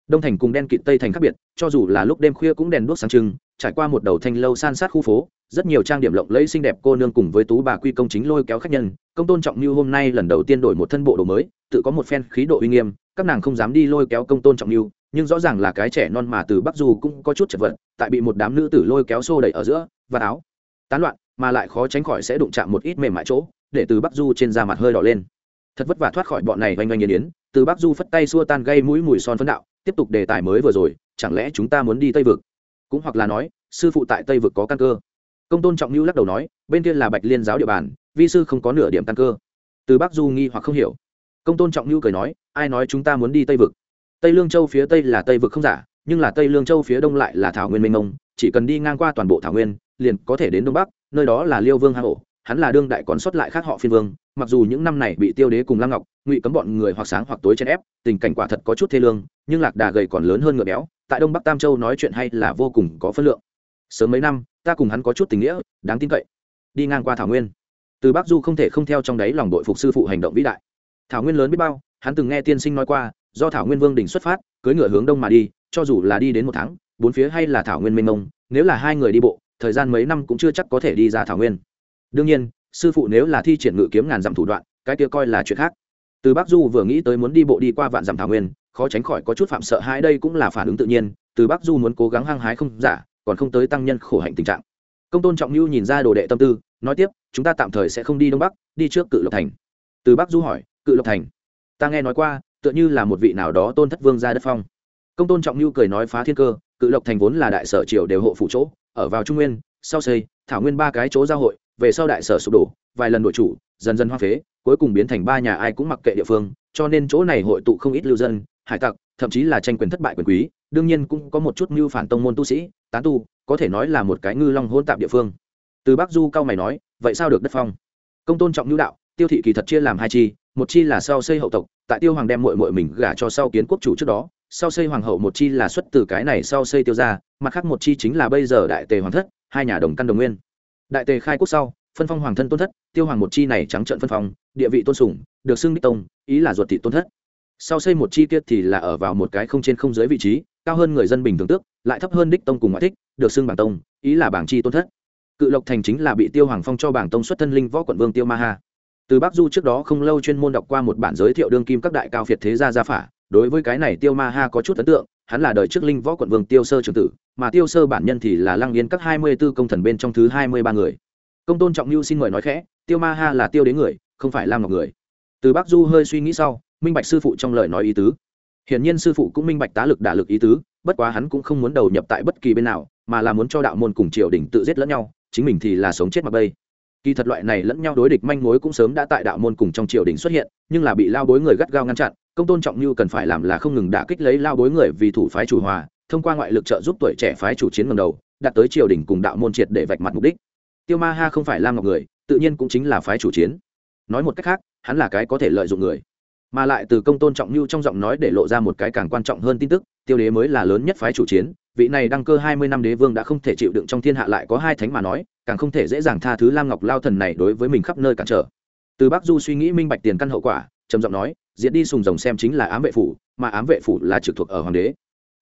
Đông thành cùng đen kịt tây thành khác biệt, cho dù là lúc đêm khuya cũng đèn đuốc sáng trưng trải qua một đầu thanh lâu san sát khu phố, rất nhiều trang điểm lộng lẫy xinh đẹp cô nương cùng với tú bà quy công chính lôi kéo khách nhân, công tôn trọng như hôm nay lần đầu tiên đổi một thân bộ đồ mới, tự có một phen khí độ uy nghiêm, các nàng không dám đi lôi kéo công tôn trọng như, nhưng rõ ràng là cái trẻ non mà từ bắc du cũng có chút chật vật, tại bị một đám nữ tử lôi kéo xô đẩy ở giữa, và áo, tán loạn, mà lại khó tránh khỏi sẽ đụng chạm một ít mềm mại chỗ, để từ bắc du trên da mặt hơi đỏ lên. Thật vất vả thoát khỏi bọn này oanh oanh nghiền yến từ bắc du phất tay xua tan gây mũi mùi son phấn đạo, tiếp tục đề tài mới vừa rồi, chẳng lẽ chúng ta muốn đi tây vực? Cũng hoặc là nói, sư phụ tại tây vực có căn cơ. Công tôn trọng lưu lắc đầu nói, bên kia là bạch liên giáo địa bàn, vi sư không có nửa điểm căn cơ. Từ bắc du nghi hoặc không hiểu. Công tôn trọng lưu cười nói, ai nói chúng ta muốn đi tây vực? Tây lương châu phía tây là tây vực không giả, nhưng là tây lương châu phía đông lại là thảo nguyên mênh mông, chỉ cần đi ngang qua toàn bộ thảo nguyên, liền có thể đến đông bắc, nơi đó là liêu vương hà ổ, hắn là đương đại còn sót lại khác họ phiên vương, mặc dù những năm này bị tiêu đế cùng lăng ngọc, ngụy cấm bọn người hoặc sáng hoặc tối chen ép, tình cảnh quả thật có chút thê lương, nhưng lạc đà gầy còn lớn hơn ngựa béo tại đông bắc tam châu nói chuyện hay là vô cùng có phân lượng. Sớm mấy năm, ta cùng hắn có chút tình nghĩa, đáng tin cậy. Đi ngang qua thảo nguyên. Từ bắc du không thể không theo trong đáy lòng đội phục sư phụ hành động vĩ đại. Thảo nguyên lớn biết bao, hắn từng nghe tiên sinh nói qua, do thảo nguyên vương đỉnh xuất phát cưới ngựa hướng đông mà đi, cho dù là đi đến một tháng, bốn phía hay là thảo nguyên mênh mông, nếu là hai người đi bộ, thời gian mấy năm cũng chưa chắc có thể đi ra thảo nguyên. Đương nhiên, sư phụ nếu là thi triển ngự kiếm ngàn dặm thủ đoạn, cái kia coi là chuyện khác. Từ bắc du vừa nghĩ tới muốn đi bộ đi qua vạn dặm thảo nguyên khó tránh khỏi có chút phạm sợ hãi, đây cũng là phản ứng tự nhiên, từ bắc du muốn cố gắng hăng hái không giả, còn không tới tăng nhân khổ hạnh tình trạng. Công tôn trọng lưu nhìn ra đồ đệ tâm tư, nói tiếp, chúng ta tạm thời sẽ không đi đông bắc, đi trước cự lộc thành. Từ bắc du hỏi, cự lộc thành? Ta nghe nói qua, tựa như là một vị nào đó tôn thất vương ra đất phong. Công tôn trọng lưu cười nói phá thiên cơ, cự lộc thành vốn là đại sở triều đều hộ phủ chỗ, ở vào trung nguyên, sau xây, thảo nguyên ba cái chỗ giao hội, về sau đại sở sụp đổ, vài lần đội chủ, dần dần hoa phế, cuối cùng biến thành ba nhà ai cũng mặc kệ địa phương, cho nên chỗ này hội tụ không ít lưu dân hải tặc, thậm chí là tranh quyền thất bại quyền quý, đương nhiên cũng có một chút mưu phản tông môn tu sĩ, tán tu, có thể nói là một cái ngư long hôn tạp địa phương. Từ bắc du cao mày nói, vậy sao được đất phong? Công tôn trọng nhu đạo, tiêu thị kỳ thật chia làm hai chi, một chi là sau xây hậu tộc, tại tiêu hoàng đem mội mội mình gả cho sau kiến quốc chủ trước đó, sau xây hoàng hậu một chi là xuất từ cái này sau xây tiêu ra mặt khác một chi chính là bây giờ đại tề hoàng thất, hai nhà đồng căn đồng nguyên. Đại tề khai quốc sau, phân phong hoàng thân tôn thất, tiêu hoàng một chi này trắng trợn phân phong, địa vị tôn sùng, được xưng đích tông, ý là ruột thị tôn thất sau xây một chi tiết thì là ở vào một cái không trên không dưới vị trí, cao hơn người dân bình thường tước, lại thấp hơn đích tông cùng ngoại thích, được xưng bảng tông, ý là bảng chi tôn thất. Cự lộc thành chính là bị tiêu hoàng phong cho bảng tông xuất thân linh võ quận vương tiêu ma ha. Từ bắc du trước đó không lâu chuyên môn đọc qua một bản giới thiệu đương kim các đại cao việt thế gia gia phả, đối với cái này tiêu ma ha có chút ấn tượng, hắn là đời trước linh võ quận vương tiêu sơ trường tử, mà tiêu sơ bản nhân thì là lăng yên các hai mươi b ố công thần bên trong thứ hai mươi ba người. Công tôn trọng mưu xin mời nói khẽ, tiêu ma ha là tiêu đến người, không phải lam ngọc người. Từ bắc du hơi suy nghĩ sau minh bạch sư phụ trong lời nói ý tứ. Hiển nhiên sư phụ cũng minh bạch tá lực đả lực ý tứ, bất quá hắn cũng không muốn đầu nhập tại bất kỳ bên nào, mà là muốn cho đạo môn cùng triều đình tự giết lẫn nhau, chính mình thì là sống chết mặc bây kỳ thật loại này lẫn nhau đối địch manh mối cũng sớm đã tại đạo môn cùng trong triều đình xuất hiện, nhưng là bị lao bối người gắt gao ngăn chặn, công tôn trọng như cần phải làm là không ngừng đả kích lấy lao bối người vì thủ phái chủ hòa, thông qua ngoại lực trợ giúp tuổi trẻ phái chủ chiến ngầm đầu, đạt tới triều đình cùng đạo môn triệt để vạch mặt mục đích. Tiêu ma ha không phải lam ngọc người, tự nhiên cũng chính là phái chủ chiến. Nói một cách khác, hắn là cái có thể lợi dụng người mà lại từ công tôn trọng mưu trong giọng nói để lộ ra một cái càng quan trọng hơn tin tức, tiêu đế mới là lớn nhất phái chủ chiến, vị này đăng cơ hai mươi năm đế vương đã không thể chịu đựng trong thiên hạ lại có hai thánh mà nói, càng không thể dễ dàng tha thứ lam ngọc lao thần này đối với mình khắp nơi cản trở. Từ bắc du suy nghĩ minh bạch tiền căn hậu quả, trầm giọng nói diễn đi sùng rồng xem chính là ám vệ phủ, mà ám vệ phủ là trực thuộc ở hoàng đế.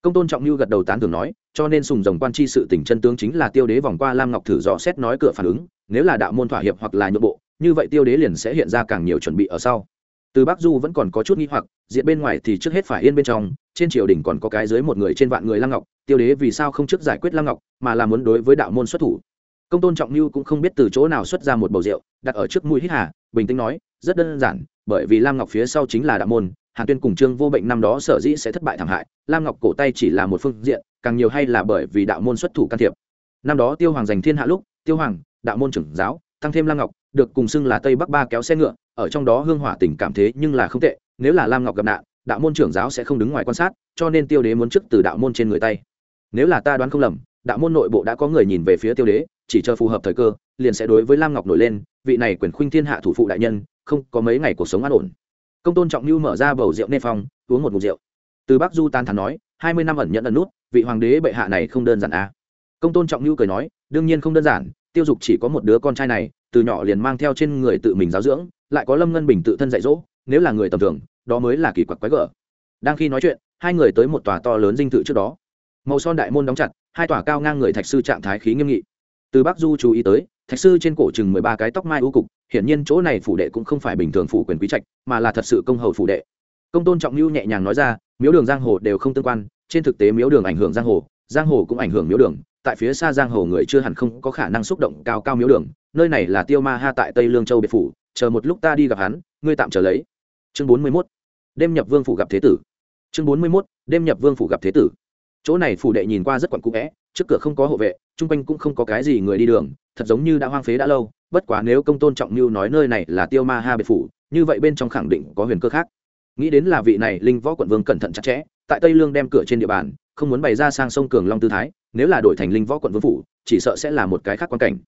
Công tôn trọng như gật đầu tán thường nói, cho nên sùng rồng quan chi sự tỉnh chân tướng chính là tiêu đế vòng qua lam ngọc thử dò xét nói cửa phản ứng, nếu là đạo môn thỏa hiệp hoặc là nhượng bộ, như vậy tiêu đế liền sẽ hiện ra càng nhiều chuẩn bị ở sau từ bắc du vẫn còn có chút nghi hoặc, diện bên ngoài thì trước hết phải yên bên trong, trên triều đình còn có cái dưới một người trên vạn người lăng ngọc, tiêu đế vì sao không trước giải quyết lăng ngọc, mà là muốn đối với đạo môn xuất thủ. Công tôn trọng mưu cũng không biết từ chỗ nào xuất ra một bầu rượu, đặt ở trước mũi hít hà, bình tĩnh nói, rất đơn giản, bởi vì lam ngọc phía sau chính là đạo môn, hàn tuyên cùng trương vô bệnh năm đó sở dĩ sẽ thất bại thảm hại lam ngọc cổ tay chỉ là một phương diện, càng nhiều hay là bởi vì đạo môn xuất thủ can thiệp. Năm đó tiêu hoàng giành thiên hạ lúc, tiêu hoàng, đạo môn trưởng giáo tăng thêm lam ngọc, được cùng xưng là tây bắc ba kéo xe ngựa, ở trong đó hương hỏa tình cảm thế nhưng là không tệ, nếu là lam ngọc gặp nạn, đạo môn trưởng giáo sẽ không đứng ngoài quan sát, cho nên tiêu đế muốn trước từ đạo môn trên người tay. Nếu là ta đoán không lầm, đạo môn nội bộ đã có người nhìn về phía tiêu đế, chỉ chờ phù hợp thời cơ, liền sẽ đối với lam ngọc nổi lên, vị này quyền khuynh thiên hạ thủ phụ đại nhân, không có mấy ngày cuộc sống an ổn. Công tôn trọng lưu mở ra bầu rượu nê phong, uống một mục rượu. Từ bắc du tan thắn nói, hai mươi năm ẩn nhận ẩn nút, vị hoàng đế bệ hạ này không đơn giản à. công tôn trọng lưu cười nói, đương nhiên không đơn giản tiêu dục chỉ có một đứa con trai này, từ nhỏ liền mang theo trên người tự mình giáo dưỡng, lại có lâm ngân bình tự thân dạy dỗ, nếu là người tầm thường, đó mới là kỳ quặc quái gở. Đang khi nói chuyện, hai người tới một tòa to lớn dinh thự trước đó. Màu son đại môn đóng chặt, hai tòa cao ngang người thạch sư trạng thái khí nghiêm nghị. Từ bắc du chú ý tới, thạch sư trên cổ chừng mười ba cái tóc mai ưu cục, hiển nhiên chỗ này phủ đệ cũng không phải bình thường phủ quyền quý trạch, mà là thật sự công hầu phủ đệ. Công tôn trọng lưu nhẹ nhàng nói ra, miếu đường giang hồ đều không tương quan, trên thực tế miếu đường ảnh hưởng giang hồ giang hồ cũng ảnh hưởng miếu đường tại phía xa giang hồ người chưa hẳn không có khả năng xúc động cao cao miếu đường, nơi này là tiêu ma ha tại tây lương châu biệt phủ, chờ một lúc ta đi gặp hắn, ngươi tạm trở lấy. Chương bốn mươi mốt, đêm nhập vương phủ gặp thế tử. Chương bốn mươi mốt, đêm nhập vương phủ gặp thế tử. Chỗ này phủ đệ nhìn qua rất quặn cũ vẽ, trước cửa không có hộ vệ, chung quanh cũng không có cái gì người đi đường, thật giống như đã hoang phế đã lâu, bất quá nếu công tôn trọng mưu nói nơi này là tiêu ma ha biệt phủ, như vậy bên trong khẳng định có huyền cơ khác. Nghĩ đến là vị này linh võ quận vương cẩn thận chặt chẽ, tại tây lương đem cửa trên địa bàn không muốn bày ra sang sông cường long tư thái, nếu là đổi thành linh võ quận vương phủ, chỉ sợ sẽ là một cái khác quan cảnh.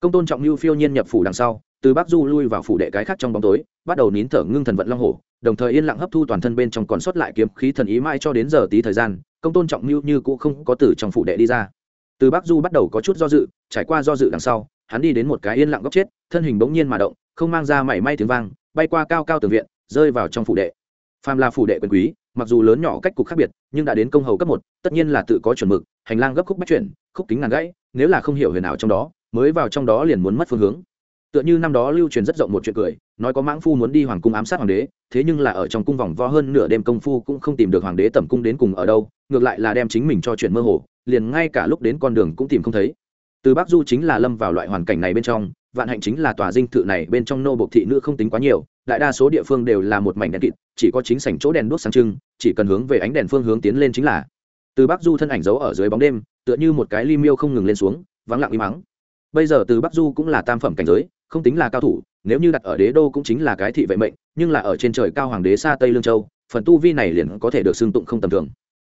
Công tôn trọng mưu phiêu nhiên nhập phủ đằng sau, từ bắc du lui vào phủ đệ cái khác trong bóng tối, bắt đầu nín thở ngưng thần vận long hổ, đồng thời yên lặng hấp thu toàn thân bên trong còn sót lại kiếm khí thần ý mãi cho đến giờ tí thời gian, công tôn trọng mưu như cũng không có từ trong phủ đệ đi ra. Từ bắc du bắt đầu có chút do dự, trải qua do dự đằng sau, hắn đi đến một cái yên lặng góc chết, thân hình bỗng nhiên mà động, không mang ra mảy may tiếng vang, bay qua cao cao tường viện, rơi vào trong phủ đệ. Phàm là phủ đệ quyền quý mặc dù lớn nhỏ cách cục khác biệt, nhưng đã đến công hầu cấp một, tất nhiên là tự có chuẩn mực, hành lang gấp khúc bắt chuyển, khúc kính ngàn gãy, nếu là không hiểu huyền ảo trong đó, mới vào trong đó liền muốn mất phương hướng. Tựa như năm đó lưu truyền rất rộng một chuyện cười, nói có mãng phu muốn đi hoàng cung ám sát hoàng đế, thế nhưng là ở trong cung vòng vo hơn nửa đêm công phu cũng không tìm được hoàng đế tẩm cung đến cùng ở đâu, ngược lại là đem chính mình cho chuyện mơ hồ, liền ngay cả lúc đến con đường cũng tìm không thấy. Từ bắc du chính là lâm vào loại hoàn cảnh này bên trong, vạn hạnh chính là tòa dinh thự này bên trong nô bộc thị nữ không tính quá nhiều đại đa số địa phương đều là một mảnh đèn kịt, chỉ có chính sảnh chỗ đèn đuốc sáng trưng, chỉ cần hướng về ánh đèn phương hướng tiến lên chính là. Từ bắc du thân ảnh giấu ở dưới bóng đêm, tựa như một cái ly miêu không ngừng lên xuống, vắng lặng im mắng. Bây giờ từ bắc du cũng là tam phẩm cảnh giới, không tính là cao thủ, nếu như đặt ở đế đô cũng chính là cái thị vệ mệnh, nhưng là ở trên trời cao hoàng đế xa tây lương châu, phần tu vi này liền có thể được xưng tụng không tầm thường.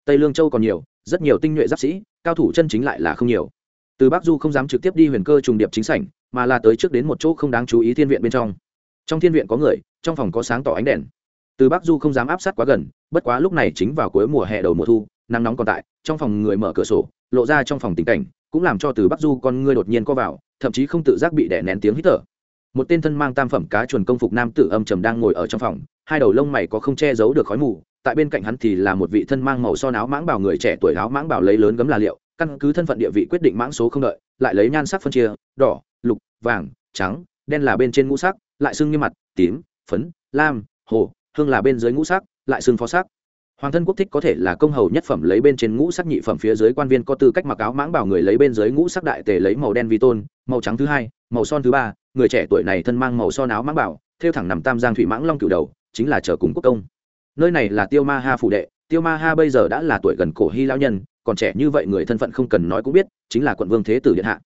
Tây lương châu còn nhiều, rất nhiều tinh nhuệ giáp sĩ, cao thủ chân chính lại là không nhiều. Từ bắc du không dám trực tiếp đi huyền cơ trùng điệp chính sảnh, mà là tới trước đến một chỗ không đáng chú ý thiên viện bên trong trong thiên viện có người, trong phòng có sáng tỏ ánh đèn. Từ bắc du không dám áp sát quá gần, bất quá lúc này chính vào cuối mùa hè đầu mùa thu, nắng nóng còn tại, trong phòng người mở cửa sổ, lộ ra trong phòng tình cảnh, cũng làm cho từ bắc du con ngươi đột nhiên co vào, thậm chí không tự giác bị đè nén tiếng hít thở. Một tên thân mang tam phẩm cá chuồn công phục nam tử âm trầm đang ngồi ở trong phòng, hai đầu lông mày có không che giấu được khói mù, tại bên cạnh hắn thì là một vị thân mang màu son áo mãng bảo người trẻ tuổi áo mãng bảo lấy lớn gấm là liệu, căn cứ thân phận địa vị quyết định mãng số không đợi, lại lấy nhan sắc phân chia, đỏ, lục, vàng, trắng, đen là bên trên ngũ sắc lại xưng như mặt, tím, phấn, lam, hồ, hương là bên dưới ngũ sắc, lại xưng phó sắc. Hoàng thân quốc thích có thể là công hầu nhất phẩm lấy bên trên ngũ sắc nhị phẩm phía dưới quan viên có tư cách mặc áo mãng bảo người lấy bên dưới ngũ sắc đại tề lấy màu đen vi tôn, màu trắng thứ hai, màu son thứ ba. Người trẻ tuổi này thân mang màu son áo mãng bảo, theo thẳng nằm tam giang thủy mãng long cửu đầu, chính là chờ cùng quốc công. Nơi này là tiêu ma ha phủ đệ. Tiêu ma ha bây giờ đã là tuổi gần cổ hy lão nhân, còn trẻ như vậy người thân phận không cần nói cũng biết, chính là quận vương thế tử điện hạ.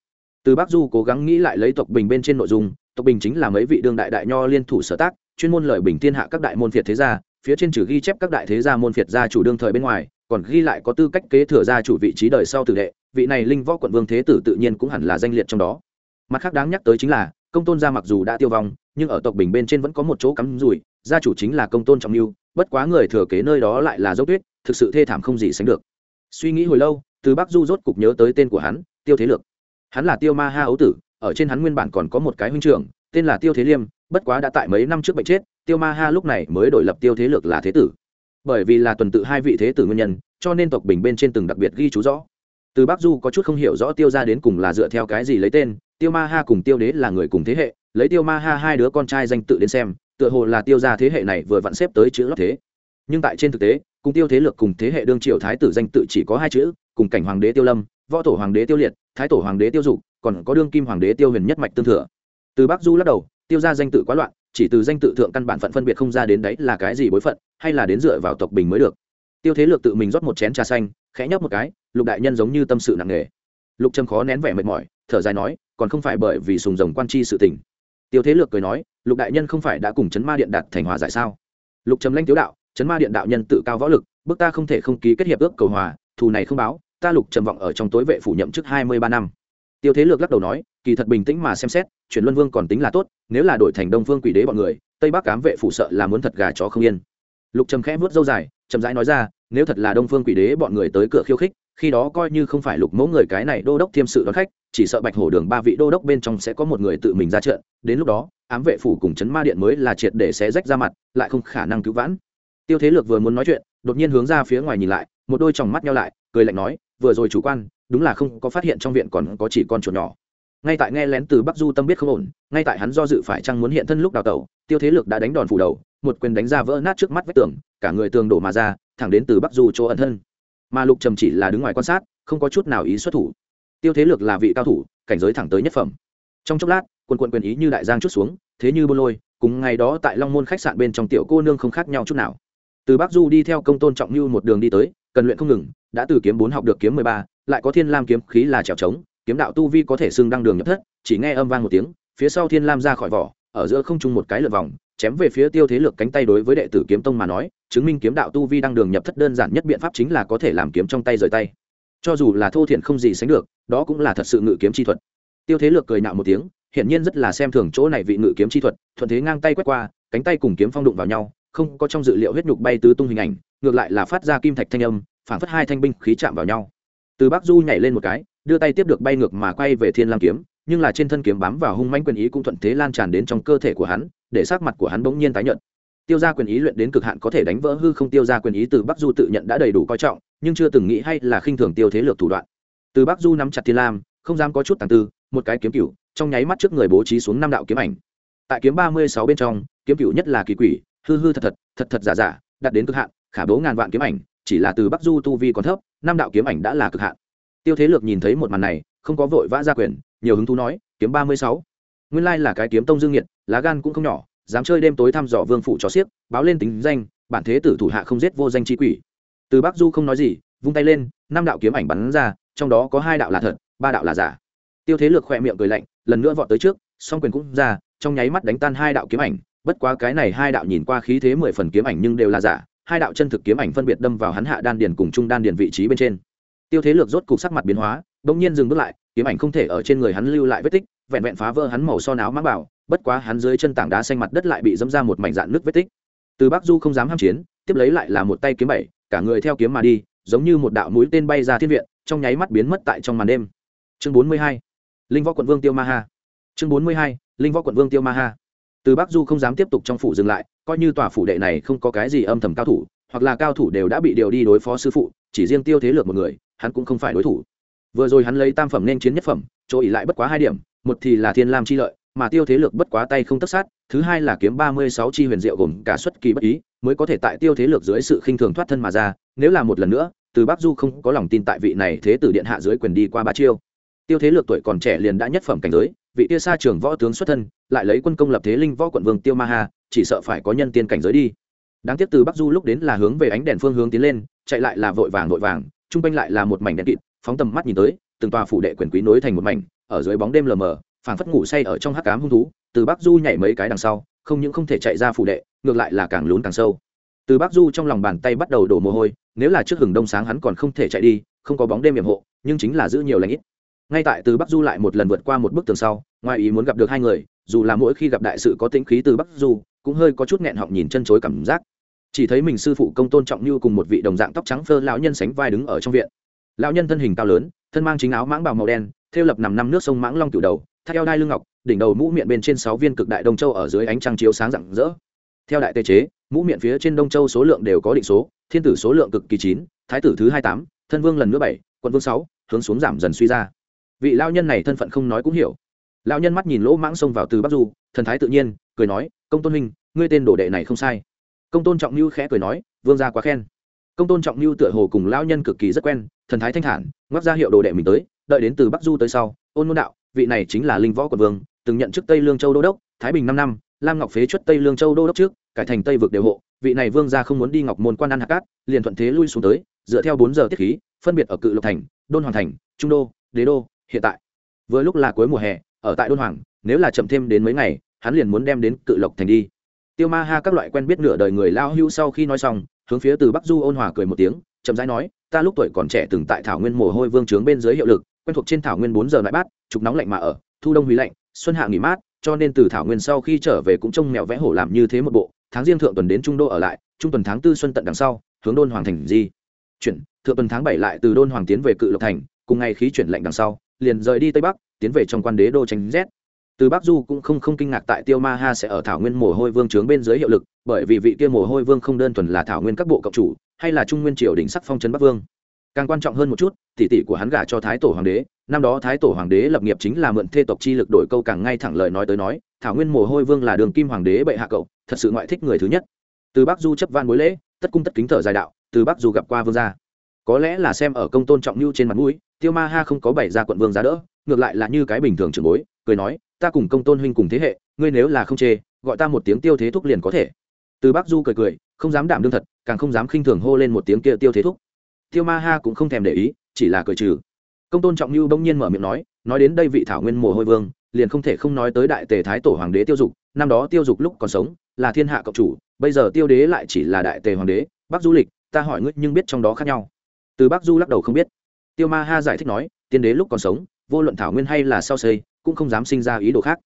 Từ bắc du cố gắng nghĩ lại lấy tộc bình bên trên nội dung tộc bình chính là mấy vị đương đại đại nho liên thủ sở tác, chuyên môn lời bình thiên hạ các đại môn phiệt thế gia, phía trên trừ ghi chép các đại thế gia môn phiệt gia chủ đương thời bên ngoài, còn ghi lại có tư cách kế thừa gia chủ vị trí đời sau tử đệ, vị này linh võ quận vương thế tử tự nhiên cũng hẳn là danh liệt trong đó. Mặt khác đáng nhắc tới chính là, công tôn gia mặc dù đã tiêu vong, nhưng ở tộc bình bên trên vẫn có một chỗ cắm rủi, gia chủ chính là công tôn trọng lưu, bất quá người thừa kế nơi đó lại là dốc tuyết, thực sự thê thảm không gì sánh được. Suy nghĩ hồi lâu, từ bắc du rốt cục nhớ tới tên của hắn, tiêu thế lược. Hắn là tiêu ma ha ấu tử ở trên hắn nguyên bản còn có một cái huynh trưởng, tên là tiêu thế liêm, bất quá đã tại mấy năm trước bệnh chết, tiêu ma ha lúc này mới đổi lập tiêu thế lược là thế tử. Bởi vì là tuần tự hai vị thế tử nguyên nhân, cho nên tộc bình bên trên từng đặc biệt ghi chú rõ. Từ bắc du có chút không hiểu rõ tiêu ra đến cùng là dựa theo cái gì lấy tên, tiêu ma ha cùng tiêu đế là người cùng thế hệ, lấy tiêu ma ha hai đứa con trai danh tự đến xem, tựa hồ là tiêu ra thế hệ này vừa vặn xếp tới chữ lót thế. Nhưng tại trên thực tế, cùng tiêu thế lược cùng thế hệ đương triều thái tử danh tự chỉ có hai chữ, cùng cảnh hoàng đế tiêu lâm, võ tổ hoàng đế tiêu liệt, thái tổ hoàng đế tiêu dục còn có đương kim hoàng đế tiêu huyền nhất mạch tương thừa. Từ bắc du lắc đầu, tiêu ra danh tự quá loạn, chỉ từ danh tự thượng căn bản phận phân biệt không ra đến đấy là cái gì bối phận, hay là đến dựa vào tộc bình mới được. Tiêu thế lược tự mình rót một chén trà xanh, khẽ nhấp một cái, lục đại nhân giống như tâm sự nặng nề. Lục trầm khó nén vẻ mệt mỏi, thở dài nói, còn không phải bởi vì sùng rồng quan chi sự tình. Tiêu thế lược cười nói, lục đại nhân không phải đã cùng chấn ma điện đạt thành hòa giải sao? Lục trầm lanh tiếu đạo, chấn ma điện đạo nhân tự cao võ lực bước ta không thể không ký kết hiệp ước cầu hòa, thù này không báo, ta lục trầm vọng ở trong tối vệ phủ nhậm chức hai mươi ba năm tiêu thế lược lắc đầu nói, kỳ thật bình tĩnh mà xem xét, chuyển luân vương còn tính là tốt, nếu là đổi thành đông phương quỷ đế bọn người, tây bắc cám vệ phủ sợ là muốn thật gà chó không yên. Lục trầm khẽ vớt dâu dài, chậm rãi nói ra, nếu thật là đông phương quỷ đế bọn người tới cửa khiêu khích, khi đó coi như không phải lục mẫu người cái này đô đốc thiêm sự đón khách, chỉ sợ bạch hổ đường ba vị đô đốc bên trong sẽ có một người tự mình ra trận, đến lúc đó, ám vệ phủ cùng chấn ma điện mới là triệt để xé rách ra mặt, lại không khả năng cứu vãn. Tiêu thế lược vừa muốn nói chuyện, đột nhiên hướng ra phía ngoài nhìn lại, một đôi tròng mắt nhau lại, cười lạnh nói, vừa rồi chủ quan đúng là không có phát hiện trong viện còn có chỉ con chuột nhỏ. Ngay tại nghe lén từ bắc du tâm biết không ổn, ngay tại hắn do dự phải chăng muốn hiện thân lúc đào tẩu, tiêu thế lực đã đánh đòn phủ đầu, một quyền đánh ra vỡ nát trước mắt vách tường, cả người tường đổ mà ra, thẳng đến từ bắc du chỗ ẩn thân. Mà lục trầm chỉ là đứng ngoài quan sát, không có chút nào ý xuất thủ. Tiêu thế lực là vị cao thủ, cảnh giới thẳng tới nhất phẩm. Trong chốc lát quân quận quyền ý như đại giang chút xuống, thế như bô lôi, cùng ngày đó tại long môn khách sạn bên trong tiểu cô nương không khác nhau chút nào. Từ bắc du đi theo công tôn trọng như một đường đi tới, cần luyện không ngừng, đã từ kiếm bốn học được kiếm mười ba lại có thiên lam kiếm khí là trèo trống, kiếm đạo tu vi có thể xưng đăng đường nhập thất, chỉ nghe âm vang một tiếng, phía sau thiên lam ra khỏi vỏ, ở giữa không trung một cái lượt vòng, chém về phía tiêu thế lược cánh tay đối với đệ tử kiếm tông mà nói, chứng minh kiếm đạo tu vi đăng đường nhập thất đơn giản nhất biện pháp chính là có thể làm kiếm trong tay rời tay. Cho dù là thô thiện không gì sánh được, đó cũng là thật sự ngự kiếm chi thuật. Tiêu thế lược cười nạo một tiếng, hiển nhiên rất là xem thường chỗ này vị ngự kiếm chi thuật, thuận thế ngang tay quét qua, cánh tay cùng kiếm phong đụng vào nhau, không có trong dự liệu huyết nhục bay tứ tung hình ảnh, ngược lại là phát ra kim thạch thanh âm phản phất hai thanh binh khí chạm vào nhau từ bắc du nhảy lên một cái, đưa tay tiếp được bay ngược mà quay về thiên lam kiếm, nhưng là trên thân kiếm bám vào hung manh quyền ý cũng thuận thế lan tràn đến trong cơ thể của hắn, để sắc mặt của hắn bỗng nhiên tái nhợt. Tiêu gia quyền ý luyện đến cực hạn có thể đánh vỡ hư không, tiêu gia quyền ý từ bắc du tự nhận đã đầy đủ coi trọng, nhưng chưa từng nghĩ hay là khinh thường tiêu thế lược thủ đoạn. Từ bắc du nắm chặt thiên lam, không dám có chút tàng tư, một cái kiếm cựu trong nháy mắt trước người bố trí xuống năm đạo kiếm ảnh. Tại kiếm ba mươi sáu bên trong, kiếm cựu nhất là kỳ quỷ, hư hư thật thật thật thật giả giả đặt đến cực hạn, khả bố ngàn vạn kiếm ảnh, chỉ là từ bắc du tu vi còn thấp năm đạo kiếm ảnh đã là cực hạn. Tiêu thế lược nhìn thấy một màn này, không có vội vã ra quyền, nhiều hứng thú nói, kiếm ba mươi sáu. Nguyên lai là cái kiếm tông dương nhiệt lá gan cũng không nhỏ, dám chơi đêm tối thăm dò vương phụ cho xiếc, báo lên tính danh, bản thế tử thủ hạ không giết vô danh chi quỷ. Từ bắc du không nói gì, vung tay lên năm đạo kiếm ảnh bắn ra, trong đó có hai đạo là thật, ba đạo là giả. Tiêu thế lược khỏe miệng cười lạnh, lần nữa vọt tới trước, song quyền cũng ra, trong nháy mắt đánh tan hai đạo kiếm ảnh. Bất quá cái này hai đạo nhìn qua khí thế mười phần kiếm ảnh nhưng đều là giả hai đạo chân thực kiếm ảnh phân biệt đâm vào hắn hạ đan điền cùng trung đan điền vị trí bên trên. Tiêu thế lược rốt cục sắc mặt biến hóa bỗng nhiên dừng bước lại, kiếm ảnh không thể ở trên người hắn lưu lại vết tích, vẹn vẹn phá vỡ hắn màu son áo mã bảo, bất quá hắn dưới chân tảng đá xanh mặt đất lại bị dẫm ra một mảnh dạn nước vết tích. Từ bắc du không dám ham chiến, tiếp lấy lại là một tay kiếm bảy, cả người theo kiếm mà đi, giống như một đạo mũi tên bay ra thiên viện, trong nháy mắt biến mất tại trong màn đêm. Chương bốn mươi hai, linh võ quận vương tiêu ma ha. Chương bốn mươi hai, linh võ quận vương tiêu ma ha từ bắc du không dám tiếp tục trong phủ dừng lại, coi như tòa phủ đệ này không có cái gì âm thầm cao thủ, hoặc là cao thủ đều đã bị điều đi đối phó sư phụ, chỉ riêng tiêu thế lược một người, hắn cũng không phải đối thủ. Vừa rồi hắn lấy tam phẩm nên chiến nhất phẩm, chỗ ỉ lại bất quá hai điểm, một thì là thiên lam chi lợi, mà tiêu thế lược bất quá tay không tất sát, thứ hai là kiếm ba mươi sáu chi huyền diệu gồm cả xuất kỳ bất ý, mới có thể tại tiêu thế lược dưới sự khinh thường thoát thân mà ra, nếu là một lần nữa, từ bắc du không có lòng tin tại vị này thế tử điện hạ dưới quyền đi qua ba chiêu. Tiêu thế lược tuổi còn trẻ liền đã nhất phẩm cảnh giới vị tia xa trưởng võ tướng xuất thân, lại lấy quân công lập thế linh võ quận vương tiêu ma hà chỉ sợ phải có nhân tiên cảnh giới đi. Đáng tiếc từ bắc du lúc đến là hướng về ánh đèn phương hướng tiến lên, chạy lại là vội vàng vội vàng, chung quanh lại là một mảnh đèn kịt, phóng tầm mắt nhìn tới, từng tòa phủ đệ quyền quý nối thành một mảnh, ở dưới bóng đêm lờ mờ, phảng phất ngủ say ở trong hắc cám hung thú, từ bắc du nhảy mấy cái đằng sau, không những không thể chạy ra phủ đệ, ngược lại là càng lún càng sâu. Từ bắc du trong lòng bàn tay bắt đầu đổ mồ hôi, nếu là trước hừng đông sáng hắn còn không thể chạy đi, không có bóng đêm hiểm hộ, nhưng chính là giữ nhiều lãnh ít ngay tại từ bắc du lại một lần vượt qua một bức tường sau, ngoài ý muốn gặp được hai người, dù là mỗi khi gặp đại sự có tĩnh khí từ bắc du, cũng hơi có chút nghẹn họng nhìn chân chối cảm giác. Chỉ thấy mình sư phụ công tôn trọng như cùng một vị đồng dạng tóc trắng phơ lão nhân sánh vai đứng ở trong viện. Lão nhân thân hình cao lớn, thân mang chính áo mãng bào màu đen, thêu lập nằm năm nước sông mãng long cửu đầu, thắt eo đai lưng ngọc, đỉnh đầu mũ miệng bên trên sáu viên cực đại đông châu ở dưới ánh trăng chiếu sáng rạng rỡ. Theo đại tê chế, mũ miệng phía trên đông châu số lượng đều có định số, thiên tử số lượng cực kỳ chín, thái tử thứ hai tám, thân vương lần nữa bảy, quận vương sáu, hướng xuống giảm dần suy ra vị lao nhân này thân phận không nói cũng hiểu. Lao nhân mắt nhìn lỗ mãng xông vào từ bắc du, thần thái tự nhiên, cười nói, công tôn huynh, ngươi tên đồ đệ này không sai. Công tôn trọng lưu khẽ cười nói, vương gia quá khen. Công tôn trọng lưu tựa hồ cùng lao nhân cực kỳ rất quen, thần thái thanh thản ngoắc ra hiệu đồ đệ mình tới, đợi đến từ bắc du tới sau, ôn môn đạo, vị này chính là linh võ quận vương, từng nhận chức tây lương châu đô đốc, thái bình năm năm, lam ngọc phế chuất tây lương châu đô đốc trước, cải thành tây vực đều hộ, vị này vương gia không muốn đi ngọc môn quan ăn hạt cát, liền thuận thế lui xuống tới, dựa theo bốn giờ tiết khí, phân biệt ở cự lộc thành, đôn hoàng thành, trung đô, đế đô hiện tại. Vừa lúc là cuối mùa hè, ở tại đôn hoàng, nếu là chậm thêm đến mấy ngày, hắn liền muốn đem đến cự lộc thành đi. Tiêu ma ha các loại quen biết nửa đời người lao hưu sau khi nói xong, hướng phía từ bắc du ôn hòa cười một tiếng, chậm rãi nói, ta lúc tuổi còn trẻ từng tại thảo nguyên mồ hôi vương trướng bên dưới hiệu lực, quen thuộc trên thảo nguyên bốn giờ lại bát, trục nóng lạnh mà ở, thu đông hủy lạnh, xuân hạ nghỉ mát, cho nên từ thảo nguyên sau khi trở về cũng trông mèo vẽ hổ làm như thế một bộ, tháng riêng thượng tuần đến trung đô ở lại, trung tuần tháng tư xuân tận đằng sau, hướng đôn hoàng thành di. Chuyển, thượng tuần tháng bảy lại từ đôn hoàng tiến về cự lộc thành, cùng ngày khí chuyển lạnh đằng sau liền rời đi tây bắc, tiến về trong quan đế đô tránh rét từ bắc du cũng không không kinh ngạc tại tiêu ma ha sẽ ở thảo nguyên mồ hôi vương trướng bên dưới hiệu lực, bởi vì vị kia mồ hôi vương không đơn thuần là thảo nguyên các bộ cộng chủ, hay là trung nguyên triều đỉnh sắc phong trấn bắc vương. Càng quan trọng hơn một chút, tỷ tỷ của hắn gả cho thái tổ hoàng đế, năm đó thái tổ hoàng đế lập nghiệp chính là mượn thê tộc chi lực đổi câu càng ngay thẳng lời nói tới nói, thảo nguyên mồ hôi vương là đường kim hoàng đế bệ hạ cậu, thật sự ngoại thích người thứ nhất. Từ bắc du chấp van bối lễ, tất cung tất kính thở dài đạo, từ bắc du gặp qua vương gia. Có lẽ là xem ở công tôn trọng nhu trên mặt mũi tiêu ma ha không có bày ra quận vương giá đỡ, ngược lại là như cái bình thường trưởng bối, cười nói, ta cùng công tôn huynh cùng thế hệ, ngươi nếu là không chê, gọi ta một tiếng tiêu thế thúc liền có thể. Từ bắc du cười cười, không dám đảm đương thật, càng không dám khinh thường hô lên một tiếng kia tiêu thế thúc. Tiêu ma ha cũng không thèm để ý, chỉ là cười trừ. Công tôn trọng như bỗng nhiên mở miệng nói nói đến đây vị thảo nguyên mồ hôi vương, liền không thể không nói tới đại tề thái tổ hoàng đế tiêu dục, năm đó tiêu dục lúc còn sống, là thiên hạ cộng chủ, bây giờ tiêu đế lại chỉ là đại tề hoàng đế, bắc du lịch, ta hỏi ngươi nhưng biết trong đó khác nhau. Từ bắc du lắc đầu không biết tiêu ma ha giải thích nói, tiên đế lúc còn sống, vô luận thảo nguyên hay là sau xây, cũng không dám sinh ra ý đồ khác.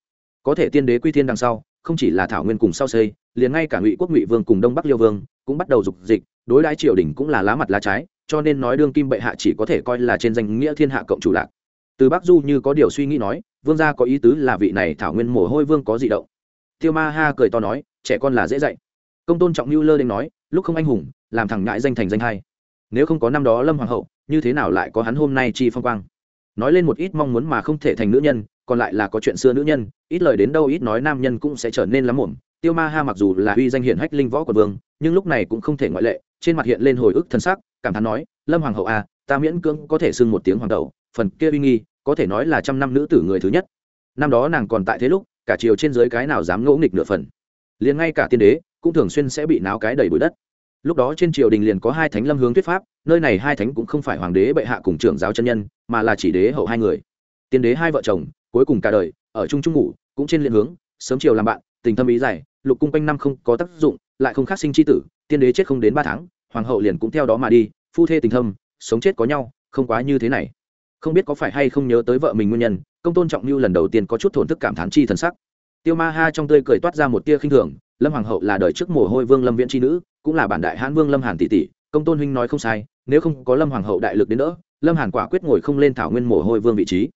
Có thể tiên đế quy thiên đằng sau, không chỉ là thảo nguyên cùng sau xây, liền ngay cả ngụy quốc ngụy vương cùng đông bắc liêu vương, cũng bắt đầu dục dịch, đối đãi triều đình cũng là lá mặt lá trái, cho nên nói đương kim bệ hạ chỉ có thể coi là trên danh nghĩa thiên hạ cộng chủ lạc. Từ bắc du như có điều suy nghĩ nói, vương gia có ý tứ là vị này thảo nguyên mồ hôi vương có gì động. Tiêu ma ha cười to nói, trẻ con là dễ dạy. Công tôn trọng lưu lơ đ nói, lúc không anh hùng, làm thằng ngại danh thành danh hay nếu không có năm đó lâm hoàng hậu như thế nào lại có hắn hôm nay chi phong quang? Nói lên một ít mong muốn mà không thể thành nữ nhân còn lại là có chuyện xưa nữ nhân ít lời đến đâu ít nói nam nhân cũng sẽ trở nên lắm muộn. Tiêu ma ha mặc dù là uy danh hiển hách linh võ của vương nhưng lúc này cũng không thể ngoại lệ trên mặt hiện lên hồi ức thân sắc cảm thán nói lâm hoàng hậu a à, ta miễn cưỡng có thể xưng một tiếng hoàng hậu phần kia uy nghi có thể nói là trăm năm nữ tử người thứ nhất. Năm đó nàng còn tại thế lúc cả chiều trên dưới cái nào dám ngỗ nghịch nửa phần. Liền ngay cả tiên đế cũng thường xuyên sẽ bị náo cái đầy bụi đất lúc đó trên triều đình liền có hai thánh lâm hướng thuyết pháp, nơi này hai thánh cũng không phải hoàng đế bệ hạ cùng trưởng giáo chân nhân, mà là chỉ đế hậu hai người. Tiên đế hai vợ chồng, cuối cùng cả đời, ở chung chung ngủ, cũng trên liên hướng, sớm chiều làm bạn, tình thâm ý dài, lục cung quanh năm không có tác dụng, lại không khác sinh chi tử, tiên đế chết không đến ba tháng, hoàng hậu liền cũng theo đó mà đi, phu thê tình thâm, sống chết có nhau, không quá như thế này. Không biết có phải hay không nhớ tới vợ mình nguyên nhân, công tôn trọng như lần đầu tiên có chút thổn thức cảm thán chi thần sắc. Tiêu ma ha trong tươi cười toát ra một tia khinh thường lâm hoàng hậu là đời trước mồ hôi vương lâm viễn tri nữ, cũng là bản đại hãn vương lâm hàn tỷ tỷ, công tôn huynh nói không sai, nếu không có lâm hoàng hậu đại lực đến nữa lâm hàn quả quyết ngồi không lên thảo nguyên mồ hôi vương vị trí.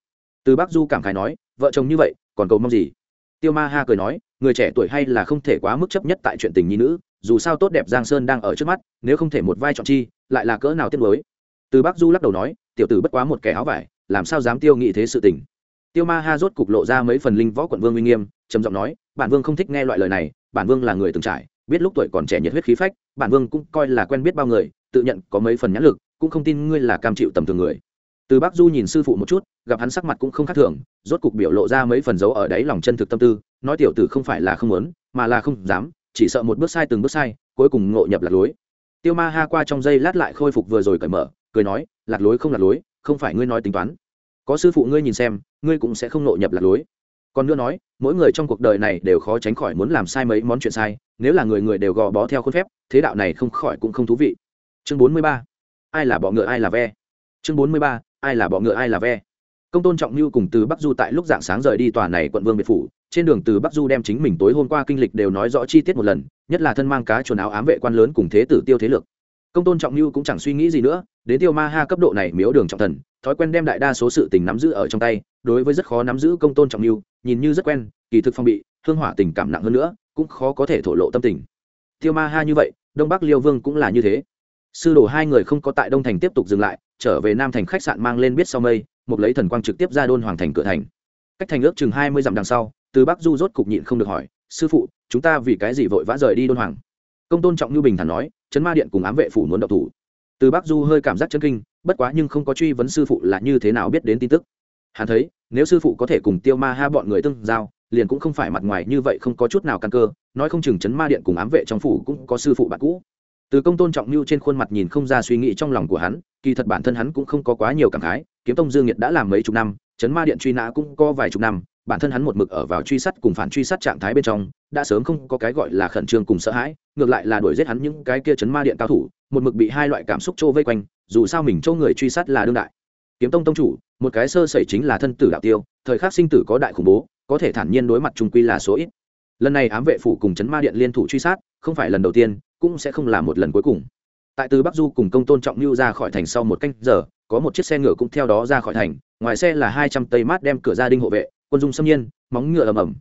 Từ bắc du cảm khái nói, vợ chồng như vậy, còn cầu mong gì? Tiêu ma ha cười nói, người trẻ tuổi hay là không thể quá mức chấp nhất tại chuyện tình nhi nữ, dù sao tốt đẹp giang sơn đang ở trước mắt, nếu không thể một vai chọn chi, lại là cỡ nào tiết mới từ bắc du lắc đầu nói, tiểu tử bất quá một kẻ áo vải, làm sao dám tiêu nghị thế sự tình? Tiêu ma ha rốt cục lộ ra mấy phần linh võ quận vương uy nghiêm, trầm giọng nói bản vương không thích nghe loại lời này, bản vương là người từng trải, biết lúc tuổi còn trẻ nhiệt huyết khí phách, bản vương cũng coi là quen biết bao người, tự nhận có mấy phần nhãn lực, cũng không tin ngươi là cam chịu tầm thường người. Từ bắc du nhìn sư phụ một chút, gặp hắn sắc mặt cũng không khác thường, rốt cục biểu lộ ra mấy phần dấu ở đáy lòng chân thực tâm tư, nói tiểu tử không phải là không muốn, mà là không dám, chỉ sợ một bước sai từng bước sai, cuối cùng ngộ nhập lạc lối. Tiêu ma ha qua trong giây lát lại khôi phục vừa rồi cởi mở, cười nói, lạc lối không lạc lối, không phải ngươi nói tính toán. Có sư phụ ngươi nhìn xem, ngươi cũng sẽ không ngộ nhập lạc lối còn nữa nói, mỗi người trong cuộc đời này đều khó tránh khỏi muốn làm sai mấy món chuyện sai, nếu là người người đều gò bó theo khuôn phép, thế đạo này không khỏi cũng không thú vị. Chương bốn mươi ba, ai là bọ ngựa, ai là ve? Chương bốn mươi ba, ai là bọ ngựa, ai là ve? Công tôn trọng lưu cùng từ bắc du tại lúc dạng sáng rời đi tòa này quận vương biệt phủ, trên đường từ bắc du đem chính mình tối hôm qua kinh lịch đều nói rõ chi tiết một lần, nhất là thân mang cá chuồn áo ám vệ quan lớn cùng thế tử tiêu thế lực công tôn trọng lưu cũng chẳng suy nghĩ gì nữa đến tiêu ma ha cấp độ này miếu đường trọng thần, thói quen đem đại đa số sự tình nắm giữ ở trong tay, đối với rất khó nắm giữ công tôn trọng lưu, nhìn như rất quen, kỳ thực phong bị, hương hỏa tình cảm nặng hơn nữa, cũng khó có thể thổ lộ tâm tình. Tiêu ma ha như vậy, đông bắc liêu vương cũng là như thế. Sư đồ hai người không có tại đông thành tiếp tục dừng lại, trở về nam thành khách sạn mang lên biết sau mây, một lấy thần quang trực tiếp ra đôn hoàng thành cửa thành. Cách thành ước chừng hai mươi dặm đằng sau, từ bắc du rốt cục nhịn không được hỏi, sư phụ, chúng ta vì cái gì vội vã rời đi đôn hoàng? Công tôn trọng như bình thản nói, chấn ma điện cùng ám vệ phủ muốn độc thủ từ bác du hơi cảm giác chân kinh, bất quá nhưng không có truy vấn sư phụ là như thế nào biết đến tin tức. Hắn thấy, nếu sư phụ có thể cùng tiêu ma ha bọn người tương giao, liền cũng không phải mặt ngoài như vậy không có chút nào căn cơ, nói không chừng chấn ma điện cùng ám vệ trong phủ cũng có sư phụ bạn cũ. Từ công tôn trọng mưu trên khuôn mặt nhìn không ra suy nghĩ trong lòng của hắn, kỳ thật bản thân hắn cũng không có quá nhiều cảm khái, kiếm tông dương nhiệt đã làm mấy chục năm, chấn ma điện truy nã cũng có vài chục năm, bản thân hắn một mực ở vào truy sát cùng phản truy sát trạng thái bên trong, đã sớm không có cái gọi là khẩn trương cùng sợ hãi, ngược lại là đuổi giết hắn những cái kia chấn ma điện cao thủ một mực bị hai loại cảm xúc trô vây quanh, dù sao mình châu người truy sát là đương đại. Kiếm tông tông chủ, một cái sơ sẩy chính là thân tử đạo tiêu, thời khắc sinh tử có đại khủng bố, có thể thản nhiên đối mặt trung quy là số ít. Lần này ám vệ phủ cùng chấn ma điện liên thủ truy sát, không phải lần đầu tiên, cũng sẽ không là một lần cuối cùng. Tại từ bắc du cùng công tôn trọng lưu ra khỏi thành sau một canh giờ, có một chiếc xe ngựa cũng theo đó ra khỏi thành, ngoài xe là hai trăm tây mát đem cửa gia đình hộ vệ, quân dung xâm nhiên, móng ngựa ầm ầm.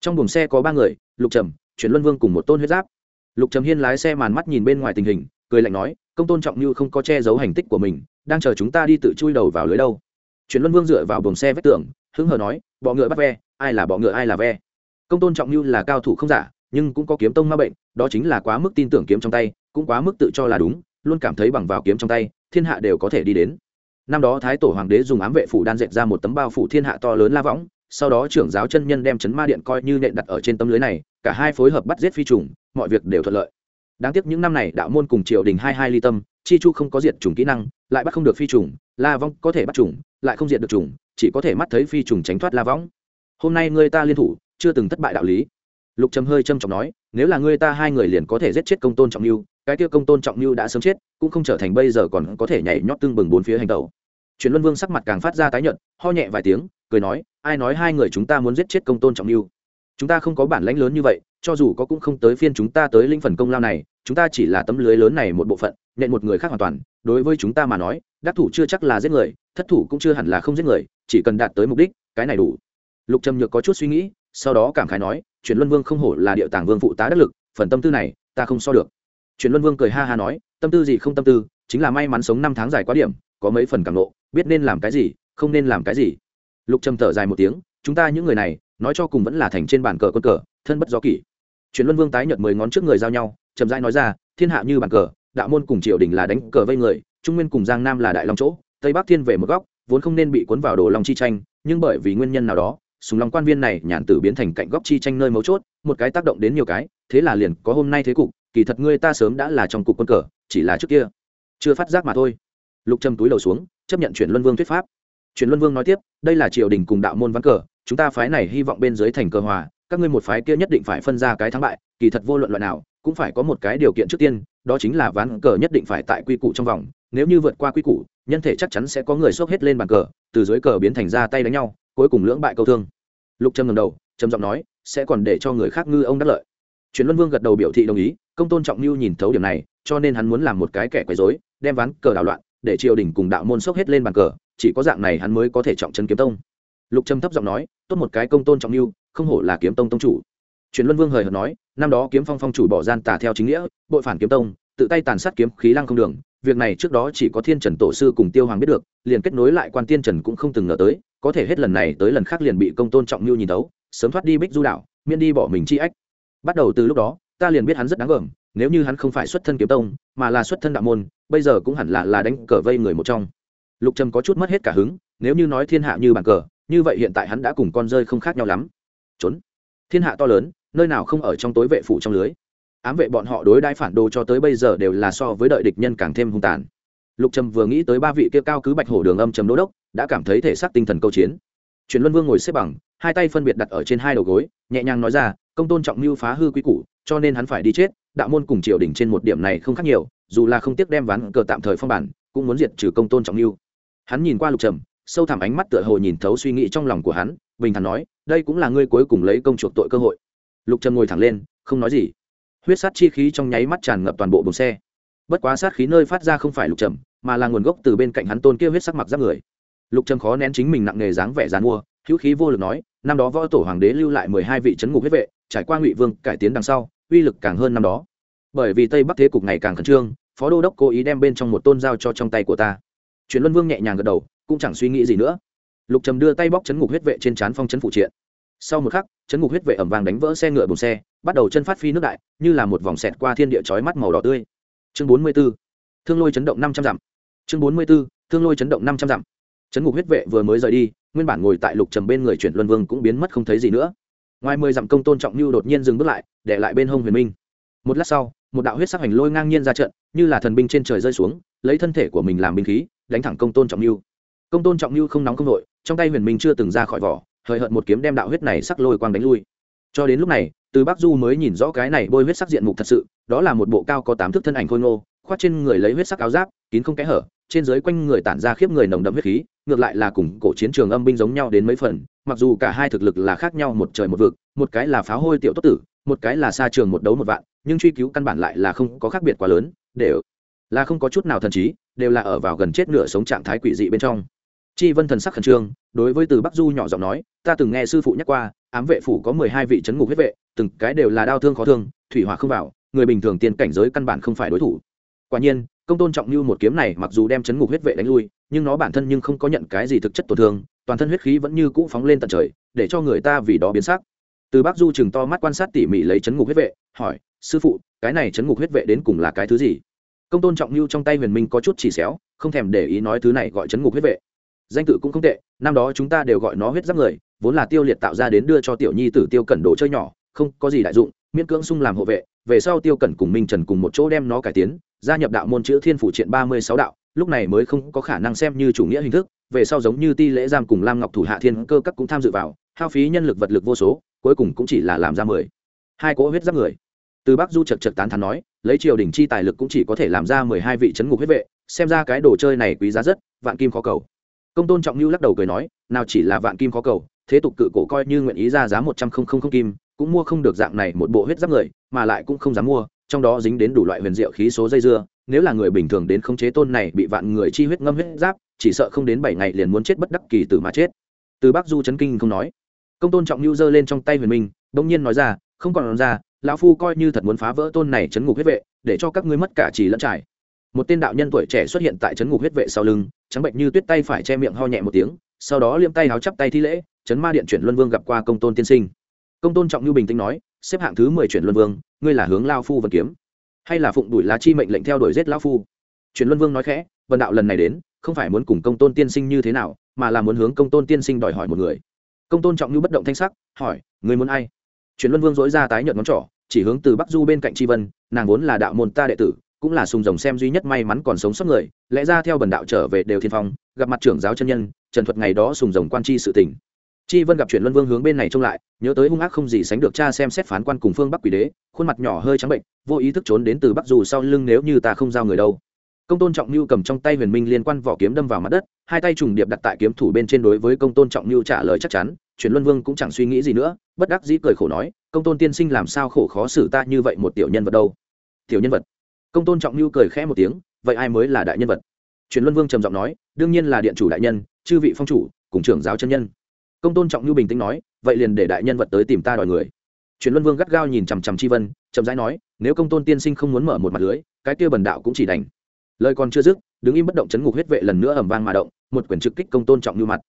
Trong buồng xe có ba người, lục trầm, chuyển luân vương cùng một tôn huyết giáp. Lục trầm hiên lái xe màn mắt nhìn bên ngoài tình hình cười lạnh nói, công tôn trọng như không có che giấu hành tích của mình, đang chờ chúng ta đi tự chui đầu vào lưới đâu. Chuyển luân vương dựa vào buồng xe vách tường, hứng hờ nói, bọ ngựa bắt ve, ai là bọ ngựa ai là ve. Công tôn trọng như là cao thủ không giả, nhưng cũng có kiếm tông ma bệnh, đó chính là quá mức tin tưởng kiếm trong tay, cũng quá mức tự cho là đúng, luôn cảm thấy bằng vào kiếm trong tay, thiên hạ đều có thể đi đến. Năm đó thái tổ hoàng đế dùng ám vệ phủ đan dệt ra một tấm bao phủ thiên hạ to lớn la võng, sau đó trưởng giáo chân nhân đem chấn ma điện coi như nện đặt ở trên tấm lưới này, cả hai phối hợp bắt giết phi trùng, mọi việc đều thuận lợi đáng tiếc những năm này đạo môn cùng triều đình hai hai ly tâm, chi chu không có diệt trùng kỹ năng, lại bắt không được phi trùng la vong có thể bắt trùng lại không diệt được trùng chỉ có thể mắt thấy phi trùng tránh thoát la vong. Hôm nay người ta liên thủ, chưa từng thất bại đạo lý. Lục trầm hơi trầm trọng nói, nếu là người ta hai người liền có thể giết chết công tôn trọng lưu cái kia công tôn trọng lưu đã sớm chết, cũng không trở thành bây giờ còn có thể nhảy nhót tương bừng bốn phía hành tẩu. Truyền luân vương sắc mặt càng phát ra tái nhợt, ho nhẹ vài tiếng, cười nói, ai nói hai người chúng ta muốn giết chết công tôn trọng lưu chúng ta không có bản lãnh lớn như vậy, cho dù có cũng không tới phiên chúng ta tới linh phần công lao này chúng ta chỉ là tấm lưới lớn này một bộ phận nhận một người khác hoàn toàn đối với chúng ta mà nói đắc thủ chưa chắc là giết người thất thủ cũng chưa hẳn là không giết người chỉ cần đạt tới mục đích cái này đủ. Lục trầm nhược có chút suy nghĩ sau đó cảm khái nói truyền luân vương không hổ là điệu tàng vương phụ tá đắc lực phần tâm tư này ta không so được. Truyền luân vương cười ha ha nói tâm tư gì không tâm tư chính là may mắn sống năm tháng dài quá điểm có mấy phần cảm lộ, biết nên làm cái gì không nên làm cái gì. Lục trầm thở dài một tiếng chúng ta những người này nói cho cùng vẫn là thành trên bàn cờ con cờ thân bất gió kỷ. Truyền luân vương tái nhợt mười ngón trước người giao nhau chậm rãi nói ra, thiên hạ như bàn cờ, đạo môn cùng triều đình là đánh cờ vây người, trung nguyên cùng giang nam là đại long chỗ, tây bắc thiên về một góc, vốn không nên bị cuốn vào đồ long chi tranh, nhưng bởi vì nguyên nhân nào đó, sùng long quan viên này nhàn tử biến thành cạnh góc chi tranh nơi mấu chốt, một cái tác động đến nhiều cái, thế là liền có hôm nay thế cục, kỳ thật ngươi ta sớm đã là trong cục quân cờ, chỉ là trước kia chưa phát giác mà thôi. Lục trầm túi đầu xuống, chấp nhận chuyển luân vương thuyết pháp. Chuyển luân vương nói tiếp, đây là triều đình cùng đạo môn ván cờ, chúng ta phái này hy vọng bên dưới thành cờ hòa, các ngươi một phái kia nhất định phải phân ra cái thắng bại, kỳ thật vô luận loại nào cũng phải có một cái điều kiện trước tiên, đó chính là ván cờ nhất định phải tại quy củ trong vòng, nếu như vượt qua quy củ, nhân thể chắc chắn sẽ có người xốc hết lên bàn cờ, từ dưới cờ biến thành ra tay đánh nhau, cuối cùng lưỡng bại câu thương. Lục trầm ngầm đầu, trầm giọng nói, sẽ còn để cho người khác ngư ông đắc lợi. Truyền luân vương gật đầu biểu thị đồng ý, công tôn trọng mưu nhìn thấu điểm này, cho nên hắn muốn làm một cái kẻ quấy dối đem ván cờ đảo loạn, để triều đình cùng đạo môn xốc hết lên bàn cờ, chỉ có dạng này hắn mới có thể trọng chân kiếm tông. Lục trầm thấp giọng nói, tốt một cái công tôn trọng mưu không hổ là kiếm tông tông chủ. Truyền luân vương hời hợt nói năm đó kiếm phong phong chủ bỏ gian tà theo chính nghĩa, bội phản kiếm tông, tự tay tàn sát kiếm khí lăng không đường, việc này trước đó chỉ có thiên trần tổ sư cùng tiêu hoàng biết được, liền kết nối lại quan tiên trần cũng không từng ngờ tới, có thể hết lần này tới lần khác liền bị công tôn trọng mưu nhìn tấu sớm thoát đi bích du đạo miễn đi bỏ mình chi ách. Bắt đầu từ lúc đó, ta liền biết hắn rất đáng gờm, nếu như hắn không phải xuất thân kiếm tông, mà là xuất thân đạo môn, bây giờ cũng hẳn là là đánh cờ vây người một trong. Lục trầm có chút mất hết cả hứng, nếu như nói thiên hạ như bàn cờ, như vậy hiện tại hắn đã cùng con rơi không khác nhau lắm. Trốn. Thiên hạ to lớn nơi nào không ở trong tối vệ phủ trong lưới. Ám vệ bọn họ đối đãi phản đồ cho tới bây giờ đều là so với đợi địch nhân càng thêm hung tàn. Lục trầm vừa nghĩ tới ba vị kia cao cứ bạch hổ đường âm trầm đô đốc, đã cảm thấy thể xác tinh thần câu chiến. Truyền luân vương ngồi xếp bằng, hai tay phân biệt đặt ở trên hai đầu gối, nhẹ nhàng nói ra, công tôn trọng mưu phá hư quy củ, cho nên hắn phải đi chết, đạo môn cùng triều đình trên một điểm này không khác nhiều, dù là không tiếc đem ván cờ tạm thời phong bản, cũng muốn diệt trừ công tôn trọng mưu. Hắn nhìn qua lục trầm, sâu thẳm ánh mắt tựa hồ nhìn thấu suy nghĩ trong lòng của hắn, bình thản nói, đây cũng là ngươi cuối cùng lấy công chuộc tội cơ hội lục trầm ngồi thẳng lên, không nói gì. Huyết sát chi khí trong nháy mắt tràn ngập toàn bộ bồn xe. Bất quá sát khí nơi phát ra không phải lục trầm, mà là nguồn gốc từ bên cạnh hắn tôn kia huyết sắc mặc giáp người. Lục trầm khó nén chính mình nặng nghề dáng vẻ dán mua, hữu khí vô lực nói, năm đó võ tổ hoàng đế lưu lại mười hai vị c ngục huyết vệ, trải qua ngụy vương cải tiến đằng sau, uy lực càng hơn năm đó. Bởi vì tây bắc thế cục ngày càng khẩn trương, phó đô đốc cố ý đem bên trong một tôn giao cho trong tay của ta. Chuyện luân vương nhẹ nhàng gật đầu, cũng chẳng suy nghĩ gì nữa. Lục trầm đưa tay bóc chấn ngục huyết vệ trên trán phong chấn phụ triện. Sau một khắc chấn ngục huyết vệ ẩm vàng đánh vỡ xe ngựa bùng xe, bắt đầu chân phát phi nước đại, như là một vòng xẹt qua thiên địa chói mắt màu đỏ tươi. Chương bốn mươi b ố thương lôi chấn động năm trăm dặm. Chương bốn mươi b ố thương lôi chấn động năm trăm dặm. Chấn ngục huyết vệ vừa mới rời đi, nguyên bản ngồi tại lục trầm bên người chuyển luân vương cũng biến mất không thấy gì nữa. Ngoài mười dặm công tôn trọng như đột nhiên dừng bước lại, để lại bên hông huyền minh. Một lát sau, một đạo huyết sắc hành lôi ngang nhiên ra trận, như là thần binh trên trời rơi xuống, lấy thân thể của mình làm binh khí, đánh thẳng công tôn trọng như công tôn trọng như không nóng không nội trong tay huyền minh chưa từng ra khỏi vỏ hời hợt một kiếm đem đạo huyết này sắc lôi quang đánh lui. Cho đến lúc này, từ bắc du mới nhìn rõ cái này bôi huyết sắc diện mục thật sự, đó là một bộ cao có tám thước thân ảnh khôi ngô, khoác trên người lấy huyết sắc áo giáp, kín không kẽ hở, trên dưới quanh người tản ra khiếp người nồng đậm huyết khí, ngược lại là cùng cổ chiến trường âm binh giống nhau đến mấy phần, mặc dù cả hai thực lực là khác nhau một trời một vực, một cái là pháo hôi tiểu tốt tử, một cái là xa trường một đấu một vạn, nhưng truy cứu căn bản lại là không có khác biệt quá lớn, đều là không có chút nào thần trí, đều là ở vào gần chết nửa sống trạng thái quỷ dị bên trong chi vân thần sắc khẩn trương, đối với từ bắc du nhỏ giọng nói, ta từng nghe sư phụ nhắc qua, ám vệ phủ có mười hai vị c ngục huyết vệ, từng cái đều là đau thương khó thương, thủy hỏa không vào, người bình thường tiên cảnh giới căn bản không phải đối thủ. Quả nhiên, công tôn trọng như một kiếm này mặc dù đem chấn ngục huyết vệ đánh lui, nhưng nó bản thân nhưng không có nhận cái gì thực chất tổn thương, toàn thân huyết khí vẫn như cũ phóng lên tận trời, để cho người ta vì đó biến sắc. Từ bắc du chừng to mắt quan sát tỉ mỉ lấy chấn ngục huyết vệ, hỏi, sư phụ, cái này Trấn ngục huyết vệ đến cùng là cái thứ gì? Công tôn trọng như trong tay huyền minh có chút chỉ xéo, không thèm để ý nói thứ này gọi Trấn ngục huyết vệ danh tự cũng không tệ, năm đó chúng ta đều gọi nó huyết giáp người, vốn là tiêu liệt tạo ra đến đưa cho tiểu nhi tử tiêu cẩn đồ chơi nhỏ, không có gì đại dụng, miễn cưỡng sung làm hộ vệ, về sau tiêu cẩn cùng minh trần cùng một chỗ đem nó cải tiến, gia nhập đạo môn chữ thiên phủ triện ba mươi sáu đạo, lúc này mới không có khả năng xem như chủ nghĩa hình thức, về sau giống như ti lễ giam cùng lam ngọc thủ hạ thiên cơ các cũng tham dự vào, hao phí nhân lực vật lực vô số, cuối cùng cũng chỉ là làm ra mười. Hai cỗ huyết giáp người. Từ bắc du chật chật tán thắn nói, lấy triều đình chi tài lực cũng chỉ có thể làm ra mười hai vị c ngục huyết vệ, xem ra cái đồ chơi này quý giá rất, vạn kim khó cầu công tôn trọng lưu lắc đầu cười nói, nào chỉ là vạn kim khó cầu, thế tục cự cổ coi như nguyện ý ra giá một trăm không không không kim, cũng mua không được dạng này một bộ huyết giáp người, mà lại cũng không dám mua, trong đó dính đến đủ loại huyền diệu khí số dây dưa, nếu là người bình thường đến khống chế tôn này bị vạn người chi huyết ngâm huyết giáp, chỉ sợ không đến bảy ngày liền muốn chết bất đắc kỳ tử mà chết. Từ bắc du chấn kinh không nói. Công tôn trọng lưu giơ lên trong tay huyền minh, bỗng nhiên nói ra, không còn ra, lão phu coi như thật muốn phá vỡ tôn này chấn ngục huyết vệ, để cho các ngươi mất cả chỉ lẫn trải một tên đạo nhân tuổi trẻ xuất hiện tại chấn ngục huyết vệ sau lưng, trắng bệnh như tuyết tay phải che miệng ho nhẹ một tiếng, sau đó liêm tay háo chắp tay thi lễ chấn ma điện chuyển luân vương gặp qua công tôn tiên sinh. Công tôn trọng như bình tĩnh nói, xếp hạng thứ mười chuyển luân vương, ngươi là hướng lao phu vân kiếm, hay là phụng đuổi lá chi mệnh lệnh theo đuổi giết lao phu? Chuyển luân vương nói khẽ vần đạo lần này đến, không phải muốn cùng công tôn tiên sinh như thế nào, mà là muốn hướng công tôn tiên sinh đòi hỏi một người. Công tôn trọng như bất động thanh sắc, hỏi người muốn ai? Chuyển luân vương dối ra tái nhợt ngón trỏ, chỉ hướng từ bắc du bên cạnh tri vân, nàng vốn là đạo môn ta đệ tử cũng là sùng rồng xem duy nhất may mắn còn sống sót người, lẽ ra theo bần đạo trở về đều thiên phong, gặp mặt trưởng giáo chân nhân, trần thuật ngày đó sùng rồng quan chi sự tỉnh chi vân gặp chuyện luân vương hướng bên này trông lại, nhớ tới hung ác không gì sánh được cha xem xét phán quan cùng phương bắc quỷ đế, khuôn mặt nhỏ hơi trắng bệnh, vô ý thức trốn đến từ bắc dù sau lưng nếu như ta không giao người đâu. Công tôn trọng lưu cầm trong tay huyền minh liên quan vỏ kiếm đâm vào mặt đất, hai tay trùng điệp đặt tại kiếm thủ bên trên đối với công tôn trọng lưu trả lời chắc chắn chuyển luân vương cũng chẳng suy nghĩ gì nữa, bất đắc dĩ cười khổ nói, công tôn tiên sinh làm sao khổ khó xử ta như vậy một tiểu nhân vật đâu? Tiểu nhân vật? Công tôn trọng lưu cười khẽ một tiếng, vậy ai mới là đại nhân vật? Truyền luân vương trầm giọng nói, đương nhiên là điện chủ đại nhân, chư vị phong chủ, cùng trưởng giáo chân nhân. Công tôn trọng lưu bình tĩnh nói, vậy liền để đại nhân vật tới tìm ta đòi người. Truyền luân vương gắt gao nhìn chằm chằm chi vân, chậm rãi nói, nếu công tôn tiên sinh không muốn mở một mặt lưới, cái kia bần đạo cũng chỉ đành. Lời còn chưa dứt, đứng im bất động chấn ngục huyết vệ lần nữa ầm vang mà động, một quyển trực kích công tôn trọng lưu mặt.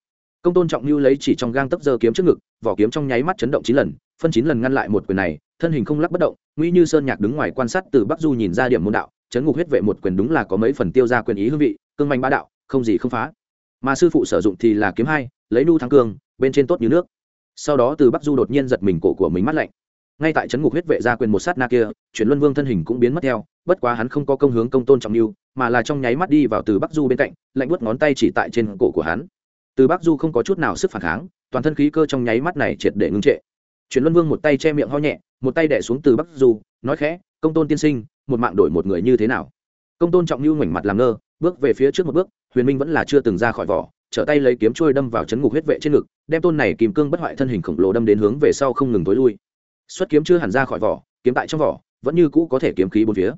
Công tôn trọng lưu lấy chỉ trong gang tấc giơ kiếm trước ngực, vỏ kiếm trong nháy mắt chấn động chín lần phân chín lần ngăn lại một quyền này, thân hình không lắc bất động nguy như sơn nhạc đứng ngoài quan sát từ bắc du nhìn ra điểm môn đạo, chấn ngục huyết vệ một quyền đúng là có mấy phần tiêu ra quyền ý hương vị, cương manh bá đạo, không gì không phá. Mà sư phụ sử dụng thì là kiếm hai, lấy nu thắng cương, bên trên tốt như nước. Sau đó từ bắc du đột nhiên giật mình cổ của mình mắt lạnh. Ngay tại chấn ngục huyết vệ ra quyền một sát na kia, chuyển luân vương thân hình cũng biến mất theo, bất quá hắn không có công hướng công tôn trọng lưu, mà là trong nháy mắt đi vào từ bắc du bên cạnh, lạnh buốt ngón tay chỉ tại trên cổ của hắn. Từ bắc du không có chút nào sức phản kháng, toàn thân khí cơ trong nháy mắt này triệt để ngưng trệ chuyển luân vương một tay che miệng ho nhẹ, một tay đẻ xuống từ bắc du, nói khẽ, công tôn tiên sinh, một mạng đổi một người như thế nào? Công tôn trọng lưu ngoảnh mặt làm ngơ, bước về phía trước một bước, huyền minh vẫn là chưa từng ra khỏi vỏ, trở tay lấy kiếm trôi đâm vào chấn ngục huyết vệ trên ngực, đem tôn này kìm cương bất hoại thân hình khổng lồ đâm đến hướng về sau không ngừng tối lui. Xuất kiếm chưa hẳn ra khỏi vỏ, kiếm tại trong vỏ, vẫn như cũ có thể kiếm khí bốn phía.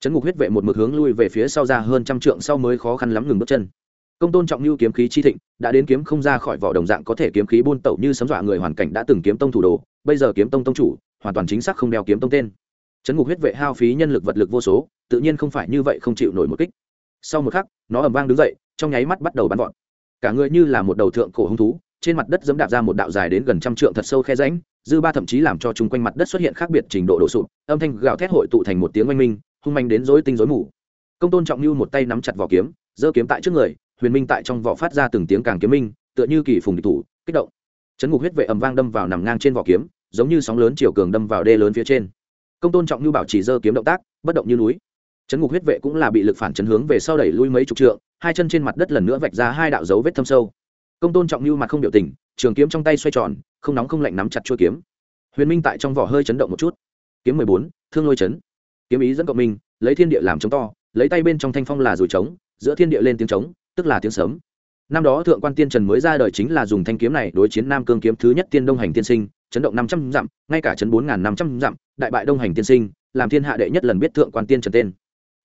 Chấn ngục huyết vệ một mực hướng lui về phía sau ra hơn trăm trượng sau mới khó khăn lắm ngừng bước chân. Công tôn trọng lưu kiếm khí chi thịnh, đã đến kiếm không ra khỏi vỏ đồng dạng có thể kiếm khí buôn tẩu như sấm dọa người hoàn cảnh đã từng kiếm tông thủ đồ bây giờ kiếm tông tông chủ, hoàn toàn chính xác không đeo kiếm tông tên. Chấn ngục huyết vệ hao phí nhân lực vật lực vô số, tự nhiên không phải như vậy không chịu nổi một kích. Sau một khắc, nó ầm vang đứng dậy, trong nháy mắt bắt đầu bắn vọt. Cả người như là một đầu thượng cổ hung thú, trên mặt đất dẫm đạp ra một đạo dài đến gần trăm trượng thật sâu khe rãnh, dư ba thậm chí làm cho chung quanh mặt đất xuất hiện khác biệt trình độ đổ sụp, âm thanh gào thét hội tụ thành một tiếng oanh minh, hung manh đến rối tinh rối mù. Công tôn trọng như một tay nắm chặt vỏ kiếm, giơ kiếm tại trước người, huyền minh tại trong vỏ phát ra từng tiếng càng kiếm minh, tựa như kỳ phùng địch thủ, kích động. Chấn ngục huyết vệ ầm vang đâm vào nằm ngang trên vỏ kiếm giống như sóng lớn chiều cường đâm vào đê lớn phía trên. Công tôn trọng như bảo chỉ dơ kiếm động tác, bất động như núi. Chấn ngục huyết vệ cũng là bị lực phản chấn hướng về sau đẩy lui mấy chục trượng, hai chân trên mặt đất lần nữa vạch ra hai đạo dấu vết thâm sâu. Công tôn trọng như mặt không biểu tình, trường kiếm trong tay xoay tròn, không nóng không lạnh nắm chặt chuôi kiếm. Huyền minh tại trong vỏ hơi chấn động một chút. Kiếm mười bốn, thương lôi chấn. Kiếm ý dẫn cộng minh, lấy thiên địa làm chống to, lấy tay bên trong thanh phong là dùi trống, giữa thiên địa lên tiếng trống, tức là tiếng sớm năm đó thượng quan tiên trần mới ra đời chính là dùng thanh kiếm này đối chiến nam cương kiếm thứ nhất tiên đông hành tiên sinh chấn động năm trăm dặm, ngay cả chấn bốn năm trăm dặm, đại bại đông hành tiên sinh, làm thiên hạ đệ nhất lần biết thượng quan tiên trần tên.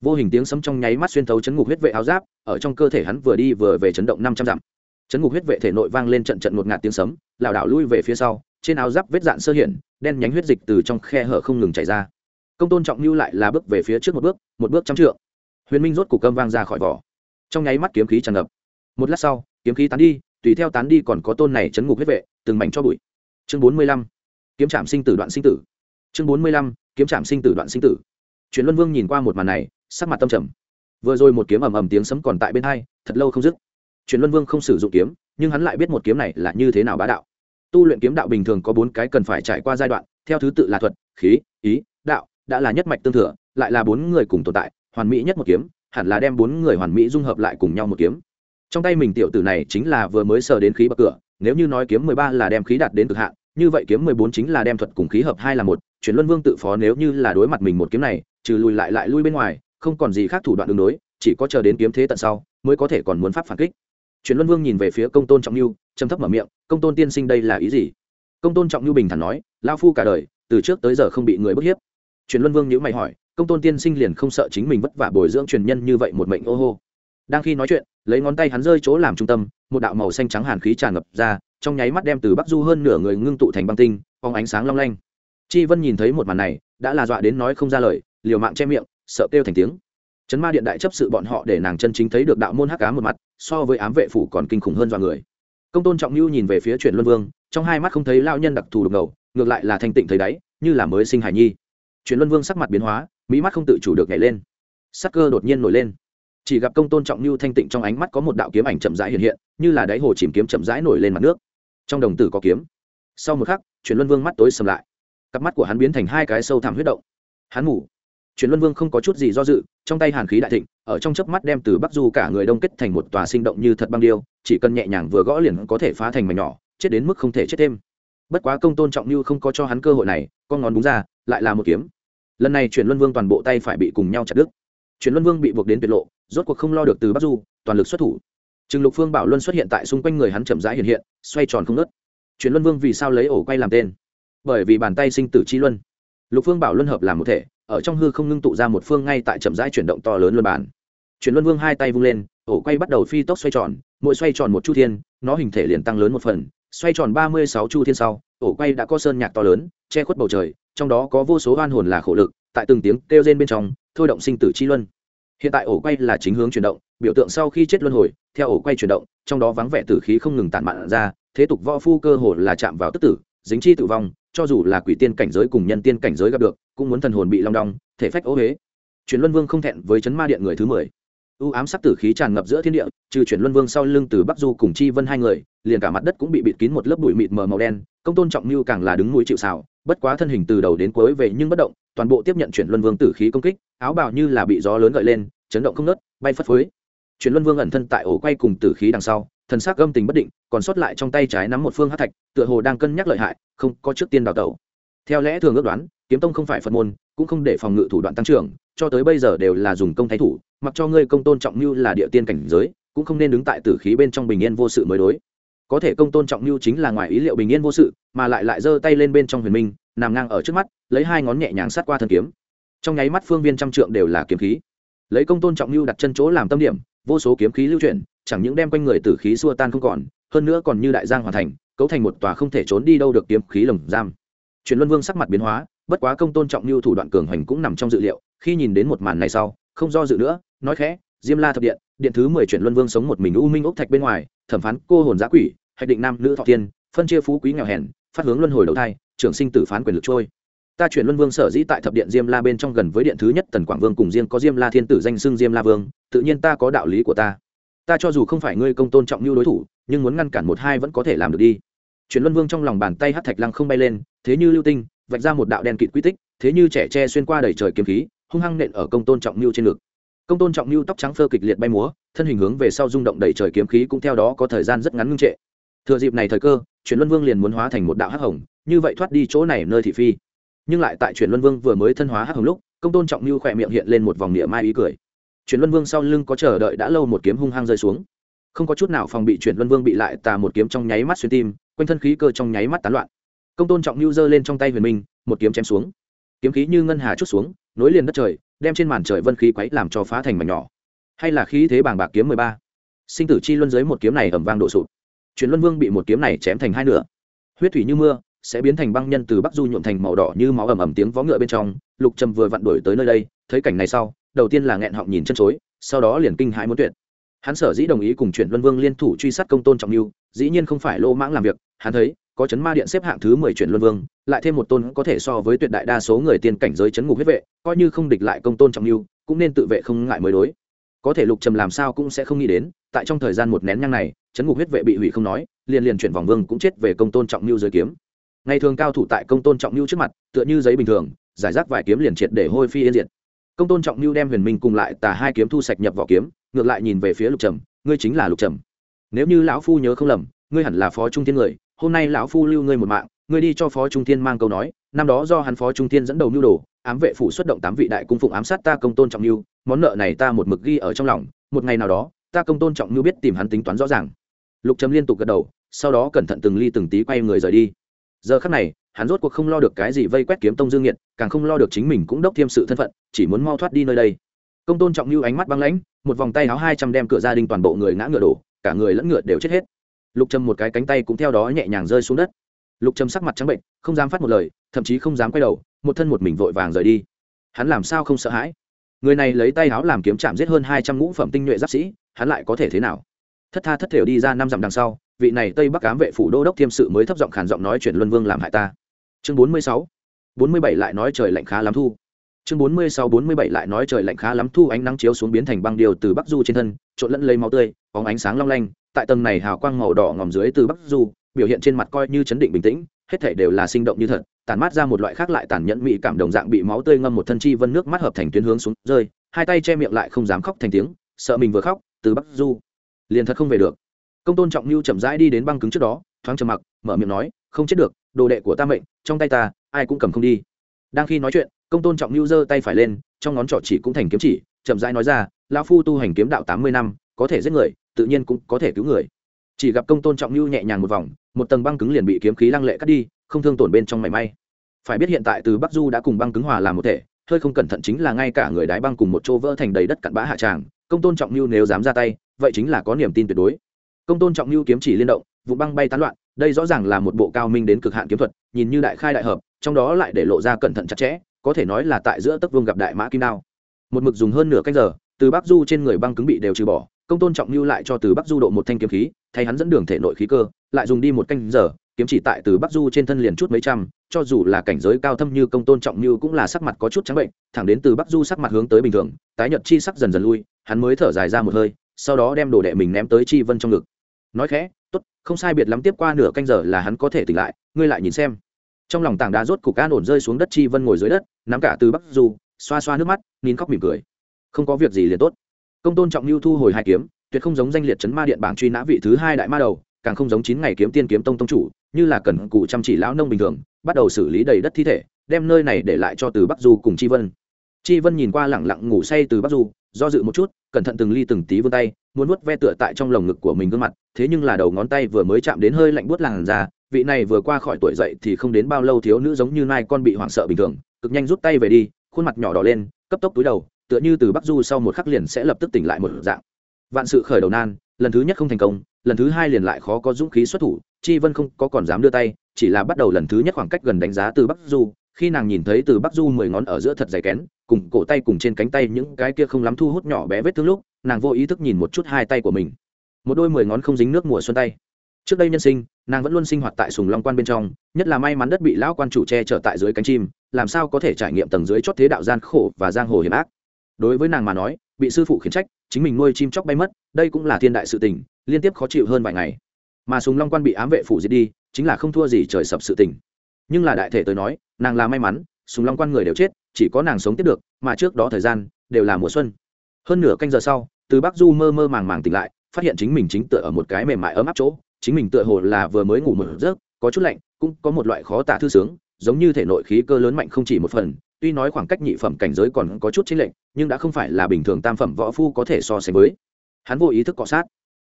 Vô hình tiếng sấm trong nháy mắt xuyên thấu chấn ngục huyết vệ áo giáp, ở trong cơ thể hắn vừa đi vừa về chấn động năm trăm dặm. Chấn ngục huyết vệ thể nội vang lên trận trận một ngạt tiếng sấm, lảo đảo lui về phía sau, trên áo giáp vết dạn sơ hiển, đen nhánh huyết dịch từ trong khe hở không ngừng chảy ra. Công tôn trọng lưu lại là bước về phía trước một bước một bước trăm trượng. Huyền minh rốt cục cơm vang ra khỏi vỏ. Trong nháy mắt kiếm khí tràn ngập. Một lát sau, kiếm khí tán đi, tùy theo tán đi còn có tôn này chấn ngục huyết vệ, từng mảnh cho bụi chương bốn mươi lăm, kiếm trạm sinh tử đoạn sinh tử. Chương bốn mươi lăm, kiếm trạm sinh tử đoạn sinh tử. Truyền luân vương nhìn qua một màn này, sắc mặt tâm trầm. Vừa rồi một kiếm ầm ầm tiếng sấm còn tại bên hai, thật lâu không dứt. Truyền luân vương không sử dụng kiếm, nhưng hắn lại biết một kiếm này là như thế nào bá đạo. Tu luyện kiếm đạo bình thường có bốn cái cần phải trải qua giai đoạn, theo thứ tự là thuật, khí, ý, đạo, đã là nhất mạch tương thừa, lại là bốn người cùng tồn tại, hoàn mỹ nhất một kiếm, hẳn là đem bốn người hoàn mỹ dung hợp lại cùng nhau một kiếm. Trong tay mình tiểu tử này chính là vừa mới sờ đến khí bậc cửa nếu như nói kiếm mười ba là đem khí đạt đến cực hạn, như vậy kiếm mười bốn chính là đem thuật cùng khí hợp hai là một, chuyển luân vương tự phó nếu như là đối mặt mình một kiếm này, trừ lùi lại lại lui bên ngoài, không còn gì khác thủ đoạn đường đối, chỉ có chờ đến kiếm thế tận sau, mới có thể còn muốn pháp phản kích. Chuyển luân vương nhìn về phía công tôn trọng lưu châm thấp mở miệng, công tôn tiên sinh đây là ý gì? Công tôn trọng lưu bình thản nói lao phu cả đời, từ trước tới giờ không bị người bức hiếp. Chuyển luân vương nhữ mày hỏi, công tôn tiên sinh liền không sợ chính mình vất vả bồi dưỡng truyền nhân như vậy một mệnh ô hô? Đang khi nói chuyện, lấy ngón tay hắn rơi chỗ làm trung tâm, một đạo màu xanh trắng hàn khí tràn ngập ra, trong nháy mắt đem từ bắc du hơn nửa người ngưng tụ thành băng tinh, phóng ánh sáng long lanh. Chi vân nhìn thấy một màn này, đã là dọa đến nói không ra lời, liều mạng che miệng, sợ kêu thành tiếng. Chấn ma điện đại chấp sự bọn họ để nàng chân chính thấy được đạo môn hắc cá một mặt, so với ám vệ phủ còn kinh khủng hơn dọa người. Công tôn trọng lưu nhìn về phía truyền luân vương, trong hai mắt không thấy lao nhân đặc thù đục ngầu, ngược lại là thanh tịnh thấy đáy, như là mới sinh hải nhi. Truyền luân vương sắc mặt biến hóa, mỹ mắt không tự chủ được nhảy lên. Sắc cơ đột nhiên nổi lên chỉ gặp công tôn trọng như thanh tịnh trong ánh mắt có một đạo kiếm ảnh chậm rãi hiện hiện, như là đáy hồ chìm kiếm chậm rãi nổi lên mặt nước. Trong đồng tử có kiếm. Sau một khắc chuyển luân vương mắt tối sầm lại. Cặp mắt của hắn biến thành hai cái sâu thẳm huyết động. Hắn ngủ. Chuyển luân vương không có chút gì do dự, trong tay hàn khí đại thịnh, ở trong chớp mắt đem từ bắc du cả người đông kết thành một tòa sinh động như thật băng điêu, chỉ cần nhẹ nhàng vừa gõ liền có thể phá thành mảnh nhỏ, chết đến mức không thể chết thêm. Bất quá công tôn trọng như không có cho hắn cơ hội này, con ngón búng ra, lại là một kiếm. Lần này chuyển luân vương toàn bộ tay phải bị cùng nhau chặt đứt. Chuyển luân vương bị buộc đến tuyệt lộ rốt cuộc không lo được từ bắc du, toàn lực xuất thủ. Trừng lục phương bảo luân xuất hiện tại xung quanh người hắn chậm rãi hiện hiện, xoay tròn không ngớt. Chuyển luân vương vì sao lấy ổ quay làm tên? Bởi vì bàn tay sinh tử chi luân. Lục phương bảo luân hợp làm một thể, ở trong hư không ngưng tụ ra một phương ngay tại chậm rãi chuyển động to lớn luân bản chuyển luân vương hai tay vung lên, ổ quay bắt đầu phi tốc xoay tròn, mỗi xoay tròn một chu thiên, nó hình thể liền tăng lớn một phần, xoay tròn ba mươi sáu chu thiên sau, ổ quay đã có sơn nhạc to lớn, che khuất bầu trời, trong đó có vô số oan hồn là khổ lực, tại từng tiếng kêu rên bên trong, thôi động sinh tử chi luân hiện tại ổ quay là chính hướng chuyển động, biểu tượng sau khi chết luân hồi, theo ổ quay chuyển động, trong đó vắng vẻ tử khí không ngừng tản mạn ra, thế tục võ phu cơ hồ là chạm vào tức tử, dính chi tử vong, cho dù là quỷ tiên cảnh giới cùng nhân tiên cảnh giới gặp được, cũng muốn thần hồn bị long đong, thể phách ố huế chuyển luân vương không thẹn với chấn ma điện người thứ mười. U ám sắc tử khí tràn ngập giữa thiên địa, trừ chuyển luân vương sau lưng từ bắc du cùng chi vân hai người, liền cả mặt đất cũng bị bịt kín một lớp bụi mịt mờ màu đen, công tôn trọng mưu càng là đứng mũi chịu xào bất quá thân hình từ đầu đến cuối về nhưng bất động, toàn bộ tiếp nhận chuyển luân vương tử khí công kích, áo bào như là bị gió lớn gợi lên, chấn động không nớt bay phất phới. Chuyển luân vương ẩn thân tại ổ quay cùng tử khí đằng sau, thần sắc gâm tình bất định, còn sót lại trong tay trái nắm một phương hát thạch, tựa hồ đang cân nhắc lợi hại, không có trước tiên đào tẩu. Theo lẽ thường ước đoán, kiếm tông không phải phật môn, cũng không để phòng ngự thủ đoạn tăng trưởng, cho tới bây giờ đều là dùng công thái thủ, mặc cho ngươi công tôn trọng như là địa tiên cảnh giới, cũng không nên đứng tại tử khí bên trong bình yên vô sự mới đối có thể công tôn trọng mưu chính là ngoài ý liệu bình yên vô sự, mà lại lại giơ tay lên bên trong huyền minh, nằm ngang ở trước mắt, lấy hai ngón nhẹ nhàng sát qua thân kiếm. Trong nháy mắt phương viên trăm trượng đều là kiếm khí. Lấy công tôn trọng mưu đặt chân chỗ làm tâm điểm, vô số kiếm khí lưu chuyển, chẳng những đem quanh người tử khí xua tan không còn, hơn nữa còn như đại giang hoàn thành, cấu thành một tòa không thể trốn đi đâu được kiếm khí lồng giam. Truyền luân vương sắc mặt biến hóa, bất quá công tôn trọng mưu thủ đoạn cường hoành cũng nằm trong dự liệu, khi nhìn đến một màn này sau, không do dự nữa, nói khẽ, diêm la thập điện điện thứ mười chuyển luân vương sống một mình u minh ốc thạch bên ngoài, thẩm phán cô hồn giã quỷ hạch định nam nữ thọ tiên, phân chia phú quý nghèo hèn, phát hướng luân hồi đầu thai, trưởng sinh tử phán quyền lực trôi. Ta chuyển luân vương sở dĩ tại thập điện diêm la bên trong gần với điện thứ nhất tần quảng vương cùng riêng có diêm la thiên tử danh xưng diêm la vương, tự nhiên ta có đạo lý của ta. Ta cho dù không phải ngươi công tôn trọng như đối thủ, nhưng muốn ngăn cản một hai vẫn có thể làm được đi. Chuyển luân vương trong lòng bàn tay hát thạch lăng không bay lên, thế như lưu tinh, vạch ra một đạo đen kịt quy tích, thế như trẻ tre xuyên qua đầy trời kiếm khí, hung hăng nện ở công tôn trọng như trên ngực. Công tôn trọng như tóc trắng phơ kịch liệt bay múa, thân hình hướng về sau rung động đầy trời kiếm khí cũng theo đó có thời gian rất ngắn ngưng trệ thừa dịp này thời cơ chuyển luân vương liền muốn hóa thành một đạo hắc hồng, như vậy thoát đi chỗ này nơi thị phi. Nhưng lại tại chuyển luân vương vừa mới thân hóa hắc hồng lúc, công tôn trọng mưu khỏe miệng hiện lên một vòng địa mai ý cười. Chuyển luân vương sau lưng có chờ đợi đã lâu một kiếm hung hăng rơi xuống. Không có chút nào phòng bị chuyển luân vương bị lại tà một kiếm trong nháy mắt xuyên tim, quanh thân khí cơ trong nháy mắt tán loạn. Công tôn trọng mưu giơ lên trong tay huyền minh, một kiếm chém xuống. Kiếm khí như ngân hà chút xuống, nối liền đất trời, đem trên màn trời vân khí quấy làm cho phá thành mảnh nhỏ. Hay là khí thế bảng bạc kiếm mười ba. Sinh tử chi luân dưới một kiếm này ẩm vang độ sụp chuyển luân vương bị một kiếm này chém thành hai nửa. Huyết thủy như mưa, sẽ biến thành băng nhân từ bắc du nhuộm thành màu đỏ như máu ầm ầm tiếng vó ngựa bên trong. Lục trầm vừa vặn đổi tới nơi đây, thấy cảnh này sau, đầu tiên là nghẹn họng nhìn chân chối, sau đó liền kinh hãi muốn tuyệt. Hắn sở dĩ đồng ý cùng chuyển luân vương liên thủ truy sát công tôn trọng lưu, dĩ nhiên không phải lô mãng làm việc. Hắn thấy, có chấn ma điện xếp hạng thứ mười chuyển luân vương, lại thêm một tôn có thể so với tuyệt đại đa số người tiên cảnh giới chấn ngục huyết vệ, coi như không địch lại công tôn trọng lưu, cũng nên tự vệ không ngại mới đối. Có thể lục trầm làm sao cũng sẽ không nghĩ đến, tại trong thời gian một nén nhang này chấn ngục huyết vệ bị hủy không nói, liền liền chuyển vòng vương cũng chết về công tôn trọng mưu dưới kiếm. Ngày thường cao thủ tại công tôn trọng mưu trước mặt, tựa như giấy bình thường, giải rác vài kiếm liền triệt để hôi phi yên diệt. Công tôn trọng mưu đem huyền minh cùng lại tà hai kiếm thu sạch nhập vỏ kiếm, ngược lại nhìn về phía lục trầm, ngươi chính là lục trầm. Nếu như lão phu nhớ không lầm, ngươi hẳn là phó trung thiên người, hôm nay lão phu lưu ngươi một mạng, ngươi đi cho phó trung thiên mang câu nói, năm đó do hắn phó trung thiên dẫn đầu mưu đồ, ám vệ phủ xuất động tám vị đại cung phụng ám sát ta công tôn trọng mưu, món nợ này ta một mực ghi ở trong lòng, một ngày nào đó, ta công tôn trọng mưu biết tìm hắn tính toán rõ ràng lục trầm liên tục gật đầu sau đó cẩn thận từng ly từng tí quay người rời đi. Giờ khắc này hắn rốt cuộc không lo được cái gì vây quét kiếm tông dương nghiện, càng không lo được chính mình cũng đốc thêm sự thân phận chỉ muốn mau thoát đi nơi đây. Công tôn trọng lưu ánh mắt băng lãnh một vòng tay áo hai trăm đem cửa gia đình toàn bộ người ngã ngựa đổ cả người lẫn ngựa đều chết hết. Lục trầm một cái cánh tay cũng theo đó nhẹ nhàng rơi xuống đất. Lục trầm sắc mặt trắng bệnh không dám phát một lời thậm chí không dám quay đầu một thân một mình vội vàng rời đi. Hắn làm sao không sợ hãi? Người này lấy tay áo làm kiếm chạm giết hơn hai trăm ngũ phẩm tinh nhuệ giáp sĩ hắn lại có thể thế nào? Thất tha thất thểu đi ra năm dặm đằng sau, vị này tây bắc cám vệ phủ đô đốc thiêm sự mới thấp giọng khản giọng nói chuyện luân vương làm hại ta. Chương bốn mươi sáu, bốn mươi bảy lại nói trời lạnh khá lắm thu. Chương bốn mươi sáu, bốn mươi bảy lại nói trời lạnh khá lắm thu, ánh nắng chiếu xuống biến thành băng điều từ bắc du trên thân, trộn lẫn lấy máu tươi, bóng ánh sáng long lanh, tại tầng này hào quang màu đỏ ngòm dưới từ bắc du, biểu hiện trên mặt coi như chấn định bình tĩnh, hết thể đều là sinh động như thật tàn mát ra một loại khác lại tàn nhẫn mỹ cảm đồng dạng bị máu tươi ngâm một thân chi vân nước mắt hợp thành tuyến hướng xuống, rơi, hai tay che miệng lại không dám khóc thành tiếng, sợ mình vừa khóc, từ bắc du liền thật không về được. Công tôn trọng lưu chậm rãi đi đến băng cứng trước đó, thoáng trầm mặc, mở miệng nói, không chết được, đồ đệ của ta mệnh, trong tay ta, ai cũng cầm không đi. Đang khi nói chuyện, công tôn trọng lưu giơ tay phải lên, trong ngón trỏ chỉ cũng thành kiếm chỉ, chậm rãi nói ra, lão phu tu hành kiếm đạo tám mươi năm, có thể giết người, tự nhiên cũng có thể cứu người. Chỉ gặp công tôn trọng lưu nhẹ nhàng một vòng, một tầng băng cứng liền bị kiếm khí lăng lệ cắt đi, không thương tổn bên trong mảy may. Phải biết hiện tại từ bắc du đã cùng băng cứng hòa làm một thể, hơi không cẩn thận chính là ngay cả người đái băng cùng một chỗ vỡ thành đầy đất cặn bã hạ tràng, công tôn trọng lưu nếu dám ra tay vậy chính là có niềm tin tuyệt đối. Công tôn trọng lưu kiếm chỉ liên động, vụ băng bay tán loạn, đây rõ ràng là một bộ cao minh đến cực hạn kiếm thuật, nhìn như đại khai đại hợp, trong đó lại để lộ ra cẩn thận chặt chẽ, có thể nói là tại giữa tấc vương gặp đại mã kim đao. Một mực dùng hơn nửa canh giờ, từ bắc du trên người băng cứng bị đều trừ bỏ, công tôn trọng lưu lại cho từ bắc du độ một thanh kiếm khí, thay hắn dẫn đường thể nội khí cơ, lại dùng đi một canh giờ, kiếm chỉ tại từ bắc du trên thân liền chút mấy trăm, cho dù là cảnh giới cao thâm như công tôn trọng như cũng là sắc mặt có chút trắng bệnh, thẳng đến từ bắc du sắc mặt hướng tới bình thường, tái nhật chi sắc dần dần lui, hắn mới thở dài ra một hơi sau đó đem đồ đệ mình ném tới chi vân trong ngực. Nói khẽ, tốt, không sai biệt lắm tiếp qua nửa canh giờ là hắn có thể tỉnh lại, ngươi lại nhìn xem. Trong lòng tảng đá rốt cục an ổn rơi xuống đất chi vân ngồi dưới đất, nắm cả từ bắc du xoa xoa nước mắt, nín khóc mỉm cười. Không có việc gì liền tốt. Công tôn trọng lưu thu hồi hai kiếm, tuyệt không giống danh liệt chấn ma điện bảng truy nã vị thứ hai đại ma đầu, càng không giống chín ngày kiếm tiên kiếm tông tông chủ, như là cần cụ chăm chỉ lão nông bình thường, bắt đầu xử lý đầy đất thi thể, đem nơi này để lại cho từ bắc du cùng chi vân chi vân nhìn qua lẳng lặng ngủ say từ bắc du, do dự một chút, cẩn thận từng ly từng tí vươn tay, muốn nuốt ve tựa tại trong lồng ngực của mình gương mặt, thế nhưng là đầu ngón tay vừa mới chạm đến hơi lạnh buốt làn da, vị này vừa qua khỏi tuổi dậy thì không đến bao lâu thiếu nữ giống như nai con bị hoảng sợ bình thường, cực nhanh rút tay về đi, khuôn mặt nhỏ đỏ lên, cấp tốc túi đầu, tựa như từ bắc du sau một khắc liền sẽ lập tức tỉnh lại một dạng. Vạn sự khởi đầu nan, lần thứ nhất không thành công, lần thứ hai liền lại khó có dũng khí xuất thủ, chi vân không có còn dám đưa tay, chỉ là bắt đầu lần thứ nhất khoảng cách gần đánh giá từ bắc du khi nàng nhìn thấy từ bắc du mười ngón ở giữa thật dày kén, cùng cổ tay cùng trên cánh tay những cái kia không lắm thu hút nhỏ bé vết thương lúc, nàng vô ý thức nhìn một chút hai tay của mình. Một đôi mười ngón không dính nước mùa xuân tay. Trước đây nhân sinh, nàng vẫn luôn sinh hoạt tại sùng long quan bên trong, nhất là may mắn đất bị lão quan chủ che chở tại dưới cánh chim, làm sao có thể trải nghiệm tầng dưới chót thế đạo gian khổ và giang hồ hiểm ác. Đối với nàng mà nói, bị sư phụ khiển trách, chính mình nuôi chim chóc bay mất, đây cũng là thiên đại sự tình, liên tiếp khó chịu hơn vài ngày. Mà sùng long quan bị ám vệ phủ giết đi, chính là không thua gì trời sập sự tình nhưng là đại thể tới nói, nàng là may mắn sùng long quan người đều chết, chỉ có nàng sống tiếp được, mà trước đó thời gian, đều là mùa xuân. Hơn nửa canh giờ sau, từ bắc du mơ mơ màng màng tỉnh lại, phát hiện chính mình chính tựa ở một cái mềm mại ấm áp chỗ, chính mình tựa hồ là vừa mới ngủ một giấc, có chút lạnh, cũng có một loại khó tả thư sướng, giống như thể nội khí cơ lớn mạnh không chỉ một phần, tuy nói khoảng cách nhị phẩm cảnh giới còn có chút chênh lệch, nhưng đã không phải là bình thường tam phẩm võ phu có thể so sánh với. Hắn vô ý thức cọ sát.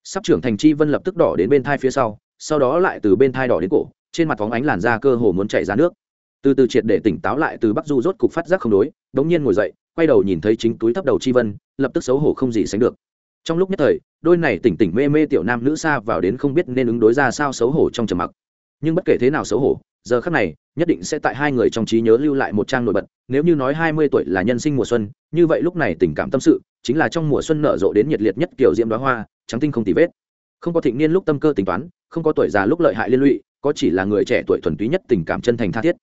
Sắp trưởng thành chi vân lập tức đỏ đến bên thai phía sau sau đó lại từ bên thai đỏ đến cổ trên mặt phóng ánh làn da cơ hồ muốn chảy ra nước. Từ từ triệt để tỉnh táo lại, từ bắc du rốt cục phát giác không đối, đống nhiên ngồi dậy, quay đầu nhìn thấy chính túi thấp đầu chi vân, lập tức xấu hổ không gì sánh được. Trong lúc nhất thời, đôi này tỉnh tỉnh mê mê tiểu nam nữ xa vào đến không biết nên ứng đối ra sao xấu hổ trong trầm mặc. Nhưng bất kể thế nào xấu hổ, giờ khắc này, nhất định sẽ tại hai người trong trí nhớ lưu lại một trang nổi bật, nếu như nói hai mươi tuổi là nhân sinh mùa xuân, như vậy lúc này tình cảm tâm sự, chính là trong mùa xuân nở rộ đến nhiệt liệt nhất kiểu diễm đoá hoa, trắng tinh không tì vết. Không có thịnh niên lúc tâm cơ tính toán, không có tuổi già lúc lợi hại liên lụy có chỉ là người trẻ tuổi thuần túy nhất tình cảm chân thành tha thiết.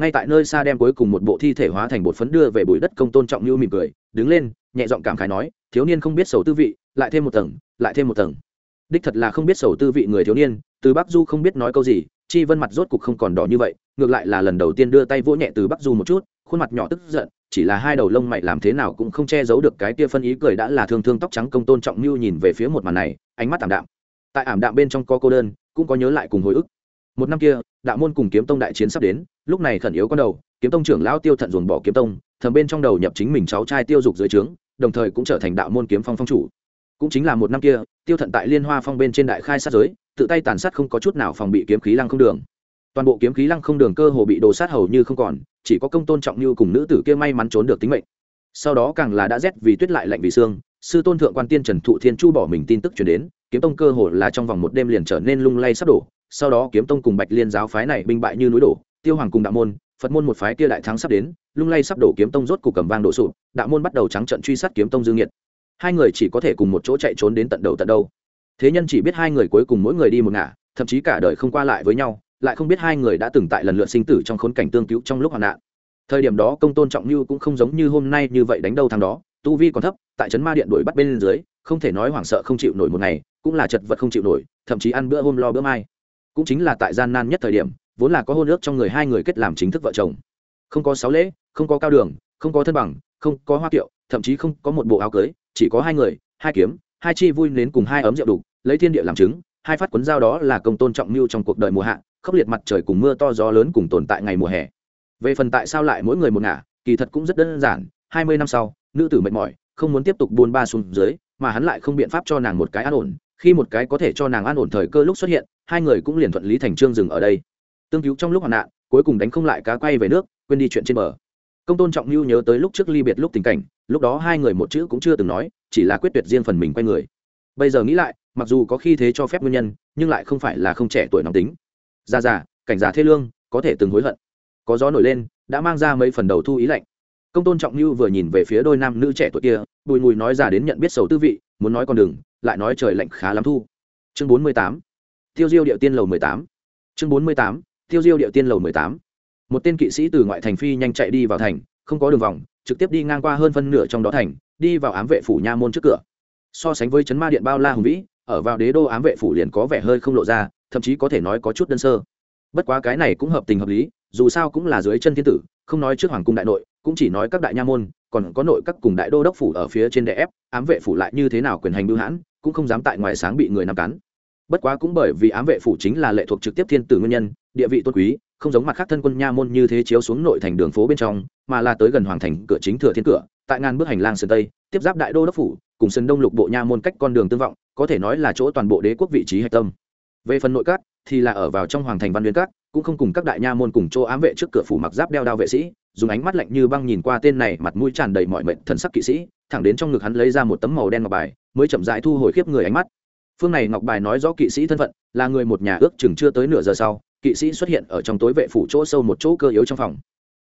Ngay tại nơi xa đem cuối cùng một bộ thi thể hóa thành bột phấn đưa về bụi đất công tôn trọng như mỉm cười, đứng lên, nhẹ giọng cảm khái nói, thiếu niên không biết sầu tư vị, lại thêm một tầng, lại thêm một tầng. Đích thật là không biết sầu tư vị người thiếu niên, từ bắc du không biết nói câu gì, chi vân mặt rốt cục không còn đỏ như vậy, ngược lại là lần đầu tiên đưa tay vỗ nhẹ từ bắc du một chút, khuôn mặt nhỏ tức giận, chỉ là hai đầu lông mày làm thế nào cũng không che giấu được cái kia phân ý cười đã là thương thương tóc trắng công tôn trọng mưu nhìn về phía một màn này, ánh mắt ảm đạm. Tại ảm đạm bên trong có cô đơn, cũng có nhớ lại cùng hồi ức một năm kia, đạo môn cùng kiếm tông đại chiến sắp đến, lúc này khẩn yếu con đầu, kiếm tông trưởng lão tiêu thận dồn bỏ kiếm tông, thầm bên trong đầu nhập chính mình cháu trai tiêu dục dưới trướng, đồng thời cũng trở thành đạo môn kiếm phong phong chủ. Cũng chính là một năm kia, tiêu thận tại liên hoa phong bên trên đại khai sát giới, tự tay tàn sát không có chút nào phòng bị kiếm khí lăng không đường. Toàn bộ kiếm khí lăng không đường cơ hồ bị đồ sát hầu như không còn, chỉ có công tôn trọng như cùng nữ tử kia may mắn trốn được tính mệnh. Sau đó càng là đã rét vì tuyết lại lạnh vì xương sư tôn thượng quan tiên trần thụ thiên chu bỏ mình tin tức chuyển đến, kiếm tông cơ hồ là trong vòng một đêm liền trở nên lung lay sắp đổ, sau đó kiếm tông cùng bạch liên giáo phái này binh bại như núi đổ, tiêu hoàng cùng đạo môn, phật môn một phái kia đại thắng sắp đến, lung lay sắp đổ kiếm tông rốt cục cầm vang đổ sụp, đạo môn bắt đầu trắng trận truy sát kiếm tông dương nhiệt hai người chỉ có thể cùng một chỗ chạy trốn đến tận đầu tận đâu. Thế nhân chỉ biết hai người cuối cùng mỗi người đi một ngả, thậm chí cả đời không qua lại với nhau, lại không biết hai người đã từng tại lần lượt sinh tử trong khốn cảnh tương cứu trong lúc hoạn nạn. Thời điểm đó công tôn trọng như cũng không giống như hôm nay như vậy đánh đâu thằng đó tu vi còn thấp, tại trấn ma điện đuổi bắt bên dưới, không thể nói hoảng sợ không chịu nổi một ngày, cũng là chật vật không chịu nổi, thậm chí ăn bữa hôm lo bữa mai. Cũng chính là tại gian nan nhất thời điểm, vốn là có hôn ước trong người hai người kết làm chính thức vợ chồng. Không có sáu lễ, không có cao đường, không có thân bằng, không có hoa kiệu, thậm chí không có một bộ áo cưới, chỉ có hai người, hai kiếm, hai chi vui nến cùng hai ấm rượu đục, lấy thiên địa làm chứng, hai phát cuốn dao đó là công tôn trọng mưu trong cuộc đời mùa hạ, khốc liệt mặt trời cùng mưa to gió lớn cùng tồn tại ngày mùa hè. Về phần tại sao lại mỗi người một ngả, kỳ thật cũng rất đơn giản, hai mươi năm sau nữ tử mệt mỏi, không muốn tiếp tục buôn ba xuống dưới, mà hắn lại không biện pháp cho nàng một cái an ổn. Khi một cái có thể cho nàng an ổn thời cơ lúc xuất hiện, hai người cũng liền thuận lý thành trương dừng ở đây. Tương cứu trong lúc hoạn nạn, cuối cùng đánh không lại cá quay về nước, quên đi chuyện trên bờ. Công tôn trọng mưu nhớ tới lúc trước ly biệt lúc tình cảnh, lúc đó hai người một chữ cũng chưa từng nói, chỉ là quyết tuyệt riêng phần mình quay người. Bây giờ nghĩ lại, mặc dù có khi thế cho phép nguyên nhân, nhưng lại không phải là không trẻ tuổi nóng tính. Già già cảnh già thê lương, có thể từng hối hận. Có gió nổi lên, đã mang ra mấy phần đầu thu ý lạnh công tôn trọng như vừa nhìn về phía đôi nam nữ trẻ tuổi kia, bùi mùi nói già đến nhận biết sầu tư vị, muốn nói con đường, lại nói trời lạnh khá lắm thu. Chương bốn mươi tám, tiêu diêu điệu tiên lầu mười tám. Chương bốn mươi tám, tiêu diêu điệu tiên lầu mười tám. Một tên kỵ sĩ từ ngoại thành phi nhanh chạy đi vào thành, không có đường vòng, trực tiếp đi ngang qua hơn phân nửa trong đó thành, đi vào ám vệ phủ nha môn trước cửa. So sánh với chấn ma điện bao la hùng vĩ, ở vào đế đô ám vệ phủ liền có vẻ hơi không lộ ra, thậm chí có thể nói có chút đơn sơ. Bất quá cái này cũng hợp tình hợp lý, dù sao cũng là dưới chân thiên tử, không nói trước hoàng cung đại nội cũng chỉ nói các đại nha môn, còn có nội các cùng đại đô đốc phủ ở phía trên đè ép, ám vệ phủ lại như thế nào quyền hành bưu hãn, cũng không dám tại ngoài sáng bị người nằm cắn. Bất quá cũng bởi vì ám vệ phủ chính là lệ thuộc trực tiếp thiên tử nguyên nhân, địa vị tôn quý, không giống mặt khác thân quân nha môn như thế chiếu xuống nội thành đường phố bên trong, mà là tới gần hoàng thành cửa chính thừa thiên cửa, tại ngàn bước hành lang sườn tây, tiếp giáp đại đô đốc phủ, cùng sân đông lục bộ nha môn cách con đường tương vọng, có thể nói là chỗ toàn bộ đế quốc vị trí hạch tâm. Về phần nội các, thì là ở vào trong hoàng thành văn nguyên các, cũng không cùng các đại nha môn cùng chỗ ám vệ trước cửa phủ mặc giáp đeo đao vệ sĩ dùng ánh mắt lạnh như băng nhìn qua tên này, mặt mũi tràn đầy mọi mệnh thần sắc kỵ sĩ, thẳng đến trong ngực hắn lấy ra một tấm màu đen ngọc bài, mới chậm rãi thu hồi khiếp người ánh mắt. Phương này ngọc bài nói rõ kỵ sĩ thân phận, là người một nhà ước chừng chưa tới nửa giờ sau, kỵ sĩ xuất hiện ở trong tối vệ phủ chỗ sâu một chỗ cơ yếu trong phòng.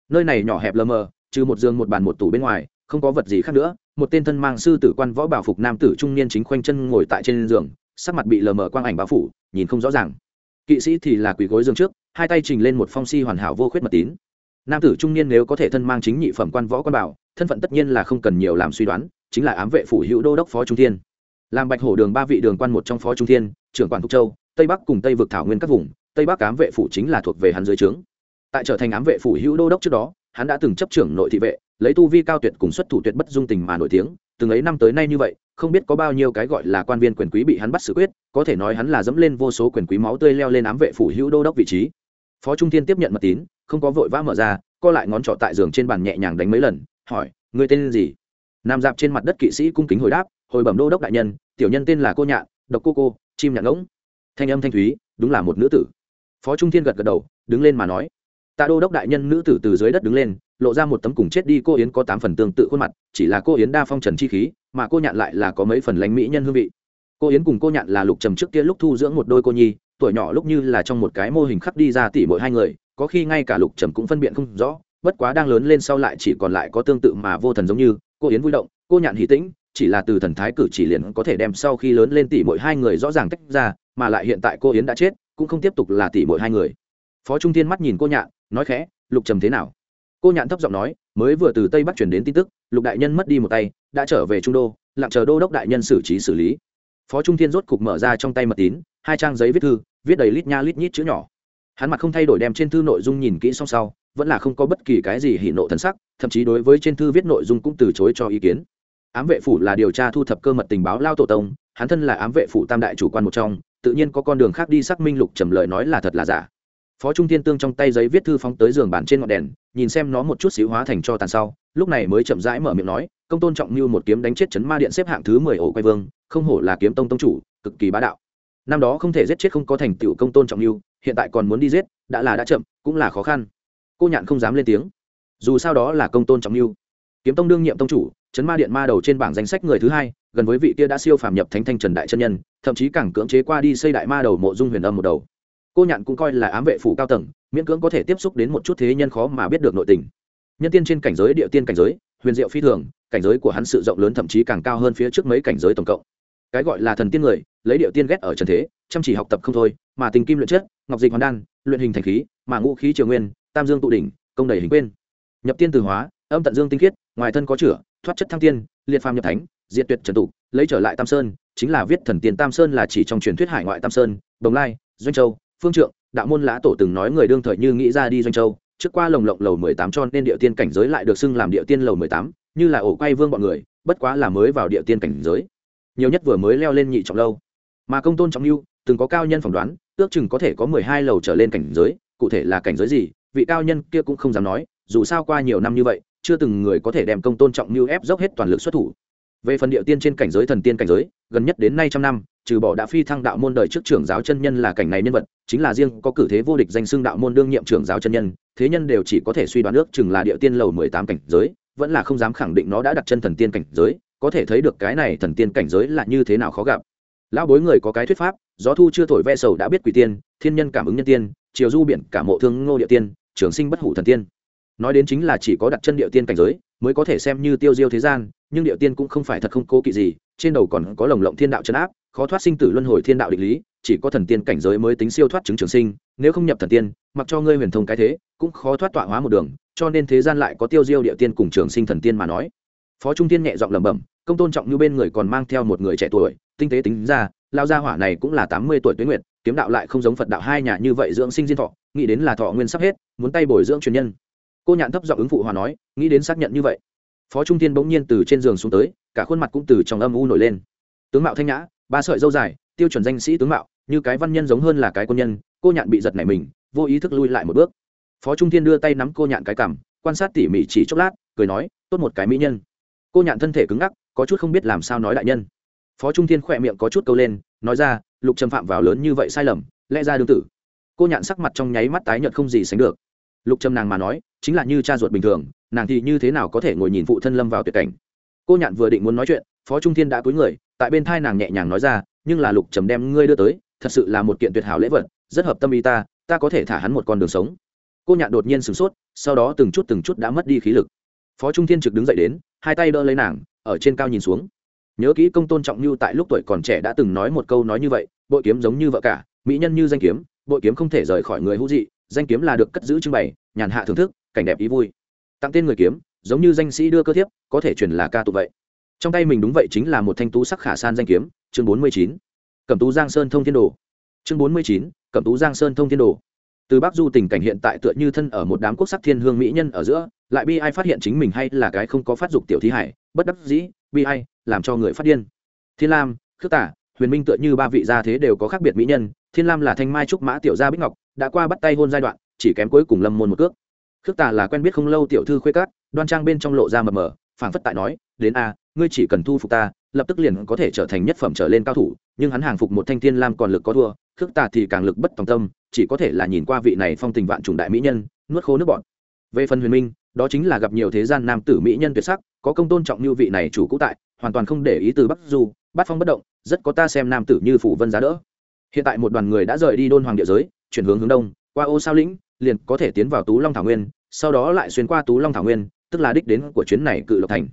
Nơi này nhỏ hẹp lờ mờ, trừ một giường một bàn một tủ bên ngoài, không có vật gì khác nữa. Một tên thân mang sư tử quan võ bảo phục nam tử trung niên chính khoanh chân ngồi tại trên giường, sắc mặt bị lờ mờ quang ảnh bao phủ, nhìn không rõ ràng. Kỵ sĩ thì là quỳ gối giường trước, hai tay trình lên một phong si hoàn hảo vô khuyết mật tín nam tử trung niên nếu có thể thân mang chính nhị phẩm quan võ quan bảo, thân phận tất nhiên là không cần nhiều làm suy đoán, chính là ám vệ phủ hữu đô đốc phó trung thiên. Làm bạch hổ đường ba vị đường quan một trong phó trung thiên, trưởng quản thục châu, tây bắc cùng tây vực thảo nguyên các vùng, tây bắc ám vệ phủ chính là thuộc về hắn dưới trướng. Tại trở thành ám vệ phủ hữu đô đốc trước đó, hắn đã từng chấp trưởng nội thị vệ, lấy tu vi cao tuyệt cùng xuất thủ tuyệt bất dung tình mà nổi tiếng, từng ấy năm tới nay như vậy, không biết có bao nhiêu cái gọi là quan viên quyền quý bị hắn bắt xử quyết, có thể nói hắn là dẫm lên vô số quyền quý máu tươi leo lên ám vệ phủ hữu đô đốc vị trí phó trung thiên tiếp nhận mật tín, không có vội vã mở ra, co lại ngón trọ tại giường trên bàn nhẹ nhàng đánh mấy lần, hỏi người tên gì? Nam dạp trên mặt đất kỵ sĩ cung kính hồi đáp, hồi bẩm đô đốc đại nhân, tiểu nhân tên là cô nhạn, độc cô cô, chim nhạn ngỗng. Thanh âm thanh thúy, đúng là một nữ tử. Phó trung thiên gật gật đầu, đứng lên mà nói, tạ đô đốc đại nhân nữ tử từ dưới đất đứng lên, lộ ra một tấm cùng chết đi cô yến có tám phần tương tự khuôn mặt, chỉ là cô yến đa phong trần chi khí, mà cô nhạn lại là có mấy phần lãnh mỹ nhân hương vị. Cô yến cùng cô nhạn là lục trầm trước kia lúc thu dưỡng một đôi cô nhi tuổi nhỏ lúc như là trong một cái mô hình khắc đi ra tỉ mỗi hai người, có khi ngay cả lục trầm cũng phân biện không rõ, bất quá đang lớn lên sau lại chỉ còn lại có tương tự mà vô thần giống như, cô yến vui động, cô nhạn hỷ tĩnh, chỉ là từ thần thái cử chỉ liền có thể đem sau khi lớn lên tỉ mỗi hai người rõ ràng tách ra, mà lại hiện tại cô yến đã chết, cũng không tiếp tục là tỉ mỗi hai người. Phó trung thiên mắt nhìn cô nhạn, nói khẽ, lục trầm thế nào? Cô nhạn thấp giọng nói, mới vừa từ tây bắc chuyển đến tin tức, lục đại nhân mất đi một tay, đã trở về trung đô, lặng chờ đô đốc đại nhân xử trí xử lý phó trung thiên rốt cục mở ra trong tay mật tín, hai trang giấy viết thư, viết đầy lít nha lít nhít chữ nhỏ. Hắn mặt không thay đổi đem trên thư nội dung nhìn kỹ xong sau, vẫn là không có bất kỳ cái gì hỉ nộ thân sắc, thậm chí đối với trên thư viết nội dung cũng từ chối cho ý kiến. Ám vệ phủ là điều tra thu thập cơ mật tình báo lao tổ tông, hắn thân là ám vệ phủ tam đại chủ quan một trong, tự nhiên có con đường khác đi xác minh lục trầm lời nói là thật là giả. Phó trung thiên tương trong tay giấy viết thư phóng tới giường bàn trên ngọn đèn, nhìn xem nó một chút xíu hóa thành cho tàn sau, lúc này mới chậm rãi mở miệng nói công tôn trọng như một kiếm đánh chết chấn ma điện xếp hạng thứ mười ổ quay vương, không hổ là kiếm tông tông chủ, cực kỳ bá đạo. Năm đó không thể giết chết không có thành tựu công tôn trọng như, hiện tại còn muốn đi giết, đã là đã chậm, cũng là khó khăn. Cô nhạn không dám lên tiếng. Dù sao đó là công tôn trọng như. Kiếm tông đương nhiệm tông chủ, chấn ma điện ma đầu trên bảng danh sách người thứ hai, gần với vị kia đã siêu phàm nhập thánh thanh trần đại chân nhân, thậm chí càng cưỡng chế qua đi xây đại ma đầu mộ dung huyền âm một đầu. Cô nhạn cũng coi là ám vệ phủ cao tầng, miễn cưỡng có thể tiếp xúc đến một chút thế nhân khó mà biết được nội tình. Nhân tiên trên cảnh giới, địa tiên cảnh giới huyền diệu phi thường, cảnh giới của hắn sự rộng lớn thậm chí càng cao hơn phía trước mấy cảnh giới tổng cộng. Cái gọi là thần tiên người, lấy điệu tiên ghét ở trần thế, chăm chỉ học tập không thôi, mà tình kim luyện chất, ngọc dịch hoàn đan, luyện hình thành khí, mà ngũ khí triều nguyên, tam dương tụ đỉnh, công đầy hình quên. Nhập tiên từ hóa, âm tận dương tinh khiết, ngoài thân có chửa thoát chất thăng tiên, liệt phàm nhập thánh, diệt tuyệt trần tụ lấy trở lại tam sơn, chính là viết thần tiên tam sơn là chỉ trong truyền thuyết hải ngoại tam sơn, đồng lai, doanh châu, phương trượng, đạo môn lã tổ từng nói người đương thời như nghĩ ra đi doanh châu trước qua lồng lộng lầu mười tám cho nên địa tiên cảnh giới lại được xưng làm địa tiên lầu mười tám, như là ổ quay vương bọn người, bất quá là mới vào địa tiên cảnh giới. Nhiều nhất vừa mới leo lên nhị trọng lâu. Mà công tôn trọng lưu, từng có cao nhân phỏng đoán, ước chừng có thể có mười hai lầu trở lên cảnh giới, cụ thể là cảnh giới gì, vị cao nhân kia cũng không dám nói, dù sao qua nhiều năm như vậy, chưa từng người có thể đem công tôn trọng lưu ép dốc hết toàn lực xuất thủ. Về phần địa tiên trên cảnh giới thần tiên cảnh giới, gần nhất đến nay trăm năm, trừ bỏ đã phi thăng đạo môn đời trước trưởng giáo chân nhân là cảnh này nhân vật, chính là riêng có cử thế vô địch danh xưng đạo môn đương nhiệm trưởng giáo chân nhân thế nhân đều chỉ có thể suy đoán ước chừng là địa tiên lầu mười tám cảnh giới, vẫn là không dám khẳng định nó đã đặt chân thần tiên cảnh giới, có thể thấy được cái này thần tiên cảnh giới là như thế nào khó gặp. Lão bối người có cái thuyết pháp, gió thu chưa thổi ve sầu đã biết quỷ tiên, thiên nhân cảm ứng nhân tiên, chiều du biển cả mộ thương ngô địa tiên, trường sinh bất hủ thần tiên. Nói đến chính là chỉ có đặt chân địa tiên cảnh giới, mới có thể xem như tiêu diêu thế gian, nhưng địa tiên cũng không phải thật không cố kỵ gì, trên đầu còn có lồng lộng thiên đạo chấn áp khó thoát sinh tử luân hồi thiên đạo định lý, chỉ có thần tiên cảnh giới mới tính siêu thoát chứng trường sinh, nếu không nhập thần tiên, mặc cho ngươi huyền thông cái thế, cũng khó thoát tọa hóa một đường, cho nên thế gian lại có tiêu diêu địa tiên cùng trường sinh thần tiên mà nói. Phó trung tiên nhẹ giọng lẩm bẩm, công tôn trọng như bên người còn mang theo một người trẻ tuổi, tinh tế tính ra lao gia hỏa này cũng là tám mươi tuổi tuyến nguyện kiếm đạo lại không giống phật đạo hai nhà như vậy dưỡng sinh diên thọ, nghĩ đến là thọ nguyên sắp hết, muốn tay bồi dưỡng truyền nhân. Cô nhạn thấp giọng ứng phụ hòa nói, nghĩ đến xác nhận như vậy. Phó trung tiên bỗng nhiên từ trên giường xuống tới, cả khuôn mặt cũng từ trong âm u nổi lên. Tướng mạo thanh nhã ba sợi dâu dài, tiêu chuẩn danh sĩ tướng mạo, như cái văn nhân giống hơn là cái quân nhân, cô nhạn bị giật nảy mình, vô ý thức lui lại một bước. Phó trung thiên đưa tay nắm cô nhạn cái cằm, quan sát tỉ mỉ chỉ chốc lát, cười nói, tốt một cái mỹ nhân. Cô nhạn thân thể cứng ngắc, có chút không biết làm sao nói đại nhân. Phó trung thiên khỏe miệng có chút câu lên, nói ra, lục trầm phạm vào lớn như vậy sai lầm, lẽ ra đương tử. Cô nhạn sắc mặt trong nháy mắt tái nhợt không gì sánh được. Lục trầm nàng mà nói, chính là như cha ruột bình thường, nàng thì như thế nào có thể ngồi nhìn phụ thân lâm vào tuyệt cảnh? Cô nhạn vừa định muốn nói chuyện phó trung thiên đã cúi người, tại bên thai nàng nhẹ nhàng nói ra, nhưng là lục trầm đem ngươi đưa tới, thật sự là một kiện tuyệt hảo lễ vật, rất hợp tâm ý ta ta có thể thả hắn một con đường sống. Cô nhạn đột nhiên sửng sốt, sau đó từng chút từng chút đã mất đi khí lực. Phó trung thiên trực đứng dậy đến, hai tay đỡ lấy nàng, ở trên cao nhìn xuống. Nhớ kỹ công tôn trọng như tại lúc tuổi còn trẻ đã từng nói một câu nói như vậy, bội kiếm giống như vợ cả, mỹ nhân như danh kiếm, bội kiếm không thể rời khỏi người hữu dị, danh kiếm là được cất giữ trưng bày, nhàn hạ thưởng thức, cảnh đẹp ý vui. Tặng tên người kiếm, giống như danh sĩ đưa cơ thiếp, có thể truyền là ca tụ vậy trong tay mình đúng vậy chính là một thanh tú sắc khả san danh kiếm, chương bốn mươi chín. Cẩm tú giang sơn thông thiên đồ. Chương bốn mươi chín, cẩm tú giang sơn thông thiên đồ. Từ bắc du tình cảnh hiện tại tựa như thân ở một đám quốc sắc thiên hương mỹ nhân ở giữa, lại bi ai phát hiện chính mình hay là cái không có phát dục tiểu thí hải, bất đắc dĩ, bi ai, làm cho người phát điên. Thiên lam, khước tả, huyền minh tựa như ba vị gia thế đều có khác biệt mỹ nhân, thiên lam là thanh mai trúc mã tiểu gia bích ngọc, đã qua bắt tay hôn giai đoạn, chỉ kém cuối cùng lâm môn một cước. Khước tả là quen biết không lâu tiểu thư khuê cát đoan trang bên trong lộ ra mờ mờ, phảng phất tại nói, đến a ngươi chỉ cần thu phục ta, lập tức liền có thể trở thành nhất phẩm trở lên cao thủ, nhưng hắn hàng phục một thanh thiên lam còn lực có thua, khước tà thì càng lực bất tòng tâm, chỉ có thể là nhìn qua vị này phong tình vạn trùng đại mỹ nhân, nuốt khô nước bọn về phần huyền minh, đó chính là gặp nhiều thế gian nam tử mỹ nhân tuyệt sắc, có công tôn trọng như vị này chủ cũ tại, hoàn toàn không để ý từ bắc du bắt phong bất động, rất có ta xem nam tử như phủ vân giá đỡ. Hiện tại một đoàn người đã rời đi đôn hoàng địa giới, chuyển hướng hướng đông, qua ô sao lĩnh, liền có thể tiến vào tú long thảo nguyên, sau đó lại xuyên qua tú long thảo nguyên, tức là đích đến của chuyến này cự lộc thành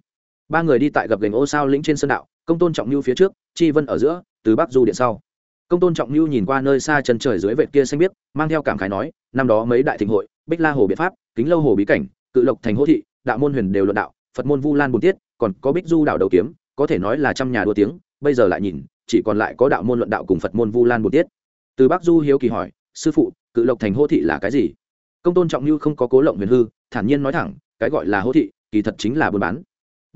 ba người đi tại gặp gành ô sao lĩnh trên sơn đạo, công tôn trọng lưu phía trước, chi vân ở giữa, từ bắc du điện sau. Công tôn trọng lưu nhìn qua nơi xa chân trời dưới vệt kia xanh biếc, mang theo cảm khái nói, năm đó mấy đại thịnh hội, bích la hồ biện pháp, kính lâu hồ bí cảnh, cự lộc thành hỗ thị, đạo môn huyền đều luận đạo, phật môn vu lan bùn tiết, còn có bích du đảo đầu kiếm, có thể nói là trăm nhà đua tiếng, bây giờ lại nhìn, chỉ còn lại có đạo môn luận đạo cùng phật môn vu lan bùn tiết. Từ bắc du hiếu kỳ hỏi, sư phụ, cự lộc thành hô thị là cái gì? Công tôn trọng lưu không có cố lộng huyền hư, thản nhiên nói thẳng, cái gọi là hô thị, kỳ thật chính là buôn bán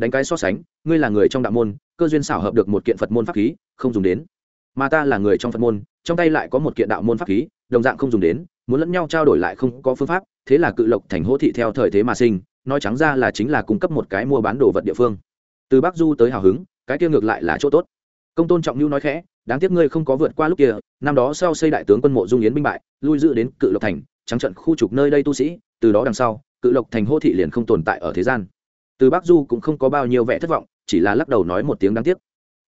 đánh cái so sánh, ngươi là người trong đạo môn, cơ duyên xảo hợp được một kiện phật môn pháp khí, không dùng đến. Mà ta là người trong phật môn, trong tay lại có một kiện đạo môn pháp khí, đồng dạng không dùng đến, muốn lẫn nhau trao đổi lại không có phương pháp, thế là cự lộc thành hỗ thị theo thời thế mà sinh, nói trắng ra là chính là cung cấp một cái mua bán đồ vật địa phương. Từ bắc du tới hào hứng, cái kia ngược lại là chỗ tốt. Công tôn trọng lưu nói khẽ, đáng tiếc ngươi không có vượt qua lúc kia, năm đó sau xây đại tướng quân mộ dung yến binh bại, lui dự đến cự lộc thành, trắng trận khu trục nơi đây tu sĩ, từ đó đằng sau, cự lộc thành hô thị liền không tồn tại ở thế gian từ bắc du cũng không có bao nhiêu vẻ thất vọng, chỉ là lắc đầu nói một tiếng đáng tiếc.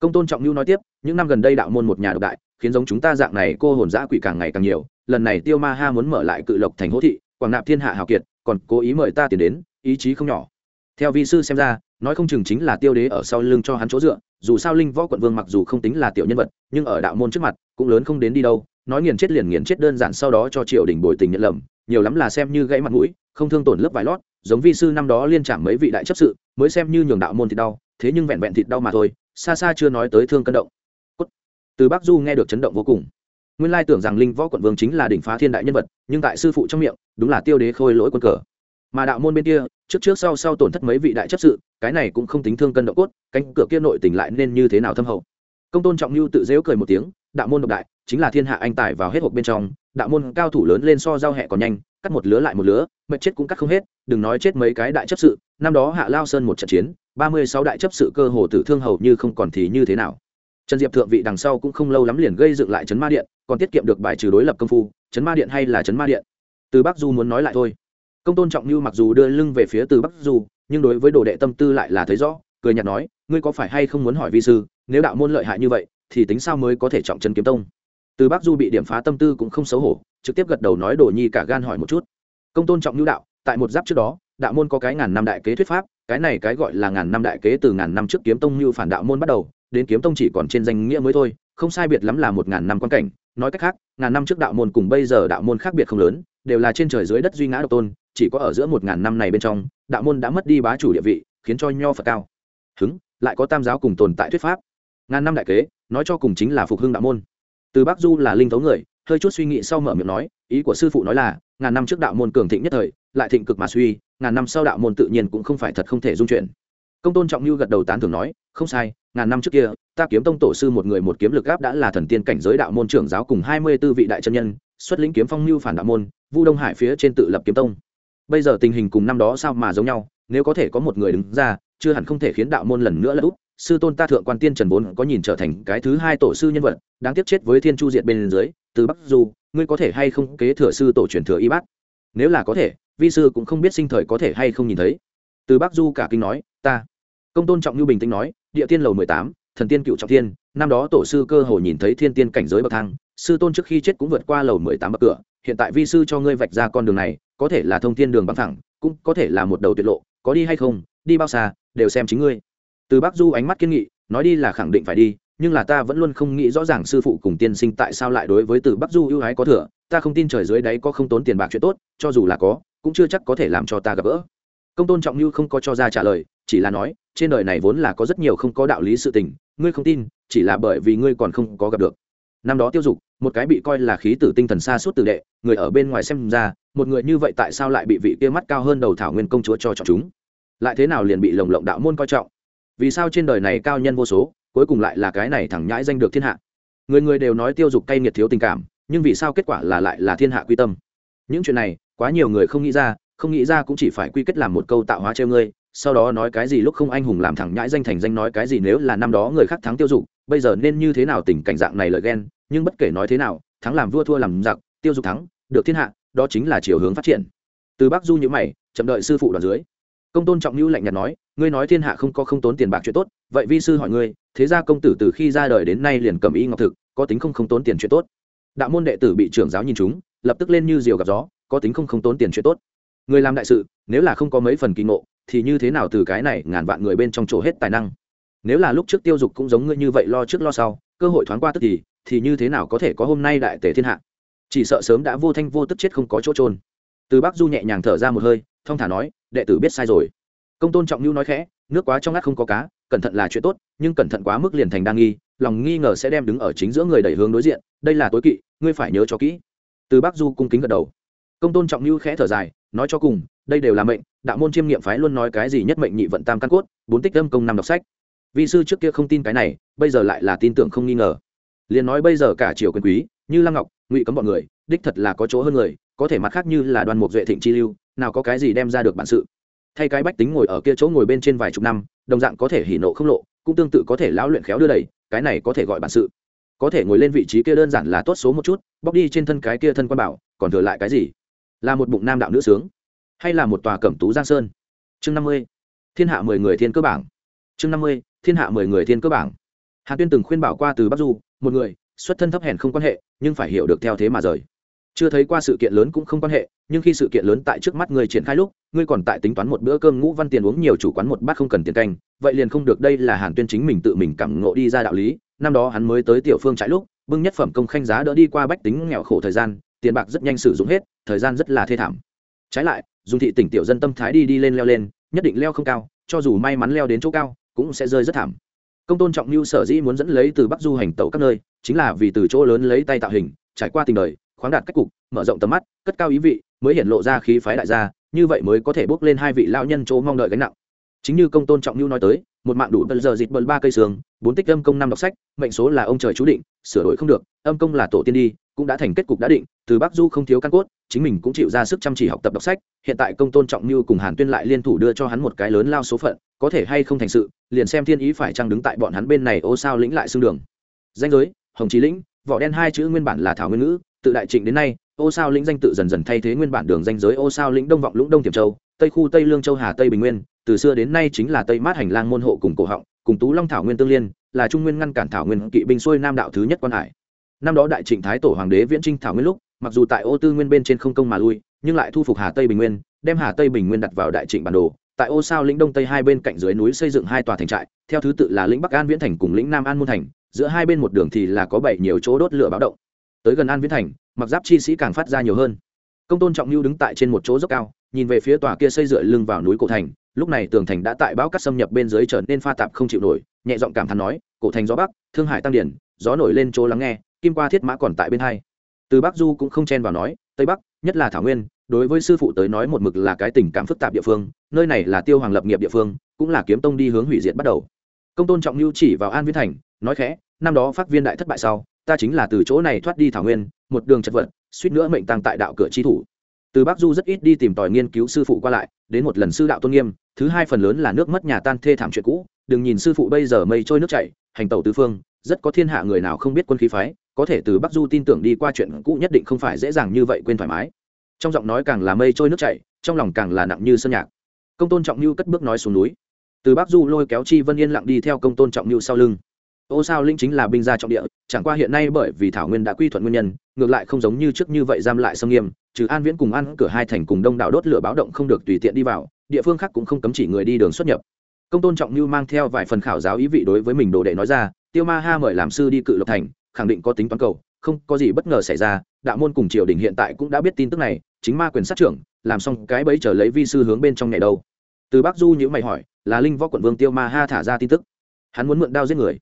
Công tôn trọng lưu nói tiếp, những năm gần đây đạo môn một nhà độc đại, khiến giống chúng ta dạng này cô hồn giã quỷ càng ngày càng nhiều, lần này tiêu ma ha muốn mở lại cự lộc thành hỗ thị, quảng nạp thiên hạ hào kiệt, còn cố ý mời ta tiền đến, ý chí không nhỏ. Theo Vi sư xem ra, nói không chừng chính là tiêu đế ở sau lưng cho hắn chỗ dựa, dù sao linh võ quận vương mặc dù không tính là tiểu nhân vật, nhưng ở đạo môn trước mặt, cũng lớn không đến đi đâu, nói nghiền chết liền nghiền chết đơn giản sau đó cho triều đình bồi tình nhận lầm, nhiều lắm là xem như gãy mặt mũi, không thương tổn lớp vải lót giống vi sư năm đó liên chạm mấy vị đại chấp sự, mới xem như nhường đạo môn thịt đau, thế nhưng vẹn vẹn thịt đau mà thôi, xa xa chưa nói tới thương cân động. Cốt. từ bắc du nghe được chấn động vô cùng. Nguyên lai tưởng rằng linh võ quận vương chính là đỉnh phá thiên đại nhân vật, nhưng tại sư phụ trong miệng, đúng là tiêu đế khôi lỗi quân cờ. Mà đạo môn bên kia, trước trước sau sau tổn thất mấy vị đại chấp sự, cái này cũng không tính thương cân động cốt, cánh cửa kia nội tỉnh lại nên như thế nào thâm hậu. Công tôn trọng lưu tự dễu cười một tiếng, đạo môn độc đại, chính là thiên hạ anh tài vào hết hộp bên trong, đạo môn cao thủ lớn lên so giao hẹ còn nhanh cắt một lứa lại một lứa mệt chết cũng cắt không hết, đừng nói chết mấy cái đại chấp sự, năm đó hạ lao sơn một trận chiến, ba mươi sáu đại chấp sự cơ hồ tử thương hầu như không còn thì như thế nào. Trần diệp thượng vị đằng sau cũng không lâu lắm liền gây dựng lại chấn ma điện, còn tiết kiệm được bài trừ đối lập công phu chấn ma điện hay là chấn ma điện? Từ bắc du muốn nói lại thôi. Công tôn trọng như mặc dù đưa lưng về phía từ bắc du, nhưng đối với đồ đệ tâm tư lại là thấy rõ, cười nhạt nói, ngươi có phải hay không muốn hỏi vi sư, nếu đạo môn lợi hại như vậy, thì tính sao mới có thể trọng chân kiếm tông? Từ bắc du bị điểm phá tâm tư cũng không xấu hổ trực tiếp gật đầu nói đồ nhi cả gan hỏi một chút. Công tôn trọng nhu đạo, tại một giáp trước đó, đạo môn có cái ngàn năm đại kế thuyết pháp, cái này cái gọi là ngàn năm đại kế từ ngàn năm trước kiếm tông như phản đạo môn bắt đầu, đến kiếm tông chỉ còn trên danh nghĩa mới thôi, không sai biệt lắm là một ngàn năm quan cảnh. Nói cách khác, ngàn năm trước đạo môn cùng bây giờ đạo môn khác biệt không lớn, đều là trên trời dưới đất duy ngã độc tôn, chỉ có ở giữa một ngàn năm này bên trong, đạo môn đã mất đi bá chủ địa vị, khiến cho nho phật cao. Hứng, lại có tam giáo cùng tồn tại thuyết pháp. Ngàn năm đại kế, nói cho cùng chính là phục hưng đạo môn. Từ bắc du là linh thấu người hơi chút suy nghĩ sau mở miệng nói, ý của sư phụ nói là, ngàn năm trước đạo môn cường thịnh nhất thời, lại thịnh cực mà suy, ngàn năm sau đạo môn tự nhiên cũng không phải thật không thể dung chuyển. Công tôn trọng lưu gật đầu tán thưởng nói, không sai, ngàn năm trước kia, ta kiếm tông tổ sư một người một kiếm lực áp đã là thần tiên cảnh giới đạo môn trưởng giáo cùng hai mươi tư vị đại chân nhân, xuất lĩnh kiếm phong mưu phản đạo môn, vu đông hải phía trên tự lập kiếm tông. Bây giờ tình hình cùng năm đó sao mà giống nhau, nếu có thể có một người đứng ra, chưa hẳn không thể khiến đạo môn lần nữa lật úp sư tôn ta thượng quan tiên trần vốn có nhìn trở thành cái thứ hai tổ sư nhân vật, đáng tiếc chết với thiên chu diệt bên dưới, từ bắc du, ngươi có thể hay không kế thừa sư tổ truyền thừa y bát? Nếu là có thể, vi sư cũng không biết sinh thời có thể hay không nhìn thấy. Từ bắc du cả kinh nói, ta. Công tôn trọng như bình tĩnh nói, địa tiên lầu mười tám, thần tiên cựu trọng thiên, năm đó tổ sư cơ hồ nhìn thấy thiên tiên cảnh giới bậc thang, sư tôn trước khi chết cũng vượt qua lầu mười tám bậc cửa, hiện tại vi sư cho ngươi vạch ra con đường này, có thể là thông thiên đường bằng thẳng cũng có thể là một đầu tuyệt lộ, có đi hay không, đi bao xa, đều xem chính ngươi từ Bác du ánh mắt kiên nghị, nói đi là khẳng định phải đi, nhưng là ta vẫn luôn không nghĩ rõ ràng sư phụ cùng tiên sinh tại sao lại đối với từ bắc du ưu ái có thừa, ta không tin trời dưới đáy có không tốn tiền bạc chuyện tốt, cho dù là có, cũng chưa chắc có thể làm cho ta gặp gỡ. Công tôn trọng như không có cho ra trả lời, chỉ là nói, trên đời này vốn là có rất nhiều không có đạo lý sự tình, ngươi không tin, chỉ là bởi vì ngươi còn không có gặp được. Năm đó tiêu dục, một cái bị coi là khí tử tinh thần xa suốt tử đệ, người ở bên ngoài xem ra, một người như vậy tại sao lại bị vị kia mắt cao hơn đầu thảo nguyên công chúa cho chọn chúng? Lại thế nào liền bị lồng lộng đạo môn coi trọng? Vì sao trên đời này cao nhân vô số, cuối cùng lại là cái này thẳng nhãi danh được thiên hạ. Người người đều nói tiêu dục cay nghiệt thiếu tình cảm, nhưng vì sao kết quả là lại là thiên hạ quy tâm? Những chuyện này, quá nhiều người không nghĩ ra, không nghĩ ra cũng chỉ phải quy kết làm một câu tạo hóa treo ngươi, sau đó nói cái gì lúc không anh hùng làm thẳng nhãi danh thành danh nói cái gì nếu là năm đó người khác thắng tiêu dục, bây giờ nên như thế nào tình cảnh dạng này lợi ghen, nhưng bất kể nói thế nào, thắng làm vua thua làm giặc, tiêu dục thắng, được thiên hạ, đó chính là chiều hướng phát triển. Từ bắc du nhữ mày, chậm đợi sư phụ đoàn dưới công tôn trọng lưu lạnh nhạt nói, ngươi nói thiên hạ không có không tốn tiền bạc chuyện tốt, vậy vi sư hỏi ngươi, thế ra công tử từ khi ra đời đến nay liền cầm y ngọc thực, có tính không không tốn tiền chuyện tốt? Đạo môn đệ tử bị trưởng giáo nhìn chúng, lập tức lên như diều gặp gió, có tính không không tốn tiền chuyện tốt. Người làm đại sự, nếu là không có mấy phần kỳ ngộ, thì như thế nào từ cái này ngàn vạn người bên trong chỗ hết tài năng? Nếu là lúc trước tiêu dục cũng giống ngươi như vậy lo trước lo sau, cơ hội thoáng qua tức thì thì như thế nào có thể có hôm nay đại tề thiên hạ? Chỉ sợ sớm đã vô thanh vô tức chết không có chỗ trôn từ bắc du nhẹ nhàng thở ra một hơi, thong thả nói đệ tử biết sai rồi. Công tôn trọng lưu nói khẽ, nước quá trong ngắt không có cá, cẩn thận là chuyện tốt, nhưng cẩn thận quá mức liền thành đa nghi, lòng nghi ngờ sẽ đem đứng ở chính giữa người đẩy hướng đối diện, đây là tối kỵ, ngươi phải nhớ cho kỹ. Từ bắc du cung kính gật đầu. Công tôn trọng lưu khẽ thở dài, nói cho cùng, đây đều là mệnh, đạo môn chiêm nghiệm phái luôn nói cái gì nhất mệnh nhị vận tam căn cốt, bốn tích âm công năm đọc sách. Vị sư trước kia không tin cái này, bây giờ lại là tin tưởng không nghi ngờ. Liền nói bây giờ cả triều quyền quý, như lăng ngọc, ngụy cấm bọn người, đích thật là có chỗ hơn người, có thể mặt khác như là đoàn mục duệ thịnh chi lưu nào có cái gì đem ra được bản sự. Thay cái bách tính ngồi ở kia chỗ ngồi bên trên vài chục năm, đồng dạng có thể hỉ nộ không lộ, cũng tương tự có thể lão luyện khéo đưa đẩy, cái này có thể gọi bản sự. Có thể ngồi lên vị trí kia đơn giản là tốt số một chút, bóc đi trên thân cái kia thân quan bảo, còn thừa lại cái gì? Là một bụng nam đạo nữ sướng, hay là một tòa cẩm tú giang sơn? Chương năm mươi, thiên hạ mười người thiên cơ bảng. Chương năm mươi, thiên hạ mười người thiên cơ bảng. Hà tuyên từng khuyên bảo qua từ bắc du, một người, xuất thân thấp hèn không quan hệ, nhưng phải hiểu được theo thế mà rời chưa thấy qua sự kiện lớn cũng không quan hệ, nhưng khi sự kiện lớn tại trước mắt người triển khai lúc, ngươi còn tại tính toán một bữa cơm ngũ văn tiền uống nhiều chủ quán một bát không cần tiền canh, vậy liền không được đây là hàn tuyên chính mình tự mình cảm ngộ đi ra đạo lý. Năm đó hắn mới tới tiểu phương trại lúc, bưng nhất phẩm công khanh giá đỡ đi qua bách tính nghèo khổ thời gian, tiền bạc rất nhanh sử dụng hết, thời gian rất là thê thảm. Trái lại, dùng thị tỉnh tiểu dân tâm thái đi đi lên leo lên, nhất định leo không cao, cho dù may mắn leo đến chỗ cao, cũng sẽ rơi rất thảm. Công tôn trọng lưu sở dĩ muốn dẫn lấy từ bắc du hành tẩu các nơi, chính là vì từ chỗ lớn lấy tay tạo hình, trải qua tình đời khoáng đạt cách cục, mở rộng tầm mắt, cất cao ý vị, mới hiện lộ ra khí phái đại gia, như vậy mới có thể bước lên hai vị lão nhân chỗ mong đợi gánh nặng. Chính như công tôn trọng lưu nói tới, một mạng đủ bần giờ dịt bận ba cây sướng bốn tích âm công năm đọc sách, mệnh số là ông trời chú định, sửa đổi không được, âm công là tổ tiên đi, cũng đã thành kết cục đã định, từ bắc du không thiếu căn cốt, chính mình cũng chịu ra sức chăm chỉ học tập đọc sách, hiện tại công tôn trọng như cùng hàn tuyên lại liên thủ đưa cho hắn một cái lớn lao số phận, có thể hay không thành sự, liền xem thiên ý phải chăng đứng tại bọn hắn bên này ô sao lĩnh lại xương đường. Danh giới, hồng trí lĩnh, vỏ đen hai chữ nguyên bản là thảo nguyên ngữ tự đại trịnh đến nay, ô sao lĩnh danh tự dần dần thay thế nguyên bản đường danh giới ô sao lĩnh đông vọng lũng đông tiềm châu, tây khu tây lương châu hà tây bình nguyên, từ xưa đến nay chính là tây mát hành lang môn hộ cùng cổ họng, cùng tú long thảo nguyên tương liên, là trung nguyên ngăn cản thảo nguyên kỵ binh xuôi nam đạo thứ nhất quan hải. Năm đó đại trịnh thái tổ hoàng đế viễn trinh thảo nguyên lúc, mặc dù tại ô tư nguyên bên trên không công mà lui, nhưng lại thu phục hà tây bình nguyên, đem hà tây bình nguyên đặt vào đại trịnh bản đồ. Tại ô sao lĩnh đông tây hai bên cạnh dưới núi xây dựng hai tòa thành trại, theo thứ tự là lĩnh bắc an viễn thành cùng lĩnh nam an môn thành, giữa hai bên một đường thì là có bảy nhiều chỗ đốt lửa báo động tới gần an viễn thành, mặc giáp chi sĩ càng phát ra nhiều hơn. Công tôn trọng lưu đứng tại trên một chỗ dốc cao, nhìn về phía tòa kia xây dựa lưng vào núi cổ thành, lúc này tường thành đã tại bão cắt xâm nhập bên dưới trở nên pha tạp không chịu nổi, nhẹ giọng cảm thán nói, cổ thành gió bắc, thương hải tăng điển, gió nổi lên chỗ lắng nghe, kim qua thiết mã còn tại bên hai. Từ bắc du cũng không chen vào nói, tây bắc, nhất là thảo nguyên, đối với sư phụ tới nói một mực là cái tình cảm phức tạp địa phương, nơi này là tiêu hoàng lập nghiệp địa phương, cũng là kiếm tông đi hướng hủy diệt bắt đầu. Công tôn trọng lưu chỉ vào an viễn thành, nói khẽ, năm đó phát viên đại thất bại sau ta chính là từ chỗ này thoát đi thảo nguyên, một đường chật vật, suýt nữa mệnh tăng tại đạo cửa chi thủ. Từ bắc du rất ít đi tìm tòi nghiên cứu sư phụ qua lại, đến một lần sư đạo tôn nghiêm, thứ hai phần lớn là nước mất nhà tan thê thảm chuyện cũ, đừng nhìn sư phụ bây giờ mây trôi nước chảy, hành tẩu tứ phương, rất có thiên hạ người nào không biết quân khí phái, có thể từ bắc du tin tưởng đi qua chuyện cũ nhất định không phải dễ dàng như vậy quên thoải mái. Trong giọng nói càng là mây trôi nước chảy, trong lòng càng là nặng như sơn nhạc. Công tôn trọng như cất bước nói xuống núi. Từ bắc du lôi kéo chi vân yên lặng đi theo công tôn trọng như sau lưng ô sao linh chính là binh gia trọng địa, chẳng qua hiện nay bởi vì thảo nguyên đã quy thuận nguyên nhân, ngược lại không giống như trước như vậy giam lại sâm nghiêm, trừ an viễn cùng ăn cửa hai thành cùng đông đảo đốt lửa báo động không được tùy tiện đi vào, địa phương khác cũng không cấm chỉ người đi đường xuất nhập. Công tôn trọng như mang theo vài phần khảo giáo ý vị đối với mình đồ đệ nói ra, tiêu ma ha mời làm sư đi cự lộc thành, khẳng định có tính toán cầu, không có gì bất ngờ xảy ra, đạo môn cùng triều đình hiện tại cũng đã biết tin tức này, chính ma quyền sát trưởng, làm xong cái bấy trở lấy vi sư hướng bên trong ngày đâu. Từ bắc du nhữ mày hỏi, là linh võ quận vương tiêu ma ha thả ra tin tức. Hắn muốn mượn đao giết người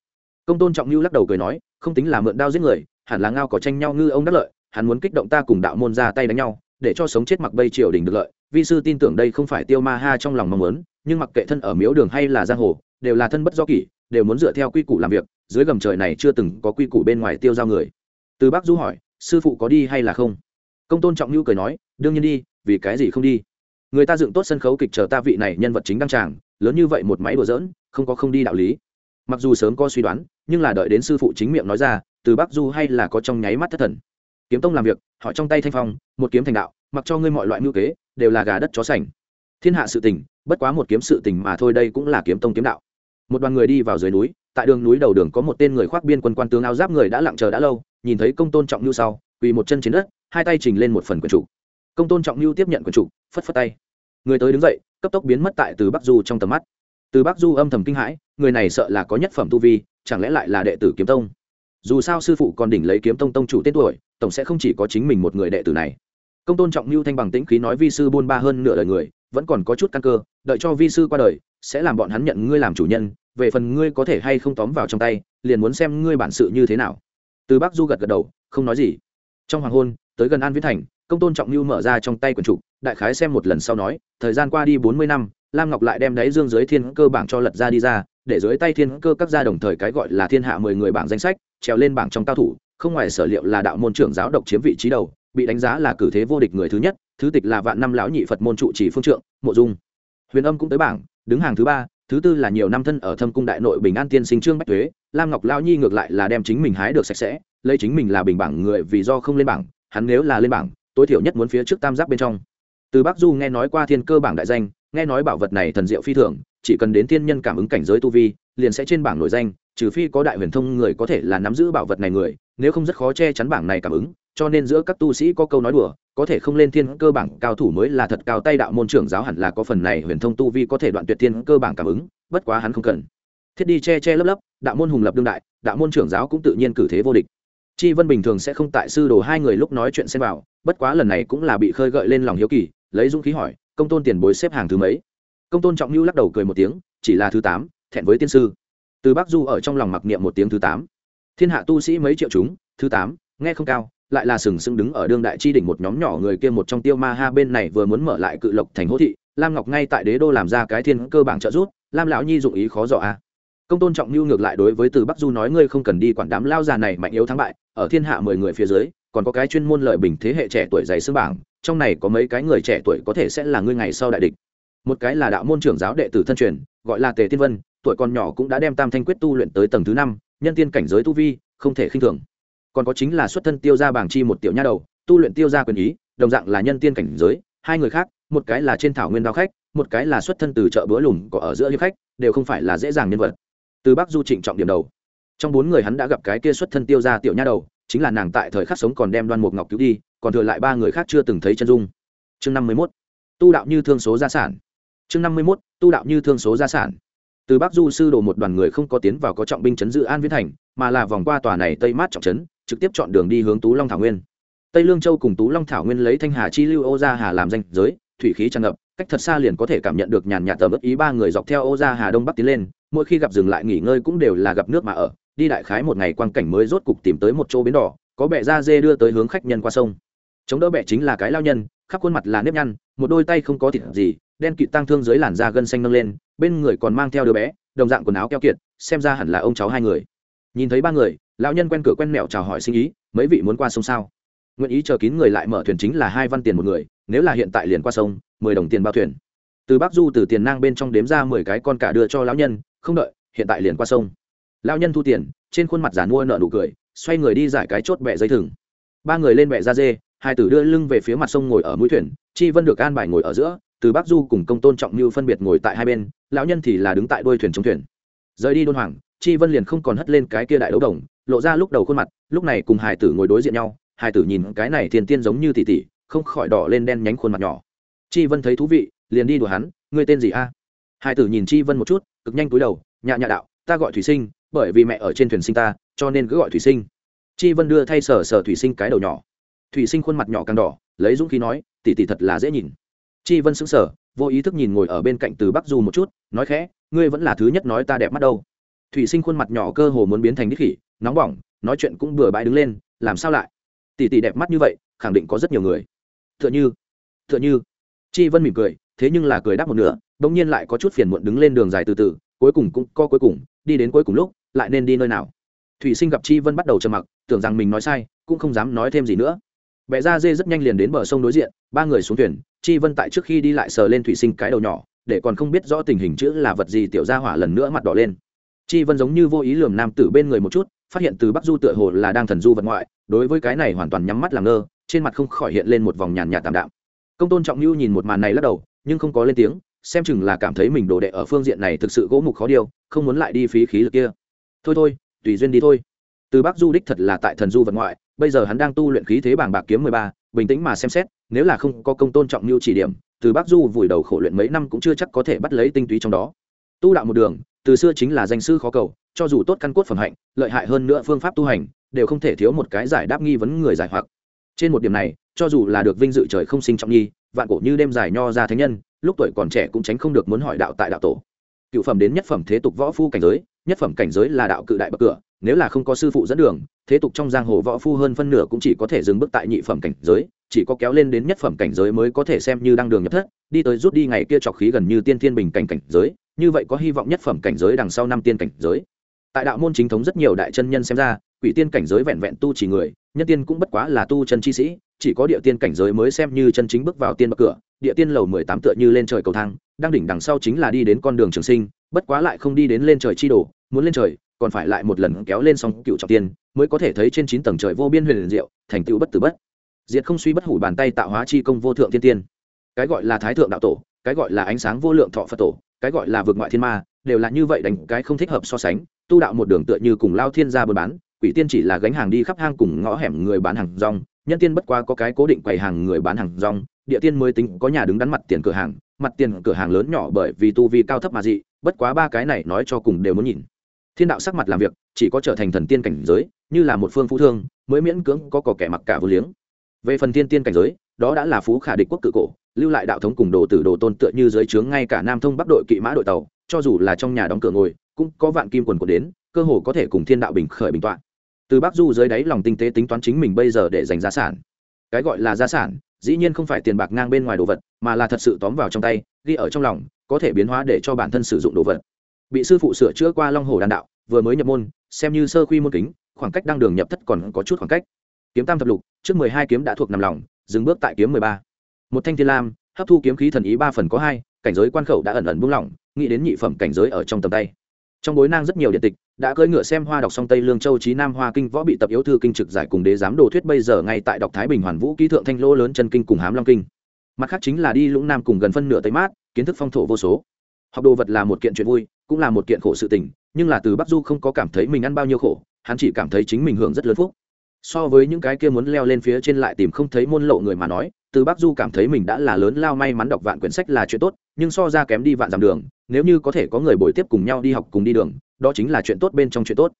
công tôn trọng lưu lắc đầu cười nói, không tính là mượn đao giết người, hẳn là ngao có tranh nhau ngư ông đắc lợi, hắn muốn kích động ta cùng đạo môn ra tay đánh nhau, để cho sống chết mặc bây triều đình được lợi. Vi sư tin tưởng đây không phải tiêu ma ha trong lòng mong muốn, nhưng mặc kệ thân ở miếu đường hay là giang hồ, đều là thân bất do kỷ, đều muốn dựa theo quy củ làm việc, dưới gầm trời này chưa từng có quy củ bên ngoài tiêu giao người. Từ bác du hỏi, sư phụ có đi hay là không? Công tôn trọng nhu cười nói, đương nhiên đi, vì cái gì không đi? Người ta dựng tốt sân khấu kịch chờ ta vị này nhân vật chính đăng tràng, lớn như vậy một máy đùa dỡn không có không đi đạo lý mặc dù sớm có suy đoán, nhưng là đợi đến sư phụ chính miệng nói ra, từ bắc du hay là có trong nháy mắt thất thần. Kiếm tông làm việc, họ trong tay thanh phong, một kiếm thành đạo, mặc cho ngươi mọi loại mưu kế, đều là gà đất chó sành. Thiên hạ sự tình, bất quá một kiếm sự tình mà thôi đây cũng là kiếm tông kiếm đạo. Một đoàn người đi vào dưới núi, tại đường núi đầu đường có một tên người khoác biên quân quan tướng áo giáp người đã lặng chờ đã lâu, nhìn thấy công tôn trọng nhu sau, quỳ một chân trên đất, hai tay trình lên một phần quần chủ công tôn trọng nhu tiếp nhận quần chủ phất phất tay. Người tới đứng dậy, cấp tốc biến mất tại từ bắc du trong tầm mắt từ bắc du âm thầm kinh hãi, người này sợ là có nhất phẩm tu vi, chẳng lẽ lại là đệ tử kiếm tông? Dù sao sư phụ còn đỉnh lấy kiếm tông tông chủ tên tuổi, tổng sẽ không chỉ có chính mình một người đệ tử này. Công tôn trọng mưu thanh bằng tĩnh khí nói vi sư buôn ba hơn nửa đời người, vẫn còn có chút căn cơ, đợi cho vi sư qua đời, sẽ làm bọn hắn nhận ngươi làm chủ nhân, về phần ngươi có thể hay không tóm vào trong tay, liền muốn xem ngươi bản sự như thế nào. Từ bắc du gật gật đầu, không nói gì. Trong hoàng hôn, tới gần an viễn thành, công tôn trọng mưu mở ra trong tay quần trục, đại khái xem một lần sau nói, thời gian qua đi bốn mươi năm lam ngọc lại đem đáy dương dưới thiên cơ bảng cho lật ra đi ra, để dưới tay thiên cơ các gia đồng thời cái gọi là thiên hạ mười người bảng danh sách trèo lên bảng trong cao thủ, không ngoài sở liệu là đạo môn trưởng giáo độc chiếm vị trí đầu, bị đánh giá là cử thế vô địch người thứ nhất, thứ tịch là vạn năm lão nhị phật môn trụ chỉ phương trượng, mộ dung. Huyền âm cũng tới bảng, đứng hàng thứ ba, thứ tư là nhiều năm thân ở thâm cung đại nội bình an tiên sinh trương bách thuế lam ngọc lao nhi ngược lại là đem chính mình hái được sạch sẽ, lấy chính mình là bình bảng người vì do không lên bảng, hắn nếu là lên bảng, tối thiểu nhất muốn phía trước tam giác bên trong. Từ bắc du nghe nói qua thiên cơ bảng đại danh nghe nói bảo vật này thần diệu phi thường, chỉ cần đến thiên nhân cảm ứng cảnh giới tu vi, liền sẽ trên bảng nổi danh, trừ phi có đại huyền thông người có thể là nắm giữ bảo vật này người, nếu không rất khó che chắn bảng này cảm ứng, cho nên giữa các tu sĩ có câu nói đùa, có thể không lên thiên cơ bảng cao thủ mới là thật cao tay đạo môn trưởng giáo hẳn là có phần này huyền thông tu vi có thể đoạn tuyệt thiên cơ bảng cảm ứng, bất quá hắn không cần. Thiết đi che che lấp lấp, đạo môn hùng lập đương đại, đạo môn trưởng giáo cũng tự nhiên cử thế vô địch. Chi vân bình thường sẽ không tại sư đồ hai người lúc nói chuyện xem vào, bất quá lần này cũng là bị khơi gợi lên lòng hiếu kỳ, lấy dũng khí hỏi công tôn tiền bối xếp hàng thứ mấy? Công tôn trọng lưu lắc đầu cười một tiếng, chỉ là thứ tám, thẹn với tiên sư. Từ bắc du ở trong lòng mặc niệm một tiếng thứ tám. Thiên hạ tu sĩ mấy triệu chúng, thứ tám, nghe không cao, lại là sừng sững đứng ở đương đại chi đỉnh một nhóm nhỏ người kia một trong tiêu ma ha bên này vừa muốn mở lại cự lộc thành hỗ thị, lam ngọc ngay tại đế đô làm ra cái thiên cơ bảng trợ rút lam lão nhi dụng ý khó dò a. Công tôn trọng lưu ngược lại đối với từ bắc du nói ngươi không cần đi quản đám lao già này mạnh yếu thắng bại, ở thiên hạ mười người phía dưới, còn có cái chuyên môn lợi bình thế hệ trẻ tuổi dày xương bảng trong này có mấy cái người trẻ tuổi có thể sẽ là ngươi ngày sau đại địch. Một cái là đạo môn trưởng giáo đệ tử thân truyền, gọi là tề tiên vân, tuổi còn nhỏ cũng đã đem tam thanh quyết tu luyện tới tầng thứ năm, nhân tiên cảnh giới tu vi, không thể khinh thường. Còn có chính là xuất thân tiêu gia bảng chi một tiểu nha đầu, tu luyện tiêu gia quyền ý, đồng dạng là nhân tiên cảnh giới, hai người khác, một cái là trên thảo nguyên đao khách, một cái là xuất thân từ chợ bữa lùm có ở giữa hiệp khách, đều không phải là dễ dàng nhân vật. Từ bắc du trịnh trọng điểm đầu. Trong bốn người hắn đã gặp cái kia xuất thân tiêu gia tiểu nha đầu, chính là nàng tại thời khắc sống còn đem đoan mục ngọc cứu đi còn thừa lại ba người khác chưa từng thấy chân dung. Chương năm mươi mốt, tu đạo như thương số gia sản. Chương năm mươi mốt, tu đạo như thương số gia sản. Từ bắc du sư đồ một đoàn người không có tiến vào có trọng binh chấn giữ an viễn thành, mà là vòng qua tòa này tây mát trọng trấn, trực tiếp chọn đường đi hướng tú long thảo nguyên. Tây lương châu cùng tú long thảo nguyên lấy thanh hà chi lưu ô gia hà làm danh giới, thủy khí tràn ngập, cách thật xa liền có thể cảm nhận được nhàn nhạt tầm ức ý ba người dọc theo ô gia hà đông bắc tiến lên, mỗi khi gặp dừng lại nghỉ ngơi cũng đều là gặp nước mà ở, đi đại khái một ngày quang cảnh mới rốt cục tìm tới một chỗ bến đỏ, có bẹ da dê đưa tới hướng khách nhân qua sông chống đỡ bẹ chính là cái lao nhân, khắp khuôn mặt là nếp nhăn, một đôi tay không có thịt gì, đen kịt tăng thương dưới làn da gân xanh nâng lên, bên người còn mang theo đứa bé, đồng dạng quần áo keo kiệt, xem ra hẳn là ông cháu hai người. Nhìn thấy ba người, lão nhân quen cửa quen mẹo chào hỏi sinh ý, mấy vị muốn qua sông sao? Nguyện ý chờ kín người lại mở thuyền chính là hai văn tiền một người, nếu là hiện tại liền qua sông, mười đồng tiền bao thuyền. Từ bắc du từ tiền nang bên trong đếm ra mười cái con cả đưa cho lão nhân, không đợi, hiện tại liền qua sông. Lão nhân thu tiền, trên khuôn mặt giàn mua nợ nụ cười, xoay người đi giải cái chốt bẹ dây thừng. Ba người lên bẹ ra dê hai tử đưa lưng về phía mặt sông ngồi ở mũi thuyền, chi vân được an bài ngồi ở giữa, từ bắc du cùng công tôn trọng như phân biệt ngồi tại hai bên, lão nhân thì là đứng tại đuôi thuyền chống thuyền. Rời đi đôn hoàng, chi vân liền không còn hất lên cái kia đại đấu đồng, lộ ra lúc đầu khuôn mặt, lúc này cùng hải tử ngồi đối diện nhau hải tử nhìn cái này thiền tiên giống như tỷ tỷ không khỏi đỏ lên đen nhánh khuôn mặt nhỏ. Chi vân thấy thú vị, liền đi đùa hắn, ngươi tên gì a? Hải tử nhìn chi vân một chút, cực nhanh cúi đầu, nhạ nhạ đạo, ta gọi thủy sinh, bởi vì mẹ ở trên thuyền sinh ta, cho nên cứ gọi thủy sinh. Chi vân đưa thay sở sở thủy sinh cái đầu nhỏ thủy sinh khuôn mặt nhỏ càng đỏ, lấy dũng khí nói, tỷ tỷ thật là dễ nhìn. Chi vân sững sờ, vô ý thức nhìn ngồi ở bên cạnh từ bắc du một chút, nói khẽ, ngươi vẫn là thứ nhất nói ta đẹp mắt đâu. Thủy sinh khuôn mặt nhỏ cơ hồ muốn biến thành đích khỉ, nóng bỏng, nói chuyện cũng bừa bãi đứng lên, làm sao lại? Tỷ tỷ đẹp mắt như vậy, khẳng định có rất nhiều người. T h ư ợ n h ư t h ư ợ n h ư chi vân mỉm cười, thế nhưng là cười đáp một nửa đ ỗ n g nhiên lại có chút phiền muộn đứng lên đường dài từ từ, cuối cùng cũng co cuối cùng, đi đến cuối cùng lúc, lại nên đi nơi nào? Thủy sinh gặp chi vân bắt đầu trầm mặc, tưởng rằng mình nói sai, cũng không dám nói thêm gì nữa bẹ ra dê rất nhanh liền đến bờ sông đối diện, ba người xuống thuyền, chi vân tại trước khi đi lại sờ lên thủy sinh cái đầu nhỏ, để còn không biết rõ tình hình chữ là vật gì tiểu ra hỏa lần nữa mặt đỏ lên. Chi vân giống như vô ý lườm nam tử bên người một chút, phát hiện từ bắc du tựa hồ là đang thần du vật ngoại, đối với cái này hoàn toàn nhắm mắt làm ngơ, trên mặt không khỏi hiện lên một vòng nhàn nhạt tạm đạm. Công tôn trọng lưu nhìn một màn này lắc đầu, nhưng không có lên tiếng, xem chừng là cảm thấy mình đồ đệ ở phương diện này thực sự gỗ mục khó điều không muốn lại đi phí khí lực kia. Thôi thôi, tùy duyên đi thôi. Từ bắc du đích thật là tại thần du vật ngoại bây giờ hắn đang tu luyện khí thế bảng bạc kiếm mười ba, bình tĩnh mà xem xét, nếu là không có công tôn trọng lưu chỉ điểm, từ bắc du vùi đầu khổ luyện mấy năm cũng chưa chắc có thể bắt lấy tinh túy trong đó. Tu đạo một đường, từ xưa chính là danh sư khó cầu, cho dù tốt căn cốt phẩm hạnh, lợi hại hơn nữa phương pháp tu hành, đều không thể thiếu một cái giải đáp nghi vấn người giải hoặc. Trên một điểm này, cho dù là được vinh dự trời không sinh trọng nghi, vạn cổ như đêm dài nho ra thánh nhân, lúc tuổi còn trẻ cũng tránh không được muốn hỏi đạo tại đạo tổ. Cựu phẩm đến nhất phẩm thế tục võ phu cảnh giới, nhất phẩm cảnh giới là đạo cự đại bậc cửa nếu là không có sư phụ dẫn đường, thế tục trong giang hồ võ phu hơn phân nửa cũng chỉ có thể dừng bước tại nhị phẩm cảnh giới, chỉ có kéo lên đến nhất phẩm cảnh giới mới có thể xem như đang đường nhập thất, đi tới rút đi ngày kia trọc khí gần như tiên thiên bình cảnh cảnh giới, như vậy có hy vọng nhất phẩm cảnh giới đằng sau năm tiên cảnh giới. Tại đạo môn chính thống rất nhiều đại chân nhân xem ra, quỷ tiên cảnh giới vẹn vẹn tu chỉ người, nhân tiên cũng bất quá là tu chân chi sĩ, chỉ có địa tiên cảnh giới mới xem như chân chính bước vào tiên bậc cửa, địa tiên lầu mười tám tựa như lên trời cầu thang, đang đỉnh đằng sau chính là đi đến con đường trường sinh, bất quá lại không đi đến lên trời chi đổ muốn lên trời còn phải lại một lần kéo lên xong cựu trọng tiên, mới có thể thấy trên chín tầng trời vô biên huyền diệu, thành tựu bất tử bất. Diệt không suy bất hủ bàn tay tạo hóa chi công vô thượng tiên tiên. Cái gọi là thái thượng đạo tổ, cái gọi là ánh sáng vô lượng thọ phật tổ, cái gọi là vượt ngoại thiên ma, đều là như vậy đánh cái không thích hợp so sánh, tu đạo một đường tựa như cùng lao thiên gia buôn bán, quỷ tiên chỉ là gánh hàng đi khắp hang cùng ngõ hẻm người bán hàng rong, nhân tiên bất qua có cái cố định quầy hàng người bán hàng rong, địa tiên mới tính có nhà đứng đắn mặt tiền cửa hàng, mặt tiền cửa hàng lớn nhỏ bởi vì tu vi cao thấp mà dị, bất quá ba cái này nói cho cùng đều muốn nhìn thiên đạo sắc mặt làm việc, chỉ có trở thành thần tiên cảnh giới, như là một phương phú thương, mới miễn cưỡng có cỏ kẻ mặc cả vô liếng. Về phần tiên tiên cảnh giới, đó đã là phú khả địch quốc cự cổ, lưu lại đạo thống cùng đồ tử đồ tôn tựa như dưới trướng ngay cả nam thông bắc đội kỵ mã đội tàu, cho dù là trong nhà đóng cửa ngồi, cũng có vạn kim quần của đến, cơ hồ có thể cùng thiên đạo bình khởi bình toạn. từ bắc du dưới đáy lòng tinh tế tính toán chính mình bây giờ để dành gia sản. Cái gọi là gia sản, dĩ nhiên không phải tiền bạc ngang bên ngoài đồ vật, mà là thật sự tóm vào trong tay, ghi ở trong lòng, có thể biến hóa để cho bản thân sử dụng đồ vật. Bị sư phụ sửa chữa qua long hồ đàn đạo vừa mới nhập môn, xem như sơ quy môn kính, khoảng cách đang đường nhập thất còn có chút khoảng cách. Kiếm tam thập lục, trước mười hai kiếm đã thuộc nằm lòng, dừng bước tại kiếm mười ba. Một thanh thiên lam, hấp thu kiếm khí thần ý ba phần có hai, cảnh giới quan khẩu đã ẩn ẩn buông lỏng, nghĩ đến nhị phẩm cảnh giới ở trong tầm tay. Trong bối nang rất nhiều điện tịch, đã cưỡi ngựa xem hoa đọc song tây lương châu trí nam hoa kinh võ bị tập yếu thư kinh trực giải cùng đế giám đồ thuyết bây giờ ngay tại đọc thái bình hoàn vũ ký thượng thanh lỗ lớn chân kinh cùng hám long kinh. Mặt khác chính là đi lũng nam cùng gần phân nửa tây mát, kiến thức phong thổ vô số. Học đồ vật là một kiện chuyện vui, cũng là một kiện khổ sự tình nhưng là từ bắc du không có cảm thấy mình ăn bao nhiêu khổ, hắn chỉ cảm thấy chính mình hưởng rất lớn phúc. So với những cái kia muốn leo lên phía trên lại tìm không thấy môn lộ người mà nói, từ bắc du cảm thấy mình đã là lớn lao may mắn đọc vạn quyển sách là chuyện tốt, nhưng so ra kém đi vạn dặm đường, nếu như có thể có người bồi tiếp cùng nhau đi học cùng đi đường, đó chính là chuyện tốt bên trong chuyện tốt.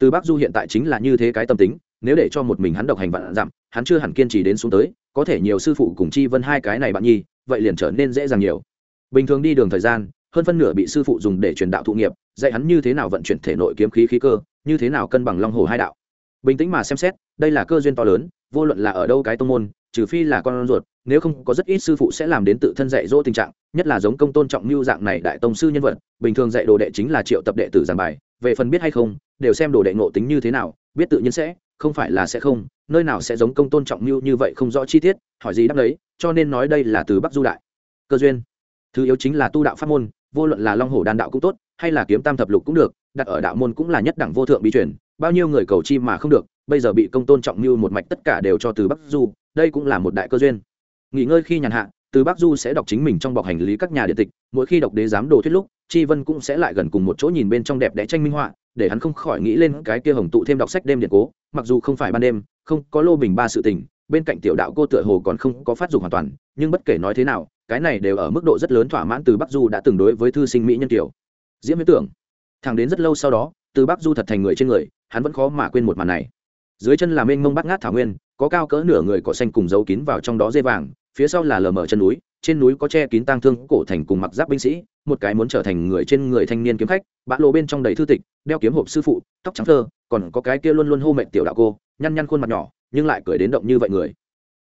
Từ bắc du hiện tại chính là như thế cái tâm tính, nếu để cho một mình hắn độc hành vạn dặm, hắn chưa hẳn kiên trì đến xuống tới, có thể nhiều sư phụ cùng chi vân hai cái này bạn nhi, vậy liền trở nên dễ dàng nhiều. Bình thường đi đường thời gian hơn phân nửa bị sư phụ dùng để truyền đạo thụ nghiệp, dạy hắn như thế nào vận chuyển thể nội kiếm khí khí cơ, như thế nào cân bằng long hồ hai đạo. Bình tĩnh mà xem xét, đây là cơ duyên to lớn, vô luận là ở đâu cái tông môn, trừ phi là con ruột, nếu không có rất ít sư phụ sẽ làm đến tự thân dạy dỗ tình trạng, nhất là giống công tôn trọng mưu dạng này đại tông sư nhân vật, bình thường dạy đồ đệ chính là triệu tập đệ tử giảng bài, về phần biết hay không, đều xem đồ đệ ngộ tính như thế nào, biết tự nhiên sẽ, không phải là sẽ không, nơi nào sẽ giống công tôn trọng mưu như vậy không rõ chi tiết, hỏi gì đáp đấy, cho nên nói đây là từ bắc du đại. Cơ duyên. Thứ yếu chính là tu đạo pháp môn vô luận là long hồ đan đạo cũng tốt, hay là kiếm tam thập lục cũng được, đặt ở đạo môn cũng là nhất đẳng vô thượng bí truyền, bao nhiêu người cầu chi mà không được, bây giờ bị công tôn trọng mưu một mạch tất cả đều cho từ bắc du, đây cũng là một đại cơ duyên. Nghỉ ngơi khi nhàn hạ, từ bắc du sẽ đọc chính mình trong bọc hành lý các nhà điện tịch, mỗi khi đọc đế giám đồ thuyết lúc, chi vân cũng sẽ lại gần cùng một chỗ nhìn bên trong đẹp đẽ tranh minh họa, để hắn không khỏi nghĩ lên cái kia hồng tụ thêm đọc sách đêm điện cố, mặc dù không phải ban đêm, không có lô bình ba sự tình, bên cạnh tiểu đạo cô tựa hồ còn không có phát dục hoàn toàn, nhưng bất kể nói thế nào cái này đều ở mức độ rất lớn thỏa mãn từ bắc du đã từng đối với thư sinh mỹ nhân tiểu diễm viễn tưởng, thẳng đến rất lâu sau đó, từ bắc du thật thành người trên người, hắn vẫn khó mà quên một màn này. Dưới chân là mênh mông bắt ngát thảo nguyên, có cao cỡ nửa người cỏ xanh cùng dấu kín vào trong đó dây vàng, phía sau là lờ mờ chân núi, trên núi có che kín tang thương cổ thành cùng mặc giáp binh sĩ, một cái muốn trở thành người trên người thanh niên kiếm khách, bã lộ bên trong đầy thư tịch, đeo kiếm hộp sư phụ, tóc trắng thơ còn có cái kia luôn luôn hô mệnh tiểu đạo cô, nhăn nhăn khuôn mặt nhỏ, nhưng lại cười đến động như vậy người.